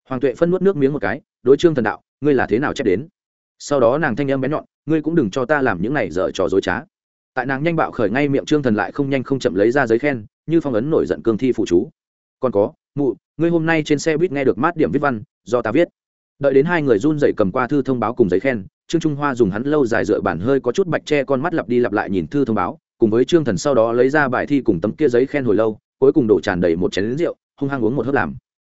Hoàng tuệ phân nuốt nước miếng một cái, đối trương thần đạo, ngươi là thế nào chép đến? Sau đó nàng thanh âm bén nhọn, ngươi cũng đừng cho ta làm những này dở trò dối trá. Tại nàng nhanh bạo khởi ngay miệng trương thần lại không nhanh không chậm lấy ra giấy khen, như phong ấn nổi giận cương thi phụ chú. Còn có, mụ, ngươi hôm nay trên xe buýt nghe được mát điểm viết văn, do ta viết. Đợi đến hai người run dậy cầm qua thư thông báo cùng giấy khen trương trung hoa dùng hắn lâu dài dựa bản hơi có chút bạch tre con mắt lặp đi lặp lại nhìn thư thông báo, cùng với trương thần sau đó lấy ra bài thi cùng tấm kia giấy khen hồi lâu, cuối cùng đổ tràn đầy một chén rượu, hung hăng uống một hớp làm.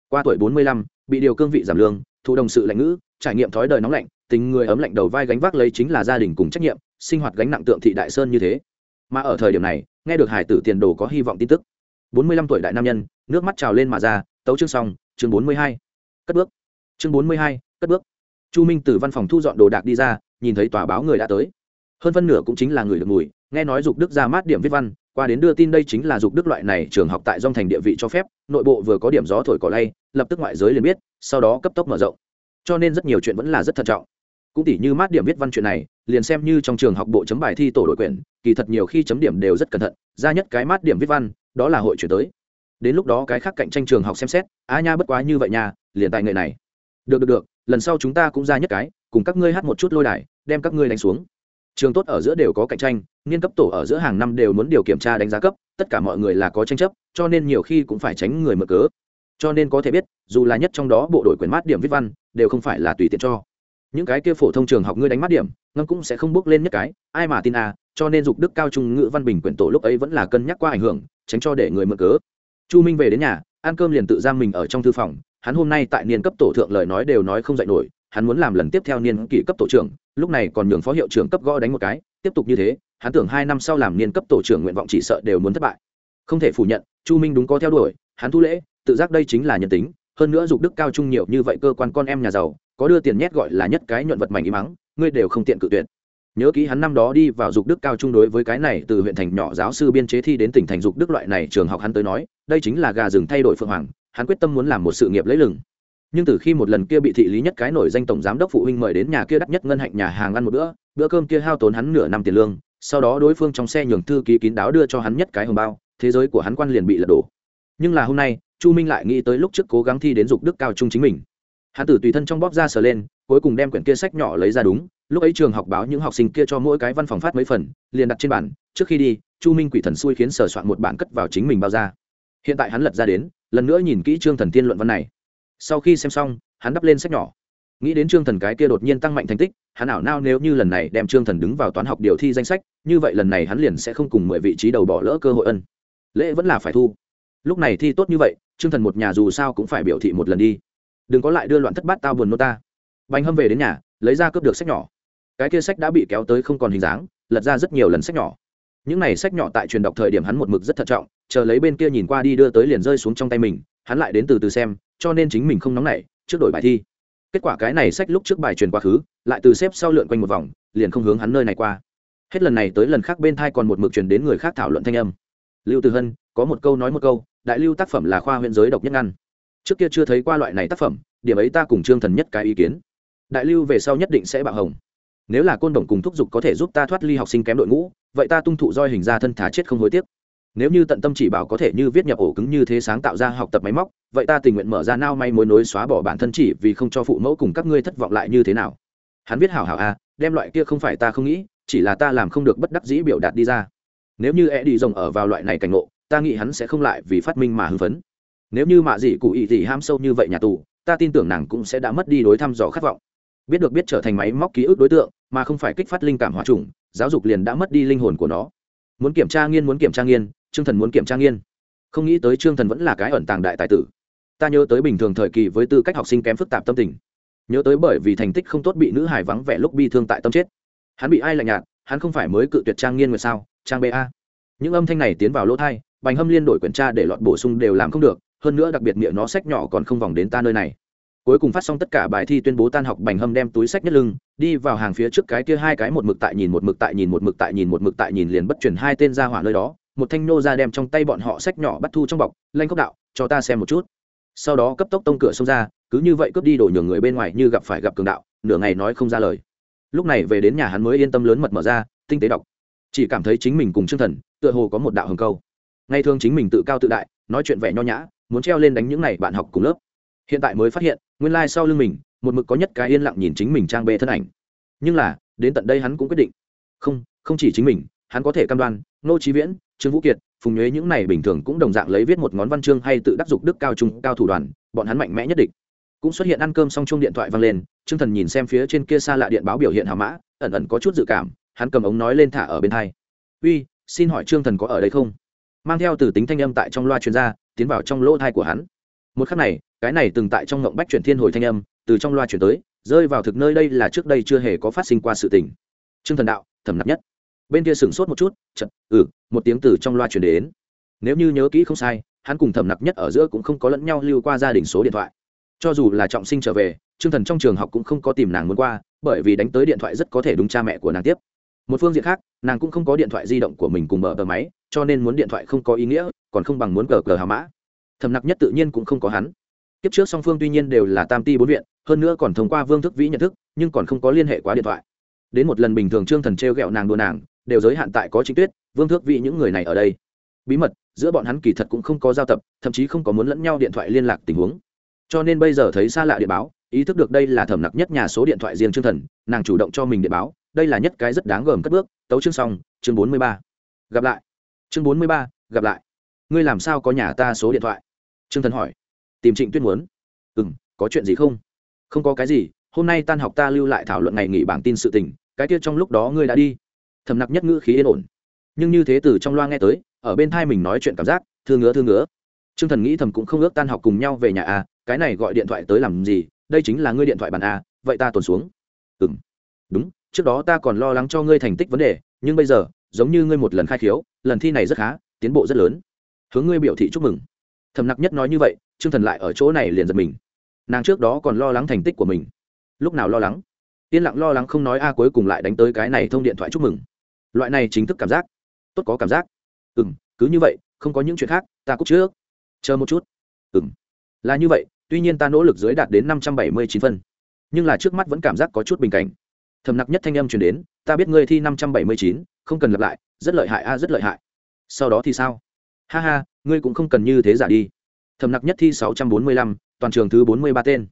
Qua tuổi bốn mươi lăm, bị điều cương vị giảm lương, thụ đồng sự lạnh ngữ, trải nghiệm thói đời nóng lạnh, tình người ấm lạnh đầu vai gánh vác lấy chính là gia đình cùng trách nhiệm, sinh hoạt gánh nặng tượng thị đại sơn như thế. Mà ở thời điểm này, nghe được hải tử tiền đồ có hy vọng tin tức. Bốn mươi lăm tuổi đại nam nhân, nước mắt trào lên mà ra, tấu chương xong, chương bốn mươi hai, cất bước. Chương bốn mươi hai, cất bước chu minh từ văn phòng thu dọn đồ đạc đi ra, nhìn thấy tòa báo người đã tới. Hơn phân nửa cũng chính là người được mùi, nghe nói dục đức ra mát điểm viết văn, qua đến đưa tin đây chính là dục đức loại này trường học tại dong thành địa vị cho phép, nội bộ vừa có điểm gió thổi cỏ lay, lập tức ngoại giới liền biết, sau đó cấp tốc mở rộng. Cho nên rất nhiều chuyện vẫn là rất thận trọng. Cũng tỉ như mát điểm viết văn chuyện này, liền xem như trong trường học bộ chấm bài thi tổ đội quyển kỳ thật nhiều khi chấm điểm đều rất cẩn thận, ra nhất cái mát điểm viết văn, đó là hội chuyển tới. Đến lúc đó cái khác cạnh tranh trường học xem xét, á nha, bất quá như vậy nha, liền tài nghệ này. Được được được lần sau chúng ta cũng ra nhất cái, cùng các ngươi hát một chút lôi đài, đem các ngươi đánh xuống. Trường tốt ở giữa đều có cạnh tranh nghiên cấp tổ ở giữa hàng năm đều muốn điều kiểm tra đánh giá cấp, tất cả mọi người là có tranh chấp, cho nên nhiều khi cũng phải tránh người mở cớ. Cho nên có thể biết, dù là nhất trong đó bộ đội quyền mát điểm viết văn, đều không phải là tùy tiện cho. Những cái kia phổ thông trường học ngươi đánh mát điểm, ngâm cũng sẽ không bước lên nhất cái, ai mà tin à cho nên dục đức cao trung ngữ văn bình quyển tổ lúc ấy vẫn là cân nhắc qua ảnh hưởng, tránh cho để người mở cớ. Chu minh về đến nhà, ăn cơm liền tự giam mình ở trong thư phòng hắn hôm nay tại niên cấp tổ thượng lời nói đều nói không dạy nổi, hắn muốn làm lần tiếp theo niên kỷ cấp tổ trưởng, lúc này còn nhường phó hiệu trưởng cấp gõ đánh một cái, tiếp tục như thế, hắn tưởng hai năm sau làm niên cấp tổ trưởng nguyện vọng chỉ sợ đều muốn thất bại. Không thể phủ nhận, chu minh đúng có theo đuổi, hắn thu lễ, tự giác đây chính là nhân tính, hơn nữa dục đức cao trung nhiều như vậy cơ quan con em nhà giàu, có đưa tiền nhét gọi là nhất cái nhuận vật mảnh y mắng ngươi đều không tiện cự tuyệt. Nhớ ký hắn năm đó đi vào dục đức cao trung đối với cái này từ huyện thành nhỏ giáo sư biên chế thi đến tỉnh thành dục đức loại này trường học hắn tới nói, đây chính là gà rừng thay đổi phượng hoàng hắn quyết tâm muốn làm một sự nghiệp lấy lừng. Nhưng từ khi một lần kia bị thị lý nhất cái nổi danh tổng giám đốc phụ huynh mời đến nhà kia đắt nhất ngân hạnh nhà hàng ăn một bữa bữa cơm kia hao tốn hắn nửa năm tiền lương, sau đó đối phương trong xe nhường thư ký kín đáo đưa cho hắn nhất cái hồng bao, thế giới của hắn quan liền bị lật đổ. Nhưng là hôm nay, chu minh lại nghĩ tới lúc trước cố gắng thi đến dục đức cao trung chính mình. Hắn tử tùy thân trong bóp ra sờ lên, cuối cùng đem quyển kia sách nhỏ lấy ra đúng, lúc ấy trường học báo những học sinh kia cho mỗi cái văn phòng phát mấy phần, liền đặt trên bản trước khi đi, chu minh quỷ thần xui khiến sờ soạn một bản cất vào chính mình bao ra. Hiện tại hắn lật ra đến lần nữa nhìn kỹ trương thần tiên luận văn này. Sau khi xem xong, hắn đắp lên sách nhỏ. Nghĩ đến trương thần cái kia đột nhiên tăng mạnh thành tích, hắn ảo nao nếu như lần này đem trương thần đứng vào toán học điều thi danh sách, như vậy lần này hắn liền sẽ không cùng mười vị trí đầu bỏ lỡ cơ hội ân. Lễ vẫn là phải thu. Lúc này thi tốt như vậy, trương thần một nhà dù sao cũng phải biểu thị một lần đi. Đừng có lại đưa loạn thất bát tao buồn nô ta. Bánh hâm về đến nhà, lấy ra cướp được sách nhỏ. Cái kia sách đã bị kéo tới không còn hình dáng, lật ra rất nhiều lần sách nhỏ. Những này sách nhỏ tại truyền đọc thời điểm hắn một mực rất thận trọng chờ lấy bên kia nhìn qua đi đưa tới liền rơi xuống trong tay mình, hắn lại đến từ từ xem, cho nên chính mình không nóng nảy, trước đổi bài thi. Kết quả cái này sách lúc trước bài truyền quá khứ, lại từ xếp sau lượn quanh một vòng, liền không hướng hắn nơi này qua. Hết lần này tới lần khác bên thai còn một mực truyền đến người khác thảo luận thanh âm. Lưu từ hân, có một câu nói một câu, đại lưu tác phẩm là khoa huyện giới độc nhất ngăn. Trước kia chưa thấy qua loại này tác phẩm, điểm ấy ta cùng trương thần nhất cái ý kiến. Đại lưu về sau nhất định sẽ bạo hồng. Nếu là côn đồng cùng thúc giục có thể giúp ta thoát ly học sinh kém đội ngũ, vậy ta tung thụ roi hình ra thân thá chết không hối tiếc nếu như tận tâm chỉ bảo có thể như viết nhập ổ cứng như thế sáng tạo ra học tập máy móc vậy ta tình nguyện mở ra nao may mối nối xóa bỏ bản thân chỉ vì không cho phụ mẫu cùng các ngươi thất vọng lại như thế nào. Hắn viết hảo hảo a à, đem loại kia không phải ta không nghĩ chỉ là ta làm không được bất đắc dĩ biểu đạt đi ra. Nếu như e đi rồng ở vào loại này cảnh ngộ ta nghĩ hắn sẽ không lại vì phát minh mà hưng phấn. Nếu như mạ dị cụ ý gì ham sâu như vậy nhà tù ta tin tưởng nàng cũng sẽ đã mất đi đối thăm dò khát vọng. Biết được biết trở thành máy móc ký ức đối tượng mà không phải kích phát linh cảm hòa trùng giáo dục liền đã mất đi linh hồn của nó. Muốn kiểm tra nghiên muốn kiểm tra nghiên trương thần muốn kiểm tra nghiên. Không nghĩ tới trương thần vẫn là cái ẩn tàng đại tài tử. Ta nhớ tới bình thường thời kỳ với tư cách học sinh kém phức tạp tâm tình. Nhớ tới bởi vì thành tích không tốt bị nữ hải vắng vẻ lúc bi thương tại tâm chết. Hắn bị ai lạnh nhạt, hắn không phải mới cự tuyệt trang nghiên nguyệt sao, trang ba những âm thanh này tiến vào lỗ thai bành hâm liên đổi quyển tra để lọt bổ sung đều làm không được, hơn nữa đặc biệt miệng nó sách nhỏ còn không vòng đến ta nơi này. Cuối cùng phát xong tất cả bài thi tuyên bố tan học, bành hâm đem túi sách nhất lưng, đi vào hàng phía trước cái kia hai cái một mực tại nhìn, một mực tại nhìn, một mực tại nhìn, một mực tại nhìn liền bất chuyển hai tên ra hỏa nơi đó một thanh nô ra đem trong tay bọn họ sách nhỏ bắt thu trong bọc, lanh cốc đạo, cho ta xem một chút. Sau đó cấp tốc tông cửa xông ra, cứ như vậy cướp đi đổ nhường người bên ngoài như gặp phải gặp cường đạo, nửa ngày nói không ra lời. Lúc này về đến nhà hắn mới yên tâm lớn mật mở ra, tinh tế đọc. Chỉ cảm thấy chính mình cùng chương thần, tựa hồ có một đạo hồng câu. Ngay thường chính mình tự cao tự đại, nói chuyện vẻ nho nhã, muốn treo lên đánh những này bạn học cùng lớp. Hiện tại mới phát hiện, nguyên lai、like、sau lưng mình, một mực có nhất cái yên lặng nhìn chính mình trang bê thân ảnh. Nhưng là, đến tận đây hắn cũng quyết định. Không không chỉ chính mình, hắn có thể cam đoan, nô trí viễn trương vũ kiệt, phùng nhuế những này bình thường cũng đồng dạng lấy viết một ngón văn chương hay tự đắc dục đức cao trung, cao thủ đoàn, bọn hắn mạnh mẽ nhất định. Cũng xuất hiện ăn cơm xong chung điện thoại vang lên, Trương thần nhìn xem phía trên kia xa lạ điện báo biểu hiện hà mã, ẩn ẩn có chút dự cảm, hắn cầm ống nói lên thả ở bên thai uy, xin hỏi trương thần có ở đây không? Mang theo từ tính thanh âm tại trong loa chuyên gia tiến vào trong lỗ thai của hắn. Một khắc này, cái này từng tại trong ngộng bách chuyển thiên hồi thanh âm, từ trong loa chuyển tới, rơi vào thực nơi đây là trước đây chưa hề có phát sinh qua sự tình. Trương thần đạo thầm nặng nhất bên kia sửng sốt một chút chật ừ một tiếng từ trong loa chuyển đến. Nếu như nhớ kỹ không sai, hắn cùng thẩm nặc nhất ở giữa cũng không có lẫn nhau lưu qua gia đình số điện thoại. Cho dù là trọng sinh trở về chương thần trong trường học cũng không có tìm nàng muốn qua, bởi vì đánh tới điện thoại rất có thể đúng cha mẹ của nàng tiếp. Một phương diện khác, nàng cũng không có điện thoại di động của mình cùng mở tờ máy, cho nên muốn điện thoại không có ý nghĩa, còn không bằng muốn cờ cờ hào mã. Thầm nặc nhất tự nhiên cũng không có hắn. Kiếp trước song phương tuy nhiên đều là tam ti bốn viện, hơn nữa còn thông qua vương thức vĩ nhận thức, nhưng còn không có liên hệ quá điện thoại. Đến một lần bình thường trương thần t r e o g ẹ o nàng đùa nàng đều giới hạn tại có chính tuyết, vương thước vị những người này ở đây. Bí mật, giữa bọn hắn kỳ thật cũng không có giao tập, thậm chí không có muốn lẫn nhau điện thoại liên lạc tình huống. Cho nên bây giờ thấy xa lạ điện báo, ý thức được đây là thẩm nặc nhất nhà số điện thoại riêng chương thần, nàng chủ động cho mình điện báo, đây là nhất cái rất đáng gờm cất bước. Tấu chương xong, chương bốn mươi ba. Gặp lại. Chương bốn mươi ba, gặp lại. Ngươi làm sao có nhà ta số điện thoại? Trương thần hỏi. Tìm trịnh tuyết muốn. Ừ m có chuyện gì không? Không có cái gì, hôm nay tan học ta lưu lại thảo luận ngày nghỉ bảng tin sự tình, cái kia trong lúc đó ngươi đã đi thầm nặc nhất ngữ khí yên ổn. Nhưng như thế từ trong loa nghe tới, ở bên thai mình nói chuyện cảm giác thương ngứa thương ngứa. T r ư ơ n g thần nghĩ thầm cũng không ước tan học cùng nhau về nhà à cái này gọi điện thoại tới làm gì, đây chính là ngươi điện thoại bàn à vậy ta tuần xuống. Ừ m đúng, trước đó ta còn lo lắng cho ngươi thành tích vấn đề, nhưng bây giờ, giống như ngươi một lần khai khiếu, lần thi này rất khá, tiến bộ rất lớn. Hướng ngươi biểu thị chúc mừng. Thầm nặc nhất nói như vậy t r ư ơ n g thần lại ở chỗ này liền giật mình. Nàng trước đó còn lo lắng thành tích của mình. Lúc nào lo lắng? Yên lặng lo lắng không nói a, cuối cùng lại đánh tới cái này thông điện thoại chúc mừng loại này chính thức cảm giác. Tốt có cảm giác. Ừ m cứ như vậy, không có những chuyện khác, ta cúc trước. Chờ một chút. Ừ m là như vậy, tuy nhiên ta nỗ lực dưới đạt đến năm trăm bảy mươi chín phân. Nhưng là trước mắt vẫn cảm giác có chút bình cảnh. Thầm nặc nhất thanh âm chuyển đến, ta biết ngươi thi năm trăm bảy mươi chín, không cần lặp lại, rất lợi hại a, rất lợi hại. Sau đó thì sao? Ha ha, ngươi cũng không cần như thế giả đi. Thầm nặc nhất thi sáu trăm bốn mươi lăm, toàn trường thứ bốn mươi ba tên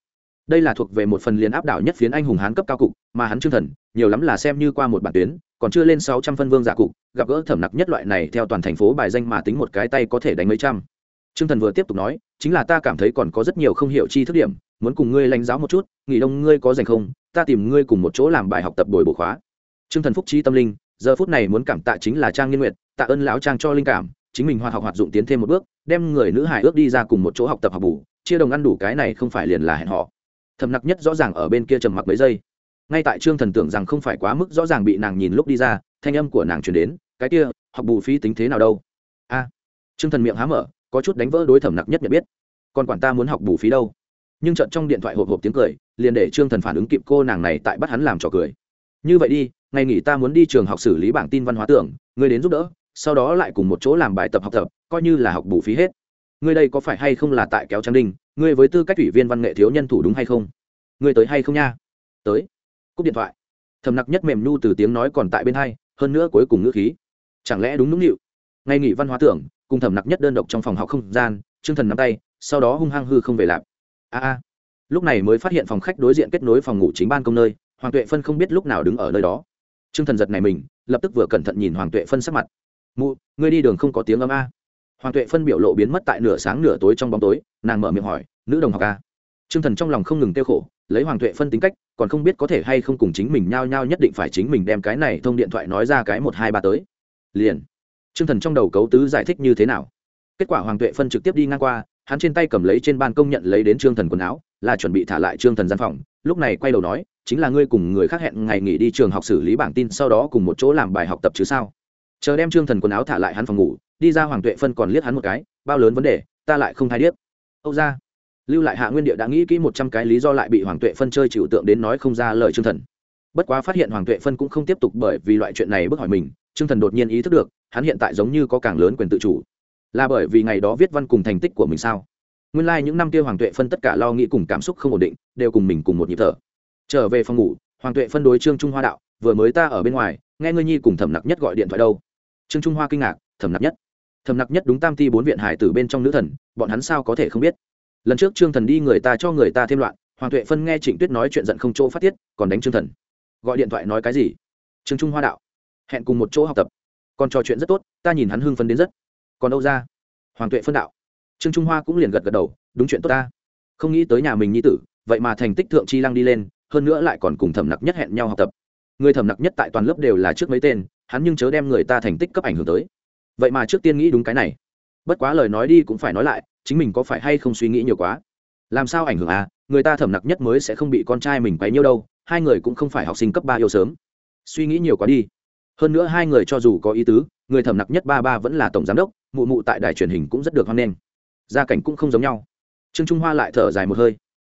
đây là thuộc về một phần liền áp đảo nhất phiến anh hùng hán cấp cao cục mà hắn chương thần nhiều lắm là xem như qua một bản tuyến còn chưa lên sáu trăm phân vương giả cục gặp gỡ thẩm nặc nhất loại này theo toàn thành phố bài danh mà tính một cái tay có thể đánh mấy trăm Trương Thần vừa tiếp tục nói, chính là ta cảm thấy còn có rất nhiều không hiểu chi thức điểm, muốn cùng ngươi lãnh giáo một chút, nghỉ đông ngươi có dành không? Ta tìm ngươi cùng một chỗ làm bài học tập bồi bổ khóa. Trương Thần phúc chi tâm linh, giờ phút này muốn cảm tạ chính là Trang Nghiên Nguyệt, tạ ơn lão Trang cho linh cảm, chính mình hoạt học hoạt dụng tiến thêm một bước, đem người nữ hải ước đi ra cùng một chỗ học tập học bổ, chia đồng ăn đủ cái này không phải liền là hẹn họ. Thẩm Nặc nhất rõ ràng ở bên kia trầm mặc mấy giây. Ngay tại Trương Thần tưởng rằng không phải quá mức rõ ràng bị nàng nhìn lúc đi ra, thanh âm của nàng truyền đến, cái kia, học bù phí tính thế nào đâu? A. Trương Thần miệng há mở, có chút đánh vỡ đối thẩm nặc nhất nhận biết còn quản ta muốn học bù phí đâu nhưng trận trong điện thoại hộp hộp tiếng cười liền để trương thần phản ứng kịp cô nàng này tại bắt hắn làm trò cười như vậy đi ngày nghỉ ta muốn đi trường học xử lý bảng tin văn hóa tưởng ngươi đến giúp đỡ sau đó lại cùng một chỗ làm bài tập học tập coi như là học bù phí hết ngươi đây có phải hay không là tại kéo trang đinh ngươi với tư cách ủy viên văn nghệ thiếu nhân thủ đúng hay không? Ngươi tới hay không nha? Tới. Cúp điện thoại. Thầm nặc nhất mềm nhu từ tiếng nói còn tại bên hai, hơn nữa cuối cùng ngữ khí. Chẳng lẽ đúng nũng nịu? Ngay nghỉ văn hóa tưởng, cùng thầm nặc nhất đơn độc trong phòng học không gian chương thần nắm tay, sau đó hung hăng hư không về lạp a a. Lúc này mới phát hiện phòng khách đối diện kết nối phòng ngủ chính ban công nơi, hoàng tuệ phân không biết lúc nào đứng ở nơi đó. Chương thần giật này mình, lập tức vừa cẩn thận nhìn hoàng tuệ phân sắc mặt. Mụ, ngươi đi đường không có tiếng âm a hoàng tuệ phân biểu lộ biến mất tại nửa sáng nửa tối trong bóng tối nàng mở miệng hỏi nữ đồng học à? a g thần trong lòng không ngừng tiêu khổ lấy hoàng tuệ phân tính cách còn không biết có thể hay không cùng chính mình nhao nhao nhất định phải chính mình đem cái này thông điện thoại nói ra cái một hai ba tới liền Trương Thần trong đầu cấu tứ giải thích như thế nào? Kết quả Hoàng Tuệ phân trực tiếp đi ngang qua, hắn trên tay cầm lấy trên ban công nhận lấy đến Trương Thần quần áo, là chuẩn bị thả lại Trương Thần gian phòng, lúc này quay đầu nói, chính là ngươi cùng người khác hẹn ngày nghỉ đi trường học xử lý bảng tin, sau đó cùng một chỗ làm bài học tập chứ sao? Chờ đem Trương Thần quần áo thả lại hắn phòng ngủ, đi ra Hoàng Tuệ phân còn liếc hắn một cái, bao lớn vấn đề, ta lại không thay điếc. Âu ra, lưu lại Hạ Nguyên Địa đã nghĩ kỹ một trăm cái lý do lại bị Hoàng Tuệ phân chơi chịu tượng đến nói không ra lời Trương Thần. Bất quá phát hiện Hoàng Tuệ phân cũng không tiếp tục bởi vì loại chuyện này bức hỏi mình, Trương Thần đột nhiên ý thức được, hắn hiện tại giống như có càng lớn quyền tự chủ. Là bởi vì ngày đó viết văn cùng thành tích của mình sao? Nguyên lai、like、những năm kia hoàng tuệ phân tất cả lo nghĩ cùng cảm xúc không ổn định đều cùng mình cùng một nhịp thở. Trở về phòng ngủ hoàng tuệ phân đối trương trung hoa đạo vừa mới ta ở bên ngoài nghe ngươi nhi cùng thẩm nặc nhất gọi điện thoại đâu? Trương trung hoa kinh ngạc thẩm nặc nhất? Thẩm nặc nhất đúng tam ti bốn viện hải Tử bên trong nữ thần, bọn hắn sao có thể không biết? Lần trước trương thần đi người ta cho người ta thêm loạn, hoàng tuệ phân nghe trịnh tuyết nói chuyện giận không chỗ phát tiết, còn đánh trương thần. Gọi điện thoại nói cái gì? Trương trung hoa đạo. Hẹn cùng một chỗ học tập. Còn trò chuyện rất tốt, ta nhìn hắn hưng phấn đến rất. Còn đâu ra? Hoàng tuệ phân đạo. Trương trung hoa cũng liền gật gật đầu, đúng chuyện tốt ta. Không nghĩ tới nhà mình nhi tử, vậy mà thành tích thượng chi lăng đi lên, hơn nữa lại còn cùng thẩm nặc nhất hẹn nhau học tập. Người thẩm nặc nhất tại toàn lớp đều là trước mấy tên, hắn nhưng chớ đem người ta thành tích cấp ảnh hưởng tới vậy mà trước tiên nghĩ đúng cái này. Bất quá lời nói đi cũng phải nói lại, chính mình có phải hay không suy nghĩ nhiều quá? Làm sao ảnh hưởng à? Người ta thẩm nặc nhất mới sẽ không bị con trai mình quấy nhiêu đâu, hai người cũng không phải học sinh cấp ba yêu sớm. Suy nghĩ nhiều quá đi. Hơn nữa hai người cho dù có ý tứ, người thẩm nặc nhất ba ba vẫn là tổng giám đốc, mụ mụ tại đài truyền hình cũng rất được hoan nghênh. Gia cảnh cũng không giống nhau. Trương trung hoa lại thở dài một hơi.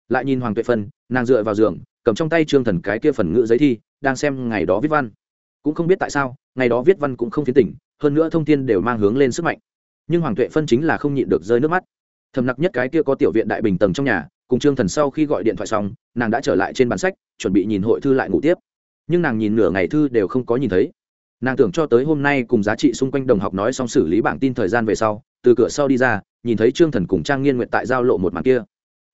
Lại nhìn hoàng tuệ phân, nàng dựa vào giường, cầm trong tay trương thần cái kia phần ngữ giấy thi, đang xem ngày đó viết văn cũng không biết tại sao, ngày đó viết văn cũng không phiến tỉnh, hơn nữa thông tin đều mang hướng lên sức mạnh. Nhưng hoàng tuệ phân chính là không nhịn được rơi nước mắt. Thầm nặc nhất cái kia có tiểu viện đại bình tầng trong nhà, cùng trương thần sau khi gọi điện thoại xong, nàng đã trở lại trên bản sách, chuẩn bị nhìn hội thư lại ngủ tiếp. Nhưng nàng nhìn nửa ngày thư đều không có nhìn thấy. Nàng tưởng cho tới hôm nay cùng giá trị xung quanh đồng học nói xong xử lý bảng tin thời gian về sau, từ cửa sau đi ra, nhìn thấy trương thần cùng trang nghiên nguyện tại giao lộ một màn kia.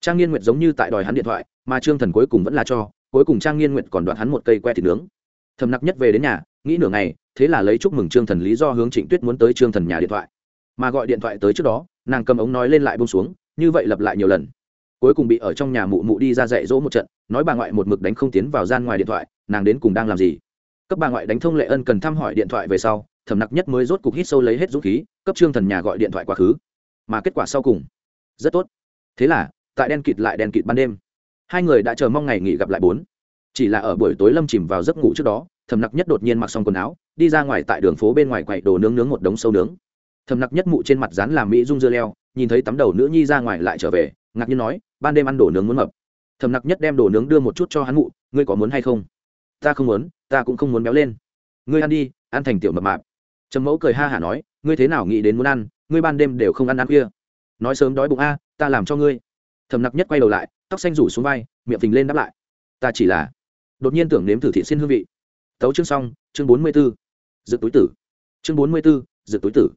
Trang nghiên nguyện giống như tại đòi hắn điện thoại, mà trương thần cuối cùng vẫn là cho, cuối cùng trang nghiên nguyện còn đoạn hắn một cây que thịt nướng thầm nặc nhất về đến nhà, nghĩ nửa ngày, thế là lấy chúc mừng trương thần lý do hướng trịnh tuyết muốn tới trương thần nhà điện thoại. Mà gọi điện thoại tới trước đó, nàng cầm ống nói lên lại bông xuống, như vậy lặp lại nhiều lần. Cuối cùng bị ở trong nhà mụ mụ đi ra dạy dỗ một trận, nói bà ngoại một mực đánh không tiến vào gian ngoài điện thoại, nàng đến cùng đang làm gì? Cấp bà ngoại đánh thông lệ ân cần thăm hỏi điện thoại về sau thẩm nặc nhất mới rốt cục hít sâu lấy hết dũng khí, cấp trương thần nhà gọi điện thoại quá khứ. Mà kết quả sau cùng, rất tốt. Thế là, tại đen kịt lại đen kịt ban đêm, hai người đã chờ mong ngày nghỉ gặp lại bốn chỉ là ở buổi tối lâm chìm vào giấc ngủ trước đó, thầm nặc nhất đột nhiên mặc xong quần áo, đi ra ngoài tại đường phố bên ngoài quậy đồ nướng nướng một đống sâu nướng. Thầm nặc nhất mụ trên mặt rán làm mỹ dung dưa leo, nhìn thấy tắm đầu nữ nhi ra ngoài lại trở về, ngạc nhiên nói, ban đêm ăn đồ nướng muốn mập. Thầm nặc nhất đem đồ nướng đưa một chút cho hắn mụ, ngươi có muốn hay không? Ta không muốn, ta cũng không muốn béo lên. Ngươi ăn đi, ăn thành tiểu mập mạp. Trầm mẫu cười ha hả nói, ngươi thế nào nghĩ đến muốn ăn, ngươi ban đêm đều không ăn ăn khuya. Nói sớm đói bụng a, ta làm cho ngươi. Thầm nặc nhất quay đầu lại, tóc xanh rủ xuống vai, miệng phình lên đáp lại, ta chỉ là đột nhiên tưởng nếm thử thị xin hương vị. Tấu chương xong, chương bốn mươi b ố dự túi tử. Chương bốn mươi b ố dự túi tử.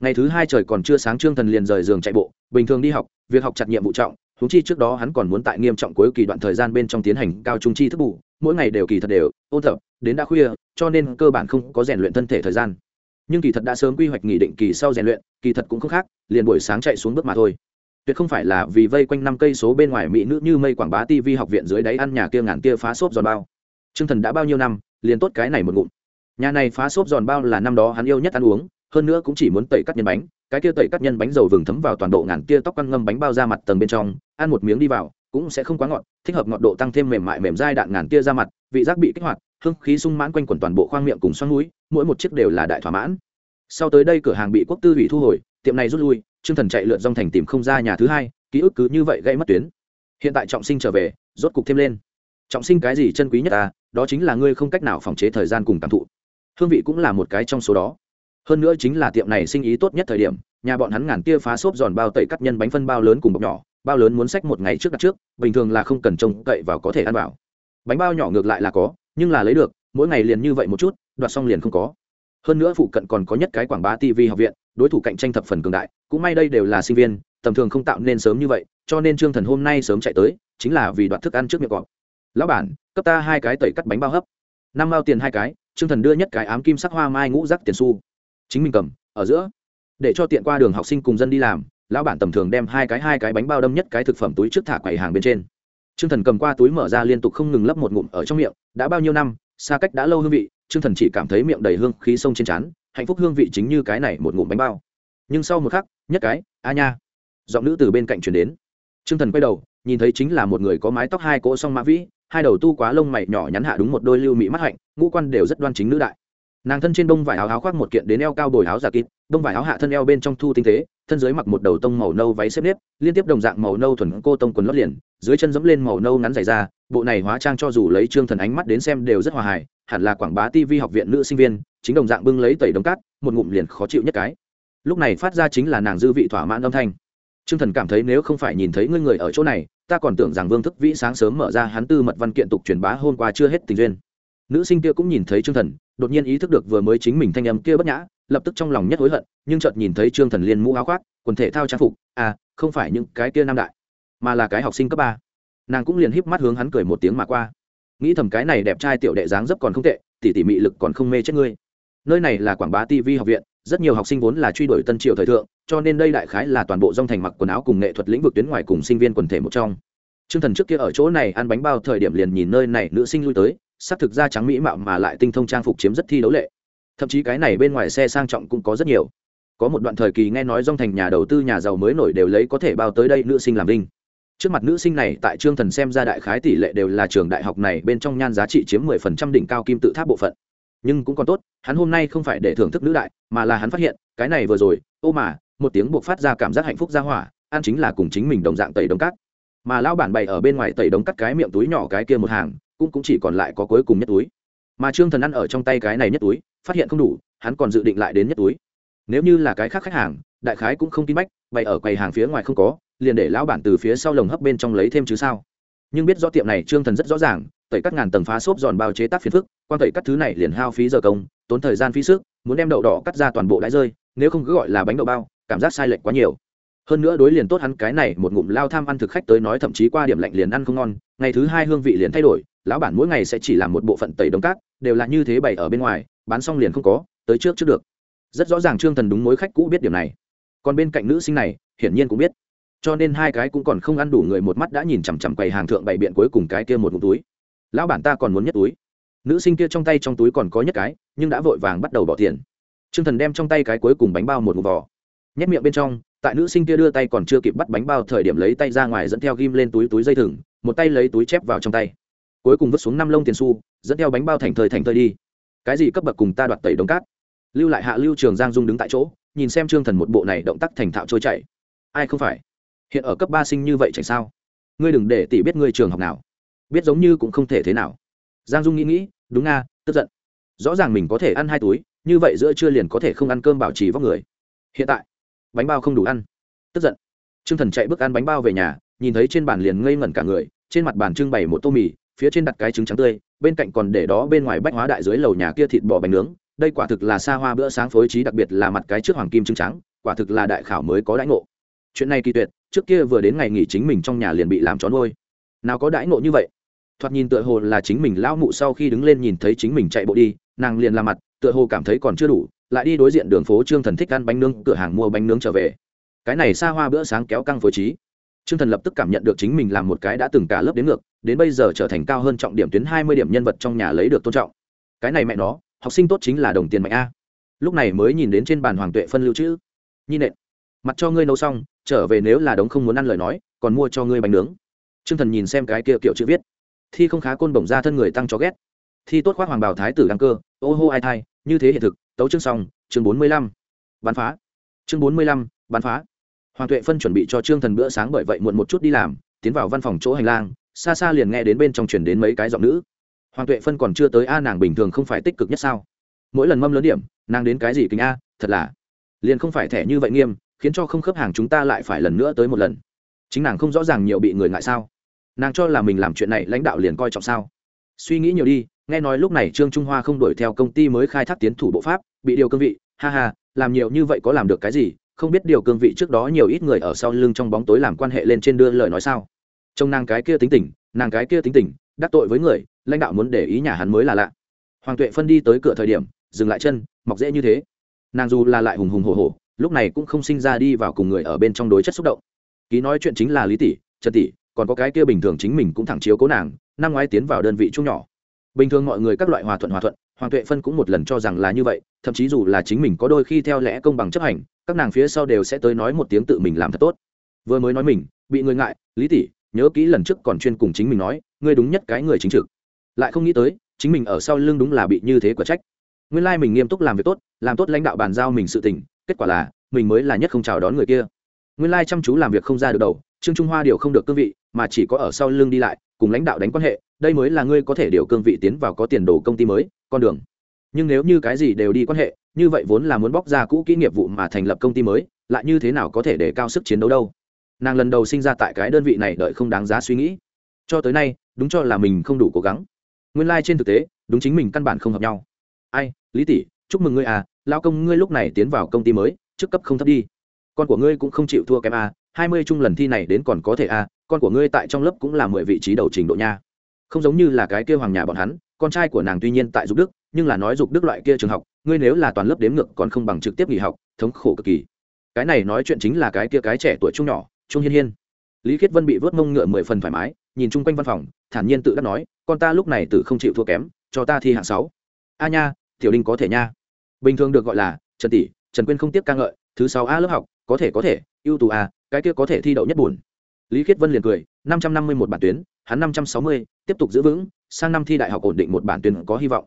Ngày thứ hai trời còn chưa sáng trương thần liền rời giường chạy bộ, bình thường đi học, việc học chặt nhiệm vụ trọng húng chi trước đó hắn còn muốn tại nghiêm trọng cuối kỳ đoạn thời gian bên trong tiến hành cao trung chi thức bù, mỗi ngày đều kỳ thật đều, ôn tập, đến đã khuya, cho nên cơ bản không có rèn luyện thân thể thời gian. Nhưng kỳ thật đã sớm quy hoạch nghị định kỳ sau rèn luyện, kỳ thật cũng không khác, liền buổi sáng chạy xuống bước mà thôi tuyệt không phải là vì vây quanh năm cây số bên ngoài mỹ nữ như mây quảng bá tv học viện dưới đáy ăn nhà kia ngàn kia phá xốp giòn bao. T r ư ơ n g thần đã bao nhiêu năm, liền tốt cái này một ngụm. Nhà này phá xốp giòn bao là năm đó hắn yêu nhất ăn uống, hơn nữa cũng chỉ muốn tẩy cắt nhân bánh, cái kia tẩy cắt nhân bánh dầu vừng thấm vào toàn bộ ngàn kia tóc ăn ngâm bánh bao ra mặt tầng bên trong, ăn một miếng đi vào, cũng sẽ không quá ngọt, thích hợp ngọt độ tăng thêm mềm mại mềm dai đạn ngàn kia ra mặt, vị giác bị kích hoạt, hương khí sung mãn quanh quẩn toàn bộ khoang miệng cùng xoắn núi, mỗi một chiếc đều là đại thỏa mãn. Sau tới đây cửa hàng bị quốc tư hủy thu hồi, tiệm này rút lui trương thần chạy lượn dòng thành tìm không ra nhà thứ hai, ký ức cứ như vậy gây mất tuyến. Hiện tại trọng sinh trở về, rốt cục thêm lên. Trọng sinh cái gì chân quý nhất ta, đó chính là ngươi không cách nào phòng chế thời gian cùng cảm thụ. Hương vị cũng là một cái trong số đó. Hơn nữa chính là tiệm này sinh ý tốt nhất thời điểm, nhà bọn hắn ngàn tia phá xốp giòn bao tẩy cắt nhân bánh phân bao lớn cùng bọc nhỏ, bao lớn muốn sách một ngày trước đặt trước, bình thường là không cần trông cậy vào có thể ăn vào. Bánh bao nhỏ ngược lại là có, nhưng là lấy được, mỗi ngày liền như vậy một chút, đoạt xong liền không có hơn nữa phụ cận còn có nhất cái quảng bá tv học viện, đối thủ cạnh tranh thập phần cường đại, cũng may đây đều là sinh viên, tầm thường không tạo nên sớm như vậy, cho nên trương thần hôm nay sớm chạy tới, chính là vì đoạt thức ăn trước miệng cọp. Lão bản, cấp ta hai cái tẩy cắt bánh bao hấp. Năm bao tiền hai cái, trương thần đưa nhất cái ám kim sắc hoa mai ngũ rắc tiền su chính mình cầm, ở giữa. Để cho tiện qua đường học sinh cùng dân đi làm, lão bản tầm thường đem hai cái hai cái bánh bao đâm nhất cái thực phẩm túi trước thả quầy hàng bên trên. Trương thần cầm qua túi mở ra liên tục không ngừng lấp một ngụm ở trong miệng, đã bao nhiêu năm, xa cách đã lâu hương vị trương thần chỉ cảm thấy miệng đầy hương khí sông trên trán, hạnh phúc hương vị chính như cái này một ngụm bánh bao. Nhưng sau một khắc, nhất cái, a nha. Giọng nữ từ bên cạnh chuyển đến. Trương thần quay đầu, nhìn thấy chính là một người có mái tóc hai cỗ song mã vĩ, hai đầu tu quá lông mày nhỏ nhắn hạ đúng một đôi lưu mỹ mắt hạnh, ngũ quan đều rất đoan chính nữ đại. Nàng thân trên đông vải áo áo khoác một kiện đến eo cao bồi áo giả kín đông vải áo hạ thân eo bên trong thu tinh tế, thân dưới mặc một đầu tông màu nâu váy xếp nếp, liên tiếp đồng dạng màu nâu thuần cô tông quần lót liền, dưới chân dẫm lên màu nâu ngắn dày ra, bộ này hóa trang cho dù lấy trương thần ánh mắt đến xem đều rất hòa hài hẳn là quảng bá tv học viện nữ sinh viên, chính đồng dạng bưng lấy tẩy đống cát, một ngụm liền khó chịu nhất cái. Lúc này phát ra chính là nàng dư vị thỏa mãn âm thanh. T r ư ơ n g thần cảm thấy nếu không phải nhìn thấy ngươi người ở chỗ này, ta còn tưởng rằng vương thức vĩ sáng sớm mở ra hắn tư mật văn kiện tục truyền bá hôm qua chưa hết tình duyên. Nữ sinh kia cũng nhìn thấy t r ư ơ n g thần, đột nhiên ý thức được vừa mới chính mình thanh âm kia bất nhã, lập tức trong lòng nhất hối hận, nhưng chợt nhìn thấy trương thần liên mũ áo khoác, quần thể thao trang phục à không phải những cái kia nam đại, mà là cái học sinh cấp ba. Nàng cũng liền híp mắt hướng hắn cười một tiếng mà qua nghĩ thầm cái này đẹp trai tiểu đệ dáng dấp còn không tệ, tỉ tỉ mị lực còn không mê chết ngươi. Nơi này là quảng bá tv học viện, rất nhiều học sinh vốn là truy đuổi tân triều thời thượng, cho nên đây đại khái là toàn bộ dòng thành mặc quần áo cùng nghệ thuật lĩnh vực tuyến ngoài cùng sinh viên quần thể một trong. T r ư ơ n g thần trước kia ở chỗ này ăn bánh bao thời điểm liền nhìn nơi này nữ sinh lui tới, xác thực ra trắng mỹ mạo mà lại tinh thông trang phục chiếm rất thi đấu lệ. Thậm chí cái này bên ngoài xe sang trọng cũng có rất nhiều. Có một đoạn thời kỳ nghe nói dòng thành nhà đầu tư nhà giàu mới nổi đều lấy có thể bao tới đây nữ sinh làm đinh trước mặt nữ sinh này, tại trương thần xem ra đại khái tỷ lệ đều là trường đại học này bên trong nhan giá trị chiếm mười phần trăm đỉnh cao kim tự tháp bộ phận. Nhưng cũng còn tốt, hắn hôm nay không phải để thưởng thức nữ đại, mà là hắn phát hiện, cái này vừa rồi, ô mà, một tiếng buộc phát ra cảm giác hạnh phúc ra hỏa an chính là cùng chính mình đồng dạng tẩy đống cát. Mà lão bản bày ở bên ngoài tẩy đống cắt cái miệng túi nhỏ cái kia một hàng, cũng cũng chỉ còn lại có cuối cùng nhất túi. Mà trương thần ăn ở trong tay cái này nhất túi, phát hiện không đủ, hắn còn dự định lại đến nhất túi. Nếu như là cái khác khách hàng, đại khái cũng không tin bách, bày ở quầy hàng phía ngoài không có liền để lão bản từ phía sau lồng hấp bên trong lấy thêm chứ sao? Nhưng biết rõ tiệm này trương thần rất rõ ràng, tẩy các ngàn tầng phá xốp giòn bao chế tác phiền phức, quan tẩy các thứ này liền hao phí giờ công, tốn thời gian phí sức, muốn đem đậu đỏ cắt ra toàn bộ đã rơi, nếu không cứ gọi là bánh đậu bao, cảm giác sai lệch quá nhiều. Hơn nữa đối liền tốt hắn cái này một ngụm lao tham ăn thực khách tới nói thậm chí qua điểm lạnh liền ăn không ngon, ngày thứ hai hương vị liền thay đổi, lão bản mỗi ngày sẽ chỉ làm một bộ phận tẩy đống cát, đều là như thế bày ở bên ngoài, bán xong liền không có, tới trước trước được. Rất rõ ràng trương thần đúng mối khách cũ biết điểm này. Còn bên cạnh nữ sinh này, hiển nhiên cũng biết cho nên hai cái cũng còn không ăn đủ người một mắt đã nhìn chằm chằm quầy hàng thượng bày biện cuối cùng cái kia một ngụm túi. Lão bản ta còn muốn nhất túi. Nữ sinh kia trong tay trong túi còn có nhất cái, nhưng đã vội vàng bắt đầu bỏ tiền. T r ư ơ n g thần đem trong tay cái cuối cùng bánh bao một ngụm vỏ nhét miệng bên trong, tại nữ sinh kia đưa tay còn chưa kịp bắt bánh bao thời điểm lấy tay ra ngoài dẫn theo ghim lên túi túi dây thừng, một tay lấy túi chép vào trong tay. Cuối cùng vứt xuống năm lông tiền su dẫn theo bánh bao thành thời thành thời đi. Cái gì cấp bậc cùng ta đoạt tẩy đống cát? Lưu lại hạ lưu trường giang dung đứng tại chỗ, nhìn xem trương thần một bộ này động tác thành thạo trôi chảy. Ai không phải? Hiện ở cấp ba sinh như vậy chẳng sao? Ngươi đừng để tỷ biết ngươi trường học nào. Biết giống như cũng không thể thế nào. Giang dung nghĩ nghĩ, đúng nga, tức giận. Rõ ràng mình có thể ăn hai túi, như vậy giữa trưa liền có thể không ăn cơm bảo trì vóc người. Hiện tại, bánh bao không đủ ăn. Tức giận. T r ư ơ n g thần chạy bước ăn bánh bao về nhà, nhìn thấy trên bàn liền ngây ngẩn cả người, trên mặt bàn trưng bày một tô mì, phía trên đặt cái trứng trắng tươi, bên cạnh còn để đó bên ngoài bách hóa đại dưới lầu nhà kia thịt bò bánh nướng. Đây quả thực là xa hoa bữa sáng phối trí, đặc biệt là mặt cái trước hoàng kim trứng trắng, quả thực là đại khảo mới có đãi ngộ. Chuyện này kỳ tuyệt trước kia vừa đến ngày nghỉ chính mình trong nhà liền bị làm tròn ngôi nào có đãi ngộ như vậy? Thoạt nhìn tựa hồ là chính mình lão mụ sau khi đứng lên nhìn thấy chính mình chạy bộ đi, nàng liền la mặt, tựa hồ cảm thấy còn chưa đủ, lại đi đối diện đường phố trương thần thích ăn bánh nướng, cửa hàng mua bánh nướng trở về. Cái này xa hoa bữa sáng kéo căng phối trí. Trương thần lập tức cảm nhận được chính mình làm một cái đã từng cả lớp đến ngược, đến bây giờ trở thành cao hơn trọng điểm tuyến hai mươi điểm nhân vật trong nhà lấy được tôn trọng. Cái này mẹ nó, học sinh tốt chính là đồng tiền mạnh a. Lúc này mới nhìn đến trên bàn hoàng tuệ phân lưu trữ. Nhi nện, mặt cho ngươi nấu xong trở về nếu là đống không muốn ăn lời nói, còn mua cho ngươi bánh nướng. Trương thần nhìn xem cái kia kiểu chữ viết. Thi không khá côn bổng ra thân người tăng cho ghét. Thi tốt khoác hoàng bào thái tử đăng cơ, ô hô ai thai, như thế hiện thực, tấu chương xong, chương bốn mươi lăm. Bắn phá. Chương bốn mươi lăm bắn phá. Hoàng tuệ phân chuẩn bị cho trương thần bữa sáng bởi vậy muộn một chút đi làm, tiến vào văn phòng chỗ hành lang, xa xa liền nghe đến bên trong chuyển đến mấy cái giọng nữ. Hoàng tuệ phân còn chưa tới a nàng bình thường không phải tích cực nhất sao? Mỗi lần mâm lớn điểm, nàng đến cái gì kính a, thật là, liền không phải thẻ như vậy nghiêm khiến cho không khớp hàng chúng ta lại phải lần nữa tới một lần. Chính nàng không rõ ràng nhiều bị người ngại sao? Nàng cho là mình làm chuyện này lãnh đạo liền coi trọng sao? Suy nghĩ nhiều đi, nghe nói lúc này trương trung hoa không đuổi theo công ty mới khai thác tiến thủ bộ pháp, bị điều cương vị, ha ha, làm nhiều như vậy có làm được cái gì? Không biết điều cương vị trước đó nhiều ít người ở sau lưng trong bóng tối làm quan hệ lên trên đưa lời nói sao? Trong nàng cái kia tính tình, nàng cái kia tính tình, đắc tội với người, lãnh đạo muốn để ý nhà hắn mới là lạ. Hoàng tuệ phân đi tới cửa thời điểm, dừng lại chân, mọc dễ như thế. Nàng dù là lại hùng hùng hồ hồ lúc này cũng không sinh ra đi vào cùng người ở bên trong đối chất xúc động. Ký nói chuyện chính là lý tỷ, trần tỷ, còn có cái kia bình thường chính mình cũng thẳng chiếu cố nàng, năm ngoái tiến vào đơn vị chung nhỏ. Bình thường mọi người các loại hòa thuận hòa thuận, hoàng tuệ phân cũng một lần cho rằng là như vậy, thậm chí dù là chính mình có đôi khi theo lẽ công bằng chấp hành, các nàng phía sau đều sẽ tới nói một tiếng tự mình làm thật tốt. Vừa mới nói mình, bị người ngại, lý tỷ, nhớ kỹ lần trước còn chuyên cùng chính mình nói, ngươi đúng nhất cái người chính trực. Lại không nghĩ tới, chính mình ở sau lưng đúng là bị như thế quả trách. Nguyên lai mình nghiêm túc làm việc tốt, làm tốt lãnh đạo bàn giao mình sự tình kết quả là, mình mới là nhất không chào đón người kia. Nguyên lai chăm chú làm việc không ra được đầu, trương trung hoa điều không được cương vị, mà chỉ có ở sau lưng đi lại, cùng lãnh đạo đánh quan hệ, đây mới là ngươi có thể điều cương vị tiến vào có tiền đồ công ty mới, con đường. Nhưng nếu như cái gì đều đi quan hệ, như vậy vốn là muốn bóc ra cũ kỹ nghiệp vụ mà thành lập công ty mới, lại như thế nào có thể để cao sức chiến đấu đâu? Nàng lần đầu sinh ra tại cái đơn vị này đợi không đáng giá suy nghĩ. Cho tới nay, đúng cho là mình không đủ cố gắng. Nguyên lai、like、trên thực tế, đúng chính mình căn bản không hợp nhau. Ai, lý tỷ, chúc mừng ngươi à lao công, ngươi lúc này tiến vào công ty mới chức cấp không thấp đi. Con của ngươi cũng không chịu thua kém a, hai mươi chung lần thi này đến còn có thể a, con của ngươi tại trong lớp cũng là mười vị trí đầu trình độ nha. Không giống như là cái kia hoàng nhà bọn hắn, con trai của nàng tuy nhiên tại dục đức, nhưng là nói dục đức loại kia trường học, ngươi nếu là toàn lớp đếm ngược còn không bằng trực tiếp nghỉ học, thống khổ cực kỳ. Cái này nói chuyện chính là cái kia cái trẻ tuổi trung nhỏ, trung hiên hiên. Lý khiết vân bị vớt mông ngựa mười phần thoải mái, nhìn chung quanh văn phòng, thản nhiên tự đắc nói, con ta lúc này tự không chịu thua kém, cho ta thi hạng sáu. A nha, tiểu đinh có thể nha bình thường được gọi là trần tỷ, trần quyên không tiếp ca ngợi, thứ sáu a lớp học, có thể có thể, ưu tú a, cái kia có thể thi đậu nhất buồn. Lý khiết vân liền cười, năm trăm năm mươi một bản tuyến, hắn năm trăm sáu mươi, tiếp tục giữ vững, sang năm thi đại học ổn định một bản tuyến có hy vọng.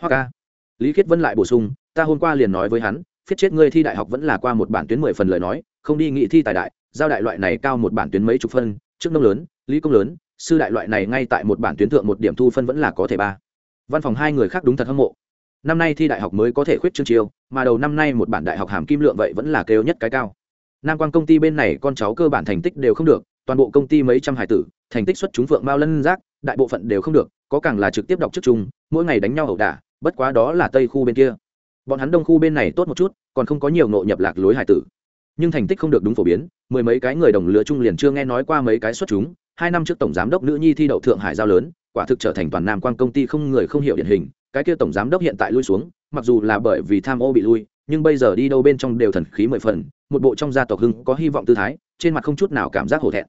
Hoa ca. Lý khiết vân lại bổ sung, ta hôm qua liền nói với hắn, phiết chết ngươi thi đại học vẫn là qua một bản tuyến mười phần lời nói, không đi nghị thi tài đại, giao đại loại này cao một bản tuyến mấy chục phân, trước nông lớn, lý công lớn, sư đại loại này ngay tại một bản tuyến thượng một điểm thu phân vẫn là có thể ba. Văn phòng hai người khác đúng thật hâm mộ năm nay thi đại học mới có thể khuyết chương chiêu, mà đầu năm nay một bản đại học hàm kim lượng vậy vẫn là kêu nhất cái cao. Nam quan công ty bên này con cháu cơ bản thành tích đều không được, toàn bộ công ty mấy trăm hải tử, thành tích xuất chúng phượng mao lân giác, đại bộ phận đều không được, có càng là trực tiếp đọc trước chung, mỗi ngày đánh nhau ẩu đả, bất quá đó là tây khu bên kia. Bọn hắn đông khu bên này tốt một chút, còn không có nhiều nộ nhập lạc lối hải tử. Nhưng thành tích không được đúng phổ biến, mười mấy cái người đồng lứa chung liền chưa nghe nói qua mấy cái xuất chúng. Hai năm trước tổng giám đốc nữ nhi thi đậu thượng hải giao lớn, quả thực trở thành toàn nam quan công ty không người không hiểu điển hình cái kia tổng giám đốc hiện tại lui xuống, mặc dù là bởi vì tham ô bị lui, nhưng bây giờ đi đâu bên trong đều thần khí mười phần, một bộ trong gia tộc hưng có hy vọng tư thái, trên mặt không chút nào cảm giác hổ thẹn.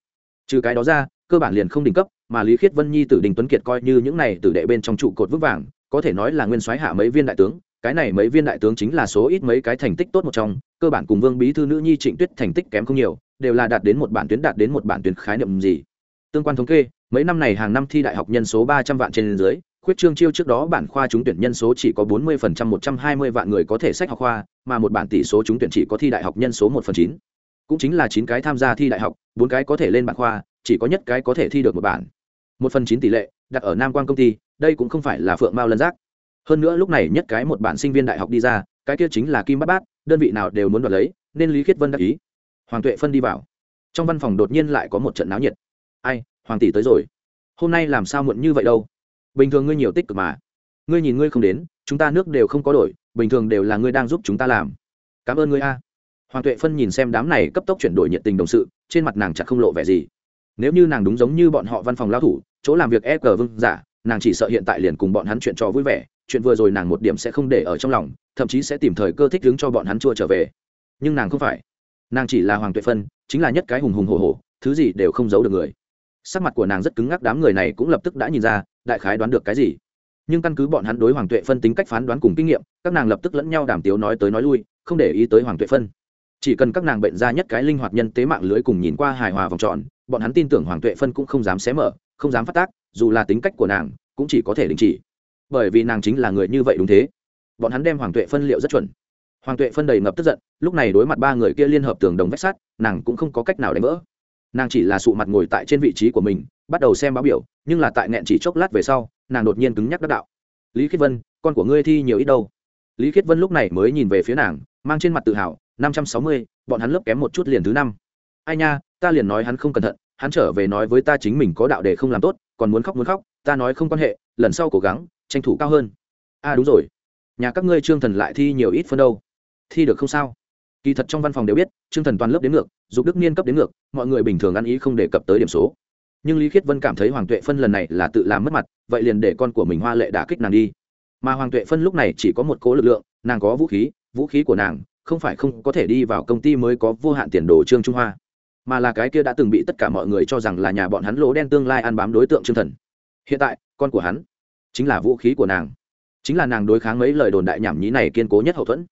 Trừ cái đó ra, cơ bản liền không đỉnh cấp, mà lý khiết vân nhi tử đình tuấn kiệt coi như những này tử đệ bên trong trụ cột vững vàng, có thể nói là nguyên soái hạ mấy viên đại tướng, cái này mấy viên đại tướng chính là số ít mấy cái thành tích tốt một trong, cơ bản cùng vương bí thư nữ nhi trịnh tuyết thành tích kém không nhiều, đều là đạt đến một bản tuyến đạt đến một bản tuyến khái niệm gì. Tương quan thống kê, mấy năm này hàng năm thi đại học nhân số ba trăm vạn trên dưới khuyết trương chiêu trước đó bản khoa trúng tuyển nhân số chỉ có bốn mươi phần trăm, một trăm hai mươi vạn người có thể sách học khoa, mà một bản tỷ số trúng tuyển chỉ có thi đại học nhân số một phần chín. Cũng chính là 9 cái tham gia thi đại học 4 cái có thể lên bản khoa, chỉ có nhất cái có thể thi được một bản. một phần chín tỷ lệ, đặt ở nam Quang công ty, đây cũng không phải là phượng mao lân giác. Hơn nữa lúc này nhất cái một bản sinh viên đại học đi ra, cái kia chính là kim bát bát, đơn vị nào đều muốn đoạt lấy, nên lý khiết vân đắc ý. Hoàng tuệ phân đi vào. Trong văn phòng đột nhiên lại có một trận náo nhiệt. Ai, hoàng tỷ tới rồi. Hôm nay làm sao muộn như vậy đâu? Bình thường ngươi nhiều tích cực mà. Ngươi nhìn ngươi không đến, chúng ta nước đều không có đổi, bình thường đều là ngươi đang giúp chúng ta làm. Cảm ơn ngươi a. Hoàng tuệ phân nhìn xem đám này cấp tốc chuyển đổi nhiệt tình đồng sự, trên mặt nàng chặt không lộ vẻ gì. Nếu như nàng đúng giống như bọn họ văn phòng lao thủ, chỗ làm việc e cờ vương giả, nàng chỉ sợ hiện tại liền cùng bọn hắn chuyện trò vui vẻ, chuyện vừa rồi nàng một điểm sẽ không để ở trong lòng, thậm chí sẽ tìm thời cơ thích đứng cho bọn hắn chua trở về. Nhưng nàng không phải. Nàng chỉ là hoàng tuệ phân, chính là nhất cái hùng hùng hồ hồ thứ gì đều không giấu được người sắc mặt của nàng rất cứng ngắc, đám người này cũng lập tức đã nhìn ra, đại khái đoán được cái gì. Nhưng căn cứ bọn hắn đối hoàng tuệ phân tính cách phán đoán cùng kinh nghiệm, các nàng lập tức lẫn nhau đàm tiếu nói tới nói lui, không để ý tới hoàng tuệ phân. Chỉ cần các nàng bệnh ra nhất cái linh hoạt nhân tế mạng lưới cùng nhìn qua hài hòa vòng tròn, bọn hắn tin tưởng hoàng tuệ phân cũng không dám xé mở, không dám phát tác, dù là tính cách của nàng, cũng chỉ có thể đình chỉ. Bởi vì nàng chính là người như vậy đúng thế. Bọn hắn đem hoàng tuệ phân liệu rất chuẩn. Hoàng tuệ phân đầy ngập tức giận, lúc này đối mặt ba người kia liên hợp tường đồng vách sắt, nàng cũng không có cách nào đánh vỡ nàng chỉ là sụ mặt ngồi tại trên vị trí của mình, bắt đầu xem báo biểu, nhưng là tại nghẹn chỉ chốc lát về sau, nàng đột nhiên cứng nhắc đắc đạo. Lý khiết vân, con của ngươi thi nhiều ít đâu? Lý khiết vân lúc này mới nhìn về phía nàng, mang trên mặt tự hào, năm trăm sáu mươi, bọn hắn lớp kém một chút liền thứ năm. Ai nha, ta liền nói hắn không cẩn thận, hắn trở về nói với ta chính mình có đạo để không làm tốt, còn muốn khóc muốn khóc, ta nói không quan hệ, lần sau cố gắng, tranh thủ cao hơn. A à đúng rồi. Nhà các ngươi trương thần lại thi nhiều ít phân đâu? Thi được không sao? Kỳ thật trong văn phòng đều biết, trương thần toàn lớp đến ngược, dục đức niên cấp đến ngược, mọi người bình thường ăn ý không đề cập tới điểm số. Nhưng lý khiết vân cảm thấy hoàng tuệ phân lần này là tự làm mất mặt, vậy liền để con của mình hoa lệ đả kích nàng đi. Mà hoàng tuệ phân lúc này chỉ có một cố lực lượng, nàng có vũ khí vũ khí của nàng, không phải không có thể đi vào công ty mới có vô hạn tiền đồ trương trung hoa. Mà là cái kia đã từng bị tất cả mọi người cho rằng là nhà bọn hắn lỗ đen tương lai ăn bám đối tượng trương thần. Hiện tại, con của hắn chính là vũ khí của nàng. Chính là nàng đối kháng mấy lời đồn đại nhảm nhí này kiên cố nhất hậu thuẫn.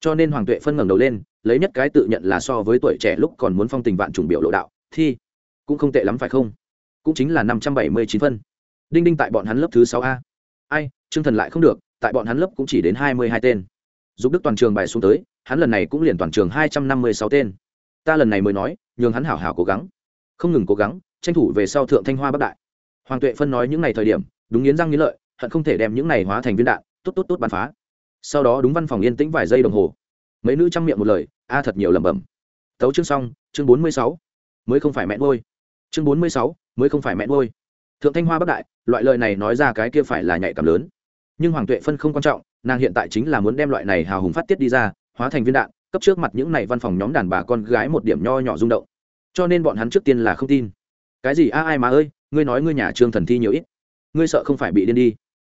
Cho nên hoàng tuệ phân ngẩng đầu lên lấy nhất cái tự nhận là so với tuổi trẻ lúc còn muốn phong tình vạn trùng biểu lộ đạo thi cũng không tệ lắm phải không? Cũng chính là năm trăm bảy mươi chín phân. Đinh đinh tại bọn hắn lớp thứ sáu a. Ai chương thần lại không được, tại bọn hắn lớp cũng chỉ đến hai mươi hai tên. Giúp đức toàn trường bài xuống tới, hắn lần này cũng liền toàn trường hai trăm năm mươi sáu tên. Ta lần này mới nói, nhường hắn hảo hảo cố gắng. Không ngừng cố gắng, tranh thủ về sau thượng thanh hoa bắc đại. Hoàng tuệ phân nói những ngày thời điểm, đúng nghiến răng nghiến lợi, hận không thể đem những này hóa thành viên đạn, tốt tốt tốt bắn phá. Sau đó đúng văn phòng yên tĩnh vài giây đồng hồ mấy nữ chăm miệng một lời, a, thật nhiều lẩm bẩm. Tấu chương xong, chương bốn mươi sáu, mới không phải mẹ ngôi chương bốn mươi sáu, mới không phải mẹ ngôi thượng thanh hoa bắc đại, loại lời này nói ra cái kia phải là nhạy cảm lớn. Nhưng hoàng tuệ phân không quan trọng, nàng hiện tại chính là muốn đem loại này hào hùng phát tiết đi ra, hóa thành viên đạn, cấp trước mặt những này văn phòng nhóm đàn bà con gái một điểm nho nhỏ rung động. Cho nên bọn hắn trước tiên là không tin. Cái gì? A, ai mà ơi, ngươi nói ngươi nhà trương thần thi nhiều ít. Ngươi sợ không phải bị điên đi.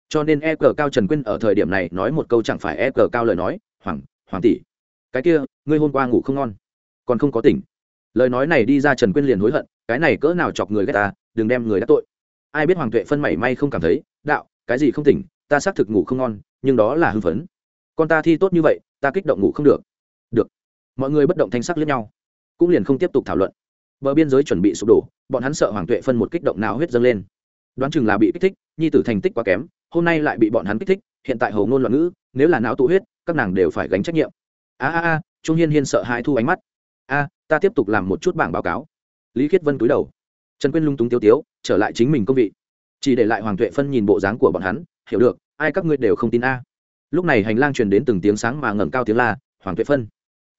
Cho nên e cờ cao trần quyên ở thời điểm này nói một câu chẳng phải e cờ cao lời nói, hoàng hoàng tỷ cái kia, ngươi hôm qua ngủ không ngon, còn không có tỉnh. Lời nói này đi ra trần quyên liền hối hận, cái này cỡ nào chọc người ghét ta, đừng đem người đã tội. Ai biết hoàng tuệ phân mảy may không cảm thấy, đạo, cái gì không tỉnh, ta xác thực ngủ không ngon, nhưng đó là hưng phấn. Con ta thi tốt như vậy, ta kích động ngủ không được. Được. Mọi người bất động thanh sắc lẫn nhau, cũng liền không tiếp tục thảo luận. Bờ biên giới chuẩn bị sụp đổ, bọn hắn sợ hoàng tuệ phân một kích động nào huyết dâng lên. Đoán chừng là bị kích thích, nhi tử thành tích quá kém, hôm nay lại bị bọn hắn kích thích, hiện tại hầu ngôn loạn ngữ, nếu là não tụ huyết, các nàng đều phải gánh trách nhiệm a a a, trung hiên hiên sợ hãi thu ánh mắt. A, ta tiếp tục làm một chút bảng báo cáo. Lý khiết vân cúi đầu. Trần quyên lung túng tiêu tiếu, trở lại chính mình công vị. Chỉ để lại hoàng tuệ phân nhìn bộ dáng của bọn hắn, hiểu được, ai các ngươi đều không tin a. Lúc này hành lang truyền đến từng tiếng sáng mà ngẩng cao tiếng la, hoàng tuệ phân.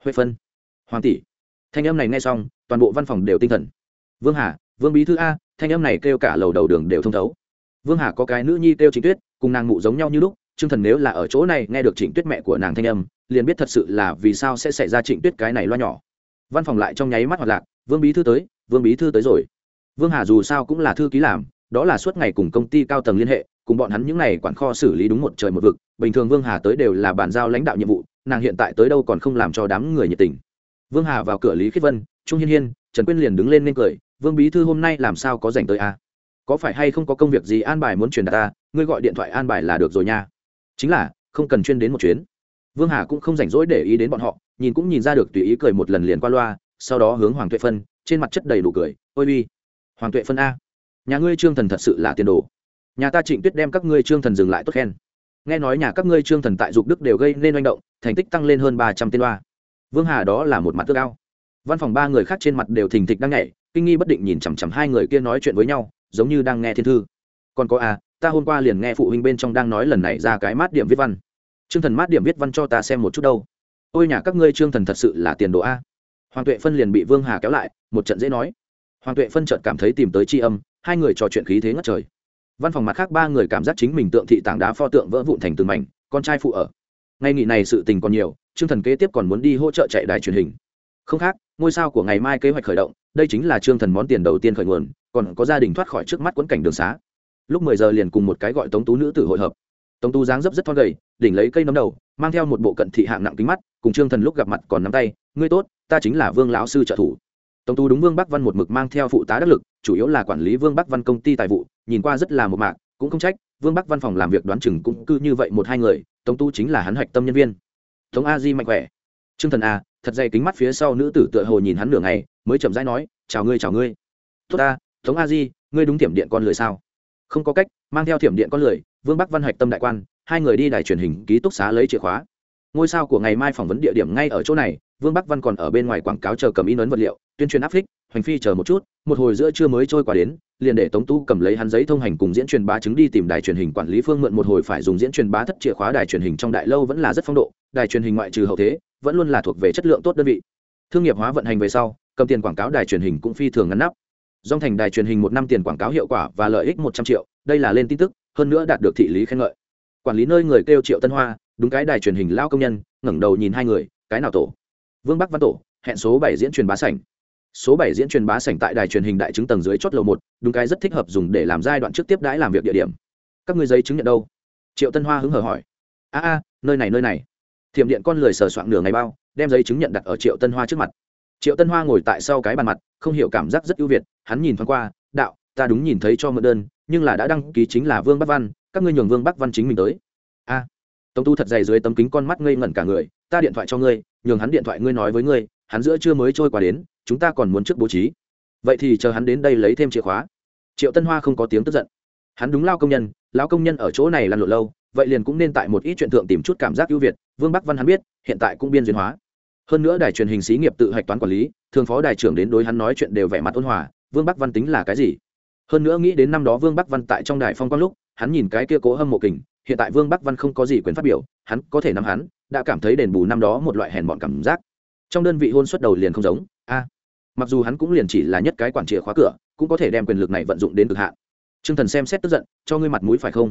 Huệ phân. Hoàng tỷ. Thanh âm này nghe xong, toàn bộ văn phòng đều tinh thần. Vương hà, vương bí thư a, thanh âm này kêu cả lầu đầu đường đều thông thấu. Vương hà có cái nữ nhi kêu chính tuyết, cùng nàng mụ giống nhau như lúc Trương thần nếu là ở chỗ này nghe được trịnh tuyết mẹ của nàng thanh âm, liền biết thật sự là vì sao sẽ xảy ra trịnh tuyết cái này loa nhỏ. Văn phòng lại trong nháy mắt hoạt lạc, vương bí thư tới, vương bí thư tới rồi. Vương hà dù sao cũng là thư ký làm, đó là suốt ngày cùng công ty cao tầng liên hệ, cùng bọn hắn những ngày quản kho xử lý đúng một trời một vực, bình thường vương hà tới đều là bàn giao lãnh đạo nhiệm vụ, nàng hiện tại tới đâu còn không làm cho đám người nhiệt tình. Vương hà vào cửa lý khiết vân, trung hiên hiên, trần quyên liền đứng lên nên cười, vương bí thư hôm nay làm sao có rảnh tới a à? có phải hay không có công việc gì an bài muốn truyền đạt ta? Ngươi gọi điện thoại an bài là được rồi nha chính là không cần chuyên đến một chuyến. Vương hà cũng không rảnh rỗi để ý đến bọn họ nhìn cũng nhìn ra được tùy ý cười một lần liền qua loa sau đó hướng hoàng tuệ phân trên mặt chất đầy đủ cười ôi uy hoàng tuệ phân a nhà ngươi trương thần thật sự là tiền đồ. Nhà ta trịnh tuyết đem các ngươi trương thần dừng lại tốt khen. Nghe nói nhà các ngươi trương thần tại dục đức đều gây nên manh động thành tích tăng lên hơn ba trăm tên loa vương hà đó là một mặt tước ao, văn phòng ba người khác trên mặt đều thình thịch đang nhảy kinh nghi bất định nhìn chằm chằm hai người kia nói chuyện với nhau giống như đang nghe thiên thư. Còn có à ta hôm qua liền nghe phụ huynh bên trong đang nói lần này ra cái mát điểm viết văn. Trương thần mát điểm viết văn cho ta xem một chút đâu. Ôi nhà các ngươi trương thần thật sự là tiền đồ a. Hoàng tuệ phân liền bị vương hà kéo lại, một trận dễ nói. Hoàng tuệ phân trận cảm thấy tìm tới tri âm, hai người trò chuyện khí thế ngất trời. Văn phòng mặt khác ba người cảm giác chính mình tượng thị tảng đá pho tượng vỡ vụn thành từng mảnh, con trai phụ ở. Ngay nghỉ này sự tình còn nhiều, trương thần kế tiếp còn muốn đi hỗ trợ chạy đài truyền hình. Không khác, ngôi sao của ngày mai kế hoạch khởi động, đây chính là trương thần món tiền đầu tiên khởi nguồn, còn có gia đình thoát khỏi trước mắt quẫn cảnh đường xá lúc mười giờ liền cùng một cái gọi tống tú nữ tử hội hợp. Tống tú dáng dấp rất thon gầy, đỉnh lấy cây nấm đầu, mang theo một bộ cận thị hạng nặng kính mắt, cùng trương thần lúc gặp mặt còn nắm tay, ngươi tốt, ta chính là vương lão sư trợ thủ. Tống tú đúng vương bắc văn một mực mang theo phụ tá đắc lực, chủ yếu là quản lý vương bắc văn công ty tài vụ, nhìn qua rất là một mạc, cũng không trách, vương bắc văn phòng làm việc đoán chừng cũng cứ như vậy một hai người, tống tú chính là hắn hạch tâm nhân viên. Tống a di mạnh khỏe. Trương thần a thật dày kính mắt phía sau nữ tử tựa hồ nhìn hắn nửa ngày, mới chậm rãi nói, chào ngươi chào ngươi. Tốt ta, tống a di, ngươi đúng thiểm điện con lười sao? Không có cách, mang theo thiểm điện con lười, vương bắc văn hạch tâm đại quan, hai người đi đài truyền hình ký túc xá lấy chìa khóa. Ngôi sao của ngày mai phỏng vấn địa điểm ngay ở chỗ này, vương bắc văn còn ở bên ngoài quảng cáo chờ cầm in ấn vật liệu, tuyên truyền áp phích, hoành phi chờ một chút, một hồi giữa trưa mới trôi qua đến, liền để tống tu cầm lấy hắn giấy thông hành cùng diễn truyền bá chứng đi tìm đài truyền hình quản lý phương mượn một hồi phải dùng diễn truyền bá thất chìa khóa đài truyền hình trong đại lâu vẫn là rất phong độ, đài truyền hình ngoại trừ hậu thế, vẫn luôn là thuộc về chất lượng tốt đơn vị. Thương nghiệp hóa vận hành về sau, cầm tiền quảng cáo đài truyền hình cũng phi thường ngắn nắp dòng thành đài truyền hình một năm tiền quảng cáo hiệu quả và lợi ích một trăm triệu, đây là lên tin tức, hơn nữa đạt được thị lý khen ngợi. Quản lý nơi người kêu triệu tân hoa, đúng cái đài truyền hình lao công nhân, ngẩng đầu nhìn hai người, cái nào tổ? Vương bắc văn tổ, hẹn số bảy diễn truyền bá sảnh. Số bảy diễn truyền bá sảnh tại đài truyền hình đại chứng tầng dưới chốt lầu một, đúng cái rất thích hợp dùng để làm giai đoạn trước tiếp đãi làm việc địa điểm. Các người giấy chứng nhận đâu? Triệu tân hoa hứng hở hỏi. A a, nơi này nơi này. Thiểm điện con lười sờ soạn nửa ngày bao, đem giấy chứng nhận đặt ở triệu tân hoa trước mặt triệu tân hoa ngồi tại sau cái bàn mặt không hiểu cảm giác rất ưu việt hắn nhìn thoáng qua đạo ta đúng nhìn thấy cho mượn đơn nhưng là đã đăng ký chính là vương bắc văn các ngươi nhường vương bắc văn chính mình tới. A. À, tống tu thật dày dưới tấm kính con mắt ngây ngẩn cả người ta điện thoại cho ngươi nhường hắn điện thoại ngươi nói với ngươi hắn giữa chưa mới trôi qua đến chúng ta còn muốn trước bố trí. Vậy thì chờ hắn đến đây lấy thêm chìa khóa. Triệu tân hoa không có tiếng tức giận. Hắn đúng lao công nhân lao công nhân ở chỗ này lăn lộn lâu vậy liền cũng nên tại một ít chuyện thượng tìm chút cảm giác ưu việt vương bắc văn hắn biết hiện tại cũng biên duyên hóa hơn nữa đài truyền hình xí nghiệp tự hạch toán quản lý, thường phó đài trưởng đến đối hắn nói chuyện đều vẻ mặt ôn hòa, vương bắc văn tính là cái gì? Hơn nữa nghĩ đến năm đó vương bắc văn tại trong đài phong quang lúc, hắn nhìn cái kia cố hâm mộ kình, hiện tại vương bắc văn không có gì quyền phát biểu, hắn có thể nắm hắn, đã cảm thấy đền bù năm đó một loại hèn mọn cảm giác. Trong đơn vị hôn xuất đầu liền không giống, a. Mặc dù hắn cũng liền chỉ là nhất cái quản trị khóa cửa, cũng có thể đem quyền lực này vận dụng đến cực hạn. T r ư ơ n g thần xem xét tức giận, cho ngươi mặt mũi phải không?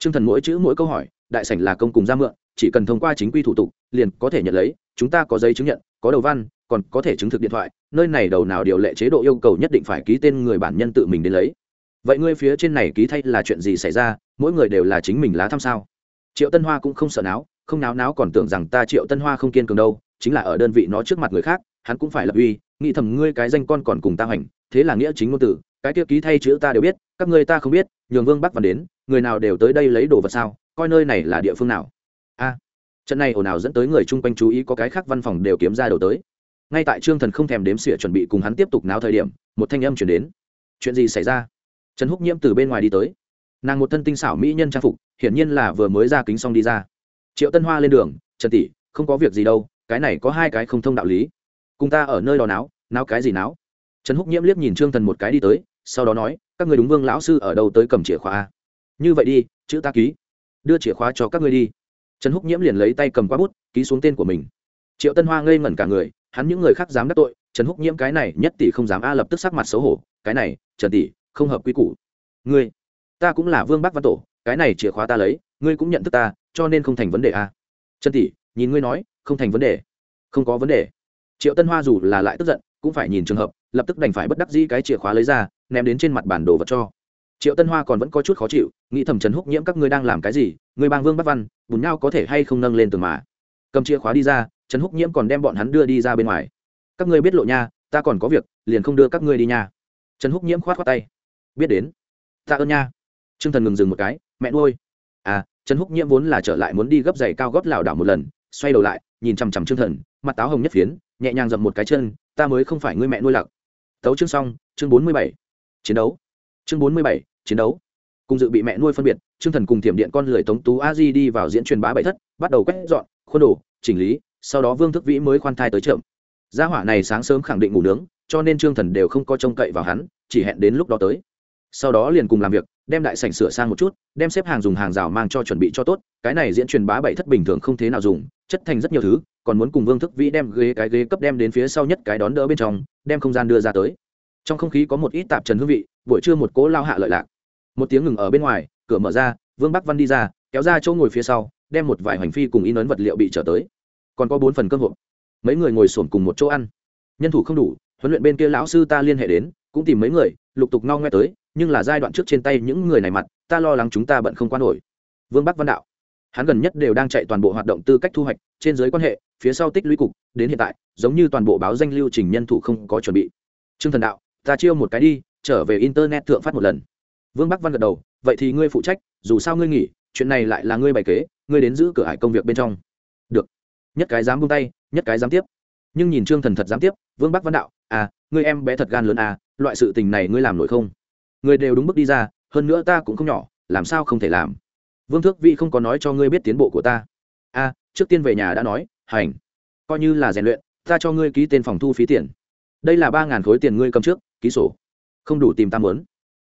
T r ư ơ n g thần mỗi chữ mỗi câu hỏi, đại sảnh là công cùng ra mượn chỉ cần thông qua chính quy thủ tục, liền có thể nhận lấy, chúng ta có giấy chứng nhận, có đầu văn, còn có thể chứng thực điện thoại, nơi này đầu nào điều lệ chế độ yêu cầu nhất định phải ký tên người bản nhân tự mình đến lấy. Vậy ngươi phía trên này ký thay là chuyện gì xảy ra? Mỗi người đều là chính mình lá thăm sao? Triệu tân hoa cũng không sợ náo, không náo náo còn tưởng rằng ta triệu tân hoa không kiên cường đâu, chính là ở đơn vị nó trước mặt người khác, hắn cũng phải lập uy, nghĩ thầm ngươi cái danh con còn cùng ta hoành, thế là nghĩa chính ngôn tử, cái kia ký thay chữ ta đều biết, các ngươi ta không biết, nhường vương bắc văn đến, người nào đều tới đây lấy đồ vật sao, coi nơi này là địa phương nào a, trận này ồn ào dẫn tới người chung quanh chú ý có cái khác văn phòng đều kiếm ra đầu tới. Ngay tại trương thần không thèm đếm xỉa chuẩn bị cùng hắn tiếp tục náo thời điểm, một thanh âm chuyển đến. Chuyện gì xảy ra? Trần húc nhiễm từ bên ngoài đi tới. Nàng một thân tinh xảo mỹ nhân trang phục, hiển nhiên là vừa mới ra kính xong đi ra. Triệu tân hoa lên đường, trần tỷ, không có việc gì đâu, cái này có hai cái không thông đạo lý. Cùng ta ở nơi đó náo náo cái gì náo? Trần húc nhiễm liếc nhìn trương thần một cái đi tới, sau đó nói, các người đúng vương lão sư ở đâu tới cầm chìa khóa như vậy đi, chữ ta ký. Đưa chìa khóa cho các ngươi đi trần húc nhiễm liền lấy tay cầm qua bút, ký xuống tên của mình. Triệu tân hoa ngây ngẩn cả người, hắn những người khác dám đắc tội, trần húc nhiễm cái này nhất tỷ không dám a, lập tức sắc mặt xấu hổ, cái này, trần tỷ, không hợp quy củ. Ngươi, ta cũng là vương bắc văn tổ, cái này chìa khóa ta lấy, ngươi cũng nhận thức ta, cho nên không thành vấn đề a. Trần tỷ, nhìn ngươi nói, không thành vấn đề. Không có vấn đề. Triệu tân hoa dù là lại tức giận, cũng phải nhìn trường hợp, lập tức đành phải bất đắc dĩ cái chìa khóa lấy ra, ném đến trên mặt bản đồ vật cho triệu tân hoa còn vẫn có chút khó chịu, nghĩ thầm trần húc nhiễm các ngươi đang làm cái gì, người bang vương bắc văn, bùn nhau có thể hay không nâng lên tường mà. Cầm chìa khóa đi ra, trần húc nhiễm còn đem bọn hắn đưa đi ra bên ngoài. Các ngươi biết lộ nha, ta còn có việc, liền không đưa các ngươi đi nha. Trần húc nhiễm khoát khoát tay. Biết đến. Ta ơn nha. T r ư ơ n g thần ngừng dừng một cái, mẹ nuôi. À trần húc nhiễm vốn là trở lại muốn đi gấp giày cao gót lảo đảo một lần, xoay đầu lại, nhìn chằm chằm t r ư ơ n g thần, mặt táo hồng nhất phiến, nhẹ nhàng dậm một cái chân, ta mới không phải ngươi mẹ nuôi lặc. Tấu chương xong, chương bốn mươi bảy. Chiến đấu. Chương bốn mươi bảy chiến đấu. Cùng dự bị mẹ nuôi phân biệt, trương thần cùng thiểm điện con lười tống tú a di đi vào diễn truyền bá bảy thất, bắt đầu quét dọn, khuôn đồ, chỉnh lý, sau đó vương thức vĩ mới khoan thai tới trộm gia hỏa này sáng sớm khẳng định ngủ nướng, cho nên trương thần đều không có trông cậy vào hắn, chỉ hẹn đến lúc đó tới. Sau đó liền cùng làm việc, đem đại sảnh sửa sang một chút, đem xếp hàng dùng hàng rào mang cho chuẩn bị cho tốt, cái này diễn truyền bá bảy thất bình thường không thế nào dùng, chất thành rất nhiều thứ, còn muốn cùng vương thức vĩ đem ghế cái ghế cấp đem đến phía sau nhất cái đón đỡ bên trong, đem không gian đưa ra tới. Trong không khí có một ít tạp trần hương vị, buổi trưa một cố lao hạ lợi lạc một tiếng ngừng ở bên ngoài, cửa mở ra, vương bắc văn đi ra, kéo ra chỗ ngồi phía sau, đem một vài hành phi cùng in ấn vật liệu bị trở tới. Còn có bốn phần cơm hộp. Mấy người ngồi sổm cùng một chỗ ăn. Nhân thủ không đủ, huấn luyện bên kia lão sư ta liên hệ đến, cũng tìm mấy người, lục tục ngao ngoe tới, nhưng là giai đoạn trước trên tay những người này mặt, ta lo lắng chúng ta bận không quan nổi. Vương bắc văn đạo. Hắn gần nhất đều đang chạy toàn bộ hoạt động tư cách thu hoạch, trên giới quan hệ, phía sau tích lũy cục, đến hiện tại, giống như toàn bộ báo danh lưu trình nhân thủ không có chuẩn bị. Trương thần đạo, ta chiêu một cái đi, trở về internet thượng phát một lần vương bắc văn gật đầu vậy thì ngươi phụ trách dù sao ngươi nghỉ chuyện này lại là ngươi bày kế ngươi đến giữ cửa hải công việc bên trong. Được. Nhất cái dám buông tay nhất cái dám tiếp. Nhưng nhìn trương thần thật dám tiếp vương bắc văn đạo à ngươi em bé thật gan lớn à loại sự tình này ngươi làm nổi không? Ngươi đều đúng bước đi ra hơn nữa ta cũng không nhỏ làm sao không thể làm? Vương thước vị không có nói cho ngươi biết tiến bộ của ta. A à, trước tiên về nhà đã nói hành. Coi như là rèn luyện ta cho ngươi ký tên phòng thu phí tiền. Đây là ba ngàn khối tiền ngươi cầm trước ký sổ. Không đủ tìm tam muốn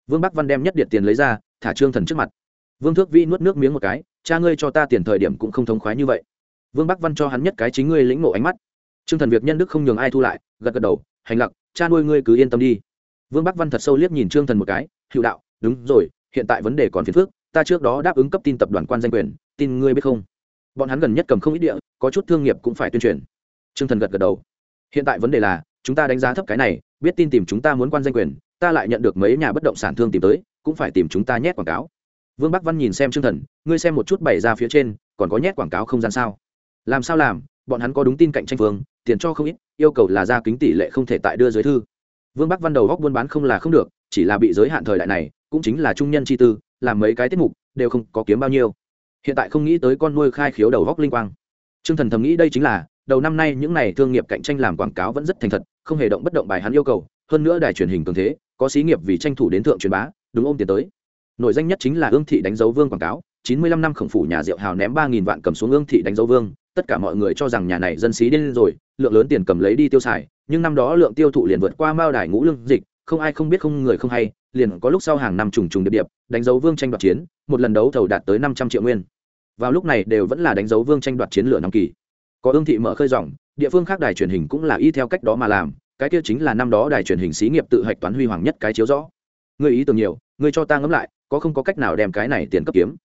vương bắc văn đem nhất điện tiền lấy ra, thả trương thần trước mặt. Vương thước vĩ nuốt nước miếng một cái, cha ngươi cho ta tiền thời điểm cũng không thống khoái như vậy. Vương bắc văn cho hắn nhất cái chính ngươi lĩnh nộ ánh mắt. Trương thần việc nhân đức không nhường ai thu lại, gật gật đầu, hành lặc, cha nuôi ngươi cứ yên tâm đi. Vương bắc văn thật sâu liếc nhìn trương thần một cái hiệu đạo, đúng rồi, hiện tại vấn đề còn phiền phước ta trước đó đáp ứng cấp tin tập đoàn quan danh quyền, tin ngươi biết không? Bọn hắn gần nhất cầm không ít địa, có chút thương nghiệp cũng phải tuyên truyền. Trương thần gật gật đầu, hiện tại vấn đề là, chúng ta đánh giá thấp cái này, biết tin tìm chúng ta muốn quan danh quyền ta lại nhận được mấy nhà bất động sản thương tìm tới, cũng phải tìm chúng ta nhét quảng cáo. Vương bắc văn nhìn xem trương thần, ngươi xem một chút bày ra phía trên, còn có nhét quảng cáo không gian sao? Làm sao làm, bọn hắn có đúng tin cạnh tranh phương tiền cho không ít, yêu cầu là ra kính tỷ lệ không thể tại đưa giới thư. Vương bắc văn đầu góc buôn bán không là không được, chỉ là bị giới hạn thời đại này, cũng chính là trung nhân chi tư, làm mấy cái tiết mục, đều không có kiếm bao nhiêu. Hiện tại không nghĩ tới con nuôi khai khiếu đầu góc linh quang. Trương thần thầm nghĩ đây chính là, đầu năm nay những n à y thương nghiệp cạnh tranh làm quảng cáo vẫn rất thành thật, không hề động bất động bài hắn yêu cầu, hơn nữa đài truyền hình cường thế có xí nghiệp vì tranh thủ đến thượng truyền bá, đúng ôm tiền tới. Nội danh nhất chính là ương thị đánh dấu vương quảng cáo, chín mươi lăm năm khổng phủ nhà rượu hào ném ba nghìn vạn cầm xuống ương thị đánh dấu vương, tất cả mọi người cho rằng nhà này dân xí điên rồi, lượng lớn tiền cầm lấy đi tiêu xài, nhưng năm đó lượng tiêu thụ liền vượt qua mao đài ngũ lương dịch, không ai không biết không người không hay, liền có lúc sau hàng năm trùng trùng điệp điệp, đánh dấu vương tranh đoạt chiến, một lần đấu thầu đạt tới năm trăm triệu nguyên. Vào lúc này đều vẫn là đánh dấu vương tranh đoạt chiến lửa năm kỳ. Có ương thị mở khơi dòng, địa phương khác đài truyền hình cũng là y theo cách đó mà làm cái kia chính là năm đó đài truyền hình xí nghiệp tự hạch toán huy hoàng nhất cái chiếu rõ. Người ý tưởng nhiều người cho ta ngẫm lại, có không có cách nào đem cái này tiền cấp kiếm?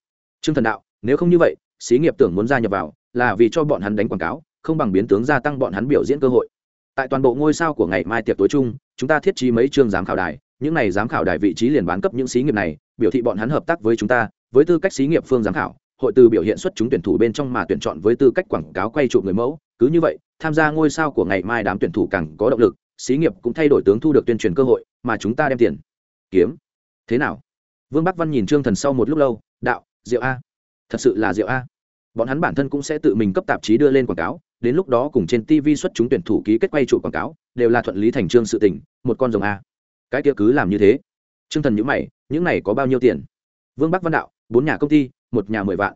Trương thần đạo, nếu không như vậy, xí nghiệp tưởng muốn gia nhập vào, là vì cho bọn hắn đánh quảng cáo, không bằng biến tướng gia tăng bọn hắn biểu diễn cơ hội. Tại toàn bộ ngôi sao của ngày mai tiệc tối chung, chúng ta thiết trí mấy chương giám khảo đài, những này giám khảo đài vị trí liền bán cấp những xí nghiệp này, biểu thị bọn hắn hợp tác với chúng ta, với tư cách xí nghiệp phương giám khảo hội từ biểu hiện xuất chúng tuyển thủ bên trong mà tuyển chọn với tư cách quảng cáo quay trụ người mẫu. Cứ như vậy, tham gia ngôi sao của ngày mai đám tuyển thủ càng có động lực, xí nghiệp cũng thay đổi tướng thu được tuyên truyền cơ hội, mà chúng ta đem tiền. Kiếm. Thế nào? Vương bắc văn nhìn trương thần sau một lúc lâu, đạo, diệu a. Thật sự là diệu a. Bọn hắn bản thân cũng sẽ tự mình cấp tạp chí đưa lên quảng cáo, đến lúc đó cùng trên tv xuất chúng tuyển thủ ký kết quay trụ quảng cáo, đều là thuận lý thành trương sự tình, một con rồng a. Cái kia cứ làm như thế. Trương thần nhữ mày, những này có bao nhiêu tiền? Vương bắc văn đạo, bốn nhà công ty một nhà mười vạn.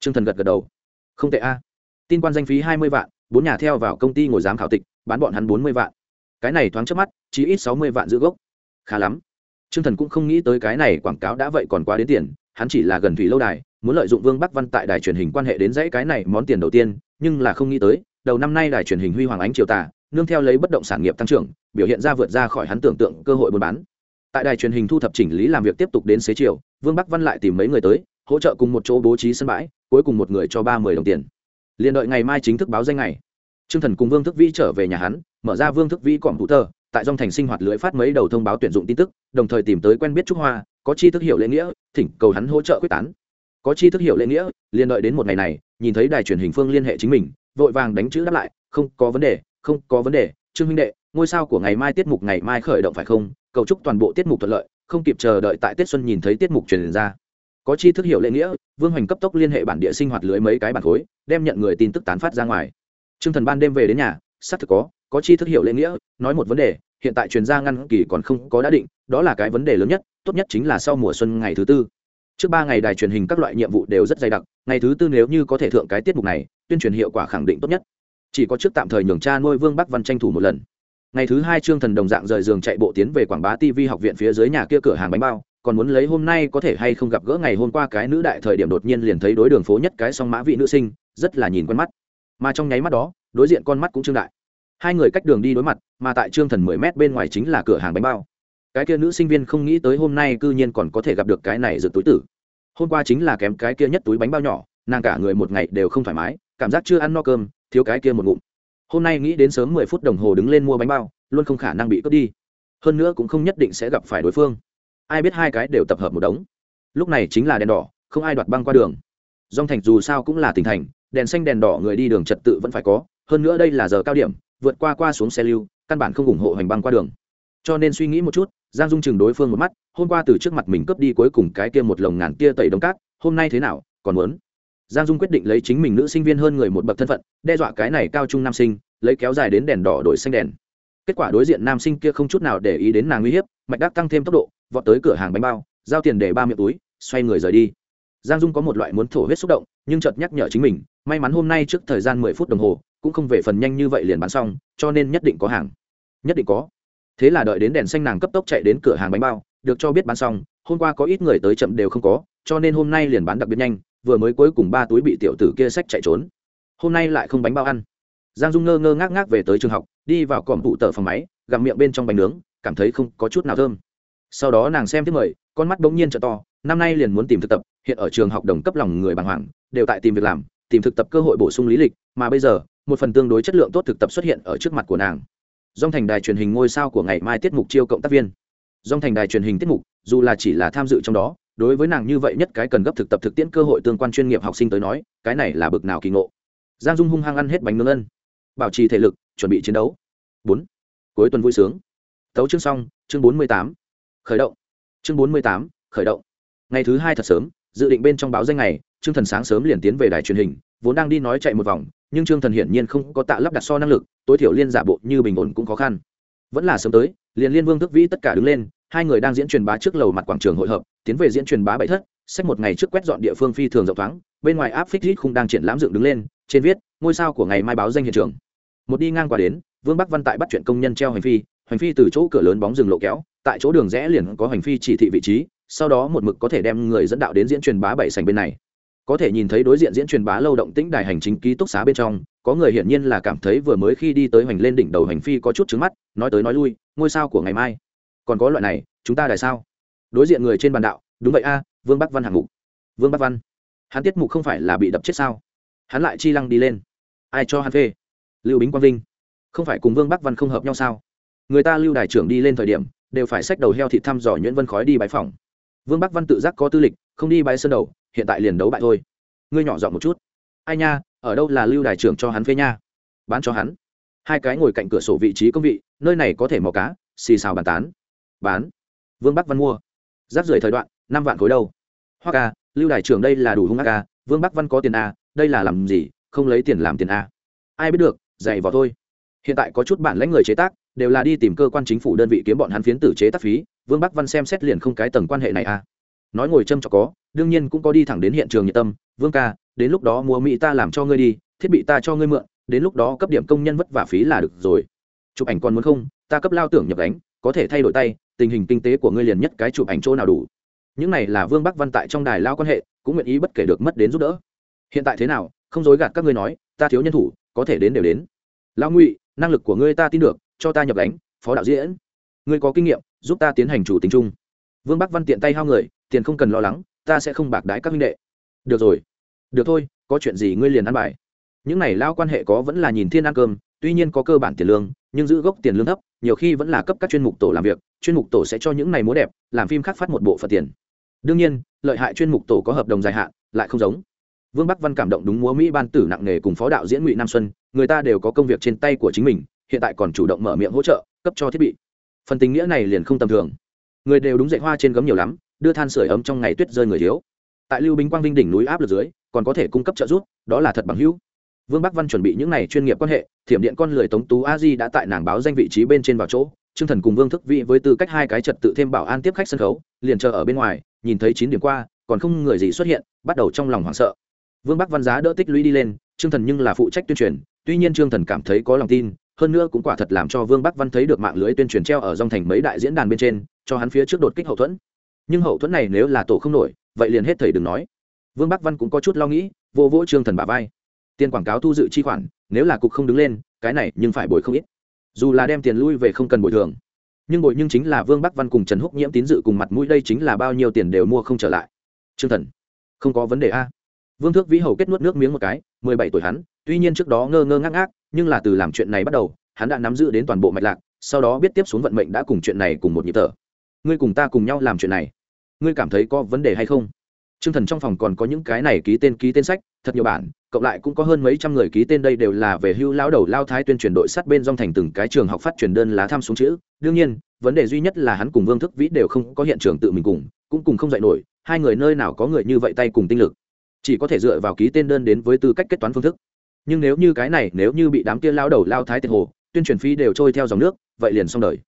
Trương thần gật gật đầu. Không tệ a. Tin quan danh phí hai mươi vạn, bốn nhà theo vào công ty ngồi giám khảo tịch, bán bọn hắn bốn mươi vạn. Cái này thoáng trước mắt, chỉ ít sáu mươi vạn giữ gốc. Khá lắm. T r ư ơ n g thần cũng không nghĩ tới cái này quảng cáo đã vậy còn quá đến tiền, hắn chỉ là gần thủy lâu đài, muốn lợi dụng vương bắc văn tại đài truyền hình quan hệ đến dãy cái này món tiền đầu tiên, nhưng là không nghĩ tới, đầu năm nay đài truyền hình huy hoàng ánh triều tả nương theo lấy bất động sản nghiệp tăng trưởng, biểu hiện ra vượt ra khỏi hắn tưởng tượng cơ hội buôn bán. Tại đài truyền hình thu thập chỉnh lý làm việc tiếp tục đến xế chiều, vương bắc văn lại tìm mấy người tới hỗ trợ cùng một chỗ bố trí sân bãi cuối cùng một người cho ba mươi đồng tiền liền đợi ngày mai chính thức báo danh ngày Trương Thần cùng Vương Thức Vĩ trở về nhà hắn, mở ra Vương Thức Vĩ cọm thủ tờ, tại dòng thành sinh hoạt lưới phát mấy đầu thông báo tuyển dụng tin tức, đồng thời tìm tới quen biết Trúc Hoa, có chi thức hiểu lễ nghĩa, thỉnh cầu hắn hỗ trợ quyết tán. Có chi thức hiểu lễ nghĩa, liền đợi đến một ngày này, nhìn thấy đài truyền hình phương liên hệ chính mình, vội vàng đánh chữ đáp lại, không, có vấn đề, không, có vấn đề, Trương huynh đệ, ngôi sao của ngày mai tiết mục ngày mai khởi động phải không? Cầu chúc toàn bộ tiết mục thuận lợi, không kịp chờ đợi tại Tết xuân nhìn thấy tiết mục truyền ra. Có chi thức hiểu lễ nghĩa, Vương Hoành cấp tốc liên hệ bản địa sinh hoạt lưới mấy cái bản khối, đem nhận người tin tức tán phát ra ngoài Trương Thần ban đêm về đến nhà, xác thực có, có chi thức hiểu lễ nghĩa, nói một vấn đề, hiện tại truyền gia ngăn kỳ còn không có đã định, đó là cái vấn đề lớn nhất, tốt nhất chính là sau mùa xuân ngày thứ tư. Trước ba ngày đài truyền hình các loại nhiệm vụ đều rất dày đặc, ngày thứ tư nếu như có thể thượng cái tiết mục này, tuyên truyền hiệu quả khẳng định tốt nhất. Chỉ có trước tạm thời nhường cha nuôi Vương Bắc Văn tranh thủ một lần. Ngày thứ hai Trương Thần đồng dạng rời giường chạy bộ tiến về Quảng Bá TV học viện phía dưới nhà kia cửa hàng bánh bao, còn muốn lấy hôm nay có thể hay không gặp gỡ ngày hôm qua cái nữ đại thời điểm đột nhiên liền thấy đối đường phố nhất cái song mã vị nữ sinh, rất là nhìn quen mắt. Mà trong nháy mắt đó đối diện con mắt cũng trương đại. Hai người cách đường đi đối mặt mà tại trương thần mười mét bên ngoài chính là cửa hàng bánh bao. Cái kia nữ sinh viên không nghĩ tới hôm nay c ư nhiên còn có thể gặp được cái này rực túi tử. Hôm qua chính là kém cái kia nhất túi bánh bao nhỏ nàng cả người một ngày đều không thoải mái cảm giác chưa ăn no cơm thiếu cái kia một ngụm. Hôm nay nghĩ đến sớm mười phút đồng hồ đứng lên mua bánh bao luôn không khả năng bị cướp đi. Hơn nữa cũng không nhất định sẽ gặp phải đối phương ai biết hai cái đều tập hợp một đống. Lúc này chính là đèn đỏ, không ai đoạt băng qua đường. Dòng thành dù sao cũng là tỉnh thành, đèn xanh đèn đỏ người đi đường trật tự vẫn phải có, hơn nữa đây là giờ cao điểm, vượt qua qua xuống xe lưu, căn bản không ủng hộ hành băng qua đường. Cho nên suy nghĩ một chút, giang dung chừng đối phương một mắt, hôm qua từ trước mặt mình cướp đi cuối cùng cái kia một lồng ngàn tia tẩy đông cát, hôm nay thế nào, còn muốn? Giang dung quyết định lấy chính mình nữ sinh viên hơn người một bậc thân phận, đe dọa cái này cao trung nam sinh, lấy kéo dài đến đèn đỏ đổi xanh đèn. Kết quả đối diện nam sinh kia không chút nào để ý đến nàng uy hiếp, mạch đắc tăng thêm tốc độ vọt tới cửa hàng bánh bao, giao tiền để ba miệng túi, xoay người rời đi. Giang dung có một loại muốn thổ huyết xúc động, nhưng chợt nhắc nhở chính mình, may mắn hôm nay trước thời gian mười phút đồng hồ, cũng không về phần nhanh như vậy liền bán xong, cho nên nhất định có hàng. Nhất định có. Thế là đợi đến đèn xanh nàng cấp tốc chạy đến cửa hàng bánh bao, được cho biết bán xong, hôm qua có ít người tới chậm đều không có, cho nên hôm nay liền bán đặc biệt nhanh, vừa mới cuối cùng ba túi bị tiểu tử kia sách chạy trốn. Hôm nay lại không bánh bao ăn. Giang dung ngơ ngơ ngác ngác về tới trường học, đi vào còm tụ tờ phòng máy, gặm miệng bên trong bánh nướng, cảm thấy không có chút nào thơm sau đó nàng xem tiếp mời, con mắt bỗng nhiên trở to, năm nay liền muốn tìm thực tập, hiện ở trường học đồng cấp lòng người bàng hoàng, đều tại tìm việc làm, tìm thực tập cơ hội bổ sung lý lịch, mà bây giờ, một phần tương đối chất lượng tốt thực tập xuất hiện ở trước mặt của nàng. Dòng thành đài truyền hình ngôi sao của ngày mai tiết mục chiêu cộng tác viên. Dòng thành đài truyền hình tiết mục, dù là chỉ là tham dự trong đó, đối với nàng như vậy nhất cái cần gấp thực tập thực tiễn cơ hội tương quan chuyên nghiệp học sinh tới nói, cái này là bực nào kỳ ngộ. Giang dung hung hăng ăn hết bánh nướng ân. Bảo trì thể lực, chuẩn bị chiến đấu. Bốn. Cuối tuần vui sướng. Tấu chương xong, chương bốn mươi tám khởi động. Chương bốn mươi tám, khởi động. Ngày thứ hai thật sớm, dự định bên trong báo danh này trương thần sáng sớm liền tiến về đài truyền hình, vốn đang đi nói chạy một vòng, nhưng trương thần hiển nhiên không có tạ lắp đặt so năng lực, tối thiểu liên giả bộ như bình ổn cũng khó khăn. Vẫn là sớm tới, liền liên vương thức vĩ tất cả đứng lên, hai người đang diễn truyền bá trước lầu mặt quảng trường hội hợp, tiến về diễn truyền bá bảy thất sách một ngày trước quét dọn địa phương phi thường rộng thoáng, bên ngoài áp phích hít không đang triển lãm dựng đứng lên, trên viết, ngôi sao của ngày mai báo danh hiện trường. Một đi ngang qua đến, vương bắc văn tại bắt chuyện công nhân treo hành phi hành phi từ chỗ cửa lớn bóng rừng lộ kéo, tại chỗ đường rẽ liền có hành phi chỉ thị vị trí, sau đó một mực có thể đem người dẫn đạo đến diễn truyền bá bảy sành bên này. Có thể nhìn thấy đối diện diễn truyền bá lâu động tĩnh đài hành chính ký túc xá bên trong, có người hiển nhiên là cảm thấy vừa mới khi đi tới hoành lên đỉnh đầu hành phi có chút trứng mắt, nói tới nói lui, ngôi sao của ngày mai? Còn có loại này, chúng ta đài sao? Đối diện người trên bàn đạo, đúng vậy a, vương bắc văn hạng mục. Vương bắc văn? Hắn tiết mục không phải là bị đập chết sao? Hắn lại chi lăng đi lên. Ai cho hắn phê? Lưu bính quang vinh. Không phải cùng vương bắc văn không hợp nhau sao? Người ta lưu đài trưởng đi lên thời điểm, đều phải xách đầu heo thịt thăm dò nhuyễn vân khói đi bãi phòng. Vương bắc văn tự giác có tư lịch, không đi bãi sân đầu, hiện tại liền đấu bại thôi. Ngươi nhỏ giọng một chút. Ai nha, ở đâu là lưu đài trưởng cho hắn phê nha? Bán cho hắn. Hai cái ngồi cạnh cửa sổ vị trí công vị, nơi này có thể mò cá, xì xào bàn tán. Bán. Vương bắc văn mua. Giáp rưỡi thời đoạn, năm vạn khối đâu. Hoa ca, lưu đại trưởng đây là đủ hung ác ca. Vương bắc văn có tiền a, đây là làm gì, không lấy tiền làm tiền a. Ai biết được, dạy vào thôi hiện tại có chút bản lãnh người chế tác, đều là đi tìm cơ quan chính phủ đơn vị kiếm bọn hắn phiến tử chế tác phí, vương bắc văn xem xét liền không cái tầng quan hệ này a nói ngồi châm cho có, đương nhiên cũng có đi thẳng đến hiện trường nhiệt tâm, vương ca, đến lúc đó mua mỹ ta làm cho ngươi đi, thiết bị ta cho ngươi mượn, đến lúc đó cấp điểm công nhân vất vả phí là được rồi. Chụp ảnh còn muốn không? Ta cấp lao tưởng nhập đánh có thể thay đổi tay, tình hình kinh tế của ngươi liền nhất cái chụp ảnh chỗ nào đủ. Những này là vương bắc văn tại trong đài lao quan hệ, cũng nguyện ý bất kể được mất đến giúp đỡ. Hiện tại thế nào? Không dối gạt các ngươi nói, ta thiếu nhân thủ, có thể đến đều đến. Lao ngụy năng lực của ngươi ta tin được, cho ta nhập đánh phó đạo diễn. Ngươi có kinh nghiệm, giúp ta tiến hành chủ tính chung. Vương bắc văn tiện tay hao người, tiền không cần lo lắng, ta sẽ không bạc đái các minh đệ. Được rồi. Được thôi, có chuyện gì ngươi liền ăn bài. Những này lao quan hệ có vẫn là nhìn thiên ăn cơm, tuy nhiên có cơ bản tiền lương, nhưng giữ gốc tiền lương thấp, nhiều khi vẫn là cấp các chuyên mục tổ làm việc, chuyên mục tổ sẽ cho những này múa đẹp, làm phim khác phát một bộ phật tiền. Đương nhiên, lợi hại chuyên mục tổ có hợp đồng dài hạn, lại không giống vương bắc văn cảm động đúng múa mỹ ban tử nặng nề cùng phó đạo diễn ngụy nam xuân, người ta đều có công việc trên tay của chính mình, hiện tại còn chủ động mở miệng hỗ trợ, cấp cho thiết bị. Phần tình nghĩa này liền không tầm thường. Người đều đúng dạy hoa trên gấm nhiều lắm, đưa than sửa ấm trong ngày tuyết rơi người thiếu. Tại lưu Bình quang vinh đỉnh núi áp lực dưới, còn có thể cung cấp trợ giúp, đó là thật bằng hữu. Vương bắc văn chuẩn bị những này chuyên nghiệp quan hệ, thiểm điện con lười tống tú a di đã tại nàng báo danh vị trí bên trên vào chỗ, trương thần cùng vương thức vị với tư cách hai cái trật tự thêm bảo an tiếp khách sân khấu, liền chờ ở bên ngoài, nhìn thấy chín điểm qua, còn không người gì xuất hiện, bắt đầu trong lòng hoảng sợ vương bắc văn giá đỡ tích lũy đi lên, trương thần nhưng là phụ trách tuyên truyền, tuy nhiên trương thần cảm thấy có lòng tin, hơn nữa cũng quả thật làm cho vương bắc văn thấy được mạng lưới tuyên truyền treo ở dòng thành mấy đại diễn đàn bên trên, cho hắn phía trước đột kích hậu thuẫn. Nhưng hậu thuẫn này nếu là tổ không nổi, vậy liền hết thầy đừng nói. Vương bắc văn cũng có chút lo nghĩ, vô vỗ trương thần bà vai. Tiền quảng cáo thu dự chi khoản, nếu là cục không đứng lên, cái này nhưng phải bồi không ít. Dù là đem tiền lui về không cần bồi thường, nhưng bồi nhưng chính là vương bắc văn cùng trần húc nhiễm tín dự cùng mặt mũi đây chính là bao nhiêu tiền đều mua không trở lại. Trương thần, không có vấn đề a vương thước vĩ hầu kết nuốt nước miếng một cái, mười bảy tuổi hắn, tuy nhiên trước đó ngơ ngơ ngác ngác, nhưng là từ làm chuyện này bắt đầu, hắn đã nắm giữ đến toàn bộ mạch lạc, sau đó biết tiếp xuống vận mệnh đã cùng chuyện này cùng một nhịp thở. Ngươi cùng ta cùng nhau làm chuyện này, ngươi cảm thấy có vấn đề hay không? T r ư ơ n g thần trong phòng còn có những cái này ký tên ký tên sách, thật nhiều bản, cộng lại cũng có hơn mấy trăm người ký tên đây đều là về hưu lao đầu lao thái tuyên truyền đội sát bên dong thành từng cái trường học phát truyền đơn lá thăm xuống chữ. Đương nhiên, vấn đề duy nhất là hắn cùng vương thức vĩ đều không có hiện trường tự mình cùng, cũng cùng không dạy nổi, hai người nơi nào có người như vậy tay cùng tinh lực chỉ có thể dựa vào ký tên đơn đến với tư cách kết toán phương thức. Nhưng nếu như cái này, nếu như bị đám kia lao đầu lao thái tiệt hồ, tuyên truyền phí đều trôi theo dòng nước, vậy liền xong đời.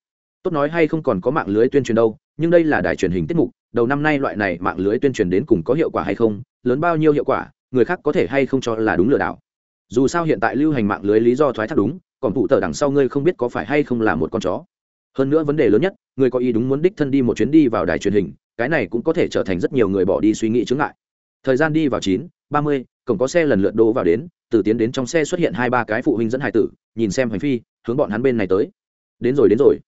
Tốt nói hay không còn có mạng lưới tuyên truyền đâu, nhưng đây là đài truyền hình tiết mục, đầu năm nay loại này mạng lưới tuyên truyền đến cùng có hiệu quả hay không, lớn bao nhiêu hiệu quả, người khác có thể hay không cho là đúng lừa đảo. Dù sao hiện tại lưu hành mạng lưới lý do thoái thác đúng, còn phụ tờ đằng sau ngươi không biết có phải hay không là một con chó. Hơn nữa vấn đề lớn nhất, người có ý đúng muốn đích thân đi một chuyến đi vào đài truyền hình, cái này cũng có thể trở thành rất nhiều người bỏ đi suy nghĩ chướng ngại thời gian đi vào chín, ba mươi, cổng có xe lần lượt đỗ vào đến, từ tiến đến trong xe xuất hiện hai ba cái phụ huynh dẫn hải tử, nhìn xem hành phi, hướng bọn hắn bên này tới. Đến rồi đến rồi.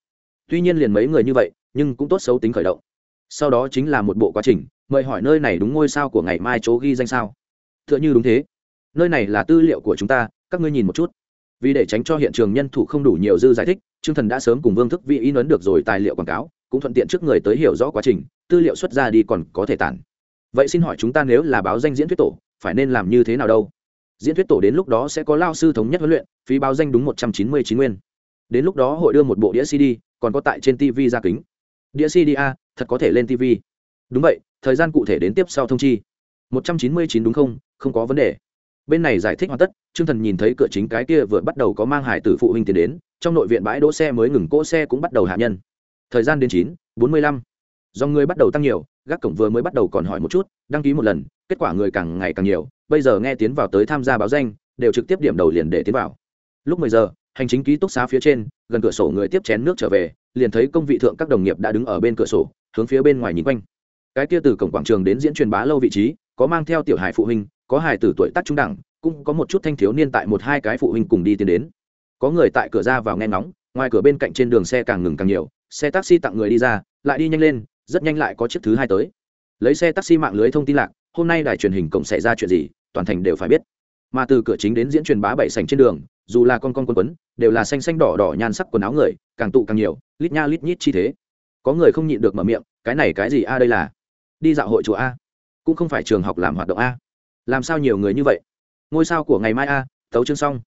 Tuy nhiên liền mấy người như vậy, nhưng cũng tốt xấu tính khởi động. Sau đó chính là một bộ quá trình, mời hỏi nơi này đúng ngôi sao của ngày mai chỗ ghi danh sao? T h ư ợ n h ư đúng thế. Nơi này là tư liệu của chúng ta, các ngươi nhìn một chút. Vì để tránh cho hiện trường nhân thủ không đủ nhiều dư giải thích t r ư ơ n g thần đã sớm cùng vương thức vị in ấn được rồi tài liệu quảng cáo, cũng thuận tiện trước người tới hiểu rõ quá trình, tư liệu xuất ra đi còn có thể tản vậy xin hỏi chúng ta nếu là báo danh diễn thuyết tổ, phải nên làm như thế nào đâu? Diễn thuyết tổ đến lúc đó sẽ có lao sư thống nhất huấn luyện, phí báo danh đúng một trăm chín mươi chín nguyên. Đến lúc đó hội đưa một bộ đĩa cd, còn có tại trên tv ra kính. Đĩa cd a, thật có thể lên tv đúng vậy, thời gian cụ thể đến tiếp sau thông chi. một trăm chín mươi chín đúng không? Không có vấn đề. Bên này giải thích hoàn tất, trương thần nhìn thấy cửa chính cái kia vừa bắt đầu có mang hải tử phụ huynh tiền đến, trong nội viện bãi đỗ xe mới ngừng, cỗ xe cũng bắt đầu hạ nhân. Thời gian đến chín, bốn mươi lăm do người bắt đầu tăng nhiều, gác cổng vừa mới bắt đầu còn hỏi một chút, đăng ký một lần, kết quả người càng ngày càng nhiều, bây giờ nghe tiến vào tới tham gia báo danh, đều trực tiếp điểm đầu liền để tiến vào. Lúc mười giờ, hành chính ký túc xá phía trên, gần cửa sổ người tiếp chén nước trở về, liền thấy công vị thượng các đồng nghiệp đã đứng ở bên cửa sổ, hướng phía bên ngoài nhìn quanh. Cái kia từ cổng quảng trường đến diễn truyền bá lâu vị trí, có mang theo tiểu hài phụ huynh, có hài tử tuổi tác trung đẳng, cũng có một chút thanh thiếu niên tại một hai cái phụ huynh cùng đi tiến đến. Có người tại cửa ra vào nghe ngóng, ngoài cửa bên cạnh trên đường xe càng ngừng càng nhiều, xe taxi tặng người đi ra, lại đi nhanh lên rất nhanh lại có chiếc thứ hai tới. Lấy xe taxi mạng lưới thông tin lạc, hôm nay đài truyền hình cộng xảy ra chuyện gì, toàn thành đều phải biết. Mà từ cửa chính đến diễn truyền bá bảy sành trên đường, dù là con con quân quấn, đều là xanh xanh đỏ đỏ nhan sắc quần áo người, càng tụ càng nhiều, lít nha lít nhít chi thế. Có người không nhịn được mở miệng, cái này cái gì a, đây là? Đi dạo hội chùa a? Cũng không phải trường học làm hoạt động a? Làm sao nhiều người như vậy? Ngôi sao của ngày mai a, tấu chương xong.